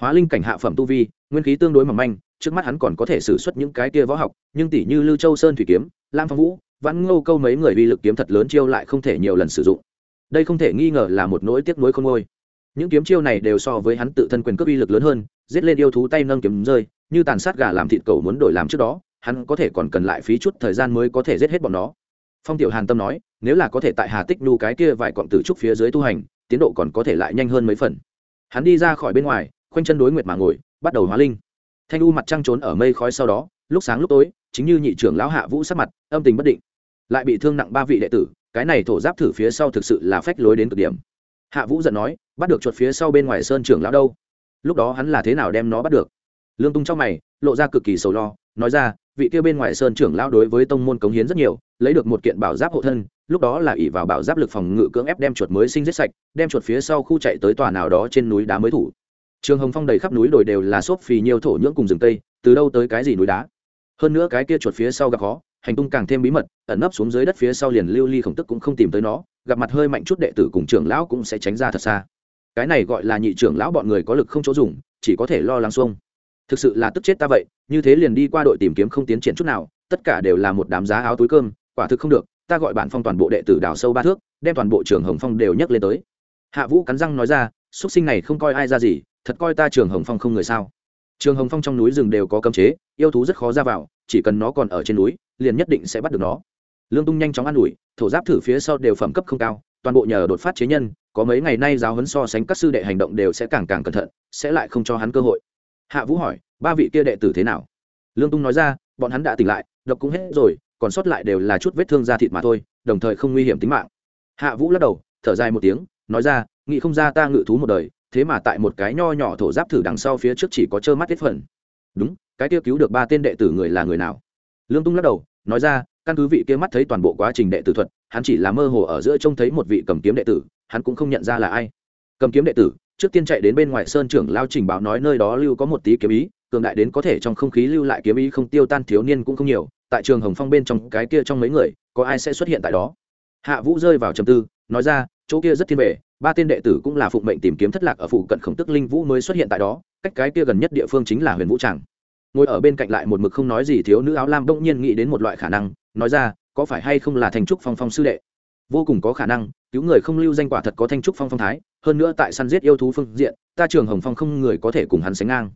Hóa linh cảnh hạ phẩm tu vi, nguyên khí tương đối mỏng manh, trước mắt hắn còn có thể xử suất những cái kia võ học, nhưng tỷ như lưu châu sơn thủy kiếm, lam phong vũ, vãn ngô câu mấy người uy lực kiếm thật lớn chiêu lại không thể nhiều lần sử dụng. Đây không thể nghi ngờ là một nỗi tiếc nuối không ngôi những kiếm chiêu này đều so với hắn tự thân quyền cướp uy lực lớn hơn, giết lên yêu thú tay nâng kiếm rơi, như tàn sát gà làm thịt cầu muốn đổi làm trước đó, hắn có thể còn cần lại phí chút thời gian mới có thể giết hết bọn nó. Phong tiểu hàn tâm nói, nếu là có thể tại hà tích nhu cái kia vài cọng tử trúc phía dưới tu hành, tiến độ còn có thể lại nhanh hơn mấy phần. Hắn đi ra khỏi bên ngoài, khoanh chân đối nguyệt mà ngồi, bắt đầu hóa linh. Thanh u mặt trăng trốn ở mây khói sau đó, lúc sáng lúc tối, chính như nhị trưởng lão hạ vũ sắc mặt, âm tình bất định. Lại bị thương nặng ba vị đệ tử, cái này thổ giáp thử phía sau thực sự là phách lối đến cực điểm hạ vũ giận nói, bắt được chuột phía sau bên ngoài sơn trưởng lão đâu? Lúc đó hắn là thế nào đem nó bắt được? Lương tung trong mày, lộ ra cực kỳ sầu lo, nói ra, vị kia bên ngoài sơn trưởng lão đối với tông môn cống hiến rất nhiều, lấy được một kiện bảo giáp hộ thân, lúc đó là ỷ vào bảo giáp lực phòng ngự cưỡng ép đem chuột mới sinh giết sạch, đem chuột phía sau khu chạy tới tòa nào đó trên núi đá mới thủ. Trường hồng phong đầy khắp núi đồi đều là xốp phì nhiều thổ nhưỡng cùng rừng tây từ đâu tới cái gì núi đá? Hơn nữa cái kia chuột phía sau gặp khó hành tung càng thêm bí mật, ẩn nấp xuống dưới đất phía sau liền lưu ly khổng tức cũng không tìm tới nó, gặp mặt hơi mạnh chút đệ tử cùng trưởng lão cũng sẽ tránh ra thật xa. Cái này gọi là nhị trưởng lão bọn người có lực không chỗ dùng, chỉ có thể lo lắng xuông. Thực sự là tức chết ta vậy, như thế liền đi qua đội tìm kiếm không tiến triển chút nào, tất cả đều là một đám giá áo túi cơm, quả thực không được, ta gọi bản phong toàn bộ đệ tử đào sâu ba thước, đem toàn bộ trường hồng phong đều nhấc lên tới. Hạ vũ cắn răng nói ra xuất sinh này không coi ai ra gì, thật coi ta trường hồng phong không người sao? Trường hồng phong trong núi rừng đều có cấm chế, yêu thú rất khó ra vào, chỉ cần nó còn ở trên núi liền nhất định sẽ bắt được nó. Lương tung nhanh chóng an ủi, thổ giáp thử phía sau đều phẩm cấp không cao, toàn bộ nhờ đột phát chế nhân, có mấy ngày nay giáo huấn so sánh các sư đệ hành động đều sẽ càng càng cẩn thận, sẽ lại không cho hắn cơ hội. Hạ vũ hỏi, ba vị kia đệ tử thế nào? Lương tung nói ra, bọn hắn đã tỉnh lại, độc cũng hết rồi, còn sót lại đều là chút vết thương da thịt mà thôi, đồng thời không nguy hiểm tính mạng. Hạ vũ lắc đầu, thở dài một tiếng, nói ra nghị không ra ta ngự thú một đời, thế mà tại một cái nho nhỏ thổ giáp thử đằng sau phía trước chỉ có trơ mắt tiết phần. Đúng, cái kia cứu được ba tên đệ tử người là người nào? Lương tung lắc đầu nói ra, căn cứ vị kia mắt thấy toàn bộ quá trình đệ tử thuật, hắn chỉ là mơ hồ ở giữa trông thấy một vị cầm kiếm đệ tử, hắn cũng không nhận ra là ai. Cầm kiếm đệ tử, trước tiên chạy đến bên ngoài sơn trưởng lao trình báo nói nơi đó lưu có một tí kiếm ý, cường đại đến có thể trong không khí lưu lại kiếm ý không tiêu tan, thiếu niên cũng không nhiều, tại trường hồng phong bên trong, cái kia trong mấy người, có ai sẽ xuất hiện tại đó? Hạ vũ rơi vào trầm tư, nói ra, chỗ kia rất thiên về, ba tên đệ tử cũng là phụng mệnh tìm kiếm thất lạc ở phụ cận khổng tức linh vũ mới xuất hiện tại đó, cách cái kia gần nhất địa phương chính là huyền vũ tràng ngồi ở bên cạnh lại một mực không nói gì thiếu nữ áo lam đông nhiên nghĩ đến một loại khả năng, nói ra, có phải hay không là thanh trúc phong phong sư đệ? Vô cùng có khả năng, cứu người không lưu danh quả thật có thanh trúc phong phong thái, hơn nữa tại săn giết yêu thú phương diện, ta trường hồng phong không người có thể cùng hắn sánh ngang.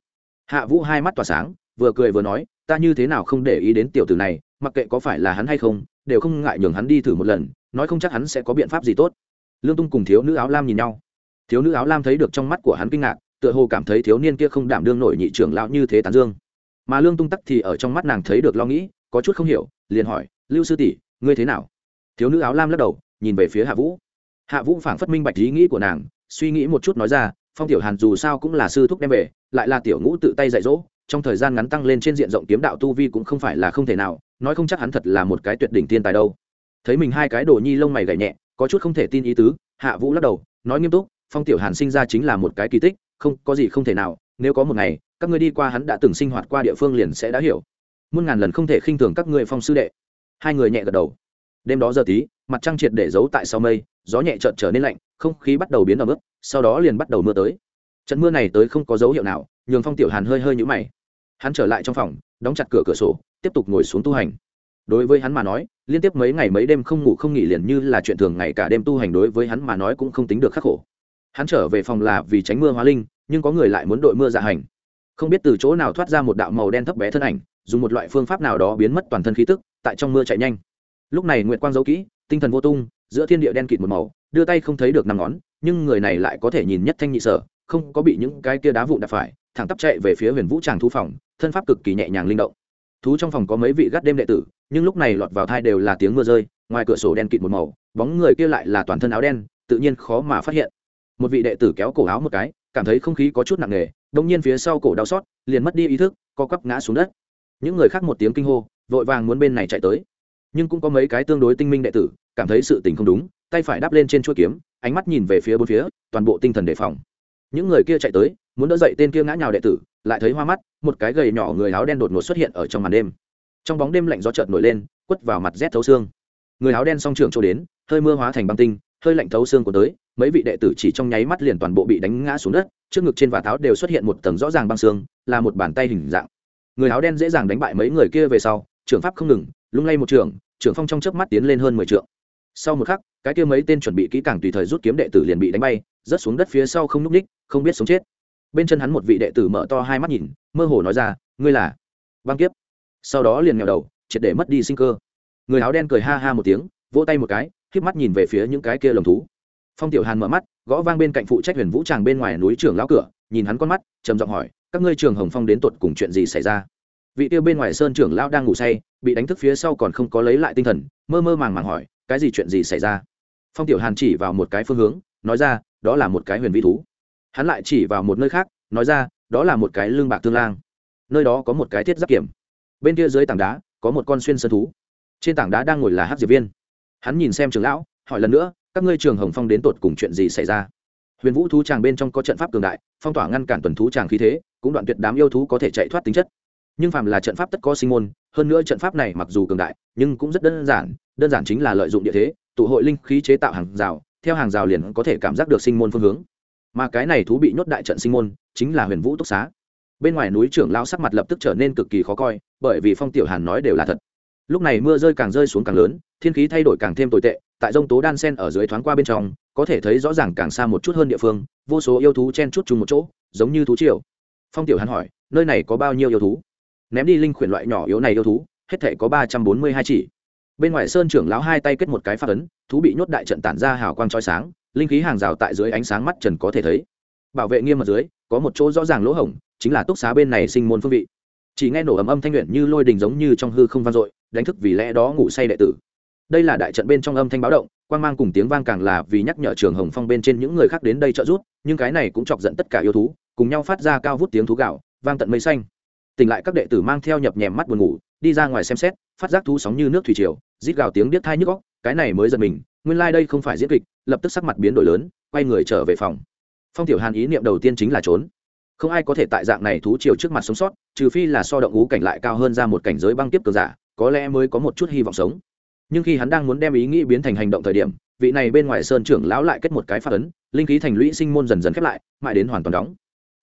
Hạ vũ hai mắt tỏa sáng, vừa cười vừa nói, ta như thế nào không để ý đến tiểu tử này, mặc kệ có phải là hắn hay không, đều không ngại nhường hắn đi thử một lần, nói không chắc hắn sẽ có biện pháp gì tốt. Lương tung cùng thiếu nữ áo lam nhìn nhau. Thiếu nữ áo lam thấy được trong mắt của hắn kinh ngạc, tựa hồ cảm thấy thiếu niên kia không đảm đương nổi nhị trưởng lão như thế tán dương mà lương tung tắc thì ở trong mắt nàng thấy được lo nghĩ, có chút không hiểu, liền hỏi, lưu sư tỷ, ngươi thế nào? Thiếu nữ áo lam lắc đầu, nhìn về phía hạ vũ. Hạ vũ phảng phất minh bạch ý nghĩ của nàng, suy nghĩ một chút nói ra, phong tiểu hàn dù sao cũng là sư thúc đem về, lại là tiểu ngũ tự tay dạy dỗ, trong thời gian ngắn tăng lên trên diện rộng kiếm đạo tu vi cũng không phải là không thể nào, nói không chắc hắn thật là một cái tuyệt đỉnh tiên tài đâu. Thấy mình hai cái đồ nhi lông mày gảy nhẹ, có chút không thể tin ý tứ, hạ vũ lắc đầu, nói nghiêm túc, phong tiểu hàn sinh ra chính là một cái kỳ tích, không, có gì không thể nào, nếu có một ngày các ngươi đi qua hắn đã từng sinh hoạt qua địa phương liền sẽ đã hiểu. Muôn ngàn lần không thể khinh thường các ngươi phong sư đệ. Hai người nhẹ gật đầu. Đêm đó giờ tí, mặt trăng triệt để giấu tại sau mây, gió nhẹ trợn trở nên lạnh, không khí bắt đầu biến ẩm mức sau đó liền bắt đầu mưa tới. Trận mưa này tới không có dấu hiệu nào, nhường phong tiểu hàn hơi hơi nhũ mày. Hắn trở lại trong phòng, đóng chặt cửa cửa sổ, tiếp tục ngồi xuống tu hành. Đối với hắn mà nói, liên tiếp mấy ngày mấy đêm không ngủ không nghỉ liền như là chuyện thường ngày cả đêm tu hành đối với hắn mà nói cũng không tính được khắc khổ. Hắn trở về phòng là vì tránh mưa hóa linh, nhưng có người lại muốn đội mưa dạ hành không biết từ chỗ nào thoát ra một đạo màu đen thấp bé thân ảnh, dùng một loại phương pháp nào đó biến mất toàn thân khí tức, tại trong mưa chạy nhanh. Lúc này nguyệt quang giấu kỹ, tinh thần vô tung, giữa thiên địa đen kịt một màu, đưa tay không thấy được năm ngón, nhưng người này lại có thể nhìn nhất thanh nhị sở, không có bị những cái kia đá vụn đạp phải, thẳng tắp chạy về phía huyền vũ tràng thu phòng, thân pháp cực kỳ nhẹ nhàng linh động. Thú trong phòng có mấy vị gắt đêm đệ tử, nhưng lúc này lọt vào thai đều là tiếng mưa rơi, ngoài cửa sổ đen kịt một màu, bóng người kia lại là toàn thân áo đen, tự nhiên khó mà phát hiện. Một vị đệ tử kéo cổ áo một cái, cảm thấy không khí có chút nặng nề đông nhiên phía sau cổ đau xót, liền mất đi ý thức, co quắp ngã xuống đất. Những người khác một tiếng kinh hô, vội vàng muốn bên này chạy tới. Nhưng cũng có mấy cái tương đối tinh minh đệ tử, cảm thấy sự tình không đúng, tay phải đắp lên trên chuỗi kiếm, ánh mắt nhìn về phía bốn phía, toàn bộ tinh thần đề phòng. Những người kia chạy tới, muốn đỡ dậy tên kia ngã nhào đệ tử, lại thấy hoa mắt, một cái gầy nhỏ người áo đen đột ngột xuất hiện ở trong màn đêm. Trong bóng đêm lạnh gió chợt nổi lên, quất vào mặt rét thấu xương. Người áo đen song trường trôi đến, hơi mưa hóa thành băng tinh hơi lạnh thấu xương của tới, mấy vị đệ tử chỉ trong nháy mắt liền toàn bộ bị đánh ngã xuống đất, trước ngực trên và tháo đều xuất hiện một tầng rõ ràng băng xương, là một bàn tay hình dạng. Người áo đen dễ dàng đánh bại mấy người kia về sau, trưởng pháp không ngừng, lung lay một trường, trưởng phong trong chớp mắt tiến lên hơn mười trượng. Sau một khắc, cái kia mấy tên chuẩn bị kỹ càng tùy thời rút kiếm đệ tử liền bị đánh bay, rớt xuống đất phía sau không núp ních, không biết sống chết. Bên chân hắn một vị đệ tử mở to hai mắt nhìn, mơ hồ nói ra, ngươi là băng kiếp. Sau đó liền nghèo đầu, triệt để mất đi sinh cơ. Người áo đen cười ha ha một tiếng, vỗ tay một cái híp mắt nhìn về phía những cái kia lồng thú. Phong tiểu hàn mở mắt, gõ vang bên cạnh phụ trách huyền vũ tràng bên ngoài núi trưởng lão cửa, nhìn hắn con mắt, trầm giọng hỏi, các ngươi trường hồng phong đến tột cùng chuyện gì xảy ra? Vị tiêu bên ngoài sơn trưởng lão đang ngủ say, bị đánh thức phía sau còn không có lấy lại tinh thần, mơ mơ màng màng hỏi, cái gì chuyện gì xảy ra? Phong tiểu hàn chỉ vào một cái phương hướng, nói ra, đó là một cái huyền vi thú. Hắn lại chỉ vào một nơi khác, nói ra, đó là một cái lương bạc tương lang. Nơi đó có một cái thiết giáp kiểm bên kia dưới tảng đá, có một con xuyên sơn thú. Trên tảng đá đang ngồi là hát diệp viên hắn nhìn xem trường lão, hỏi lần nữa, các ngươi trường hồng phong đến tột cùng chuyện gì xảy ra? Huyền vũ thú tràng bên trong có trận pháp cường đại, phong tỏa ngăn cản tuần thú tràng khí thế, cũng đoạn tuyệt đám yêu thú có thể chạy thoát tính chất. Nhưng phàm là trận pháp tất có sinh môn, hơn nữa trận pháp này mặc dù cường đại, nhưng cũng rất đơn giản đơn giản chính là lợi dụng địa thế, tụ hội linh khí chế tạo hàng rào, theo hàng rào liền có thể cảm giác được sinh môn phương hướng. Mà cái này thú bị nhốt đại trận sinh môn, chính là huyền vũ túc xá. Bên ngoài núi trưởng lao sắc mặt lập tức trở nên cực kỳ khó coi, bởi vì phong tiểu hàn nói đều là thật lúc này mưa rơi càng rơi xuống càng lớn, thiên khí thay đổi càng thêm tồi tệ, tại dông tố đan sen ở dưới thoáng qua bên trong, có thể thấy rõ ràng càng xa một chút hơn địa phương, vô số yêu thú chen chút chung một chỗ, giống như thú triều. Phong tiểu hàn hỏi, nơi này có bao nhiêu yêu thú? Ném đi linh khuyển loại nhỏ yếu này yêu thú, hết thể có ba trăm bốn mươi hai chỉ. Bên ngoài sơn trưởng lão hai tay kết một cái phát ấn, thú bị nhốt đại trận tản ra hào quang trói sáng, linh khí hàng rào tại dưới ánh sáng mắt trần có thể thấy. Bảo vệ nghiêm ở dưới, có một chỗ rõ ràng lỗ hổng, chính là túc xá bên này sinh môn phương vị chỉ nghe nổ ầm âm thanh luyện như lôi đình giống như trong hư không vang dội, đánh thức vì lẽ đó ngủ say đệ tử. Đây là đại trận bên trong âm thanh báo động quan g mang cùng tiếng vang càng là vì nhắc nhở trường hồng phong bên trên những người khác đến đây trợ giúp, nhưng cái này cũng chọc giận tất cả yêu thú, cùng nhau phát ra cao vút tiếng thú gạo, vang tận mây xanh. Tỉnh lại các đệ tử mang theo nhập nhèm mắt buồn ngủ, đi ra ngoài xem xét, phát giác thú sóng như nước thủy triều, rít gào tiếng điếc thai nhức góc cái này mới giật mình, nguyên lai、like、đây không phải diễn kịch, lập tức sắc mặt biến đổi lớn, quay người trở về phòng. Phong tiểu hàn ý niệm đầu tiên chính là trốn không ai có thể tại dạng này thú triều trước mặt sống sót, trừ phi là so động ngũ cảnh lại cao hơn ra một cảnh giới băng tiếp cường giả, có lẽ mới có một chút hy vọng sống. Nhưng khi hắn đang muốn đem ý nghĩ biến thành hành động thời điểm, vị này bên ngoài sơn trưởng lão lại kết một cái phát ấn, linh khí thành lũy sinh môn dần dần khép lại, mãi đến hoàn toàn đóng.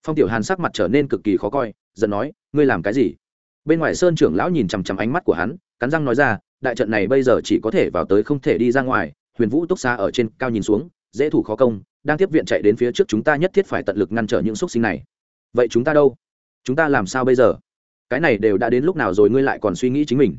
Phong tiểu hàn sắc mặt trở nên cực kỳ khó coi, giận nói, ngươi làm cái gì? Bên ngoài sơn trưởng lão nhìn chằm chằm ánh mắt của hắn, cắn răng nói ra, đại trận này bây giờ chỉ có thể vào tới không thể đi ra ngoài, huyền vũ túc xa ở trên cao nhìn xuống, dễ thủ khó công, đang tiếp viện chạy đến phía trước chúng ta nhất thiết phải tận lực ngăn trở những xúc sinh này vậy chúng ta đâu? Chúng ta làm sao bây giờ? Cái này đều đã đến lúc nào rồi ngươi lại còn suy nghĩ chính mình?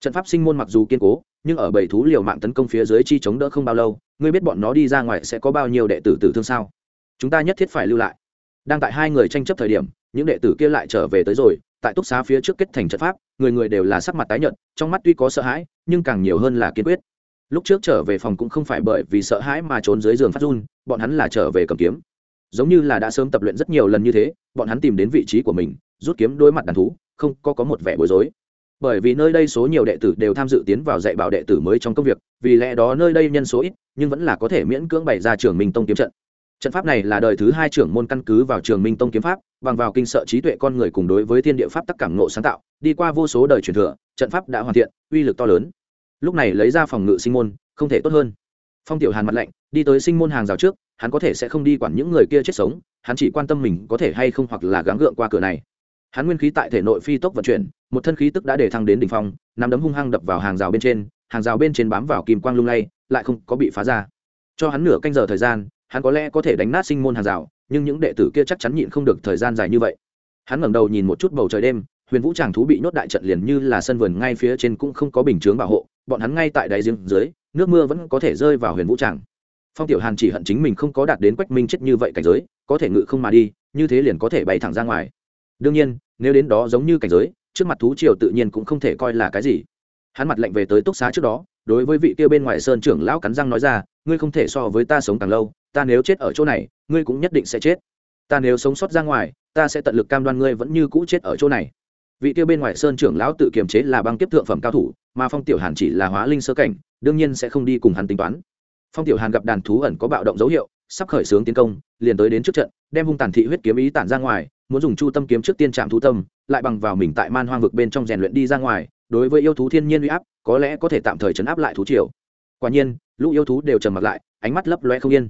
Trận pháp sinh môn mặc dù kiên cố, nhưng ở bảy thú liều mạng tấn công phía dưới chi chống đỡ không bao lâu, ngươi biết bọn nó đi ra ngoài sẽ có bao nhiêu đệ tử tử thương sao? Chúng ta nhất thiết phải lưu lại. Đang tại hai người tranh chấp thời điểm, những đệ tử kia lại trở về tới rồi, tại túc xá phía trước kết thành trận pháp, người người đều là sắc mặt tái nhợt, trong mắt tuy có sợ hãi, nhưng càng nhiều hơn là kiên quyết. Lúc trước trở về phòng cũng không phải bởi vì sợ hãi mà trốn dưới giường phát run, bọn hắn là trở về cầm kiếm giống như là đã sớm tập luyện rất nhiều lần như thế, bọn hắn tìm đến vị trí của mình, rút kiếm đối mặt đàn thú, không có có một vẻ bối rối. Bởi vì nơi đây số nhiều đệ tử đều tham dự tiến vào dạy bảo đệ tử mới trong công việc, vì lẽ đó nơi đây nhân số ít, nhưng vẫn là có thể miễn cưỡng bày ra trường minh tông kiếm trận. Trận pháp này là đời thứ hai trưởng môn căn cứ vào trường minh tông kiếm pháp, bằng vào kinh sợ trí tuệ con người cùng đối với thiên địa pháp tắc cảm nộ sáng tạo, đi qua vô số đời truyền thừa, trận pháp đã hoàn thiện, uy lực to lớn. Lúc này lấy ra phòng ngự sinh môn, không thể tốt hơn. Phong tiểu hàn mặt lạnh đi tới sinh môn hàng rào trước, hắn có thể sẽ không đi quản những người kia chết sống, hắn chỉ quan tâm mình có thể hay không hoặc là gắng gượng qua cửa này. Hắn nguyên khí tại thể nội phi tốc vận chuyển, một thân khí tức đã để thăng đến đ ỉ n h phong, nắm đấm hung hăng đập vào hàng rào bên trên, hàng rào bên trên bám vào kìm quang lung lay, lại không có bị phá ra. Cho hắn nửa canh giờ thời gian, hắn có lẽ có thể đánh nát sinh môn hàng rào, nhưng những đệ tử kia chắc chắn nhịn không được thời gian dài như vậy. Hắn ngẩng đầu nhìn một chút bầu trời đêm, huyền vũ tràng thú bị nhốt đại trận liền như là sân vườn ngay phía trên cũng không có bình chướng bảo hộ, bọn hắn ngay tại đáy giếng dưới, nước mưa vẫn có thể rơi vào huyền vũ tràng phong tiểu hàn chỉ hận chính mình không có đạt đến quách minh chết như vậy cảnh giới, có thể ngự không mà đi, như thế liền có thể bay thẳng ra ngoài. Đương nhiên, nếu đến đó giống như cảnh giới, trước mặt thú triều tự nhiên cũng không thể coi là cái gì. Hắn mặt lệnh về tới túc xá trước đó, đối với vị kia bên ngoài sơn trưởng lão cắn răng nói ra, ngươi không thể so với ta sống càng lâu, ta nếu chết ở chỗ này, ngươi cũng nhất định sẽ chết. Ta nếu sống sót ra ngoài, ta sẽ tận lực cam đoan ngươi vẫn như cũ chết ở chỗ này. Vị kia bên ngoài sơn trưởng lão tự kiềm chế là băng kiếp thượng phẩm cao thủ, mà phong tiểu hàn chỉ là hóa linh sơ cảnh, đương nhiên sẽ không đi cùng hắn tính toán phong tiểu hàn gặp đàn thú ẩn có bạo động dấu hiệu, sắp khởi xướng tiến công, liền tới đến trước trận, đem hung tàn thị huyết kiếm ý tản ra ngoài, muốn dùng chu tâm kiếm trước tiên chạm thú tâm, lại bằng vào mình tại man hoang vực bên trong rèn luyện đi ra ngoài, đối với yêu thú thiên nhiên uy áp, có lẽ có thể tạm thời chấn áp lại thú triều. Quả nhiên, lũ yêu thú đều trầm mặt lại, ánh mắt lấp loe không yên.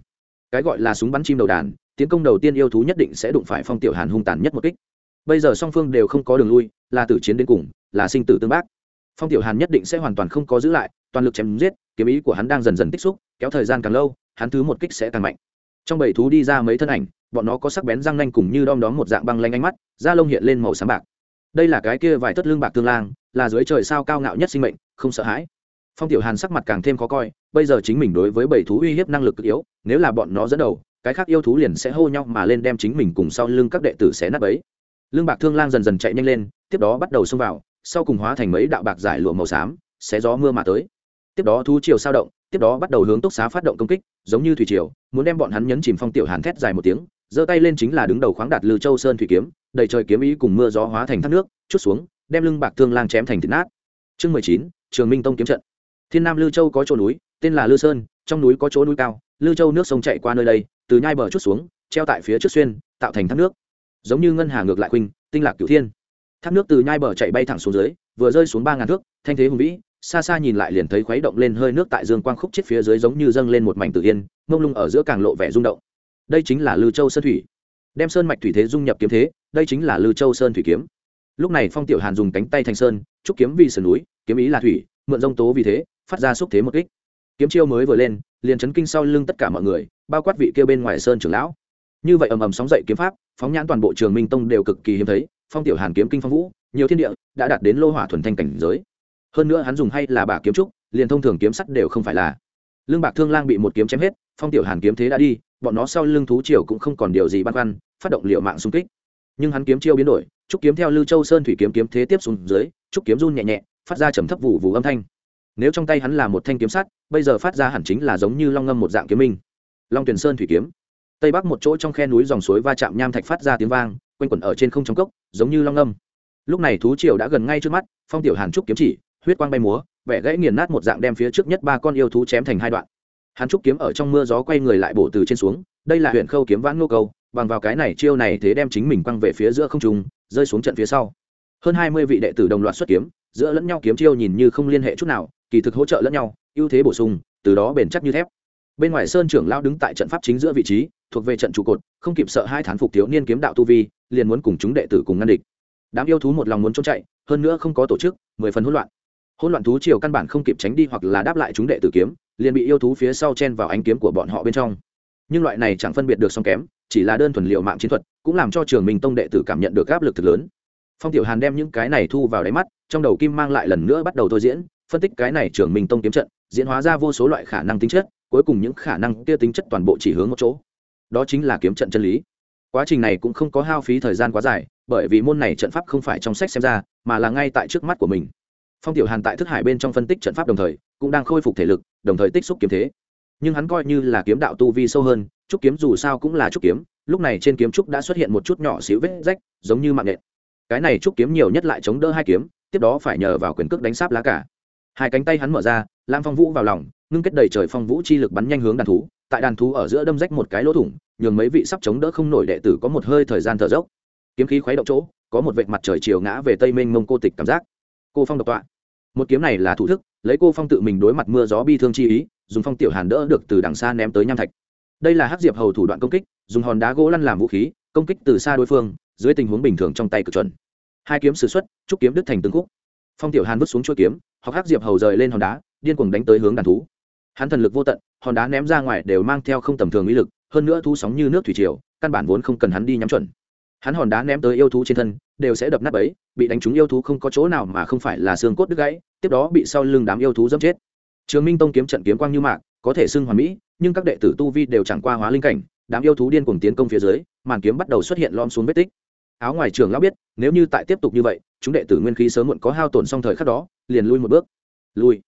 Cái gọi là súng bắn chim đầu đàn, tiến công đầu tiên yêu thú nhất định sẽ đụng phải phong tiểu hàn hung tàn nhất một kích. Bây giờ song phương đều không có đường lui, là tử chiến đến cùng, là sinh tử tương bác phong tiểu hàn nhất định sẽ hoàn toàn không có giữ lại, toàn lực chém giết, kiếm ý của hắn đang dần dần tích xúc, kéo thời gian càng lâu, hắn thứ một kích sẽ càng mạnh. Trong bảy thú đi ra mấy thân ảnh, bọn nó có sắc bén răng nanh cùng như đom đóm một dạng băng lanh ánh mắt, da lông hiện lên màu sáng bạc. Đây là cái kia vài thất lương bạc tương lang, là dưới trời sao cao ngạo nhất sinh mệnh, không sợ hãi. Phong tiểu hàn sắc mặt càng thêm khó coi, bây giờ chính mình đối với bảy thú uy hiếp năng lực cực yếu, nếu là bọn nó dẫn đầu, cái khác yêu thú liền sẽ hô nhau mà lên đem chính mình cùng sau lưng các đệ tử xé nát ấy lương bạc thương lang dần dần chạy nhanh lên, tiếp đó bắt đầu xông vào sau cùng hóa thành mấy đạo bạc giải lụa màu xám, xé gió mưa mà tới. Tiếp đó thú chiều sao động, tiếp đó bắt đầu hướng túc xá phát động công kích, giống như thủy triều, muốn đem bọn hắn nhấn chìm phong tiểu hàn thét dài một tiếng, giơ tay lên chính là đứng đầu khoáng đạt lư châu sơn thủy kiếm, đầy trời kiếm ý cùng mưa gió hóa thành thác nước, chút xuống, đem lưng bạc thương lang chém thành thịt nát. Chương mười chín, trường minh tông kiếm trận. Thiên nam lư châu có chỗ núi, tên là lư sơn, trong núi có chỗ núi cao, lư châu nước sông chạy qua nơi đây, từ nhai bờ chút xuống, treo tại phía trước xuyên, tạo thành thác nước. Giống như ngân hà ngược lại khuynh, tinh lạc cửu thiên thác nước từ nhai bờ chạy bay thẳng xuống dưới, vừa rơi xuống ba ngàn thước, thanh thế hùng vĩ, xa xa nhìn lại liền thấy khuấy động lên hơi nước tại dương quang khúc chết phía dưới giống như dâng lên một mảnh tự yên, mông lung ở giữa càng lộ vẻ rung động. Đây chính là lư châu sơn thủy. Đem sơn mạch thủy thế dung nhập kiếm thế, đây chính là lư châu sơn thủy kiếm. Lúc này phong tiểu hàn dùng cánh tay thành sơn, trúc kiếm vì sườn núi, kiếm ý là thủy, mượn dông tố vì thế, phát ra xúc thế một kích. Kiếm chiêu mới vừa lên, liền chấn kinh sau lưng tất cả mọi người, bao quát vị kia bên ngoài sơn trưởng lão. Như vậy ầm ầm sóng dậy kiếm pháp, phóng nhãn toàn bộ trường minh tông đều cực kỳ hiếm thấy phong tiểu hàn kiếm kinh phong vũ, nhiều thiên địa, đã đạt đến lô hỏa thuần thanh cảnh giới. Hơn nữa hắn dùng hay là bả kiếm trúc, liền thông thường kiếm sắt đều không phải là. Lương bạc thương lang bị một kiếm chém hết, phong tiểu hàn kiếm thế đã đi, bọn nó sau lưng thú triều cũng không còn điều gì băn khoăn, phát động liệu mạng xung kích. Nhưng hắn kiếm chiêu biến đổi, trúc kiếm theo lưu châu sơn thủy kiếm kiếm thế tiếp xuống dưới, trúc kiếm run nhẹ nhẹ, phát ra trầm thấp vụ vụ âm thanh. Nếu trong tay hắn là một thanh kiếm sắt, bây giờ phát ra hẳn chính là giống như long ngâm một dạng kiếm minh. Long tuyển sơn thủy kiếm. Tây bắc một chỗ trong khe núi dòng suối va chạm nham thạch phát ra tiếng vang quanh quẩn ở trên không trong cốc, giống như long âm. lúc này thú triều đã gần ngay trước mắt, phong tiểu hàn trúc kiếm chỉ, huyết quang bay múa, vẻ gãy nghiền nát một dạng đem phía trước nhất ba con yêu thú chém thành hai đoạn. Hàn trúc kiếm ở trong mưa gió quay người lại bổ từ trên xuống, đây là huyện khâu kiếm vãn ngô câu, bằng vào cái này chiêu này thế đem chính mình quăng về phía giữa không trung, rơi xuống trận phía sau. Hơn hai mươi vị đệ tử đồng loạt xuất kiếm, giữa lẫn nhau kiếm chiêu nhìn như không liên hệ chút nào, kỳ thực hỗ trợ lẫn nhau, ưu thế bổ sung, từ đó bền chắc như thép. Bên ngoài sơn trưởng lao đứng tại trận pháp chính giữa vị trí thuộc về trận trụ cột, không kịp sợ hai thán phục thiếu niên kiếm đạo tu vi, liền muốn cùng chúng đệ tử cùng ngăn địch. Đám yêu thú một lòng muốn trốn chạy, hơn nữa không có tổ chức, mười phần hỗn loạn. Hỗn loạn thú triều căn bản không kịp tránh đi hoặc là đáp lại chúng đệ tử kiếm, liền bị yêu thú phía sau chen vào ánh kiếm của bọn họ bên trong. Nhưng loại này chẳng phân biệt được song kém, chỉ là đơn thuần liệu mạng chiến thuật, cũng làm cho trường minh tông đệ tử cảm nhận được áp lực thực lớn. Phong tiểu hàn đem những cái này thu vào đáy mắt, trong đầu kim mang lại lần nữa bắt đầu thôi diễn, phân tích cái này trường minh tông kiếm trận, diễn hóa ra vô số loại khả năng tính chất, cuối cùng những khả năng kia tính chất toàn bộ chỉ hướng một chỗ đó chính là kiếm trận chân lý. Quá trình này cũng không có hao phí thời gian quá dài, bởi vì môn này trận pháp không phải trong sách xem ra, mà là ngay tại trước mắt của mình. Phong tiểu hàn tại thức hải bên trong phân tích trận pháp đồng thời, cũng đang khôi phục thể lực, đồng thời tích xúc kiếm thế. Nhưng hắn coi như là kiếm đạo tu vi sâu hơn, trúc kiếm dù sao cũng là trúc kiếm, lúc này trên kiếm trúc đã xuất hiện một chút nhỏ xíu vết rách, giống như mạng nện. Cái này trúc kiếm nhiều nhất lại chống đỡ hai kiếm, tiếp đó phải nhờ vào quyền cước đánh sáp lá cả. Hai cánh tay hắn mở ra, lam phong vũ vào lòng, ngưng kết đầy trời phong vũ chi lực bắn nhanh hướng đàn thú tại đàn thú ở giữa đâm rách một cái lỗ thủng, nhường mấy vị sắp chống đỡ không nổi đệ tử có một hơi thời gian thở dốc. Kiếm khí khuấy động chỗ, có một vệt mặt trời chiều ngã về tây mênh mông cô tịch cảm giác. Cô phong độc tọa. Một kiếm này là thủ thức, lấy cô phong tự mình đối mặt mưa gió bi thương chi ý, dùng phong tiểu hàn đỡ được từ đằng xa ném tới nham thạch. Đây là hắc diệp hầu thủ đoạn công kích, dùng hòn đá gỗ lăn làm vũ khí, công kích từ xa đối phương, dưới tình huống bình thường trong tay cực chuẩn. Hai kiếm s ử x u ấ t trúc kiếm đứt thành từng khúc. Phong tiểu hàn vứt xuống chuỗi kiếm, hoặc hắc diệp hầu rời lên hòn đá, điên cuồng đánh tới hướng đàn thú. Hắn thần lực vô tận hòn đá ném ra ngoài đều mang theo không tầm thường ý lực, hơn nữa thu sóng như nước thủy triều, căn bản vốn không cần hắn đi nhắm chuẩn. Hắn hòn đá ném tới yêu thú trên thân, đều sẽ đập nát ấy bị đánh trúng yêu thú không có chỗ nào mà không phải là xương cốt đứt gãy, tiếp đó bị sau lưng đám yêu thú dâm chết. Trường minh tông kiếm trận kiếm quang như mạc, có thể xưng hoàn mỹ, nhưng các đệ tử tu vi đều chẳng qua hóa linh cảnh, đám yêu thú điên cuồng tiến công phía dưới, màn kiếm bắt đầu xuất hiện lom xuống vết tích. Áo ngoài trường lão biết, nếu như tại tiếp tục như vậy, chúng đệ tử nguyên khí sớm muộn có hao tổn xong thời khắc đó, liền lui một bước. Lui.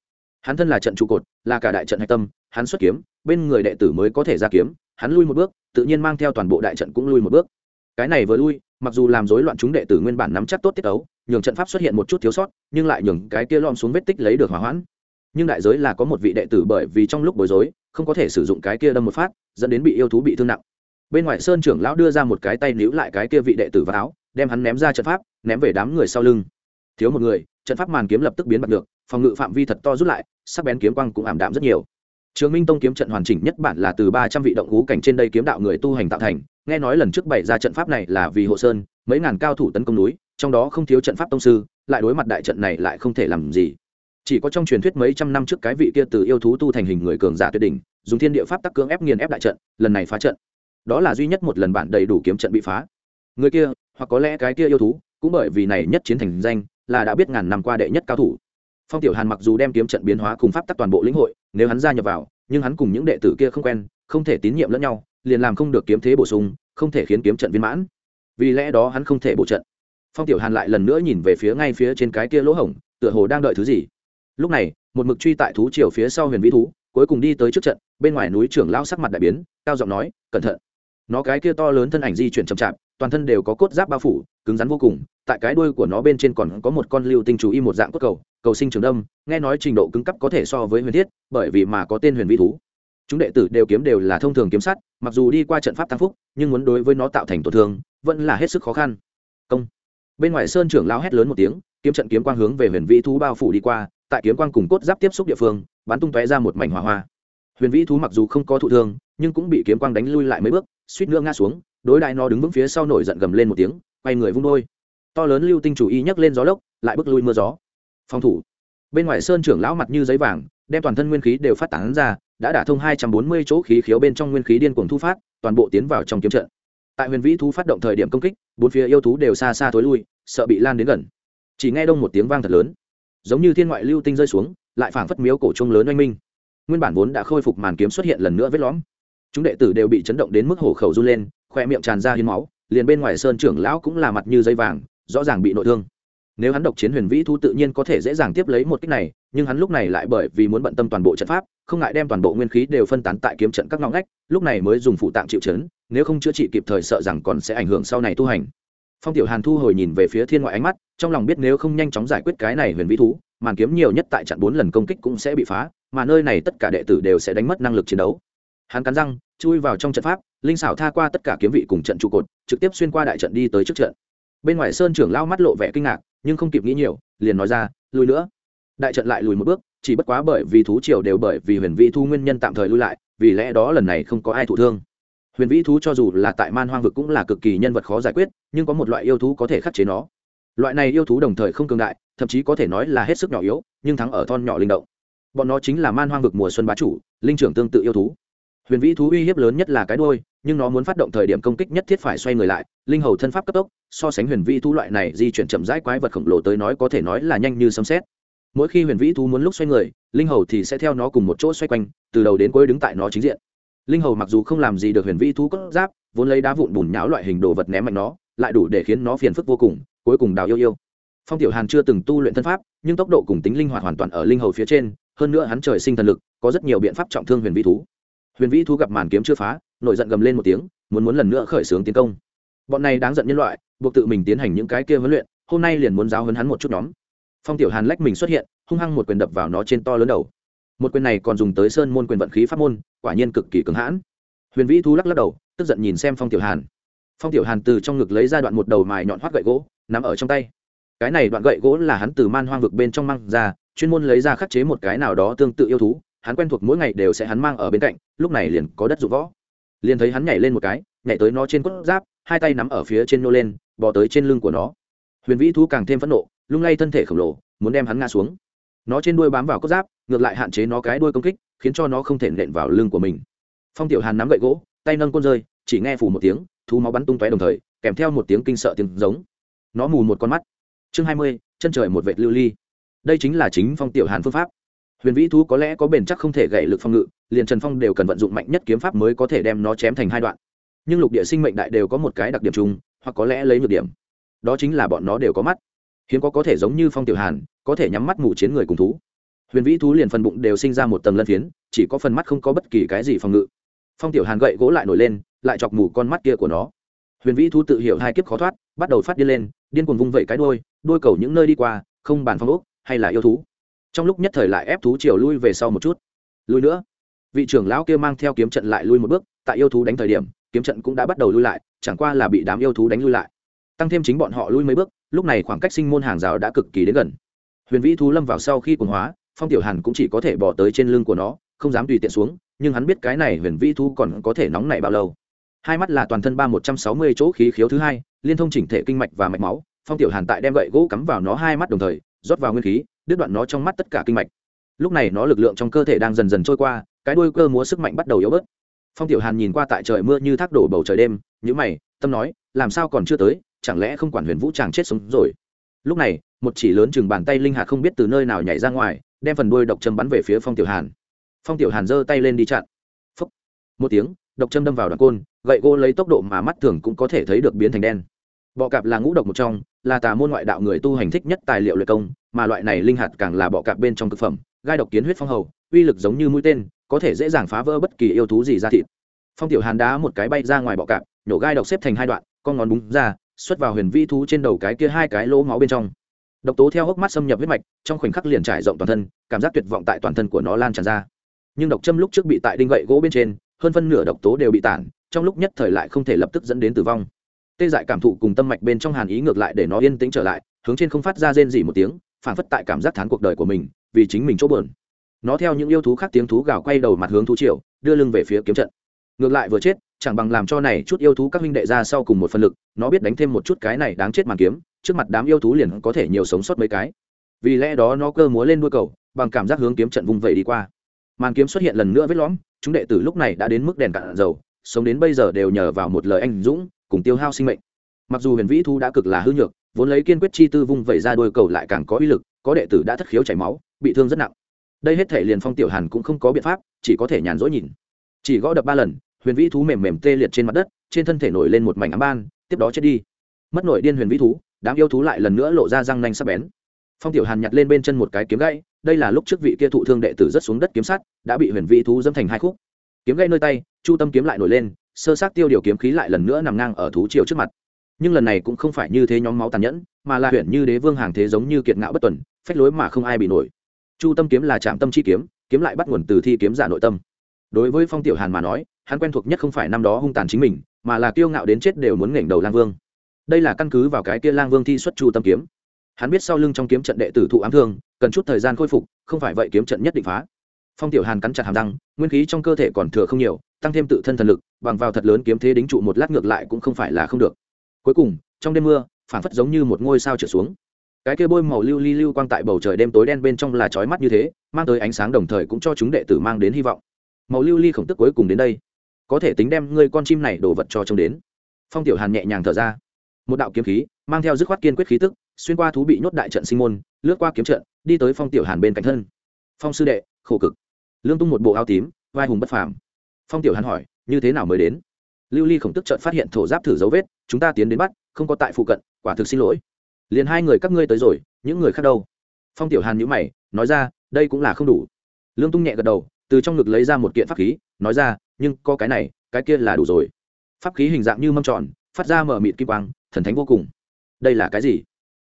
Hắn thân là trận trụ cột, là cả đại trận hạch tâm hắn xuất kiếm, bên người đệ tử mới có thể ra kiếm, hắn lui một bước, tự nhiên mang theo toàn bộ đại trận cũng lui một bước. Cái này vừa lui, mặc dù làm rối loạn chúng đệ tử nguyên bản nắm chắc tốt tiết ấu, nhường trận pháp xuất hiện một chút thiếu sót, nhưng lại nhường cái kia lom xuống vết tích lấy được hỏa hoãn. Nhưng đại giới là có một vị đệ tử bởi vì trong lúc bối rối, không có thể sử dụng cái kia đâm một phát, dẫn đến bị yêu thú bị thương nặng. Bên ngoài sơn trưởng lão đưa ra một cái tay níu lại cái kia vị đệ tử vào áo, đem hắn ném ra trận pháp, ném về đám người sau lưng. Thiếu một người, trận pháp màn kiếm lập tức biến bật được phòng ngự phạm vi thật to rút lại, sắc bén kiếm quang cũng ảm đạm rất nhiều trường minh tông kiếm trận hoàn chỉnh nhất bản là từ ba trăm vị động ngũ cảnh trên đây kiếm đạo người tu hành tạo thành. Nghe nói lần trước bày ra trận pháp này là vì hộ sơn, mấy ngàn cao thủ tấn công núi, trong đó không thiếu trận pháp tông sư, lại đối mặt đại trận này lại không thể làm gì. Chỉ có trong truyền thuyết mấy trăm năm trước cái vị kia từ yêu thú tu thành hình người cường giả tuyệt đỉnh, dùng thiên địa pháp tắc cưỡng ép nghiền ép đại trận, lần này phá trận. Đó là duy nhất một lần bản đầy đủ kiếm trận bị phá. Người kia, hoặc có lẽ cái kia yêu thú, cũng bởi vì này nhất chiến thành danh, là đã biết ngàn năm qua đệ nhất cao thủ phong tiểu hàn mặc dù đem kiếm trận biến hóa cùng pháp tắc toàn bộ lĩnh hội, nếu hắn gia nhập vào, nhưng hắn cùng những đệ tử kia không quen, không thể tín nhiệm lẫn nhau, liền làm không được kiếm thế bổ sung, không thể khiến kiếm trận viên mãn. Vì lẽ đó hắn không thể bổ trận. Phong tiểu hàn lại lần nữa nhìn về phía ngay phía trên cái kia lỗ hổng, tựa hồ đang đợi thứ gì. Lúc này, một mực truy tại thú triều phía sau huyền vĩ thú, cuối cùng đi tới trước trận, bên ngoài núi trưởng lao sắc mặt đại biến, cao giọng nói, cẩn thận. Nó cái kia to lớn thân ảnh di chuyển chậm chạp, toàn thân đều có cốt giáp bao phủ, cứng rắn vô cùng, tại cái đuôi của nó bên trên còn có một con lưu tinh chú y một dạng cốt cầu cầu sinh trường đâm, nghe nói trình độ cứng cấp có thể so với huyền thiết, bởi vì mà có tên huyền vĩ thú. Chúng đệ tử đều kiếm đều là thông thường kiếm sắt, mặc dù đi qua trận pháp tam phúc, nhưng muốn đối với nó tạo thành tổn thương, vẫn là hết sức khó khăn. Công. Bên ngoài sơn trưởng lao hét lớn một tiếng, kiếm trận kiếm quang hướng về huyền vĩ thú bao phủ đi qua, tại kiếm quang cùng cốt giáp tiếp xúc địa phương, bắn tung tóe ra một mảnh hỏa hoa. Huyền vĩ thú mặc dù không có thụ thương, nhưng cũng bị kiếm quang đánh lui lại mấy bước, suýt nữa ngã xuống, đối đại nó đứng vững phía sau nổi giận gầm lên một tiếng, quay người vung đôi. To lớn lưu tinh chủ y nhấc lên gió lốc, lại bước lui mưa gió phòng thủ. Bên ngoài sơn trưởng lão mặt như giấy vàng, đem toàn thân nguyên khí đều phát tán ra, đã đả thông hai trăm bốn mươi chỗ khí khiếu bên trong nguyên khí điên cuồng thu phát, toàn bộ tiến vào trong kiếm trận. Tại huyền vĩ thú phát động thời điểm công kích, bốn phía yêu thú đều xa xa thối lui, sợ bị lan đến gần. Chỉ nghe đông một tiếng vang thật lớn, giống như thiên ngoại lưu tinh rơi xuống, lại phảng phất miếu cổ trung lớn oanh minh. Nguyên bản vốn đã khôi phục màn kiếm xuất hiện lần nữa vết lõm. Chúng đệ tử đều bị chấn động đến mức hổ khẩu run lên, khoe miệng tràn ra hiến máu, liền bên ngoài sơn trưởng lão cũng là mặt như dây vàng, rõ ràng bị nội thương nếu hắn độc chiến huyền vĩ thu tự nhiên có thể dễ dàng tiếp lấy một kích này, nhưng hắn lúc này lại bởi vì muốn bận tâm toàn bộ trận pháp, không ngại đem toàn bộ nguyên khí đều phân tán tại kiếm trận các ngõ ngách, lúc này mới dùng phụ tạng chịu chấn, nếu không chữa trị kịp thời sợ rằng còn sẽ ảnh hưởng sau này tu hành. Phong tiểu hàn thu hồi nhìn về phía thiên ngoại ánh mắt, trong lòng biết nếu không nhanh chóng giải quyết cái này huyền vĩ thú, màn kiếm nhiều nhất tại trận bốn lần công kích cũng sẽ bị phá, mà nơi này tất cả đệ tử đều sẽ đánh mất năng lực chiến đấu. Hắn cắn răng, chui vào trong trận pháp, linh xảo tha qua tất cả kiếm vị cùng trận trụ cột, trực tiếp xuyên qua đại trận đi tới trước trận. Bên ngoài sơn trưởng lao mắt lộ vẻ kinh ngạc nhưng không kịp nghĩ nhiều, liền nói ra, lùi nữa. Đại trận lại lùi một bước, chỉ bất quá bởi vì thú triều đều bởi vì huyền vĩ thu nguyên nhân tạm thời lui lại, vì lẽ đó lần này không có ai thụ thương. Huyền vĩ thú cho dù là tại man hoang vực cũng là cực kỳ nhân vật khó giải quyết, nhưng có một loại yêu thú có thể khắc chế nó. Loại này yêu thú đồng thời không cường đại, thậm chí có thể nói là hết sức nhỏ yếu, nhưng thắng ở thon nhỏ linh động. Bọn nó chính là man hoang vực mùa xuân bá chủ, linh trưởng tương tự yêu thú huyền vĩ thú uy hiếp lớn nhất là cái đôi nhưng nó muốn phát động thời điểm công kích nhất thiết phải xoay người lại, linh hầu thân pháp cấp tốc, so sánh huyền vĩ thú loại này di chuyển chậm rãi quái vật khổng lồ tới nói có thể nói là nhanh như sấm xét mỗi khi huyền vĩ thú muốn lúc xoay người, linh hầu thì sẽ theo nó cùng một chỗ xoay quanh, từ đầu đến cuối đứng tại nó chính diện. Linh hầu mặc dù không làm gì được huyền vĩ thú cốt giáp, vốn lấy đá vụn bùn nháo loại hình đồ vật ném mạnh nó, lại đủ để khiến nó phiền phức vô cùng, cuối cùng đào yêu yêu. Phong tiểu hàn chưa từng tu luyện thân pháp, nhưng tốc độ cùng tính linh hoạt hoàn toàn ở linh hầu phía trên, hơn nữa hắn trời sinh thần lực, có rất nhiều biện pháp trọng thương huyền vĩ thú huyền vĩ thú gặp màn kiếm chưa phá, nổi giận gầm lên một tiếng, muốn muốn lần nữa khởi xướng tiến công. Bọn này đáng giận nhân loại, buộc tự mình tiến hành những cái kia huấn luyện, hôm nay liền muốn giáo hấn hắn một chút nhóm. Phong tiểu hàn lách mình xuất hiện, hung hăng một quyền đập vào nó trên to lớn đầu. Một quyền này còn dùng tới sơn môn quyền vận khí pháp môn, quả nhiên cực kỳ cứng hãn. Huyền vĩ thú lắc lắc đầu, tức giận nhìn xem phong tiểu hàn. Phong tiểu hàn từ trong ngực lấy ra đoạn một đầu mài nhọn hoắt gậy gỗ nằm ở trong tay. Cái này đoạn gậy gỗ là hắn từ man hoang vực bên trong mang ra, chuyên môn lấy ra khắc chế một cái nào đó tương tự yêu thú hắn quen thuộc mỗi ngày đều sẽ hắn mang ở bên cạnh, lúc này liền có đất dụng võ. Liền thấy hắn nhảy lên một cái, nhảy tới nó trên cốt giáp, hai tay nắm ở phía trên nô lên, bò tới trên lưng của nó. Huyền vĩ thú càng thêm phẫn nộ, lung lay thân thể khổng lồ, muốn đem hắn ngã xuống. Nó trên đuôi bám vào cốt giáp, ngược lại hạn chế nó cái đuôi công kích, khiến cho nó không thể nện vào lưng của mình. Phong tiểu hàn nắm gậy gỗ, tay nâng côn rơi, chỉ nghe phủ một tiếng, thú máu bắn tung tóe đồng thời, kèm theo một tiếng kinh sợ tiếng giống. Nó mù một con mắt. Chương hai mươi, chân trời một vệt lưu ly. Đây chính là chính phong tiểu hàn phương pháp huyền vĩ thú có lẽ có bền chắc không thể gậy lực phòng ngự, liền trần phong đều cần vận dụng mạnh nhất kiếm pháp mới có thể đem nó chém thành hai đoạn. Nhưng lục địa sinh mệnh đại đều có một cái đặc điểm chung, hoặc có lẽ lấy nhược điểm. Đó chính là bọn nó đều có mắt. Hiếm có có thể giống như phong tiểu hàn, có thể nhắm mắt ngủ chiến người cùng thú. Huyền vĩ thú liền phần bụng đều sinh ra một tầng lân phiến, chỉ có phần mắt không có bất kỳ cái gì phòng ngự. Phong tiểu hàn gậy gỗ lại nổi lên, lại chọc mù con mắt kia của nó. Huyền vĩ thú tự hiểu hai kiếp khó thoát, bắt đầu phát điên lên, điên cuồng vung vẩy cái đôi đôi cầu những nơi đi qua, không bàn phong ốc, hay là yêu thú trong lúc nhất thời lại ép thú chiều lui về sau một chút. Lui nữa. Vị trưởng lão kia mang theo kiếm trận lại lui một bước, tại yêu thú đánh thời điểm, kiếm trận cũng đã bắt đầu lui lại, chẳng qua là bị đám yêu thú đánh lui lại. Tăng thêm chính bọn họ lui mấy bước, lúc này khoảng cách sinh môn hàng rào đã cực kỳ đến gần. Huyền vĩ thú lâm vào sau khi cuồng hóa, phong tiểu hàn cũng chỉ có thể bỏ tới trên lưng của nó, không dám tùy tiện xuống, nhưng hắn biết cái này huyền vĩ thú còn có thể nóng nảy bao lâu. Hai mắt là toàn thân ba một trăm sáu mươi chỗ khí khiếu thứ hai, liên thông chỉnh thể kinh mạch và mạch máu, phong tiểu hàn tại đem gậy gỗ cắm vào nó hai mắt đồng thời rót vào nguyên khí, đứt đoạn nó trong mắt tất cả kinh mạch. Lúc này nó lực lượng trong cơ thể đang dần dần trôi qua, cái đuôi cơ múa sức mạnh bắt đầu yếu bớt. Phong tiểu hàn nhìn qua tại trời mưa như thác đổ bầu trời đêm nhữ mày, tâm nói, làm sao còn chưa tới, chẳng lẽ không quản huyền vũ chàng chết sống rồi? Lúc này, một chỉ lớn chừng bàn tay linh hạt không biết từ nơi nào nhảy ra ngoài, đem phần đuôi độc châm bắn về phía phong tiểu hàn. Phong tiểu hàn giơ tay lên đi chặn. Phúc. một tiếng, độc châm đâm vào đoạn côn, gậy gỗ lấy tốc độ mà mắt thường cũng có thể thấy được biến thành đen bọ cạp là ngũ độc một trong, là tà môn ngoại đạo người tu hành thích nhất tài liệu luyện công, mà loại này linh hạt càng là bọ cạp bên trong thực phẩm, gai độc kiến huyết phong hầu, uy lực giống như mũi tên, có thể dễ dàng phá vỡ bất kỳ yêu thú gì ra thịt. Phong tiểu hàn đá một cái bay ra ngoài bọ cạp, nhổ gai độc xếp thành hai đoạn, con ngón búng ra, xuất vào huyền vi thú trên đầu cái kia hai cái lỗ máu bên trong. Độc tố theo hốc mắt xâm nhập huyết mạch, trong khoảnh khắc liền trải rộng toàn thân, cảm giác tuyệt vọng tại toàn thân của nó lan tràn ra. Nhưng độc châm lúc trước bị tại đinh gậy gỗ bên trên, hơn phân nửa độc tố đều bị tản, trong lúc nhất thời lại không thể lập tức dẫn đến tử vong tê dại cảm thụ cùng tâm mạch bên trong hàn ý ngược lại để nó yên tĩnh trở lại, hướng trên không phát ra rên dỉ một tiếng, phản phất tại cảm giác thán cuộc đời của mình, vì chính mình chỗ bờn nó theo những yêu thú khác tiếng thú gào quay đầu mặt hướng thú triều, đưa lưng về phía kiếm trận. Ngược lại vừa chết, chẳng bằng làm cho này chút yêu thú các huynh đệ ra sau cùng một phân lực, nó biết đánh thêm một chút cái này đáng chết màn kiếm, trước mặt đám yêu thú liền có thể nhiều sống sót mấy cái. Vì lẽ đó nó cơ múa lên đuôi cầu, bằng cảm giác hướng kiếm trận vung vẩy đi qua. Màn kiếm xuất hiện lần nữa vết lõm, chúng đệ tử lúc này đã đến mức đèn cạn dầu, sống đến bây giờ đều nhờ vào một lời anh dũng cùng tiêu hao sinh mệnh. Mặc dù huyền vĩ thu đã cực là hư nhược, vốn lấy kiên quyết chi tư vung vẩy ra đôi cầu lại càng có uy lực, có đệ tử đã thất khiếu chảy máu, bị thương rất nặng. Đây hết thể liền phong tiểu hàn cũng không có biện pháp, chỉ có thể nhàn rỗi nhìn. Chỉ gõ đập ba lần, huyền vĩ thú mềm mềm tê liệt trên mặt đất, trên thân thể nổi lên một mảnh ám ban, tiếp đó chết đi. Mất nổi điên huyền vĩ thú đám yêu thú lại lần nữa lộ ra răng nanh sắc bén. Phong tiểu hàn nhặt lên bên chân một cái kiếm gãy, đây là lúc trước vị kia thụ thương đệ tử rất xuống đất kiếm sắt, đã bị huyền vĩ thú dâm thành hai khúc. Kiếm gãy nơi tay, chu tâm kiếm lại nổi lên sơ sát tiêu điều kiếm khí lại lần nữa nằm ngang ở thú triều trước mặt. Nhưng lần này cũng không phải như thế nhóm máu tàn nhẫn, mà là huyện như đế vương hàng thế giống như kiệt ngạo bất tuần, phách lối mà không ai bị nổi. Chu tâm kiếm là trạm tâm chi kiếm kiếm lại bắt nguồn từ thi kiếm giả nội tâm. Đối với phong tiểu hàn mà nói, hắn quen thuộc nhất không phải năm đó hung tàn chính mình, mà là kiêu ngạo đến chết đều muốn nghển đầu lang vương. Đây là căn cứ vào cái kia lang vương thi xuất chu tâm kiếm. Hắn biết sau lưng trong kiếm trận đệ tử thụ ám thương, cần chút thời gian khôi phục, không phải vậy kiếm trận nhất định phá phong tiểu hàn cắn chặt hàm răng, nguyên khí trong cơ thể còn thừa không nhiều, tăng thêm tự thân thần lực, bằng vào thật lớn kiếm thế đính trụ một lát ngược lại cũng không phải là không được. Cuối cùng, trong đêm mưa phản phất giống như một ngôi sao trở xuống. Cái kia bôi màu lưu ly lưu quang tại bầu trời đêm tối đen bên trong là chói mắt như thế, mang tới ánh sáng đồng thời cũng cho chúng đệ tử mang đến hy vọng. Màu lưu ly khổng tức cuối cùng đến đây. Có thể tính đem ngươi con chim này đổ vật cho trông đến. Phong tiểu hàn nhẹ nhàng thở ra. Một đạo kiếm khí, mang theo dứt khoát kiên quyết khí tức, xuyên qua thú bị nhốt đại trận sinh môn, lướt qua kiếm trận, đi tới phong tiểu hàn bên cạnh thân. Phong sư đệ, khổ cực lương tung một bộ áo tím, vai hùng bất phàm. Phong tiểu hàn hỏi, như thế nào mới đến? Lưu ly khổng tức trợn phát hiện thổ giáp thử dấu vết, chúng ta tiến đến bắt, không có tại phụ cận, quả thực xin lỗi. Liền hai người các ngươi tới rồi, những người khác đâu? Phong tiểu hàn nhữ mày, nói ra, đây cũng là không đủ. Lương tung nhẹ gật đầu, từ trong ngực lấy ra một kiện pháp khí, nói ra, nhưng có cái này, cái kia là đủ rồi. Pháp khí hình dạng như mâm tròn, phát ra mở mịt kim quang, thần thánh vô cùng. Đây là cái gì?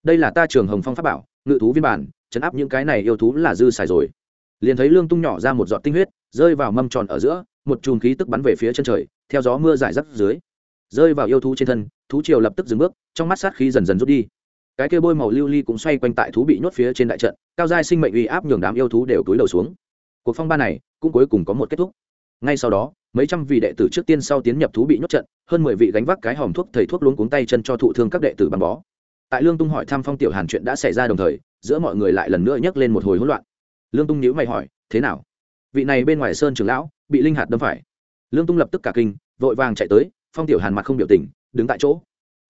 Đây là ta trường hồng phong pháp bảo, ngự thú viên bản, chấn áp những cái này yêu thú là dư xài rồi liền thấy lương tung nhỏ ra một giọt tinh huyết, rơi vào mâm tròn ở giữa, một chùm khí tức bắn về phía chân trời, theo gió mưa giải rác dưới. Rơi vào yêu thú trên thân, thú triều lập tức dừng bước, trong mắt sát khí dần dần rút đi. Cái kia bôi màu lưu ly cũng xoay quanh tại thú bị nhốt phía trên đại trận, cao giai sinh mệnh uy áp nhường đám yêu thú đều túi đầu xuống. Cuộc phong ba này, cũng cuối cùng có một kết thúc. Ngay sau đó, mấy trăm vị đệ tử trước tiên sau tiến nhập thú bị nhốt trận, hơn mười vị gánh vác cái hòm thuốc thầy thuốc luống cuống tay chân cho thụ thương các đệ tử băng bó. Tại lương tung hỏi thăm phong tiểu hàn chuyện đã xảy ra đồng thời, giữa mọi người lại lần nữa nhấc lên một hồi hỗn loạn lương tung nhữ mày hỏi, thế nào? Vị này bên ngoài sơn trường lão, bị linh hạt đâm phải. Lương tung lập tức cả kinh, vội vàng chạy tới, phong tiểu hàn mặt không biểu tình, đứng tại chỗ.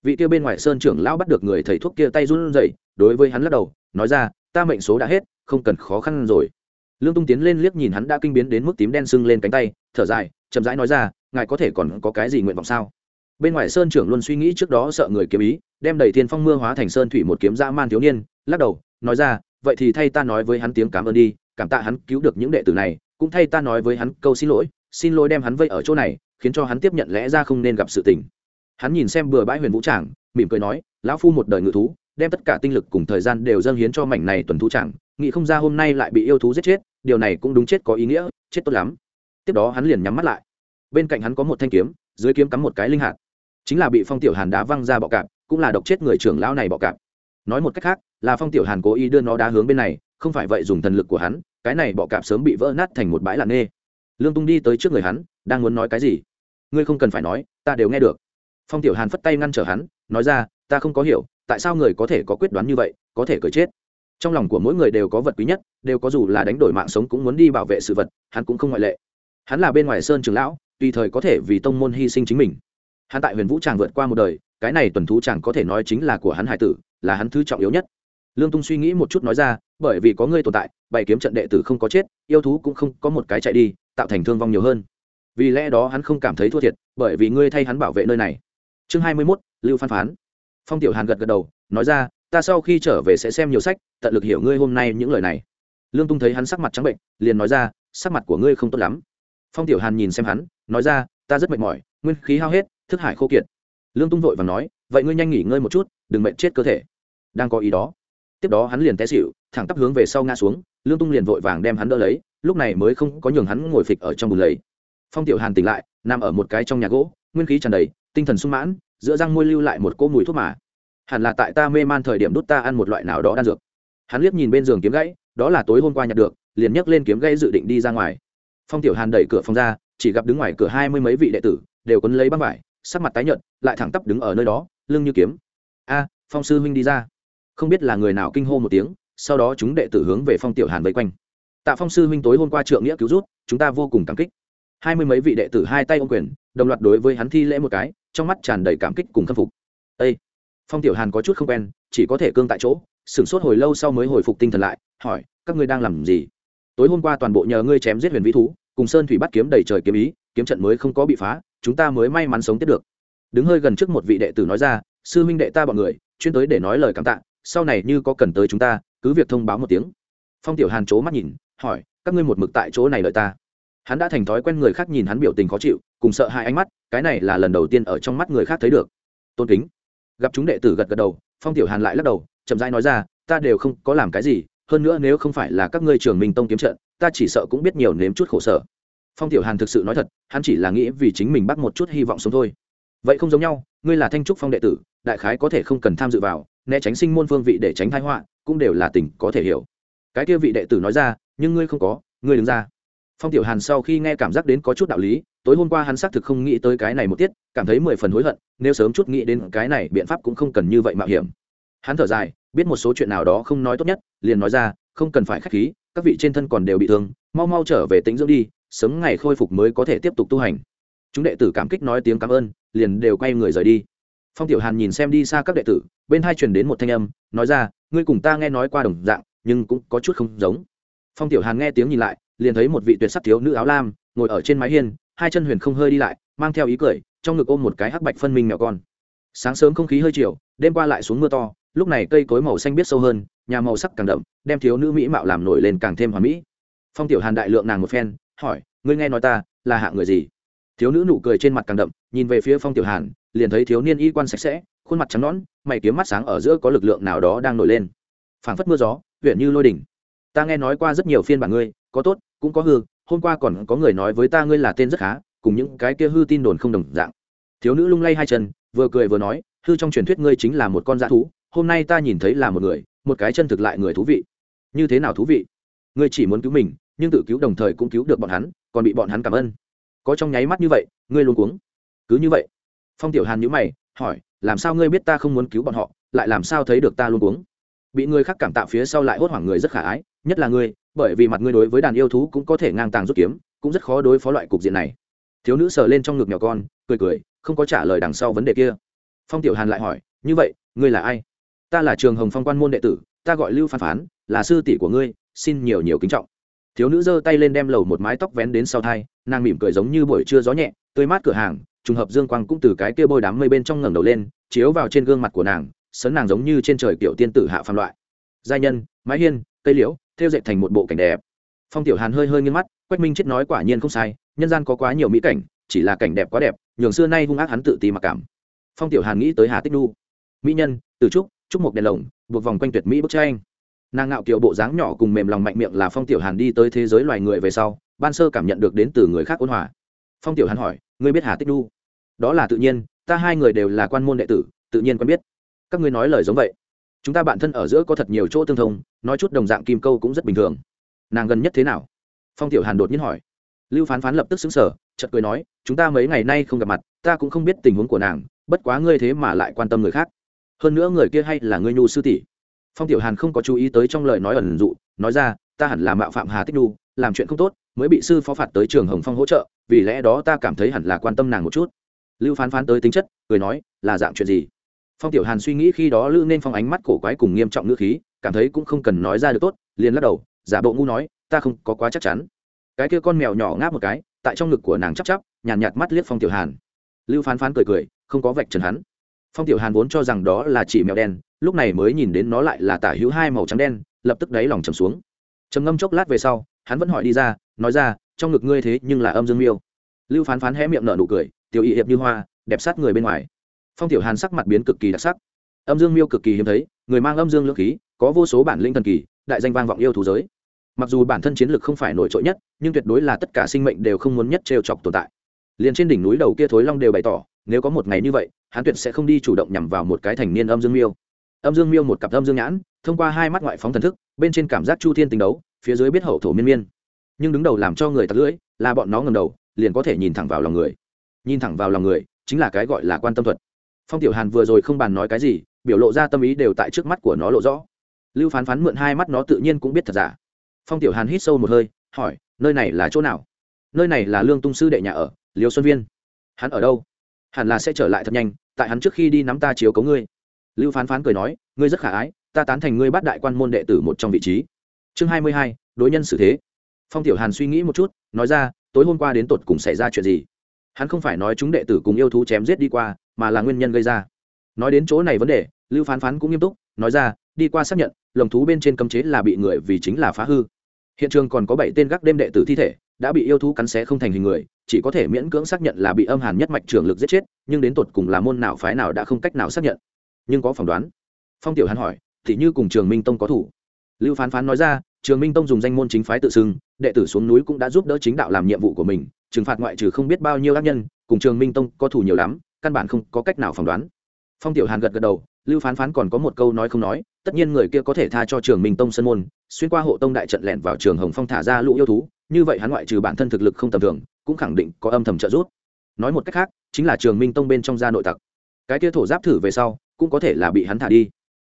Vị kia bên ngoài sơn trưởng lão bắt được người thầy thuốc kia tay run rẩy, đối với hắn lắc đầu, nói ra, ta mệnh số đã hết, không cần khó khăn rồi. Lương tung tiến lên liếc nhìn hắn đã kinh biến đến mức tím đen sưng lên cánh tay, thở dài, chậm rãi nói ra, ngài có thể còn có cái gì nguyện vọng sao? Bên ngoài sơn trưởng luôn suy nghĩ trước đó sợ người kiếm ý, đem đầy thiên phong mưa hóa thành sơn thủy một kiếm dã man thiếu niên, lắc đầu, nói ra vậy thì thay ta nói với hắn tiếng cảm ơn đi, cảm tạ hắn cứu được những đệ tử này, cũng thay ta nói với hắn câu xin lỗi xin lỗi đem hắn vây ở chỗ này, khiến cho hắn tiếp nhận lẽ ra không nên gặp sự tình. Hắn nhìn xem bừa bãi huyền vũ tràng, mỉm cười nói, lão phu một đời ngự thú, đem tất cả tinh lực cùng thời gian đều dâng hiến cho mảnh này tuần thú tràng, nghĩ không ra hôm nay lại bị yêu thú giết chết, điều này cũng đúng chết có ý nghĩa, chết tốt lắm. Tiếp đó hắn liền nhắm mắt lại. Bên cạnh hắn có một thanh kiếm, dưới kiếm cắm một cái linh hạt. Chính là bị phong tiểu hàn đá văng ra bọ cạp, cũng là độc chết người trưởng lão này bọ cạp. Nói một cách khác là phong tiểu hàn cố ý đưa nó đá hướng bên này, không phải vậy dùng thần lực của hắn, cái này bọ cạp sớm bị vỡ nát thành một bãi lạn nê. Lương tung đi tới trước người hắn, đang muốn nói cái gì? Ngươi không cần phải nói, ta đều nghe được. Phong tiểu hàn phất tay ngăn trở hắn, nói ra, ta không có hiểu, tại sao người có thể có quyết đoán như vậy, có thể cởi chết? Trong lòng của mỗi người đều có vật quý nhất, đều có dù là đánh đổi mạng sống cũng muốn đi bảo vệ sự vật, hắn cũng không ngoại lệ. Hắn là bên ngoài sơn trường lão, tùy thời có thể vì tông môn hy sinh chính mình. Hắn tại huyền vũ tràng vượt qua một đời, cái này tuần thú chàng có thể nói chính là của hắn hải tử, là hắn thứ trọng yếu nhất lương tung suy nghĩ một chút nói ra, bởi vì có ngươi tồn tại bảy kiếm trận đệ tử không có chết, yêu thú cũng không có một cái chạy đi, tạo thành thương vong nhiều hơn. Vì lẽ đó hắn không cảm thấy thua thiệt, bởi vì ngươi thay hắn bảo vệ nơi này. Chương hai mươi mốt, lưu phan phán. Phong tiểu hàn gật gật đầu, nói ra, ta sau khi trở về sẽ xem nhiều sách, tận lực hiểu ngươi hôm nay những lời này. Lương tung thấy hắn sắc mặt trắng bệnh, liền nói ra, sắc mặt của ngươi không tốt lắm. Phong tiểu hàn nhìn xem hắn, nói ra, ta rất mệt mỏi, nguyên khí hao hết, thức hải khô kiệt. Lương tung vội và nói, vậy ngươi nhanh nghỉ ngơi một chút, đừng mệt chết cơ thể. Đang có ý đó tiếp đó hắn liền té xịu thẳng tắp hướng về sau ngã xuống, lương tung liền vội vàng đem hắn đỡ lấy, lúc này mới không có nhường hắn ngồi phịch ở trong bùn lấy. phong tiểu hàn tỉnh lại, nằm ở một cái trong nhà gỗ, nguyên khí tràn đầy, tinh thần sung mãn, giữa răng môi lưu lại một cỗ mùi thuốc mà. Hẳn là tại ta mê man thời điểm đút ta ăn một loại nào đó đan dược. Hắn liếc nhìn bên giường kiếm gãy, đó là tối hôm qua nhặt được, liền nhấc lên kiếm gãy dự định đi ra ngoài. Phong tiểu hàn đẩy cửa phòng ra, chỉ gặp đứng ngoài cửa hai mươi mấy vị đệ tử, đều quấn lấy băng vải, sắc mặt tái nhợt, lại thẳng tắp đứng ở nơi đó, lưng như kiếm. A, phong sư huynh đi ra không biết là người nào kinh hô một tiếng, sau đó chúng đệ tử hướng về phong tiểu hàn vây quanh. Tạ phong sư huynh tối hôm qua trượng nghĩa cứu rút chúng ta vô cùng cảm kích. Hai mươi mấy vị đệ tử hai tay ô quyền, đồng loạt đối với hắn thi lễ một cái, trong mắt tràn đầy cảm kích cùng khâm phục. Â phong tiểu hàn có chút không quen, chỉ có thể cương tại chỗ, sửng sốt hồi lâu sau mới hồi phục tinh thần lại, hỏi, các ngươi đang làm gì? Tối hôm qua toàn bộ nhờ ngươi chém giết huyền vĩ thú, cùng sơn thủy bắt kiếm đầy trời kiếm ý, kiếm trận mới không có bị phá, chúng ta mới may mắn sống tiếp được. Đứng hơi gần trước một vị đệ tử nói ra, sư huynh đệ ta bọn người, chuyên tới để nói lời cảm tạ sau này như có cần tới chúng ta, cứ việc thông báo một tiếng. Phong tiểu hàn c mắt nhìn, hỏi, các ngươi một mực tại chỗ này đợi ta? Hắn đã thành thói quen người khác nhìn hắn biểu tình khó chịu, cùng sợ hai ánh mắt, cái này là lần đầu tiên ở trong mắt người khác thấy được. Tôn kính. Gặp chúng đệ tử gật gật đầu, phong tiểu hàn lại lắc đầu, chậm rãi nói ra, ta đều không có làm cái gì, hơn nữa nếu không phải là các ngươi trường minh tông kiếm trận, ta chỉ sợ cũng biết nhiều nếm chút khổ sở. Phong tiểu hàn thực sự nói thật, hắn chỉ là nghĩ vì chính mình bắt một chút hy vọng sống thôi. Vậy không giống nhau, ngươi là thanh trúc phong đệ tử, đại khái có thể không cần tham dự vào né tránh sinh môn phương vị để tránh thái họa, cũng đều là tình có thể hiểu. Cái kia vị đệ tử nói ra, nhưng ngươi không có, ngươi đứng ra. Phong tiểu hàn sau khi nghe cảm giác đến có chút đạo lý, tối hôm qua hắn xác thực không nghĩ tới cái này một tiết, cảm thấy mười phần hối hận, nếu sớm chút nghĩ đến cái này biện pháp cũng không cần như vậy mạo hiểm. Hắn thở dài, biết một số chuyện nào đó không nói tốt nhất, liền nói ra, không cần phải k h á c h khí, các vị trên thân còn đều bị thương, mau mau trở về tính dưỡng đi, sớm ngày khôi phục mới có thể tiếp tục tu hành. Chúng đệ tử cảm kích nói tiếng cảm ơn, liền đều quay người rời đi. Phong tiểu hàn nhìn xem đi xa các đệ tử bên hai truyền đến một thanh âm, nói ra, ngươi cùng ta nghe nói qua đồng dạng, nhưng cũng có chút không giống. Phong tiểu hàn nghe tiếng nhìn lại, liền thấy một vị tuyệt sắc thiếu nữ áo lam, ngồi ở trên mái hiên, hai chân huyền không hơi đi lại, mang theo ý cười, trong ngực ôm một cái hắc bạch phân minh mèo con. Sáng sớm không khí hơi chiều, đêm qua lại xuống mưa to, lúc này cây cối màu xanh biết sâu hơn, nhà màu sắc càng đậm, đem thiếu nữ mỹ mạo làm nổi lên càng thêm hoàn mỹ. Phong tiểu hàn đại lượng nàng một phen, hỏi, ngươi nghe nói ta là hạng người gì? Thiếu nữ nụ cười trên mặt càng đậm, nhìn về phía phong tiểu hàn, liền thấy thiếu niên y quan sạch sẽ khuôn mặt trắng nõn, mày kiếm mắt sáng ở giữa có lực lượng nào đó đang nổi lên. Phảng phất mưa gió, huyện như lôi đỉnh. Ta nghe nói qua rất nhiều phiên bản ngươi, có tốt, cũng có hư, hôm qua còn có người nói với ta ngươi là tên rất khá, cùng những cái kia hư tin đồn không đồng dạng. Thiếu nữ lung lay hai chân, vừa cười vừa nói, hư trong truyền thuyết ngươi chính là một con dã thú, hôm nay ta nhìn thấy là một người, một cái chân thực lại người thú vị. Như thế nào thú vị? Ngươi chỉ muốn cứu mình, nhưng tự cứu đồng thời cũng cứu được bọn hắn, còn bị bọn hắn cảm ơn. Có trong nháy mắt như vậy, ngươi luôn cuống. Cứ như vậy. Phong tiểu hàn nhữ mày, hỏi làm sao ngươi biết ta không muốn cứu bọn họ, lại làm sao thấy được ta luôn uống? bị người khác cảm tạo phía sau lại hốt hoảng người rất khả ái, nhất là ngươi, bởi vì mặt ngươi đối với đàn yêu thú cũng có thể ngang tàng rút kiếm, cũng rất khó đối phó loại cục diện này. Thiếu nữ sờ lên trong ngực nhỏ con, cười cười, không có trả lời đằng sau vấn đề kia. Phong tiểu hàn lại hỏi, như vậy, ngươi là ai? Ta là trường hồng phong quan môn đệ tử, ta gọi lưu phán phán, là sư tỷ của ngươi, xin nhiều nhiều kính trọng. Thiếu nữ giơ tay lên đem lầu một mái tóc vén đến sau thai, nàng mỉm cười giống như buổi trưa gió nhẹ, tươi mát cửa hàng trùng hợp dương quang cũng từ cái kia bôi đám mây bên trong ngẩng đầu lên, chiếu vào trên gương mặt của nàng, sấn nàng giống như trên trời tiểu tiên tử hạ phàm loại. Giai nhân, mái hiên, cây liễu, theo dệt thành một bộ cảnh đẹp. Phong tiểu hàn hơi hơi nghiêng mắt, quách minh chết nói quả nhiên không sai, nhân gian có quá nhiều mỹ cảnh, chỉ là cảnh đẹp quá đẹp, nhường xưa nay hung ác hắn tự ti mặc cảm. Phong tiểu hàn nghĩ tới hà tích nu mỹ nhân, từ trúc trúc một đèn lồng, buộc vòng quanh tuyệt mỹ bức tranh. Nàng ngạo kiều bộ dáng nhỏ cùng mềm lòng mạnh miệng là phong tiểu hàn đi tới thế giới loài người về sau, ban sơ cảm nhận được đến từ người khác ôn hòa. Phong tiểu hàn hỏi ngươi biết hà tích nu đó là tự nhiên, ta hai người đều là quan môn đệ tử, tự nhiên quen biết. Các ngươi nói lời giống vậy. Chúng ta bạn thân ở giữa có thật nhiều chỗ tương thông, nói chút đồng dạng kim câu cũng rất bình thường. Nàng gần nhất thế nào? Phong tiểu hàn đột nhiên hỏi. Lưu phán phán lập tức xứng sở chợt cười nói, chúng ta mấy ngày nay không gặp mặt, ta cũng không biết tình huống của nàng, bất quá ngươi thế mà lại quan tâm người khác. Hơn nữa người kia hay là ngươi nhu sư tỷ. Phong tiểu hàn không có chú ý tới trong lời nói ẩn dụ, nói ra, ta hẳn là mạo phạm hà tích nhu làm chuyện không tốt, mới bị sư phó phạt tới trường hồng phong hỗ trợ vì lẽ đó ta cảm thấy hẳn là quan tâm nàng một chút. Lưu phán phán tới tính chất cười nói là dạng chuyện gì? Phong tiểu hàn suy nghĩ khi đó lư nên phong ánh mắt cổ quái cùng nghiêm trọng ngữ khí cảm thấy cũng không cần nói ra được tốt liền lắc đầu giả bộ ngu nói ta không có quá chắc chắn. Cái kia con mèo nhỏ ngáp một cái tại trong ngực của nàng chắp chắp nhàn nhạt, nhạt mắt liếc phong tiểu hàn. Lưu phán phán cười cười không có vạch trần hắn. Phong tiểu hàn vốn cho rằng đó là chỉ mèo đen lúc này mới nhìn đến nó lại là tả hữu hai màu trắng đen lập tức đáy lòng trầm xuống. Trầm ngâm chốc lát về sau hắn vẫn hỏi đi ra nói ra trong ngực ngươi thế nhưng là âm dương miêu. Lưu phán phán hé miệng nở nụ cười, tiểu y hiệp như hoa, đẹp sát người bên ngoài. Phong tiểu hàn sắc mặt biến cực kỳ đặc sắc. Âm dương miêu cực kỳ hiếm thấy, người mang âm dương lưỡng khí, có vô số bản linh thần kỳ, đại danh vang vọng yêu thú giới. Mặc dù bản thân chiến lực không phải nổi trội nhất, nhưng tuyệt đối là tất cả sinh mệnh đều không muốn nhất trêu chọc tồn tại. Liền trên đỉnh núi đầu kia thối long đều bày tỏ, nếu có một ngày như vậy, hắn tuyệt sẽ không đi chủ động nhằm vào một cái thành niên âm dương miêu. Âm dương miêu một cặp âm dương nhãn, thông qua hai mắt ngoại phóng thần thức, bên trên cảm giác chu thiên tình đấu, phía dưới biết hậu thổ miên miên nhưng đứng đầu làm cho người tặc lưỡi là bọn nó ngầm đầu, liền có thể nhìn thẳng vào lòng người. Nhìn thẳng vào lòng người chính là cái gọi là quan tâm thuật. Phong tiểu hàn vừa rồi không bàn nói cái gì, biểu lộ ra tâm ý đều tại trước mắt của nó lộ rõ. Lưu phán phán mượn hai mắt nó tự nhiên cũng biết thật giả. Phong tiểu hàn hít sâu một hơi, hỏi, nơi này là chỗ nào? Nơi này là lương tung sư đệ nhà ở, liêu xuân viên. Hắn ở đâu? Hẳn là sẽ trở lại thật nhanh, tại hắn trước khi đi nắm ta chiếu cấu ngươi. Lưu phán phán cười nói, ngươi rất khả ái, ta tán thành ngươi bắt đại quan môn đệ tử một trong vị trí. Chương hai mươi hai, đối nhân xử thế phong tiểu hàn suy nghĩ một chút, nói ra, tối hôm qua đến tột cùng xảy ra chuyện gì? Hắn không phải nói chúng đệ tử cùng yêu thú chém giết đi qua, mà là nguyên nhân gây ra. Nói đến chỗ này vấn đề, lưu phán phán cũng nghiêm túc, nói ra, đi qua xác nhận, lồng thú bên trên cấm chế là bị người vì chính là phá hư. Hiện trường còn có bảy tên gác đêm đệ tử thi thể, đã bị yêu thú cắn xé không thành hình người, chỉ có thể miễn cưỡng xác nhận là bị âm hàn nhất mạch trường lực giết chết, nhưng đến tột cùng là môn nào phái nào đã không cách nào xác nhận. Nhưng có phỏng đoán. Phong tiểu hàn hỏi, thì như cùng trường minh tông có thủ? Lưu phán phán nói ra trường minh tông dùng danh môn chính phái tự xưng, đệ tử xuống núi cũng đã giúp đỡ chính đạo làm nhiệm vụ của mình, trừng phạt ngoại trừ không biết bao nhiêu ác nhân, cùng trường minh tông có thủ nhiều lắm, căn bản không có cách nào phỏng đoán. Phong tiểu hàn gật gật đầu, lưu phán phán còn có một câu nói không nói, tất nhiên người kia có thể tha cho trường minh tông sân môn, xuyên qua hộ tông đại trận lẻn vào trường hồng phong thả ra lũ yêu thú, như vậy hắn ngoại trừ bản thân thực lực không tầm thường, cũng khẳng định có âm thầm trợ giúp. Nói một cách khác, chính là trường minh tông bên trong gia nội tặc. Cái kia thổ giáp thử về sau, cũng có thể là bị hắn thả đi.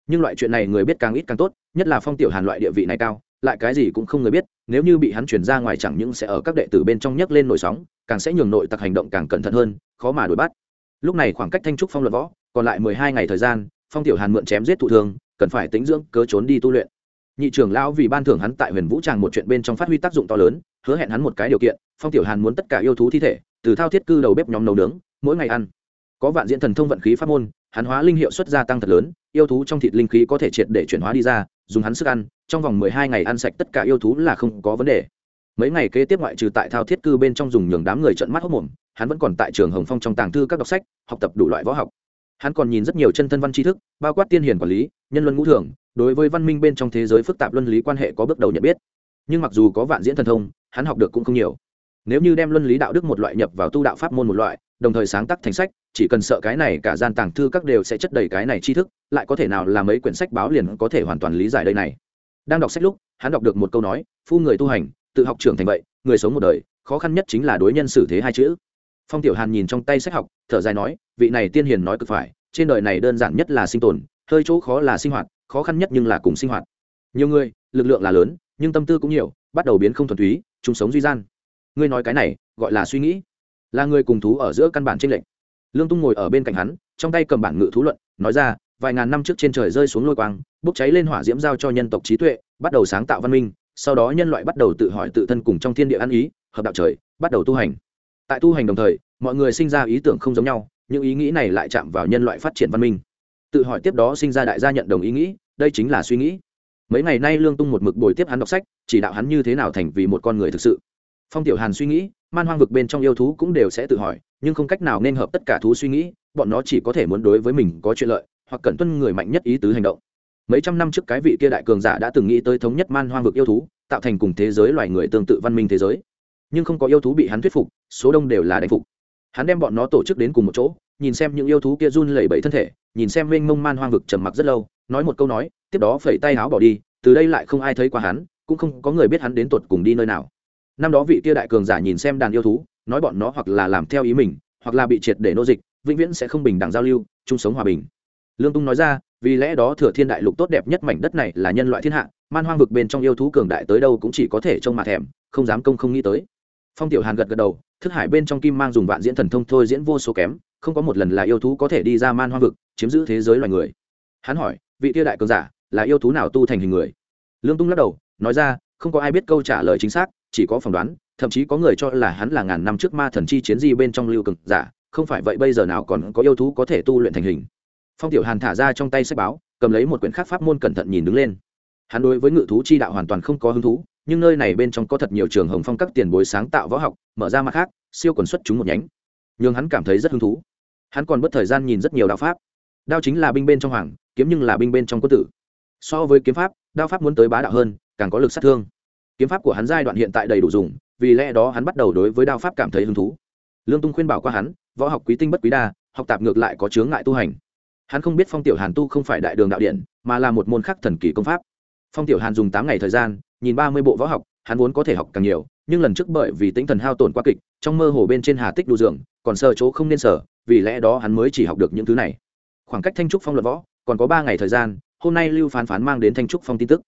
Nhưng loại chuyện này người biết càng ít càng tốt, nhất là phong tiểu hàn loại địa vị này cao lại cái gì cũng không người biết, nếu như bị hắn chuyển ra ngoài chẳng những sẽ ở các đệ tử bên trong nhấc lên nổi sóng, càng sẽ nhường nội tặc hành động càng cẩn thận hơn, khó mà đuổi bắt. Lúc này khoảng cách thanh trúc phong luận võ, còn lại mười hai ngày thời gian, phong tiểu hàn mượn chém giết thụ thương, cần phải tính dưỡng, cớ trốn đi tu luyện. Nhị trưởng lão vì ban thưởng hắn tại huyền vũ tràng một chuyện bên trong phát huy tác dụng to lớn, hứa hẹn hắn một cái điều kiện, phong tiểu hàn muốn tất cả yêu thú thi thể, từ thao thiết cư đầu bếp nhóm nấu nướng, mỗi ngày ăn. Có vạn diễn thần thông vận khí pháp môn, hắn hóa linh hiệu suất gia tăng thật lớn, yêu thú trong thịt linh khí có thể triệt để chuyển hóa đi ra dùng hắn sức ăn, trong vòng mười hai ngày ăn sạch tất cả yêu thú là không có vấn đề. Mấy ngày kế tiếp ngoại trừ tại thao thiết cư bên trong dùng nhường đám người trận mắt hốc mồm, hắn vẫn còn tại trường hồng phong trong tàng thư các đọc sách, học tập đủ loại võ học. Hắn còn nhìn rất nhiều chân thân văn tri thức, bao quát tiên hiền quản lý, nhân luân ngũ thường, đối với văn minh bên trong thế giới phức tạp luân lý quan hệ có bước đầu nhận biết. Nhưng mặc dù có vạn diễn thần thông, hắn học được cũng không nhiều. Nếu như đem luân lý đạo đức một loại nhập vào tu đạo pháp môn một loại đồng thời sáng tác thành sách, chỉ cần sợ cái này cả gian tàng thư các đều sẽ chất đầy cái này tri thức, lại có thể nào làm mấy quyển sách báo liền có thể hoàn toàn lý giải đây này. Đang đọc sách lúc, hắn đọc được một câu nói, phu người tu hành, tự học trưởng thành vậy, người sống một đời, khó khăn nhất chính là đối nhân xử thế hai chữ. Phong tiểu hàn nhìn trong tay sách học, thở dài nói, vị này tiên hiền nói cực phải, trên đời này đơn giản nhất là sinh tồn, hơi chỗ khó là sinh hoạt, khó khăn nhất nhưng là cùng sinh hoạt. Nhiều người, lực lượng là lớn, nhưng tâm tư cũng nhiều, bắt đầu biến không thuần túy chung sống duy gian. Ngươi nói cái này, gọi là suy nghĩ là người cùng thú ở giữa căn bản tranh lệch. Lương tung ngồi ở bên cạnh hắn, trong tay cầm bản ngự thú luận, nói ra, vài ngàn năm trước trên trời rơi xuống lôi quang, bốc cháy lên hỏa diễm giao cho nhân tộc trí tuệ, bắt đầu sáng tạo văn minh, sau đó nhân loại bắt đầu tự hỏi tự thân cùng trong thiên địa ăn ý, hợp đạo trời, bắt đầu tu hành. Tại tu hành đồng thời, mọi người sinh ra ý tưởng không giống nhau, những ý nghĩ này lại chạm vào nhân loại phát triển văn minh. Tự hỏi tiếp đó sinh ra đại gia nhận đồng ý nghĩ, đây chính là suy nghĩ. Mấy ngày nay lương tung một mực bồi tiếp hắn đọc sách, chỉ đạo hắn như thế nào thành vì một con người thực sự. Phong tiểu hàn suy nghĩ man hoang vực bên trong yêu thú cũng đều sẽ tự hỏi, nhưng không cách nào nên hợp tất cả thú suy nghĩ, bọn nó chỉ có thể muốn đối với mình có chuyện lợi, hoặc cần tuân người mạnh nhất ý tứ hành động. Mấy trăm năm trước cái vị kia đại cường giả đã từng nghĩ tới thống nhất man hoang vực yêu thú, tạo thành cùng thế giới loài người tương tự văn minh thế giới. Nhưng không có yêu thú bị hắn thuyết phục, số đông đều là đánh phục. Hắn đem bọn nó tổ chức đến cùng một chỗ, nhìn xem những yêu thú kia run lẩy bẩy thân thể, nhìn xem mênh mông man hoang vực trầm mặc rất lâu, nói một câu nói, tiếp đó phẩy tay áo bỏ đi, từ đây lại không ai thấy qua hắn, cũng không có người biết hắn đến tuột cùng đi nơi nào năm đó vị kia đại cường giả nhìn xem đàn yêu thú, nói bọn nó hoặc là làm theo ý mình, hoặc là bị triệt để nô dịch, vĩnh viễn sẽ không bình đẳng giao lưu, chung sống hòa bình. Lương tung nói ra, vì lẽ đó thừa thiên đại lục tốt đẹp nhất mảnh đất này là nhân loại thiên hạ, man hoang vực bên trong yêu thú cường đại tới đâu cũng chỉ có thể trông mà thèm, không dám công không nghĩ tới. Phong tiểu hàn gật gật đầu, thức hải bên trong kim mang dùng vạn diễn thần thông thôi diễn vô số kém, không có một lần là yêu thú có thể đi ra man hoang vực, chiếm giữ thế giới loài người. Hắn hỏi, vị tiêu đại cường giả, là yêu thú nào tu thành hình người? Lương tung lắc đầu, nói ra, không có ai biết câu trả lời chính xác chỉ có phỏng đoán, thậm chí có người cho là hắn là ngàn năm trước ma thần chi chiến di bên trong lưu cực giả, không phải vậy bây giờ nào còn có yêu thú có thể tu luyện thành hình. Phong tiểu hàn thả ra trong tay sách báo, cầm lấy một quyển khắc pháp môn cẩn thận nhìn đứng lên. Hắn đối với ngự thú chi đạo hoàn toàn không có hứng thú, nhưng nơi này bên trong có thật nhiều trường hồng phong các tiền bối sáng tạo võ học, mở ra mặt khác, siêu quần xuất chúng một nhánh. Nhưng hắn cảm thấy rất hứng thú. Hắn còn mất thời gian nhìn rất nhiều đạo pháp. Đao chính là binh bên trong hoàng, kiếm nhưng là binh bên trong quân tử. So với kiếm pháp, đao pháp muốn tới bá đạo hơn, càng có lực sát thương kiếm pháp của hắn giai đoạn hiện tại đầy đủ dùng, vì lẽ đó hắn bắt đầu đối với đao pháp cảm thấy hứng thú. Lương tung khuyên bảo qua hắn, võ học quý tinh bất quý đa, học tạp ngược lại có chướng ngại tu hành. Hắn không biết phong tiểu hàn tu không phải đại đường đạo điện, mà là một môn khắc thần kỳ công pháp. Phong tiểu hàn dùng tám ngày thời gian, nhìn ba mươi bộ võ học, hắn vốn có thể học càng nhiều, nhưng lần trước bởi vì tinh thần hao tổn quá kịch, trong mơ hồ bên trên hà tích đu dường, còn sơ chỗ không nên sở vì lẽ đó hắn mới chỉ học được những thứ này. Khoảng cách thanh trúc phong luận võ, còn có ba ngày thời gian, hôm nay lưu phán phán mang đến thanh trúc phong tin tức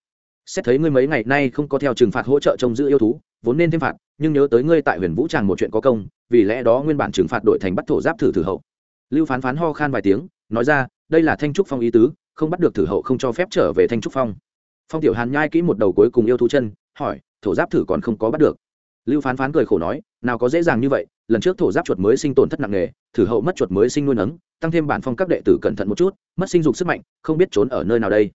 xét thấy ngươi mấy ngày nay không có theo trừng phạt hỗ trợ trông giữ yêu thú, vốn nên thêm phạt, nhưng nhớ tới ngươi tại huyền vũ tràng một chuyện có công, vì lẽ đó nguyên bản trừng phạt đổi thành bắt thổ giáp thử thử hậu. Lưu phán phán ho khan vài tiếng, nói ra, đây là thanh trúc phong ý tứ, không bắt được thử hậu không cho phép trở về thanh trúc phong. Phong tiểu hàn nhai kỹ một đầu cuối cùng yêu thú chân, hỏi, thổ giáp thử còn không có bắt được. Lưu phán phán cười khổ nói, nào có dễ dàng như vậy, lần trước thổ giáp chuột mới sinh tổn thất nặng nề, thử hậu mất chuột mới sinh nuôi nấng, tăng thêm bản phong các đệ tử cẩn thận một chút, mất sinh dục sức mạnh, không biết trốn ở nơi nào đây.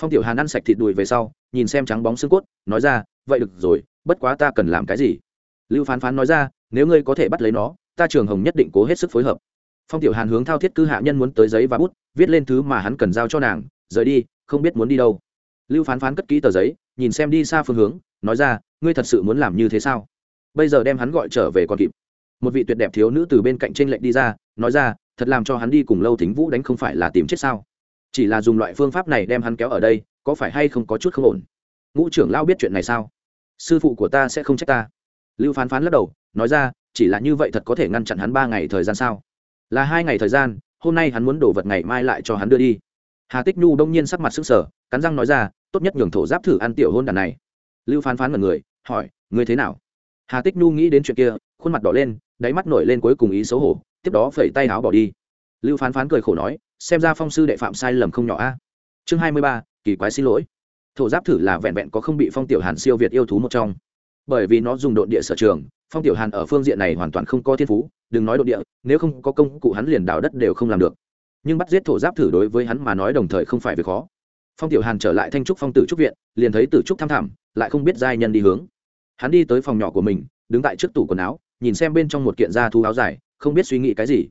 Phong tiểu hàn ăn sạch thịt đùi về sau nhìn xem trắng bóng xương cốt, nói ra, vậy được rồi, bất quá ta cần làm cái gì? Lưu phán phán nói ra, nếu ngươi có thể bắt lấy nó, ta trường hồng nhất định cố hết sức phối hợp. Phong tiểu hàn hướng thao thiết cư hạ nhân muốn tới giấy và bút, viết lên thứ mà hắn cần giao cho nàng, rời đi, không biết muốn đi đâu. Lưu phán phán cất kỹ tờ giấy, nhìn xem đi xa phương hướng, nói ra, ngươi thật sự muốn làm như thế sao? Bây giờ đem hắn gọi trở về còn kịp. Một vị tuyệt đẹp thiếu nữ từ bên cạnh t r ê n lệnh đi ra, nói ra, thật làm cho hắn đi cùng lâu thính vũ đánh không phải là tìm chết sao? Chỉ là dùng loại phương pháp này đem hắn kéo ở đây có phải hay không có chút không ổn? Ngũ trưởng lao biết chuyện này sao? Sư phụ của ta sẽ không trách ta. Lưu phán phán lắc đầu, nói ra, chỉ là như vậy thật có thể ngăn chặn hắn ba ngày thời gian sao? Là hai ngày thời gian, hôm nay hắn muốn đổ vật ngày mai lại cho hắn đưa đi. Hà tích nhu đông nhiên sắc mặt s ứ c sở cắn răng nói ra, tốt nhất nhường thổ giáp thử ăn tiểu hôn đàn này. Lưu phán phán mật người, hỏi, ngươi thế nào? Hà tích nhu nghĩ đến chuyện kia, khuôn mặt đỏ lên, đáy mắt nổi lên cuối cùng ý xấu hổ, tiếp đó phẩy tay áo bỏ đi. Lưu phán phán cười khổ nói, xem ra phong sư đệ phạm sai lầm không nhỏ a. Chương hai mươi ba kỳ quái xin lỗi. Thổ giáp thử là vẹn vẹn có không bị phong tiểu hàn siêu việt yêu thú một trong. Bởi vì nó dùng độn địa sở trường, phong tiểu hàn ở phương diện này hoàn toàn không có thiên phú, đừng nói độn địa, nếu không có công cụ hắn liền đào đất đều không làm được. Nhưng bắt giết thổ giáp thử đối với hắn mà nói đồng thời không phải việc khó. Phong tiểu hàn trở lại thanh trúc phong tử trúc viện, liền thấy tử trúc tham thảm lại không biết giai nhân đi hướng. Hắn đi tới phòng nhỏ của mình, đứng tại trước tủ quần áo, nhìn xem bên trong một kiện da thú áo dài, không biết suy nghĩ cái gì.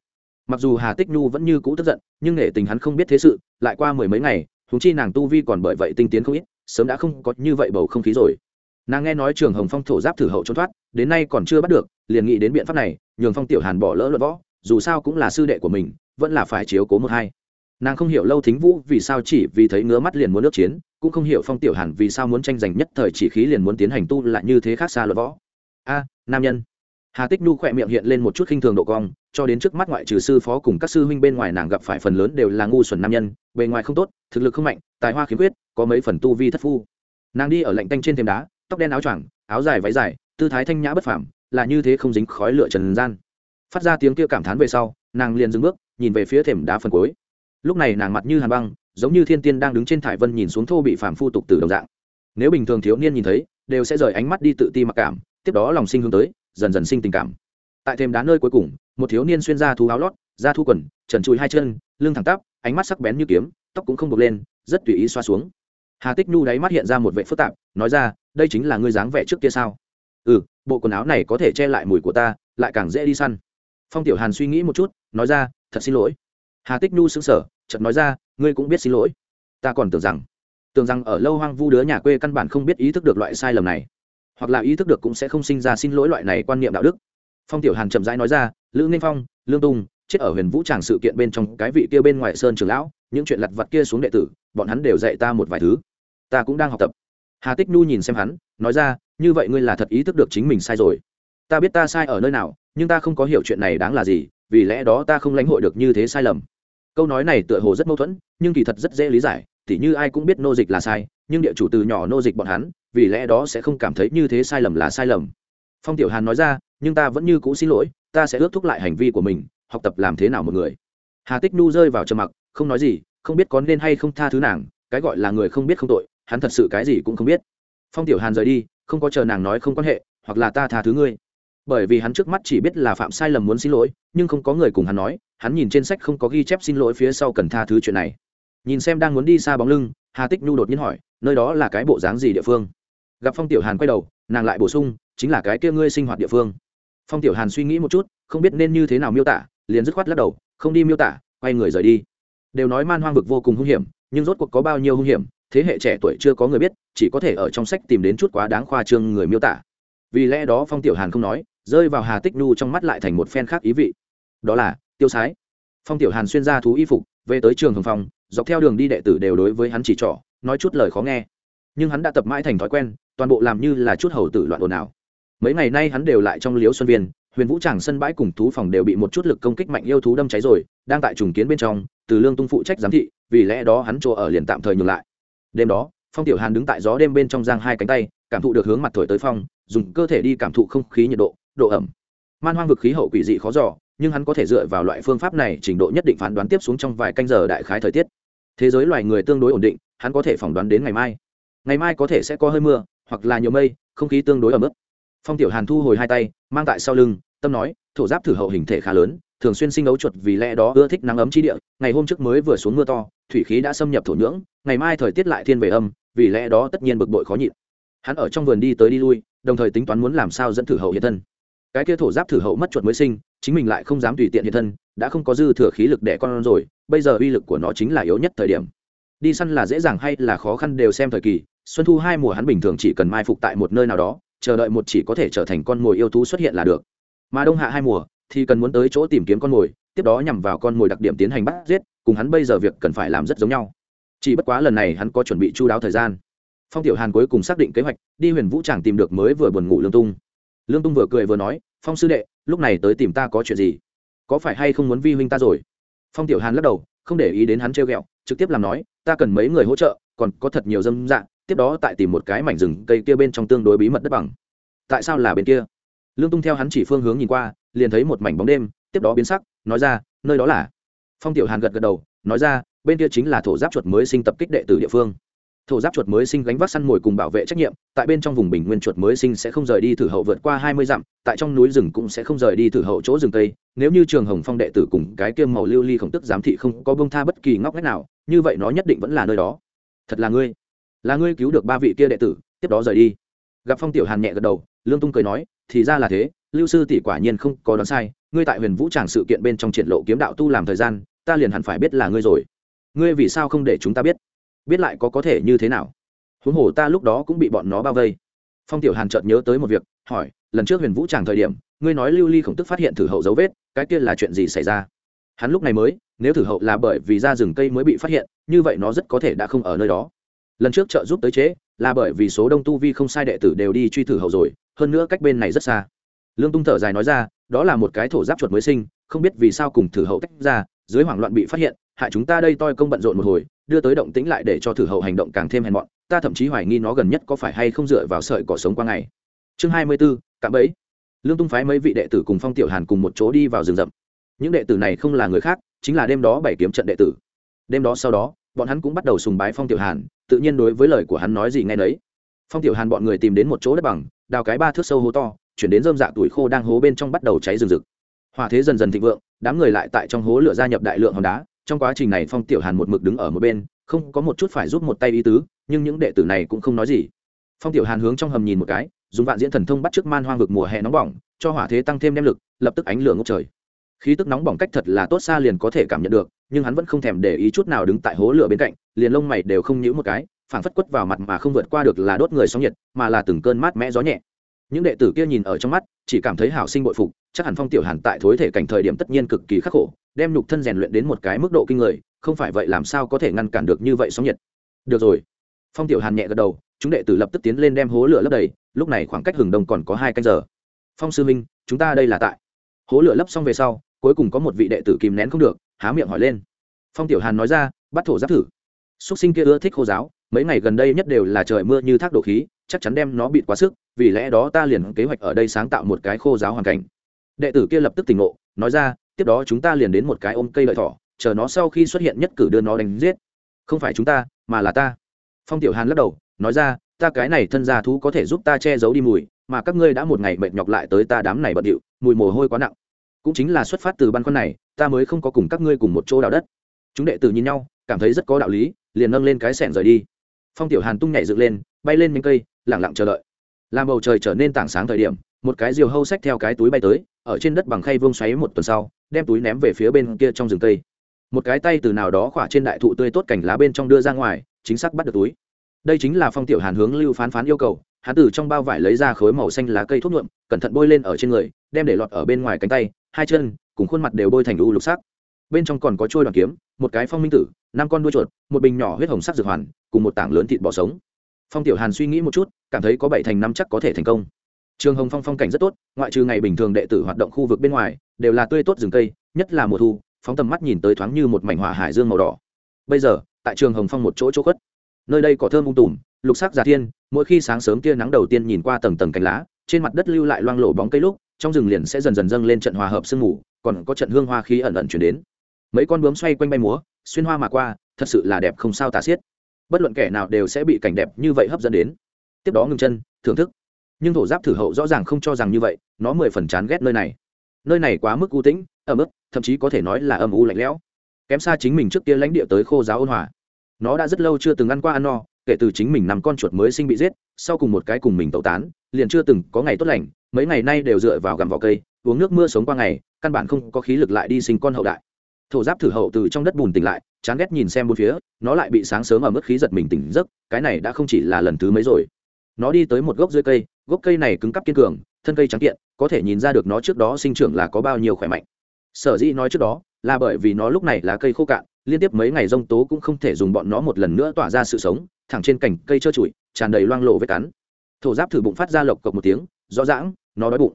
Mặc dù hà tích nhu vẫn như cũ tức giận, nhưng nghệ tình hắn không biết thế sự, lại qua mười mấy ngày huống chi nàng tu vi còn bởi vậy tinh tiến không ít, sớm đã không có như vậy bầu không khí rồi. Nàng nghe nói trường hồng phong thổ giáp thử hậu trốn thoát, đến nay còn chưa bắt được, liền nghĩ đến biện pháp này, nhường phong tiểu hàn bỏ lỡ luận võ, dù sao cũng là sư đệ của mình, vẫn là phải chiếu cố một hai. Nàng không hiểu lâu thính vũ vì sao chỉ vì thấy ngứa mắt liền muốn nước chiến, cũng không hiểu phong tiểu hàn vì sao muốn tranh giành nhất thời chỉ khí liền muốn tiến hành tu lại như thế khác xa luận võ. A, nam nhân hà tích nhu khỏe miệng hiện lên một chút khinh thường độ cong, cho đến trước mắt ngoại trừ sư phó cùng các sư huynh bên ngoài nàng gặp phải phần lớn đều là ngu xuẩn nam nhân, bề ngoài không tốt, thực lực không mạnh, tài hoa khiếm khuyết, có mấy phần tu vi thất phu. Nàng đi ở lạnh tanh trên thềm đá, tóc đen áo choàng, áo dài váy dài, tư thái thanh nhã bất phảm là như thế không dính khói lửa trần gian. Phát ra tiếng kia cảm thán về sau, nàng liền dừng bước, nhìn về phía thềm đá phần cuối. Lúc này nàng mặt như hàn băng, giống như thiên tiên đang đứng trên thải vân nhìn xuống thô bị phàm phu tục từ đồng dạng. Nếu bình thường thiếu niên nhìn thấy, đều sẽ rời ánh mắt đi tự ti mặc cảm, tiếp đó lòng sinh hướng tới dần dần sinh tình cảm. Tại thềm đá nơi cuối cùng, một thiếu niên xuyên ra thú áo lót, da thu quần, trần trụi hai chân, lưng thẳng tắp, ánh mắt sắc bén như kiếm, tóc cũng không bực lên, rất tùy ý xoa xuống. Hà tích nhu đáy mắt hiện ra một vệ phức tạp, nói ra, đây chính là ngươi dáng vẻ trước kia sao? Ừ bộ quần áo này có thể che lại mùi của ta, lại càng dễ đi săn. Phong tiểu hàn suy nghĩ một chút, nói ra, thật xin lỗi. Hà tích nhu sững sờ, chợt nói ra, ngươi cũng biết xin lỗi. Ta còn tưởng rằng tưởng rằng ở lâu hoang vu đứa nhà quê căn bản không biết ý thức được loại sai lầm này hoặc là ý thức được cũng sẽ không sinh ra xin lỗi loại này quan niệm đạo đức. Phong tiểu hàn chậm rãi nói ra, lữ ninh phong, lương tung, chết ở huyền vũ tràng sự kiện bên trong, cái vị kia bên ngoài sơn trường lão, những chuyện lặt vặt kia xuống đệ tử, bọn hắn đều dạy ta một vài thứ. Ta cũng đang học tập. Hà tích nhu nhìn xem hắn, nói ra, như vậy ngươi là thật ý thức được chính mình sai rồi. Ta biết ta sai ở nơi nào, nhưng ta không có hiểu chuyện này đáng là gì, vì lẽ đó ta không lãnh hội được như thế sai lầm. Câu nói này tựa hồ rất mâu thuẫn, nhưng kỳ thật rất dễ lý giải, tỉ như ai cũng biết nô dịch là sai, nhưng địa chủ từ nhỏ nô dịch bọn hắn vì lẽ đó sẽ không cảm thấy như thế sai lầm là sai lầm. Phong tiểu hàn nói ra, nhưng ta vẫn như cũ xin lỗi, ta sẽ ước thúc lại hành vi của mình, học tập làm thế nào một người. Hà tích nu rơi vào trầm mặc, không nói gì, không biết có nên hay không tha thứ nàng, cái gọi là người không biết không tội, hắn thật sự cái gì cũng không biết. Phong tiểu hàn rời đi, không có chờ nàng nói không quan hệ, hoặc là ta tha thứ ngươi. Bởi vì hắn trước mắt chỉ biết là phạm sai lầm muốn xin lỗi, nhưng không có người cùng hắn nói, hắn nhìn trên sách không có ghi chép xin lỗi phía sau cần tha thứ chuyện này. Nhìn xem đang muốn đi xa bóng lưng, hà tích nhu đột nhiên hỏi, nơi đó là cái bộ dáng gì địa phương? Gặp phong tiểu hàn quay đầu nàng lại bổ sung chính là cái kia ngươi sinh hoạt địa phương phong tiểu hàn suy nghĩ một chút không biết nên như thế nào miêu tả liền dứt khoát lắc đầu không đi miêu tả quay người rời đi đều nói man hoang vực vô cùng hung hiểm nhưng rốt cuộc có bao nhiêu hung hiểm thế hệ trẻ tuổi chưa có người biết chỉ có thể ở trong sách tìm đến chút quá đáng khoa trương người miêu tả vì lẽ đó phong tiểu hàn không nói rơi vào hà tích nu trong mắt lại thành một phen khác ý vị đó là tiêu sái phong tiểu hàn xuyên ra thú y phục về tới trường hồng phong dọc theo đường đi đệ tử đều đối với hắn chỉ trỏ nói chút lời khó nghe nhưng hắn đã tập mãi thành thói quen, toàn bộ làm như là chút hầu tử loạn ồn ào. Mấy ngày nay hắn đều lại trong liếu xuân viên, huyền vũ tràng sân bãi cùng thú phòng đều bị một chút lực công kích mạnh yêu thú đâm cháy rồi, đang tại trùng kiến bên trong, từ lương tung phụ trách giám thị, vì lẽ đó hắn chỗ ở liền tạm thời nhường lại. Đêm đó, phong tiểu hàn đứng tại gió đêm bên trong giang hai cánh tay, cảm thụ được hướng mặt thổi tới phong, dùng cơ thể đi cảm thụ không khí nhiệt độ độ ẩm. Man hoang vực khí hậu quỷ dị khó giỏ nhưng hắn có thể dựa vào loại phương pháp này trình độ nhất định phán đoán tiếp xuống trong vài canh giờ đại khái thời tiết. Thế giới loài người tương đối ổn định, hắn có thể phỏng đoán đến ngày mai ngày mai có thể sẽ có hơi mưa, hoặc là nhiều mây, không khí tương đối ẩm ướt. Phong tiểu hàn thu hồi hai tay, mang tại sau lưng, tâm nói, thổ giáp thử hậu hình thể khá lớn, thường xuyên sinh ấu chuột vì lẽ đó ưa thích nắng ấm chi địa, ngày hôm trước mới vừa xuống mưa to, thủy khí đã xâm nhập thổ nhưỡng, ngày mai thời tiết lại thiên về âm, vì lẽ đó tất nhiên bực bội khó nhịn. Hắn ở trong vườn đi tới đi lui, đồng thời tính toán muốn làm sao dẫn thử hậu hiện thân. Cái kia thổ giáp thử hậu mất chuột mới sinh, chính mình lại không dám tùy tiện hiện thân, đã không có dư thừa khí lực đẻ con rồi, bây giờ uy lực của nó chính là yếu nhất thời điểm. Đi săn là dễ dàng hay là khó khăn đều xem thời kỳ xuân thu hai mùa hắn bình thường chỉ cần mai phục tại một nơi nào đó, chờ đợi một chỉ có thể trở thành con mồi yêu thú xuất hiện là được. Mà đông hạ hai mùa, thì cần muốn tới chỗ tìm kiếm con mồi, tiếp đó nhằm vào con mồi đặc điểm tiến hành bắt giết, cùng hắn bây giờ việc cần phải làm rất giống nhau. Chỉ bất quá lần này hắn có chuẩn bị chu đáo thời gian. Phong tiểu hàn cuối cùng xác định kế hoạch, đi huyền vũ tràng tìm được mới vừa buồn ngủ lương tung. Lương tung vừa cười vừa nói, phong sư đệ, lúc này tới tìm ta có chuyện gì? Có phải hay không muốn vi huynh ta rồi? Phong tiểu hàn lắc đầu, không để ý đến hắn trêu ghẹo, trực tiếp làm nói, ta cần mấy người hỗ trợ, còn có thật nhiều dâm dạng tiếp đó tại tìm một cái mảnh rừng cây kia bên trong tương đối bí mật đất bằng. Tại sao là bên kia? Lương tung theo hắn chỉ phương hướng nhìn qua, liền thấy một mảnh bóng đêm, tiếp đó biến sắc, nói ra, nơi đó là? Phong tiểu hàn gật gật đầu, nói ra, bên kia chính là thổ giáp chuột mới sinh tập kích đệ tử địa phương. Thổ giáp chuột mới sinh gánh vác săn mồi cùng bảo vệ trách nhiệm, tại bên trong vùng bình nguyên chuột mới sinh sẽ không rời đi thử hậu vượt qua hai mươi dặm, tại trong núi rừng cũng sẽ không rời đi thử hậu chỗ rừng tây nếu như trường hồng phong đệ tử cùng cái kiêm màu lưu ly khổng tức giám thị không có bông tha bất kỳ ngóc ngách nào, như vậy nó nhất định vẫn là nơi đó. Thật là ngươi là ngươi cứu được ba vị kia đệ tử, tiếp đó rời đi. Gặp phong tiểu hàn nhẹ gật đầu, lương tung cười nói, thì ra là thế, lưu sư tỷ quả nhiên không có đoán sai, ngươi tại huyền vũ tràng sự kiện bên trong triển lộ kiếm đạo tu làm thời gian, ta liền hẳn phải biết là ngươi rồi. Ngươi vì sao không để chúng ta biết? Biết lại có có thể như thế nào? Huống hồ ta lúc đó cũng bị bọn nó bao vây. Phong tiểu hàn chợt nhớ tới một việc, hỏi, lần trước huyền vũ tràng thời điểm, ngươi nói lưu ly khổng tức phát hiện thử hậu dấu vết, cái kia là chuyện gì xảy ra? Hắn lúc này mới, nếu thử hậu là bởi vì ra rừng cây mới bị phát hiện, như vậy nó rất có thể đã không ở nơi đó lần trước trợ giúp tới chế, là bởi vì số đông tu vi không sai đệ tử đều đi truy thử hậu rồi, hơn nữa cách bên này rất xa. Lương tung thở dài nói ra, đó là một cái thổ giáp chuột mới sinh, không biết vì sao cùng thử hậu tách ra, dưới hoảng loạn bị phát hiện, hại chúng ta đây toi công bận rộn một hồi, đưa tới động tĩnh lại để cho thử hậu hành động càng thêm hèn mọn, ta thậm chí hoài nghi nó gần nhất có phải hay không dựa vào sợi cỏ sống qua ngày. Chương hai mươi b ố cạm bẫy. Lương tung phái mấy vị đệ tử cùng phong tiểu hàn cùng một chỗ đi vào rừng rậm. Những đệ tử này không là người khác, chính là đêm đó bảy kiếm trận đệ tử. Đêm đó sau đó bọn hắn cũng bắt đầu sùng bái phong tiểu hàn, tự nhiên đối với lời của hắn nói gì nghe nấy. Phong tiểu hàn bọn người tìm đến một chỗ đất bằng, đào cái ba thước sâu hố to, chuyển đến dơm dạ tuổi khô đang hố bên trong bắt đầu cháy rừng rực. Hỏa thế dần dần thịnh vượng, đám người lại tại trong hố lửa gia nhập đại lượng hòn đá. Trong quá trình này phong tiểu hàn một mực đứng ở một bên, không có một chút phải giúp một tay ý tứ, nhưng những đệ tử này cũng không nói gì. Phong tiểu hàn hướng trong hầm nhìn một cái, dùng vạn diễn thần thông bắt trước man hoang vực mùa hè nóng bỏng, cho hỏa thế tăng thêm đem lực, lập tức ánh lửa ngốc trời khí tức nóng bỏng cách thật là tốt xa liền có thể cảm nhận được, nhưng hắn vẫn không thèm để ý chút nào đứng tại hố lửa bên cạnh, liền lông mày đều không nhíu một cái, phảng phất quất vào mặt mà không vượt qua được là đốt người sóng nhiệt, mà là từng cơn mát mẽ gió nhẹ. Những đệ tử kia nhìn ở trong mắt, chỉ cảm thấy hảo sinh bội phục, chắc hẳn phong tiểu hàn tại thối thể cảnh thời điểm tất nhiên cực kỳ khắc khổ, đem nhục thân rèn luyện đến một cái mức độ kinh người, không phải vậy làm sao có thể ngăn cản được như vậy sóng nhiệt. Được rồi. Phong tiểu hàn nhẹ gật đầu, chúng đệ tử lập tức tiến lên đem hố lửa lấp đầy, lúc này khoảng cách hừng đông còn có hai canh giờ. Phong sư minh, chúng ta đây là tại. Hố lửa lấp xong về sau cuối cùng có một vị đệ tử kìm nén không được, há miệng hỏi lên. Phong tiểu hàn nói ra bắt thổ giáp thử. Xúc sinh kia ưa thích khô giáo, mấy ngày gần đây nhất đều là trời mưa như thác đổ khí, chắc chắn đem nó bị quá sức, vì lẽ đó ta liền kế hoạch ở đây sáng tạo một cái khô giáo hoàn cảnh. Đệ tử kia lập tức tỉnh ngộ, nói ra, tiếp đó chúng ta liền đến một cái ôm cây lợi thỏ, chờ nó sau khi xuất hiện nhất cử đưa nó đánh giết. Không phải chúng ta, mà là ta. Phong tiểu hàn lắc đầu, nói ra, ta cái này thân gia thú có thể giúp ta che giấu đi mùi, mà các ngươi đã một ngày mệt nhọc lại tới ta đám này bận điệu, mùi mồ hôi quá nặng cũng chính là xuất phát từ băn khoăn này, ta mới không có cùng các ngươi cùng một chỗ đào đất. Chúng đệ tử nhìn nhau, cảm thấy rất có đạo lý, liền nâng lên cái sẻn rời đi. Phong tiểu hàn tung nhảy dựng lên, bay lên những cây lẳng lặng chờ đợi. Làm bầu trời trở nên tảng sáng thời điểm, một cái diều hâu xách theo cái túi bay tới, ở trên đất bằng khay vương xoáy một tuần sau, đem túi ném về phía bên kia trong rừng cây. Một cái tay từ nào đó khỏa trên đại thụ tươi tốt cảnh lá bên trong đưa ra ngoài, chính xác bắt được túi. Đây chính là phong tiểu hàn hướng lưu phán phán yêu cầu, hắn từ trong bao vải lấy ra khối màu xanh lá cây thuốc nhuộm, cẩn thận bôi lên ở trên người, đem để lọt ở bên ngoài cánh tay hai chân, cùng khuôn mặt đều bôi thành u lục sắc. Bên trong còn có trôi đoàn kiếm, một cái phong minh tử, năm con đuôi chuột, một bình nhỏ huyết hồng sắc dược hoàn, cùng một tảng lớn thịt bò sống. Phong tiểu hàn suy nghĩ một chút, cảm thấy có bảy thành năm chắc có thể thành công. Trường hồng phong phong cảnh rất tốt, ngoại trừ ngày bình thường đệ tử hoạt động khu vực bên ngoài, đều là tươi tốt rừng cây, nhất là mùa thu, phóng tầm mắt nhìn tới thoáng như một mảnh hỏa hải dương màu đỏ. Bây giờ, tại trường hồng phong một chỗ chỗ khuất, nơi đây có thơm ung tùm, lục sắc giả thiên, mỗi khi sáng sớm tia nắng đầu tiên nhìn qua tầng tầng cánh lá, trên mặt đất lưu lại loang lổ bóng cây lúc trong rừng liền sẽ dần dần dâng lên trận hòa hợp sương mù, còn có trận hương hoa khí ẩn ẩn chuyển đến. Mấy con bướm xoay quanh bay múa, xuyên hoa mà qua, thật sự là đẹp không sao tả xiết. Bất luận kẻ nào đều sẽ bị cảnh đẹp như vậy hấp dẫn đến. Tiếp đó ngừng chân, thưởng thức. Nhưng thổ giáp thử hậu rõ ràng không cho rằng như vậy, nó mười phần chán ghét nơi này. Nơi này quá mức u tĩnh, ẩm ướt, thậm chí có thể nói là âm u lạnh lẽo. Kém xa chính mình trước kia lãnh địa tới khô giáo ôn hòa. Nó đã rất lâu chưa từng ăn qua ăn no, kể từ chính mình nằm con chuột mới sinh bị giết, sau cùng một cái cùng mình tẩu tán, liền chưa từng có ngày tốt lành mấy ngày nay đều dựa vào gặm vỏ cây, uống nước mưa sống qua ngày, căn bản không có khí lực lại đi sinh con hậu đại. Thổ giáp thử hậu từ trong đất bùn tỉnh lại, chán ghét nhìn xem bốn phía, nó lại bị sáng sớm ở mức khí giật mình tỉnh giấc, cái này đã không chỉ là lần thứ mấy rồi. Nó đi tới một gốc dưới cây, gốc cây này cứng cắp kiên cường, thân cây trắng kiện, có thể nhìn ra được nó trước đó sinh trưởng là có bao nhiêu khỏe mạnh. Sở dĩ nói trước đó, là bởi vì nó lúc này là cây khô cạn, liên tiếp mấy ngày rông tố cũng không thể dùng bọn nó một lần nữa tỏa ra sự sống, thẳng trên cành cây trơ trụi, tràn đầy loang lộ vết cắn. Thổ giáp thử bụng phát ra lộc cộc một tiếng rõ rãng, nó đói bụng.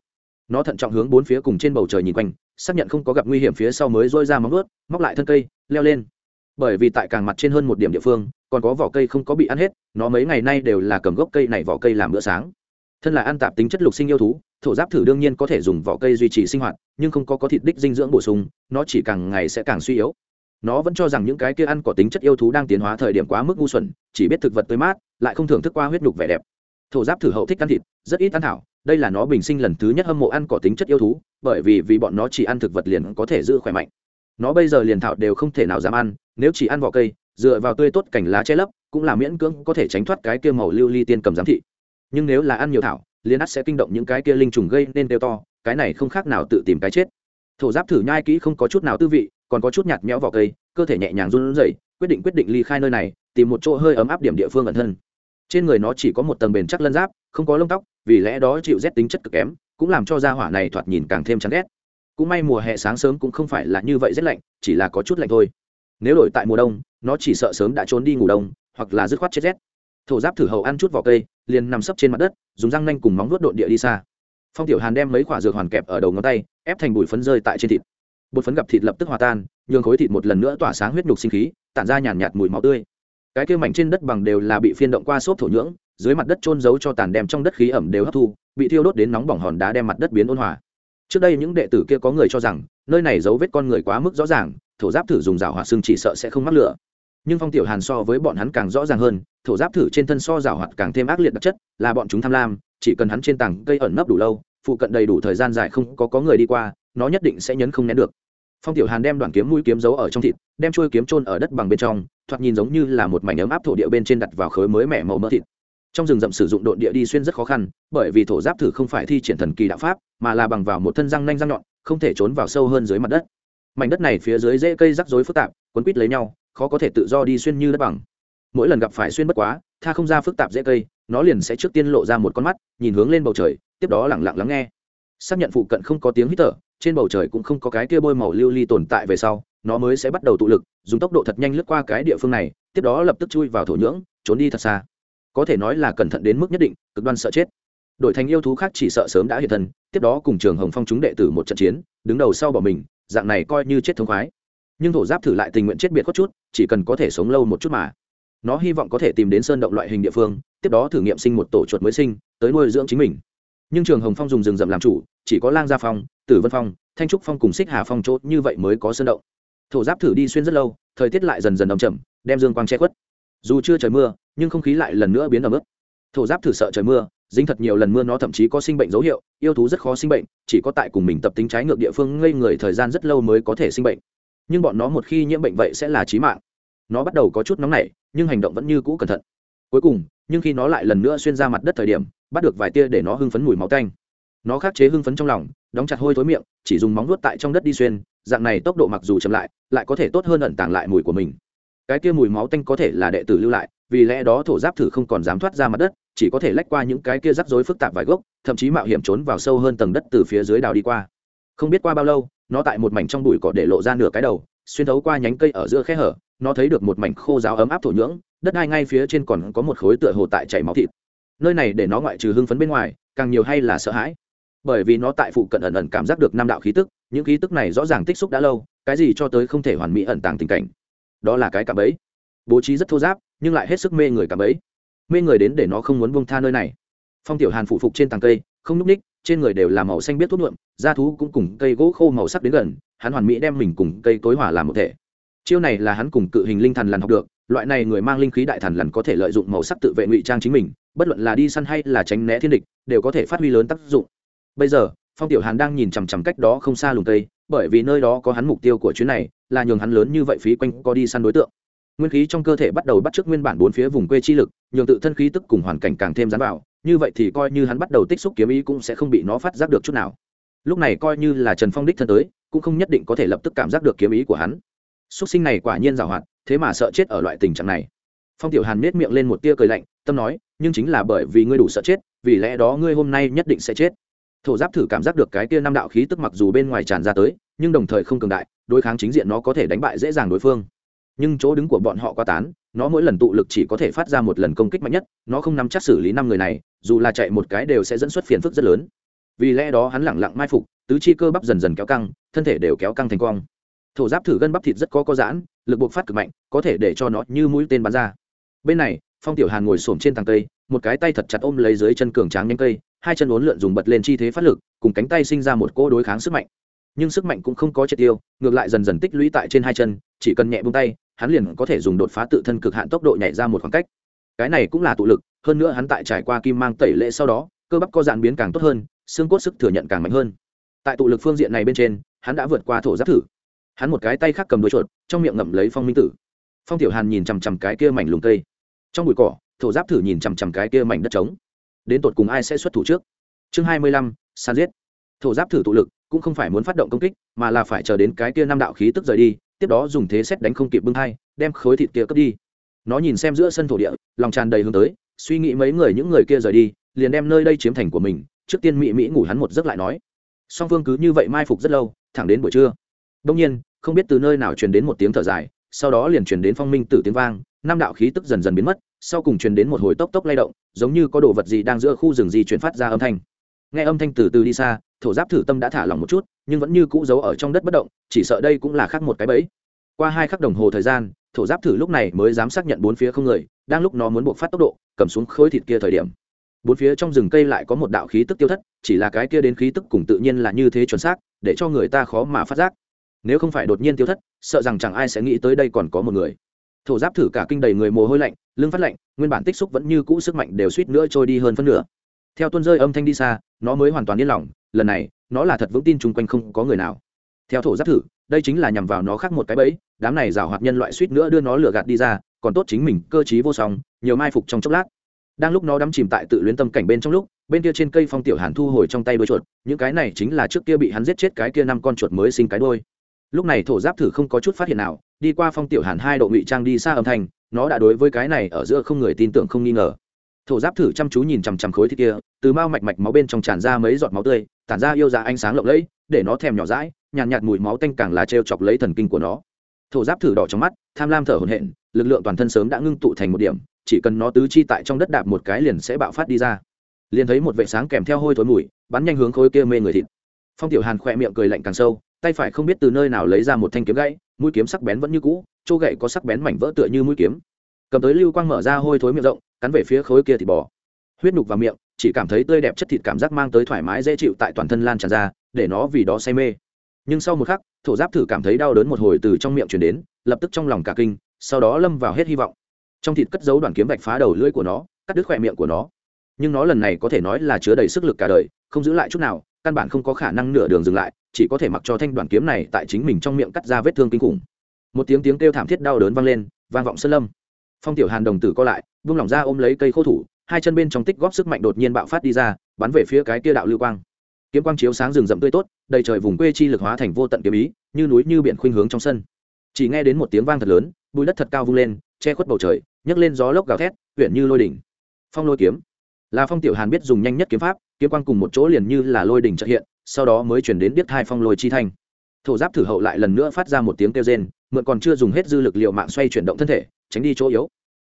Nó thận trọng hướng bốn phía cùng trên bầu trời nhìn quanh, xác nhận không có gặp nguy hiểm phía sau mới dôi ra móng ướt móc lại thân cây, leo lên. Bởi vì tại càng mặt trên hơn một điểm địa phương, còn có vỏ cây không có bị ăn hết, nó mấy ngày nay đều là cầm gốc cây này vỏ cây làm bữa sáng. Thân là ăn tạp tính chất lục sinh yêu thú, thổ giáp thử đương nhiên có thể dùng vỏ cây duy trì sinh hoạt, nhưng không có có thịt đích dinh dưỡng bổ sung, nó chỉ càng ngày sẽ càng suy yếu. Nó vẫn cho rằng những cái kia ăn có tính chất yêu thú đang tiến hóa thời điểm quá mức ngu xuẩn, chỉ biết thực vật tươi mát, lại không thưởng thức qua huyết nhục vẻ đẹp. Thổ giáp thử hậu thích ăn thịt, rất ít ăn thảo đây là nó bình sinh lần thứ nhất hâm mộ ăn cỏ tính chất yêu thú, bởi vì vì bọn nó chỉ ăn thực vật liền có thể giữ khỏe mạnh. Nó bây giờ liền thảo đều không thể nào dám ăn, nếu chỉ ăn vỏ cây, dựa vào tươi tốt cảnh lá che lấp, cũng là miễn cưỡng có thể tránh thoát cái kia màu lưu ly tiên cầm giám thị. Nhưng nếu là ăn nhiều thảo, liền ắt sẽ kinh động những cái kia linh trùng gây nên đều to, cái này không khác nào tự tìm cái chết. Thổ giáp thử nhai kỹ không có chút nào tư vị, còn có chút nhạt nhẽo vỏ cây, cơ thể nhẹ nhàng run rẩy, quyết định quyết định ly khai nơi này, tìm một chỗ hơi ấm áp điểm địa phương ẩn thân. Trên người nó chỉ có một tầng bền chắc lân giáp, không có lông tóc vì lẽ đó chịu rét tính chất cực kém cũng làm cho gia hỏa này thoạt nhìn càng thêm chán ghét. Cũng may mùa hè sáng sớm cũng không phải là như vậy rất lạnh chỉ là có chút lạnh thôi. Nếu đổi tại mùa đông nó chỉ sợ sớm đã trốn đi ngủ đông hoặc là dứt khoát chết rét. Thổ giáp thử hậu ăn chút vỏ cây liền nằm sấp trên mặt đất dùng răng nanh cùng móng vuốt độn địa đi xa. Phong tiểu hàn đem mấy quả dược hoàn kẹp ở đầu ngón tay ép thành bụi phấn rơi tại trên thịt. Bột phấn gặp thịt lập tức hòa tan nhường khối thịt một lần nữa tỏa sáng huyết nhục sinh khí tản ra nhàn nhạt, mùi máu tươi. Cái kia mảnh trên đất bằng đều là bị phiên động qua xốp thổ nhưỡng dưới mặt đất trôn giấu cho tàn đem trong đất khí ẩm đều hấp thu, bị thiêu đốt đến nóng bỏng hòn đá đem mặt đất biến ôn hòa. Trước đây những đệ tử kia có người cho rằng, nơi này dấu vết con người quá mức rõ ràng, thổ giáp thử dùng rào hỏa xương chỉ sợ sẽ không mắc lửa. Nhưng phong tiểu hàn so với bọn hắn càng rõ ràng hơn, thổ giáp thử trên thân so rào hoạt càng thêm ác liệt đặc chất, là bọn chúng tham lam, chỉ cần hắn trên tảng cây ẩn nấp đủ lâu, phụ cận đầy đủ thời gian dài không có có người đi qua, nó nhất định sẽ nhấn không nén được. Phong tiểu hàn đem đoạn kiếm mũi kiếm giấu ở trong thịt, đem trôi kiếm trôn ở đất bằng bên trong, thoạt nhìn giống như là một mảnh ấm áp thổ địa bên trên đặt vào khối mới mẻ màu mỡ thịt trong rừng rậm sử dụng độn địa đi xuyên rất khó khăn, bởi vì thổ giáp thử không phải thi triển thần kỳ đạo pháp, mà là bằng vào một thân răng nanh răng nhọn, không thể trốn vào sâu hơn dưới mặt đất. Mảnh đất này phía dưới dễ cây rắc rối phức tạp quấn quít lấy nhau, khó có thể tự do đi xuyên như đất bằng. Mỗi lần gặp phải xuyên bất quá, tha không ra phức tạp dễ cây, nó liền sẽ trước tiên lộ ra một con mắt, nhìn hướng lên bầu trời, tiếp đó lẳng lặng lắng nghe. Xác nhận phụ cận không có tiếng hít thở, trên bầu trời cũng không có cái kia bôi màu lưu ly tồn tại về sau, nó mới sẽ bắt đầu tụ lực, dùng tốc độ thật nhanh lướt qua cái địa phương này, tiếp đó lập tức chui vào thổ nhưỡng, trốn đi thật xa có thể nói là cẩn thận đến mức nhất định, cực đoan sợ chết. Đội thành yêu thú khác chỉ sợ sớm đã hiện thân, tiếp đó cùng trường hồng phong chúng đệ tử một trận chiến, đứng đầu sau bỏ mình, dạng này coi như chết thống khoái. Nhưng thổ giáp thử lại tình nguyện chết biệt có chút, chỉ cần có thể sống lâu một chút mà. Nó hy vọng có thể tìm đến sơn động loại hình địa phương, tiếp đó thử nghiệm sinh một tổ chuột mới sinh, tới nuôi dưỡng chính mình. Nhưng trường hồng phong dùng rừng rậm làm chủ, chỉ có lang gia phong, tử vân phong, thanh trúc phong cùng xích hà phong chốt như vậy mới có sơn động. Thổ giáp thử đi xuyên rất lâu, thời tiết lại dần dần đ chậm đem dương quang che khuất dù chưa trời mưa, nhưng không khí lại lần nữa biến ở mức thổ giáp thử sợ trời mưa, dính thật nhiều lần mưa nó thậm chí có sinh bệnh dấu hiệu, yêu thú rất khó sinh bệnh, chỉ có tại cùng mình tập tính trái ngược địa phương ngây người thời gian rất lâu mới có thể sinh bệnh. Nhưng bọn nó một khi nhiễm bệnh vậy sẽ là trí mạng. Nó bắt đầu có chút nóng nảy, nhưng hành động vẫn như cũ cẩn thận. Cuối cùng, nhưng khi nó lại lần nữa xuyên ra mặt đất thời điểm, bắt được vài tia để nó hưng phấn mùi máu canh nó khắc chế hưng phấn trong lòng, đóng chặt hôi thối miệng, chỉ dùng móng nuốt tại trong đất đi xuyên, dạng này tốc độ mặc dù chậm lại lại có thể tốt hơn ẩn tàng lại mùi của mình cái kia mùi máu tanh có thể là đệ tử lưu lại, vì lẽ đó thổ giáp thử không còn dám thoát ra mặt đất, chỉ có thể lách qua những cái kia rắc rối phức tạp vài gốc, thậm chí mạo hiểm trốn vào sâu hơn tầng đất từ phía dưới đào đi qua. Không biết qua bao lâu, nó tại một mảnh trong bụi cỏ để lộ ra nửa cái đầu, xuyên thấu qua nhánh cây ở giữa khe hở, nó thấy được một mảnh khô ráo ấm áp thổ nhưỡng, đất hai ngay phía trên còn có một khối tựa hồ tại chảy máu thịt. Nơi này để nó ngoại trừ hưng phấn bên ngoài, càng nhiều hay là sợ hãi. Bởi vì nó tại phụ cận ẩn ẩn cảm giác được năm đạo khí tức, những khí tức này rõ ràng tích xúc đã lâu, cái gì cho tới không thể hoàn mỹ ẩn tàng tình cảnh đó là cái cạm bẫy bố trí rất thô giáp, nhưng lại hết sức mê người cạm bẫy mê người đến để nó không muốn bông tha nơi này. Phong tiểu hàn phụ phục trên tàng cây, không núp ních trên người đều là màu xanh biết thuốc nhuộm, da thú cũng cùng cây gỗ khô màu sắc đến gần, hắn hoàn mỹ đem mình cùng cây tối hỏa làm một thể. Chiêu này là hắn cùng cự hình linh thần lần học được, loại này người mang linh khí đại thần lần có thể lợi dụng màu sắc tự vệ ngụy trang chính mình, bất luận là đi săn hay là tránh né thiên địch, đều có thể phát huy lớn tác dụng. Bây giờ, phong tiểu hàn đang nhìn chằm chằm cách đó không xa lùng cây bởi vì nơi đó có hắn mục tiêu của chuyến này, là nhường hắn lớn như vậy phí quanh có đi săn đối tượng. Nguyên khí trong cơ thể bắt đầu bắt chước nguyên bản bốn phía vùng quê chi lực, nhường tự thân khí tức cùng hoàn cảnh càng thêm dán vào, như vậy thì coi như hắn bắt đầu tích xúc kiếm ý cũng sẽ không bị nó phát giác được chút nào. Lúc này coi như là trần phong đích thân tới, cũng không nhất định có thể lập tức cảm giác được kiếm ý của hắn. Xuất sinh này quả nhiên giàu hoạt, thế mà sợ chết ở loại tình trạng này. Phong tiểu hàn nết miệng lên một tia cười lạnh, tâm nói, nhưng chính là bởi vì ngươi đủ sợ chết, vì lẽ đó ngươi hôm nay nhất định sẽ chết thổ giáp thử cảm giác được cái kia năm đạo khí tức mặc dù bên ngoài tràn ra tới, nhưng đồng thời không cường đại, đối kháng chính diện nó có thể đánh bại dễ dàng đối phương. Nhưng chỗ đứng của bọn họ quá tán, nó mỗi lần tụ lực chỉ có thể phát ra một lần công kích mạnh nhất, nó không nắm chắc xử lý năm người này, dù là chạy một cái đều sẽ dẫn xuất phiền phức rất lớn. Vì lẽ đó hắn lẳng lặng mai phục, tứ chi cơ bắp dần dần kéo căng, thân thể đều kéo căng thành cong thổ giáp thử gân bắp thịt rất có có giãn, lực buộc phát cực mạnh, có thể để cho nó như mũi tên bắn ra. Bên này, phong tiểu hàn ngồi xổm trên tàng cây, một cái tay thật chặt ôm lấy dưới chân cường tráng nhanh cây hai chân uốn lượn dùng bật lên chi thế phát lực, cùng cánh tay sinh ra một cỗ đối kháng sức mạnh. Nhưng sức mạnh cũng không có triệt tiêu, ngược lại dần dần tích lũy tại trên hai chân, chỉ cần nhẹ buông tay, hắn liền có thể dùng đột phá tự thân cực hạn tốc độ nhảy ra một khoảng cách. Cái này cũng là tụ lực, hơn nữa hắn tại trải qua kim mang tẩy lệ sau đó, cơ bắp có dạn biến càng tốt hơn, xương cốt sức thừa nhận càng mạnh hơn. Tại tụ lực phương diện này bên trên, hắn đã vượt qua thổ giáp thử. Hắn một cái tay khác cầm đuôi chuột, trong miệng ngậm lấy phong minh tử. Phong tiểu hàn nhìn chằm chằm cái kia mảnh lùng cây. Trong bụi cỏ, thổ giáp thử nhìn chằm chằm cái kia mảnh đất trống đến tột cùng ai sẽ xuất thủ trước? Chương hai mươi lăm san giết. Thổ giáp thử tụ lực cũng không phải muốn phát động công kích, mà là phải chờ đến cái kia năm đạo khí tức rời đi, tiếp đó dùng thế xét đánh không kịp bưng hai, đem khối thịt kia cướp đi. Nó nhìn xem giữa sân thổ địa, lòng tràn đầy hướng tới, suy nghĩ mấy người những người kia rời đi, liền đem nơi đây chiếm thành của mình, trước tiên mỹ mỹ ngủ hắn một giấc lại nói. Song phương cứ như vậy mai phục rất lâu, thẳng đến buổi trưa. Đông nhiên, không biết từ nơi nào truyền đến một tiếng thở dài, sau đó liền truyền đến phong minh tử tiếng vang năm đạo khí tức dần dần biến mất, sau cùng truyền đến một hồi tốc tốc lay động, giống như có đồ vật gì đang giữa khu rừng gì chuyển phát ra âm thanh. Nghe âm thanh từ từ đi xa, thổ giáp thử tâm đã thả lỏng một chút, nhưng vẫn như cũ giấu ở trong đất bất động, chỉ sợ đây cũng là khác một cái bẫy. Qua hai khắc đồng hồ thời gian, thổ giáp thử lúc này mới dám xác nhận bốn phía không người, đang lúc nó muốn buộc phát tốc độ, cầm xuống khối thịt kia thời điểm. Bốn phía trong rừng cây lại có một đạo khí tức tiêu thất, chỉ là cái kia đến khí tức cùng tự nhiên là như thế chuẩn xác, để cho người ta khó mà phát giác. Nếu không phải đột nhiên tiêu thất, sợ rằng chẳng ai sẽ nghĩ tới đây còn có một người thổ giáp thử cả kinh đầy người mồ hôi lạnh, lưng phát lạnh, nguyên bản tích xúc vẫn như cũ sức mạnh đều suýt nữa trôi đi hơn phân nửa. Theo tuôn rơi âm thanh đi xa, nó mới hoàn toàn yên lòng, lần này, nó là thật vững tin chung quanh không có người nào. Theo thổ giáp thử, đây chính là nhằm vào nó khác một cái bẫy, đám này rào hoạt nhân loại suýt nữa đưa nó lừa gạt đi ra, còn tốt chính mình cơ t vô song, nhiều mai phục trong chốc lát. Đang lúc nó đắm chìm tại tự luyến tâm cảnh bên trong lúc, bên kia trên cây phong tiểu hàn thu hồi trong tay đôi chuột, những cái này chính là trước kia bị hắn giết chết cái kia năm con chuột mới sinh cái đôi lúc này thổ giáp thử không có chút phát hiện nào đi qua phong tiểu hàn hai độ ngụy trang đi xa âm thanh nó đã đối với cái này ở giữa không người tin tưởng không nghi ngờ. Thổ giáp thử chăm chú nhìn chằm chằm khối thịt kia từ mao mạch mạch máu bên trong tràn ra mấy giọt máu tươi tản ra yêu ra ánh sáng lộng lẫy để nó thèm nhỏ rãi nhàn nhạt, nhạt mùi máu tanh càng là treo chọc lấy thần kinh của nó. Thổ giáp thử đỏ trong mắt tham lam thở hổn hển lực lượng toàn thân sớm đã ngưng tụ thành một điểm chỉ cần nó tứ chi tại trong đất đạp một cái liền sẽ bạo phát đi ra. Liền thấy một vệ sáng kèm theo hôi thối mùi bắn nhanh hướng khối kia mê người thịt. Phong tiểu hàn khỏe miệng cười lạnh càng sâu tay phải không biết từ nơi nào lấy ra một thanh kiếm gãy, mũi kiếm sắc bén vẫn như cũ, chỗ gậy có sắc bén mảnh vỡ tựa như mũi kiếm. Cầm tới lưu quang mở ra hôi thối miệng rộng, cắn về phía khối kia thịt bò. Huyết nhục vào miệng, chỉ cảm thấy tươi đẹp chất thịt cảm giác mang tới thoải mái dễ chịu tại toàn thân lan tràn ra, để nó vì đó say mê. Nhưng sau một khắc, thổ giáp thử cảm thấy đau đớn một hồi từ trong miệng chuyển đến, lập tức trong lòng cả kinh, sau đó lâm vào hết hy vọng. Trong thịt cất dấu đoàn kiếm vạch phá đầu lưỡi của nó, cắt đứt khỏe miệng của nó nhưng nó lần này có thể nói là chứa đầy sức lực cả đời, không giữ lại chút nào, căn bản không có khả năng nửa đường dừng lại, chỉ có thể mặc cho thanh đoàn kiếm này tại chính mình trong miệng cắt ra vết thương kinh khủng. Một tiếng tiếng kêu thảm thiết đau đớn vang lên, vang vọng sơn lâm. Phong tiểu hàn đồng tử co lại, vung lỏng ra ôm lấy cây khô thủ, hai chân bên trong tích góp sức mạnh đột nhiên bạo phát đi ra, bắn về phía cái kia đạo lưu quang. Kiếm quang chiếu sáng rừng rậm tươi tốt, đầy trời vùng quê chi lực hóa thành vô tận kiếm ý, như núi như biển khuynh hướng trong sân. Chỉ nghe đến một tiếng vang thật lớn, bụi đất thật cao vung lên, che khuất bầu trời, nhấc lên gió lốc gào thét, huyện như lôi đỉnh. Phong lôi kiếm là phong tiểu hàn biết dùng nhanh nhất kiếm pháp, kiếm quang cùng một chỗ liền như là lôi đỉnh trợ hiện, sau đó mới chuyển đến biết hai phong lôi chi thanh. Thổ giáp thử hậu lại lần nữa phát ra một tiếng kêu rên, mượn còn chưa dùng hết dư lực liệu mạng xoay chuyển động thân thể, tránh đi chỗ yếu.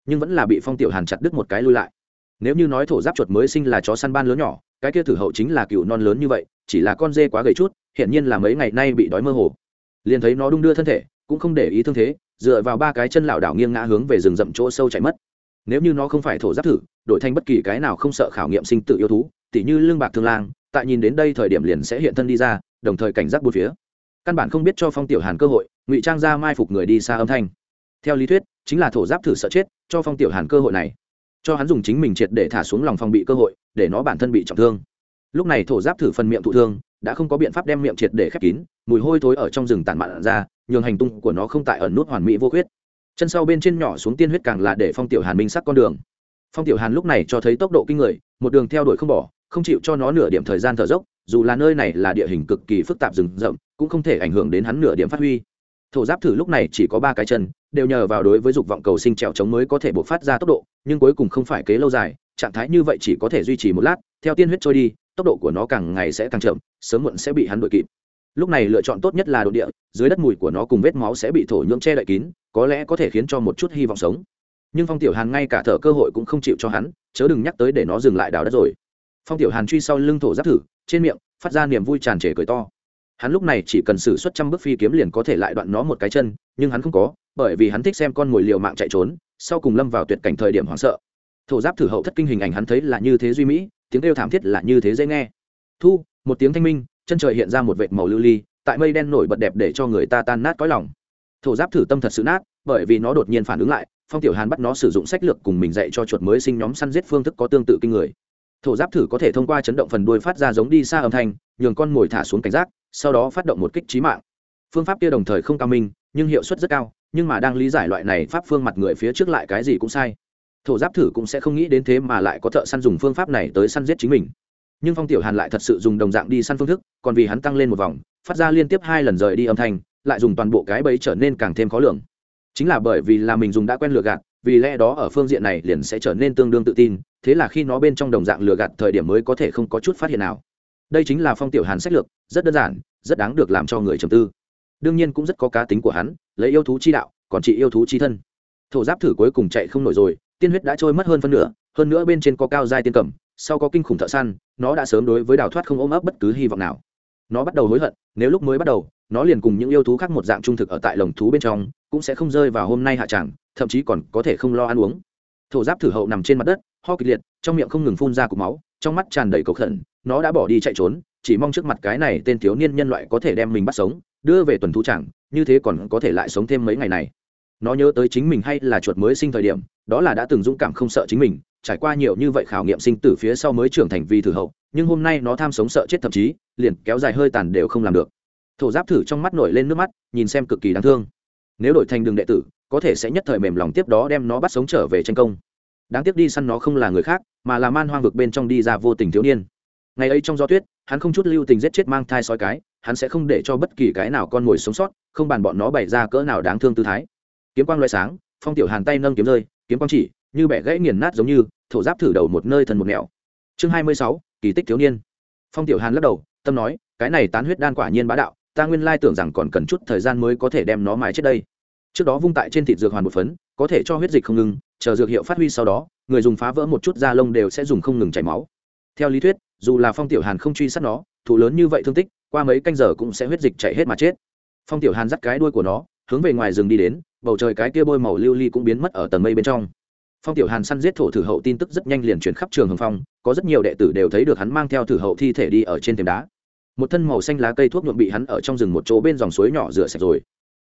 Nhưng vẫn là bị phong tiểu hàn chặt đứt một cái lui lại. Nếu như nói thổ giáp chuột mới sinh là chó săn ban lớn nhỏ, cái kia thử hậu chính là cựu non lớn như vậy, chỉ là con dê quá gầy chút hiện nhiên là mấy ngày nay bị đói mơ hồ. Liền thấy nó đung đưa thân thể, cũng không để ý thương thế, dựa vào ba cái chân lảo đảo nghiêng ngã hướng về rừng rậm chỗ sâu chạy mất. Nếu như nó không phải thổ giáp thử đổi thành bất kỳ cái nào không sợ khảo nghiệm sinh tự yêu thú, tỉ như lương bạc thương lang, tại nhìn đến đây thời điểm liền sẽ hiện thân đi ra, đồng thời cảnh giác bốn phía. Căn bản không biết cho phong tiểu hàn cơ hội, ngụy trang ra mai phục người đi xa âm thanh. Theo lý thuyết, chính là thổ giáp thử sợ chết, cho phong tiểu hàn cơ hội này. Cho hắn dùng chính mình triệt để thả xuống lòng phòng bị cơ hội, để nó bản thân bị trọng thương. Lúc này thổ giáp thử phần miệng thụ thương, đã không có biện pháp đem miệng triệt để khép kín, mùi hôi thối ở trong rừng tàn mạn ra, nhường hành tung của nó không tại ẩn nút hoàn mỹ vô khuyết. Chân sau bên trên nhỏ xuống tiên huyết càng là để phong tiểu hàn minh sắc con đường phong tiểu hàn lúc này cho thấy tốc độ kinh người, một đường theo đuổi không bỏ, không chịu cho nó nửa điểm thời gian thở dốc, dù là nơi này là địa hình cực kỳ phức tạp rừng rậm, cũng không thể ảnh hưởng đến hắn nửa điểm phát huy. Thổ giáp thử lúc này chỉ có ba cái chân, đều nhờ vào đối với dục vọng cầu sinh trèo chống mới có thể buộc phát ra tốc độ, nhưng cuối cùng không phải kế lâu dài, trạng thái như vậy chỉ có thể duy trì một lát, theo tiên huyết trôi đi, tốc độ của nó càng ngày sẽ càng chậm, sớm muộn sẽ bị hắn đuổi kịp. Lúc này lựa chọn tốt nhất là độ địa, dưới đất mùi của nó cùng vết máu sẽ bị thổ nhưỡng che đậy kín, có lẽ có thể khiến cho một chút hy vọng sống nhưng phong tiểu hàn ngay cả thở cơ hội cũng không chịu cho hắn, chớ đừng nhắc tới để nó dừng lại đào đất rồi. Phong tiểu hàn truy sau lưng thổ giáp thử, trên miệng phát ra niềm vui tràn trề cười to. Hắn lúc này chỉ cần xử suất trăm bước phi kiếm liền có thể lại đoạn nó một cái chân, nhưng hắn không có, bởi vì hắn thích xem con mồi liều mạng chạy trốn, sau cùng lâm vào tuyệt cảnh thời điểm hoảng sợ. Thổ giáp thử hậu thất kinh hình ảnh hắn thấy là như thế duy mỹ, tiếng kêu thảm thiết là như thế dễ nghe. Thu, một tiếng thanh minh, chân trời hiện ra một vệt màu lưu ly, tại mây đen nổi bật đẹp để cho người ta tan nát cõi lòng. Thổ giáp thử tâm thật sự nát, bởi vì nó đột nhiên phản ứng lại phong tiểu hàn bắt nó sử dụng sách lược cùng mình dạy cho chuột mới sinh nhóm săn giết phương thức có tương tự kinh người. Thổ giáp thử có thể thông qua chấn động phần đuôi phát ra giống đi xa âm thanh, nhường con mồi thả xuống cảnh giác, sau đó phát động một kích trí mạng. Phương pháp kia đồng thời không cao minh, nhưng hiệu suất rất cao, nhưng mà đang lý giải loại này pháp phương mặt người phía trước lại cái gì cũng sai. Thổ giáp thử cũng sẽ không nghĩ đến thế mà lại có thợ săn dùng phương pháp này tới săn giết chính mình. Nhưng phong tiểu hàn lại thật sự dùng đồng dạng đi săn phương thức, còn vì hắn tăng lên một vòng, phát ra liên tiếp hai lần rời đi âm thanh, lại dùng toàn bộ cái bẫy trở nên càng thêm khó lường chính là bởi vì là mình dùng đã quen lừa gạt, vì lẽ đó ở phương diện này liền sẽ trở nên tương đương tự tin, thế là khi nó bên trong đồng dạng lừa gạt thời điểm mới có thể không có chút phát hiện nào. Đây chính là phong tiểu hàn sách lược, rất đơn giản, rất đáng được làm cho người trầm tư. Đương nhiên cũng rất có cá tính của hắn, lấy yêu thú chi đạo, còn chị yêu thú chi thân. Thổ giáp thử cuối cùng chạy không nổi rồi, tiên huyết đã trôi mất hơn phân nửa, hơn nữa bên trên có cao giai tiên cẩm sau có kinh khủng thợ săn, nó đã sớm đối với đào thoát không ôm ấp bất cứ hy vọng nào. Nó bắt đầu hối hận, nếu lúc mới bắt đầu nó liền cùng những yêu thú khác một dạng trung thực ở tại lồng thú bên trong, cũng sẽ không rơi vào hôm nay hạ tràng, thậm chí còn có thể không lo ăn uống. Thổ giáp thử hậu nằm trên mặt đất, ho kịch liệt, trong miệng không ngừng phun ra cục máu, trong mắt tràn đầy cầu khẩn, nó đã bỏ đi chạy trốn, chỉ mong trước mặt cái này tên thiếu niên nhân loại có thể đem mình bắt sống, đưa về tuần thú chẳng như thế còn có thể lại sống thêm mấy ngày này. Nó nhớ tới chính mình hay là chuột mới sinh thời điểm, đó là đã từng dũng cảm không sợ chính mình, trải qua nhiều như vậy khảo nghiệm sinh tử phía sau mới trưởng thành vi thử hậu, nhưng hôm nay nó tham sống sợ chết thậm chí, liền kéo dài hơi tàn đều không làm được thổ giáp thử trong mắt nổi lên nước mắt, nhìn xem cực kỳ đáng thương. Nếu đổi thành đường đệ tử, có thể sẽ nhất thời mềm lòng tiếp đó đem nó bắt sống trở về tranh công. Đáng tiếc đi săn nó không là người khác, mà là man hoang vực bên trong đi ra vô tình thiếu niên. Ngày ấy trong gió tuyết, hắn không chút lưu tình giết chết mang thai sói cái, hắn sẽ không để cho bất kỳ cái nào con mồi sống sót, không bàn bọn nó bày ra cỡ nào đáng thương tư thái. Kiếm quang loại sáng, phong tiểu hàn tay nâng kiếm rơi, kiếm quang chỉ, như bẻ gãy nghiền nát giống như, thổ giáp thử đầu một nơi thần một nẻo. Chương hai mươi sáu, kỳ tích thiếu niên. Phong tiểu hàn lắc đầu, tâm nói, cái này tán huyết đan quả nhiên bá đạo ta nguyên lai tưởng rằng còn cần chút thời gian mới có thể đem nó mài chết đây. Trước đó vung tại trên thịt dược hoàn một phấn, có thể cho huyết dịch không ngừng, chờ dược hiệu phát huy sau đó, người dùng phá vỡ một chút da lông đều sẽ dùng không ngừng chảy máu. Theo lý thuyết, dù là phong tiểu hàn không truy sát nó, thụ lớn như vậy thương tích, qua mấy canh giờ cũng sẽ huyết dịch chảy hết mà chết. Phong tiểu hàn dắt cái đuôi của nó, hướng về ngoài rừng đi đến, bầu trời cái kia bôi màu lưu ly cũng biến mất ở tầng mây bên trong. Phong tiểu hàn săn giết thổ thử hậu tin tức rất nhanh liền chuyển khắp trường hồng phong, có rất nhiều đệ tử đều thấy được hắn mang theo thử hậu thi thể đi ở trên thềm đá một thân màu xanh lá cây thuốc nhuộm bị hắn ở trong rừng một chỗ bên dòng suối nhỏ rửa sạch rồi.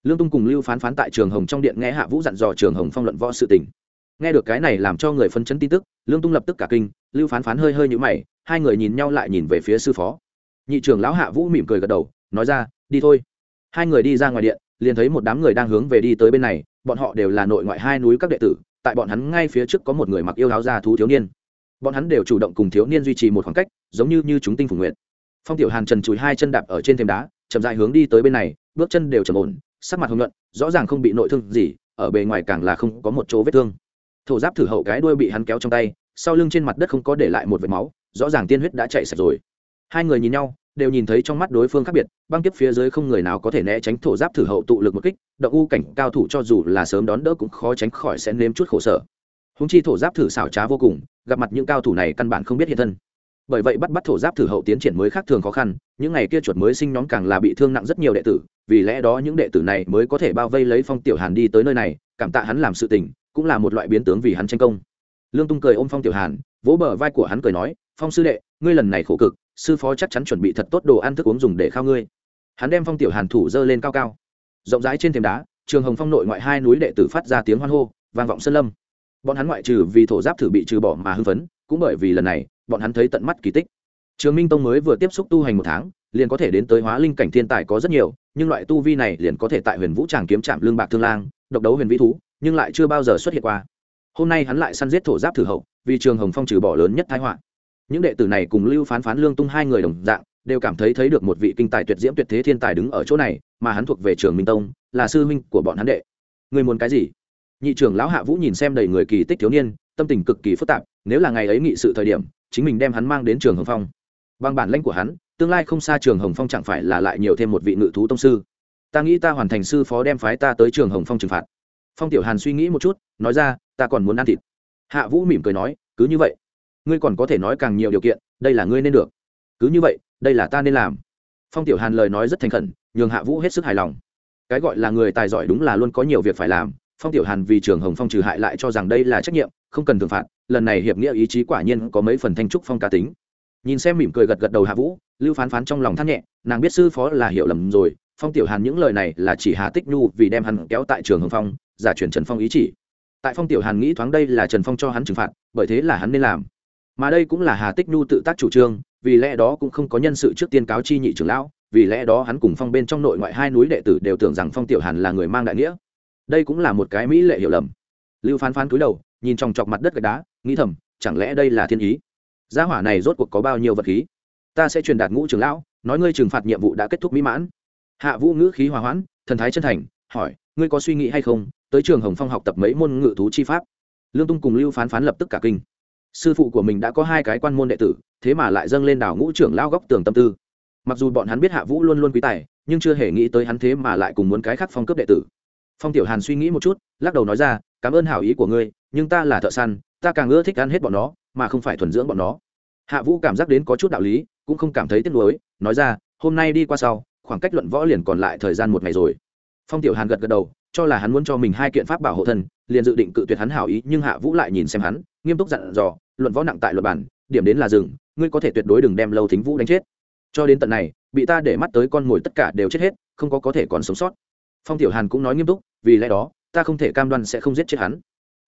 Lương tung cùng lưu phán phán tại trường hồng trong điện nghe hạ vũ dặn dò trường hồng phong luận võ sự tình. Nghe được cái này làm cho người phấn chấn tin tức, lương tung lập tức cả kinh, lưu phán phán hơi hơi nhũ mày, hai người nhìn nhau lại nhìn về phía sư phó. Nhị trưởng lão hạ vũ mỉm cười gật đầu, nói ra, đi thôi. Hai người đi ra ngoài điện, liền thấy một đám người đang hướng về đi tới bên này, bọn họ đều là nội ngoại hai núi các đệ tử, tại bọn hắn ngay phía trước có một người mặc yêu áo da thú thiếu niên. Bọn hắn đều chủ động cùng thiếu niên duy trì một khoảng cách, giống như như chúng tinh phủ nguyện phong tiểu hàn trần chùi hai chân đạp ở trên thềm đá, chậm dài hướng đi tới bên này, bước chân đều trầm ổn, sắc mặt hồng nhuận, rõ ràng không bị nội thương gì, ở bề ngoài càng là không có một chỗ vết thương. Thổ giáp thử hậu cái đuôi bị hắn kéo trong tay, sau lưng trên mặt đất không có để lại một vệt máu, rõ ràng tiên huyết đã chạy sạch rồi. Hai người nhìn nhau, đều nhìn thấy trong mắt đối phương khác biệt, băng kiếp phía dưới không người nào có thể né tránh thổ giáp thử hậu tụ lực một kích, động u cảnh cao thủ cho dù là sớm đón đỡ cũng khó tránh khỏi sẽ nếm chút khổ sở. Húng chi thổ giáp thử xảo trá vô cùng, gặp mặt những cao thủ này căn bản không biết hiện thân bởi vậy bắt bắt thổ giáp thử hậu tiến triển mới khác thường khó khăn, những ngày kia chuột mới sinh nhóm càng là bị thương nặng rất nhiều đệ tử, vì lẽ đó những đệ tử này mới có thể bao vây lấy phong tiểu hàn đi tới nơi này, cảm tạ hắn làm sự tình, cũng là một loại biến tướng vì hắn tranh công. Lương tung cười ôm phong tiểu hàn, vỗ bờ vai của hắn cười nói, phong sư đệ, ngươi lần này khổ cực, sư phó chắc chắn chuẩn bị thật tốt đồ ăn thức uống dùng để khao ngươi. Hắn đem phong tiểu hàn thủ dơ lên cao cao. Rộng rãi trên thềm đá, trường hồng phong nội ngoại hai núi đệ tử phát ra tiếng hoan hô, vang vọng sơn lâm. Bọn hắn ngoại trừ vì thổ giáp thử bị trừ bỏ mà hưng phấn cũng bởi vì lần này, bọn hắn thấy tận mắt kỳ tích. Trường minh tông mới vừa tiếp xúc tu hành một tháng, liền có thể đến tới hóa linh cảnh thiên tài có rất nhiều, nhưng loại tu vi này liền có thể tại huyền vũ tràng kiếm trạm lương bạc thương lang, độc đấu huyền vĩ thú, nhưng lại chưa bao giờ xuất hiện qua. Hôm nay hắn lại săn giết thổ giáp thử hậu, vì trường hồng phong trừ bỏ lớn nhất thái họa. Những đệ tử này cùng lưu phán phán lương tung hai người đồng dạng, đều cảm thấy thấy được một vị kinh tài tuyệt diễm tuyệt thế thiên tài đứng ở chỗ này, mà hắn thuộc về trường minh tông, là sư huynh của bọn hắn đệ. Người muốn cái gì? Nhị trưởng lão hạ vũ nhìn xem đầy người kỳ tích thiếu niên, tâm tình cực kỳ phức tạp nếu là ngày ấy nghị sự thời điểm, chính mình đem hắn mang đến trường hồng phong. Bằng bản lãnh của hắn, tương lai không xa trường hồng phong chẳng phải là lại nhiều thêm một vị ngự thú tông sư. Ta nghĩ ta hoàn thành sư phó đem phái ta tới trường hồng phong trừng phạt. Phong tiểu hàn suy nghĩ một chút, nói ra, ta còn muốn ăn thịt. Hạ vũ mỉm cười nói, cứ như vậy. Ngươi còn có thể nói càng nhiều điều kiện, đây là ngươi nên được. Cứ như vậy, đây là ta nên làm. Phong tiểu hàn lời nói rất thành khẩn, nhường hạ vũ hết sức hài lòng. Cái gọi là người tài giỏi đúng là luôn có nhiều việc phải làm. Phong tiểu hàn vì trường hồng phong trừ hại lại cho rằng đây là trách nhiệm, không cần thường phạt lần này hiệp nghĩa ý chí quả nhiên có mấy phần thanh trúc phong cá tính. Nhìn xem mỉm cười gật gật đầu hạ vũ, lưu phán phán trong lòng thắt nhẹ, nàng biết sư phó là hiểu lầm rồi, phong tiểu hàn những lời này là chỉ hà tích nhu vì đem hắn kéo tại trường hồng phong, giả chuyển trần phong ý chỉ. Tại phong tiểu hàn nghĩ thoáng đây là trần phong cho hắn trừng phạt, bởi thế là hắn nên làm. Mà đây cũng là hà tích nhu tự tác chủ trương, vì lẽ đó cũng không có nhân sự trước tiên cáo chi nhị trưởng lão, vì lẽ đó hắn cùng phong bên trong nội ngoại hai núi đệ tử đều tưởng rằng phong tiểu hàn là người mang đại nghĩa. Đây cũng là một cái mỹ lệ hiểu lầm. Lưu phán phán cúi đầu, nhìn trong chọc mặt đất gạch đá nghĩ thầm, chẳng lẽ đây là thiên ý? Gia hỏa này rốt cuộc có bao nhiêu vật khí? Ta sẽ truyền đạt ngũ trưởng lão, nói ngươi trừng phạt nhiệm vụ đã kết thúc mỹ mãn. Hạ vũ ngữ khí hòa hoãn, thần thái chân thành, hỏi, ngươi có suy nghĩ hay không, tới trường hồng phong học tập mấy môn ngự thú chi pháp? Lương tung cùng lưu phán phán lập tức cả kinh. Sư phụ của mình đã có hai cái quan môn đệ tử, thế mà lại dâng lên đảo ngũ trưởng lao góc tường tâm tư. Mặc dù bọn hắn biết hạ vũ luôn luôn quý tài, nhưng chưa hề nghĩ tới hắn thế mà lại cùng muốn cái khác phong cấp đệ tử. Phong tiểu hàn suy nghĩ một chút, lắc đầu nói ra, cảm ơn hảo ý của ngươi, nhưng ta là thợ săn ta càng ưa thích ăn hết bọn nó, mà không phải thuần dưỡng bọn nó. Hạ vũ cảm giác đến có chút đạo lý, cũng không cảm thấy tiếc nuối, nói ra, hôm nay đi qua sau, khoảng cách luận võ liền còn lại thời gian một ngày rồi. Phong tiểu hàn gật gật đầu, cho là hắn muốn cho mình hai kiện pháp bảo hộ thân, liền dự định cự tuyệt hắn hảo ý, nhưng hạ vũ lại nhìn xem hắn, nghiêm túc dặn dò, luận võ nặng tại luật bản, điểm đến là rừng ngươi có thể tuyệt đối đừng đem lâu thính vũ đánh chết. Cho đến tận này, bị ta để mắt tới con mồi tất cả đều chết hết, không có có thể còn sống sót. Phong tiểu hàn cũng nói nghiêm túc, vì lẽ đó, ta không thể cam đoan sẽ không giết chết hắn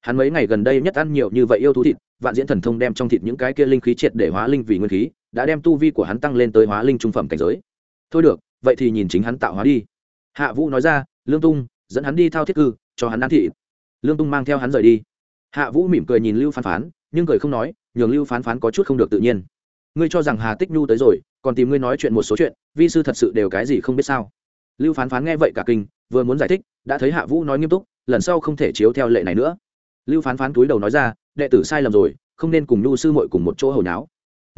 hắn mấy ngày gần đây nhất ăn nhiều như vậy yêu thú thịt, vạn diễn thần thông đem trong thịt những cái kia linh khí triệt để hóa linh vì nguyên khí, đã đem tu vi của hắn tăng lên tới hóa linh trung phẩm cảnh giới. Thôi được, vậy thì nhìn chính hắn tạo hóa đi. Hạ vũ nói ra, lương tung, dẫn hắn đi thao thiết cư, cho hắn ăn thị lương tung mang theo hắn rời đi. Hạ vũ mỉm cười nhìn lưu phán phán, nhưng cười không nói, nhường lưu phán phán có chút không được tự nhiên. Ngươi cho rằng hà tích nhu tới rồi, còn tìm ngươi nói chuyện một số chuyện, vi sư thật sự đều cái gì không biết sao? Lưu phán phán nghe vậy cả kinh, vừa muốn giải thích, đã thấy hạ vũ nói nghiêm túc, lần sau không thể chiếu theo lệ này nữa lưu phán phán túi đầu nói ra, đệ tử sai lầm rồi, không nên cùng nhu sư mội cùng một chỗ hồi náo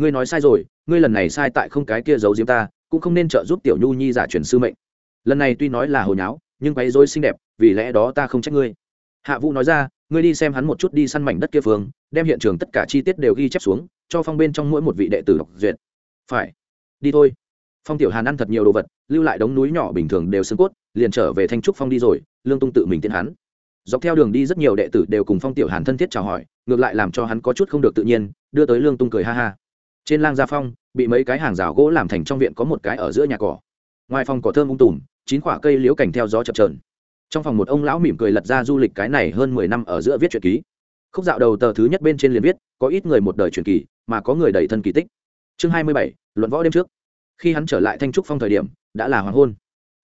ngươi nói sai rồi, ngươi lần này sai tại không cái kia giấu diếm ta, cũng không nên trợ giúp tiểu nhu nhi giả truyền sư mệnh. Lần này tuy nói là hồi náo nhưng quấy dối xinh đẹp, vì lẽ đó ta không trách ngươi. Hạ vũ nói ra, ngươi đi xem hắn một chút đi săn mảnh đất kia phương đem hiện trường tất cả chi tiết đều ghi chép xuống, cho phong bên trong mỗi một vị đệ tử đọc duyệt. Phải, đi thôi. Phong tiểu hàn ăn thật nhiều đồ vật, lưu lại đống núi nhỏ bình thường đều xương cốt, liền trở về thanh trúc phong đi rồi, lương tung tự mình tiến hắn dọc theo đường đi rất nhiều đệ tử đều cùng phong tiểu hàn thân thiết chào hỏi, ngược lại làm cho hắn có chút không được tự nhiên, đưa tới lương tung cười ha ha. Trên lang gia phong, bị mấy cái hàng rào gỗ làm thành trong viện có một cái ở giữa nhà cỏ. Ngoài phòng cỏ thơm ung tùm, chín quả cây liễu cảnh theo gió chập trờn trong phòng một ông lão mỉm cười lật ra du lịch cái này hơn mười năm ở giữa viết truyện ký. Khúc dạo đầu tờ thứ nhất bên trên liền viết, có ít người một đời truyền kỳ, mà có người đầy thân kỳ tích. Chương hai mươi bảy, luận võ đêm trước. Khi hắn trở lại thanh trúc phong thời điểm, đã là hoàng hôn.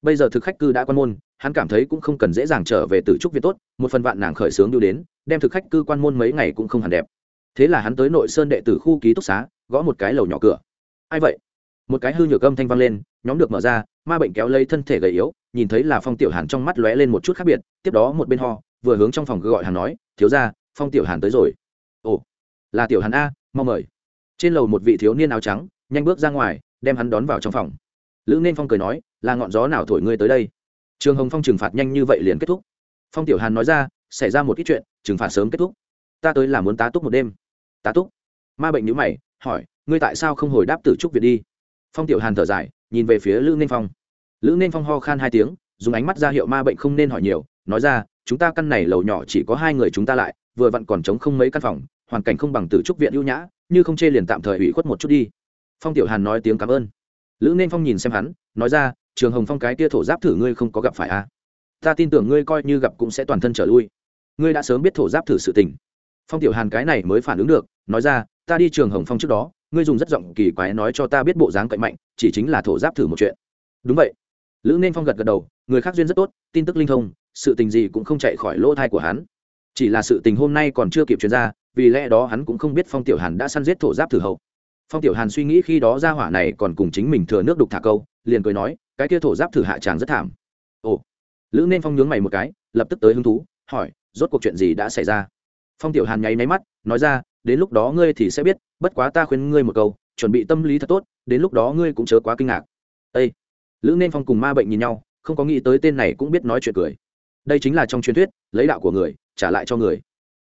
Bây giờ thực khách cư đã quan môn hắn cảm thấy cũng không cần dễ dàng trở về từ trúc viện tốt, một phần vạn nàng khởi sướng đưa đến, đem thực khách cư quan môn mấy ngày cũng không hẳn đẹp. Thế là hắn tới nội sơn đệ tử khu ký túc xá, gõ một cái lầu nhỏ cửa. Ai vậy? Một cái hư nhược âm thanh vang lên, nhóm được mở ra, ma bệnh kéo lấy thân thể gầy yếu, nhìn thấy là phong tiểu hàn trong mắt lóe lên một chút khác biệt, tiếp đó một bên ho, vừa hướng trong phòng gọi hàn nói, thiếu ra phong tiểu hàn tới rồi. Ồ, là tiểu hàn a, mau mời. Trên lầu một vị thiếu niên áo trắng, nhanh bước ra ngoài, đem hắn đón vào trong phòng. Lữ nên phong cười nói, là ngọn gió nào thổi ngươi tới đây? Trường hồng phong trừng phạt nhanh như vậy liền kết thúc. Phong tiểu hàn nói ra, xảy ra một ít chuyện, trừng phạt sớm kết thúc. Ta tới là muốn tá túc một đêm. Tá túc? Ma bệnh nhữ mày, hỏi, ngươi tại sao không hồi đáp tử trúc việt đi? Phong tiểu hàn thở dài, nhìn về phía lữ nên phong. Lữ nên phong ho khan hai tiếng, dùng ánh mắt ra hiệu ma bệnh không nên hỏi nhiều, nói ra, chúng ta căn này lầu nhỏ chỉ có hai người chúng ta lại, vừa vặn còn trống không mấy căn phòng, hoàn cảnh không bằng tử trúc viện ưu nhã, như không chê liền tạm thời ủy khuất một chút đi. Phong tiểu hàn nói tiếng cảm ơn. Lữ nên phong nhìn xem hắn, nói ra trường hồng phong cái tia thổ giáp thử ngươi không có gặp phải à? Ta tin tưởng ngươi coi như gặp cũng sẽ toàn thân trở lui. Ngươi đã sớm biết thổ giáp thử sự tình. Phong tiểu hàn cái này mới phản ứng được, nói ra, ta đi trường hồng phong trước đó, ngươi dùng rất giọng kỳ quái nói cho ta biết bộ dáng cậy mạnh, chỉ chính là thổ giáp thử một chuyện. Đúng vậy. Lữ nên phong gật gật đầu, người khác duyên rất tốt, tin tức linh thông, sự tình gì cũng không chạy khỏi lỗ thai của hắn. Chỉ là sự tình hôm nay còn chưa kịp chuyển ra, vì lẽ đó hắn cũng không biết phong tiểu hàn đã săn giết thổ giáp thử hậu. Phong tiểu hàn suy nghĩ khi đó ra hỏa này còn cùng chính mình thừa nước đục thả câu, liền cười nói cái kia thổ giáp thử hạ tràng rất thảm. Ồ, lữ nên phong nhướng mày một cái, lập tức tới hứng thú, hỏi, rốt cuộc chuyện gì đã xảy ra? Phong tiểu hàn nháy máy mắt, nói ra, đến lúc đó ngươi thì sẽ biết, bất quá ta khuyên ngươi một câu, chuẩn bị tâm lý thật tốt, đến lúc đó ngươi cũng chớ quá kinh ngạc. Â lữ nên phong cùng ma bệnh nhìn nhau, không có nghĩ tới tên này cũng biết nói chuyện cười. Đây chính là trong truyền thuyết, lấy đạo của người, trả lại cho người.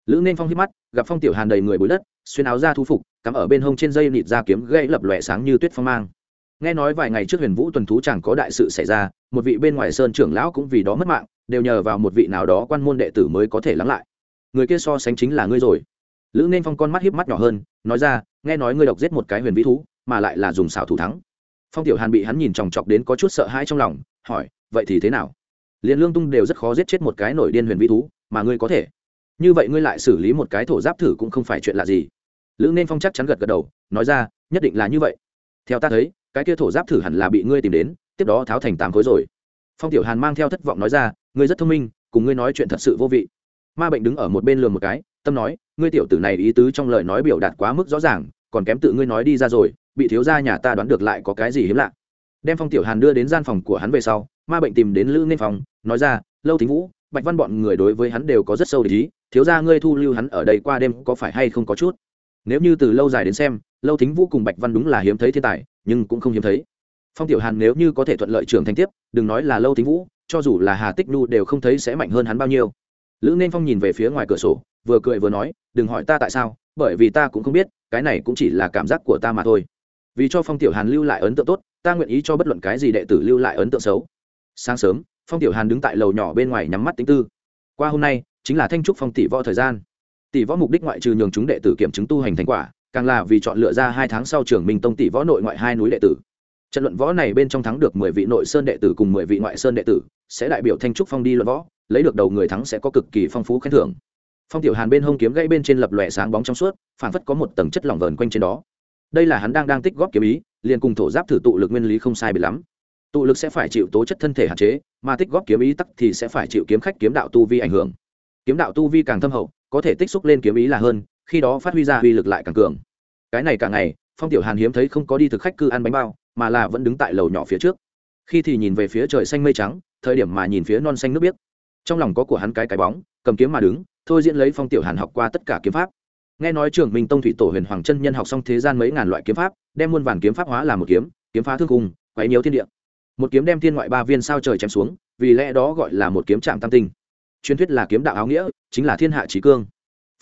Lữ nên phong hít mắt, gặp phong tiểu hàn đầy người bụi đất, xuyên áo ra thu phục, cắm ở bên hông trên dây nịt ra kiếm gây lập lòe sáng như tuyết phong mang nghe nói vài ngày trước huyền vũ tuần thú chẳng có đại sự xảy ra, một vị bên ngoài sơn trưởng lão cũng vì đó mất mạng, đều nhờ vào một vị nào đó quan môn đệ tử mới có thể lắng lại. Người kia so sánh chính là ngươi rồi. Lữ nên phong con mắt hiếp mắt nhỏ hơn, nói ra, nghe nói ngươi độc giết một cái huyền vĩ thú, mà lại là dùng xảo thủ thắng. Phong tiểu hàn bị hắn nhìn chòng chọc đến có chút sợ hãi trong lòng, hỏi, vậy thì thế nào? Liền lương tung đều rất khó giết chết một cái nổi điên huyền vĩ thú, mà ngươi có thể. Như vậy ngươi lại xử lý một cái thổ giáp thử cũng không phải chuyện lạ gì. Lữ nên phong chắc chắn gật gật đầu, nói ra, nhất định là như vậy. Theo ta thấy cái kia thổ giáp thử hẳn là bị ngươi tìm đến, tiếp đó tháo thành tám khối rồi. Phong tiểu hàn mang theo thất vọng nói ra, ngươi rất thông minh, cùng ngươi nói chuyện thật sự vô vị. Ma bệnh đứng ở một bên lường một cái, tâm nói, ngươi tiểu tử này ý tứ trong lời nói biểu đạt quá mức rõ ràng, còn kém tự ngươi nói đi ra rồi, bị thiếu gia nhà ta đoán được lại có cái gì hiếm lạ. Đem phong tiểu hàn đưa đến gian phòng của hắn về sau, ma bệnh tìm đến lữ nên phòng nói ra, lâu thính vũ, bạch văn bọn người đối với hắn đều có rất sâu để ý, thiếu gia ngươi thu lưu hắn ở đây qua đêm có phải hay không có chút? Nếu như từ lâu dài đến xem lâu thính vũ cùng bạch văn đúng là hiếm thấy thiên tài, nhưng cũng không hiếm thấy. Phong tiểu hàn nếu như có thể thuận lợi trưởng thành tiếp, đừng nói là lâu thính vũ, cho dù là hà tích nhu đều không thấy sẽ mạnh hơn hắn bao nhiêu. Lữ nên phong nhìn về phía ngoài cửa sổ, vừa cười vừa nói, đừng hỏi ta tại sao, bởi vì ta cũng không biết, cái này cũng chỉ là cảm giác của ta mà thôi. Vì cho phong tiểu hàn lưu lại ấn tượng tốt, ta nguyện ý cho bất luận cái gì đệ tử lưu lại ấn tượng xấu. Sáng sớm, phong tiểu hàn đứng tại lầu nhỏ bên ngoài nhắm mắt tính tư. Qua hôm nay, chính là thanh trúc phong tỷ võ thời gian. Tỷ võ mục đích ngoại trừ nhường chúng đệ tử kiểm chứng tu hành thành quả càng là vì chọn lựa ra hai tháng sau trường minh tông tỷ võ nội ngoại hai núi đệ tử. Trận luận võ này bên trong thắng được mười vị nội sơn đệ tử cùng mười vị ngoại sơn đệ tử, sẽ đại biểu thanh trúc phong đi luận võ, lấy được đầu người thắng sẽ có cực kỳ phong phú khen thưởng. Phong tiểu hàn bên hông kiếm gãy bên trên lập lòe sáng bóng trong suốt, phản phất có một tầng chất lỏng vờn quanh trên đó. Đây là hắn đang đang tích góp kiếm ý, liền cùng thổ giáp thử tụ lực nguyên lý không sai bị lắm. Tụ lực sẽ phải chịu tố chất thân thể hạn chế, mà tích góp kiếm ý tắc thì sẽ phải chịu kiếm khách kiếm đạo tu vi ảnh hưởng. Kiếm đạo tu vi càng thâm hậu, có thể tích xúc lên kiếm ý là hơn, khi đó phát huy ra uy lực lại càng cường cái này cả ngày, phong tiểu hàn hiếm thấy không có đi thực khách cư ăn bánh bao, mà là vẫn đứng tại lầu nhỏ phía trước. Khi thì nhìn về phía trời xanh mây trắng, thời điểm mà nhìn phía non xanh nước biếc. Trong lòng có của hắn cái cái bóng, cầm kiếm mà đứng, thôi diễn lấy phong tiểu hàn học qua tất cả kiếm pháp. Nghe nói trường minh tông thủy tổ huyền hoàng chân nhân học xong thế gian mấy ngàn loại kiếm pháp, đem muôn vàn kiếm pháp hóa làm một kiếm kiếm phá thương cung, quấy nhiều thiên địa. Một kiếm đem thiên ngoại ba viên sao trời chém xuống, vì lẽ đó gọi là một kiếm chạm tam tinh. Truyền thuyết là kiếm đạo áo nghĩa, chính là thiên hạ trí cương.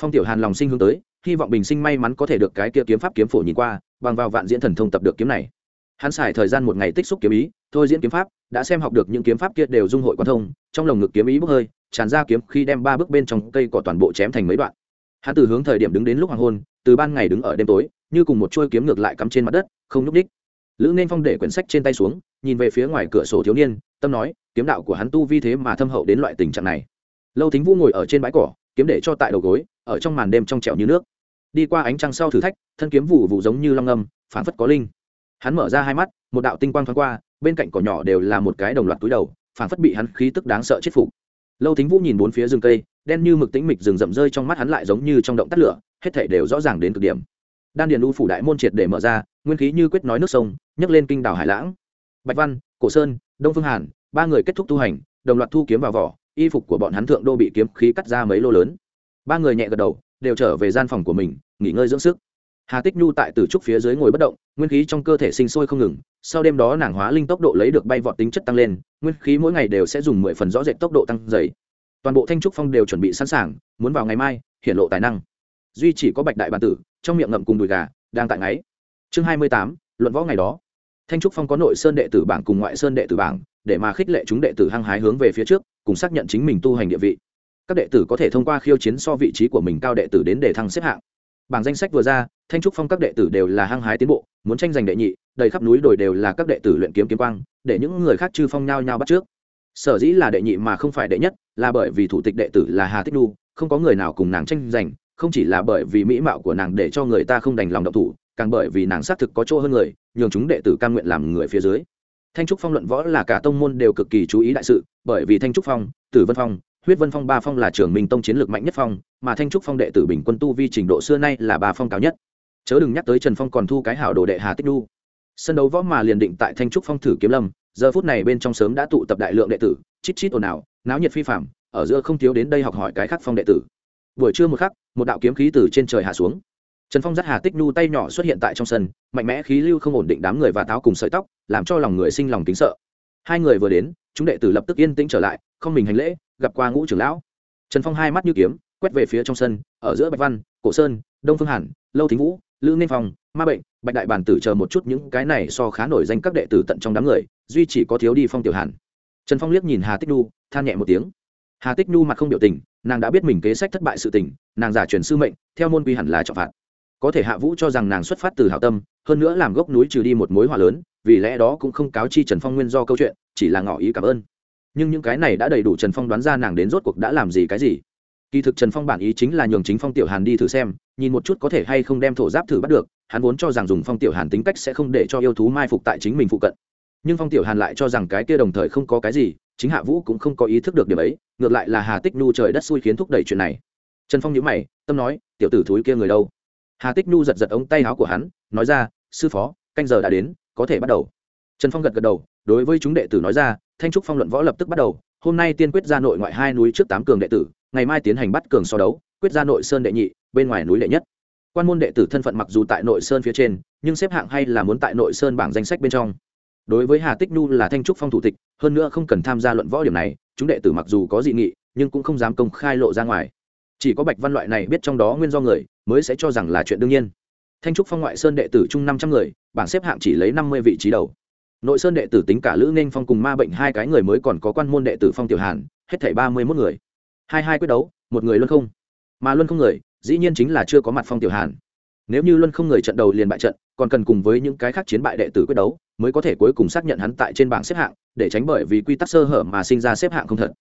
Phong tiểu hàn lòng sinh hướng tới hy vọng bình sinh may mắn có thể được cái kia kiếm pháp kiếm phổ nhìn qua, bằng vào vạn diễn thần thông tập được kiếm này. Hắn xài thời gian một ngày tích xúc kiếm ý, thôi diễn kiếm pháp, đã xem học được những kiếm pháp kia đều dung hội quan thông, trong lồng ngực kiếm ý bốc hơi, tràn ra kiếm khi đem ba bước bên trong cây cỏ toàn bộ chém thành mấy đoạn. Hắn từ hướng thời điểm đứng đến lúc hoàng hôn, từ ban ngày đứng ở đêm tối, như cùng một chuôi kiếm ngược lại cắm trên mặt đất, không nhúc đích lữ nên phong để quyển sách trên tay xuống, nhìn về phía ngoài cửa sổ thiếu niên, tâm nói, kiếm đạo của hắn tu vi thế mà thâm hậu đến loại tình trạng này. Lâu thính vũ ngồi ở trên bãi cỏ, kiếm để cho tại đầu gối ở trong màn đêm trong trẻo như nước. Đi qua ánh trăng sau thử thách, thân kiếm vụ vụ giống như long âm phản phất có linh. Hắn mở ra hai mắt, một đạo tinh quang thoáng qua, bên cạnh cỏ nhỏ đều là một cái đồng loạt túi đầu phản phất bị hắn khí tức đáng sợ chết phục. Lâu thính vũ nhìn bốn phía rừng cây, đen như mực tĩnh mịch rừng rậm rơi trong mắt hắn lại giống như trong động tắt lửa, hết thể đều rõ ràng đến cực điểm. Đan điền u phủ đại môn triệt để mở ra, nguyên khí như quyết nói nước sông, nhấc lên kinh đảo hải lãng. Bạch văn, cổ sơn, đông phương hàn, ba người kết thúc tu hành, đồng loạt thu kiếm vào vỏ, y phục của bọn hắn thượng đô bị kiếm khí cắt ra mấy lô lớn ba người nhẹ gật đầu, đều trở về gian phòng của mình, nghỉ ngơi dưỡng sức. Hà tích nhu tại từ trúc phía dưới ngồi bất động, nguyên khí trong cơ thể sinh sôi không ngừng, sau đêm đó nàng hóa linh tốc độ lấy được bay vọt tính chất tăng lên, nguyên khí mỗi ngày đều sẽ dùng mười phần rõ rệt tốc độ tăng dày toàn bộ thanh trúc phong đều chuẩn bị sẵn sàng, muốn vào ngày mai hiện lộ tài năng. Duy chỉ có bạch đại bản tử, trong miệng ngậm cùng đùi gà, đang tại ngáy. Chương hai mươi tám, luận võ ngày đó. Thanh trúc phong có nội sơn đệ tử bảng cùng ngoại sơn đệ tử bảng, để mà khích lệ chúng đệ tử hăng hái hướng về phía trước, cùng xác nhận chính mình tu hành địa vị các đệ tử có thể thông qua khiêu chiến so vị trí của mình cao đệ tử đến để thăng xếp hạng. Bảng danh sách vừa ra, thanh trúc phong các đệ tử đều là hăng hái tiến bộ, muốn tranh giành đệ nhị, đầy khắp núi đồi đều là các đệ tử luyện kiếm kiếm quang, để những người khác chư phong nhao nhao bắt trước. Sở dĩ là đệ nhị mà không phải đệ nhất, là bởi vì thủ tịch đệ tử là hà tích đu không có người nào cùng nàng tranh giành, không chỉ là bởi vì mỹ mạo của nàng để cho người ta không đành lòng động thủ, càng bởi vì nàng xác thực có chỗ hơn người, nhường chúng đệ tử cam nguyện làm người phía dưới. Thanh trúc phong luận võ là cả tông môn đều cực kỳ chú ý đại sự, bởi vì thanh trúc phong, tử vân phong huyết vân phong ba phong là trưởng minh tông chiến lược mạnh nhất phong, mà thanh trúc phong đệ tử bình quân tu vi trình độ xưa nay là ba phong cao nhất. Chớ đừng nhắc tới trần phong còn thu cái hảo đồ đệ hà tích đu sân đấu võ mà liền định tại thanh trúc phong thử kiếm lâm, giờ phút này bên trong sớm đã tụ tập đại lượng đệ tử, chít chít ồn ào, náo nhiệt phi phạm ở giữa không thiếu đến đây học hỏi cái khắc phong đệ tử. Buổi trưa một khắc, một đạo kiếm khí từ trên trời hạ xuống. Trần phong dắt hà tích nhu tay nhỏ xuất hiện tại trong sân, mạnh mẽ khí lưu không ổn định đám người và táo cùng sợi tóc, làm cho lòng người sinh lòng kính sợ hai người vừa đến, chúng đệ tử lập tức yên tĩnh trở lại, không mình hành lễ, gặp qua ngũ trưởng lão. Trần phong hai mắt như kiếm, quét về phía trong sân, ở giữa bạch văn, cổ sơn, đông phương hàn, lâu thính vũ, lữ nên phong, ma bệnh, bạch đại bản tử chờ một chút những cái này so khá nổi danh các đệ tử tận trong đám người, duy chỉ có thiếu đi phong tiểu hàn. Trần phong liếc nhìn hà tích nhu, than nhẹ một tiếng. Hà tích nhu mặt không biểu tình, nàng đã biết mình kế sách thất bại sự tình, nàng giả truyền sư mệnh, theo môn quy hẳn là trọng phạt. Có thể hạ vũ cho rằng nàng xuất phát từ hảo tâm, hơn nữa làm gốc núi trừ đi một mối hỏa lớn vì lẽ đó cũng không cáo chi trần phong nguyên do câu chuyện, chỉ là ngỏ ý cảm ơn. Nhưng những cái này đã đầy đủ trần phong đoán ra nàng đến rốt cuộc đã làm gì cái gì. Kỳ thực trần phong bản ý chính là nhường chính phong tiểu hàn đi thử xem, nhìn một chút có thể hay không đem thổ giáp thử bắt được, hắn vốn cho rằng dùng phong tiểu hàn tính cách sẽ không để cho yêu thú mai phục tại chính mình phụ cận. Nhưng phong tiểu hàn lại cho rằng cái kia đồng thời không có cái gì, chính hạ vũ cũng không có ý thức được điểm ấy, ngược lại là hà tích nhu trời đất xui khiến thúc đẩy chuyện này. Trần phong nhữ mày, tâm nói, tiểu tử thúi kia người đâu? Hà tích nhu giật giật ống tay áo của hắn, nói ra, sư phó, canh giờ đã đến có thể bắt đầu. Trần phong gật gật đầu, đối với chúng đệ tử nói ra, thanh trúc phong luận võ lập tức bắt đầu, hôm nay tiên quyết ra nội ngoại hai núi trước tám cường đệ tử, ngày mai tiến hành bắt cường so đấu, quyết ra nội sơn đệ nhị, bên ngoài núi đệ nhất. Quan môn đệ tử thân phận mặc dù tại nội sơn phía trên, nhưng xếp hạng hay là muốn tại nội sơn bảng danh sách bên trong. Đối với hà tích nhu là thanh trúc phong thủ tịch, hơn nữa không cần tham gia luận võ điểm này, chúng đệ tử mặc dù có dị nghị, nhưng cũng không dám công khai lộ ra ngoài. Chỉ có bạch văn loại này biết trong đó nguyên do người, mới sẽ cho rằng là chuyện đương nhiên thanh trúc phong ngoại sơn đệ tử chung năm trăm người, bảng xếp hạng chỉ lấy năm mươi vị trí đầu. Nội sơn đệ tử tính cả lữ nên phong cùng ma bệnh hai cái người mới còn có quan môn đệ tử phong tiểu hàn, hết thảy ba mươi mốt người. Hai hai quyết đấu, một người luân không. Mà luân không người, dĩ nhiên chính là chưa có mặt phong tiểu hàn. Nếu như luân không người trận đầu liền bại trận, còn cần cùng với những cái khác chiến bại đệ tử quyết đấu, mới có thể cuối cùng xác nhận hắn tại trên bảng xếp hạng, để tránh bởi vì quy tắc sơ hở mà sinh ra xếp hạng không thật.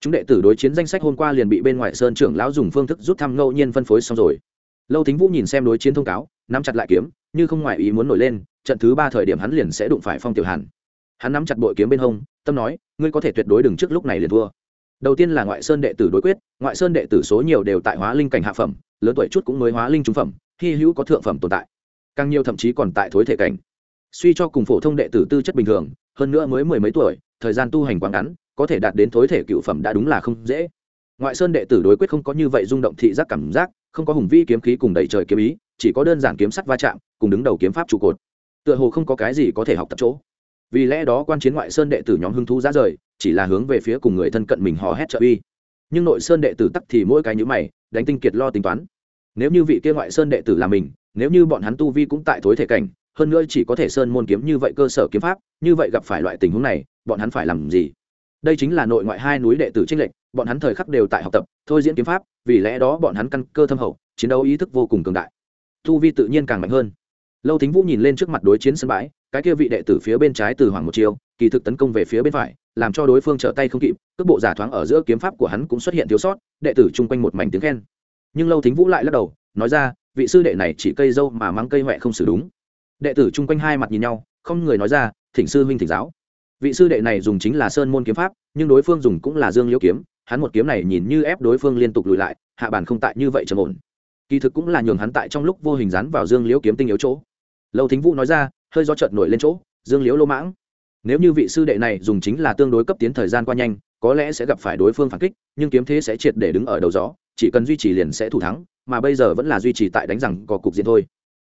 Chúng đệ tử đối chiến danh sách hôm qua liền bị bên ngoài sơn trưởng lão dùng phương thức rút thăm ngẫu nhiên phân phối xong rồi lâu thính vũ nhìn xem đối chiến thông cáo, nắm chặt lại kiếm, như không ngoại ý muốn nổi lên, trận thứ ba thời điểm hắn liền sẽ đụng phải phong tiểu hàn. Hắn nắm chặt bội kiếm bên hông, tâm nói, ngươi có thể tuyệt đối đừng trước lúc này liền thua. Đầu tiên là ngoại sơn đệ tử đối quyết, ngoại sơn đệ tử số nhiều đều tại hóa linh cảnh hạ phẩm, lớn tuổi chút cũng mới hóa linh trung phẩm, hy hữu có thượng phẩm tồn tại. Càng nhiều thậm chí còn tại thối thể cảnh. Suy cho cùng phổ thông đệ tử tư chất bình thường, hơn nữa mới mười mấy tuổi, thời gian tu hành quá ngắn, có thể đạt đến thối thể cựu phẩm đã đúng là không dễ ngoại sơn đệ tử đối quyết không có như vậy rung động thị giác cảm giác, không có hùng vi kiếm khí cùng đẩy trời kiếm ý, chỉ có đơn giản kiếm sắt va chạm, cùng đứng đầu kiếm pháp trụ cột. Tựa hồ không có cái gì có thể học tập chỗ. Vì lẽ đó quan chiến ngoại sơn đệ tử nhóm hưng thú ra rời, chỉ là hướng về phía cùng người thân cận mình hò hét trợ uy. Nhưng nội sơn đệ tử tắc thì mỗi cái nhữ mày, đánh tinh kiệt lo tính toán. Nếu như vị kia ngoại sơn đệ tử là mình, nếu như bọn hắn tu vi cũng tại thối thể cảnh, hơn nữa chỉ có thể sơn môn kiếm như vậy cơ sở kiếm pháp, như vậy gặp phải loại tình huống này, bọn hắn phải làm gì? Đây chính là nội ngoại hai núi đệ tử trinh lệnh bọn hắn thời khắc đều tại học tập, thôi diễn kiếm pháp, vì lẽ đó bọn hắn căn cơ thâm hậu, chiến đấu ý thức vô cùng cường đại. Thu vi tự nhiên càng mạnh hơn. Lâu thính vũ nhìn lên trước mặt đối chiến sân bãi, cái kia vị đệ tử phía bên trái từ hoàng một chiều kỳ thực tấn công về phía bên phải, làm cho đối phương trở tay không kịp, cước bộ giả thoáng ở giữa kiếm pháp của hắn cũng xuất hiện thiếu sót, đệ tử chung quanh một mảnh tiếng khen. Nhưng lâu thính vũ lại lắc đầu, nói ra, vị sư đệ này chỉ cây dâu mà mang cây huệ không xử đúng. Đệ tử chung quanh hai mặt nhìn nhau, không người nói ra, thỉnh sư huynh thỉnh giáo vị sư đệ này dùng chính là sơn môn kiếm pháp, nhưng đối phương dùng cũng là dương liễu kiếm. Hắn một kiếm này nhìn như ép đối phương liên tục lùi lại, hạ bàn không tại như vậy trầm ổn. Kỳ thực cũng là nhường hắn tại trong lúc vô hình dán vào dương liễu kiếm tinh yếu chỗ. Lâu thính vũ nói ra, hơi do trợt nổi lên chỗ, dương liễu lô mãng. Nếu như vị sư đệ này dùng chính là tương đối cấp tiến thời gian qua nhanh, có lẽ sẽ gặp phải đối phương phản kích, nhưng kiếm thế sẽ triệt để đứng ở đầu gió, chỉ cần duy trì liền sẽ thủ thắng, mà bây giờ vẫn là duy trì tại đánh rằng có cục diện thôi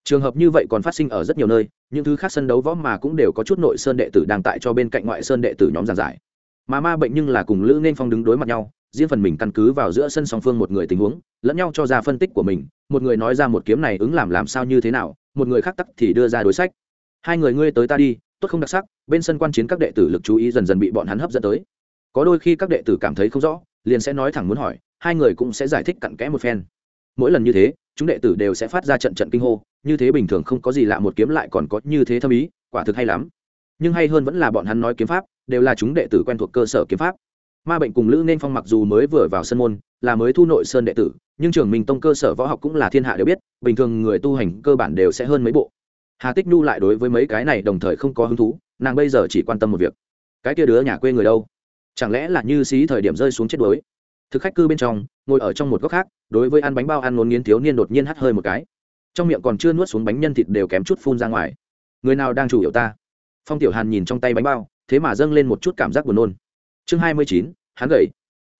trường hợp như vậy còn phát sinh ở rất nhiều nơi, những thứ khác sân đấu võ mà cũng đều có chút nội sơn đệ tử đang tại cho bên cạnh ngoại sơn đệ tử nhóm giảng giải. Mà ma bệnh nhưng là cùng lữ nên phong đứng đối mặt nhau, riêng phần mình căn cứ vào giữa sân song phương một người tình huống, lẫn nhau cho ra phân tích của mình, một người nói ra một kiếm này ứng làm làm sao như thế nào, một người khác tắc thì đưa ra đối sách. Hai người ngươi tới ta đi, tốt không đặc sắc, bên sân quan chiến các đệ tử lực chú ý dần dần bị bọn hắn hấp dẫn tới. Có đôi khi các đệ tử cảm thấy không rõ, liền sẽ nói thẳng muốn hỏi, hai người cũng sẽ giải thích cặn kẽ một phen. Mỗi lần như thế chúng đệ tử đều sẽ phát ra trận trận kinh hô, như thế bình thường không có gì lạ một kiếm lại còn có như thế thâm ý, quả thực hay lắm. Nhưng hay hơn vẫn là bọn hắn nói kiếm pháp, đều là chúng đệ tử quen thuộc cơ sở kiếm pháp. Ma bệnh cùng lữ nên phong mặc dù mới vừa vào sân môn, là mới thu nội sơn đệ tử, nhưng trường minh tông cơ sở võ học cũng là thiên hạ đều biết, bình thường người tu hành cơ bản đều sẽ hơn mấy bộ. Hà tích nhu lại đối với mấy cái này đồng thời không có hứng thú, nàng bây giờ chỉ quan tâm một việc. Cái kia đứa nhà quê người đâu? Chẳng lẽ là như xí thời điểm rơi xuống chết đuối? Thực khách cư bên trong, ngồi ở trong một góc khác, đối với ăn bánh bao ăn ngốn nghiến thiếu niên đột nhiên hắt hơi một cái. Trong miệng còn chưa nuốt xuống bánh nhân thịt đều kém chút phun ra ngoài. Người nào đang chủ yếu ta? Phong tiểu hàn nhìn trong tay bánh bao, thế mà dâng lên một chút cảm giác buồn nôn. Chương hai mươi chín, hắn gầy.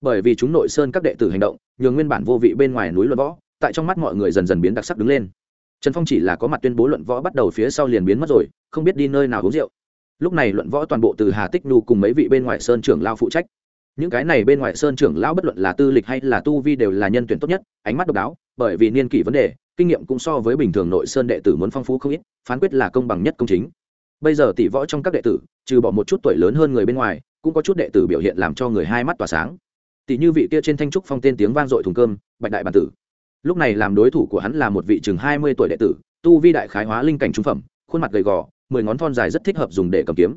Bởi vì chúng nội sơn các đệ tử hành động, nhường nguyên bản vô vị bên ngoài núi luận võ, tại trong mắt mọi người dần dần biến đặc sắc đứng lên. Trần phong chỉ là có mặt tuyên bố luận võ bắt đầu phía sau liền biến mất rồi, không biết đi nơi nào uống rượu. Lúc này luận võ toàn bộ từ hà tích nhu cùng mấy vị bên ngoài sơn trưởng lao phụ trách những cái này bên ngoài sơn trưởng lão bất luận là tư lịch hay là tu vi đều là nhân tuyển tốt nhất, ánh mắt độc đáo, bởi vì niên kỷ vấn đề, kinh nghiệm cũng so với bình thường nội sơn đệ tử muốn phong phú không ít, phán quyết là công bằng nhất công chính. Bây giờ tỷ võ trong các đệ tử, trừ bỏ một chút tuổi lớn hơn người bên ngoài, cũng có chút đệ tử biểu hiện làm cho người hai mắt tỏa sáng. Tỷ như vị kia trên thanh trúc phong tên tiếng vang dội thùng cơm, bạch đại bản tử. Lúc này làm đối thủ của hắn là một vị chừng hai mươi tuổi đệ tử, tu vi đại khái hóa linh cảnh trung phẩm, khuôn mặt gầy gò, mười ngón thon dài rất thích hợp dùng để cầm kiếm.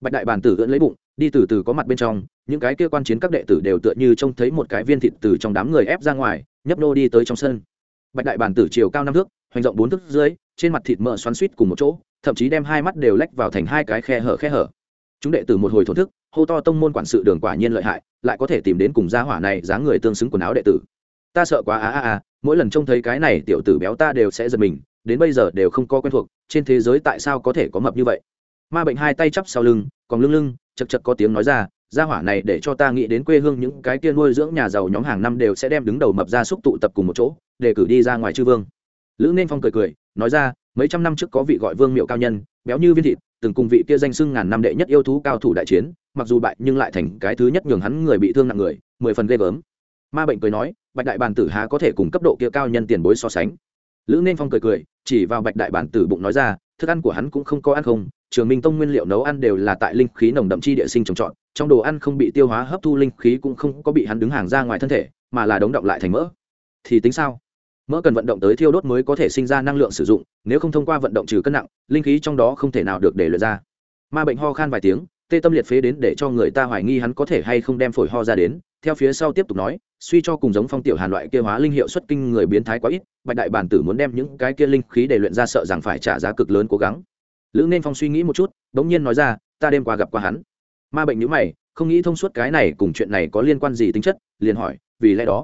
Bạch đại bản tử ưỡn lấy bụng đi từ từ có mặt bên trong, những cái kia quan chiến các đệ tử đều tựa như trông thấy một cái viên thịt từ trong đám người ép ra ngoài, nhấp nô đi tới trong sân. Bạch đại bản tử chiều cao năm thước, hoành rộng bốn thước dưới, trên mặt thịt mỡ xoắn suýt cùng một chỗ, thậm chí đem hai mắt đều lách vào thành hai cái khe hở khe hở. Chúng đệ tử một hồi thổn thức, hô to tông môn quản sự đường quả nhiên lợi hại, lại có thể tìm đến cùng gia hỏa này dáng người tương xứng quần áo đệ tử. Ta sợ quá á á á mỗi lần trông thấy cái này tiểu tử béo ta đều sẽ giật mình, đến bây giờ đều không có quen thuộc, trên thế giới tại sao có thể có mập như vậy? Ma bệnh hai tay chắp sau lưng, còn lưng lưng chật chật có tiếng nói ra, gia hỏa này để cho ta nghĩ đến quê hương những cái kia nuôi dưỡng nhà giàu nhóm hàng năm đều sẽ đem đứng đầu mập ra xúc tụ tập cùng một chỗ, để cử đi ra ngoài chư vương. Lữ nên phong cười cười, nói ra, mấy trăm năm trước có vị gọi vương miệu cao nhân, béo như viên thịt, từng cùng vị kia danh sưng ngàn năm đệ nhất yêu thú cao thủ đại chiến, mặc dù bại nhưng lại thành cái thứ nhất nhường hắn người bị thương nặng người, mười phần ghê gớm. Ma bệnh cười nói, bạch đại bản tử há có thể cùng cấp độ kia cao nhân tiền bối so sánh. Lữ nên phong cười cười, chỉ vào bạch đại bản tử bụng nói ra, thức ăn của hắn cũng không có ăn không trường minh tông nguyên liệu nấu ăn đều là tại linh khí nồng đậm chi địa sinh trồng trọt, trong đồ ăn không bị tiêu hóa hấp thu linh khí cũng không có bị hắn đứng hàng ra ngoài thân thể, mà là đống động lại thành mỡ. Thì tính sao? Mỡ cần vận động tới thiêu đốt mới có thể sinh ra năng lượng sử dụng, nếu không thông qua vận động trừ cân nặng, linh khí trong đó không thể nào được để luyện ra. Ma bệnh ho khan vài tiếng, tê tâm liệt phế đến để cho người ta hoài nghi hắn có thể hay không đem phổi ho ra đến, theo phía sau tiếp tục nói, suy cho cùng giống phong tiểu hàn loại kia hóa linh hiệu xuất kinh người biến thái quá ít, bạch đại bản tử muốn đem những cái kia linh khí để luyện ra sợ rằng phải trả giá cực lớn cố gắng lữ nên phong suy nghĩ một chút, đ ố n g nhiên nói ra, ta đêm qua gặp qua hắn. Ma bệnh nhữ mày, không nghĩ thông suốt cái này cùng chuyện này có liên quan gì tính chất, liền hỏi, vì lẽ đó?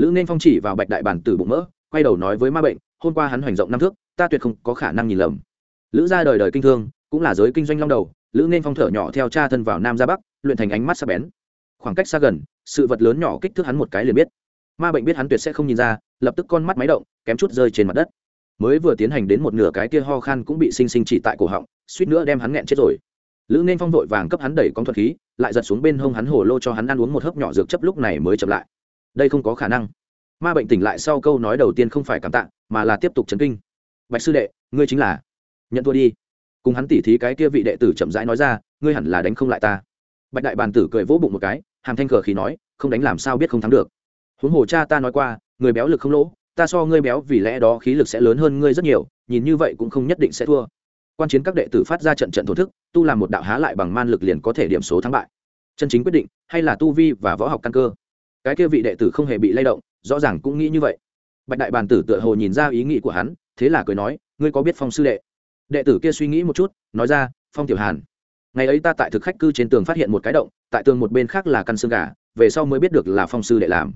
Lữ nên phong chỉ vào bạch đại bản tử bụng mỡ, quay đầu nói với ma bệnh, hôm qua hắn hoành rộng năm thước, ta tuyệt không có khả năng nhìn lầm. Lữ ra đời đời kinh thương, cũng là giới kinh doanh long đầu, lữ nên phong thở nhỏ theo cha thân vào nam ra bắc, luyện thành ánh mắt sắc bén. Khoảng cách xa gần, sự vật lớn nhỏ kích thước hắn một cái liền biết. Ma bệnh biết hắn tuyệt sẽ không nhìn ra, lập tức con mắt máy động, kém chút rơi trên mặt đất mới vừa tiến hành đến một nửa cái kia ho khan cũng bị sinh sinh chỉ tại cổ họng, suýt nữa đem hắn nghẹn chết rồi. Lữ nên phong vội vàng cấp hắn đẩy con thuật khí, lại giật xuống bên hông hắn hồ lô cho hắn ăn uống một hớp nhỏ dược chấp lúc này mới chậm lại. Đây không có khả năng. Ma bệnh tỉnh lại sau câu nói đầu tiên không phải cảm tạ, mà là tiếp tục chấn kinh. Bạch sư đệ, ngươi chính là. Nhận thua đi. Cùng hắn tỉ thí cái kia vị đệ tử chậm rãi nói ra, ngươi hẳn là đánh không lại ta. Bạch đại bàn tử cười vỗ bụng một cái, hàm thanh cờ khí nói, không đánh làm sao biết không thắng được. Huống hồ cha ta nói qua, người béo lực không lỗ ta so ngươi béo vì lẽ đó khí lực sẽ lớn hơn ngươi rất nhiều, nhìn như vậy cũng không nhất định sẽ thua. Quan chiến các đệ tử phát ra trận trận thổ thức, tu làm một đạo há lại bằng man lực liền có thể điểm số thắng bại. Chân chính quyết định, hay là tu vi và võ học căn cơ? Cái kia vị đệ tử không hề bị lay động, rõ ràng cũng nghĩ như vậy. Bạch đại bàn tử tựa hồ nhìn ra ý nghĩ của hắn, thế là cười nói, ngươi có biết phong sư đệ? Đệ tử kia suy nghĩ một chút, nói ra, phong tiểu hàn. Ngày ấy ta tại thực khách cư trên tường phát hiện một cái động, tại tường một bên khác là căn xương gà, về sau mới biết được là phong sư đệ làm.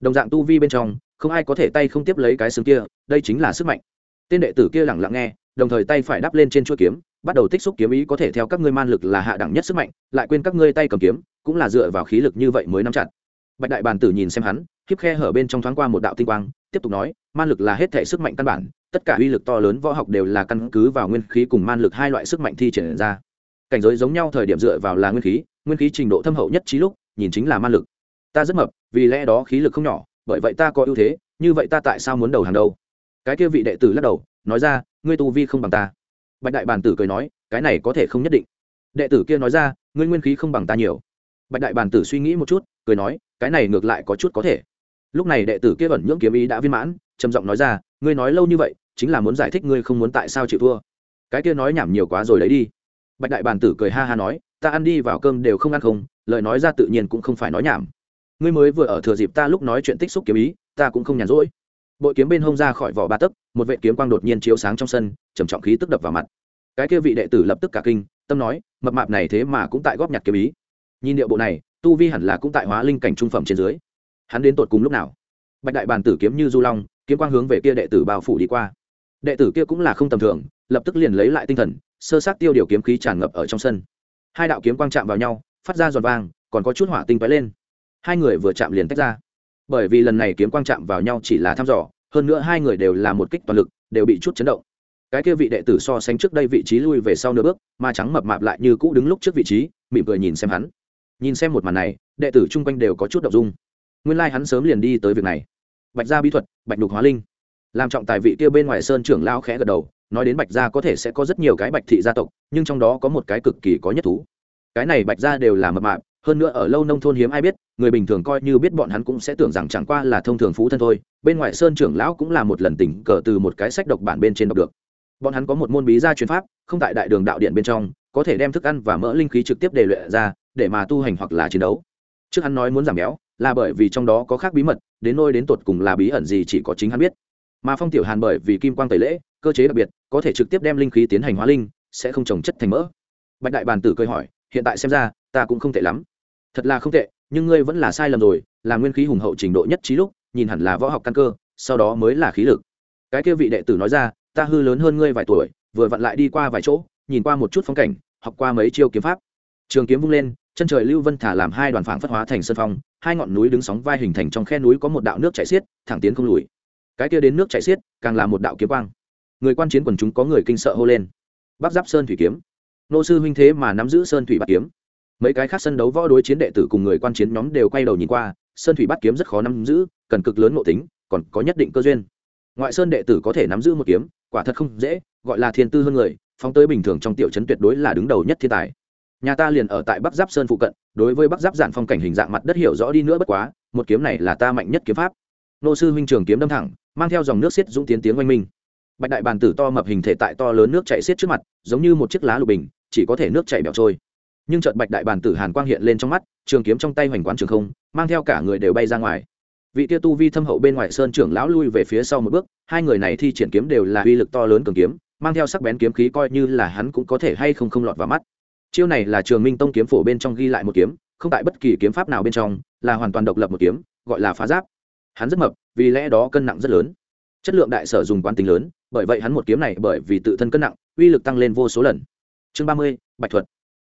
Đồng dạng tu vi bên trong không ai có thể tay không tiếp lấy cái xương kia, đây chính là sức mạnh. Tên đệ tử kia lẳng lặng nghe, đồng thời tay phải đắp lên trên chuỗi kiếm, bắt đầu tích xúc kiếm ý có thể theo các ngươi man lực là hạ đẳng nhất sức mạnh, lại quên các ngươi tay cầm kiếm, cũng là dựa vào khí lực như vậy mới nắm chặt. Bạch đại bàn tử nhìn xem hắn, khiếp khe hở bên trong thoáng qua một đạo tinh quang, tiếp tục nói, man lực là hết thể sức mạnh căn bản, tất cả uy lực to lớn võ học đều là căn cứ vào nguyên khí cùng man lực hai loại sức mạnh thi triển ra. Cảnh giới giống nhau thời điểm dựa vào là nguyên khí nguyên khí trình độ thâm hậu nhất trí lúc, nhìn chính là man lực. Ta rất mập, vì lẽ đó khí lực không nhỏ bởi vậy ta có ưu thế, như vậy ta tại sao muốn đầu hàng đâu? Cái kia vị đệ tử lắc đầu, nói ra, ngươi tu vi không bằng ta. Bạch đại bàn tử cười nói, cái này có thể không nhất định. Đệ tử kia nói ra, ngươi nguyên khí không bằng ta nhiều. Bạch đại bàn tử suy nghĩ một chút, cười nói, cái này ngược lại có chút có thể. Lúc này đệ tử kia ẩn nhưỡng kiếm ý đã viên mãn, trầm giọng nói ra, ngươi nói lâu như vậy, chính là muốn giải thích ngươi không muốn tại sao chịu thua. Cái kia nói nhảm nhiều quá rồi lấy đi. Bạch đại bàn tử cười ha ha nói, ta ăn đi vào cơm đều không ăn không, lời nói ra tự nhiên cũng không phải nói nhảm ngươi mới vừa ở thừa dịp ta lúc nói chuyện tích xúc kiếm ý, ta cũng không nhàn rỗi. Bội kiếm bên hông ra khỏi vỏ ba tấc, một vệ kiếm quang đột nhiên chiếu sáng trong sân, trầm trọng khí tức đập vào mặt. Cái kia vị đệ tử lập tức cả kinh, tâm nói, mập mạp này thế mà cũng tại góp nhặt kiếm ý. Nhìn điệu bộ này, tu vi hẳn là cũng tại hóa linh cảnh trung phẩm trên dưới. Hắn đến tột cùng lúc nào? Bạch đại bàn tử kiếm như du long, kiếm quang hướng về kia đệ tử bao phủ đi qua. Đệ tử kia cũng là không tầm thường, lập tức liền lấy lại tinh thần, sơ sát tiêu điều kiếm khí tràn ngập ở trong sân. Hai đạo kiếm quang chạm vào nhau, phát ra giòn vàng còn có chút hỏa tinh tóe lên hai người vừa chạm liền tách ra. Bởi vì lần này kiếm quang chạm vào nhau chỉ là thăm dò, hơn nữa hai người đều là một kích toàn lực, đều bị chút chấn động. Cái kia vị đệ tử so sánh trước đây vị trí lui về sau nửa bước mà trắng mập mạp lại như cũ đứng lúc trước vị trí, mỉm cười nhìn xem hắn. Nhìn xem một màn này, đệ tử chung quanh đều có chút đ ộ n g dung. Nguyên lai、like、hắn sớm liền đi tới việc này. Bạch gia bí thuật, bạch đục hóa linh. Làm trọng tài vị kia bên ngoài sơn trưởng lao khẽ gật đầu, nói đến bạch gia có thể sẽ có rất nhiều cái bạch thị gia tộc, nhưng trong đó có một cái cực kỳ có nhất thú. Cái này bạch gia đều là mập mạp, hơn nữa ở lâu nông thôn hiếm ai biết người bình thường coi như biết bọn hắn cũng sẽ tưởng rằng chẳng qua là thông thường phú thân thôi. Bên ngoài sơn trưởng lão cũng là một lần tỉnh cờ từ một cái sách độc bản bên trên đọc được. Bọn hắn có một môn bí gia truyền pháp, không tại đại đường đạo điện bên trong, có thể đem thức ăn và mỡ linh khí trực tiếp để luyện ra, để mà tu hành hoặc là chiến đấu. Trước hắn nói muốn giảm béo, là bởi vì trong đó có khác bí mật, đến nôi đến tột cùng là bí ẩn gì chỉ có chính hắn biết. Mà phong tiểu hàn bởi vì kim quang tẩy lễ, cơ chế đặc biệt, có thể trực tiếp đem linh khí tiến hành hóa linh, sẽ không trồng chất thành mỡ. Bạch đại bàn tử cười hỏi, hiện tại xem ra, ta cũng không tệ lắm. Thật là không tệ nhưng ngươi vẫn là sai lầm rồi, là nguyên khí hùng hậu trình độ nhất trí lúc, nhìn hẳn là võ học căn cơ, sau đó mới là khí lực. Cái kia vị đệ tử nói ra, ta hư lớn hơn ngươi vài tuổi, vừa vặn lại đi qua vài chỗ, nhìn qua một chút phong cảnh, học qua mấy chiêu kiếm pháp. Trường kiếm vung lên, chân trời lưu vân thả làm hai đoàn phảng phất hóa thành sân phong, hai ngọn núi đứng sóng vai hình thành trong khe núi có một đạo nước chảy xiết, thẳng tiến không lùi. Cái kia đến nước chảy xiết, càng là một đạo kiếm quang. Người quan chiến quần chúng có người kinh sợ hô lên. Bắc giáp sơn thủy kiếm. Nô sư huynh thế mà nắm giữ sơn thủy bát kiếm mấy cái khác sân đấu võ đối chiến đệ tử cùng người quan chiến nhóm đều quay đầu nhìn qua, sơn thủy bát kiếm rất khó nắm giữ, cần cực lớn ngộ tính, còn có nhất định cơ duyên. Ngoại sơn đệ tử có thể nắm giữ một kiếm, quả thật không dễ, gọi là thiên tư hơn người, phóng tới bình thường trong tiểu trấn tuyệt đối là đứng đầu nhất thiên tài. Nhà ta liền ở tại bắc giáp sơn phụ cận, đối với bắc giáp giản phong cảnh hình dạng mặt đất hiểu rõ đi nữa bất quá, một kiếm này là ta mạnh nhất kiếm pháp. Nô sư huynh trường kiếm đâm thẳng, mang theo dòng nước xiết dũng tiến tiếng oanh minh. Bạch đại bàn tử to mập hình thể tại to lớn nước chảy xiết trước mặt, giống như một chiếc lá lục bình, chỉ có thể nước chảy bẹo trôi nhưng trận bạch đại bàn tử hàn quang hiện lên trong mắt, trường kiếm trong tay hoành quán trường không, mang theo cả người đều bay ra ngoài. Vị tia tu vi thâm hậu bên ngoài sơn trưởng lão lui về phía sau một bước, hai người này thi triển kiếm đều là uy lực to lớn cường kiếm, mang theo sắc bén kiếm khí coi như là hắn cũng có thể hay không không lọt vào mắt. Chiêu này là trường minh tông kiếm phổ bên trong ghi lại một kiếm, không tại bất kỳ kiếm pháp nào bên trong, là hoàn toàn độc lập một kiếm, gọi là phá giáp. Hắn rất mập, vì lẽ đó cân nặng rất lớn. Chất lượng đại sở dùng quán tính lớn, bởi vậy hắn một kiếm này bởi vì tự thân cân nặng, uy lực tăng lên vô số lần. Chương ba mươi, bạch thuật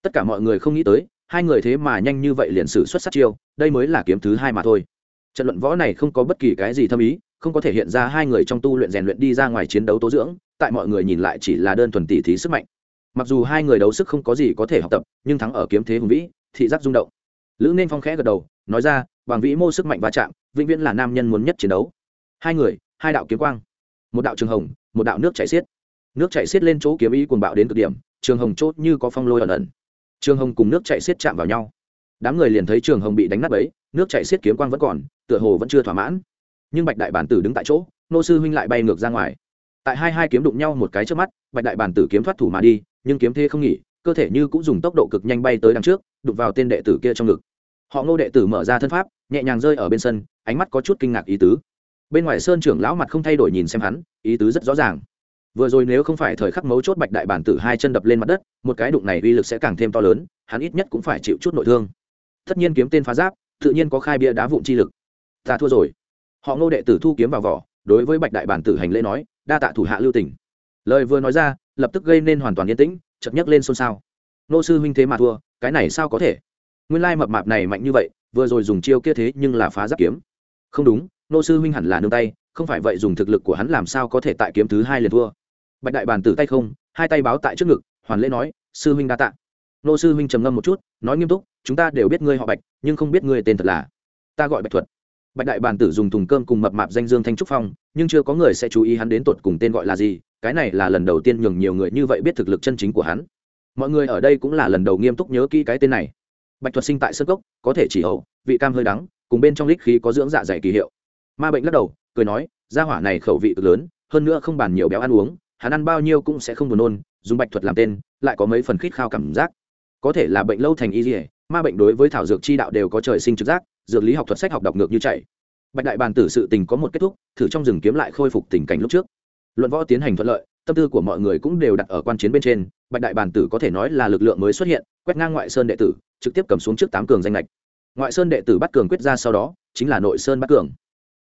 tất cả mọi người không nghĩ tới, hai người thế mà nhanh như vậy liền sử xuất sát chiêu, đây mới là kiếm thứ hai mà thôi. Trận luận võ này không có bất kỳ cái gì thâm ý, không có thể hiện ra hai người trong tu luyện rèn luyện đi ra ngoài chiến đấu tố dưỡng, tại mọi người nhìn lại chỉ là đơn thuần tỉ thí sức mạnh. Mặc dù hai người đấu sức không có gì có thể học tập, nhưng thắng ở kiếm thế hùng vĩ, thị giác rung động. Lữ nên phong khẽ gật đầu, nói ra bằng vĩ mô sức mạnh va chạm, vĩnh viễn là nam nhân muốn nhất chiến đấu. Hai người, hai đạo kiếm quang, một đạo trường hồng, một đạo nước chảy xiết. Nước chảy xiết lên chỗ kiếm ý cuồng bạo đến cực điểm, trường hồng chốt như có phong lôi ẩn ẩn trường hồng cùng nước chảy xiết chạm vào nhau. Đám người liền thấy trường hồng bị đánh nát ấy nước chảy xiết kiếm quang vẫn còn, tựa hồ vẫn chưa thỏa mãn. Nhưng bạch đại bản tử đứng tại chỗ, nô sư huynh lại bay ngược ra ngoài. Tại hai hai kiếm đụng nhau một cái trước mắt, bạch đại bản tử kiếm thoát thủ mà đi, nhưng kiếm thế không nghỉ, cơ thể như cũng dùng tốc độ cực nhanh bay tới đằng trước, đụng vào tên đệ tử kia trong ngực. Họ ngô đệ tử mở ra thân pháp, nhẹ nhàng rơi ở bên sân, ánh mắt có chút kinh ngạc ý tứ. Bên ngoài sơn trưởng lão mặt không thay đổi nhìn xem hắn, ý tứ rất rõ ràng vừa rồi nếu không phải thời khắc mấu chốt bạch đại bản tử hai chân đập lên mặt đất, một cái đụng này uy lực sẽ càng thêm to lớn, hắn ít nhất cũng phải chịu chút nội thương. Tất nhiên kiếm tên phá giáp, tự nhiên có khai bia đá vụn chi lực. Ta thua rồi. Họ ngô đệ tử thu kiếm vào vỏ, đối với bạch đại bản tử hành lễ nói, đa tạ thủ hạ lưu tỉnh lời vừa nói ra, lập tức gây nên hoàn toàn yên tĩnh chật nhấc lên xôn xao. Nô sư huynh thế mà thua, cái này sao có thể? Nguyên lai mập mạp này mạnh như vậy, vừa rồi dùng chiêu kia thế nhưng là phá giáp kiếm. Không đúng nô sư huynh hẳn là nương tay, không phải vậy dùng thực lực của hắn làm sao có thể tại kiếm thứ hai liền thua? Bạch đại bàn tử tay không, hai tay báo tại trước ngực, hoàn lễ nói, sư huynh đa tạ. Nô sư huynh trầm ngâm một chút, nói nghiêm túc, chúng ta đều biết ngươi họ bạch, nhưng không biết ngươi tên thật là. Ta gọi bạch thuật. Bạch đại bàn tử dùng thùng cơm cùng mập mạp danh dương thanh trúc phong, nhưng chưa có người sẽ chú ý hắn đến tột cùng tên gọi là gì, cái này là lần đầu tiên nhường nhiều người như vậy biết thực lực chân chính của hắn. Mọi người ở đây cũng là lần đầu nghiêm túc nhớ kỹ cái tên này. Bạch thuật sinh tại sân gốc có thể chỉ hậu, vị cam hơi đắng, cùng bên trong lít khí có dưỡng dạ dày kỳ hiệu. Ma bệnh lắc đầu, cười nói, gia hỏa này khẩu vị cực lớn, hơn nữa không bàn nhiều béo ăn uống hắn ăn bao nhiêu cũng sẽ không buồn nôn, dùng bạch thuật làm tên, lại có mấy phần khít khao cảm giác. Có thể là bệnh lâu thành y dỉa ma bệnh đối với thảo dược chi đạo đều có trời sinh trực giác, dược lý học thuật sách học đọc ngược như chạy. Bạch đại bàn tử sự tình có một kết thúc, thử trong rừng kiếm lại khôi phục tình cảnh lúc trước. Luận võ tiến hành thuận lợi, tâm tư của mọi người cũng đều đặt ở quan chiến bên trên, bạch đại bàn tử có thể nói là lực lượng mới xuất hiện, quét ngang ngoại sơn đệ tử, trực tiếp cầm xuống trước tám cường danh lệch ngoại sơn đệ tử bắt cường quyết ra sau đó, chính là nội sơn bắt cường.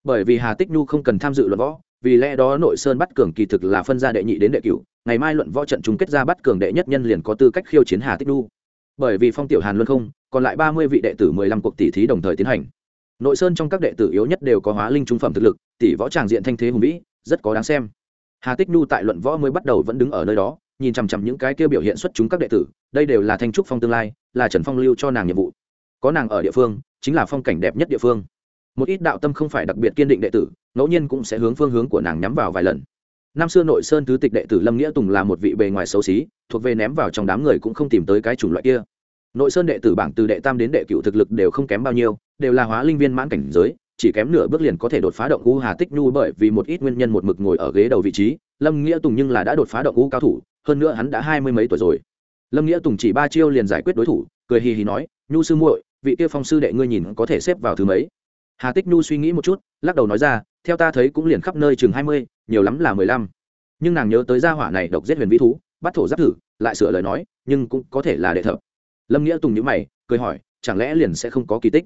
Bởi vì hà tích nhu không cần tham dự luận võ vì lẽ đó nội sơn bắt cường kỳ thực là phân ra đệ nhị đến đệ cửu, ngày mai luận võ trận chung kết ra bắt cường đệ nhất nhân liền có tư cách khiêu chiến hà tích đu. Bởi vì phong tiểu hàn luân không, còn lại ba mươi vị đệ tử mười lăm cuộc tỷ thí đồng thời tiến hành. Nội sơn trong các đệ tử yếu nhất đều có hóa linh trung phẩm thực lực, tỷ võ tràng diện thanh thế hùng vĩ, rất có đáng xem. Hà tích nhu tại luận võ mới bắt đầu vẫn đứng ở nơi đó, nhìn chằm chằm những cái kia biểu hiện xuất chúng các đệ tử, đây đều là thanh trúc phong tương lai, là trần phong lưu cho nàng nhiệm vụ. Có nàng ở địa phương, chính là phong cảnh đẹp nhất địa phương một ít đạo tâm không phải đặc biệt kiên định đệ tử, ngẫu nhiên cũng sẽ hướng phương hướng của nàng nhắm vào vài lần. Năm xưa nội sơn tứ tịch đệ tử lâm nghĩa tùng là một vị bề ngoài xấu xí, thuộc về ném vào trong đám người cũng không tìm tới cái chủng loại kia. Nội sơn đệ tử bảng từ đệ tam đến đệ cựu thực lực đều không kém bao nhiêu, đều là hóa linh viên mãn cảnh giới, chỉ kém nửa bước liền có thể đột phá động u hà tích nhu bởi vì một ít nguyên nhân một mực ngồi ở ghế đầu vị trí, lâm nghĩa tùng nhưng là đã đột phá động u cao thủ, hơn nữa hắn đã hai mươi mấy tuổi rồi. Lâm nghĩa tùng chỉ ba chiêu liền giải quyết đối thủ, cười hì hì nói, nhu sư muội, vị kia phong sư đệ ngươi nhìn có thể xếp vào thứ mấy? Hà tích nhu suy nghĩ một chút, lắc đầu nói ra, theo ta thấy cũng liền khắp nơi chừng hai mươi, nhiều lắm là mười lăm. Nhưng nàng nhớ tới gia hỏa này độc giết huyền vĩ thú, bắt thổ giáp thử, lại sửa lời nói, nhưng cũng có thể là đệ thập. Lâm nghĩa tùng nhữ mày, cười hỏi, chẳng lẽ liền sẽ không có kỳ tích?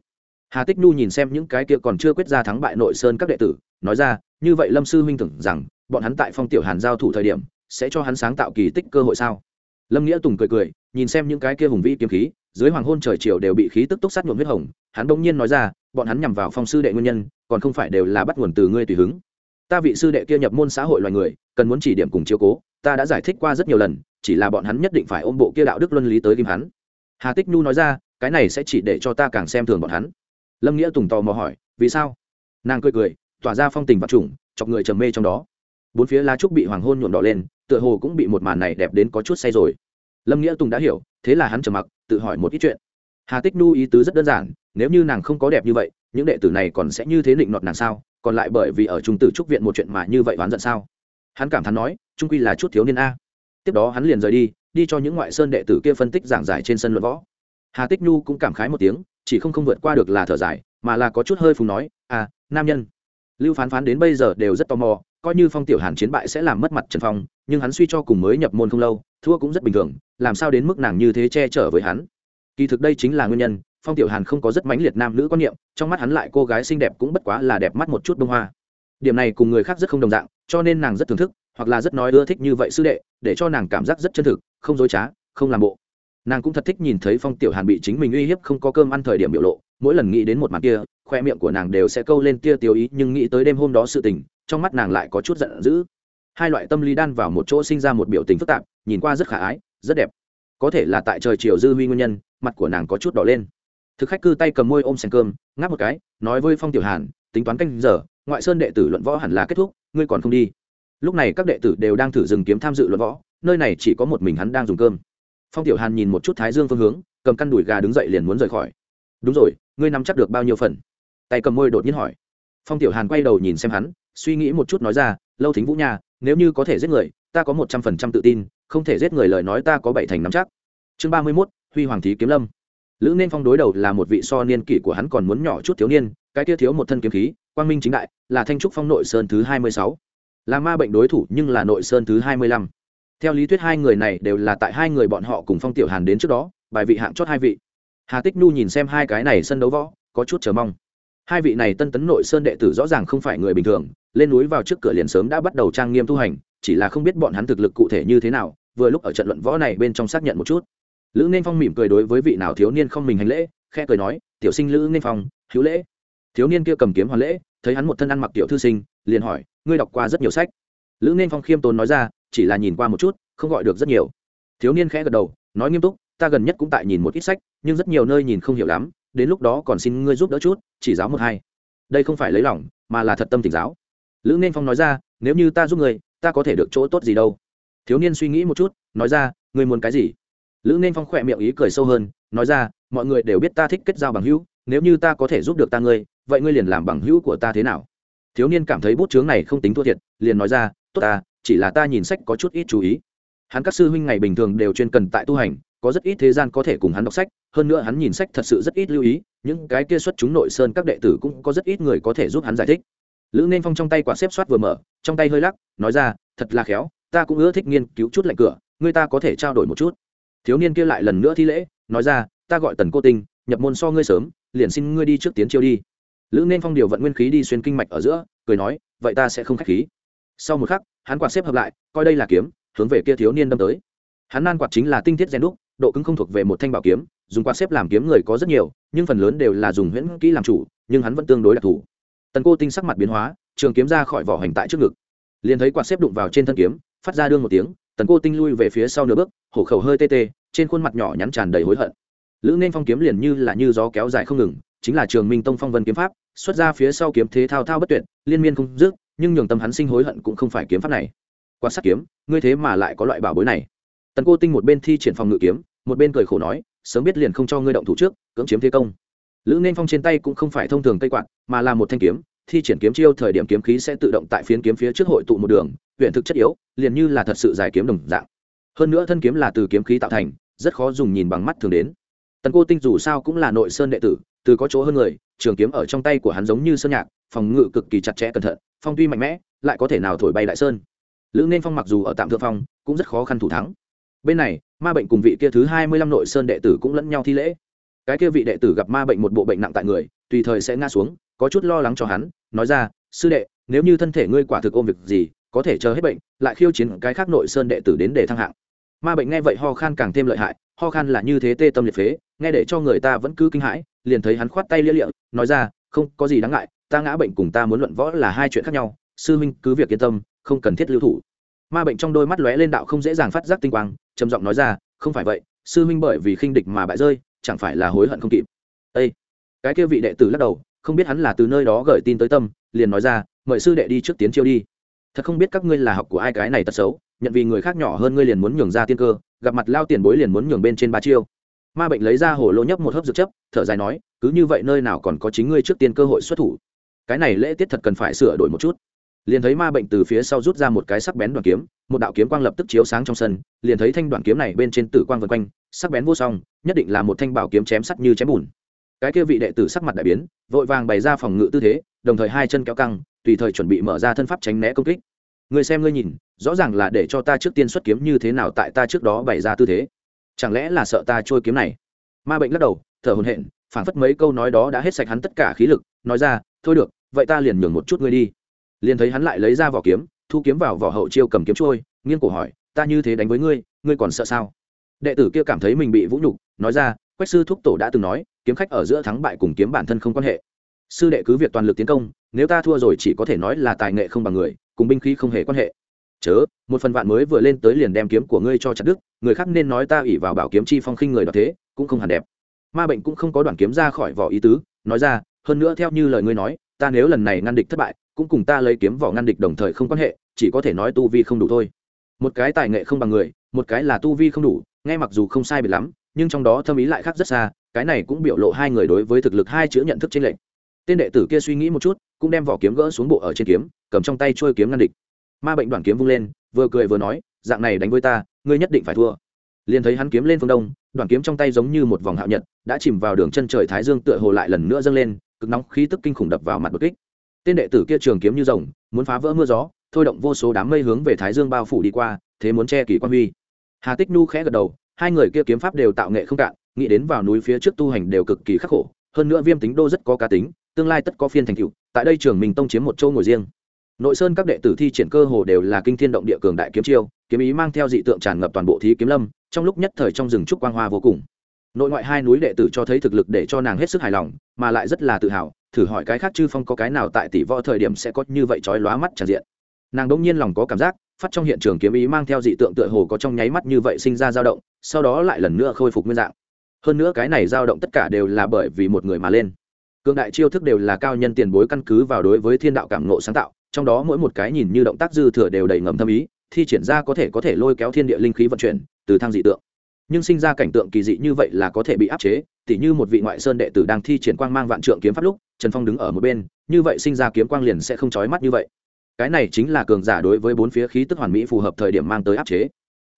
Hà tích nhu nhìn xem những cái kia còn chưa quyết ra thắng bại nội sơn các đệ tử, nói ra, như vậy lâm sư huynh tưởng rằng, bọn hắn tại phong tiểu hàn giao thủ thời điểm, sẽ cho hắn sáng tạo kỳ tích cơ hội sao? Lâm nghĩa tùng cười cười, nhìn xem những cái kia hùng vĩ kiếm khí, dưới hoàng hôn trời chiều đều bị khí tức túc sát nhuộm huyết hồng, hắn bỗng nhiên nói ra bọn hắn nhằm vào phong sư đệ nguyên nhân, còn không phải đều là bắt nguồn từ ngươi tùy hứng. Ta vị sư đệ kia nhập môn xã hội loài người, cần muốn chỉ điểm cùng chiếu cố, ta đã giải thích qua rất nhiều lần, chỉ là bọn hắn nhất định phải ôm bộ kia đạo đức luân lý tới kim hắn. Hà tích nhu nói ra, cái này sẽ chỉ để cho ta càng xem thường bọn hắn. Lâm nghĩa tùng tò mò hỏi, vì sao? Nàng cười cười, tỏa ra phong tình vật trùng chọc người trầm mê trong đó. Bốn phía lá trúc bị hoàng hôn nhuộm đỏ lên, tựa hồ cũng bị một màn này đẹp đến có chút say rồi. Lâm nghĩa tùng đã hiểu, thế là hắn trầm mặc, tự hỏi một ít chuyện hà tích nhu ý tứ rất đơn giản, nếu như nàng không có đẹp như vậy, những đệ tử này còn sẽ như thế định nọt nàng sao? Còn lại bởi vì ở trung tử trúc viện một chuyện mà như vậy oán giận sao? Hắn cảm thán nói, trung quy là chút thiếu niên a. Tiếp đó hắn liền rời đi đi cho những ngoại sơn đệ tử kia phân tích giảng giải trên sân luận võ. Hà tích nhu cũng cảm khái một tiếng, chỉ không không vượt qua được là thở dài, mà là có chút hơi phùng nói à nam nhân. Lưu phán phán đến bây giờ đều rất tò mò, coi như phong tiểu hàn chiến bại sẽ làm mất mặt trần phong, nhưng hắn suy cho cùng mới nhập môn không lâu, thua cũng rất bình thường, làm sao đến mức nàng như thế che chở với hắn? Kỳ thực đây chính là nguyên nhân, phong tiểu hàn không có rất mãnh liệt nam nữ quan niệm, trong mắt hắn lại cô gái xinh đẹp cũng bất quá là đẹp mắt một chút bông hoa. Điểm này cùng người khác rất không đồng dạng, cho nên nàng rất thưởng thức, hoặc là rất nói ưa thích như vậy sư đệ, để cho nàng cảm giác rất chân thực, không dối trá, không làm bộ. Nàng cũng thật thích nhìn thấy phong tiểu hàn bị chính mình uy hiếp không có cơm ăn thời điểm biểu lộ, mỗi lần nghĩ đến một mặt kia, khoe miệng của nàng đều sẽ câu lên tia tiêu ý, nhưng nghĩ tới đêm hôm đó sự tình, trong mắt nàng lại có chút giận dữ. Hai loại tâm lý đan vào một chỗ sinh ra một biểu tình phức tạp, nhìn qua rất khả ái, rất đẹp có thể là tại trời chiều dư huy nguyên nhân, mặt của nàng có chút đỏ lên. Thực khách cư tay cầm môi ôm sèn cơm, ngáp một cái, nói với phong tiểu hàn, tính toán canh giờ, ngoại sơn đệ tử luận võ hẳn là kết thúc, ngươi còn không đi. Lúc này các đệ tử đều đang thử dừng kiếm tham dự luận võ, nơi này chỉ có một mình hắn đang dùng cơm. Phong tiểu hàn nhìn một chút thái dương phương hướng, cầm căn đùi gà đứng dậy liền muốn rời khỏi. Đúng rồi, ngươi nắm chắc được bao nhiêu phần? Tay cầm môi đột nhiên hỏi. Phong tiểu hàn quay đầu nhìn xem hắn, suy nghĩ một chút nói ra, lâu thính vũ nha, nếu như có thể giết người, ta có một trăm phần trăm tự tin không thể giết người lời nói ta có bảy thành nắm chắc. Chương ba mươi mốt, huy hoàng thí kiếm lâm. Lữ nên phong đối đầu là một vị so niên kỷ của hắn còn muốn nhỏ chút thiếu niên, cái kia thiếu một thân kiếm khí, quang minh chính đại, là thanh trúc phong nội sơn thứ hai mươi sáu. Là ma bệnh đối thủ nhưng là nội sơn thứ hai mươi lăm. Theo lý thuyết hai người này đều là tại hai người bọn họ cùng phong tiểu hàn đến trước đó, bài vị hạng chót hai vị. Hà tích nhu nhìn xem hai cái này sân đấu võ, có chút chờ mong. Hai vị này tân tấn nội sơn đệ tử rõ ràng không phải người bình thường, lên núi vào trước cửa liền sớm đã bắt đầu trang nghiêm tu hành, chỉ là không biết bọn hắn thực lực cụ thể như thế nào vừa lúc ở trận luận võ này bên trong xác nhận một chút. Lữ nên phong mỉm cười đối với vị nào thiếu niên không mình hành lễ khe cười nói, tiểu sinh lữ nên phong, hữu lễ. Thiếu niên kia cầm kiếm hoàn lễ, thấy hắn một thân ăn mặc tiểu thư sinh, liền hỏi, ngươi đọc qua rất nhiều sách? Lữ nên phong khiêm tốn nói ra, chỉ là nhìn qua một chút, không gọi được rất nhiều. Thiếu niên khẽ gật đầu, nói nghiêm túc, ta gần nhất cũng tại nhìn một ít sách, nhưng rất nhiều nơi nhìn không hiểu lắm, đến lúc đó còn xin ngươi giúp đỡ chút, chỉ giáo một hai. Đây không phải lấy lòng, mà là thật tâm tỉnh giáo. Lữ nên phong nói ra, nếu như ta giúp người ta có thể được chỗ tốt gì đâu? Thiếu niên suy nghĩ một chút, nói ra, ngươi muốn cái gì? Lữ nên phong khỏe miệng ý cười sâu hơn, nói ra, mọi người đều biết ta thích kết giao bằng hữu, nếu như ta có thể giúp được ta ngươi, vậy ngươi liền làm bằng hữu của ta thế nào? Thiếu niên cảm thấy bút chướng này không tính thua thiệt, liền nói ra, tốt ta, chỉ là ta nhìn sách có chút ít chú ý. Hắn các sư huynh ngày bình thường đều chuyên cần tại tu hành, có rất ít thế gian có thể cùng hắn đọc sách, hơn nữa hắn nhìn sách thật sự rất ít lưu ý, những cái kia xuất chúng nội sơn các đệ tử cũng có rất ít người có thể giúp hắn giải thích. Lữ nên phong trong tay quả xếp soát vừa mở, trong tay hơi lắc, nói ra, thật là khéo ta cũng ưa thích nghiên cứu chút lạnh cửa, người ta có thể trao đổi một chút. Thiếu niên kia lại lần nữa thi lễ, nói ra, ta gọi tần cô tinh, nhập môn so ngươi sớm, liền xin ngươi đi trước tiến chiêu đi. Lữ nên phong điều vận nguyên khí đi xuyên kinh mạch ở giữa, cười nói, vậy ta sẽ không k h á c h khí. Sau một khắc, hắn quạt xếp hợp lại, coi đây là kiếm, hướng về kia thiếu niên đâm tới. Hắn nan quạt chính là tinh thiết rèn đúc, độ cứng không thuộc về một thanh bảo kiếm, dùng quạt xếp làm kiếm người có rất nhiều, nhưng phần lớn đều là dùng huyễn kỹ làm chủ, nhưng hắn vẫn tương đối đặc thù. Tần cô tinh sắc mặt biến hóa, trường kiếm ra khỏi vỏ hành tại trước ngực. Liền thấy quạt xếp đụng vào trên thân kiếm phát ra đương một tiếng, tần cô tinh lui về phía sau nửa bước, hổ khẩu hơi tê tê, trên khuôn mặt nhỏ nhắn tràn đầy hối hận. Lữ nên phong kiếm liền như là như gió kéo dài không ngừng, chính là trường minh tông phong vân kiếm pháp, xuất ra phía sau kiếm thế thao thao bất tuyệt, liên miên không dứt, nhưng nhường tâm hắn sinh hối hận cũng không phải kiếm pháp này. Quan sát kiếm, ngươi thế mà lại có loại bảo bối này. Tần cô tinh một bên thi triển phòng ngự kiếm, một bên cười khổ nói, sớm biết liền không cho ngươi động thủ trước, cưỡng chiếm thế công. Lữ nên phong trên tay cũng không phải thông thường cây quạt, mà là một thanh kiếm thi triển kiếm chiêu thời điểm kiếm khí sẽ tự động tại phiến kiếm phía trước hội tụ một đường huyện thực chất yếu, liền như là thật sự giải kiếm đồng dạng. Hơn nữa thân kiếm là từ kiếm khí tạo thành, rất khó dùng nhìn bằng mắt thường đến. Tần cô tinh dù sao cũng là nội sơn đệ tử, từ có chỗ hơn người, trường kiếm ở trong tay của hắn giống như sơn nhạc, phòng ngự cực kỳ chặt chẽ cẩn thận, phong tuy mạnh mẽ, lại có thể nào thổi bay đại sơn. Lữ nên phong mặc dù ở tạm thượng phong, cũng rất khó khăn thủ thắng. Bên này, ma bệnh cùng vị kia thứ hai mươi lăm nội sơn đệ tử cũng lẫn nhau thi lễ. Cái kia vị đệ tử gặp ma bệnh một bộ bệnh nặng tại người, tùy thời sẽ ngã xuống, có chút lo lắng cho hắn nói ra, sư đệ, nếu như thân thể ngươi quả thực ôm việc gì, có thể chờ hết bệnh, lại khiêu chiến cái khác nội sơn đệ tử đến để thăng hạng. Ma bệnh nghe vậy ho khan càng thêm lợi hại, ho khan là như thế tê tâm liệt phế, nghe để cho người ta vẫn cứ kinh hãi, liền thấy hắn khoát tay lia lịa, nói ra, không, có gì đáng ngại, ta ngã bệnh cùng ta muốn luận võ là hai chuyện khác nhau, sư huynh cứ việc yên tâm, không cần thiết lưu thủ. Ma bệnh trong đôi mắt lóe lên đạo không dễ dàng phát giác tinh quang, trầm giọng nói ra, không phải vậy, sư huynh bởi vì khinh địch mà bại rơi, chẳng phải là hối hận không kịp. Ê! cái kia vị đệ tử lắc đầu không biết hắn là từ nơi đó gửi tin tới tâm, liền nói ra, mời sư đệ đi trước tiến chiêu đi. Thật không biết các ngươi là học của ai cái này tật xấu, nhận vì người khác nhỏ hơn ngươi liền muốn nhường ra tiên cơ, gặp mặt lao tiền bối liền muốn nhường bên trên ba chiêu. Ma bệnh lấy ra hồ lô nhấp một hớp dược chấp, thở dài nói, cứ như vậy nơi nào còn có chính ngươi trước tiên cơ hội xuất thủ. Cái này lễ tiết thật cần phải sửa đổi một chút. Liền thấy ma bệnh từ phía sau rút ra một cái sắc bén đoàn kiếm, một đạo kiếm quang lập tức chiếu sáng trong sân, liền thấy thanh đoàn kiếm này bên trên tử quang vân quanh, sắc bén vô song, nhất định là một thanh bảo kiếm chém sắt như chém bùn cái kia vị đệ tử sắc mặt đại biến, vội vàng bày ra phòng ngự tư thế, đồng thời hai chân kéo căng, tùy thời chuẩn bị mở ra thân pháp tránh né công kích. Người xem ngươi nhìn, rõ ràng là để cho ta trước tiên xuất kiếm như thế nào tại ta trước đó bày ra tư thế. Chẳng lẽ là sợ ta trôi kiếm này? Ma bệnh lắc đầu, thở hồn hện phảng phất mấy câu nói đó đã hết sạch hắn tất cả khí lực, nói ra, thôi được, vậy ta liền nhường một chút ngươi đi. Liền thấy hắn lại lấy ra vỏ kiếm, thu kiếm vào vỏ hậu chiêu cầm kiếm trôi, nghiêng cổ hỏi, ta như thế đánh với ngươi ngươi còn sợ sao? Đệ tử kia cảm thấy mình bị vũ nhục, nói ra quách sư thúc tổ đã từng nói, kiếm khách ở giữa thắng bại cùng kiếm bản thân không quan hệ. Sư đệ cứ việc toàn lực tiến công, nếu ta thua rồi chỉ có thể nói là tài nghệ không bằng người, cùng binh khí không hề quan hệ. Chớ, một phần vạn mới vừa lên tới liền đem kiếm của ngươi cho chặt đức người khác nên nói ta ủy vào bảo kiếm chi phong khinh người đoạt thế, cũng không hẳn đẹp. Ma bệnh cũng không có đoạn kiếm ra khỏi vỏ ý tứ, nói ra, hơn nữa theo như lời ngươi nói, ta nếu lần này ngăn địch thất bại, cũng cùng ta lấy kiếm vỏ ngăn địch đồng thời không quan hệ, chỉ có thể nói tu vi không đủ thôi. Một cái tài nghệ không bằng người, một cái là tu vi không đủ, nghe mặc dù không sai biệt lắm nhưng trong đó thâm ý lại khác rất xa, cái này cũng biểu lộ hai người đối với thực lực hai chữ nhận thức trên lệnh tên đệ tử kia suy nghĩ một chút, cũng đem vỏ kiếm gỡ xuống bộ ở trên kiếm, cầm trong tay trôi kiếm ngăn địch. Ma bệnh đoàn kiếm vung lên, vừa cười vừa nói, dạng này đánh với ta, ngươi nhất định phải thua. Liền thấy hắn kiếm lên phương đông đoàn kiếm trong tay giống như một vòng hạo nhật, đã chìm vào đường chân trời thái dương tựa hồ lại lần nữa dâng lên, cực nóng khí tức kinh khủng đập vào mặt bực kích. Tên đệ tử kia trường kiếm như rồng, muốn phá vỡ mưa gió, thôi động vô số đám mây hướng về thái dương bao phủ đi qua, thế muốn che kỳ quan huy. Hà tích nu khẽ gật đầu hai người kia kiếm pháp đều tạo nghệ không cạn, nghĩ đến vào núi phía trước tu hành đều cực kỳ khắc khổ, hơn nữa viêm tính đô rất có cá tính, tương lai tất có phiên thành cựu tại đây trường mình tông chiếm một châu ngồi riêng. Nội sơn các đệ tử thi triển cơ hồ đều là kinh thiên động địa cường đại kiếm chiêu, kiếm ý mang theo dị tượng tràn ngập toàn bộ thí kiếm lâm, trong lúc nhất thời trong rừng trúc quang hoa vô cùng. Nội ngoại hai núi đệ tử cho thấy thực lực để cho nàng hết sức hài lòng, mà lại rất là tự hào, thử hỏi cái khác chư phong có cái nào tại tỷ võ thời điểm sẽ có như vậy trói lóa mắt tràn diện. Nàng đ ỗ n g nhiên lòng có cảm giác phát trong hiện trường kiếm ý mang theo dị tượng tựa hồ có trong nháy mắt như vậy sinh ra dao động, sau đó lại lần nữa khôi phục nguyên dạng. Hơn nữa cái này dao động tất cả đều là bởi vì một người mà lên. Cường đại chiêu thức đều là cao nhân tiền bối căn cứ vào đối với thiên đạo cảm ngộ sáng tạo, trong đó mỗi một cái nhìn như động tác dư thừa đều đầy ngầm thâm ý, thi triển ra có thể có thể lôi kéo thiên địa linh khí vận chuyển, từ thang dị tượng. Nhưng sinh ra cảnh tượng kỳ dị như vậy là có thể bị áp chế, tỉ như một vị ngoại sơn đệ tử đang thi triển quang mang vạn trượng kiếm pháp lúc, trần phong đứng ở một bên, như vậy sinh ra kiếm quang liền sẽ không chói mắt như vậy cái này chính là cường giả đối với bốn phía khí tức hoàn mỹ phù hợp thời điểm mang tới áp chế.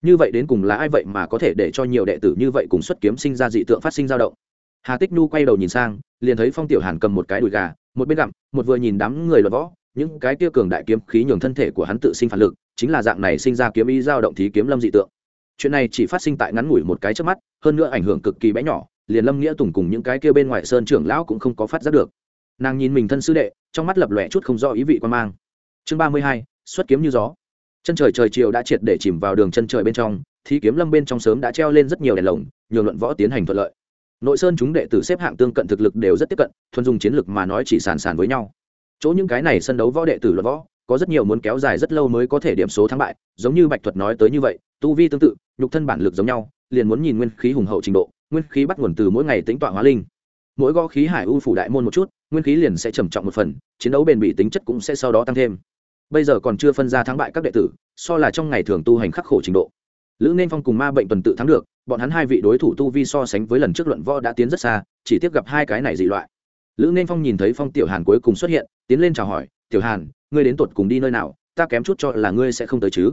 Như vậy đến cùng là ai vậy mà có thể để cho nhiều đệ tử như vậy cùng xuất kiếm sinh ra dị tượng phát sinh dao động? Hà tích nhu quay đầu nhìn sang, liền thấy phong tiểu hàn cầm một cái đùi gà, một bên gặm, một vừa nhìn đám người luật võ, những cái kia cường đại kiếm khí nhường thân thể của hắn tự sinh phản lực, chính là dạng này sinh ra kiếm ý dao động thí kiếm lâm dị tượng. Chuyện này chỉ phát sinh tại ngắn ngủi một cái trước mắt, hơn nữa ảnh hưởng cực kỳ bé nhỏ, liền lâm nghĩa tùng cùng những cái kia bên ngoài sơn trưởng lão cũng không có phát giác được. Nàng nhìn mình thân sư đệ, trong mắt lập lòe chút không rõ ý vị quan mang chương ba mươi hai, xuất kiếm như gió. Chân trời trời chiều đã triệt để chìm vào đường chân trời bên trong thì kiếm lâm bên trong sớm đã treo lên rất nhiều đèn lồng, nhường luận võ tiến hành thuận lợi. Nội sơn chúng đệ tử xếp hạng tương cận thực lực đều rất tiếp cận, thuần dùng chiến lược mà nói chỉ sàn sàn với nhau. Chỗ những cái này sân đấu võ đệ tử luận võ, có rất nhiều muốn kéo dài rất lâu mới có thể điểm số thắng bại, giống như bạch thuật nói tới như vậy, tu vi tương tự, nhục thân bản lực giống nhau, liền muốn nhìn nguyên khí hùng hậu trình độ, nguyên khí bắt nguồn từ mỗi ngày tính tọa hóa linh. Mỗi gõ khí hải u phủ đại môn một chút, nguyên khí liền sẽ trầm trọng một phần, chiến đấu bền bỉ tính chất cũng sẽ sau đó tăng thêm bây giờ còn chưa phân ra thắng bại các đệ tử, so là trong ngày thường tu hành khắc khổ trình độ. Lữ nên phong cùng ma bệnh tuần tự thắng được, bọn hắn hai vị đối thủ tu vi so sánh với lần trước luận võ đã tiến rất xa, chỉ tiếp gặp hai cái này dị loại. Lữ nên phong nhìn thấy phong tiểu hàn cuối cùng xuất hiện, tiến lên chào hỏi, tiểu hàn, ngươi đến tột cùng đi nơi nào? Ta kém chút cho là ngươi sẽ không tới chứ.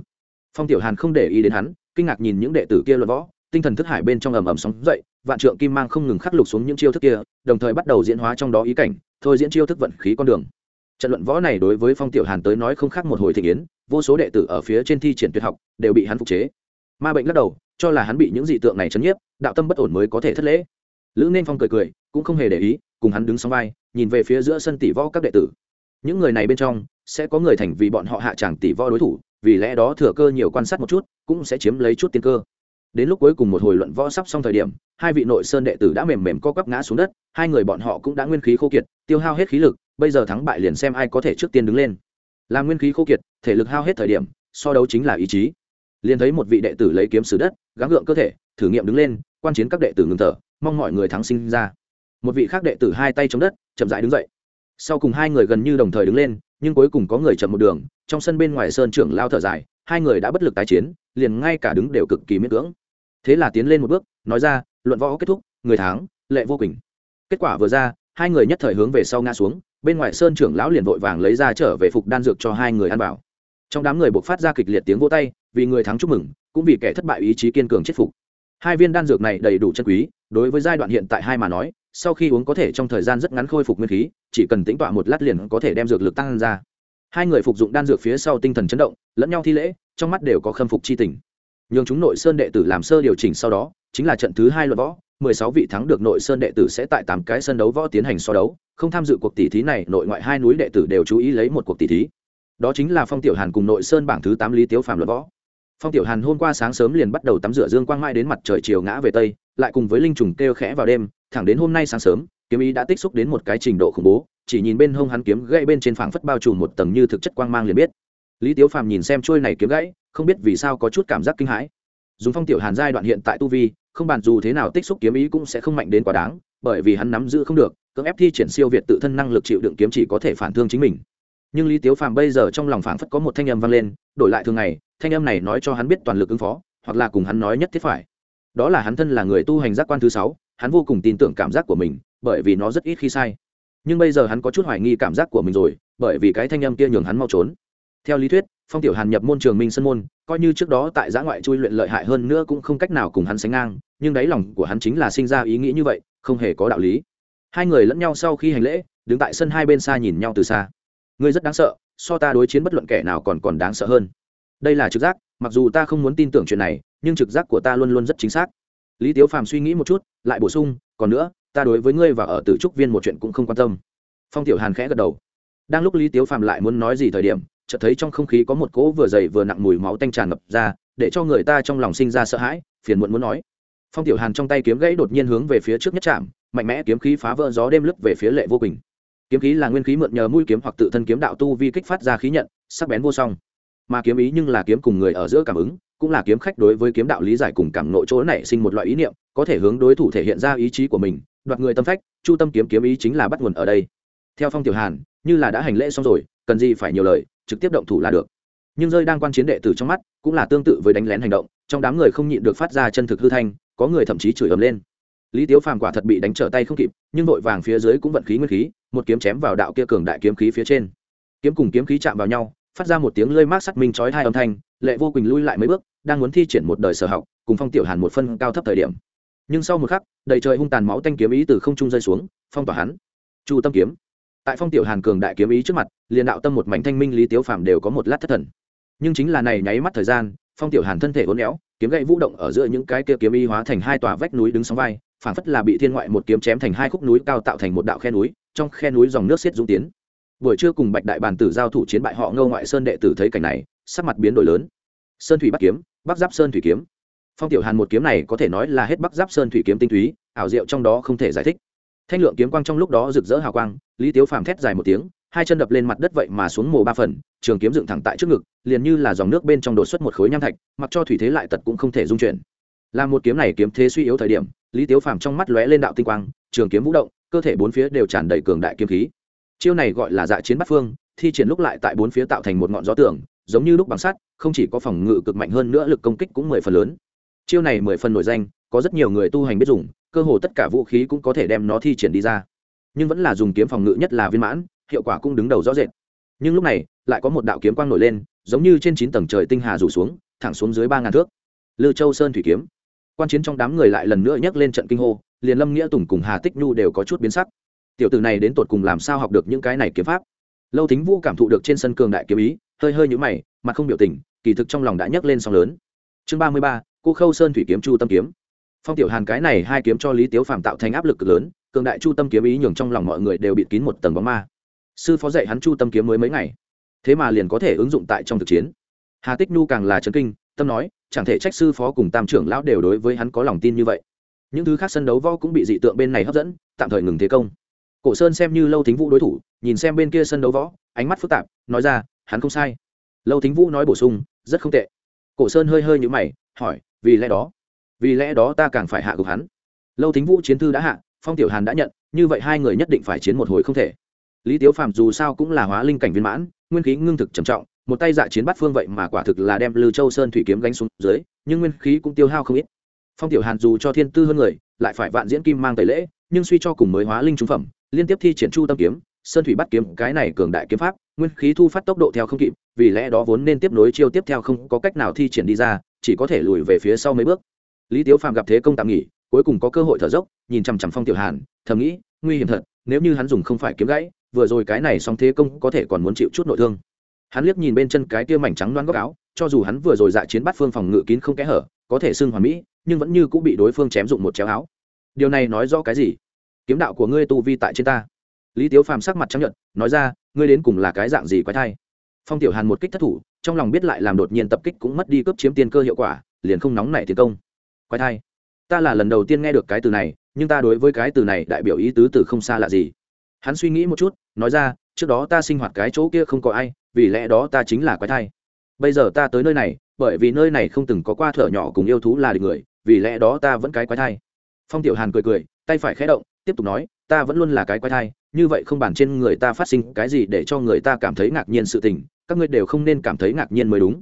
Phong tiểu hàn không để ý đến hắn, kinh ngạc nhìn những đệ tử kia luận võ, tinh thần thức hải bên trong ầm ầm sóng dậy, vạn trượng kim mang không ngừng khắc lục xuống những chiêu thức kia, đồng thời bắt đầu diễn hóa trong đó ý cảnh, thôi diễn chiêu thức vận khí con đường trận luận võ này đối với phong tiểu hàn tới nói không khác một hồi thị kiến, vô số đệ tử ở phía trên thi triển tuyệt học, đều bị hắn phục chế. Ma bệnh lắc đầu, cho là hắn bị những dị tượng này chấn nhiếp, đạo tâm bất ổn mới có thể thất lễ. Lữ nên phong cười cười, cũng không hề để ý, cùng hắn đứng song vai, nhìn về phía giữa sân tỷ võ các đệ tử. Những người này bên trong, sẽ có người thành vì bọn họ hạ chẳng tỷ võ đối thủ, vì lẽ đó thừa cơ nhiều quan sát một chút, cũng sẽ chiếm lấy chút tiên cơ. Đến lúc cuối cùng một hồi luận võ sắp xong thời điểm, hai vị nội sơn đệ tử đã mềm mềm co quắp ngã xuống đất, hai người bọn họ cũng đã nguyên khí khô kiệt, tiêu hao hết khí lực bây giờ thắng bại liền xem ai có thể trước tiên đứng lên. Làm nguyên khí khô kiệt, thể lực hao hết thời điểm, so đấu chính là ý chí. Liền thấy một vị đệ tử lấy kiếm sử đất, gắng gượng cơ thể, thử nghiệm đứng lên, quan chiến các đệ tử ngừng thở, mong mọi người thắng sinh ra. Một vị khác đệ tử hai tay chống đất, chậm rãi đứng dậy. Sau cùng hai người gần như đồng thời đứng lên, nhưng cuối cùng có người chậm một đường, trong sân bên ngoài sơn trưởng lao thở dài, hai người đã bất lực tái chiến, liền ngay cả đứng đều cực kỳ miễn cưỡng. Thế là tiến lên một bước, nói ra, luận võ kết thúc, người thắng, lệ vô quỳnh kết quả vừa ra, hai người nhất thời hướng về sau ngã xuống bên ngoài sơn trưởng lão liền vội vàng lấy ra trở về phục đan dược cho hai người ăn bảo trong đám người buộc phát ra kịch liệt tiếng vỗ tay, vì người thắng chúc mừng, cũng vì kẻ thất bại ý chí kiên cường chết phục. Hai viên đan dược này đầy đủ chân quý, đối với giai đoạn hiện tại hai mà nói, sau khi uống có thể trong thời gian rất ngắn khôi phục nguyên khí, chỉ cần tính tọa một lát liền có thể đem dược lực tăng ra. Hai người phục dụng đan dược phía sau tinh thần chấn động, lẫn nhau thi lễ, trong mắt đều có khâm phục c h i tình. Nhường chúng nội sơn đệ tử làm sơ điều chỉnh sau đó, chính là trận thứ hai luận võ mười sáu vị thắng được nội sơn đệ tử sẽ tại tám cái sân đấu võ tiến hành so đấu, không tham dự cuộc tỷ thí này, nội ngoại hai núi đệ tử đều chú ý lấy một cuộc tỷ thí. Đó chính là phong tiểu hàn cùng nội sơn bảng thứ tám lý tiếu phàm luận võ. Phong tiểu hàn hôm qua sáng sớm liền bắt đầu tắm rửa dương quang mai đến mặt trời chiều ngã về tây, lại cùng với linh trùng kêu khẽ vào đêm, thẳng đến hôm nay sáng sớm, kiếm ý đã tích xúc đến một cái trình độ khủng bố, chỉ nhìn bên hông hắn kiếm gãy bên trên phảng phất bao trùm một tầng như thực chất quang mang liền biết. Lý tiếu phàm nhìn xem chuôi này kiếm gãy, không biết vì sao có chút cảm giác kinh hãi. Dùng phong tiểu hàn giai đoạn hiện tại tu vi không bàn dù thế nào tích xúc kiếm ý cũng sẽ không mạnh đến quá đáng, bởi vì hắn nắm giữ không được, cưỡng ép thi triển siêu việt tự thân năng lực chịu đựng kiếm chỉ có thể phản thương chính mình. Nhưng lý tiếu phàm bây giờ trong lòng phảng phất có một thanh âm vang lên, đổi lại thường ngày, thanh âm này nói cho hắn biết toàn lực ứng phó, hoặc là cùng hắn nói nhất thiết phải. Đó là hắn thân là người tu hành giác quan thứ sáu, hắn vô cùng tin tưởng cảm giác của mình, bởi vì nó rất ít khi sai. Nhưng bây giờ hắn có chút hoài nghi cảm giác của mình rồi, bởi vì cái thanh âm kia nhường hắn mau trốn. Theo lý thuyết phong tiểu hàn nhập môn trường minh sân môn, coi như trước đó tại giã ngoại chui luyện lợi hại hơn nữa cũng không cách nào cùng hắn sánh ngang, nhưng đáy lòng của hắn chính là sinh ra ý nghĩ như vậy, không hề có đạo lý. Hai người lẫn nhau sau khi hành lễ, đứng tại sân hai bên xa nhìn nhau từ xa. Ngươi rất đáng sợ, so ta đối chiến bất luận kẻ nào còn còn đáng sợ hơn. Đây là trực giác, mặc dù ta không muốn tin tưởng chuyện này, nhưng trực giác của ta luôn luôn rất chính xác. Lý tiếu phàm suy nghĩ một chút, lại bổ sung, còn nữa, ta đối với ngươi và ở tử trúc viên một chuyện cũng không quan tâm. Phong tiểu hàn khẽ gật đầu. Đang lúc lý tiếu phàm lại muốn nói gì thời điểm chợt thấy trong không khí có một cỗ vừa dày vừa nặng mùi máu tanh tràn ngập ra, để cho người ta trong lòng sinh ra sợ hãi, phiền muộn muốn nói. Phong tiểu hàn trong tay kiếm gãy đột nhiên hướng về phía trước nhất chạm, mạnh mẽ kiếm khí phá vỡ gió đêm lướt về phía lệ vô quỳnh. Kiếm khí là nguyên khí mượn nhờ mũi kiếm hoặc tự thân kiếm đạo tu vi kích phát ra khí nhận, sắc bén vô song. Mà kiếm ý nhưng là kiếm cùng người ở giữa cảm ứng, cũng là kiếm khách đối với kiếm đạo lý giải cùng cảm nội chỗ nảy sinh một loại ý niệm, có thể hướng đối thủ thể hiện ra ý chí của mình, đoạt người tâm phách, chu tâm kiếm kiếm ý chính là bắt nguồn ở đây. Theo phong tiểu hàn, như là đã hành lễ xong rồi, cần gì phải nhiều lời trực tiếp động thủ là được. Nhưng rơi đang quan chiến đệ tử trong mắt, cũng là tương tự với đánh lén hành động, trong đám người không nhịn được phát ra chân thực hư thanh, có người thậm chí chửi ầm lên. Lý tiếu phàm quả thật bị đánh trở tay không kịp, nhưng vội vàng phía dưới cũng vận khí nguyên khí, một kiếm chém vào đạo kia cường đại kiếm khí phía trên. Kiếm cùng kiếm khí chạm vào nhau, phát ra một tiếng lơi mát sắt minh chói hai âm thanh, lệ vô quỳnh lui lại mấy bước, đang muốn thi triển một đời sở học, cùng phong tiểu hàn một phân cao thấp thời điểm. Nhưng sau một khắc, đầy trời hung tàn máu tanh kiếm ý từ không trung rơi xuống, phong tỏa hắn. Chu tâm kiếm tại phong tiểu hàn cường đại kiếm ý trước mặt, liền đạo tâm một mảnh thanh minh lý tiếu phàm đều có một lát thất thần. Nhưng chính là này nháy mắt thời gian, phong tiểu hàn thân thể uốn éo, kiếm gậy vũ động ở giữa những cái kia kiếm ý hóa thành hai tòa vách núi đứng sóng vai, phảng phất là bị thiên ngoại một kiếm chém thành hai khúc núi cao tạo thành một đạo khe núi, trong khe núi dòng nước xiết dũng tiến. Buổi trưa cùng bạch đại bàn tử giao thủ chiến bại họ ngâu ngoại sơn đệ tử thấy cảnh này, sắc mặt biến đổi lớn. Sơn thủy bắc kiếm, bắc giáp sơn thủy kiếm. Phong tiểu hàn một kiếm này có thể nói là hết bắc giáp sơn thủy kiếm tinh túy, ảo diệu trong đó không thể giải thích thanh lượng kiếm quang trong lúc đó rực rỡ hào quang, lý tiếu phàm thét dài một tiếng, hai chân đập lên mặt đất vậy mà xuống mồ ba phần, trường kiếm dựng thẳng tại trước ngực, liền như là dòng nước bên trong đột xuất một khối nham thạch, mặc cho thủy thế lại tật cũng không thể dung chuyển. Là một kiếm này kiếm thế suy yếu thời điểm, lý tiếu phàm trong mắt lóe lên đạo tinh quang, trường kiếm vũ động, cơ thể bốn phía đều tràn đầy cường đại kiếm khí. Chiêu này gọi là dạ chiến bắt phương, thi triển lúc lại tại bốn phía tạo thành một ngọn gió tường, giống như lúc bằng sắt, không chỉ có phòng ngự cực mạnh hơn nữa, lực công kích cũng mười phần lớn. Chiêu này mười phần nổi danh, có rất nhiều người tu hành biết dùng cơ hồ tất cả vũ khí cũng có thể đem nó thi triển đi ra. Nhưng vẫn là dùng kiếm phòng ngự nhất là viên mãn, hiệu quả cũng đứng đầu rõ rệt. Nhưng lúc này, lại có một đạo kiếm quang nổi lên, giống như trên chín tầng trời tinh hà rủ xuống, thẳng xuống dưới ba ngàn thước. Lư châu sơn thủy kiếm. Quan chiến trong đám người lại lần nữa nhắc lên trận kinh hô, liền lâm nghĩa tùng cùng hà tích nhu đều có chút biến sắc. Tiểu tử này đến tột cùng làm sao học được những cái này kiếm pháp? Lâu thính vũ cảm thụ được trên sân cường đại kiếm ý, hơi hơi nhũ mày, mặt không biểu tình, kỳ thực trong lòng đã nhấc lên song lớn. Chương ba mươi ba, cô khâu sơn thủy kiếm chu tâm kiếm phong tiểu hàn cái này hai kiếm cho lý tiếu phạm tạo thành áp lực cực lớn, cường đại chu tâm kiếm ý nhường trong lòng mọi người đều bịt kín một tầng bóng ma. Sư phó dạy hắn chu tâm kiếm mới mấy ngày, thế mà liền có thể ứng dụng tại trong thực chiến. Hà tích nhu càng là chấn kinh, tâm nói, chẳng thể trách sư phó cùng tam trưởng lão đều đối với hắn có lòng tin như vậy. Những thứ khác sân đấu võ cũng bị dị tượng bên này hấp dẫn, tạm thời ngừng thế công. Cổ sơn xem như lâu thính vũ đối thủ, nhìn xem bên kia sân đấu võ, ánh mắt phức tạp, nói ra, hắn không sai. Lâu thính vũ nói bổ sung, rất không tệ. Cổ sơn hơi hơi nhũ mày, hỏi, vì lẽ đó vì lẽ đó ta càng phải hạ gục hắn. Lâu thính vũ chiến thư đã hạ, phong tiểu hàn đã nhận, như vậy hai người nhất định phải chiến một hồi không thể. Lý tiếu phạm dù sao cũng là hóa linh cảnh viên mãn, nguyên khí ngưng thực trầm trọng, một tay dạ chiến bắt phương vậy mà quả thực là đem lư châu sơn thủy kiếm gánh xuống dưới, nhưng nguyên khí cũng tiêu hao không ít. Phong tiểu hàn dù cho thiên tư hơn người, lại phải vạn diễn kim mang tẩy lễ, nhưng suy cho cùng mới hóa linh trung phẩm, liên tiếp thi triển chu tâm kiếm, sơn thủy bắt kiếm, cái này cường đại kiếm pháp, nguyên khí thu phát tốc độ theo không kịp, vì lẽ đó vốn nên tiếp nối chiêu tiếp theo không có cách nào thi triển đi ra, chỉ có thể lùi về phía sau mấy bước lý tiếu phạm gặp thế công tạm nghỉ, cuối cùng có cơ hội thở dốc, nhìn chằm chằm phong tiểu hàn, thầm nghĩ, nguy hiểm thật, nếu như hắn dùng không phải kiếm gãy, vừa rồi cái này xong thế công có thể còn muốn chịu chút nội thương. Hắn liếc nhìn bên chân cái kia mảnh trắng đoán góc áo, cho dù hắn vừa rồi dạ chiến bắt phương phòng ngự kín không kẽ hở, có thể xưng hoàn mỹ, nhưng vẫn như cũng bị đối phương chém dụng một chéo áo. Điều này nói rõ cái gì? Kiếm đạo của ngươi tu vi tại trên ta. Lý tiếu phàm sắc mặt chấp nhận nói ra, ngươi đến cùng là cái dạng gì quái thai? Phong tiểu hàn một kích thất thủ, trong lòng biết lại làm đột nhiên tập kích cũng mất đi cướp chiếm tiền cơ hiệu quả, liền không nóng nảy tiến công quái thai. Ta là lần đầu tiên nghe được cái từ này, nhưng ta đối với cái từ này đại biểu ý tứ từ không xa lạ gì. Hắn suy nghĩ một chút, nói ra, trước đó ta sinh hoạt cái chỗ kia không có ai, vì lẽ đó ta chính là quái thai. Bây giờ ta tới nơi này, bởi vì nơi này không từng có qua thở nhỏ cùng yêu thú là địch người, vì lẽ đó ta vẫn cái quái thai. Phong tiểu hàn cười cười, tay phải khé động, tiếp tục nói, ta vẫn luôn là cái quái thai, như vậy không bản trên người ta phát sinh cái gì để cho người ta cảm thấy ngạc nhiên sự tình, các ngươi đều không nên cảm thấy ngạc nhiên mới đúng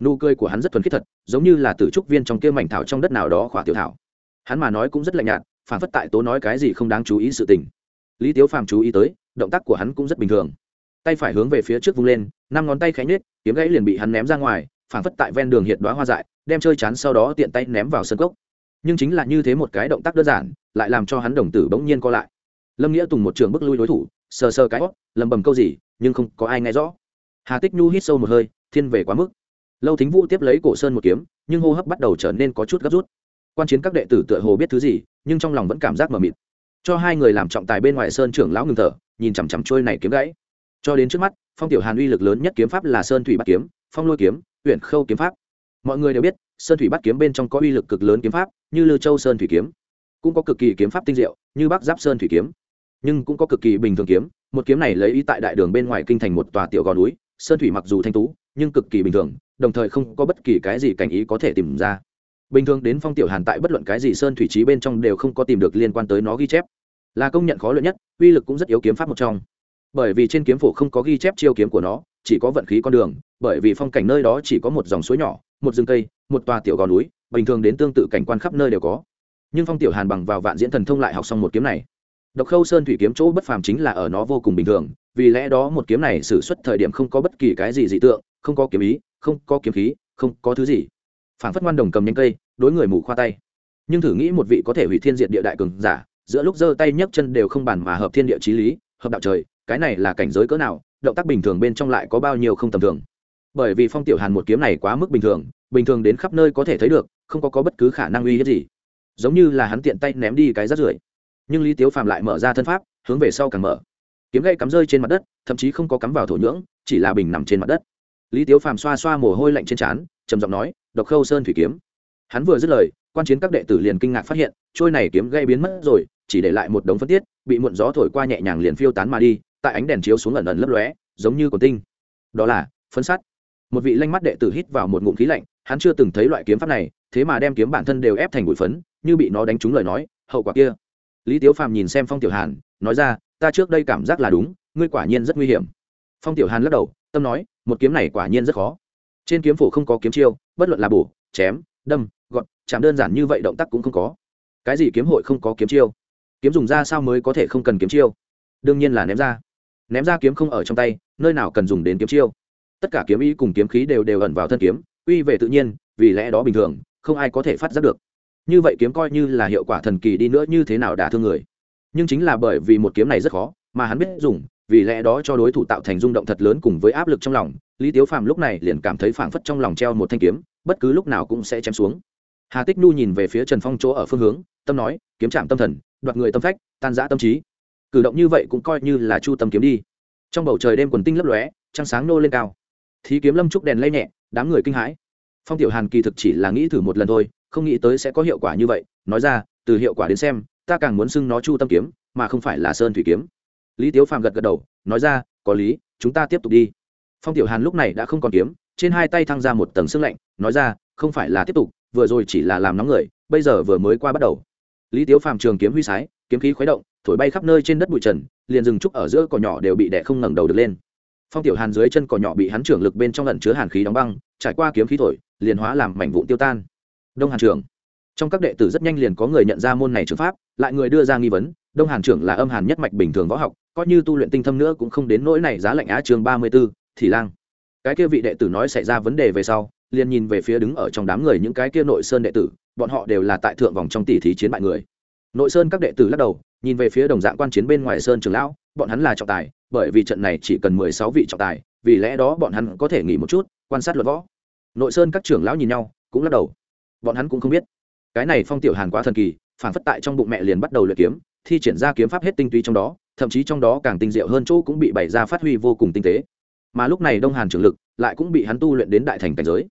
nụ cười của hắn rất thuần khiết thật, giống như là tử trúc viên trong kia mảnh thảo trong đất nào đó khỏa tiểu thảo. Hắn mà nói cũng rất lạnh nhạt phản phất tại tố nói cái gì không đáng chú ý sự tình. Lý tiếu phàm chú ý tới, động tác của hắn cũng rất bình thường. Tay phải hướng về phía trước vung lên, năm ngón tay khẽ nhết kiếm gãy liền bị hắn ném ra ngoài phản phất tại ven đường hiện đoá hoa dại, đem chơi chán sau đó tiện tay ném vào sân cốc. Nhưng chính là như thế một cái động tác đơn giản, lại làm cho hắn đồng tử bỗng nhiên co lại. Lâm nghĩa tùng một trường bước lui đối thủ, sờ sờ cái hót lầm bầm câu gì, nhưng không có ai nghe rõ. Hà tích nhu hít sâu một hơi, thiên về quá mức lâu thính vũ tiếp lấy cổ sơn một kiếm, nhưng hô hấp bắt đầu trở nên có chút gấp rút. Quan chiến các đệ tử tựa hồ biết thứ gì, nhưng trong lòng vẫn cảm giác mờ mịt. Cho hai người làm trọng tài bên ngoài sơn trưởng lão ngừng thở, nhìn chằm chằm trôi này kiếm gãy. Cho đến trước mắt, phong tiểu hàn uy lực lớn nhất kiếm pháp là sơn thủy bắt kiếm, phong lôi kiếm huyện khâu kiếm pháp. Mọi người đều biết, sơn thủy bắt kiếm bên trong có uy lực cực lớn kiếm pháp, như lư châu sơn thủy kiếm. Cũng có cực kỳ kiếm pháp tinh diệu, như bắc giáp sơn thủy kiếm. Nhưng cũng có cực kỳ bình thường kiếm, một kiếm này lấy ý tại đại đường bên ngoài kinh thành một tòa tiểu gò núi, sơn thủy mặc dù thanh tú, nhưng cực kỳ bình thường đồng thời không có bất kỳ cái gì cảnh ý có thể tìm ra. Bình thường đến phong tiểu hàn tại bất luận cái gì sơn thủy trí bên trong đều không có tìm được liên quan tới nó ghi chép. Là công nhận khó luyện nhất, uy lực cũng rất yếu kiếm pháp một trong. Bởi vì trên kiếm phổ không có ghi chép chiêu kiếm của nó, chỉ có vận khí con đường, bởi vì phong cảnh nơi đó chỉ có một dòng suối nhỏ, một rừng cây, một tòa tiểu gò núi, bình thường đến tương tự cảnh quan khắp nơi đều có. Nhưng phong tiểu hàn bằng vào vạn diễn thần thông lại học xong một kiếm này. Độc khâu sơn thủy kiếm chỗ bất phàm chính là ở nó vô cùng bình thường, vì lẽ đó một kiếm này xử suất thời điểm không có bất kỳ cái gì dị tượng, không có kiếm ý không có kiếm khí không có thứ gì. Phản phất ngoan đồng cầm nhanh cây đối người mù khoa tay. Nhưng thử nghĩ một vị có thể hủy thiên diện địa đại cường giả giữa lúc giơ tay nhấc chân đều không bàn mà hợp thiên địa trí lý hợp đạo trời cái này là cảnh giới cỡ nào động tác bình thường bên trong lại có bao nhiêu không tầm thường. Bởi vì phong tiểu hàn một kiếm này quá mức bình thường bình thường đến khắp nơi có thể thấy được không có, có bất cứ khả năng uy hiếp gì. Giống như là hắn tiện tay ném đi cái rát rưởi. Nhưng lý tiếu phàm lại mở ra thân pháp hướng về sau càng mở. Kiếm gây cắm rơi trên mặt đất thậm chí không có cắm vào thổ nhưỡng chỉ là bình nằm trên mặt đất lý tiếu phàm xoa xoa mồ hôi lạnh trên trán, trầm giọng nói, độc khâu sơn thủy kiếm. Hắn vừa dứt lời, quan chiến các đệ tử liền kinh ngạc phát hiện, trôi này kiếm gây biến mất rồi, chỉ để lại một đống phân tiết, bị muộn gió thổi qua nhẹ nhàng liền phiêu tán mà đi, tại ánh đèn chiếu xuống ẩn ẩn lấp lóe, giống như còn tinh. Đó là phân sắt một vị lanh mắt đệ tử hít vào một ngụm khí lạnh, hắn chưa từng thấy loại kiếm pháp này, thế mà đem kiếm bản thân đều ép thành bụi phấn, như bị nó đánh trúng lời nói, hậu quả kia. Lý tiếu phàm nhìn xem phong tiểu hàn, nói ra, ta trước đây cảm giác là đúng, ngươi quả nhiên rất nguy hiểm. Phong tiểu hàn lắc đầu, tâm nói một kiếm này quả nhiên rất khó. Trên kiếm phổ không có kiếm chiêu, bất luận là bổ, chém, đâm gọn chạm đơn giản như vậy động tác cũng không có. Cái gì kiếm hội không có kiếm chiêu? Kiếm dùng ra sao mới có thể không cần kiếm chiêu? Đương nhiên là ném ra. Ném ra kiếm không ở trong tay, nơi nào cần dùng đến kiếm chiêu? Tất cả kiếm ý cùng kiếm khí đều đều ẩn vào thân kiếm uy về tự nhiên, vì lẽ đó bình thường, không ai có thể phát giác được. Như vậy kiếm coi như là hiệu quả thần kỳ đi nữa như thế nào đả thương người? Nhưng chính là bởi vì một kiếm này rất khó, mà hắn biết dùng vì lẽ đó cho đối thủ tạo thành rung động thật lớn cùng với áp lực trong lòng, lý tiếu phàm lúc này liền cảm thấy phảng phất trong lòng treo một thanh kiếm, bất cứ lúc nào cũng sẽ chém xuống. Hà tích nu nhìn về phía trần phong chỗ ở phương hướng, tâm nói, kiếm chạm tâm thần, đoạt người tâm phách, tan giã tâm trí. Cử động như vậy cũng coi như là chu tâm kiếm đi. Trong bầu trời đêm quần tinh lấp lóe, trăng sáng nô lên cao. Thí kiếm lâm trúc đèn lay nhẹ, đám người kinh hãi. Phong tiểu hàn kỳ thực chỉ là nghĩ thử một lần thôi, không nghĩ tới sẽ có hiệu quả như vậy, nói ra, từ hiệu quả đến xem, ta càng muốn xưng nó chu tâm kiếm, mà không phải là sơn thủy kiếm lý tiếu phàm gật gật đầu nói ra có lý chúng ta tiếp tục đi. Phong tiểu hàn lúc này đã không còn kiếm trên hai tay thăng ra một tầng sương lạnh nói ra không phải là tiếp tục vừa rồi chỉ là làm nóng người bây giờ vừa mới qua bắt đầu. Lý tiếu phàm trường kiếm huy sái kiếm khí khuấy động thổi bay khắp nơi trên đất bụi trần liền rừng trúc ở giữa cỏ nhỏ đều bị đẻ không ngẩng đầu được lên. Phong tiểu hàn dưới chân cỏ nhỏ bị hắn trưởng lực bên trong lần chứa hàn khí đóng băng trải qua kiếm khí thổi liền hóa làm mảnh vụn tiêu tan. Đông hàn Trường, trong các đệ tử rất nhanh liền có người nhận ra môn này trường pháp lại người đưa ra nghi vấn, đông hàn trưởng là âm hàn nhất mạch bình thường võ học, coi như tu luyện tinh thâm nữa cũng không đến nỗi này giá lạnh á trường ba mươi b ố thì lang. Cái kia vị đệ tử nói xảy ra vấn đề về sau, liền nhìn về phía đứng ở trong đám người những cái kia nội sơn đệ tử, bọn họ đều là tại thượng vòng trong tỷ thí chiến bại người. Nội sơn các đệ tử lắc đầu, nhìn về phía đồng dạng quan chiến bên ngoài sơn trường lão, bọn hắn là trọng tài, bởi vì trận này chỉ cần mười sáu vị trọng tài, vì lẽ đó bọn hắn có thể nghỉ một chút, quan sát luật võ. Nội sơn các trưởng lão nhìn nhau, cũng lắc đầu. Bọn hắn cũng không biết. Cái này phong tiểu hàn quá thần kỳ phản phất tại trong bụng mẹ liền bắt đầu luyện kiếm, thi triển ra kiếm pháp hết tinh túy trong đó, thậm chí trong đó càng tinh diệu hơn chỗ cũng bị bày ra phát huy vô cùng tinh tế. Mà lúc này đông hàn trưởng lực lại cũng bị hắn tu luyện đến đại thành cảnh giới.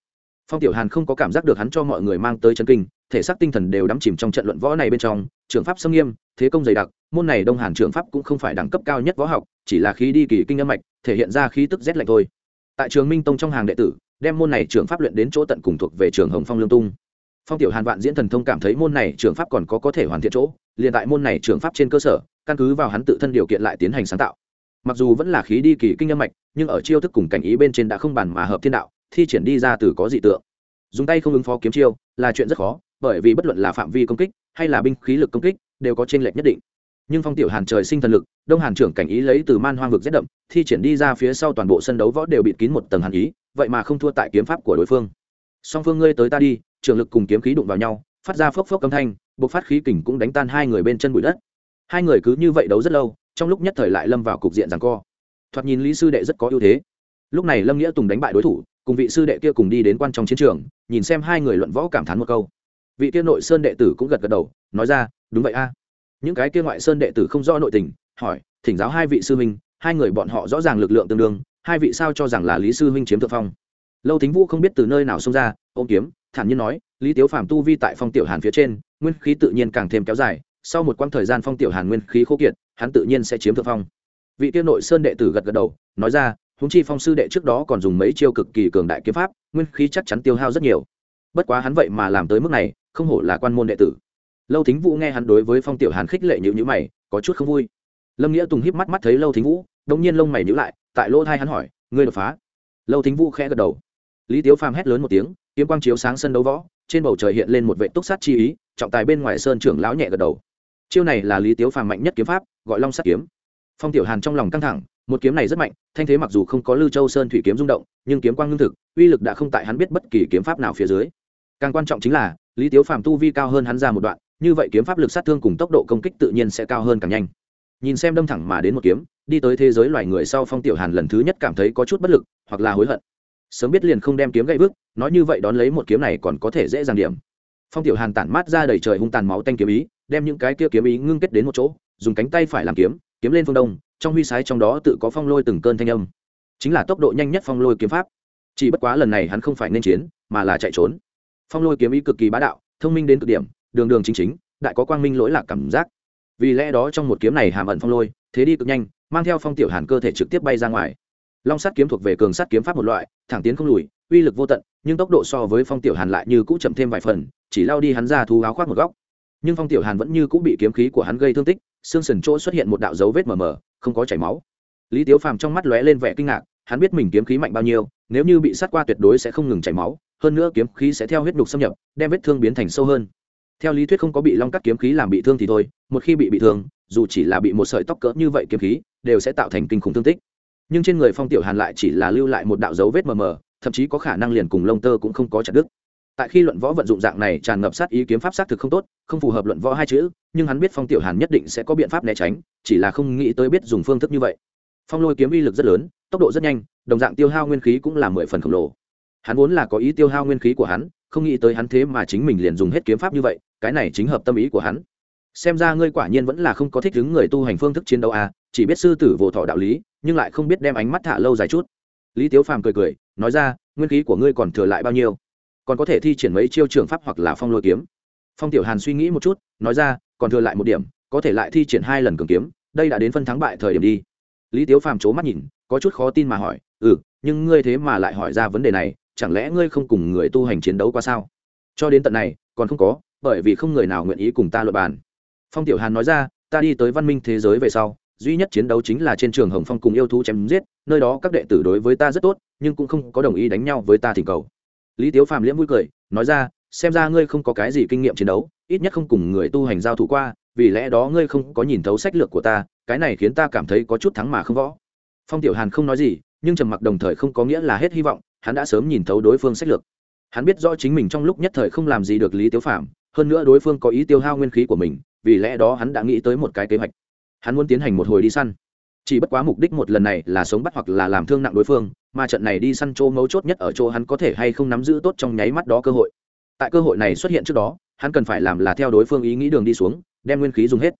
Phong tiểu hàn không có cảm giác được hắn cho mọi người mang tới chân kinh, thể xác tinh thần đều đắm chìm trong trận luận võ này bên trong trường pháp sâm nghiêm, thế công dày đặc, môn này đông hàn trường pháp cũng không phải đẳng cấp cao nhất võ học, chỉ là khí đi kỳ kinh âm mạch, thể hiện ra khí tức rét lạnh thôi. Tại trường minh tông trong hàng đệ tử, đem môn này trường pháp luyện đến chỗ tận cùng thuộc về trường hồng phong lương tung phong tiểu hàn vạn diễn thần thông cảm thấy môn này trường pháp còn có có thể hoàn thiện chỗ, liền tại môn này trường pháp trên cơ sở, căn cứ vào hắn tự thân điều kiện lại tiến hành sáng tạo. Mặc dù vẫn là khí đi kỳ kinh âm mạch, nhưng ở chiêu thức cùng cảnh ý bên trên đã không bàn mà hợp thiên đạo, thi triển đi ra từ có dị tượng. Dùng tay không ứng phó kiếm chiêu là chuyện rất khó, bởi vì bất luận là phạm vi công kích hay là binh khí lực công kích đều có trên lệch nhất định. Nhưng phong tiểu hàn trời sinh thần lực, đông hàn trưởng cảnh ý lấy từ man hoang vực rét đậm, thi triển đi ra phía sau toàn bộ sân đấu võ đều bị kín một tầng hàn ý, vậy mà không thua tại kiếm pháp của đối phương. Song phương ngươi tới ta đi trường lực cùng kiếm khí đụng vào nhau, phát ra phốc phốc âm thanh, bộc phát khí kình cũng đánh tan hai người bên chân bụi đất. Hai người cứ như vậy đấu rất lâu, trong lúc nhất thời lại lâm vào cục diện rằng co. Thoạt nhìn lý sư đệ rất có ưu thế. Lúc này lâm nghĩa tùng đánh bại đối thủ, cùng vị sư đệ kia cùng đi đến quan trong chiến trường, nhìn xem hai người luận võ cảm thán một câu. Vị kia nội sơn đệ tử cũng gật gật đầu, nói ra, đúng vậy a. Những cái kia ngoại sơn đệ tử không rõ nội tình, hỏi, thỉnh giáo hai vị sư huynh, hai người bọn họ rõ ràng lực lượng tương đương, hai vị sao cho rằng là lý sư huynh chiếm thượng phong? Lâu thính vũ không biết từ nơi nào xông ra, ôm kiếm, thản nhiên nói, lý tiếu phàm tu vi tại phong tiểu hàn phía trên, nguyên khí tự nhiên càng thêm kéo dài, sau một quãng thời gian phong tiểu hàn nguyên khí khô kiệt, hắn tự nhiên sẽ chiếm thượng phong. Vị tiêu nội sơn đệ tử gật gật đầu, nói ra húng chi phong sư đệ trước đó còn dùng mấy chiêu cực kỳ cường đại kiếm pháp, nguyên khí chắc chắn tiêu hao rất nhiều. Bất quá hắn vậy mà làm tới mức này, không hổ là quan môn đệ tử. Lâu thính vũ nghe hắn đối với phong tiểu hàn khích lệ nhữ nhữ mày, có chút không vui. Lâm nghĩa tùng híp mắt mắt thấy lâu thính vũ, đông nhiên lông mày nhữ lại, tại lỗ thai hắn hỏi, ngươi đột phá? Lâu thính vũ khẽ gật đầu lý tiếu phàm hét lớn một tiếng, kiếm quang chiếu sáng sân đấu võ, trên bầu trời hiện lên một vệ túc sát chi ý, trọng tài bên ngoài sơn trưởng lão nhẹ gật đầu. Chiêu này là lý tiếu phàm mạnh nhất kiếm pháp, gọi long sắt kiếm. Phong tiểu hàn trong lòng căng thẳng, một kiếm này rất mạnh, thanh thế mặc dù không có lưu châu sơn thủy kiếm rung động, nhưng kiếm quang ngưng thực, uy lực đã không tại hắn biết bất kỳ kiếm pháp nào phía dưới. Càng quan trọng chính là, lý tiếu phàm tu vi cao hơn hắn ra một đoạn, như vậy kiếm pháp lực sát thương cùng tốc độ công kích tự nhiên sẽ cao hơn càng nhanh. Nhìn xem đâm thẳng mà đến một kiếm, đi tới thế giới loài người sau phong tiểu hàn lần thứ nhất cảm thấy có chút bất lực, hoặc là hối hận sớm biết liền không đem kiếm gậy bước nói như vậy đón lấy một kiếm này còn có thể dễ dàng điểm. Phong tiểu hàn tản mát ra đầy trời hung tàn máu tanh kiếm ý, đem những cái kia kiếm ý ngưng kết đến một chỗ, dùng cánh tay phải làm kiếm kiếm lên phương đông, trong huy sái trong đó tự có phong lôi từng cơn thanh âm. Chính là tốc độ nhanh nhất phong lôi kiếm pháp. Chỉ bất quá lần này hắn không phải nên chiến, mà là chạy trốn. Phong lôi kiếm ý cực kỳ bá đạo, thông minh đến cực điểm, đường đường chính chính, đại có quang minh lỗi lạc cảm giác. Vì lẽ đó trong một kiếm này hàm ẩn phong lôi, thế đi cực nhanh, mang theo phong tiểu hàn cơ thể trực tiếp bay ra ngoài long sắt kiếm thuộc về cường sắt kiếm pháp một loại, thẳng tiến không lùi, uy lực vô tận, nhưng tốc độ so với phong tiểu hàn lại như cũ chậm thêm vài phần, chỉ lao đi hắn ra thu áo khoác một góc. Nhưng phong tiểu hàn vẫn như cũ bị kiếm khí của hắn gây thương tích, xương sườn chỗ xuất hiện một đạo dấu vết mờ mờ, không có chảy máu. Lý tiếu phàm trong mắt lóe lên vẻ kinh ngạc, hắn biết mình kiếm khí mạnh bao nhiêu, nếu như bị sát qua tuyệt đối sẽ không ngừng chảy máu, hơn nữa kiếm khí sẽ theo huyết đục xâm nhập, đem vết thương biến thành sâu hơn. Theo lý thuyết không có bị long cắt kiếm khí làm bị thương thì thôi, một khi bị bị thương, dù chỉ là bị một sợi tóc cỡ như vậy kiếm khí, đều sẽ tạo thành kinh khủng thương tích nhưng trên người phong tiểu hàn lại chỉ là lưu lại một đạo dấu vết mờ mờ, thậm chí có khả năng liền cùng lông tơ cũng không có chặt đứt. Tại khi luận võ vận dụng dạng này tràn ngập sát ý kiếm pháp sát thực không tốt, không phù hợp luận võ hai chữ, nhưng hắn biết phong tiểu hàn nhất định sẽ có biện pháp né tránh, chỉ là không nghĩ tới biết dùng phương thức như vậy. Phong lôi kiếm uy lực rất lớn, tốc độ rất nhanh, đồng dạng tiêu hao nguyên khí cũng là mười phần khổng lồ. Hắn vốn là có ý tiêu hao nguyên khí của hắn, không nghĩ tới hắn thế mà chính mình liền dùng hết kiếm pháp như vậy, cái này chính hợp tâm ý của hắn. Xem ra ngươi quả nhiên vẫn là không có thích ứng người tu hành phương thức chiến đấu à chỉ biết sư tử vô thọ đạo lý nhưng lại không biết đem ánh mắt thả lâu dài chút. Lý tiếu phàm cười cười, nói ra, nguyên khí của ngươi còn thừa lại bao nhiêu? Còn có thể thi triển mấy chiêu trường pháp hoặc là phong lôi kiếm? Phong tiểu hàn suy nghĩ một chút, nói ra, còn thừa lại một điểm, có thể lại thi triển hai lần cường kiếm, đây đã đến phân thắng bại thời điểm đi. Lý tiếu phàm c mắt nhìn, có chút khó tin mà hỏi ừ nhưng ngươi thế mà lại hỏi ra vấn đề này, chẳng lẽ ngươi không cùng người tu hành chiến đấu qua sao? Cho đến tận này, còn không có, bởi vì không người nào nguyện ý cùng ta luật bàn. Phong tiểu hàn nói ra, ta đi tới văn minh thế giới về sau duy nhất chiến đấu chính là trên trường hồng phong cùng yêu thú chém giết, nơi đó các đệ tử đối với ta rất tốt, nhưng cũng không có đồng ý đánh nhau với ta thỉnh cầu. Lý tiếu phàm liễm vui cười, nói ra, xem ra ngươi không có cái gì kinh nghiệm chiến đấu, ít nhất không cùng người tu hành giao thủ qua, vì lẽ đó ngươi không có nhìn thấu sách lược của ta, cái này khiến ta cảm thấy có chút thắng mà không võ. Phong tiểu hàn không nói gì, nhưng trầm mặc đồng thời không có nghĩa là hết hy vọng, hắn đã sớm nhìn thấu đối phương sách lược. Hắn biết rõ chính mình trong lúc nhất thời không làm gì được lý tiếu phạm hơn nữa đối phương có ý tiêu hao nguyên khí của mình, vì lẽ đó hắn đã nghĩ tới một cái kế hoạch hắn muốn tiến hành một hồi đi săn. Chỉ bất quá mục đích một lần này là sống bắt hoặc là làm thương nặng đối phương, mà trận này đi săn chỗ mấu chốt nhất ở chỗ hắn có thể hay không nắm giữ tốt trong nháy mắt đó cơ hội. Tại cơ hội này xuất hiện trước đó, hắn cần phải làm là theo đối phương ý nghĩ đường đi xuống, đem nguyên khí dùng hết.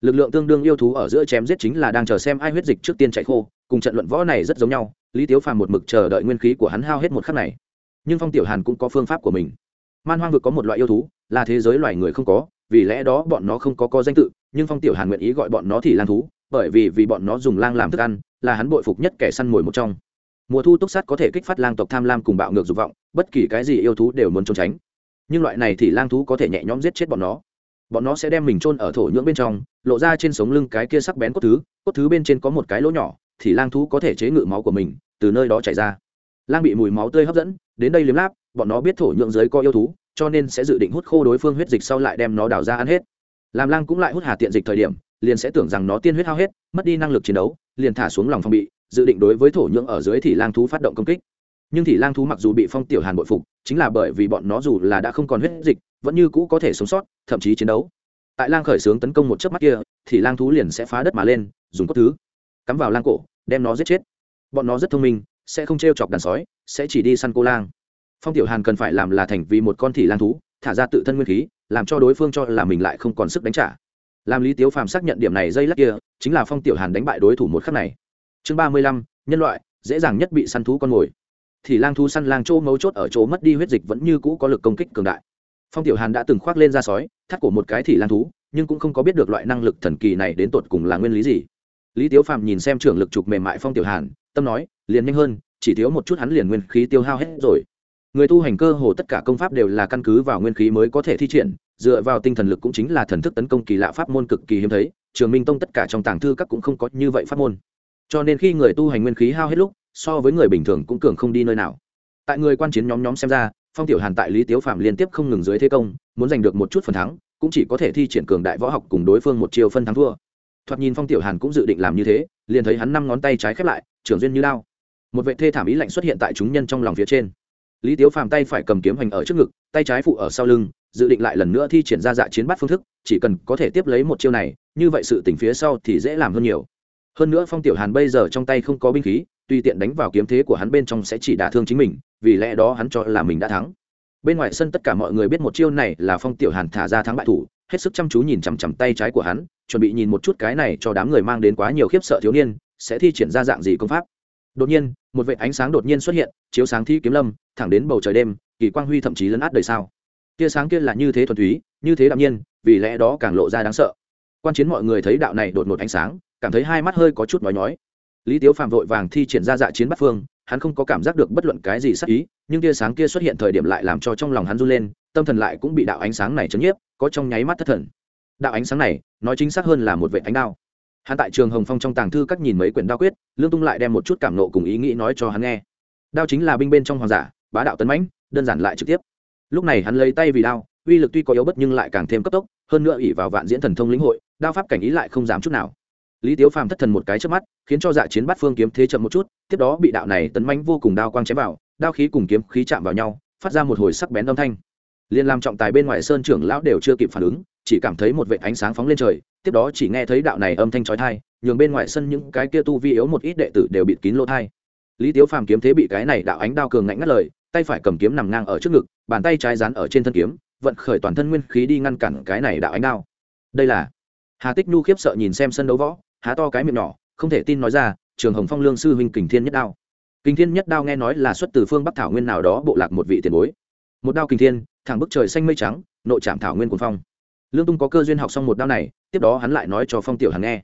Lực lượng tương đương yêu thú ở giữa chém giết chính là đang chờ xem ai huyết dịch trước tiên chạy khô, cùng trận luận võ này rất giống nhau, lý tiếu phàm một mực chờ đợi nguyên khí của hắn hao hết một khắc này. Nhưng phong tiểu hàn cũng có phương pháp của mình. Man hoang vực có một loại yêu thú, là thế giới loài người không có vì lẽ đó bọn nó không có có danh tự, nhưng phong tiểu hàn nguyện ý gọi bọn nó thì lang thú, bởi vì vì bọn nó dùng lang làm thức ăn, là hắn bội phục nhất kẻ săn mồi một trong. Mùa thu túc sát có thể kích phát lang tộc tham lam cùng bạo ngược dục vọng, bất kỳ cái gì yêu thú đều muốn trốn tránh. Nhưng loại này thì lang thú có thể nhẹ nhõm giết chết bọn nó. Bọn nó sẽ đem mình chôn ở thổ nhưỡng bên trong, lộ ra trên sống lưng cái kia sắc bén cốt thứ cốt thứ bên trên có một cái lỗ nhỏ, thì lang thú có thể chế ngự máu của mình, từ nơi đó chảy ra. Lang bị mùi máu tươi hấp dẫn, đến đây liếm láp, bọn nó biết thổ nhưỡng dưới có yêu thú cho nên sẽ dự định hút khô đối phương huyết dịch sau lại đem nó đào ra ăn hết. Làm lang cũng lại hút hà tiện dịch thời điểm, liền sẽ tưởng rằng nó tiên huyết hao hết, mất đi năng lực chiến đấu, liền thả xuống lòng phong bị, dự định đối với thổ nhưỡng ở dưới thì lang thú phát động công kích. Nhưng thì lang thú mặc dù bị phong tiểu hàn bội phục, chính là bởi vì bọn nó dù là đã không còn huyết dịch, vẫn như cũ có thể sống sót, thậm chí chiến đấu. Tại lang khởi xướng tấn công một chớp mắt kia thì lang thú liền sẽ phá đất mà lên, dùng cốt thứ, cắm vào lang cổ, đem nó giết chết. Bọn nó rất thông minh, sẽ không t r e o chọc đàn sói, sẽ chỉ đi săn cô lang phong tiểu hàn cần phải làm là thành vì một con thị lang thú, thả ra tự thân nguyên khí, làm cho đối phương cho là mình lại không còn sức đánh trả. Làm lý tiếu phàm xác nhận điểm này dây lắc kia, chính là phong tiểu hàn đánh bại đối thủ một khắc này. Chương ba mươi lăm, nhân loại, dễ dàng nhất bị săn thú con mồi. Thì lang thú săn lang chỗ mấu chốt ở chỗ mất đi huyết dịch vẫn như cũ có lực công kích cường đại. Phong tiểu hàn đã từng khoác lên ra sói, thắt của một cái Thì lang thú, nhưng cũng không có biết được loại năng lực thần kỳ này đến tột cùng là nguyên lý gì. Lý tiếu phạm nhìn xem trưởng lực trục mềm mại phong tiểu hàn, tâm nói, liền nhanh hơn, chỉ thiếu một chút hắn liền nguyên khí tiêu hao hết rồi người tu hành cơ hồ tất cả công pháp đều là căn cứ vào nguyên khí mới có thể thi triển, dựa vào tinh thần lực cũng chính là thần thức tấn công kỳ lạ pháp môn cực kỳ hiếm thấy, trường minh tông tất cả trong tàng thư các cũng không có như vậy pháp môn. Cho nên khi người tu hành nguyên khí hao hết lúc, so với người bình thường cũng cường không đi nơi nào. Tại người quan chiến nhóm nhóm xem ra, phong tiểu hàn tại lý tiếu phạm liên tiếp không ngừng dưới thế công, muốn giành được một chút phần thắng, cũng chỉ có thể thi triển cường đại võ học cùng đối phương một chiều phân thắng thua. Thoạt nhìn phong tiểu hàn cũng dự định làm như thế, liền thấy hắn năm ngón tay trái khép lại trưởng duyên như lao một vệ thê thảm ý lạnh xuất hiện tại chúng nhân trong lòng phía trên lý tiếu phàm tay phải cầm kiếm hành ở trước ngực, tay trái phụ ở sau lưng, dự định lại lần nữa thi triển ra dạ chiến bắt phương thức, chỉ cần có thể tiếp lấy một chiêu này, như vậy sự tỉnh phía sau thì dễ làm hơn nhiều. Hơn nữa phong tiểu hàn bây giờ trong tay không có binh khí, tùy tiện đánh vào kiếm thế của hắn bên trong sẽ chỉ đả thương chính mình, vì lẽ đó hắn cho là mình đã thắng. Bên ngoài sân tất cả mọi người biết một chiêu này là phong tiểu hàn thả ra thắng bại thủ, hết sức chăm chú nhìn chằm chằm tay trái của hắn, chuẩn bị nhìn một chút cái này cho đám người mang đến quá nhiều khiếp sợ thiếu niên, sẽ thi triển ra dạng gì công pháp đột nhiên, một vệ ánh sáng đột nhiên xuất hiện, chiếu sáng thi kiếm lâm, thẳng đến bầu trời đêm, kỳ quang huy thậm chí lấn át đời sao tia sáng kia là như thế thuần túy, như thế đạm nhiên, vì lẽ đó càng lộ ra đáng sợ. Quan chiến mọi người thấy đạo này đột ngột ánh sáng, cảm thấy hai mắt hơi có chút nói nói lý tiếu phạm vội vàng thi triển ra dạ chiến bắt phương, hắn không có cảm giác được bất luận cái gì sắc ý, nhưng tia sáng kia xuất hiện thời điểm lại làm cho trong lòng hắn run lên, tâm thần lại cũng bị đạo ánh sáng này chấn nhiếp, có trong nháy mắt thất thần. Đạo ánh sáng này, nói chính xác hơn là một vệ ánh đao hắn tại trường hồng phong trong tàng thư các nhìn mấy quyển đao quyết, lương tung lại đem một chút cảm nộ cùng ý nghĩ nói cho hắn nghe. Đao chính là binh bên trong hoàng giả, bá đạo tấn mãnh, đơn giản lại trực tiếp. Lúc này hắn lấy tay vì đao, uy lực tuy có yếu bất nhưng lại càng thêm cấp tốc, hơn nữa ỉ vào vạn diễn thần thông lĩnh hội, đao pháp cảnh ý lại không dám chút nào. Lý tiếu phàm thất thần một cái trước mắt, khiến cho dạ chiến bắt phương kiếm thế chậm một chút, tiếp đó bị đạo này tấn mãnh vô cùng đao quang chém vào, đao khí cùng kiếm khí chạm vào nhau, phát ra một hồi sắc bén âm thanh. Liên làm trọng tài bên ngoài sơn trưởng lão đều chưa kịp phản ứng, chỉ cảm thấy một vệ ánh sáng phóng lên trời tiếp đó chỉ nghe thấy đạo này âm thanh chói tai nhường bên ngoài sân những cái kia tu vi yếu một ít đệ tử đều bị kín lỗ thai. Lý tiếu phàm kiếm thế bị cái này đạo ánh đao cường ngạnh ngắt lời, tay phải cầm kiếm nằm ngang ở trước ngực, bàn tay trái dán ở trên thân kiếm, vận khởi toàn thân nguyên khí đi ngăn cản cái này đạo ánh đao. Đây là hà tích nhu khiếp sợ nhìn xem sân đấu võ, há to cái miệng nhỏ, không thể tin nói ra, trường hồng phong lương sư huynh kình thiên nhất đao. Kình thiên nhất đao nghe nói là xuất từ phương bắc thảo nguyên nào đó, bộ lạc một vị tiền bối. Một đao kình thiên, thẳng bức trời xanh mây trắng, nội trạm thảo nguyên cuồng phong lương tung có cơ duyên học xong một đao này, tiếp đó hắn lại nói cho phong tiểu hàn nghe.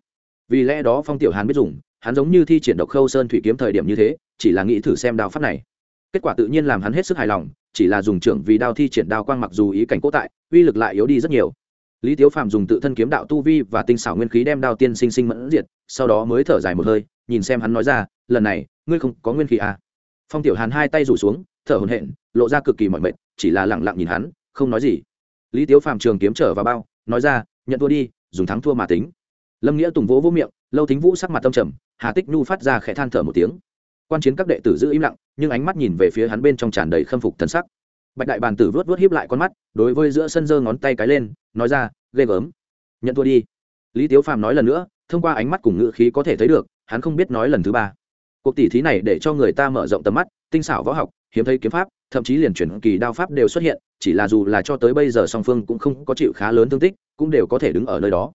Vì lẽ đó phong tiểu hàn biết dùng, hắn giống như thi triển độc khâu sơn thủy kiếm thời điểm như thế, chỉ là nghĩ thử xem đao pháp này. Kết quả tự nhiên làm hắn hết sức hài lòng, chỉ là dùng trưởng vì đao thi triển đao quang mặc dù ý cảnh cố tại, uy lực lại yếu đi rất nhiều. Lý tiếu phàm dùng tự thân kiếm đạo tu vi và tinh xảo nguyên khí đem đao tiên sinh sinh mẫn diệt, sau đó mới thở dài một hơi, nhìn xem hắn nói ra, lần này, ngươi không có nguyên khí à. phong tiểu hàn hai tay rủ xuống, thở hồn hện lộ ra cực kỳ mỏi mệt, chỉ là lẳng lặng nhìn hắn, không nói gì lý tiếu phàm trường kiếm trở vào bao, nói ra, nhận thua đi, dùng thắng thua mà tính. Lâm nghĩa tùng vỗ vỗ miệng, lâu thính vũ sắc mặt tâm trầm, hà tích nhu phát ra khẽ than thở một tiếng. Quan chiến các đệ tử giữ im lặng, nhưng ánh mắt nhìn về phía hắn bên trong tràn đầy khâm phục thần sắc. Bạch đại bàn tử vớt vớt hiếp lại con mắt, đối với giữa sân giơ ngón tay cái lên, nói ra, ghê gớm. Nhận thua đi. Lý tiếu phàm nói lần nữa, thông qua ánh mắt cùng ngữ khí có thể thấy được, hắn không biết nói lần thứ ba cuộc tỉ thí này để cho người ta mở rộng tầm mắt, tinh xảo võ học, hiếm thấy kiếm pháp, thậm chí liền chuyển kỳ đao pháp đều xuất hiện, chỉ là dù là cho tới bây giờ song phương cũng không có chịu khá lớn thương tích, cũng đều có thể đứng ở nơi đó.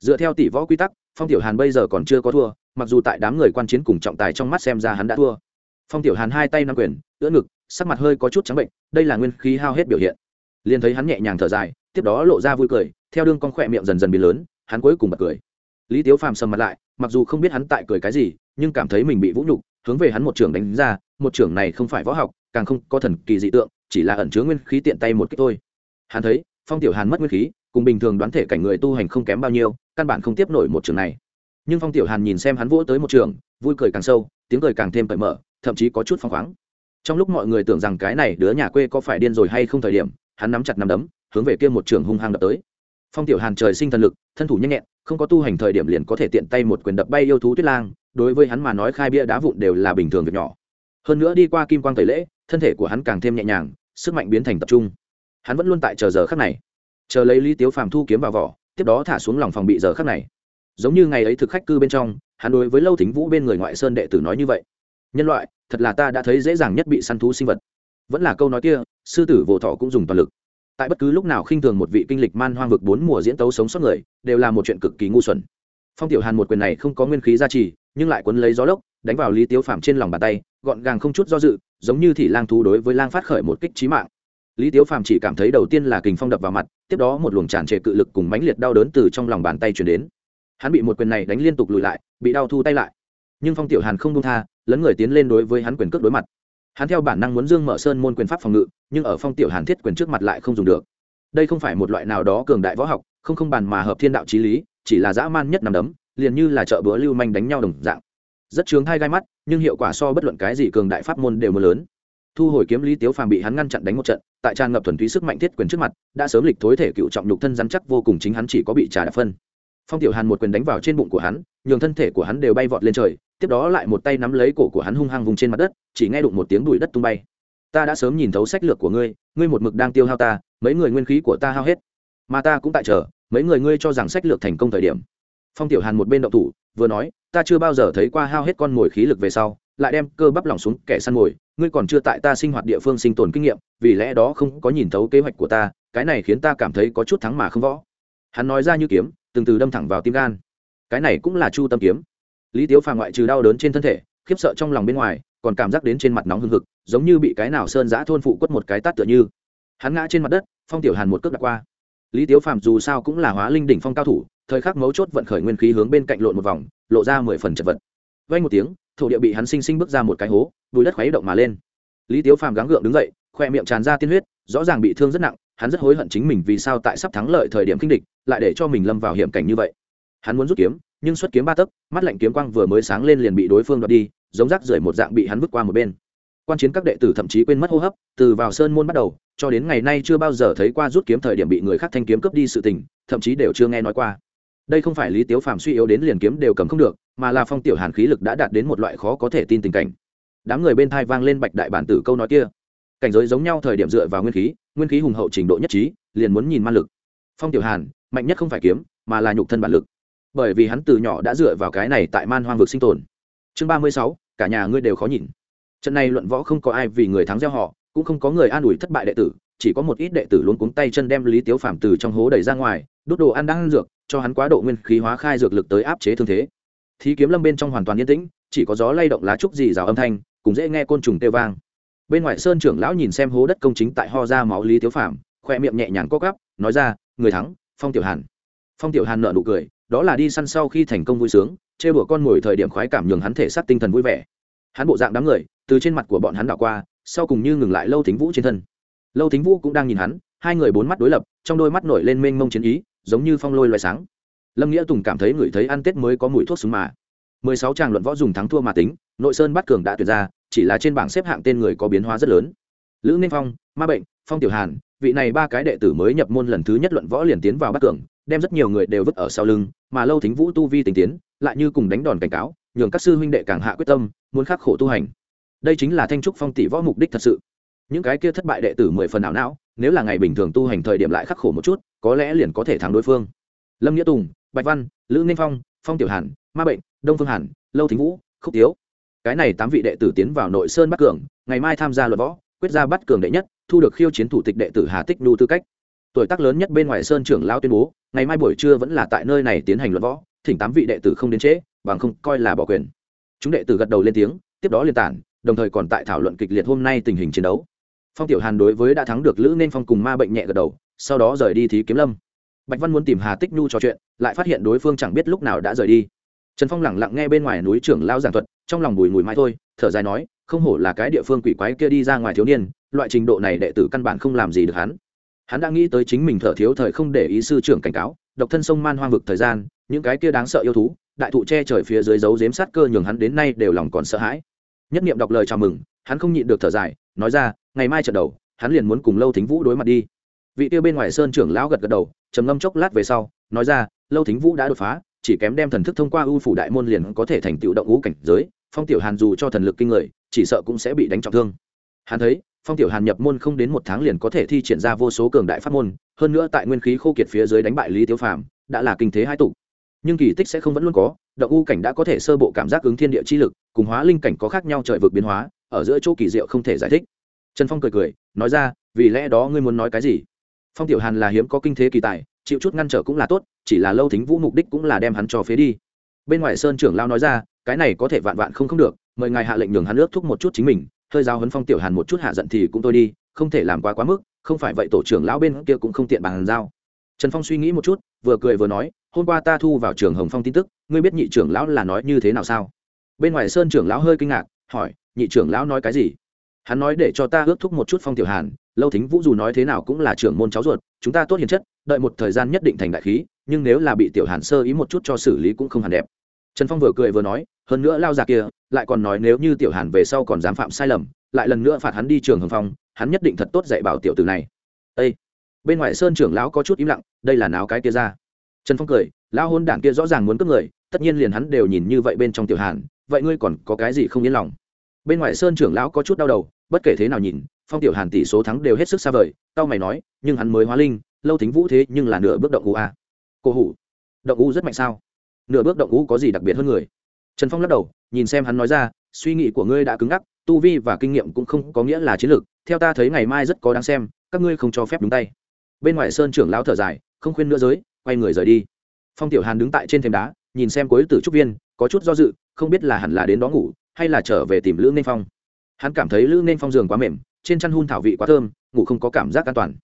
Dựa theo tỷ võ quy tắc, phong tiểu hàn bây giờ còn chưa có thua, mặc dù tại đám người quan chiến cùng trọng tài trong mắt xem ra hắn đã thua. Phong tiểu hàn hai tay nắm quyền, ưỡn ngực, sắc mặt hơi có chút trắng bệnh, đây là nguyên khí hao hết biểu hiện. Liền thấy hắn nhẹ nhàng thở dài, tiếp đó lộ ra vui cười, theo đương con khỏe miệng dần dần biến lớn, hắn cuối cùng bật cười. Lý tiếu phàm sầm mặt lại mặc dù không biết hắn tại cười cái gì, nhưng cảm thấy mình bị vũ nhục, hướng về hắn một trưởng đánh ra, một trưởng này không phải võ học, càng không có thần kỳ dị tượng, chỉ là ẩn chứa nguyên khí tiện tay một cách thôi. Hắn thấy, phong tiểu hàn mất nguyên khí, cùng bình thường đoán thể cảnh người tu hành không kém bao nhiêu, căn bản không tiếp nổi một trường này. Nhưng phong tiểu hàn nhìn xem hắn vỗ tới một trường, vui cười càng sâu, tiếng cười càng thêm cởi mở, thậm chí có chút phong khoáng. Trong lúc mọi người tưởng rằng cái này đứa nhà quê có phải điên rồi hay không thời điểm, hắn nắm chặt nắm đấm, hướng về kia một trường hung hăng đập tới phong tiểu hàn trời sinh thần lực, thân thủ nhanh nhẹn, không có tu hành thời điểm liền có thể tiện tay một quyền đập bay yêu thú tuyết lang, đối với hắn mà nói khai bia đá vụn đều là bình thường việc nhỏ. Hơn nữa đi qua kim quang tẩy lễ, thân thể của hắn càng thêm nhẹ nhàng, sức mạnh biến thành tập trung. Hắn vẫn luôn tại chờ giờ khắc này. Chờ lấy lý tiếu phàm thu kiếm vào vỏ, tiếp đó thả xuống lòng phòng bị giờ khắc này. Giống như ngày ấy thực khách cư bên trong, hắn đối với lâu thính vũ bên người ngoại sơn đệ tử nói như vậy. Nhân loại, thật là ta đã thấy dễ dàng nhất bị săn thú sinh vật. Vẫn là câu nói kia, sư tử vô thọ cũng dùng toàn lực tại bất cứ lúc nào khinh thường một vị kinh lịch man hoang vực bốn mùa diễn tấu sống sót người, đều là một chuyện cực kỳ ngu xuẩn. Phong tiểu hàn một quyền này không có nguyên khí gia trì, nhưng lại quấn lấy gió lốc, đánh vào lý tiếu phạm trên lòng bàn tay, gọn gàng không chút do dự, giống như thị lang thú đối với lang phát khởi một kích trí mạng. Lý tiếu phàm chỉ cảm thấy đầu tiên là kình phong đập vào mặt, tiếp đó một luồng tràn trề cự lực cùng mãnh liệt đau đớn từ trong lòng bàn tay chuyển đến. Hắn bị một quyền này đánh liên tục lùi lại, bị đau thu tay lại. Nhưng phong tiểu hàn không đông tha, lấn người tiến lên đối với hắn quyền cước đối mặt hắn theo bản năng muốn dương mở sơn môn quyền pháp phòng ngự, nhưng ở phong tiểu hàn thiết quyền trước mặt lại không dùng được. Đây không phải một loại nào đó cường đại võ học, không không bàn mà hợp thiên đạo trí lý, chỉ là dã man nhất nằm đấm, liền như là chợ bữa lưu manh đánh nhau đồng dạng. Rất chướng hai gai mắt, nhưng hiệu quả so bất luận cái gì cường đại pháp môn đều mưa lớn. Thu hồi kiếm lý tiếu phàm bị hắn ngăn chặn đánh một trận, tại tràn ngập thuần túy sức mạnh thiết quyền trước mặt, đã sớm lịch thối thể cựu trọng nhục thân rắn chắc vô cùng chính hắn chỉ có bị trà đạp phân phong tiểu hàn một quyền đánh vào trên bụng của hắn, nhường thân thể của hắn đều bay vọt lên trời, tiếp đó lại một tay nắm lấy cổ của hắn hung hăng vùng trên mặt đất, chỉ nghe đụng một tiếng bụi đất tung bay. Ta đã sớm nhìn thấu sách lược của ngươi ngươi một mực đang tiêu hao ta, mấy người nguyên khí của ta hao hết. Mà ta cũng tại chờ, mấy người ngươi cho rằng sách lược thành công thời điểm. Phong tiểu hàn một bên động thủ, vừa nói, ta chưa bao giờ thấy qua hao hết con mồi khí lực về sau, lại đem cơ bắp lỏng xuống kẻ săn mồi, ngươi còn chưa tại ta sinh hoạt địa phương sinh tồn kinh nghiệm, vì lẽ đó không có nhìn thấu kế hoạch của ta, cái này khiến ta cảm thấy có chút thắng mà không võ. Hắn nói ra như kiếm từng từ đâm thẳng vào tim gan. Cái này cũng là chu tâm kiếm. Lý tiếu phà ngoại trừ đau đớn trên thân thể, khiếp sợ trong lòng bên ngoài, còn cảm giác đến trên mặt nóng hừng hực, giống như bị cái nào sơn giã thôn phụ quất một cái tát tựa như. Hắn ngã trên mặt đất, phong tiểu hàn một cước đặt qua. Lý tiếu phàm dù sao cũng là hóa linh đỉnh phong cao thủ, thời khắc mấu chốt vận khởi nguyên khí hướng bên cạnh lộn một vòng, lộ ra mười phần chật vật. Vay một tiếng, thổ địa bị hắn sinh sinh bước ra một cái hố bùi đất khuấy động mà lên. Lý tiếu phàm gắng gượng đứng dậy, khoe miệng tràn ra tiên huyết, rõ ràng bị thương rất nặng hắn rất hối hận chính mình vì sao tại sắp thắng lợi thời điểm kinh địch, lại để cho mình lâm vào hiểm cảnh như vậy. Hắn muốn rút kiếm, nhưng xuất kiếm ba tấc, mắt lạnh kiếm quang vừa mới sáng lên liền bị đối phương đoạt đi, giống rác rưởi một dạng bị hắn vứt qua một bên. Quan chiến các đệ tử thậm chí quên mất hô hấp, từ vào sơn môn bắt đầu, cho đến ngày nay chưa bao giờ thấy qua rút kiếm thời điểm bị người khác thanh kiếm cướp đi sự tình, thậm chí đều chưa nghe nói qua. Đây không phải lý tiếu phàm suy yếu đến liền kiếm đều cầm không được, mà là phong tiểu hàn khí lực đã đạt đến một loại khó có thể tin tình cảnh. Đám người bên thai vang lên bạch đại bản tử câu nói kia. Cảnh giới giống nhau thời điểm dựa vào nguyên khí nguyên khí hùng hậu trình độ nhất trí, liền muốn nhìn man lực. Phong tiểu hàn, mạnh nhất không phải kiếm, mà là nhục thân bản lực. Bởi vì hắn từ nhỏ đã dựa vào cái này tại man hoang vực sinh tồn. Chương ba mươi sáu, cả nhà ngươi đều khó nhìn. Trận này luận võ không có ai vì người thắng gieo họ, cũng không có người an ủi thất bại đệ tử, chỉ có một ít đệ tử luôn cuống tay chân đem lý tiếu phạm từ trong hố đẩy ra ngoài, đốt đồ ăn đang ăn dược, cho hắn quá độ nguyên khí hóa khai dược lực tới áp chế thương thế. Thí kiếm lâm bên trong hoàn toàn yên tĩnh, chỉ có gió lay động lá trúc dì rào âm thanh, cùng dễ nghe côn trùng tê vang bên ngoài sơn trưởng lão nhìn xem hố đất công chính tại ho ra máu lý tiếu phạm khoe miệng nhẹ nhàng co cắp nói ra, người thắng, phong tiểu hàn. Phong tiểu hàn nợ nụ cười, đó là đi săn sau khi thành công vui sướng chê bữa con mồi thời điểm khoái cảm nhường hắn thể xác tinh thần vui vẻ. Hắn bộ dạng đám người, từ trên mặt của bọn hắn đảo qua, sau cùng như ngừng lại lâu thính vũ trên thân. Lâu thính vũ cũng đang nhìn hắn, hai người bốn mắt đối lập, trong đôi mắt nổi lên mênh mông chiến ý, giống như phong lôi loài sáng. Lâm nghĩa tùng cảm thấy người thấy ăn tết mới có mùi thuốc súng mà. Mười sáu tràng luận võ dùng thắng thua mà tính, nội sơn bắt cường đã tuyệt ra chỉ là trên bảng xếp hạng tên người có biến hóa rất lớn. Lữ nên phong, ma bệnh, phong tiểu hàn, vị này ba cái đệ tử mới nhập môn lần thứ nhất luận võ liền tiến vào bắt cường, đem rất nhiều người đều vứt ở sau lưng, mà lâu thính vũ tu vi tình tiến, lại như cùng đánh đòn cảnh cáo, nhường các sư huynh đệ càng hạ quyết tâm, muốn khắc khổ tu hành. Đây chính là thanh trúc phong tỷ võ mục đích thật sự. Những cái kia thất bại đệ tử mười phần ảo não, nếu là ngày bình thường tu hành thời điểm lại khắc khổ một chút, có lẽ liền có thể thắng đối phương. Lâm nghĩa tùng, bạch văn, lữ ninh phong phong tiểu hàn, ma bệnh, đông phương hàn, lâu thính vũ, khúc tiếu cái này tám vị đệ tử tiến vào nội sơn bắt cường, ngày mai tham gia luận võ, quyết ra bắt cường đệ nhất, thu được khiêu chiến thủ tịch đệ tử hà tích nhu tư cách. Tuổi tác lớn nhất bên ngoài sơn trưởng lao tuyên bố, ngày mai buổi trưa vẫn là tại nơi này tiến hành luận võ, thỉnh tám vị đệ tử không đến trễ, bằng không coi là bỏ quyền. Chúng đệ tử gật đầu lên tiếng, tiếp đó liên tản, đồng thời còn tại thảo luận kịch liệt hôm nay tình hình chiến đấu. Phong tiểu hàn đối với đã thắng được lữ nên phong cùng ma bệnh nhẹ gật đầu, sau đó rời đi thí kiếm lâm. Bạch văn muốn tìm hà tích nhu trò chuyện, lại phát hiện đối phương chẳng biết lúc nào đã rời đi. Trần phong lẳng lặng nghe bên ngoài núi trưởng lao giảng thuật trong lòng bùi mùi mai thôi, thở dài nói, không hổ là cái địa phương quỷ quái kia đi ra ngoài thiếu niên, loại trình độ này đệ tử căn bản không làm gì được hắn. Hắn đã nghĩ tới chính mình thở thiếu thời không để ý sư trưởng cảnh cáo, độc thân sông man hoang vực thời gian, những cái kia đáng sợ yêu thú, đại thụ che trời phía dưới dấu dếm sát cơ nhường hắn đến nay đều lòng còn sợ hãi. Nhất niệm đọc lời chào mừng, hắn không nhịn được thở dài, nói ra, ngày mai trận đầu, hắn liền muốn cùng lâu thính vũ đối mặt đi. Vị tiêu bên ngoài sơn trưởng lão gật gật đầu, trầm ngâm chốc lát về sau, nói ra, lâu thính vũ đã đột phá, chỉ kém đem thần thức thông qua ưu phủ đại môn liền có thể thành tựu động ngũ cảnh giới phong tiểu hàn dù cho thần lực kinh người, chỉ sợ cũng sẽ bị đánh trọng thương. Hắn thấy, phong tiểu hàn nhập môn không đến một tháng liền có thể thi triển ra vô số cường đại pháp môn, hơn nữa tại nguyên khí khô kiệt phía dưới đánh bại lý Tiểu phàm, đã là kinh thế hai tụ. Nhưng kỳ tích sẽ không vẫn luôn có, động u cảnh đã có thể sơ bộ cảm giác ứng thiên địa chi lực, cùng hóa linh cảnh có khác nhau trời vực biến hóa, ở giữa chỗ kỳ diệu không thể giải thích. Trần phong cười cười, nói ra, vì lẽ đó ngươi muốn nói cái gì? Phong tiểu hàn là hiếm có kinh thế kỳ tài, chịu chút ngăn trở cũng là tốt, chỉ là lâu thính vũ mục đích cũng là đem hắn cho phế đi. Bên ngoài sơn trưởng lao nói ra cái này có thể vạn vạn không không được, mời ngài hạ lệnh nhường hắn ước thúc một chút chính mình, hơi giao hấn phong tiểu hàn một chút hạ giận thì cũng tôi đi, không thể làm quá quá mức, không phải vậy tổ trưởng lão bên kia cũng không tiện bàn giao. Trần phong suy nghĩ một chút, vừa cười vừa nói, hôm qua ta thu vào trường hồng phong tin tức, ngươi biết nhị trưởng lão là nói như thế nào sao? Bên ngoài sơn trưởng lão hơi kinh ngạc, hỏi, nhị trưởng lão nói cái gì? Hắn nói để cho ta ước thúc một chút phong tiểu hàn, lâu thính vũ dù nói thế nào cũng là trưởng môn cháu ruột, chúng ta tốt hiền chất, đợi một thời gian nhất định thành đại khí, nhưng nếu là bị tiểu hàn sơ ý một chút cho xử lý cũng không hẳn đẹp. Trần phong vừa cười vừa nói hơn nữa lao già kia lại còn nói nếu như tiểu hàn về sau còn dám phạm sai lầm, lại lần nữa phạt hắn đi trường hồng phong, hắn nhất định thật tốt dạy bảo tiểu tử này. Ê! bên ngoài sơn trưởng lão có chút im lặng, đây là náo cái kia ra. Trần phong cười, lão hôn đảng kia rõ ràng muốn cướp người, tất nhiên liền hắn đều nhìn như vậy bên trong tiểu hàn, vậy ngươi còn có cái gì không yên lòng? Bên ngoài sơn trưởng lão có chút đau đầu, bất kể thế nào nhìn, phong tiểu hàn tỷ số thắng đều hết sức xa vời, tao mày nói, nhưng hắn mới hóa linh, lâu thính vũ thế nhưng là nửa bước động u a. Cô hủ, động u rất mạnh sao? Nửa bước động u có gì đặc biệt hơn người? Trần phong lắc đầu, nhìn xem hắn nói ra, suy nghĩ của ngươi đã cứng ngắc, tu vi và kinh nghiệm cũng không có nghĩa là chiến lược, theo ta thấy ngày mai rất có đáng xem, các ngươi không cho phép đúng tay. Bên ngoài sơn trưởng lão thở dài, không khuyên nữa giới, quay người rời đi. Phong tiểu hàn đứng tại trên thềm đá, nhìn xem cuối tử trúc viên, có chút do dự, không biết là hẳn là đến đó ngủ, hay là trở về tìm lữ nên phong. Hắn cảm thấy lữ nên phong giường quá mềm, trên chăn hun thảo vị quá thơm, ngủ không có cảm giác an toàn.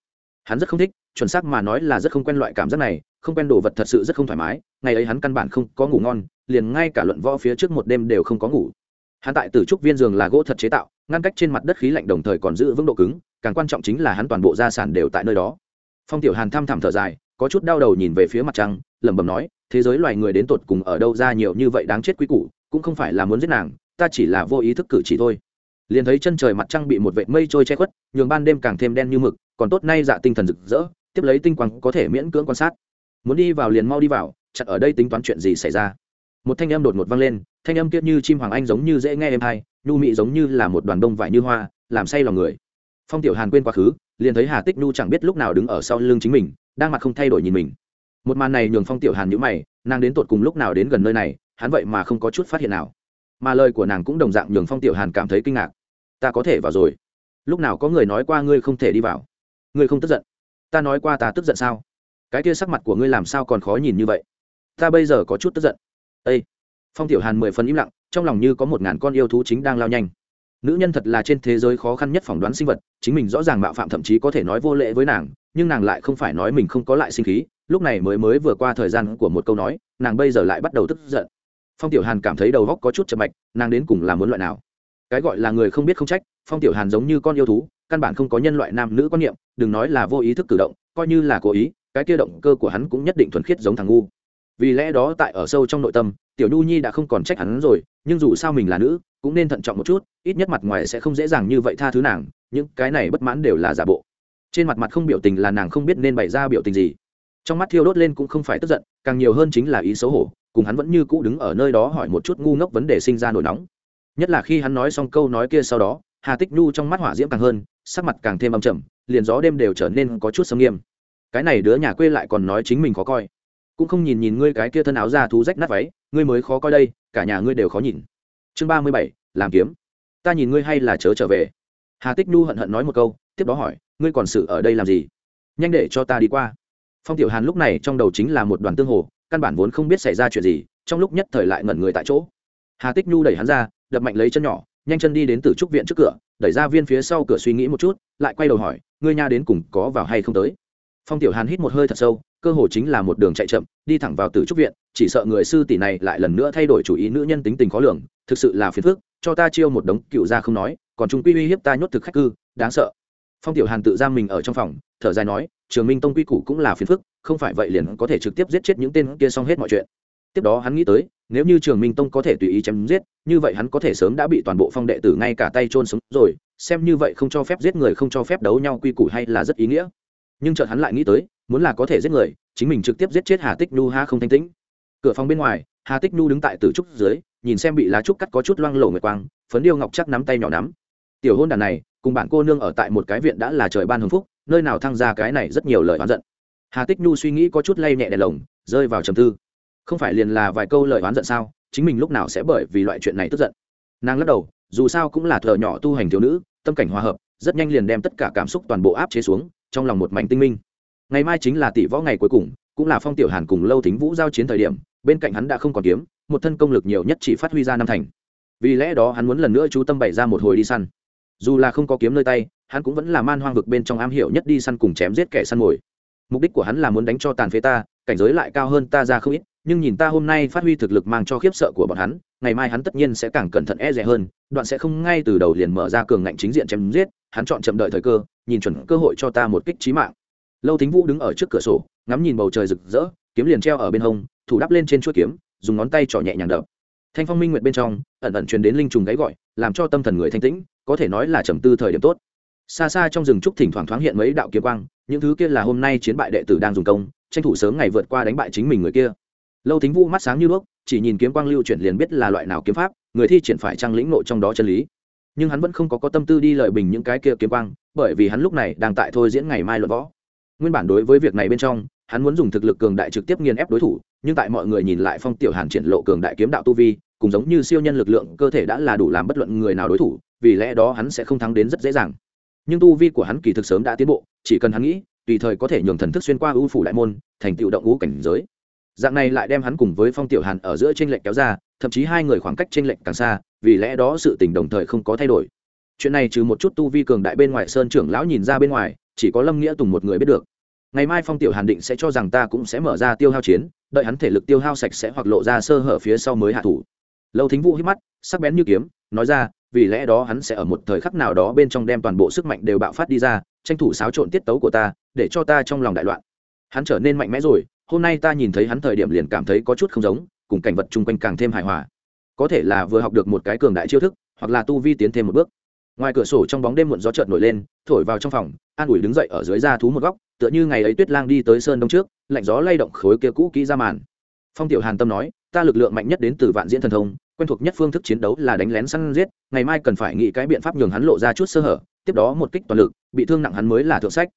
Hắn rất không thích, chuẩn xác mà nói là rất không quen loại cảm giác này không quen đồ vật thật sự rất không thoải mái, ngày ấy hắn căn bản không có ngủ ngon, liền ngay cả luận võ phía trước một đêm đều không có ngủ. Hắn tại tử trúc viên giường là gỗ thật chế tạo, ngăn cách trên mặt đất khí lạnh đồng thời còn giữ vững độ cứng, càng quan trọng chính là hắn toàn bộ gia sản đều tại nơi đó. Phong tiểu hàn thăm thẳm thở dài, có chút đau đầu nhìn về phía mặt trăng, lẩm bẩm nói, thế giới loài người đến tột cùng ở đâu ra nhiều như vậy đáng chết quý củ, cũng không phải là muốn giết nàng, ta chỉ là vô ý thức cử chỉ thôi. Liền thấy chân trời mặt trăng bị một vệt mây trôi che khuất, nhường ban đêm càng thêm đen như mực, còn tốt nay dạ tinh thần rực rỡ, tiếp lấy tinh quang có thể miễn cưỡng quan sát muốn đi vào liền mau đi vào, chặt ở đây tính toán chuyện gì xảy ra. Một thanh âm đột ngột vang lên, thanh âm kiết như chim hoàng anh giống như dễ nghe em hay nhu mị giống như là một đoàn đông vải như hoa, làm say lòng người. Phong tiểu hàn quên quá khứ, liền thấy hà tích nhu chẳng biết lúc nào đứng ở sau lưng chính mình, đang mặt không thay đổi nhìn mình. Một màn này nhường phong tiểu hàn nhữ mày, nàng đến tột cùng lúc nào đến gần nơi này, hắn vậy mà không có chút phát hiện nào. Mà lời của nàng cũng đồng dạng nhường phong tiểu hàn cảm thấy kinh ngạc. Ta có thể vào rồi. Lúc nào có người nói qua ngươi không thể đi vào? Ngươi không tức giận? Ta nói qua ta tức giận sao? Cái kia sắc mặt của ngươi làm sao còn khó nhìn như vậy? Ta bây giờ có chút tức giận. Â phong tiểu hàn mười phần im lặng, trong lòng như có một ngàn con yêu thú chính đang lao nhanh. Nữ nhân thật là trên thế giới khó khăn nhất phỏng đoán sinh vật, chính mình rõ ràng mạo phạm thậm chí có thể nói vô lễ với nàng, nhưng nàng lại không phải nói mình không có lại sinh khí, lúc này mới mới vừa qua thời gian của một câu nói, nàng bây giờ lại bắt đầu tức giận. Phong tiểu hàn cảm thấy đầu góc có chút chậm mạch, nàng đến cùng là muốn loại nào? Cái gọi là người không biết không trách, phong tiểu hàn giống như con yêu thú, căn bản không có nhân loại nam nữ quan niệm, đừng nói là vô ý thức cử động, coi như là cố ý cái kia động cơ của hắn cũng nhất định thuần khiết giống thằng ngu. Vì lẽ đó tại ở sâu trong nội tâm, tiểu nhu nhi đã không còn trách hắn rồi, nhưng dù sao mình là nữ, cũng nên thận trọng một chút, ít nhất mặt ngoài sẽ không dễ dàng như vậy tha thứ nàng, những cái này bất mãn đều là giả bộ. Trên mặt mặt không biểu tình là nàng không biết nên bày ra biểu tình gì. Trong mắt thiêu đốt lên cũng không phải tức giận, càng nhiều hơn chính là ý xấu hổ, cùng hắn vẫn như cũ đứng ở nơi đó hỏi một chút ngu ngốc vấn đề sinh ra nổi nóng. Nhất là khi hắn nói xong câu nói kia sau đó, hà tích nhu trong mắt hỏa diễm càng hơn, sắc mặt càng thêm âm trầm, liền gió đêm đều trở nên có chút sâm nghiêm cái này đứa nhà quê lại còn nói chính mình khó coi. Cũng không nhìn nhìn ngươi cái kia thân áo ra thú rách nát váy, ngươi mới khó coi đây, cả nhà ngươi đều khó nhìn. Chương ba mươi bảy, làm kiếm. Ta nhìn ngươi hay là chớ trở về. Hà tích nhu hận hận nói một câu, tiếp đó hỏi, ngươi còn sự ở đây làm gì? Nhanh để cho ta đi qua. Phong tiểu hàn lúc này trong đầu chính là một đoàn tương hồ, căn bản vốn không biết xảy ra chuyện gì, trong lúc nhất thời lại ngẩn người tại chỗ. Hà tích nhu đẩy hắn ra, đập mạnh lấy chân nhỏ, nhanh chân đi đến từ trúc viện trước cửa, đẩy ra viên phía sau cửa suy nghĩ một chút, lại quay đầu hỏi, ngươi nha đến cùng có vào hay không tới? Phong tiểu hàn hít một hơi thật sâu, cơ hồ chính là một đường chạy chậm, đi thẳng vào Tử trúc viện, chỉ sợ người sư tỷ này lại lần nữa thay đổi chủ ý, nữ nhân tính tình khó lường, thực sự là phiền phức, cho ta chiêu một đống cựu gia không nói, còn chúng quy uy hiếp ta nhốt thực khách cư, đáng sợ. Phong tiểu hàn tự giam mình ở trong phòng, thở dài nói, trường minh tông quy củ cũng là phiền phức, không phải vậy liền có thể trực tiếp giết chết những tên kia xong hết mọi chuyện. Tiếp đó hắn nghĩ tới, nếu như trường minh tông có thể tùy ý chém giết, như vậy hắn có thể sớm đã bị toàn bộ phong đệ tử ngay cả tay trôn sống rồi, xem như vậy không cho phép giết người không cho phép đấu nhau quy củ hay là rất ý nghĩa nhưng chợt hắn lại nghĩ tới, muốn là có thể giết người, chính mình trực tiếp giết chết hà tích nhu ha không thanh tĩnh. Cửa phòng bên ngoài, hà tích nhu đứng tại tử trúc dưới, nhìn xem bị lá trúc cắt có chút loang lổ nguyệt quang, phấn điêu ngọc chắc nắm tay nhỏ nắm. Tiểu hôn đàn này, cùng bạn cô nương ở tại một cái viện đã là trời ban hưng phúc, nơi nào thăng ra cái này rất nhiều lời oán giận. Hà tích nhu suy nghĩ có chút lay nhẹ đèn lồng, rơi vào trầm tư. Không phải liền là vài câu lời oán giận sao, chính mình lúc nào sẽ bởi vì loại chuyện này tức giận. Nàng lắc đầu, dù sao cũng là thợ nhỏ tu hành thiếu nữ, tâm cảnh hòa hợp, rất nhanh liền đem tất cả cảm xúc toàn bộ áp chế xuống trong lòng một mảnh tinh minh. Ngày mai chính là tỷ võ ngày cuối cùng, cũng là phong tiểu hàn cùng lâu thính vũ giao chiến thời điểm, bên cạnh hắn đã không còn kiếm, một thân công lực nhiều nhất chỉ phát huy ra năm thành. Vì lẽ đó hắn muốn lần nữa chú tâm bày ra một hồi đi săn. Dù là không có kiếm nơi tay, hắn cũng vẫn là man hoang vực bên trong am hiểu nhất đi săn cùng chém giết kẻ săn mồi. Mục đích của hắn là muốn đánh cho tàn phế ta, cảnh giới lại cao hơn ta ra không ít, nhưng nhìn ta hôm nay phát huy thực lực mang cho khiếp sợ của bọn hắn, ngày mai hắn tất nhiên sẽ càng cẩn thận e rẻ hơn, đoạn sẽ không ngay từ đầu liền mở ra cường ngạnh chính diện chém giết, hắn chọn chậm đợi thời cơ nhìn chuẩn cơ hội cho ta một kích trí mạng. Lâu thính vũ đứng ở trước cửa sổ, ngắm nhìn bầu trời rực rỡ, kiếm liền treo ở bên hông, thủ đắp lên trên chuỗi kiếm, dùng ngón tay trỏ nhẹ nhàng đập. Thanh phong minh nguyệt bên trong, ẩn ẩn truyền đến linh trùng gáy gọi, làm cho tâm thần người thanh tĩnh, có thể nói là trầm tư thời điểm tốt. Xa xa trong rừng trúc thỉnh thoảng thoáng hiện mấy đạo kiếm quang, những thứ kia là hôm nay chiến bại đệ tử đang dùng công, tranh thủ sớm ngày vượt qua đánh bại chính mình người kia. Lâu thính vũ mắt sáng như đuốc, chỉ nhìn kiếm quang lưu chuyển liền biết là loại nào kiếm pháp, người thi triển phải trang lĩnh nội trong đó chân lý nhưng hắn vẫn không có có tâm tư đi lợi bình những cái kia kiếm quang, bởi vì hắn lúc này đang tại thôi diễn ngày mai luận võ. Nguyên bản đối với việc này bên trong, hắn muốn dùng thực lực cường đại trực tiếp nghiền ép đối thủ, nhưng tại mọi người nhìn lại phong tiểu hàn triển lộ cường đại kiếm đạo tu vi, cùng giống như siêu nhân lực lượng, cơ thể đã là đủ làm bất luận người nào đối thủ, vì lẽ đó hắn sẽ không thắng đến rất dễ dàng. Nhưng tu vi của hắn kỳ thực sớm đã tiến bộ, chỉ cần hắn nghĩ, tùy thời có thể nhường thần thức xuyên qua ưu phủ đại môn, thành tựu động ngũ cảnh giới. Dạng này lại đem hắn cùng với phong tiểu hàn ở giữa t r ê n lệch kéo ra thậm chí hai người khoảng cách t r ê n lệch càng xa, vì lẽ đó sự tình đồng thời không có thay đổi. Chuyện này trừ một chút tu vi cường đại bên ngoài, sơn trưởng lão nhìn ra bên ngoài, chỉ có lâm nghĩa tùng một người biết được. Ngày mai phong tiểu hàn định sẽ cho rằng ta cũng sẽ mở ra tiêu hao chiến, đợi hắn thể lực tiêu hao sạch sẽ hoặc lộ ra sơ hở phía sau mới hạ thủ. Lâu thính vũ hít mắt, sắc bén như kiếm, nói ra, vì lẽ đó hắn sẽ ở một thời khắc nào đó bên trong đem toàn bộ sức mạnh đều bạo phát đi ra, tranh thủ xáo trộn tiết tấu của ta, để cho ta trong lòng đại loạn. Hắn trở nên mạnh mẽ rồi, hôm nay ta nhìn thấy hắn thời điểm liền cảm thấy có chút không giống cùng cảnh vật chung quanh càng thêm hài hòa. Có thể là vừa học được một cái cường đại chiêu thức, hoặc là tu vi tiến thêm một bước. Ngoài cửa sổ trong bóng đêm muộn gió chợt nổi lên, thổi vào trong phòng, an ủi đứng dậy ở dưới da thú một góc, tựa như ngày ấy tuyết lang đi tới sơn đông trước, lạnh gió lay động khối kia cũ kỹ ra màn. Phong tiểu hàn tâm nói, ta lực lượng mạnh nhất đến từ vạn diễn thần thông, quen thuộc nhất phương thức chiến đấu là đánh lén săn giết, ngày mai cần phải nghĩ cái biện pháp nhường hắn lộ ra chút sơ hở, tiếp đó một kích toàn lực, bị thương nặng hắn mới là thượng sách.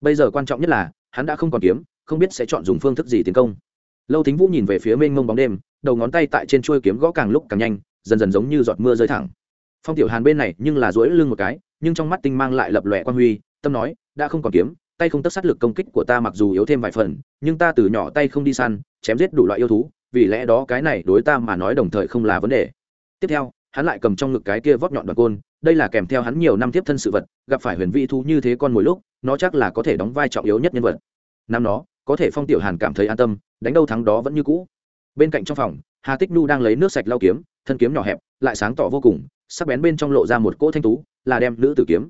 Bây giờ quan trọng nhất là, hắn đã không còn kiếm, không biết sẽ chọn dùng phương thức gì tiến công lâu thính vũ nhìn về phía mênh mông bóng đêm, đầu ngón tay tại trên chuôi kiếm gõ càng lúc càng nhanh, dần dần giống như giọt mưa rơi thẳng. Phong tiểu hàn bên này nhưng là duỗi lưng một cái, nhưng trong mắt tinh mang lại lập lòe quan huy, tâm nói, đã không còn kiếm, tay không tất sát lực công kích của ta mặc dù yếu thêm vài phần, nhưng ta từ nhỏ tay không đi săn, chém giết đủ loại yêu thú, vì lẽ đó cái này đối ta mà nói đồng thời không là vấn đề. Tiếp theo, hắn lại cầm trong ngực cái kia vót nhọn đoàn côn, đây là kèm theo hắn nhiều năm tiếp thân sự vật, gặp phải huyền vị thú như thế con mỗi lúc, nó chắc là có thể đóng vai trọng yếu nhất nhân vật. Năm đó, có thể phong tiểu hàn cảm thấy an tâm đánh đâu thắng đó vẫn như cũ. Bên cạnh trong phòng, hà tích nhu đang lấy nước sạch lau kiếm, thân kiếm nhỏ hẹp, lại sáng tỏ vô cùng, sắc bén bên trong lộ ra một cỗ thanh tú, là đem nữ tử kiếm.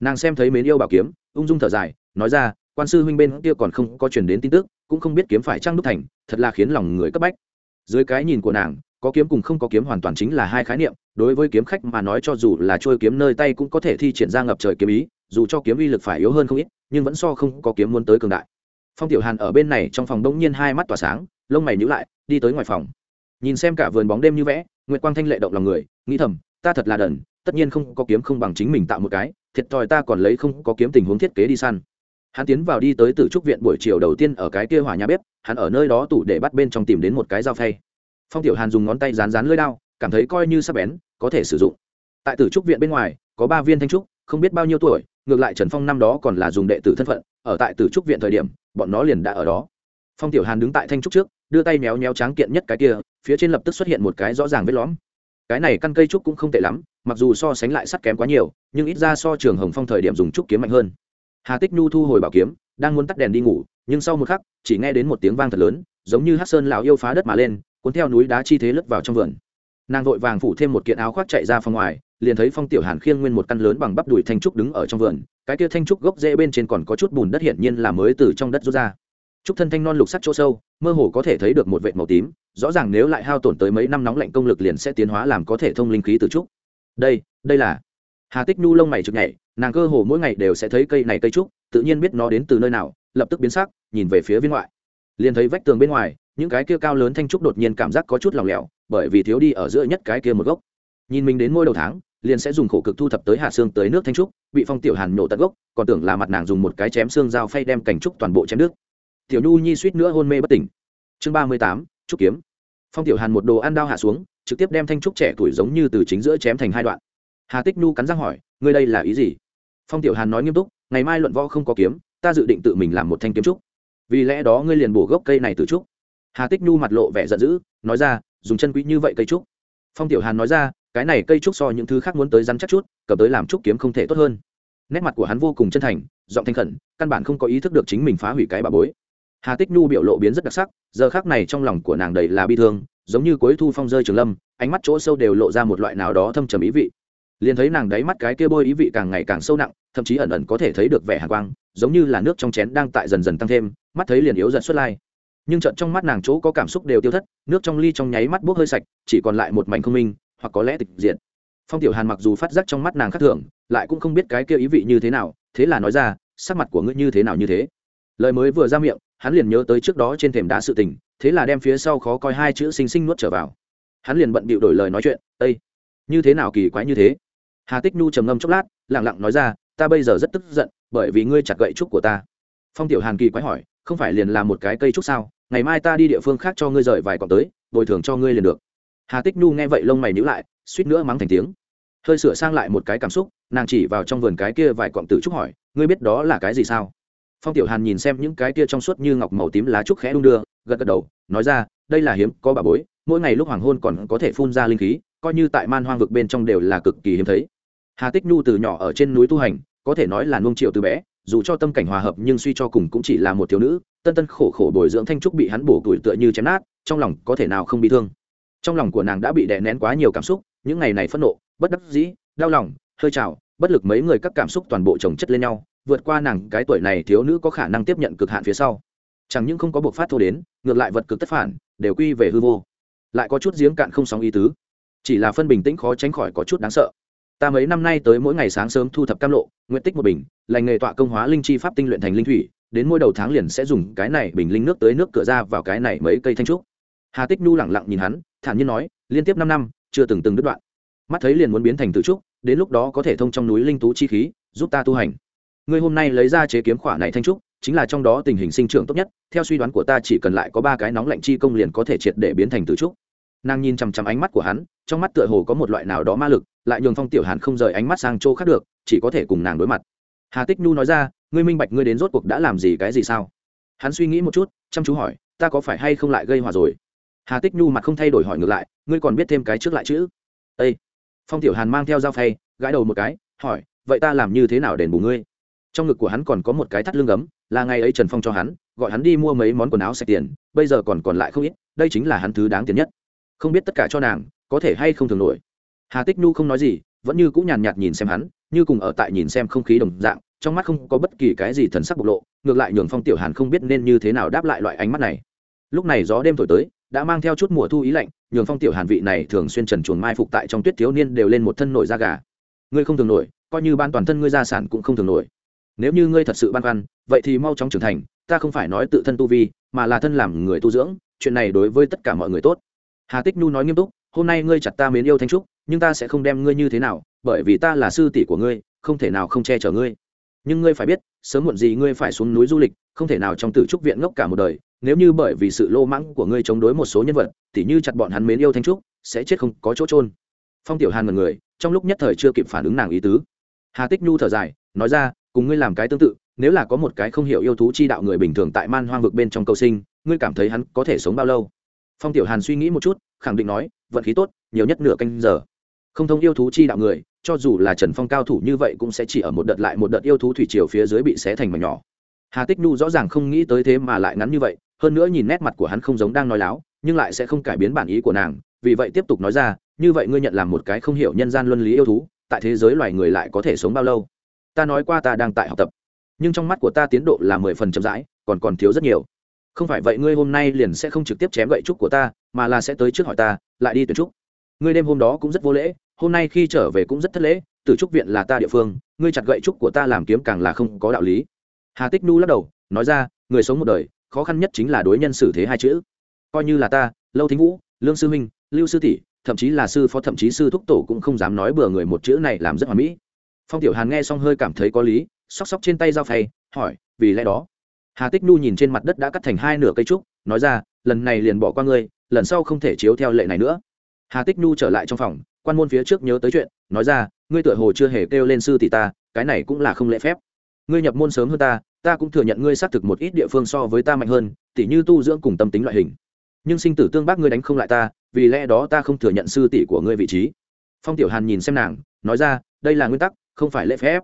Nàng xem thấy mến yêu bảo kiếm, ung dung thở dài, nói ra, quan sư huynh bên kia còn không có truyền đến tin tức, cũng không biết kiếm phải trăng đúc thành, thật là khiến lòng người cấp bách. Dưới cái nhìn của nàng, có kiếm cùng không có kiếm hoàn toàn chính là hai khái niệm, đối với kiếm khách mà nói cho dù là trôi kiếm nơi tay cũng có thể thi triển ra ngập trời kiếm ý, dù cho kiếm uy lực phải yếu hơn không ít, nhưng vẫn so không có kiếm muốn tới cường đại phong tiểu hàn ở bên này trong phòng đông nhiên hai mắt tỏa sáng, lông mày nhíu lại, đi tới ngoài phòng. Nhìn xem cả vườn bóng đêm như vẽ, nguyệt quang thanh lệ động lòng người, nghĩ thầm, ta thật là đần, tất nhiên không có kiếm không bằng chính mình tạo một cái, thiệt thòi ta còn lấy không có kiếm tình huống thiết kế đi săn. Hắn tiến vào đi tới từ trúc viện buổi chiều đầu tiên ở cái kia hỏa nhà bếp, hắn ở nơi đó tủ để bắt bên trong tìm đến một cái dao phay. Phong tiểu hàn dùng ngón tay rán rán lưỡi đao, cảm thấy coi như sắp bén, có thể sử dụng. Tại tử trúc viện bên ngoài, có ba viên thanh trúc, không biết bao nhiêu tuổi ngược lại trần phong năm đó còn là dùng đệ tử thân phận, ở tại tử trúc viện thời điểm, bọn nó liền đã ở đó. Phong tiểu hàn đứng tại thanh trúc trước, đưa tay méo méo tráng kiện nhất cái kia, phía trên lập tức xuất hiện một cái rõ ràng vết lõm. Cái này căn cây trúc cũng không tệ lắm, mặc dù so sánh lại sắt kém quá nhiều, nhưng ít ra so trường hồng phong thời điểm dùng trúc kiếm mạnh hơn. Hà tích nhu thu hồi bảo kiếm, đang muốn tắt đèn đi ngủ, nhưng sau một khắc, chỉ nghe đến một tiếng vang thật lớn, giống như hát sơn lão yêu phá đất mà lên, cuốn theo núi đá chi thế lướt vào trong vườn. Nàng vội vàng phủ thêm một kiện áo khoác chạy ra phòng ngoài liền thấy phong tiểu hàn khiêng nguyên một căn lớn bằng bắp đùi thanh trúc đứng ở trong vườn, cái kia thanh trúc gốc rễ bên trên còn có chút bùn đất hiển nhiên là mới từ trong đất rút ra. Trúc thân thanh non lục sắc chỗ sâu, mơ hồ có thể thấy được một vệt màu tím, rõ ràng nếu lại hao tổn tới mấy năm nóng lạnh công lực liền sẽ tiến hóa làm có thể thông linh khí từ trúc. Đây đây là hà tích nhu lông mày trực nhảy, nàng cơ hồ mỗi ngày đều sẽ thấy cây này cây trúc, tự nhiên biết nó đến từ nơi nào, lập tức biến sắc, nhìn về phía viên ngoại. Liền thấy vách tường bên ngoài, những cái kia cao lớn thanh trúc đột nhiên cảm giác có chút lỏng lẻo, bởi vì thiếu đi ở giữa nhất cái kia một gốc. Nhìn mình đến môi đầu tháng liền sẽ dùng khổ cực thu thập tới hạ xương tới nước thanh trúc, bị phong tiểu hàn nổ tận gốc, còn tưởng là mặt nàng dùng một cái chém xương dao phay đem cảnh trúc toàn bộ chém nước tiểu nhu nhi suýt nữa hôn mê bất tỉnh. Chương ba mươi tám, trúc kiếm. Phong tiểu hàn một đồ ăn đao hạ xuống, trực tiếp đem thanh trúc trẻ tuổi giống như từ chính giữa chém thành hai đoạn. Hà tích nhu cắn răng hỏi, ngươi đây là ý gì? Phong tiểu hàn nói nghiêm túc, ngày mai luận võ không có kiếm, ta dự định tự mình làm một thanh kiếm trúc. Vì lẽ đó ngươi liền bổ gốc cây này từ trúc. Hà tích nhu mặt lộ vẻ giận dữ, nói ra, dùng chân quý như vậy cây trúc. Phong tiểu hàn nói ra cái này cây trúc so những thứ khác muốn tới rắn chắc chút, cầm tới làm trúc kiếm không thể tốt hơn. Nét mặt của hắn vô cùng chân thành, giọng thanh khẩn, căn bản không có ý thức được chính mình phá hủy cái bà bối. Hà tích nhu biểu lộ biến rất đặc sắc, giờ khác này trong lòng của nàng đầy là bi thương, giống như cuối thu phong rơi trường lâm, ánh mắt chỗ sâu đều lộ ra một loại nào đó thâm trầm ý vị. Liền thấy nàng đáy mắt cái kia bôi ý vị càng ngày càng sâu nặng, thậm chí ẩn ẩn có thể thấy được vẻ hàng quang, giống như là nước trong chén đang tại dần dần tăng thêm, mắt thấy liền yếu dần xuất lai. Nhưng trận trong mắt nàng chỗ có cảm xúc đều tiêu thất, nước trong ly trong nháy mắt bốc hơi sạch, chỉ còn lại một mảnh không minh hoặc có lẽ tịch diện phong tiểu hàn mặc dù phát giác trong mắt nàng khác thường, lại cũng không biết cái kia ý vị như thế nào, thế là nói ra, sắc mặt của ngươi như thế nào như thế. Lời mới vừa ra miệng, hắn liền nhớ tới trước đó trên thềm đá sự tình, thế là đem phía sau khó coi hai chữ xinh xinh nuốt trở vào. Hắn liền bận bịu đổi lời nói chuyện ây như thế nào kỳ quái như thế? Hà tích nhu trầm ngâm chốc lát lẳng lặng nói ra, ta bây giờ rất tức giận, bởi vì ngươi chặt gậy trúc của ta. Phong tiểu hàn kỳ quái hỏi, không phải liền làm một cái cây trúc sao? Ngày mai ta đi địa phương khác cho ngươi rời vài cọng tới, bồi thường cho ngươi liền được hà tích nhu nghe vậy lông mày nhữ lại, suýt nữa mắng thành tiếng. Hơi sửa sang lại một cái cảm xúc, nàng chỉ vào trong vườn cái kia vài cọng tử trúc hỏi, ngươi biết đó là cái gì sao? Phong tiểu hàn nhìn xem những cái kia trong suốt như ngọc màu tím lá trúc khẽ đung đưa, gật gật đầu, nói ra, đây là hiếm, có bà bối, mỗi ngày lúc hoàng hôn còn có thể phun ra linh khí, coi như tại man hoang vực bên trong đều là cực kỳ hiếm thấy. Hà tích nhu từ nhỏ ở trên núi tu hành, có thể nói là nuông triệu từ bé, dù cho tâm cảnh hòa hợp nhưng suy cho cùng cũng chỉ là một thiếu nữ, tân tân khổ khổ bồi dưỡng thanh trúc bị hắn bổ tuổi tựa như chém nát, trong lòng có thể nào không bị thương trong lòng của nàng đã bị đè nén quá nhiều cảm xúc, những ngày này phẫn nộ, bất đắc dĩ, đau lòng, hơi trào, bất lực mấy người các cảm xúc toàn bộ chồng chất lên nhau, vượt qua nàng, cái tuổi này thiếu nữ có khả năng tiếp nhận cực hạn phía sau. Chẳng những không có buộc phát thô đến, ngược lại vật cực tất phản, đều quy về hư vô. Lại có chút giếng cạn không sóng ý tứ. Chỉ là phân bình tĩnh khó tránh khỏi có chút đáng sợ. Ta mấy năm nay tới mỗi ngày sáng sớm thu thập cam lộ, nguyện tích một bình, lành nghề tọa công hóa linh chi pháp tinh luyện thành linh thủy, đến mỗi đầu tháng liền sẽ dùng cái này bình linh nước tới nước cửa ra vào cái này mấy cây thanh trúc hà tích nhu lẳng lặng nhìn hắn, thản nhiên nói, liên tiếp năm năm, chưa từng từng đứt đoạn. Mắt thấy liền muốn biến thành tự trúc, đến lúc đó có thể thông trong núi linh tú chi khí, giúp ta tu hành. Ngươi hôm nay lấy ra chế kiếm khỏa này thanh trúc, chính là trong đó tình hình sinh trưởng tốt nhất, theo suy đoán của ta chỉ cần lại có ba cái nóng lạnh chi công liền có thể triệt để biến thành tự trúc. Nàng nhìn chằm chằm ánh mắt của hắn, trong mắt tựa hồ có một loại nào đó ma lực, lại nhường phong tiểu hàn không rời ánh mắt sang chỗ khác được, chỉ có thể cùng nàng đối mặt. Hà tích nhu nói ra, ngươi minh bạch ngươi đến rốt cuộc đã làm gì cái gì sao? Hắn suy nghĩ một chút, chăm chú hỏi, ta có phải hay không lại gây hòa rồi? Hà tích nhu mặt không thay đổi hỏi ngược lại, ngươi còn biết thêm cái trước lại chữ â phong tiểu hàn mang theo dao phay, gãi đầu một cái, hỏi, vậy ta làm như thế nào đền bù ngươi? Trong ngực của hắn còn có một cái thắt lưng ấm, là ngày ấy trần phong cho hắn, gọi hắn đi mua mấy món quần áo sạch tiền, bây giờ còn còn lại không ít, đây chính là hắn thứ đáng tiền nhất. Không biết tất cả cho nàng, có thể hay không thường nổi. Hà tích nhu không nói gì, vẫn như cũng nhàn nhạt nhìn xem hắn, như cùng ở tại nhìn xem không khí đồng dạng, trong mắt không có bất kỳ cái gì thần sắc bộc lộ, ngược lại nhường phong tiểu hàn không biết nên như thế nào đáp lại loại ánh mắt này. Lúc này gió đêm thổi tới đã mang theo chút mùa thu ý lạnh, nhường phong tiểu hàn vị này thường xuyên trần chuồn mai phục tại trong tuyết thiếu niên đều lên một thân nổi da gà. Ngươi không thường nổi, coi như ban toàn thân ngươi gia sản cũng không thường nổi. Nếu như ngươi thật sự băn khoăn, vậy thì mau chóng trưởng thành, ta không phải nói tự thân tu vi, mà là thân làm người tu dưỡng, chuyện này đối với tất cả mọi người tốt. Hà tích nhu nói nghiêm túc, hôm nay ngươi chặt ta mến yêu thanh trúc, nhưng ta sẽ không đem ngươi như thế nào, bởi vì ta là sư tỷ của ngươi, không thể nào không che chở ngươi. Nhưng ngươi phải biết, sớm muộn gì ngươi phải xuống núi du lịch, không thể nào trong tử trúc viện ngốc cả một đời nếu như bởi vì sự lô mãng của ngươi chống đối một số nhân vật, tỉ như chặt bọn hắn mến yêu thanh trúc, sẽ chết không có chỗ trôn phong tiểu hàn ngần người, trong lúc nhất thời chưa kịp phản ứng nàng ý tứ. Hà tích nhu thở dài, nói ra, cùng ngươi làm cái tương tự, nếu là có một cái không hiểu yêu thú chi đạo người bình thường tại man hoang vực bên trong cầu sinh, ngươi cảm thấy hắn có thể sống bao lâu? Phong tiểu hàn suy nghĩ một chút, khẳng định nói, vận khí tốt, nhiều nhất nửa canh giờ. Không thông yêu thú chi đạo người, cho dù là trần phong cao thủ như vậy cũng sẽ chỉ ở một đợt lại một đợt yêu thú thủy triều phía dưới bị xé thành mảnh nhỏ. Hà tích nhu rõ ràng không nghĩ tới thế mà lại ngắn như vậy hơn nữa nhìn nét mặt của hắn không giống đang nói láo, nhưng lại sẽ không cải biến bản ý của nàng, vì vậy tiếp tục nói ra, như vậy ngươi nhận làm một cái không hiểu nhân gian luân lý yêu thú, tại thế giới loài người lại có thể sống bao lâu? Ta nói qua ta đang tại học tập, nhưng trong mắt của ta tiến độ là mười phần chậm rãi, còn còn thiếu rất nhiều. Không phải vậy ngươi hôm nay liền sẽ không trực tiếp chém gậy trúc của ta, mà là sẽ tới trước hỏi ta, lại đi tuyển trúc. Ngươi đêm hôm đó cũng rất vô lễ, hôm nay khi trở về cũng rất thất lễ, tử trúc viện là ta địa phương, ngươi chặt gậy trúc của ta làm kiếm càng là không có đạo lý. Hà tích nu lắc đầu, nói ra, người sống một đời khó khăn nhất chính là đối nhân xử thế hai chữ. Coi như là ta, lâu thính vũ, lương sư minh, lưu sư tỷ, thậm chí là sư phó, thậm chí sư thúc tổ cũng không dám nói bừa người một chữ này làm rất hoàn mỹ. Phong tiểu hàn nghe xong hơi cảm thấy có lý, sóc sóc trên tay dao phay, hỏi, vì lẽ đó? Hà tích nu nhìn trên mặt đất đã cắt thành hai nửa cây trúc, nói ra, lần này liền bỏ qua ngươi, lần sau không thể chiếu theo lệ này nữa. Hà tích nu trở lại trong phòng, quan môn phía trước nhớ tới chuyện, nói ra, ngươi tựa hồ chưa hề kêu lên sư tỷ ta, cái này cũng là không lễ phép. Ngươi nhập môn sớm hơn ta ta cũng thừa nhận ngươi xác thực một ít địa phương so với ta mạnh hơn, tỉ như tu dưỡng cùng tâm tính loại hình. Nhưng sinh tử tương bác ngươi đánh không lại ta, vì lẽ đó ta không thừa nhận sư tỷ của ngươi vị trí. Phong tiểu hàn nhìn xem nàng, nói ra, đây là nguyên tắc, không phải lễ phép.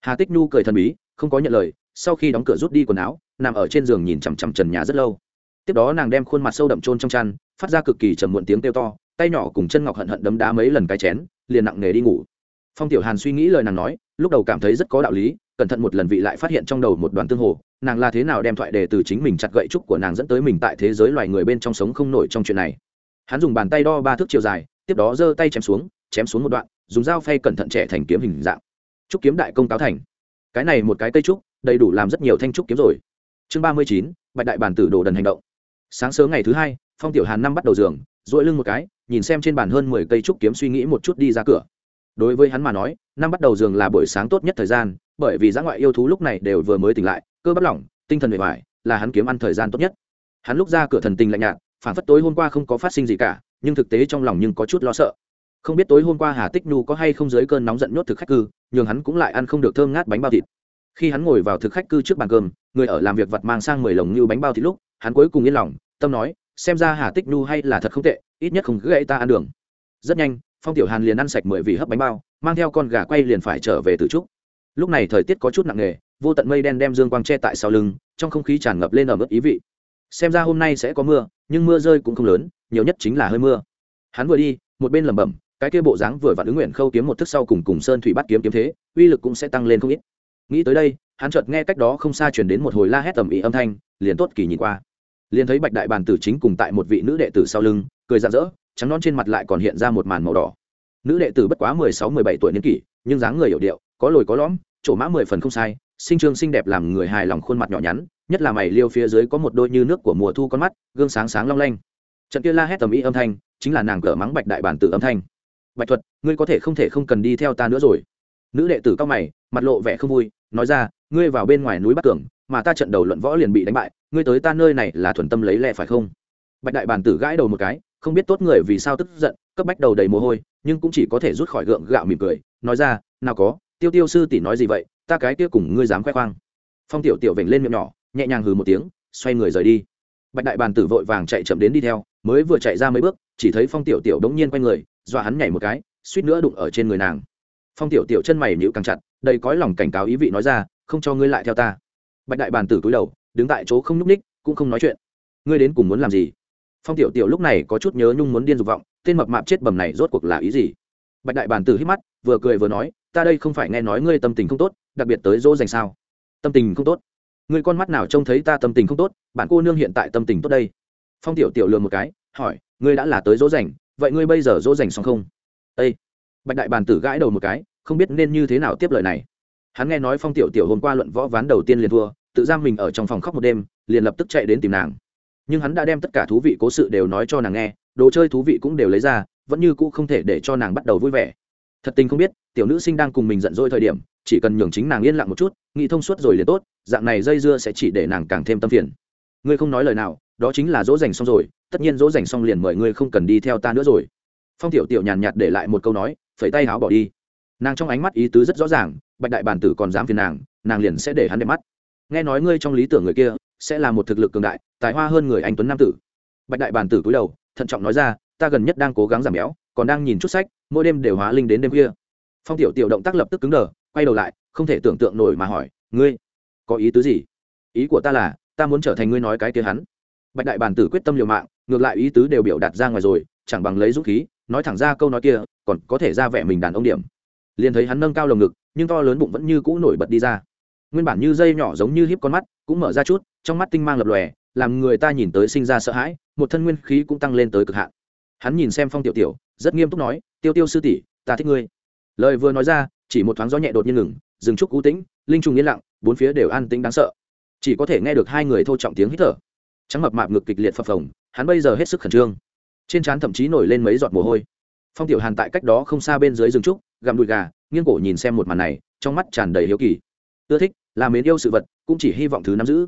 Hà tích nhu cười thần bí, không có nhận lời, sau khi đóng cửa rút đi quần áo, nằm ở trên giường nhìn chằm chằm trần nhà rất lâu. Tiếp đó nàng đem khuôn mặt sâu đậm trôn trong chăn, phát ra cực kỳ trầm muộn tiếng kêu to, tay nhỏ cùng chân ngọc hận hận đấm đá mấy lần cái chén, liền nặng nề đi ngủ. Phong tiểu hàn suy nghĩ lời nàng nói lúc đầu cảm thấy rất có đạo lý, cẩn thận một lần vị lại phát hiện trong đầu một đoàn tương hồ, nàng là thế nào đem thoại đề từ chính mình chặt gậy trúc của nàng dẫn tới mình tại thế giới loài người bên trong sống không nổi trong chuyện này. Hắn dùng bàn tay đo ba thước chiều dài, tiếp đó giơ tay chém xuống chém xuống một đoạn, dùng dao phay cẩn thận trẻ thành kiếm hình dạng. Trúc kiếm đại công cáo thành. Cái này một cái cây trúc, đầy đủ làm rất nhiều thanh trúc kiếm rồi. Chương ba mươi chín, bạch đại bản tử đồ đần hành động. Sáng sớm ngày thứ hai, phong tiểu hàn năm bắt đầu giường dội lưng một cái, nhìn xem trên bàn hơn mười cây trúc kiếm suy nghĩ một chút đi ra cửa đối với hắn mà nói, năm bắt đầu giường là buổi sáng tốt nhất thời gian, bởi vì giã ngoại yêu thú lúc này đều vừa mới tỉnh lại, cơ bắp lỏng, tinh thần bề ngoài là hắn kiếm ăn thời gian tốt nhất. Hắn lúc ra cửa thần tình lạnh nhạt phản phất tối hôm qua không có phát sinh gì cả, nhưng thực tế trong lòng nhưng có chút lo sợ. Không biết tối hôm qua hà tích nhu có hay không dưới cơn nóng giận nhốt thực khách cư, nhường hắn cũng lại ăn không được thơm ngát bánh bao thịt. Khi hắn ngồi vào thực khách cư trước bàn cơm, người ở làm việc vặt mang sang mười lồng như bánh bao thịt lúc, hắn cuối cùng yên lòng, tâm nói, xem ra hà tích nhu hay là thật không tệ, ít nhất không gãy ta ăn đường. Rất nhanh phong tiểu hàn liền ăn sạch mười vị hấp bánh bao, mang theo con gà quay liền phải trở về từ trúc. Lúc này thời tiết có chút nặng nề, vô tận mây đen đem dương quang che tại sau lưng, trong không khí tràn ngập lên ở mức ý vị. Xem ra hôm nay sẽ có mưa, nhưng mưa rơi cũng không lớn, nhiều nhất chính là hơi mưa. Hắn vừa đi, một bên lẩm bẩm, cái kia bộ dáng vừa vặn ứng nguyện khâu kiếm một thức sau cùng cùng sơn thủy bắt kiếm kiếm thế, uy lực cũng sẽ tăng lên không ít. Nghĩ tới đây, hắn chợt nghe cách đó không xa chuyển đến một hồi la hét tầm ý âm thanh, liền tốt kỳ nhìn qua. Liền thấy bạch đại bàn tử chính cùng tại một vị nữ đệ tử sau lưng, cười rạng rỡ trắng non trên mặt lại còn hiện ra một màn màu đỏ. Nữ đệ tử bất quá mười sáu, mười bảy tuổi niên kỷ, nhưng dáng người hiểu điệu, có lồi có lõm, chỗ mã mười phần không sai, sinh trương xinh đẹp làm người hài lòng khuôn mặt nhỏ nhắn, nhất là mày liêu phía dưới có một đôi như nước của mùa thu con mắt, gương sáng sáng long lanh. Trận kia la hét tầm ý âm thanh, chính là nàng cỡ mắng bạch đại bản tử âm thanh. Bạch thuật, ngươi có thể không thể không cần đi theo ta nữa rồi. Nữ đệ tử cao mày, mặt lộ vẻ không vui, nói ra, ngươi vào bên ngoài núi bắc cường, mà ta trận đầu luận võ liền bị đánh bại, ngươi tới ta nơi này là thuần tâm lấy lẹ phải không? Bạch đại bản tử gãi đầu một cái không biết tốt người vì sao tức giận, cấp bách đầu đầy mồ hôi, nhưng cũng chỉ có thể rút khỏi gượng gạo mỉm cười, nói ra, nào có, tiêu tiêu sư tỷ nói gì vậy, ta cái kia cùng ngươi dám khoe khoang. Phong tiểu tiểu vểnh lên miệng nhỏ, nhẹ nhàng hừ một tiếng, xoay người rời đi. Bạch đại bàn tử vội vàng chạy chậm đến đi theo, mới vừa chạy ra mấy bước, chỉ thấy phong tiểu tiểu đống nhiên quay người, dọa hắn nhảy một cái, suýt nữa đụng ở trên người nàng. Phong tiểu tiểu chân mày nhịu càng chặt, đầy cõi lòng cảnh cáo ý vị nói ra, không cho ngươi lại theo ta. Bạch đại bàn tử cúi đầu, đứng tại chỗ không nhúc ních cũng không nói chuyện. Ngươi đến cùng muốn làm gì? Phong tiểu tiểu lúc này có chút nhớ nhung muốn điên dục vọng, tên mập mạp chết bầm này rốt cuộc là ý gì? Bạch đại bàn tử hít mắt, vừa cười vừa nói, ta đây không phải nghe nói ngươi tâm tình không tốt, đặc biệt tới dỗ dành sao? Tâm tình không tốt. Ngươi con mắt nào trông thấy ta tâm tình không tốt, bạn cô nương hiện tại tâm tình tốt đây? Phong tiểu tiểu lừa một cái, hỏi, ngươi đã là tới dỗ dành, vậy ngươi bây giờ dỗ dành xong không? Ây bạch đại bàn tử gãi đầu một cái, không biết nên như thế nào tiếp lời này. Hắn nghe nói phong tiểu tiểu hôm qua luận võ ván đầu tiên liền thua, tự giam mình ở trong phòng khóc một đêm, liền lập tức chạy đến tìm nàng nhưng hắn đã đem tất cả thú vị cố sự đều nói cho nàng nghe, đồ chơi thú vị cũng đều lấy ra, vẫn như cũ không thể để cho nàng bắt đầu vui vẻ. Thật tình không biết, tiểu nữ sinh đang cùng mình giận dỗi thời điểm, chỉ cần nhường chính nàng yên lặng một chút, nghĩ thông suốt rồi liền tốt, dạng này dây dưa sẽ chỉ để nàng càng thêm tâm phiền. Ngươi không nói lời nào, đó chính là dỗ dành xong rồi, tất nhiên dỗ dành xong liền mời ngươi không cần đi theo ta nữa rồi. Phong tiểu tiểu nhàn nhạt để lại một câu nói, phẩy tay háo bỏ đi. Nàng trong ánh mắt ý tứ rất rõ ràng, bạch đại bản tử còn dám phiền nàng nàng liền sẽ để hắn đẹp mắt. Nghe nói ngươi trong lý tưởng người kia sẽ là một thực lực cường đại, tài hoa hơn người anh tuấn nam tử. Bạch đại bản tử cúi đầu, thận trọng nói ra, ta gần nhất đang cố gắng giảm béo, còn đang nhìn chút sách, mỗi đêm đều hóa linh đến đêm khuya. Phong tiểu tiểu động tác lập tức cứng đờ, quay đầu lại, không thể tưởng tượng nổi mà hỏi, ngươi, có ý tứ gì? Ý của ta là, ta muốn trở thành ngươi nói cái kia hắn. Bạch đại bản tử quyết tâm liều mạng, ngược lại ý tứ đều biểu đạt ra ngoài rồi, chẳng bằng lấy dũng khí, nói thẳng ra câu nói kia, còn có thể ra vẻ mình đàn ông điểm. Liền thấy hắn nâng cao lồng ngực, nhưng to lớn bụng vẫn như cũ nổi bật đi ra. Nguyên bản như dây nhỏ giống như híp con mắt, cũng mở ra chút trong mắt tinh mang lập lòe, làm người ta nhìn tới sinh ra sợ hãi, một thân nguyên khí cũng tăng lên tới cực hạn. Hắn nhìn xem phong tiểu tiểu, rất nghiêm túc nói, tiêu tiêu sư tỷ, ta thích ngươi. Lời vừa nói ra, chỉ một thoáng gió nhẹ đột nhiên ngừng dừng trúc cú tĩnh, linh trùng yên lặng, bốn phía đều an tĩnh đáng sợ. Chỉ có thể nghe được hai người thô trọng tiếng hít thở. Trắng mập mạp ngực kịch liệt phập phồng, hắn bây giờ hết sức khẩn trương. Trên trán thậm chí nổi lên mấy giọt mồ hôi. Phong tiểu hàn tại cách đó không xa bên dưới rừng trúc, gặm đùi gà, nghiêng cổ nhìn xem một màn này, trong mắt tràn đầy hiếu kỳ. Ưa thích, là mến yêu sự vật, cũng chỉ hy vọng thứ nắm giữ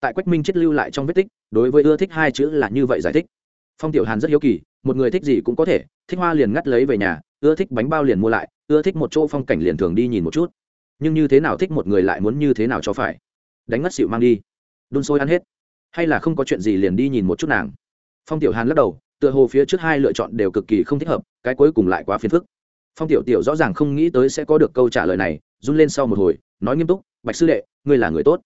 tại quách minh chết lưu lại trong vết tích, đối với ưa thích hai chữ là như vậy giải thích. Phong tiểu hàn rất hiếu kỳ, một người thích gì cũng có thể, thích hoa liền ngắt lấy về nhà, ưa thích bánh bao liền mua lại, ưa thích một chỗ phong cảnh liền thường đi nhìn một chút. Nhưng như thế nào thích một người lại muốn như thế nào cho phải? Đánh ngất xịu mang đi. Đun sôi ăn hết. Hay là không có chuyện gì liền đi nhìn một chút nàng? Phong tiểu hàn lắc đầu, tựa hồ phía trước hai lựa chọn đều cực kỳ không thích hợp, cái cuối cùng lại quá phiền phức. Phong tiểu tiểu rõ ràng không nghĩ tới sẽ có được câu trả lời này, run lên sau một hồi, nói nghiêm túc, bạch sư đệ, ngươi là người tốt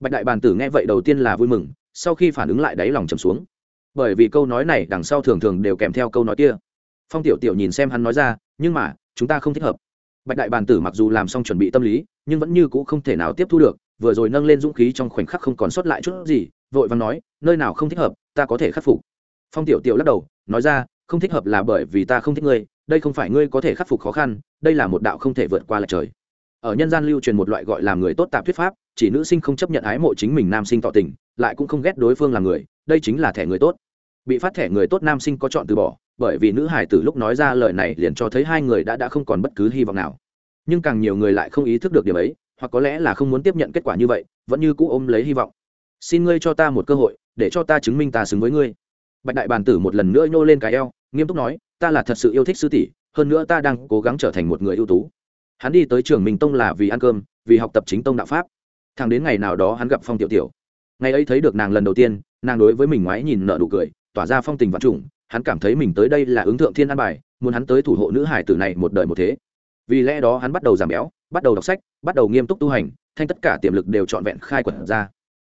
bạch đại bàn tử nghe vậy đầu tiên là vui mừng, sau khi phản ứng lại đáy lòng trầm xuống. Bởi vì câu nói này đằng sau thường thường đều kèm theo câu nói kia. Phong tiểu tiểu nhìn xem hắn nói ra, nhưng mà, chúng ta không thích hợp. Bạch đại bàn tử mặc dù làm xong chuẩn bị tâm lý, nhưng vẫn như c ũ không thể nào tiếp thu được, vừa rồi nâng lên dũng khí trong khoảnh khắc không còn sót lại chút gì, vội và nói, nơi nào không thích hợp, ta có thể khắc phục. Phong tiểu tiểu lắc đầu, nói ra, không thích hợp là bởi vì ta không thích ngươi, đây không phải ngươi có thể khắc phục khó khăn, đây là một đạo không thể vượt qua lại trời. Ở nhân gian lưu truyền một loại gọi là người tốt tạp thuyết pháp chỉ nữ sinh không chấp nhận ái mộ chính mình nam sinh tỏ tình, lại cũng không ghét đối phương là người, đây chính là thẻ người tốt. Bị phát thẻ người tốt nam sinh có chọn từ bỏ, bởi vì nữ hải từ lúc nói ra lời này liền cho thấy hai người đã đã không còn bất cứ hy vọng nào. Nhưng càng nhiều người lại không ý thức được điểm ấy, hoặc có lẽ là không muốn tiếp nhận kết quả như vậy, vẫn như cũ ôm lấy hy vọng. Xin ngươi cho ta một cơ hội, để cho ta chứng minh ta xứng với ngươi. Bạch đại bàn tử một lần nữa nhô lên cái eo, nghiêm túc nói, ta là thật sự yêu thích sư tỷ, hơn nữa ta đang cố gắng trở thành một người ưu tú. Hắn đi tới trường minh tông là vì ăn cơm, vì học tập chính tông đạo pháp thằng đến ngày nào đó hắn gặp phong tiểu tiểu. Ngày ấy thấy được nàng lần đầu tiên, nàng đối với mình ngoái nhìn nợ nụ cười, tỏa ra phong tình vạn trùng, hắn cảm thấy mình tới đây là ứng thượng thiên an bài, muốn hắn tới thủ hộ nữ hải tử này một đời một thế. Vì lẽ đó hắn bắt đầu giảm béo, bắt đầu đọc sách, bắt đầu nghiêm túc tu hành, thanh tất cả tiềm lực đều trọn vẹn khai quật ra.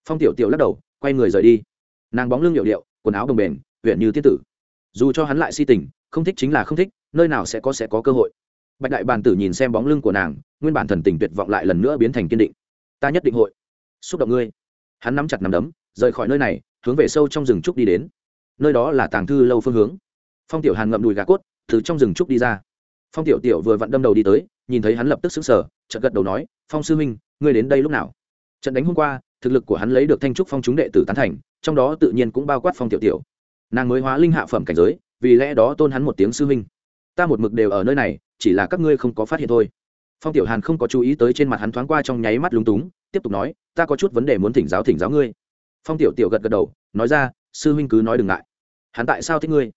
Phong tiểu tiểu lắc đầu, quay người rời đi. Nàng bóng lưng hiệu điệu, quần áo đồng bền huyện như tiết tử. Dù cho hắn lại si tình, không thích chính là không thích, nơi nào sẽ có sẽ có cơ hội. Bạch đại bàn tử nhìn xem bóng lưng của nàng, nguyên bản thần tình tuyệt vọng lại lần nữa biến thành kiên định ta nhất định hội. Xúc động ngươi. Hắn nắm chặt nắm đấm, rời khỏi nơi này, hướng về sâu trong rừng trúc đi đến. Nơi đó là tàng thư lâu phương hướng. Phong tiểu hàn ngậm đùi gà cốt, từ trong rừng trúc đi ra. Phong tiểu tiểu vừa vặn đâm đầu đi tới, nhìn thấy hắn lập tức xứng sở chợt gật đầu nói, phong sư minh ngươi đến đây lúc nào? Trận đánh hôm qua, thực lực của hắn lấy được thanh trúc phong chúng đệ tử tán thành, trong đó tự nhiên cũng bao quát phong tiểu tiểu. Nàng mới hóa linh hạ phẩm cảnh giới, vì lẽ đó tôn hắn một tiếng sư minh ta một mực đều ở nơi này, chỉ là các ngươi không có phát hiện thôi phong tiểu hàn không có chú ý tới trên mặt hắn thoáng qua trong nháy mắt lúng túng, tiếp tục nói, ta có chút vấn đề muốn thỉnh giáo thỉnh giáo ngươi. Phong tiểu tiểu gật gật đầu, nói ra, sư huynh cứ nói đừng ngại. Hắn tại sao thích ngươi?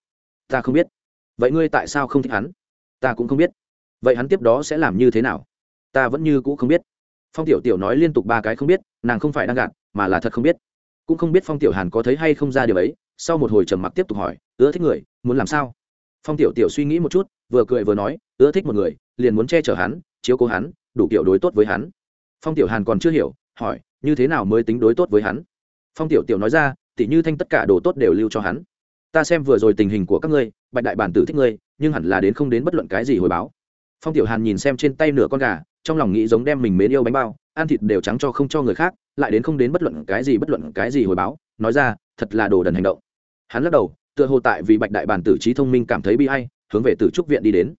Ta không biết. Vậy ngươi tại sao không thích hắn? Ta cũng không biết. Vậy hắn tiếp đó sẽ làm như thế nào? Ta vẫn như cũ không biết. Phong tiểu tiểu nói liên tục ba cái không biết, nàng không phải đang gạt, mà là thật không biết. Cũng không biết phong tiểu hàn có thấy hay không ra điều ấy, sau một hồi trầm mặc tiếp tục hỏi, ưa thích người, muốn làm sao? Phong tiểu tiểu suy nghĩ một chút, vừa cười vừa nói, ưa thích một người, liền muốn che chở hắn chiếu cố hắn, đủ kiểu đối tốt với hắn. Phong tiểu hàn còn chưa hiểu, hỏi, như thế nào mới tính đối tốt với hắn? Phong tiểu tiểu nói ra, tỉ như thanh tất cả đồ tốt đều lưu cho hắn. Ta xem vừa rồi tình hình của các ngươi, bạch đại bản tử thích ngươi, nhưng hẳn là đến không đến bất luận cái gì hồi báo. Phong tiểu hàn nhìn xem trên tay nửa con gà, trong lòng nghĩ giống đem mình mến yêu bánh bao, ăn thịt đều trắng cho không cho người khác, lại đến không đến bất luận cái gì bất luận cái gì hồi báo, nói ra, thật là đồ đần hành động. Hắn lắc đầu, tựa hồ tại vì bạch đại bản tử trí thông minh cảm thấy bi hay hướng về tử trúc viện đi đến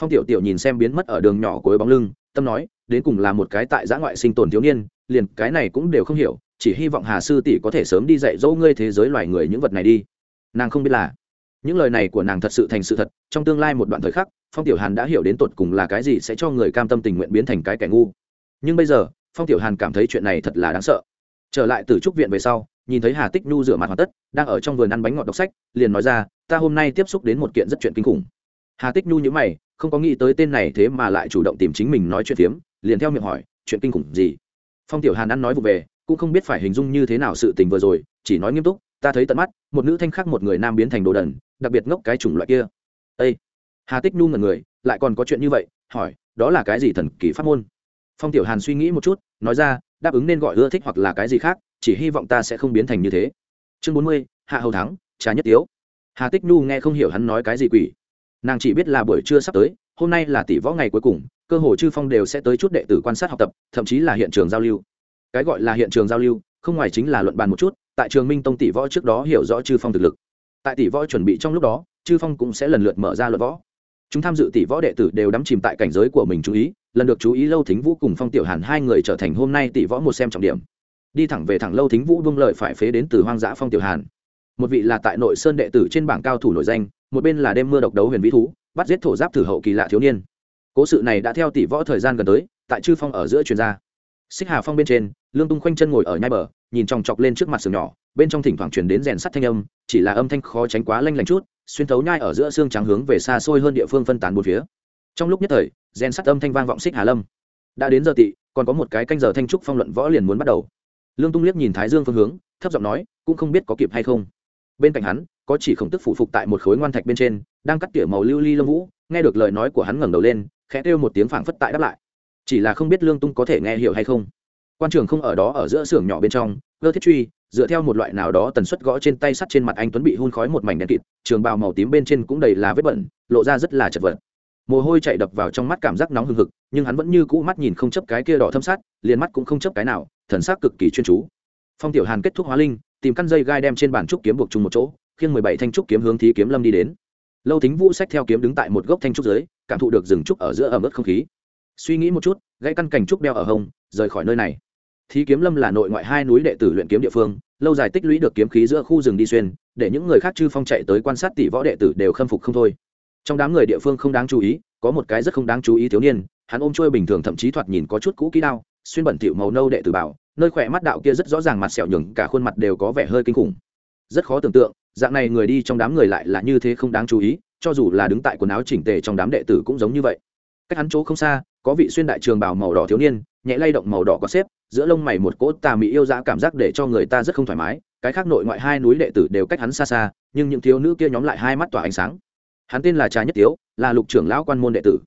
phong tiểu tiểu nhìn xem biến mất ở đường nhỏ cuối bóng lưng, tâm nói, đến cùng là một cái tại giã ngoại sinh tồn thiếu niên, liền cái này cũng đều không hiểu, chỉ hy vọng hà sư tỷ có thể sớm đi dạy dỗ ngươi thế giới loài người những vật này đi. Nàng không biết là, những lời này của nàng thật sự thành sự thật, trong tương lai một đoạn thời khắc, phong tiểu hàn đã hiểu đến tột cùng là cái gì sẽ cho người cam tâm tình nguyện biến thành cái kẻ ngu. Nhưng bây giờ, phong tiểu hàn cảm thấy chuyện này thật là đáng sợ. Trở lại từ trúc viện về sau, nhìn thấy hà tích nhu rửa mặt hoàn tất, đang ở trong vườn ăn bánh ngọt đọc sách, liền nói ra, ta hôm nay tiếp xúc đến một kiện rất chuyện kinh khủng. Hà tích nhu nhữ mày không có nghĩ tới tên này thế mà lại chủ động tìm chính mình nói chuyện phiếm, liền theo miệng hỏi, chuyện kinh khủng gì? Phong tiểu hàn ăn nói vụ về, cũng không biết phải hình dung như thế nào sự tình vừa rồi, chỉ nói nghiêm túc, ta thấy tận mắt, một nữ thanh khác một người nam biến thành đồ đần, đặc biệt ngốc cái chủng loại kia. Â hà tích nhu ngần người, lại còn có chuyện như vậy, hỏi, đó là cái gì thần kỳ pháp môn? Phong tiểu hàn suy nghĩ một chút, nói ra, đáp ứng nên gọi ưa thích hoặc là cái gì khác, chỉ hy vọng ta sẽ không biến thành như thế. Chương bốn mươi, hạ hầu thắng, trà nhất tiếu. Hà tích nhu nghe không hiểu hắn nói cái gì quỷ nàng chỉ biết là buổi trưa sắp tới, hôm nay là tỷ võ ngày cuối cùng, cơ hồ chư phong đều sẽ tới chút đệ tử quan sát học tập, thậm chí là hiện trường giao lưu. Cái gọi là hiện trường giao lưu, không ngoài chính là luận bàn một chút, tại trường minh tông tỷ võ trước đó hiểu rõ chư phong thực lực. Tại tỷ võ chuẩn bị trong lúc đó, chư phong cũng sẽ lần lượt mở ra luận võ. Chúng tham dự tỷ võ đệ tử đều đắm chìm tại cảnh giới của mình chú ý, lần được chú ý lâu thính vũ cùng phong tiểu hàn hai người trở thành hôm nay tỷ võ một xem trọng điểm. Đi thẳng về thẳng lâu thính vũ buông lợi phải phế đến từ hoang dã phong tiểu hàn. Một vị là tại nội sơn đệ tử trên bảng cao thủ nổi danh một bên là đêm mưa độc đấu huyền vĩ thú, bắt giết thổ giáp thử hậu kỳ lạ thiếu niên. Cố sự này đã theo tỷ võ thời gian gần tới, tại chư phong ở giữa truyền gia xích hà phong bên trên, lương tung khoanh chân ngồi ở nhai bờ, nhìn chòng chọc lên trước mặt sườn nhỏ, bên trong thỉnh thoảng truyền đến rèn sắt thanh âm, chỉ là âm thanh khó tránh quá lanh lảnh chút, xuyên thấu nhai ở giữa xương trắng hướng về xa xôi hơn địa phương phân tán bốn phía. Trong lúc nhất thời, rèn sắt âm thanh vang vọng xích hà lâm. Đã đến giờ tị, còn có một cái canh giờ thanh trúc phong luận võ liền muốn bắt đầu. Lương tung liếc nhìn thái dương phương hướng, thấp giọng nói, cũng không biết có kịp hay không bên cạnh hắn, có chỉ khổng tức phủ phục tại một khối ngoan thạch bên trên, đang cắt tỉa màu lưu ly lông vũ, nghe được lời nói của hắn ngẩng đầu lên, khẽ kêu một tiếng phảng phất tại đáp lại. Chỉ là không biết lương tung có thể nghe hiểu hay không. Quan trường không ở đó ở giữa xưởng nhỏ bên trong cơ thiết truy, dựa theo một loại nào đó tần suất gõ trên tay sắt trên mặt anh tuấn bị hun khói một mảnh đen kịt, trường bào màu tím bên trên cũng đầy là vết bẩn, lộ ra rất là chật vật. Mồ hôi chạy đập vào trong mắt cảm giác nóng hừng hực, nhưng hắn vẫn như cũ mắt nhìn không chấp cái kia đỏ thâm sát liền mắt cũng không chấp cái nào, thần sắc cực kỳ chuyên chú. Phong tiểu hàn kết thúc hóa linh tìm căn dây gai đem trên bàn trúc kiếm buộc chung một chỗ, khiêng mười bảy thanh trúc kiếm hướng thí kiếm lâm đi đến. Lâu thính vũ sách theo kiếm đứng tại một gốc thanh trúc dưới, cảm thụ được rừng trúc ở giữa ẩm ướt không khí. Suy nghĩ một chút, gãy căn cành trúc đeo ở hông, rời khỏi nơi này. Thí kiếm lâm là nội ngoại hai núi đệ tử luyện kiếm địa phương, lâu dài tích lũy được kiếm khí giữa khu rừng đi xuyên, để những người khác chư phong chạy tới quan sát tỷ võ đệ tử đều khâm phục không thôi. Trong đám người địa phương không đáng chú ý, có một cái rất không đáng chú ý thiếu niên, hắn ôm trôi bình thường thậm chí thoạt nhìn có chút cũ kỹ đao, xuyên bẩn thỉu màu nâu đệ tử bảo nơi khỏe mắt đạo kia rất rõ ràng mặt sẹo nhường cả khuôn mặt đều có vẻ hơi kinh khủng. Rất khó tưởng tượng, dạng này người đi trong đám người lại là như thế không đáng chú ý, cho dù là đứng tại quần áo chỉnh tề trong đám đệ tử cũng giống như vậy. Cách hắn chỗ không xa, có vị xuyên đại trường bào màu đỏ thiếu niên, nhẹ lay động màu đỏ có xếp, giữa lông mày một cỗ tà mỹ yêu dã cảm giác để cho người ta rất không thoải mái, cái khác nội ngoại hai núi đệ tử đều cách hắn xa xa, nhưng những thiếu nữ kia nhóm lại hai mắt tỏa ánh sáng. Hắn tên là trà nhất tiếu, là lục trưởng lão quan môn đệ tử.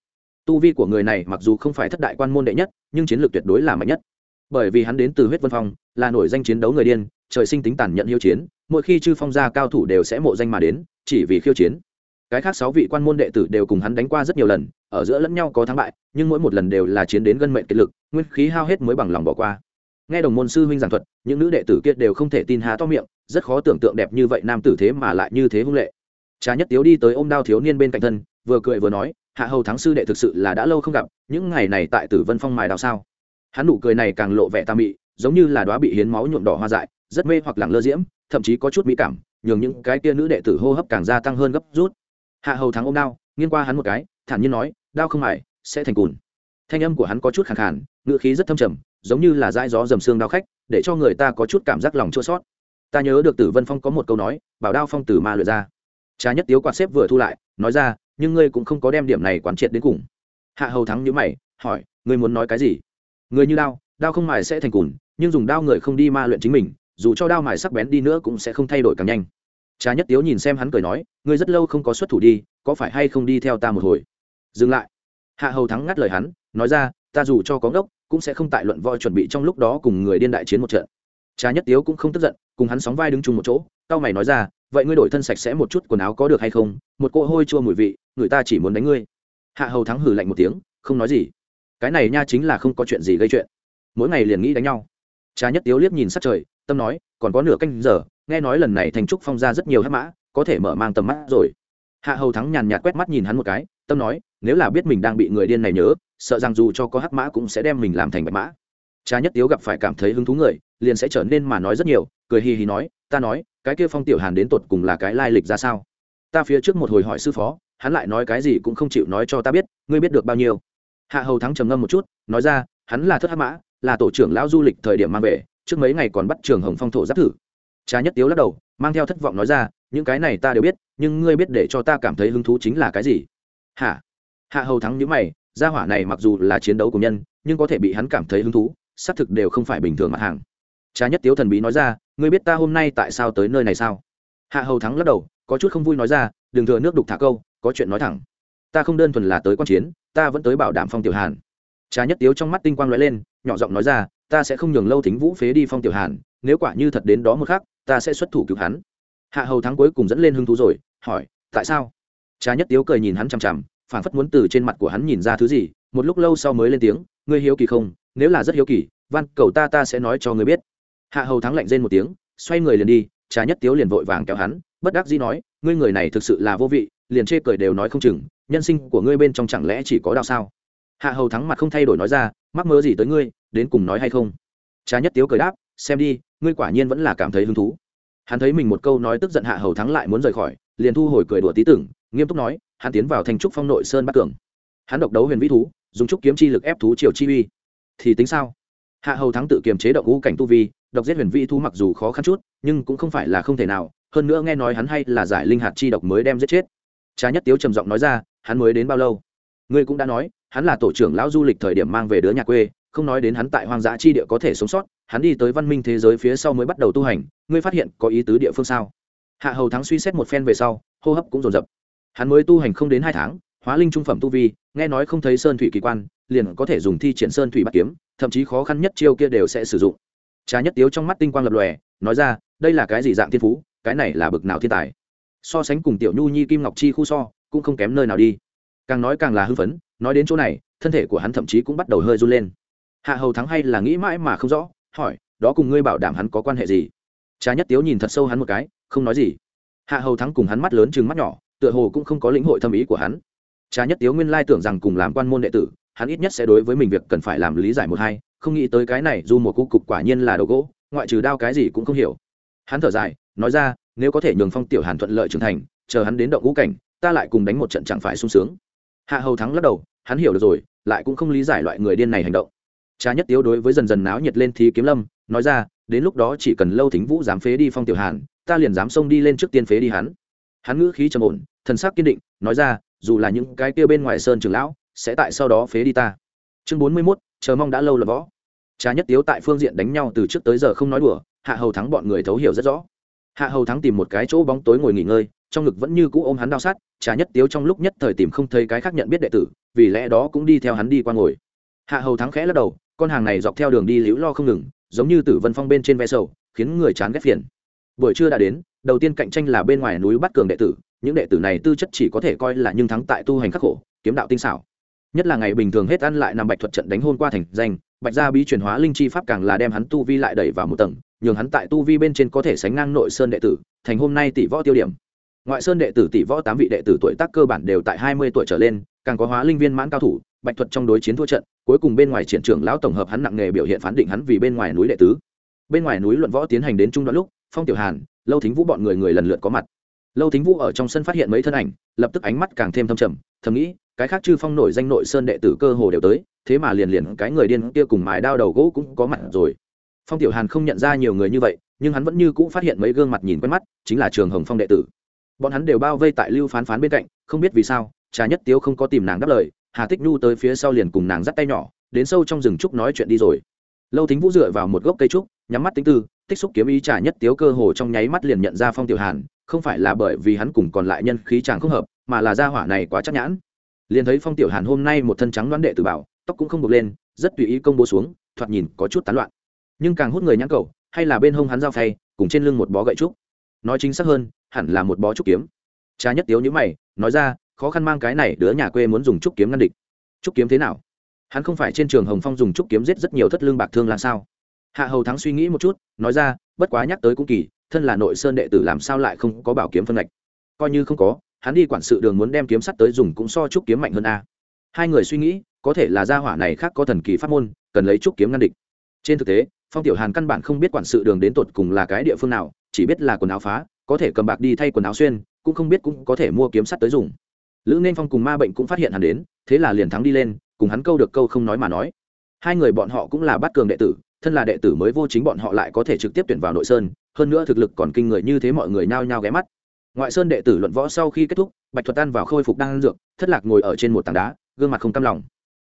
Tu vi của người này mặc dù không phải thất đại quan môn đệ nhất, nhưng chiến lược tuyệt đối là mạnh nhất bởi vì hắn đến từ huyết vân phong, là nổi danh chiến đấu người điên, trời sinh tính tàn nhận hiếu chiến, mỗi khi chư phong gia cao thủ đều sẽ mộ danh mà đến, chỉ vì khiêu chiến. Cái khác sáu vị quan môn đệ tử đều cùng hắn đánh qua rất nhiều lần, ở giữa lẫn nhau có thắng bại, nhưng mỗi một lần đều là chiến đến gân mệnh kiệt lực, nguyên khí hao hết mới bằng lòng bỏ qua. Nghe đồng môn sư huynh giảng thuật, những nữ đệ tử kia đều không thể tin há to miệng, rất khó tưởng tượng đẹp như vậy nam tử thế mà lại như thế hung lệ. Trà nhất tiếu đi tới ôm đao thiếu niên bên cạnh thân, vừa cười vừa nói, hạ hầu thắng sư đệ thực sự là đã lâu không gặp, những ngày này tại tử vân phong mài đào sao? Hắn nụ cười này càng lộ vẻ tà mị, giống như là đoá bị hiến máu nhuộm đỏ hoa dại, rất mê hoặc lẳng lơ diễm, thậm chí có chút mỹ cảm, nhường những cái tia nữ đệ tử hô hấp càng gia tăng hơn gấp rút. Hạ hầu thắng ôm đao, nghiêng qua hắn một cái, thản nhiên nói, đao không mải sẽ thành cùn. Thanh âm của hắn có chút khẳng khàn, ngữ khí rất thâm trầm, giống như là dãi gió dầm xương đao khách, để cho người ta có chút cảm giác lòng chua sót ta nhớ được tử vân phong có một câu nói, bảo đao phong tử ma lượt ra. Trá nhất tiếu quạt xếp vừa thu lại, nói ra, nhưng ngươi cũng không có đem điểm này quán triệt đến cùng. Hạ hầu thắng nhữ mày, hỏi, ngươi muốn nói cái gì? Người như đao đao không mài sẽ thành cùn, nhưng dùng đao người không đi ma luyện chính mình, dù cho đao mài sắc bén đi nữa cũng sẽ không thay đổi càng nhanh. Trà nhất tiếu nhìn xem hắn cười nói, ngươi rất lâu không có xuất thủ đi, có phải hay không đi theo ta một hồi? Dừng lại. Hạ hầu thắng ngắt lời hắn, nói ra, ta dù cho có ngốc, cũng sẽ không tại luận voi chuẩn bị trong lúc đó cùng người điên đại chiến một trận. Trà nhất tiếu cũng không tức giận, cùng hắn sóng vai đứng chung một chỗ tao mày nói ra, vậy ngươi đổi thân sạch sẽ một chút quần áo có được hay không? Một cỗ hôi chua mùi vị, người ta chỉ muốn đánh ngươi. Hạ hầu thắng hử lạnh một tiếng, không nói gì cái này nha chính là không có chuyện gì gây chuyện. Mỗi ngày liền nghĩ đánh nhau. Cha nhất tiếu liếc nhìn sát trời, tâm nói, còn có nửa canh giờ, nghe nói lần này thành trúc phong ra rất nhiều hắc mã, có thể mở mang tầm mắt rồi. Hạ hầu thắng nhàn nhạt quét mắt nhìn hắn một cái, tâm nói, nếu là biết mình đang bị người điên này nhớ, sợ rằng dù cho có hắc mã cũng sẽ đem mình làm thành bạch mã. Cha nhất tiếu gặp phải cảm thấy hứng thú người, liền sẽ trở nên mà nói rất nhiều, cười hì hì nói, ta nói, cái kia phong tiểu hàn đến tột cùng là cái lai lịch ra sao? Ta phía trước một hồi hỏi sư phó, hắn lại nói cái gì cũng không chịu nói cho ta biết, ngươi biết được bao nhiêu? Hạ hầu thắng trầm ngâm một chút, nói ra, hắn là thất hắc mã, là tổ trưởng lão du lịch thời điểm mang về, trước mấy ngày còn bắt trường hồng phong thổ giáp thử. Cha nhất tiếu lắc đầu, mang theo thất vọng nói ra, những cái này ta đều biết, nhưng ngươi biết để cho ta cảm thấy hứng thú chính là cái gì? Hả hạ hầu thắng nhữ mày, gia hỏa này mặc dù là chiến đấu của nhân, nhưng có thể bị hắn cảm thấy hứng thú, xác thực đều không phải bình thường mặt hàng. Trá nhất tiếu thần bí nói ra, ngươi biết ta hôm nay tại sao tới nơi này sao? Hạ hầu thắng lắc đầu, có chút không vui nói ra, đừng thừa nước đục thả câu, có chuyện nói thẳng. Ta không đơn thuần là tới quan chiến ta vẫn tới bảo đảm phong tiểu hàn trà nhất tiếu trong mắt tinh quang lóe lên nhỏ giọng nói ra ta sẽ không nhường lâu thính vũ phế đi phong tiểu hàn nếu quả như thật đến đó một khác ta sẽ xuất thủ cứu hắn hạ hầu thắng cuối cùng dẫn lên hứng thú rồi hỏi tại sao trà nhất tiếu cười nhìn hắn chằm chằm phản phất muốn từ trên mặt của hắn nhìn ra thứ gì một lúc lâu sau mới lên tiếng ngươi hiếu kỳ không nếu là rất hiếu kỳ van cầu ta ta sẽ nói cho ngươi biết hạ hầu thắng lạnh rên một tiếng xoay người liền đi trà nhất tiếu liền vội vàng kéo hắn bất đắc dĩ nói ngươi người này thực sự là vô vị liền chê cười đều nói không chừng, nhân sinh của ngươi bên trong chẳng lẽ chỉ có đạo sao? Hạ hầu thắng mặt không thay đổi nói ra, mắc mơ gì tới ngươi, đến cùng nói hay không? Trà nhất tiếu cười đáp, xem đi, ngươi quả nhiên vẫn là cảm thấy hứng thú. Hắn thấy mình một câu nói tức giận hạ hầu thắng lại muốn rời khỏi, liền thu hồi cười đùa tí tưởng, nghiêm túc nói, hắn tiến vào thành trúc phong nội sơn bắc cường. Hắn độc đấu huyền vĩ thú, dùng trúc kiếm chi lực ép thú triều chi uy. Thì tính sao? Hạ hầu thắng tự kiềm chế động ngũ cảnh tu vi, độc giết huyền vĩ thú mặc dù khó khăn chút, nhưng cũng không phải là không thể nào. Hơn nữa nghe nói hắn hay là giải linh hạt chi độc mới đem giết chết trà nhất tiếu trầm giọng nói ra, hắn mới đến bao lâu? Ngươi cũng đã nói, hắn là tổ trưởng lão du lịch thời điểm mang về đứa nhà quê, không nói đến hắn tại hoang dã chi địa có thể sống sót, hắn đi tới văn minh thế giới phía sau mới bắt đầu tu hành, ngươi phát hiện có ý tứ địa phương sao? Hạ hầu thắng suy xét một phen về sau, hô hấp cũng dồn dập. Hắn mới tu hành không đến hai tháng, hóa linh trung phẩm tu vi, nghe nói không thấy sơn thủy kỳ quan, liền có thể dùng thi triển sơn thủy bắt kiếm, thậm chí khó khăn nhất chiêu kia đều sẽ sử dụng. Trà nhất tiếu trong mắt tinh quang lập lòe, nói ra, đây là cái gì dạng thiên phú, cái này là bực nào thiên tài? So sánh cùng tiểu nhu nhi kim ngọc chi khu so, cũng không kém nơi nào đi. Càng nói càng là hưng phấn, nói đến chỗ này, thân thể của hắn thậm chí cũng bắt đầu hơi run lên. Hạ hầu thắng hay là nghĩ mãi mà không rõ, hỏi, đó cùng ngươi bảo đảm hắn có quan hệ gì? Trá nhất tiếu nhìn thật sâu hắn một cái, không nói gì. Hạ hầu thắng cùng hắn mắt lớn chừng mắt nhỏ, tựa hồ cũng không có lĩnh hội thâm ý của hắn. Trá nhất tiếu nguyên lai tưởng rằng cùng làm quan môn đệ tử, hắn ít nhất sẽ đối với mình việc cần phải làm lý giải một hai, không nghĩ tới cái này, dù một cú cục quả nhiên là đồ gỗ, ngoại trừ đao cái gì cũng không hiểu. Hắn thở dài, nói ra nếu có thể nhường phong tiểu hàn thuận lợi trưởng thành chờ hắn đến động ngũ cảnh ta lại cùng đánh một trận chẳng phải sung sướng. Hạ hầu thắng lắc đầu hắn hiểu được rồi lại cũng không lý giải loại người điên này hành động. Cha nhất tiếu đối với dần dần náo nhiệt lên thì kiếm lâm nói ra đến lúc đó chỉ cần lâu thính vũ dám phế đi phong tiểu hàn ta liền dám xông đi lên trước tiên phế đi hắn. Hắn ngữ khí trầm ổn thần sắc kiên định nói ra dù là những cái kia bên ngoài sơn trường lão sẽ tại sau đó phế đi ta. Chương bốn mươi 41, chờ mong đã lâu là võ. Cha nhất tiếu tại phương diện đánh nhau từ trước tới giờ không nói đùa hạ hầu thắng bọn người thấu hiểu rất rõ hạ hầu thắng tìm một cái chỗ bóng tối ngồi nghỉ ngơi, trong ngực vẫn như cũ ôm hắn đau sát, trà nhất tiếu trong lúc nhất thời tìm không thấy cái khác nhận biết đệ tử, vì lẽ đó cũng đi theo hắn đi qua ngồi. Hạ hầu thắng khẽ lắc đầu, con hàng này dọc theo đường đi liễu lo không ngừng, giống như tử vân phong bên trên ve sầu, khiến người chán ghét phiền. Buổi trưa đã đến, đầu tiên cạnh tranh là bên ngoài núi bắt cường đệ tử, những đệ tử này tư chất chỉ có thể coi là nhưng thắng tại tu hành khắc khổ, kiếm đạo tinh xảo. Nhất là ngày bình thường hết ăn lại nằm bạch thuật trận đánh hôn qua thành danh bạch gia bí truyền hóa linh chi pháp càng là đem hắn tu vi lại đẩy vào một tầng, nhường hắn tại tu vi bên trên có thể sánh ngang nội sơn đệ tử, thành hôm nay tỷ võ tiêu điểm. Ngoại sơn đệ tử tỷ võ tám vị đệ tử tuổi tác cơ bản đều tại hai mươi tuổi trở lên, càng có hóa linh viên mãn cao thủ, bạch thuật trong đối chiến thua trận, cuối cùng bên ngoài triển trưởng lão tổng hợp hắn nặng nghề biểu hiện phán định hắn vì bên ngoài núi đệ tứ. Bên ngoài núi luận võ tiến hành đến trung đoạn lúc, phong tiểu hàn, lâu thính vũ bọn người người lần lượt có mặt. Lâu thính vũ ở trong sân phát hiện mấy thân ảnh, lập tức ánh mắt càng thêm thâm trầm, thầm nghĩ cái khác chư phong nổi danh nội sơn đệ tử cơ hồ đều tới, thế mà liền liền cái người điên kia cùng mài đao đầu gỗ cũng có mặt rồi. Phong tiểu hàn không nhận ra nhiều người như vậy, nhưng hắn vẫn như cũ phát hiện mấy gương mặt nhìn quen mắt, chính là trường hồng phong đệ tử. Bọn hắn đều bao vây tại lưu phán phán bên cạnh, không biết vì sao, trà nhất tiếu không có tìm nàng đáp lời, hà tích nhu tới phía sau liền cùng nàng dắt tay nhỏ, đến sâu trong rừng trúc nói chuyện đi rồi. Lâu thính vũ dựa vào một gốc cây trúc, nhắm mắt tính tư, tích xúc kiếm ý trà nhất tiếu cơ hồ trong nháy mắt liền nhận ra phong tiểu hàn, không phải là bởi vì hắn cùng còn lại nhân khí chàng không hợp, mà là gia hỏa này quá chắc nhãn liền thấy phong tiểu hàn hôm nay một thân trắng đoán đệ tử bảo, tóc cũng không buộc lên, rất tùy ý công bố xuống, thoạt nhìn có chút tán loạn. Nhưng càng hút người nhãn cầu, hay là bên hông hắn dao phay, cùng trên lưng một bó gậy trúc. Nói chính xác hơn, hẳn là một bó trúc kiếm. Cha nhất tiếu nhữ mày, nói ra, khó khăn mang cái này, đứa nhà quê muốn dùng trúc kiếm ngăn địch. Trúc kiếm thế nào? Hắn không phải trên trường hồng phong dùng trúc kiếm giết rất nhiều thất lương bạc thương là sao? Hạ hầu thắng suy nghĩ một chút, nói ra, bất quá nhắc tới cũng kỳ, thân là nội sơn đệ tử làm sao lại không có bảo kiếm phân lệch coi như không có hắn đi quản sự đường muốn đem kiếm sắt tới dùng cũng so trúc kiếm mạnh hơn a. Hai người suy nghĩ, có thể là gia hỏa này khác có thần kỳ pháp môn, cần lấy trúc kiếm ngăn địch. Trên thực tế, phong tiểu hàn căn bản không biết quản sự đường đến tột cùng là cái địa phương nào, chỉ biết là quần áo phá, có thể cầm bạc đi thay quần áo xuyên, cũng không biết cũng có thể mua kiếm sắt tới dùng. Lữ nên phong cùng ma bệnh cũng phát hiện hắn đến, thế là liền thắng đi lên, cùng hắn câu được câu không nói mà nói. Hai người bọn họ cũng là bắt cường đệ tử, thân là đệ tử mới vô chính bọn họ lại có thể trực tiếp tuyển vào nội sơn, hơn nữa thực lực còn kinh người như thế mọi người nhao nhao ghé mắt ngoại sơn đệ tử luận võ sau khi kết thúc, bạch thuật tan vào khôi phục đang dược, thất lạc ngồi ở trên một tảng đá, gương mặt không cam lòng.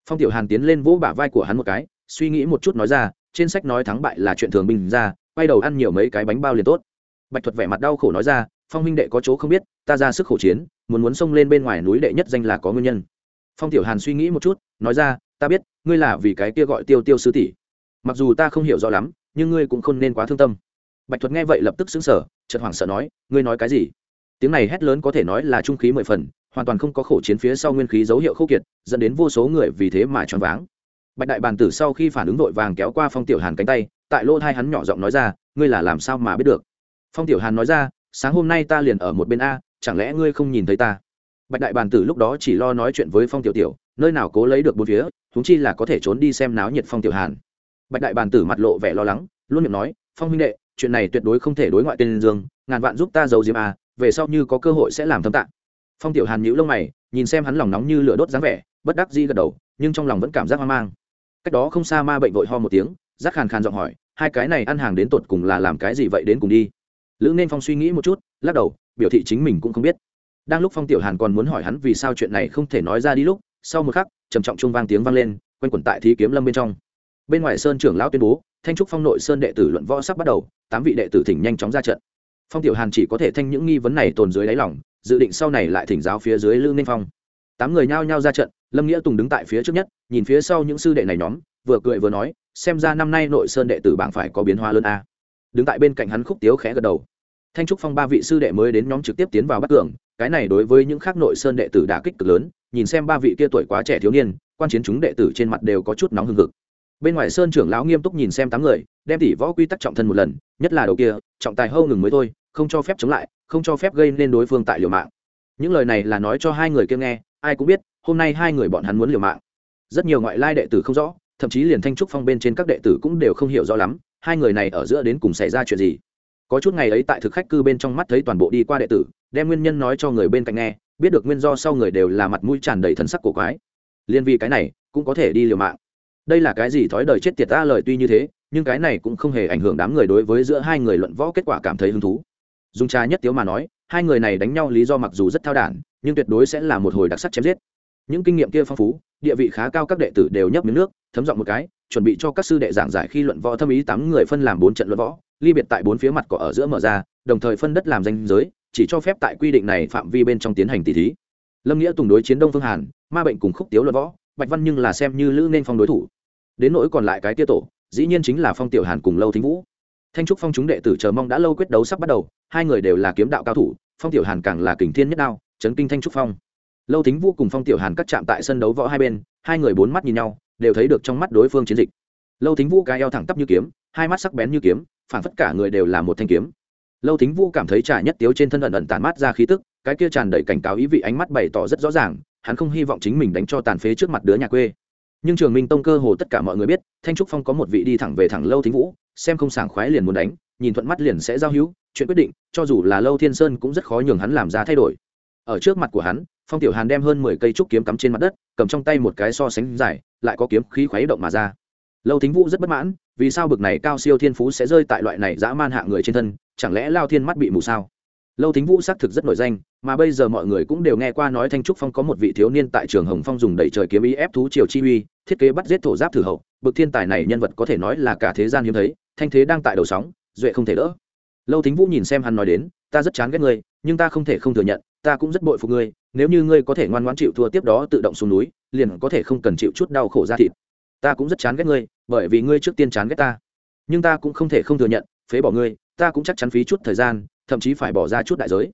Phong tiểu hàn tiến lên vỗ bả vai của hắn một cái, suy nghĩ một chút nói ra, trên sách nói thắng bại là chuyện thường bình ra, quay đầu ăn nhiều mấy cái bánh bao liền tốt. Bạch thuật vẻ mặt đau khổ nói ra, phong huynh đệ có chỗ không biết, ta ra sức khổ chiến, muốn muốn xông lên bên ngoài núi đệ nhất danh là có nguyên nhân. Phong tiểu hàn suy nghĩ một chút, nói ra, ta biết, ngươi là vì cái kia gọi tiêu tiêu sư tỷ. Mặc dù ta không hiểu rõ lắm, nhưng ngươi cũng không nên quá thương tâm. Bạch thuật nghe vậy lập tức xứng sở chợt hoảng sợ nói, ngươi nói cái gì? Tiếng này hét lớn có thể nói là trung khí mười phần, hoàn toàn không có khổ chiến phía sau nguyên khí dấu hiệu khô kiệt, dẫn đến vô số người vì thế mà choáng váng. Bạch đại bàn tử sau khi phản ứng vội vàng kéo qua phong tiểu hàn cánh tay, tại lỗ thai hắn nhỏ giọng nói ra, ngươi là làm sao mà biết được? Phong tiểu hàn nói ra, sáng hôm nay ta liền ở một bên a, chẳng lẽ ngươi không nhìn thấy ta? Bạch đại bàn tử lúc đó chỉ lo nói chuyện với phong tiểu tiểu, nơi nào cố lấy được bốn phía chúng chi là có thể trốn đi xem náo nhiệt phong tiểu hàn. Bạch đại bàn tử mặt lộ vẻ lo lắng, luôn miệng nói, phong huynh đệ, chuyện này tuyệt đối không thể đối ngoại tên dương, ngàn vạn giúp ta giấu diếm a về sau như có cơ hội sẽ làm thâm tạng. Phong tiểu hàn nhíu lông mày, nhìn xem hắn lòng nóng như lửa đốt dáng vẻ, bất đắc dĩ gật đầu, nhưng trong lòng vẫn cảm giác hoang mang. Cách đó không xa ma bệnh vội ho một tiếng rác khàn khàn giọng hỏi, hai cái này ăn hàng đến tột cùng là làm cái gì vậy đến cùng đi? Lữ nên phong suy nghĩ một chút, lắc đầu, biểu thị chính mình cũng không biết. Đang lúc phong tiểu hàn còn muốn hỏi hắn vì sao chuyện này không thể nói ra đi lúc, sau một khắc, trầm trọng trung vang tiếng vang lên, quanh quẩn tại thí kiếm lâm bên trong. Bên ngoài sơn trưởng lão tuyên bố, thanh trúc phong nội sơn đệ tử luận võ sắp bắt đầu, tám vị đệ tử thỉnh nhanh chóng ra trận phong tiểu hàn chỉ có thể thanh những nghi vấn này tồn dưới đáy lòng, dự định sau này lại thỉnh giáo phía dưới lương ninh phong. Tám người nhao nhao ra trận, lâm nghĩa tùng đứng tại phía trước nhất, nhìn phía sau những sư đệ này nhóm, vừa cười vừa nói, xem ra năm nay nội sơn đệ tử bảng phải có biến hóa lớn a. Đứng tại bên cạnh hắn khúc tiếu khẽ gật đầu. Thanh trúc phong ba vị sư đệ mới đến nhóm trực tiếp tiến vào bắt cường cái này đối với những khác nội sơn đệ tử đã kích cực lớn, nhìn xem ba vị kia tuổi quá trẻ thiếu niên, quan chiến chúng đệ tử trên mặt đều có chút nóng hừng hực bên ngoài sơn trưởng lão nghiêm túc nhìn xem tám người, đem tỷ võ quy tắc trọng thân một lần, nhất là đầu kia, trọng tài hâu ngừng mới thôi, không cho phép chống lại, không cho phép gây nên đối phương tại liều mạng. Những lời này là nói cho hai người kia nghe, ai cũng biết, hôm nay hai người bọn hắn muốn liều mạng. Rất nhiều ngoại lai đệ tử không rõ, thậm chí liền thanh trúc phong bên trên các đệ tử cũng đều không hiểu rõ lắm, hai người này ở giữa đến cùng xảy ra chuyện gì. Có chút ngày ấy tại thực khách cư bên trong mắt thấy toàn bộ đi qua đệ tử, đem nguyên nhân nói cho người bên cạnh nghe, biết được nguyên do sau người đều là mặt mũi tràn đầy thần sắc cổ quái. Liên vì cái này, cũng có thể đi liều mạng đây là cái gì thói đời chết tiệt ta lời tuy như thế, nhưng cái này cũng không hề ảnh hưởng đám người đối với giữa hai người luận võ kết quả cảm thấy hứng thú. Dung trà nhất tiếu mà nói, hai người này đánh nhau lý do mặc dù rất thao đản, nhưng tuyệt đối sẽ là một hồi đặc sắc chém giết. Những kinh nghiệm kia phong phú, địa vị khá cao các đệ tử đều nhấp miếng nước, thấm giọng một cái, chuẩn bị cho các sư đệ giảng giải khi luận võ thâm ý tám người phân làm bốn trận luận võ, ly biệt tại bốn phía mặt cỏ ở giữa mở ra, đồng thời phân đất làm danh giới, chỉ cho phép tại quy định này phạm vi bên trong tiến hành tỷ thí. Lâm nghĩa tùng đối chiến đông phương hàn, ma bệnh cùng khúc tiếu luận võ, bạch văn nhưng là xem như lữ nên phong đối thủ đến nỗi còn lại cái tia tổ, dĩ nhiên chính là phong tiểu hàn cùng lâu thính vũ. Thanh trúc phong chúng đệ tử chờ mong đã lâu quyết đấu sắp bắt đầu, hai người đều là kiếm đạo cao thủ, phong tiểu hàn càng là kình thiên nhất đao, chấn kinh thanh trúc phong. Lâu thính vũ cùng phong tiểu hàn cắt chạm tại sân đấu võ hai bên, hai người bốn mắt nhìn nhau, đều thấy được trong mắt đối phương chiến dịch. Lâu thính vũ cái eo thẳng tắp như kiếm, hai mắt sắc bén như kiếm, phản phất cả người đều là một thanh kiếm. Lâu thính vũ cảm thấy trà nhất tiếu trên thân ẩn ẩn tàn mát ra khí tức, cái kia tràn đầy cảnh cáo ý vị ánh mắt bày tỏ rất rõ ràng, hắn không hy vọng chính mình đánh cho tàn phế trước mặt đứa nhà quê nhưng trường minh tông cơ hồ tất cả mọi người biết, thanh trúc phong có một vị đi thẳng về thẳng lâu thính vũ, xem không sảng khoái liền muốn đánh, nhìn thuận mắt liền sẽ giao hữu, chuyện quyết định, cho dù là lâu thiên sơn cũng rất khó nhường hắn làm ra thay đổi. Ở trước mặt của hắn, phong tiểu hàn đem hơn mười cây trúc kiếm cắm trên mặt đất, cầm trong tay một cái so sánh dài, lại có kiếm khí khuấy động mà ra. Lâu thính vũ rất bất mãn, vì sao bực này cao siêu thiên phú sẽ rơi tại loại này dã man hạ người trên thân, chẳng lẽ lao thiên mắt bị mù sao? Lâu thính vũ xác thực rất nổi danh mà bây giờ mọi người cũng đều nghe qua nói thanh trúc phong có một vị thiếu niên tại trường hồng phong dùng đẩy trời kiếm ý ép thú triều chi uy, thiết kế bắt giết thổ giáp thử hậu. Bậc thiên tài này nhân vật có thể nói là cả thế gian hiếm thấy, thanh thế đang tại đầu sóng, duệ không thể đỡ. Lâu thính vũ nhìn xem hắn nói đến, ta rất chán ghét ngươi, nhưng ta không thể không thừa nhận, ta cũng rất bội phục ngươi, nếu như ngươi có thể ngoan ngoãn chịu thua tiếp đó tự động xuống núi, liền có thể không cần chịu chút đau khổ ra thịt. Ta cũng rất chán ghét ngươi, bởi vì ngươi trước tiên chán ghét ta. Nhưng ta cũng không thể không thừa nhận, phế bỏ ngươi, ta cũng chắc chắn phí chút thời gian, thậm chí phải bỏ ra chút đại giới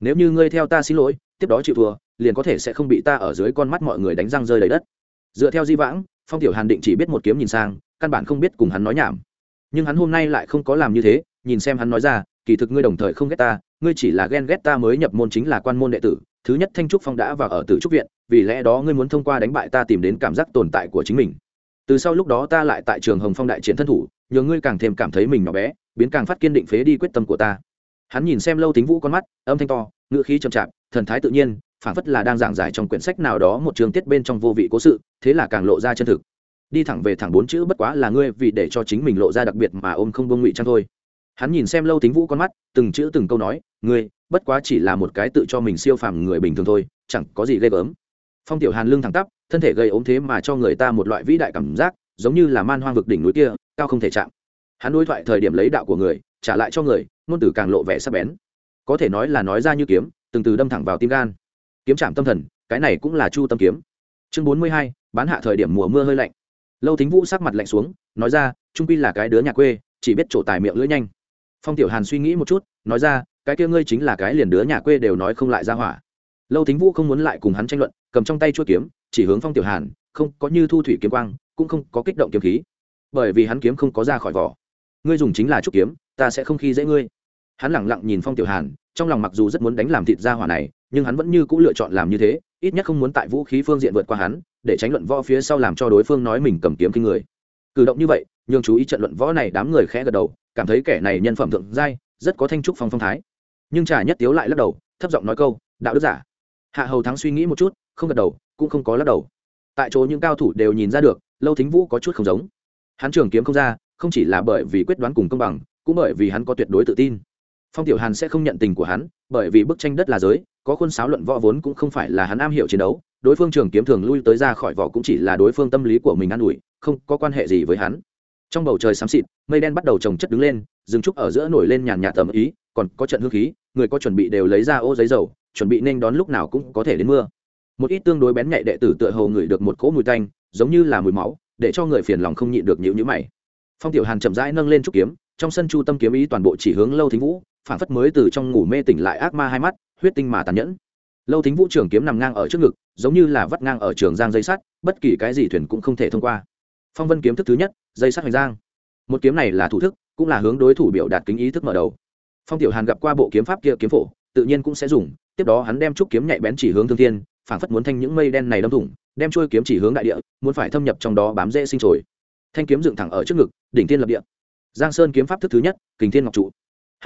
nếu như ngươi theo ta xin lỗi, tiếp đó chịu thua, liền có thể sẽ không bị ta ở dưới con mắt mọi người đánh răng rơi đầy đất. Dựa theo di vãng, phong tiểu hàn định chỉ biết một kiếm nhìn sang, căn bản không biết cùng hắn nói nhảm. Nhưng hắn hôm nay lại không có làm như thế, nhìn xem hắn nói ra, kỳ thực ngươi đồng thời không ghét ta, ngươi chỉ là ghen ghét ta mới nhập môn chính là quan môn đệ tử, thứ nhất thanh trúc phong đã vào ở tử trúc viện, vì lẽ đó ngươi muốn thông qua đánh bại ta tìm đến cảm giác tồn tại của chính mình. Từ sau lúc đó ta lại tại trường hồng phong đại chiến thân thủ, nhờ ngươi càng thêm cảm thấy mình nhỏ bé, biến càng phát kiên định phế đi quyết tâm của ta hắn nhìn xem lâu tính vũ con mắt, âm thanh to ngựa khí chậm chạp, thần thái tự nhiên phản phất là đang giảng giải trong quyển sách nào đó một trường tiết bên trong vô vị cố sự, thế là càng lộ ra chân thực. Đi thẳng về thẳng bốn chữ bất quá là ngươi vì để cho chính mình lộ ra đặc biệt mà ôm không bông ngụy trang thôi. Hắn nhìn xem lâu tính vũ con mắt, từng chữ từng câu nói, ngươi, bất quá chỉ là một cái tự cho mình siêu phàm người bình thường thôi, chẳng có gì ghê gớm. Phong tiểu hàn lưng thẳng tắp, thân thể gây ốm thế mà cho người ta một loại vĩ đại cảm giác, giống như là man hoang vực đỉnh núi kia, cao không thể chạm. Hắn đối thoại thời điểm lấy đạo của người, trả lại cho người ngôn từ càng lộ vẻ sắc bén. Có thể nói là nói ra như kiếm, từng từ đâm thẳng vào tim gan. Kiếm chạm tâm thần, cái này cũng là chu tâm kiếm. Chương bốn mươi hai, bán hạ thời điểm mùa mưa hơi lạnh. Lâu thính vũ sắc mặt lạnh xuống, nói ra, trung pi là cái đứa nhà quê, chỉ biết trổ tài miệng lưỡi nhanh. Phong tiểu hàn suy nghĩ một chút, nói ra, cái kia ngươi chính là cái liền đứa nhà quê đều nói không lại ra hỏa. Lâu thính vũ không muốn lại cùng hắn tranh luận, cầm trong tay chuỗi kiếm, chỉ hướng phong tiểu hàn, không, có như thu thủy kiếm quang, cũng không có kích động kiếm khí. Bởi vì hắn kiếm không có ra khỏi vỏ. Ngươi dùng chính là trúc kiếm, ta sẽ không khi dễ ngươi hắn lẳng lặng nhìn phong tiểu hàn, trong lòng mặc dù rất muốn đánh làm thịt ra hỏa này, nhưng hắn vẫn như c ũ lựa chọn làm như thế, ít nhất không muốn tại vũ khí phương diện vượt qua hắn, để tránh luận võ phía sau làm cho đối phương nói mình cầm kiếm kinh người. Cử động như vậy, nhường chú ý trận luận võ này đám người khẽ gật đầu, cảm thấy kẻ này nhân phẩm thượng giai, rất có thanh trúc phong phong thái. Nhưng trà nhất tiếu lại lắc đầu, thấp giọng nói câu, đạo đức giả. Hạ hầu thắng suy nghĩ một chút, không gật đầu, cũng không có lắc đầu. Tại chỗ những cao thủ đều nhìn ra được, lâu thính vũ có chút không giống. Hắn trường kiếm không ra, không chỉ là bởi vì quyết đoán cùng công bằng, cũng bởi vì hắn có tuyệt đối tự tin phong tiểu hàn sẽ không nhận tình của hắn, bởi vì bức tranh đất là giới, có khuôn sáo luận võ vốn cũng không phải là hắn am hiểu chiến đấu, đối phương trường kiếm thường lui tới ra khỏi vỏ cũng chỉ là đối phương tâm lý của mình an ủi, không có quan hệ gì với hắn. Trong bầu trời xám xịt, mây đen bắt đầu trồng chất đứng lên, rừng trúc ở giữa nổi lên nhàn nhạt tầm ý, còn có trận hương khí, người có chuẩn bị đều lấy ra ô giấy dầu, chuẩn bị nên đón lúc nào cũng có thể đến mưa. Một ít tương đối bén nhạy đệ tử tựa hồ ngửi được một cỗ mùi tanh, giống như là mùi máu, để cho người phiền lòng không nhịn được nhịu nhữ mày. Phong tiểu hàn chậm rãi nâng lên trúc kiếm, trong sân chu tâm kiếm ý toàn bộ chỉ hướng lâu thính vũ phản phất mới từ trong ngủ mê tỉnh lại ác ma hai mắt, huyết tinh mà tàn nhẫn. Lâu thính vũ trường kiếm nằm ngang ở trước ngực, giống như là vắt ngang ở trường giang dây sắt, bất kỳ cái gì thuyền cũng không thể thông qua. Phong vân kiếm thức thứ nhất, dây sắt hoành giang. Một kiếm này là thủ thức, cũng là hướng đối thủ biểu đạt kính ý thức mở đầu. Phong tiểu hàn gặp qua bộ kiếm pháp kia kiếm phổ, tự nhiên cũng sẽ dùng, tiếp đó hắn đem trúc kiếm nhạy bén chỉ hướng thương thiên, phảng phất muốn thanh những mây đen này đâm thủng, đem trôi kiếm chỉ hướng đại địa, muốn phải thâm nhập trong đó bám dễ sinh trồi thanh kiếm dựng thẳng ở trước ngực, đỉnh thiên lập địa. Giang sơn kiếm pháp thức thứ nhất, kình thiên ngọc trụ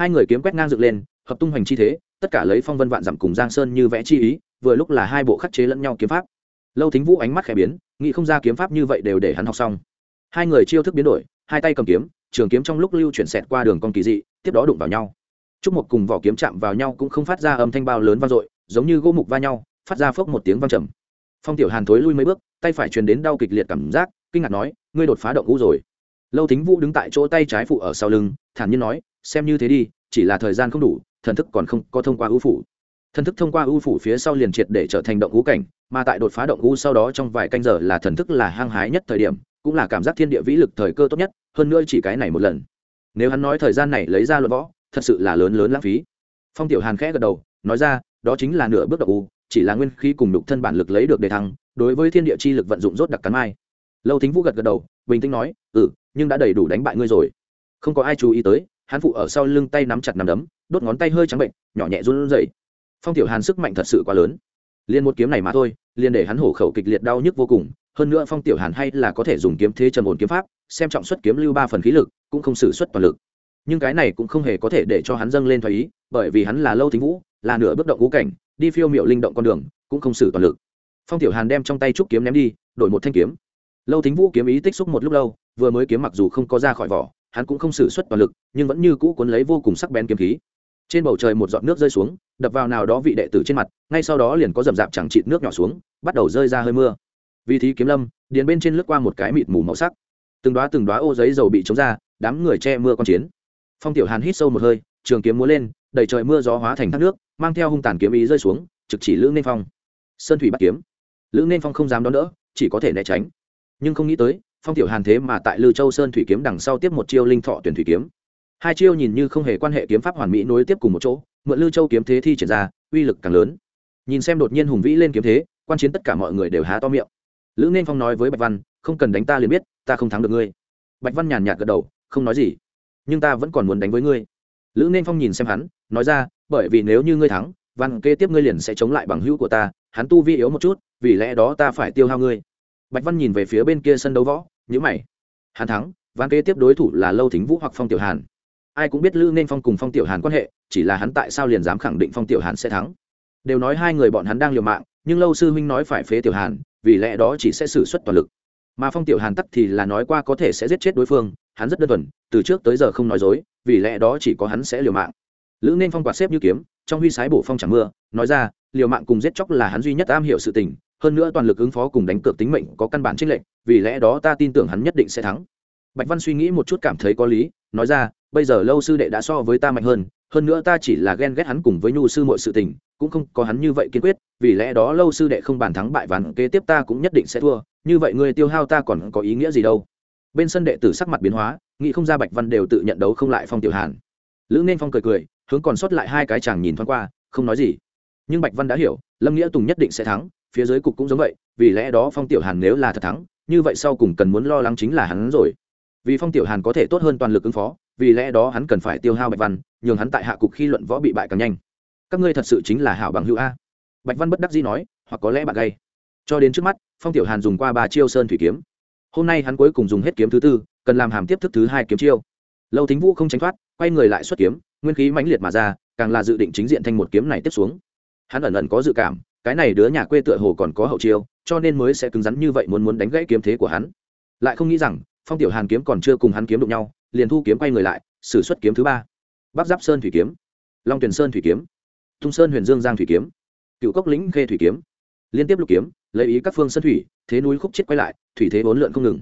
hai người kiếm quét ngang dựng lên, hợp tung hoành chi thế, tất cả lấy phong vân vạn dặm cùng giang sơn như vẽ chi ý, vừa lúc là hai bộ khắc chế lẫn nhau kiếm pháp. Lâu thính vũ ánh mắt khẽ biến, nghĩ không ra kiếm pháp như vậy đều để hắn học xong. Hai người chiêu thức biến đổi, hai tay cầm kiếm, trường kiếm trong lúc lưu chuyển xẹt qua đường con kỳ dị, tiếp đó đụng vào nhau. Trúc một cùng vỏ kiếm chạm vào nhau cũng không phát ra âm thanh bao lớn vang dội, giống như gỗ mục va nhau, phát ra phốc một tiếng vang trầm. Phong tiểu hàn thối lui mấy bước, tay phải truyền đến đau kịch liệt cảm giác, kinh ngạc nói, ngươi đột phá động ngũ rồi. Lâu thính vũ đứng tại chỗ tay trái phụ ở sau lưng, thản nhiên nói xem như thế đi, chỉ là thời gian không đủ, thần thức còn không có thông qua ưu phủ. Thần thức thông qua ưu phủ phía sau liền triệt để trở thành động ngũ cảnh, mà tại đột phá động ngũ sau đó trong vài canh giờ là thần thức là hăng hái nhất thời điểm, cũng là cảm giác thiên địa vĩ lực thời cơ tốt nhất, hơn nữa chỉ cái này một lần. Nếu hắn nói thời gian này lấy ra luận võ, thật sự là lớn lớn lãng phí. Phong tiểu hàn khẽ gật đầu, nói ra, đó chính là nửa bước động u chỉ là nguyên khí cùng đục thân bản lực lấy được đề thăng, đối với thiên địa chi lực vận dụng rốt đặc cắn mai. Lâu thính vũ gật gật đầu, bình tĩnh nói ừ nhưng đã đầy đủ đánh bại ngươi rồi. Không có ai chú ý tới hắn phụ ở sau lưng tay nắm chặt nắm đấm, đốt ngón tay hơi trắng bệnh, nhỏ nhẹ run rẩy. Phong tiểu hàn sức mạnh thật sự quá lớn. Liền một kiếm này mà thôi, liền để hắn hổ khẩu kịch liệt đau nhức vô cùng. Hơn nữa phong tiểu hàn hay là có thể dùng kiếm thế trầm ổn kiếm pháp, xem trọng suất kiếm lưu ba phần khí lực, cũng không xử suất toàn lực. Nhưng cái này cũng không hề có thể để cho hắn dâng lên thoái ý, bởi vì hắn là lâu thính vũ, là nửa bước động ngũ cảnh, đi phiêu miệu linh động con đường, cũng không xử toàn lực. Phong tiểu hàn đem trong tay trúc kiếm ném đi, đổi một thanh kiếm. Lâu thính vũ kiếm ý tích xúc một lúc lâu, vừa mới kiếm mặc dù không có ra khỏi vỏ hắn cũng không xử suất toàn lực, nhưng vẫn như cũ cuốn lấy vô cùng sắc bén kiếm khí. Trên bầu trời một giọt nước rơi xuống, đập vào nào đó vị đệ tử trên mặt, ngay sau đó liền có rầm rạp chẳng chịt nước nhỏ xuống, bắt đầu rơi ra hơi mưa. Vì thí kiếm lâm, điền bên trên lướt qua một cái mịt mù màu sắc. Từng đoá từng đoá ô giấy dầu bị chống ra, đám người che mưa con chiến. Phong tiểu hàn hít sâu một hơi, trường kiếm múa lên đầy trời mưa gió hóa thành thác nước, mang theo hung tàn kiếm ý rơi xuống, trực chỉ lữ nên phong. Sơn thủy bắt kiếm. Lữ nên phong không dám đón đỡ, chỉ có thể né tránh. Nhưng không nghĩ tới phong tiểu hàn thế mà tại lư châu sơn thủy kiếm đằng sau tiếp một chiêu linh thọ tuyển thủy kiếm. Hai chiêu nhìn như không hề quan hệ kiếm pháp hoàn mỹ nối tiếp cùng một chỗ, mượn lư châu kiếm thế thi triển ra, uy lực càng lớn. Nhìn xem đột nhiên hùng vĩ lên kiếm thế, quan chiến tất cả mọi người đều há to miệng. Lữ nên phong nói với bạch văn, không cần đánh ta liền biết, ta không thắng được ngươi. Bạch văn nhàn nhạt gật đầu, không nói gì, nhưng ta vẫn còn muốn đánh với ngươi. Lữ nên phong nhìn xem hắn, nói ra, bởi vì nếu như ngươi thắng, văn kế tiếp ngươi liền sẽ chống lại bằng hữu của ta, hắn tu vi yếu một chút, vì lẽ đó ta phải tiêu hao ngươi bạch văn nhìn về phía bên kia sân đấu võ nhữ mày. Hắn thắng, ván kế tiếp đối thủ là lâu thính vũ hoặc phong tiểu hàn. Ai cũng biết lữ nên phong cùng phong tiểu hàn quan hệ, chỉ là hắn tại sao liền dám khẳng định phong tiểu hàn sẽ thắng. Đều nói hai người bọn hắn đang liều mạng, nhưng lâu sư huynh nói phải phế tiểu hàn, vì lẽ đó chỉ sẽ xử suất toàn lực. Mà phong tiểu hàn tắc thì là nói qua có thể sẽ giết chết đối phương, hắn rất đơn thuần, từ trước tới giờ không nói dối, vì lẽ đó chỉ có hắn sẽ liều mạng. Lữ nên phong quạt xếp như kiếm, trong huy sái bổ phong chẳng mưa, nói ra, liều mạng cùng giết chóc là hắn duy nhất am hiểu sự tình hơn nữa toàn lực ứng phó cùng đánh cược tính mệnh có căn bản trích lệnh vì lẽ đó ta tin tưởng hắn nhất định sẽ thắng. Bạch văn suy nghĩ một chút cảm thấy có lý, nói ra, bây giờ lâu sư đệ đã so với ta mạnh hơn hơn nữa ta chỉ là ghen ghét hắn cùng với nhu sư mọi sự tình, cũng không có hắn như vậy kiên quyết, vì lẽ đó lâu sư đệ không bàn thắng bại ván, kế tiếp ta cũng nhất định sẽ thua, như vậy người tiêu hao ta còn có ý nghĩa gì đâu. Bên sân đệ tử sắc mặt biến hóa, nghĩ không ra bạch văn đều tự nhận đấu không lại phong tiểu hàn. Lữ nên phong cười cười, hướng còn sót lại hai cái chàng nhìn thoáng qua, không nói gì. Nhưng bạch văn đã hiểu, lâm nghĩa tùng nhất định sẽ thắng phía dưới cục cũng giống vậy, vì lẽ đó phong tiểu hàn nếu là thật thắng, như vậy sau cùng cần muốn lo lắng chính là hắn rồi. Vì phong tiểu hàn có thể tốt hơn toàn lực ứng phó, vì lẽ đó hắn cần phải tiêu hao bạch văn, nhường hắn tại hạ cục khi luận võ bị bại càng nhanh. Các ngươi thật sự chính là hảo bằng hữu a. Bạch văn bất đắc dĩ nói, hoặc có lẽ bạn gây cho đến trước mắt, phong tiểu hàn dùng qua ba chiêu sơn thủy kiếm. Hôm nay hắn cuối cùng dùng hết kiếm thứ tư, cần làm hàm tiếp thức thứ hai kiếm chiêu. Lâu thính vũ không tránh thoát, quay người lại xuất kiếm, nguyên khí mãnh liệt mà ra, càng là dự định chính diện thanh một kiếm này tiếp xuống. Hắn ẩn ẩn có dự cảm cái này đứa nhà quê tựa hồ còn có hậu chiêu, cho nên mới sẽ cứng rắn như vậy muốn muốn đánh gãy kiếm thế của hắn. Lại không nghĩ rằng, phong tiểu hàn kiếm còn chưa cùng hắn kiếm đụng nhau, liền thu kiếm quay người lại, sử xuất kiếm thứ ba. Bắc giáp sơn thủy kiếm, long tuyền sơn thủy kiếm trung sơn huyền dương giang thủy kiếm, cựu cốc lĩnh khê thủy kiếm. Liên tiếp lục kiếm, lấy ý các phương sơn thủy, thế núi khúc chết quay lại, thủy thế bốn lượn không ngừng.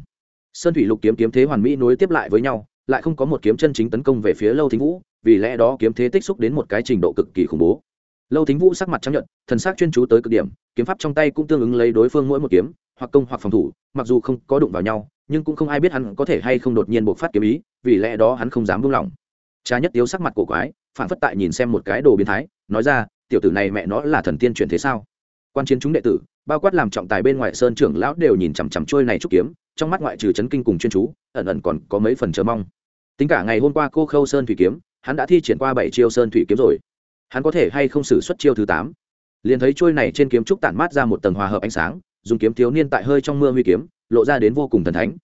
Sơn thủy lục kiếm kiếm thế hoàn mỹ nối tiếp lại với nhau, lại không có một kiếm chân chính tấn công về phía lâu thính vũ, vì lẽ đó kiếm thế tích xúc đến một cái trình độ cực kỳ khủng bố lâu thính vũ sắc mặt chấp nhận thần sắc chuyên chú tới cực điểm, kiếm pháp trong tay cũng tương ứng lấy đối phương mỗi một kiếm, hoặc công hoặc phòng thủ, mặc dù không có đụng vào nhau, nhưng cũng không ai biết hắn có thể hay không đột nhiên bộc phát kiếm ý, vì lẽ đó hắn không dám buông lỏng. Cha nhất tiếu sắc mặt cổ quái phản phất tại nhìn xem một cái đồ biến thái, nói ra, tiểu tử này mẹ nó là thần tiên chuyển thế sao? Quan chiến chúng đệ tử, bao quát làm trọng tài bên ngoài sơn trưởng lão đều nhìn chằm chằm trôi này trúc kiếm, trong mắt ngoại trừ chấn kinh cùng chuyên chú, ẩn ẩn còn có mấy phần chờ mong. Tính cả ngày hôm qua cô khâu sơn thủy kiếm, hắn đã thi triển qua bảy chiêu sơn thủy kiếm rồi hắn có thể hay không xử xuất chiêu thứ tám? Liền thấy trôi này trên kiếm trúc tản mát ra một tầng hòa hợp ánh sáng, dùng kiếm thiếu niên tại hơi trong mưa huy kiếm, lộ ra đến vô cùng thần thánh.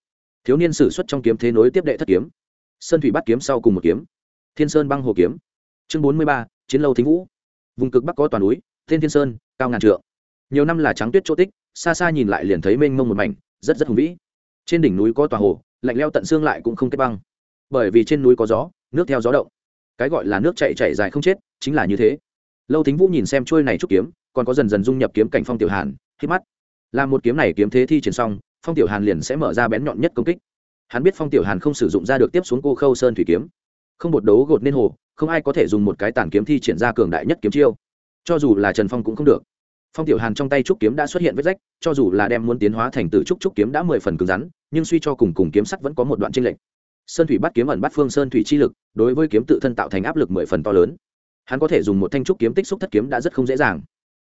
Thiếu niên sử xuất trong kiếm thế nối tiếp đệ thất kiếm. Sơn thủy bắt kiếm sau cùng một kiếm. Thiên sơn băng hồ kiếm. Chương bốn mươi ba, chiến lâu thính vũ. Vùng cực bắc có toàn núi, thiên thiên sơn, cao ngàn trượng. Nhiều năm là trắng tuyết chỗ tích, xa xa nhìn lại liền thấy mênh mông một mảnh, rất rất hùng vĩ. Trên đỉnh núi có tòa hồ, lạnh leo tận xương lại cũng không kết băng. Bởi vì trên núi có gió, nước theo gió động cái gọi là nước chạy chạy dài không chết, chính là như thế. Lâu thính vũ nhìn xem trôi này trúc kiếm, còn có dần dần dung nhập kiếm cảnh phong tiểu hàn khi mắt. Làm một kiếm này kiếm thế thi triển xong, phong tiểu hàn liền sẽ mở ra bén nhọn nhất công kích. Hắn biết phong tiểu hàn không sử dụng ra được tiếp xuống cô khâu sơn thủy kiếm. Không bột đấu gột nên hồ, không ai có thể dùng một cái tàn kiếm thi triển ra cường đại nhất kiếm chiêu. Cho dù là trần phong cũng không được. Phong tiểu hàn trong tay trúc kiếm đã xuất hiện vết rách, cho dù là đem muốn tiến hóa thành từ trúc trúc kiếm đã mười phần cứng rắn, nhưng suy cho cùng cùng kiếm sắt vẫn có một đoạn tranh lệch sơn thủy bắt kiếm ẩn bắt phương sơn thủy chi lực, đối với kiếm tự thân tạo thành áp lực mười phần to lớn. Hắn có thể dùng một thanh trúc kiếm tích xúc thất kiếm đã rất không dễ dàng.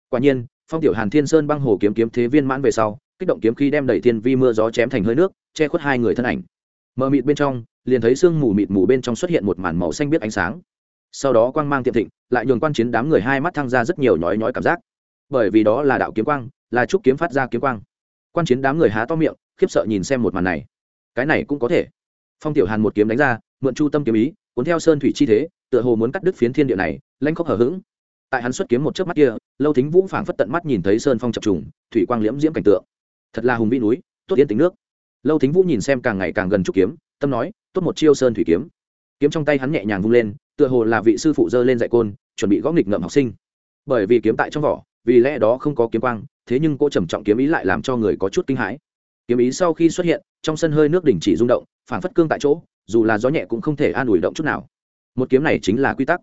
Quả nhiên, phong tiểu hàn thiên sơn băng hồ kiếm kiếm thế viên mãn về sau, kích động kiếm khi đem đẩy thiên vi mưa gió chém thành hơi nước, che khuất hai người thân ảnh. Mờ mịt bên trong, liền thấy sương mù mịt mù bên trong xuất hiện một màn màu xanh biết ánh sáng. Sau đó quang mang tiệm thịnh, lại nhường quan chiến đám người hai mắt thăng ra rất nhiều nhói nhói cảm giác. Bởi vì đó là đạo kiếm quang, là trúc kiếm phát ra kiếm quang. Quan chiến đám người há to miệng, khiếp sợ nhìn xem một màn này. Cái này cũng có thể phong tiểu hàn một kiếm đánh ra, mượn chu tâm kiếm ý, cuốn theo sơn thủy chi thế, tựa hồ muốn cắt đứt phiến thiên địa này lanh khóc hở h ữ g tại hắn xuất kiếm một chớp mắt kia, lâu thính vũ phảng phất tận mắt nhìn thấy sơn phong chập trùng, thủy quang liễm diễm cảnh tượng. Thật là hùng vĩ núi, tốt yên tính nước. Lâu thính vũ nhìn xem càng ngày càng gần trúc kiếm, tâm nói, tốt một chiêu sơn thủy kiếm. Kiếm trong tay hắn nhẹ nhàng vung lên, tựa hồ là vị sư phụ dơ lên dạy côn, chuẩn bị gõ nghịch ngợm học sinh. Bởi vì kiếm tại trong vỏ, vì lẽ đó không có kiếm quang, thế nhưng cô trầm trọng kiếm ý lại làm cho người có chút kinh hãi. Kiếm ý sau khi xuất hiện trong sân hơi nước đỉnh chỉ rung động phản phất cương tại chỗ, dù là gió nhẹ cũng không thể an ủi động chút nào. Một kiếm này chính là quy tắc.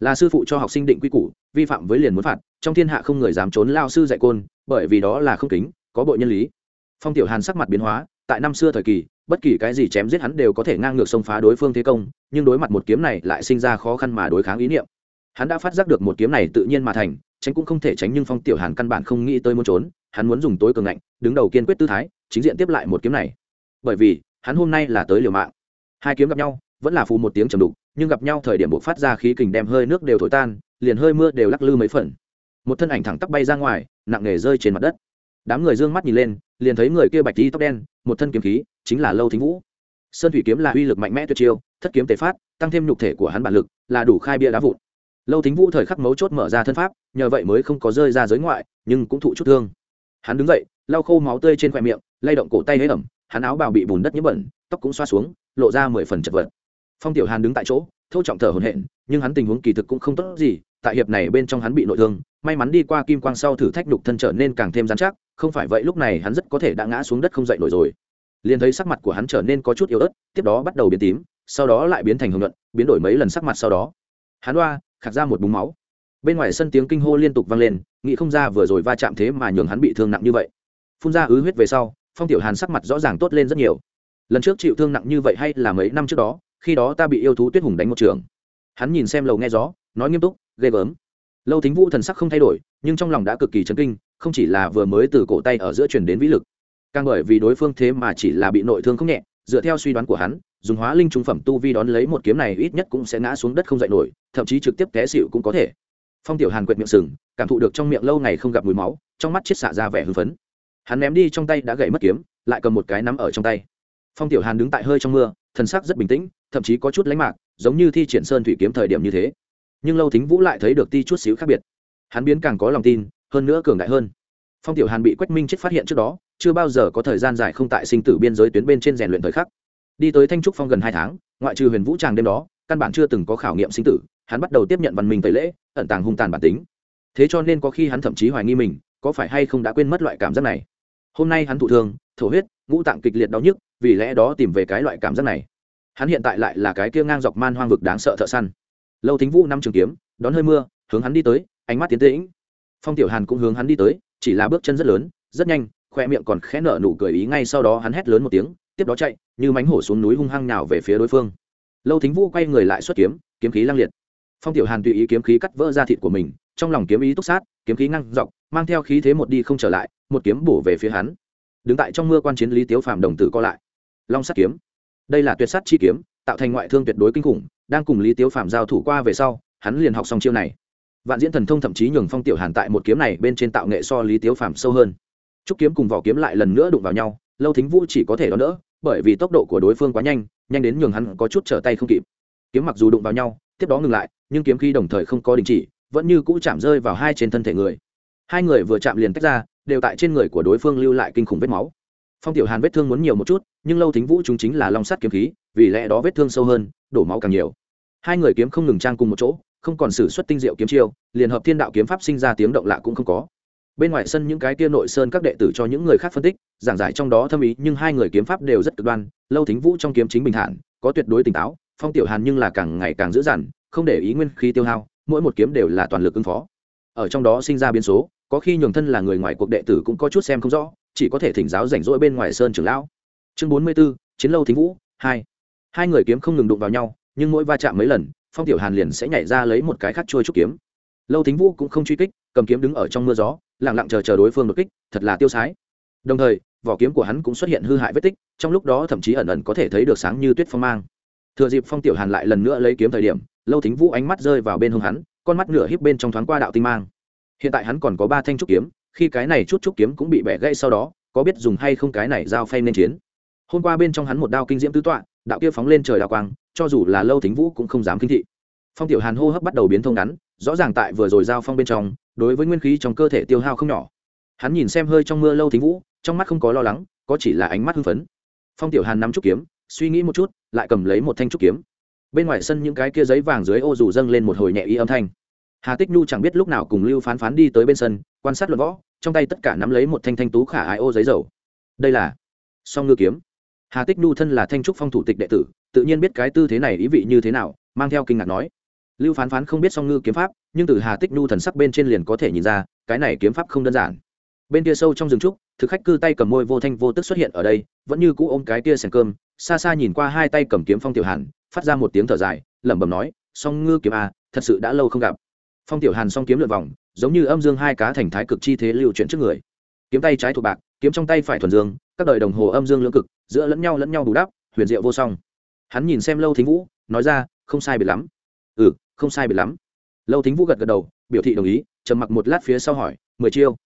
Là sư phụ cho học sinh định quy củ, vi phạm với liền muốn phạt, trong thiên hạ không người dám trốn lao sư dạy côn, bởi vì đó là không kính, có bội nhân lý. Phong tiểu hàn sắc mặt biến hóa, tại năm xưa thời kỳ, bất kỳ cái gì chém giết hắn đều có thể ngang ngược xông phá đối phương thế công, nhưng đối mặt một kiếm này lại sinh ra khó khăn mà đối kháng ý niệm. Hắn đã phát giác được một kiếm này tự nhiên mà thành, tránh cũng không thể tránh nhưng phong tiểu hàn căn bản không nghĩ tới muốn trốn, hắn muốn dùng tối cường ngạnh, đứng đầu kiên quyết tư thái, chính diện tiếp lại một kiếm này bởi vì hắn hôm nay là tới liều mạng. Hai kiếm gặp nhau, vẫn là phù một tiếng trầm đục, nhưng gặp nhau thời điểm buộc phát ra khí kình đem hơi nước đều thổi tan, liền hơi mưa đều lắc lư mấy phần. Một thân ảnh thẳng tắp bay ra ngoài, nặng nề rơi trên mặt đất. Đám người d ư ơ n g mắt nhìn lên, liền thấy người kia bạch tí tóc đen, một thân kiếm khí, chính là lâu thính vũ. Sơn thủy kiếm là uy lực mạnh mẽ tuyệt chiêu, thất kiếm tế phát, tăng thêm nhục thể của hắn bản lực, là đủ khai bia đá vụn. Lâu thính vũ thời khắc mấu chốt mở ra thân pháp, nhờ vậy mới không có rơi ra giới ngoại, nhưng cũng thụ chút thương. Hắn đứng dậy, lau khô máu tươi trên khoe miệng, lay động cổ tay hế ẩm hắn áo bào bị bùn đất nhiễm bẩn, tóc cũng xoa xuống, lộ ra mười phần chật vật. Phong tiểu hàn đứng tại chỗ thâu trọng thở hồn hện nhưng hắn tình huống kỳ thực cũng không tốt gì, tại hiệp này bên trong hắn bị nội thương, may mắn đi qua kim quang sau thử thách đục thân trở nên càng thêm dán chắc, không phải vậy lúc này hắn rất có thể đã ngã xuống đất không dậy nổi rồi. Liền thấy sắc mặt của hắn trở nên có chút yếu ớt, tiếp đó bắt đầu biến tím, sau đó lại biến thành hồng nhuận, biến đổi mấy lần sắc mặt sau đó. Hắn đoa khạc ra một búng máu. Bên ngoài sân tiếng kinh hô liên tục vang lên, nghĩ không ra vừa rồi va chạm thế mà nhường hắn bị thương nặng như vậy. Phun ra ứ huyết về sau phong tiểu hàn sắc mặt rõ ràng tốt lên rất nhiều. Lần trước chịu thương nặng như vậy hay là mấy năm trước đó, khi đó ta bị yêu thú tuyết hùng đánh một trường. Hắn nhìn xem lầu nghe gió, nói nghiêm túc, ghê gớm. Lâu thính vũ thần sắc không thay đổi, nhưng trong lòng đã cực kỳ chấn kinh, không chỉ là vừa mới từ cổ tay ở giữa chuyển đến vĩ lực, càng bởi vì đối phương thế mà chỉ là bị nội thương không nhẹ, dựa theo suy đoán của hắn, dùng hóa linh trung phẩm tu vi đón lấy một kiếm này ít nhất cũng sẽ ngã xuống đất không dậy nổi, thậm chí trực tiếp té xịu cũng có thể. Phong tiểu hàn quệt miệng sừng, cảm thụ được trong miệng lâu ngày không gặp mùi máu, trong mắt chết xạ ra vẻ hưng phấn hắn ném đi trong tay đã gậy mất kiếm, lại cầm một cái nắm ở trong tay. Phong tiểu hàn đứng tại hơi trong mưa, thần sắc rất bình tĩnh, thậm chí có chút lánh mạc, giống như thi triển sơn thủy kiếm thời điểm như thế. Nhưng lâu thính vũ lại thấy được ti chút xíu khác biệt. Hắn biến càng có lòng tin, hơn nữa cường đại hơn. Phong tiểu hàn bị quách minh chết phát hiện trước đó, chưa bao giờ có thời gian dài không tại sinh tử biên giới tuyến bên trên rèn luyện thời khắc. Đi tới thanh trúc phong gần hai tháng, ngoại trừ huyền vũ tràng đêm đó, căn bản chưa từng có khảo nghiệm sinh tử, hắn bắt đầu tiếp nhận văn minh tẩy lễ, ẩn tàng hung tàn bản tính. Thế cho nên có khi hắn thậm chí hoài nghi mình, có phải hay không đã quên mất loại cảm giác này hôm nay hắn thụ thương, thổ huyết, ngũ tạng kịch liệt đau nhức, vì lẽ đó tìm về cái loại cảm giác này. Hắn hiện tại lại là cái kia ngang dọc man hoang vực đáng sợ thợ săn. Lâu thính vũ năm trường kiếm, đón hơi mưa, hướng hắn đi tới, ánh mắt tiến tĩnh. Phong tiểu hàn cũng hướng hắn đi tới, chỉ là bước chân rất lớn, rất nhanh, khoe miệng còn khẽ nở nụ cười ý ngay sau đó hắn hét lớn một tiếng, tiếp đó chạy, như mánh hổ xuống núi hung hăng nào về phía đối phương. Lâu thính vũ quay người lại xuất kiếm kiếm khí lăng liệt. Phong tiểu hàn tùy ý kiếm khí cắt vỡ ra thịt của mình, trong lòng kiếm ý túc sát kiếm khí ngăn dọc, mang theo khí thế một đi không trở lại, một kiếm bổ về phía hắn. Đứng tại trong mưa quan chiến lý tiếu phàm đồng tử co lại. Long sắt kiếm. Đây là tuyệt sắt chi kiếm, tạo thành ngoại thương tuyệt đối kinh khủng, đang cùng lý tiếu phạm giao thủ qua về sau, hắn liền học xong chiêu này. Vạn diễn thần thông thậm chí nhường phong tiểu hàn tại một kiếm này bên trên tạo nghệ so lý tiếu phạm sâu hơn. Trúc kiếm cùng vỏ kiếm lại lần nữa đụng vào nhau, lâu thính vũ chỉ có thể đón đỡ, bởi vì tốc độ của đối phương quá nhanh nhanh đến nhường hắn có chút trở tay không kịp. Kiếm mặc dù đụng vào nhau, tiếp đó ngừng lại, nhưng kiếm khi đồng thời không có đình chỉ vẫn như cũ chạm rơi vào hai trên thân thể người. Hai người vừa chạm liền tách ra, đều tại trên người của đối phương lưu lại kinh khủng vết máu. Phong tiểu hàn vết thương muốn nhiều một chút, nhưng lâu thính vũ chúng chính là long sắt kiếm khí, vì lẽ đó vết thương sâu hơn, đổ máu càng nhiều. Hai người kiếm không ngừng trang cùng một chỗ, không còn xử suất tinh diệu kiếm chiêu, liền hợp thiên đạo kiếm pháp sinh ra tiếng động lạ cũng không có. Bên ngoài sân những cái kia nội sơn các đệ tử cho những người khác phân tích, giảng giải trong đó thâm ý, nhưng hai người kiếm pháp đều rất cực đoan, lâu thính vũ trong kiếm chính bình thản, có tuyệt đối tỉnh táo, phong tiểu hàn nhưng là càng ngày càng dữ dằn, không để ý nguyên khí tiêu hao mỗi một kiếm đều là toàn lực ứng phó. Ở trong đó sinh ra biến số có khi nhường thân là người ngoài cuộc đệ tử cũng có chút xem không rõ chỉ có thể thỉnh giáo rảnh rỗi bên ngoài sơn trưởng lão. Chương bốn mươi 44, chiến lâu thính vũ hai. Hai người kiếm không ngừng đụng vào nhau nhưng mỗi va chạm mấy lần phong tiểu hàn liền sẽ nhảy ra lấy một cái khác trôi trúc kiếm. Lâu thính vũ cũng không truy kích cầm kiếm đứng ở trong mưa gió lẳng lặng chờ chờ đối phương đột kích thật là tiêu sái. Đồng thời vỏ kiếm của hắn cũng xuất hiện hư hại vết tích trong lúc đó thậm chí ẩn ẩn có thể thấy được sáng như tuyết phong mang. Thừa dịp phong tiểu hàn lại lần nữa lấy kiếm thời điểm lâu thính vũ ánh mắt rơi vào bên hông hắn, con mắt nửa híp bên trong thoáng qua đạo tinh mang. Hiện tại hắn còn có ba thanh trúc kiếm, khi cái này chút trúc kiếm cũng bị bẻ gãy sau đó, có biết dùng hay không cái này giao phay nên chiến. Hôm qua bên trong hắn một đao kinh diễm tứ tọa, đạo kia phóng lên trời đào quang, cho dù là lâu thính vũ cũng không dám kinh thị. Phong tiểu hàn hô hấp bắt đầu biến thông ngắn, rõ ràng tại vừa rồi giao phong bên trong, đối với nguyên khí trong cơ thể tiêu hao không nhỏ. Hắn nhìn xem hơi trong mưa lâu thính vũ, trong mắt không có lo lắng, có chỉ là ánh mắt hưng phấn. Phong tiểu hàn nắm trúc kiếm, suy nghĩ một chút, lại cầm lấy một thanh trúc kiếm bên ngoài sân những cái kia giấy vàng dưới ô dù dâng lên một hồi nhẹ y âm thanh. Hà tích nhu chẳng biết lúc nào cùng lưu phán phán đi tới bên sân, quan sát luận võ, trong tay tất cả nắm lấy một thanh thanh tú khả ai ô giấy dầu. Đây là song ngư kiếm. Hà tích nhu thân là thanh trúc phong thủ tịch đệ tử, tự nhiên biết cái tư thế này ý vị như thế nào, mang theo kinh ngạc nói. Lưu phán phán không biết song ngư kiếm pháp, nhưng từ hà tích nhu thần sắc bên trên liền có thể nhìn ra, cái này kiếm pháp không đơn giản. Bên kia sâu trong rừng trúc, thực khách cư tay cầm môi vô thanh vô tức xuất hiện ở đây, vẫn như cũ ôm cái kia sèn cơm, xa xa nhìn qua hai tay cầm kiếm phong tiểu hàn phát ra một tiếng thở dài, lẩm bẩm nói, song ngư kiếm a thật sự đã lâu không gặp. Phong tiểu hàn song kiếm lượn vòng, giống như âm dương hai cá thành thái cực chi thế lưu chuyển trước người. Kiếm tay trái thuộc bạc, kiếm trong tay phải thuần dương, các đời đồng hồ âm dương lưỡng cực, giữa lẫn nhau lẫn nhau bù đắp, huyền diệu vô song. Hắn nhìn xem lâu thính vũ, nói ra, không sai biệt lắm. Ừ không sai biệt lắm. Lâu thính vũ gật gật đầu, biểu thị đồng ý, trầm mặc một lát phía sau hỏi, mười chiêu?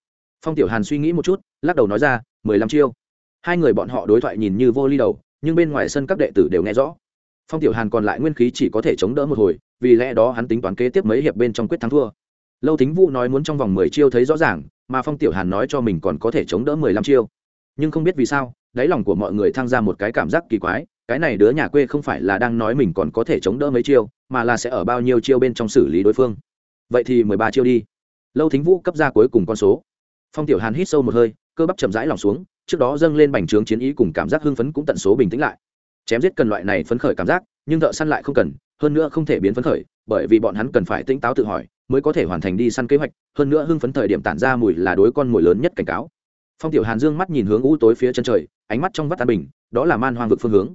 Phong tiểu hàn suy nghĩ một chút, lắc đầu nói ra, mười lăm chiêu. Hai người bọn họ đối thoại nhìn như vô ly đầu, nhưng bên ngoài sân các đệ tử đều nghe rõ phong tiểu hàn còn lại nguyên khí chỉ có thể chống đỡ một hồi, vì lẽ đó hắn tính toán kế tiếp mấy hiệp bên trong quyết thắng thua. Lâu thính vũ nói muốn trong vòng mười chiêu thấy rõ ràng, mà phong tiểu hàn nói cho mình còn có thể chống đỡ mười lăm chiêu. Nhưng không biết vì sao, đáy lòng của mọi người thăng ra một cái cảm giác kỳ quái, cái này đứa nhà quê không phải là đang nói mình còn có thể chống đỡ mấy chiêu, mà là sẽ ở bao nhiêu chiêu bên trong xử lý đối phương. Vậy thì mười ba chiêu đi. Lâu thính vũ cấp ra cuối cùng con số. Phong tiểu hàn hít sâu một hơi, cơ bắp chậm rãi lòng xuống, trước đó dâng lên bành trướng chiến ý cùng cảm giác hưng phấn cũng tận số bình tĩnh lại chém giết cần loại này phấn khởi cảm giác, nhưng thợ săn lại không cần, hơn nữa không thể biến phấn khởi, bởi vì bọn hắn cần phải tỉnh táo tự hỏi, mới có thể hoàn thành đi săn kế hoạch, hơn nữa hưng phấn thời điểm tản ra mùi là đối con mồi lớn nhất cảnh cáo. Phong tiểu hàn dương mắt nhìn hướng u tối phía chân trời, ánh mắt trong vắt an bình, đó là man hoang vực phương hướng.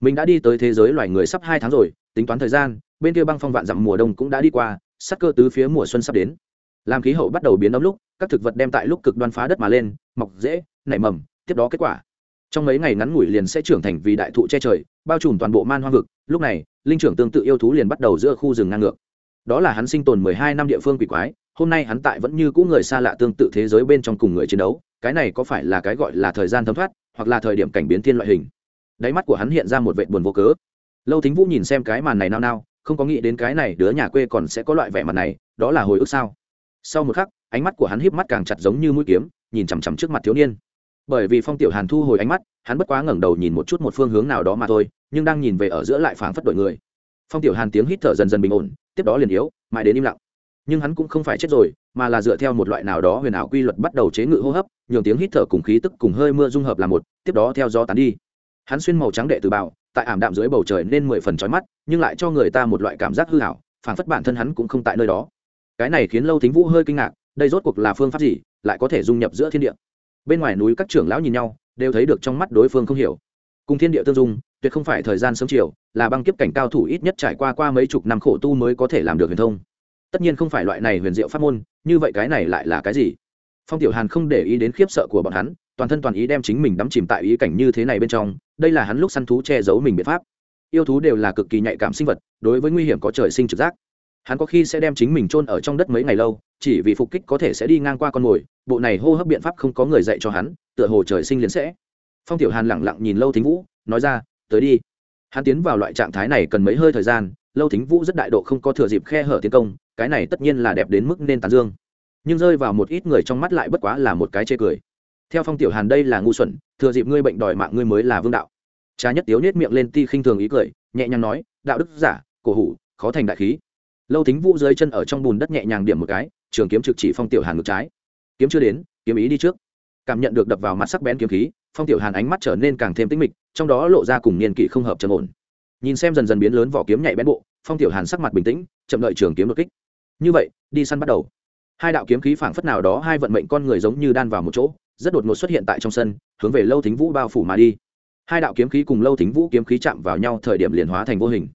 Mình đã đi tới thế giới loài người sắp hai tháng rồi, tính toán thời gian, bên kia băng phong vạn dặm mùa đông cũng đã đi qua sắc cơ tứ phía mùa xuân sắp đến. Làm khí hậu bắt đầu biến ấm lúc, các thực vật đem tại lúc cực đoan phá đất mà lên, mọc dễ nảy mầm, tiếp đó kết quả trong mấy ngày ngắn ngủi liền sẽ trưởng thành vì đại thụ che trời, bao trùm toàn bộ man hoang vực, lúc này, linh trưởng tương tự yêu thú liền bắt đầu giữa khu rừng ngang ngược. Đó là hắn sinh tồn mười hai năm địa phương quỷ quái, hôm nay hắn tại vẫn như cũ người xa lạ tương tự thế giới bên trong cùng người chiến đấu, cái này có phải là cái gọi là thời gian thấm thoát, hoặc là thời điểm cảnh biến thiên loại hình? Đáy mắt của hắn hiện ra một vệ buồn vô cớ. Lâu thính vũ nhìn xem cái màn này nao nao, không có nghĩ đến cái này đứa nhà quê còn sẽ có loại vẻ mặt này, đó là hồi ức sao? Sau một khắc, ánh mắt của hắn híp mắt càng chặt giống như mũi kiếm, nhìn chằm chằm trước mặt thiếu niên bởi vì phong tiểu hàn thu hồi ánh mắt, hắn bất quá ngẩng đầu nhìn một chút một phương hướng nào đó mà thôi, nhưng đang nhìn về ở giữa lại phảng phất đổi người. Phong tiểu hàn tiếng hít thở dần dần bình ổn, tiếp đó liền yếu, mãi đến im lặng. Nhưng hắn cũng không phải chết rồi, mà là dựa theo một loại nào đó huyền ảo quy luật bắt đầu chế ngự hô hấp, nhường tiếng hít thở cùng khí tức cùng hơi mưa dung hợp là một, tiếp đó theo gió tán đi. Hắn xuyên màu trắng đệ từ bảo, tại ảm đạm dưới bầu trời nên mười phần trói mắt, nhưng lại cho người ta một loại cảm giác hư hảo phảng phất bản thân hắn cũng không tại nơi đó. Cái này khiến lâu thính vũ hơi kinh ngạc, đây rốt cuộc là phương pháp gì, lại có thể dung nhập giữa thiên địa? Bên ngoài núi các trưởng lão nhìn nhau, đều thấy được trong mắt đối phương không hiểu. Cùng thiên địa tương dung, tuyệt không phải thời gian sớm chiều, là băng kiếp cảnh cao thủ ít nhất trải qua qua mấy chục năm khổ tu mới có thể làm được huyền thông. Tất nhiên không phải loại này huyền diệu pháp môn, như vậy cái này lại là cái gì? Phong tiểu hàn không để ý đến khiếp sợ của bọn hắn, toàn thân toàn ý đem chính mình đắm chìm tại ý cảnh như thế này bên trong, đây là hắn lúc săn thú che giấu mình biện pháp. Yêu thú đều là cực kỳ nhạy cảm sinh vật, đối với nguy hiểm có trời sinh trực giác hắn có khi sẽ đem chính mình chôn ở trong đất mấy ngày lâu, chỉ vì phục kích có thể sẽ đi ngang qua con mồi, bộ này hô hấp biện pháp không có người dạy cho hắn, tựa hồ trời sinh liền sẽ. Phong tiểu hàn lẳng lặng nhìn lâu thính vũ, nói ra, tới đi. Hắn tiến vào loại trạng thái này cần mấy hơi thời gian, lâu thính vũ rất đại độ không có thừa dịp khe hở tiến công, cái này tất nhiên là đẹp đến mức nên tán dương. Nhưng rơi vào một ít người trong mắt lại bất quá là một cái chê cười. Theo phong tiểu hàn đây là ngu xuẩn, thừa dịp ngươi bệnh đòi mạng ngươi mới là vương đạo. Cha nhất tiếu nết miệng lên ti khinh thường ý cười, nhẹ nhàng nói, đạo đức giả, cổ hủ, khó thành đại khí lâu thính vũ dưới chân ở trong bùn đất nhẹ nhàng điểm một cái, trường kiếm trực chỉ phong tiểu hàn ngược trái. Kiếm chưa đến, kiếm ý đi trước. Cảm nhận được đập vào mặt sắc bén kiếm khí, phong tiểu hàn ánh mắt trở nên càng thêm tinh mịch, trong đó lộ ra cùng niên kỷ không hợp trầm ổn. Nhìn xem dần dần biến lớn vỏ kiếm nhạy bén bộ, phong tiểu hàn sắc mặt bình tĩnh, chậm đợi trường kiếm đột kích. Như vậy, đi săn bắt đầu. Hai đạo kiếm khí phảng phất nào đó, hai vận mệnh con người giống như đan vào một chỗ, rất đột ngột xuất hiện tại trong sân, hướng về lâu thính vũ bao phủ mà đi. Hai đạo kiếm khí cùng lâu thính vũ kiếm khí chạm vào nhau, thời điểm liền hóa thành vô hình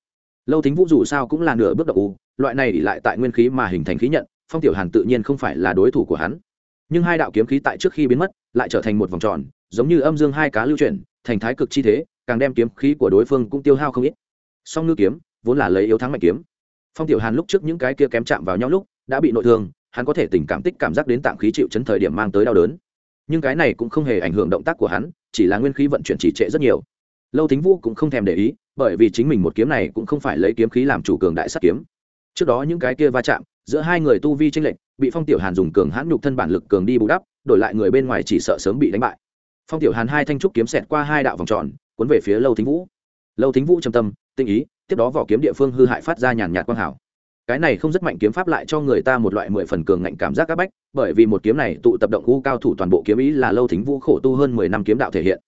lâu thính vũ dù sao cũng là nửa bước đậu u, loại này ỉ lại tại nguyên khí mà hình thành khí nhận, phong tiểu hàn tự nhiên không phải là đối thủ của hắn. Nhưng hai đạo kiếm khí tại trước khi biến mất, lại trở thành một vòng tròn, giống như âm dương hai cá lưu chuyển, thành thái cực chi thế, càng đem kiếm khí của đối phương cũng tiêu hao không ít. Song ngư kiếm, vốn là lấy yếu thắng mạnh kiếm. Phong tiểu hàn lúc trước những cái kia kém chạm vào nhau lúc, đã bị nội thương, hắn có thể tình cảm tích cảm giác đến tạm khí chịu chấn thời điểm mang tới đau đớn. Nhưng cái này cũng không hề ảnh hưởng động tác của hắn, chỉ là nguyên khí vận chuyển chỉ trệ rất nhiều. Lâu thính vũ cũng không thèm để ý bởi vì chính mình một kiếm này cũng không phải lấy kiếm khí làm chủ cường đại sát kiếm. Trước đó những cái kia va chạm, giữa hai người tu vi tranh lệch, bị phong tiểu hàn dùng cường hãn nhục thân bản lực cường đi bù đắp, đổi lại người bên ngoài chỉ sợ sớm bị đánh bại. Phong tiểu hàn hai thanh trúc kiếm xẹt qua hai đạo vòng tròn, cuốn về phía lâu thính vũ. Lâu thính vũ trầm tâm, tinh ý, tiếp đó vỏ kiếm địa phương hư hại phát ra nhàn nhạt quang hảo cái này không rất mạnh kiếm pháp lại cho người ta một loại mười phần cường ngạnh cảm giác áp bách, bởi vì một kiếm này tụ tập động u cao thủ toàn bộ kiếm ý là lâu thính vũ khổ tu hơn mười năm kiếm đạo thể hiện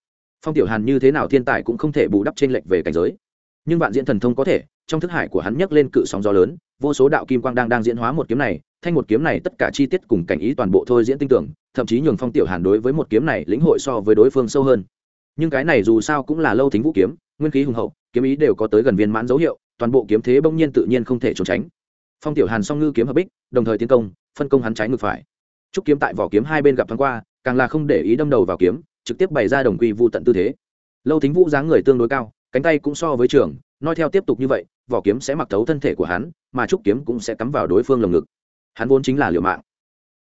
phong tiểu hàn như thế nào thiên tài cũng không thể bù đắp trên lệch về cảnh giới. Nhưng vạn diễn thần thông có thể, trong thức hải của hắn nhấc lên cự sóng gió lớn, vô số đạo kim quang đang đang diễn hóa một kiếm này, thanh một kiếm này tất cả chi tiết cùng cảnh ý toàn bộ thôi diễn tinh tưởng, thậm chí nhường phong tiểu hàn đối với một kiếm này lĩnh hội so với đối phương sâu hơn. Nhưng cái này dù sao cũng là lâu thính vũ kiếm, nguyên khí hùng hậu, kiếm ý đều có tới gần viên mãn dấu hiệu, toàn bộ kiếm thế bỗng nhiên tự nhiên không thể trốn tránh. Phong tiểu hàn song ngư kiếm hợp bích, đồng thời tiến công, phân công hắn trái ngược phải. Trúc kiếm tại vỏ kiếm hai bên gặp thoáng qua, càng là không để ý đâm đầu vào kiếm trực tiếp bày ra đồng quy vu tận tư thế. Lâu thính vũ dáng người tương đối cao, cánh tay cũng so với trường, nói theo tiếp tục như vậy, vỏ kiếm sẽ mặc thấu thân thể của hắn, mà trúc kiếm cũng sẽ cắm vào đối phương lồng ngực. Hắn vốn chính là liều mạng.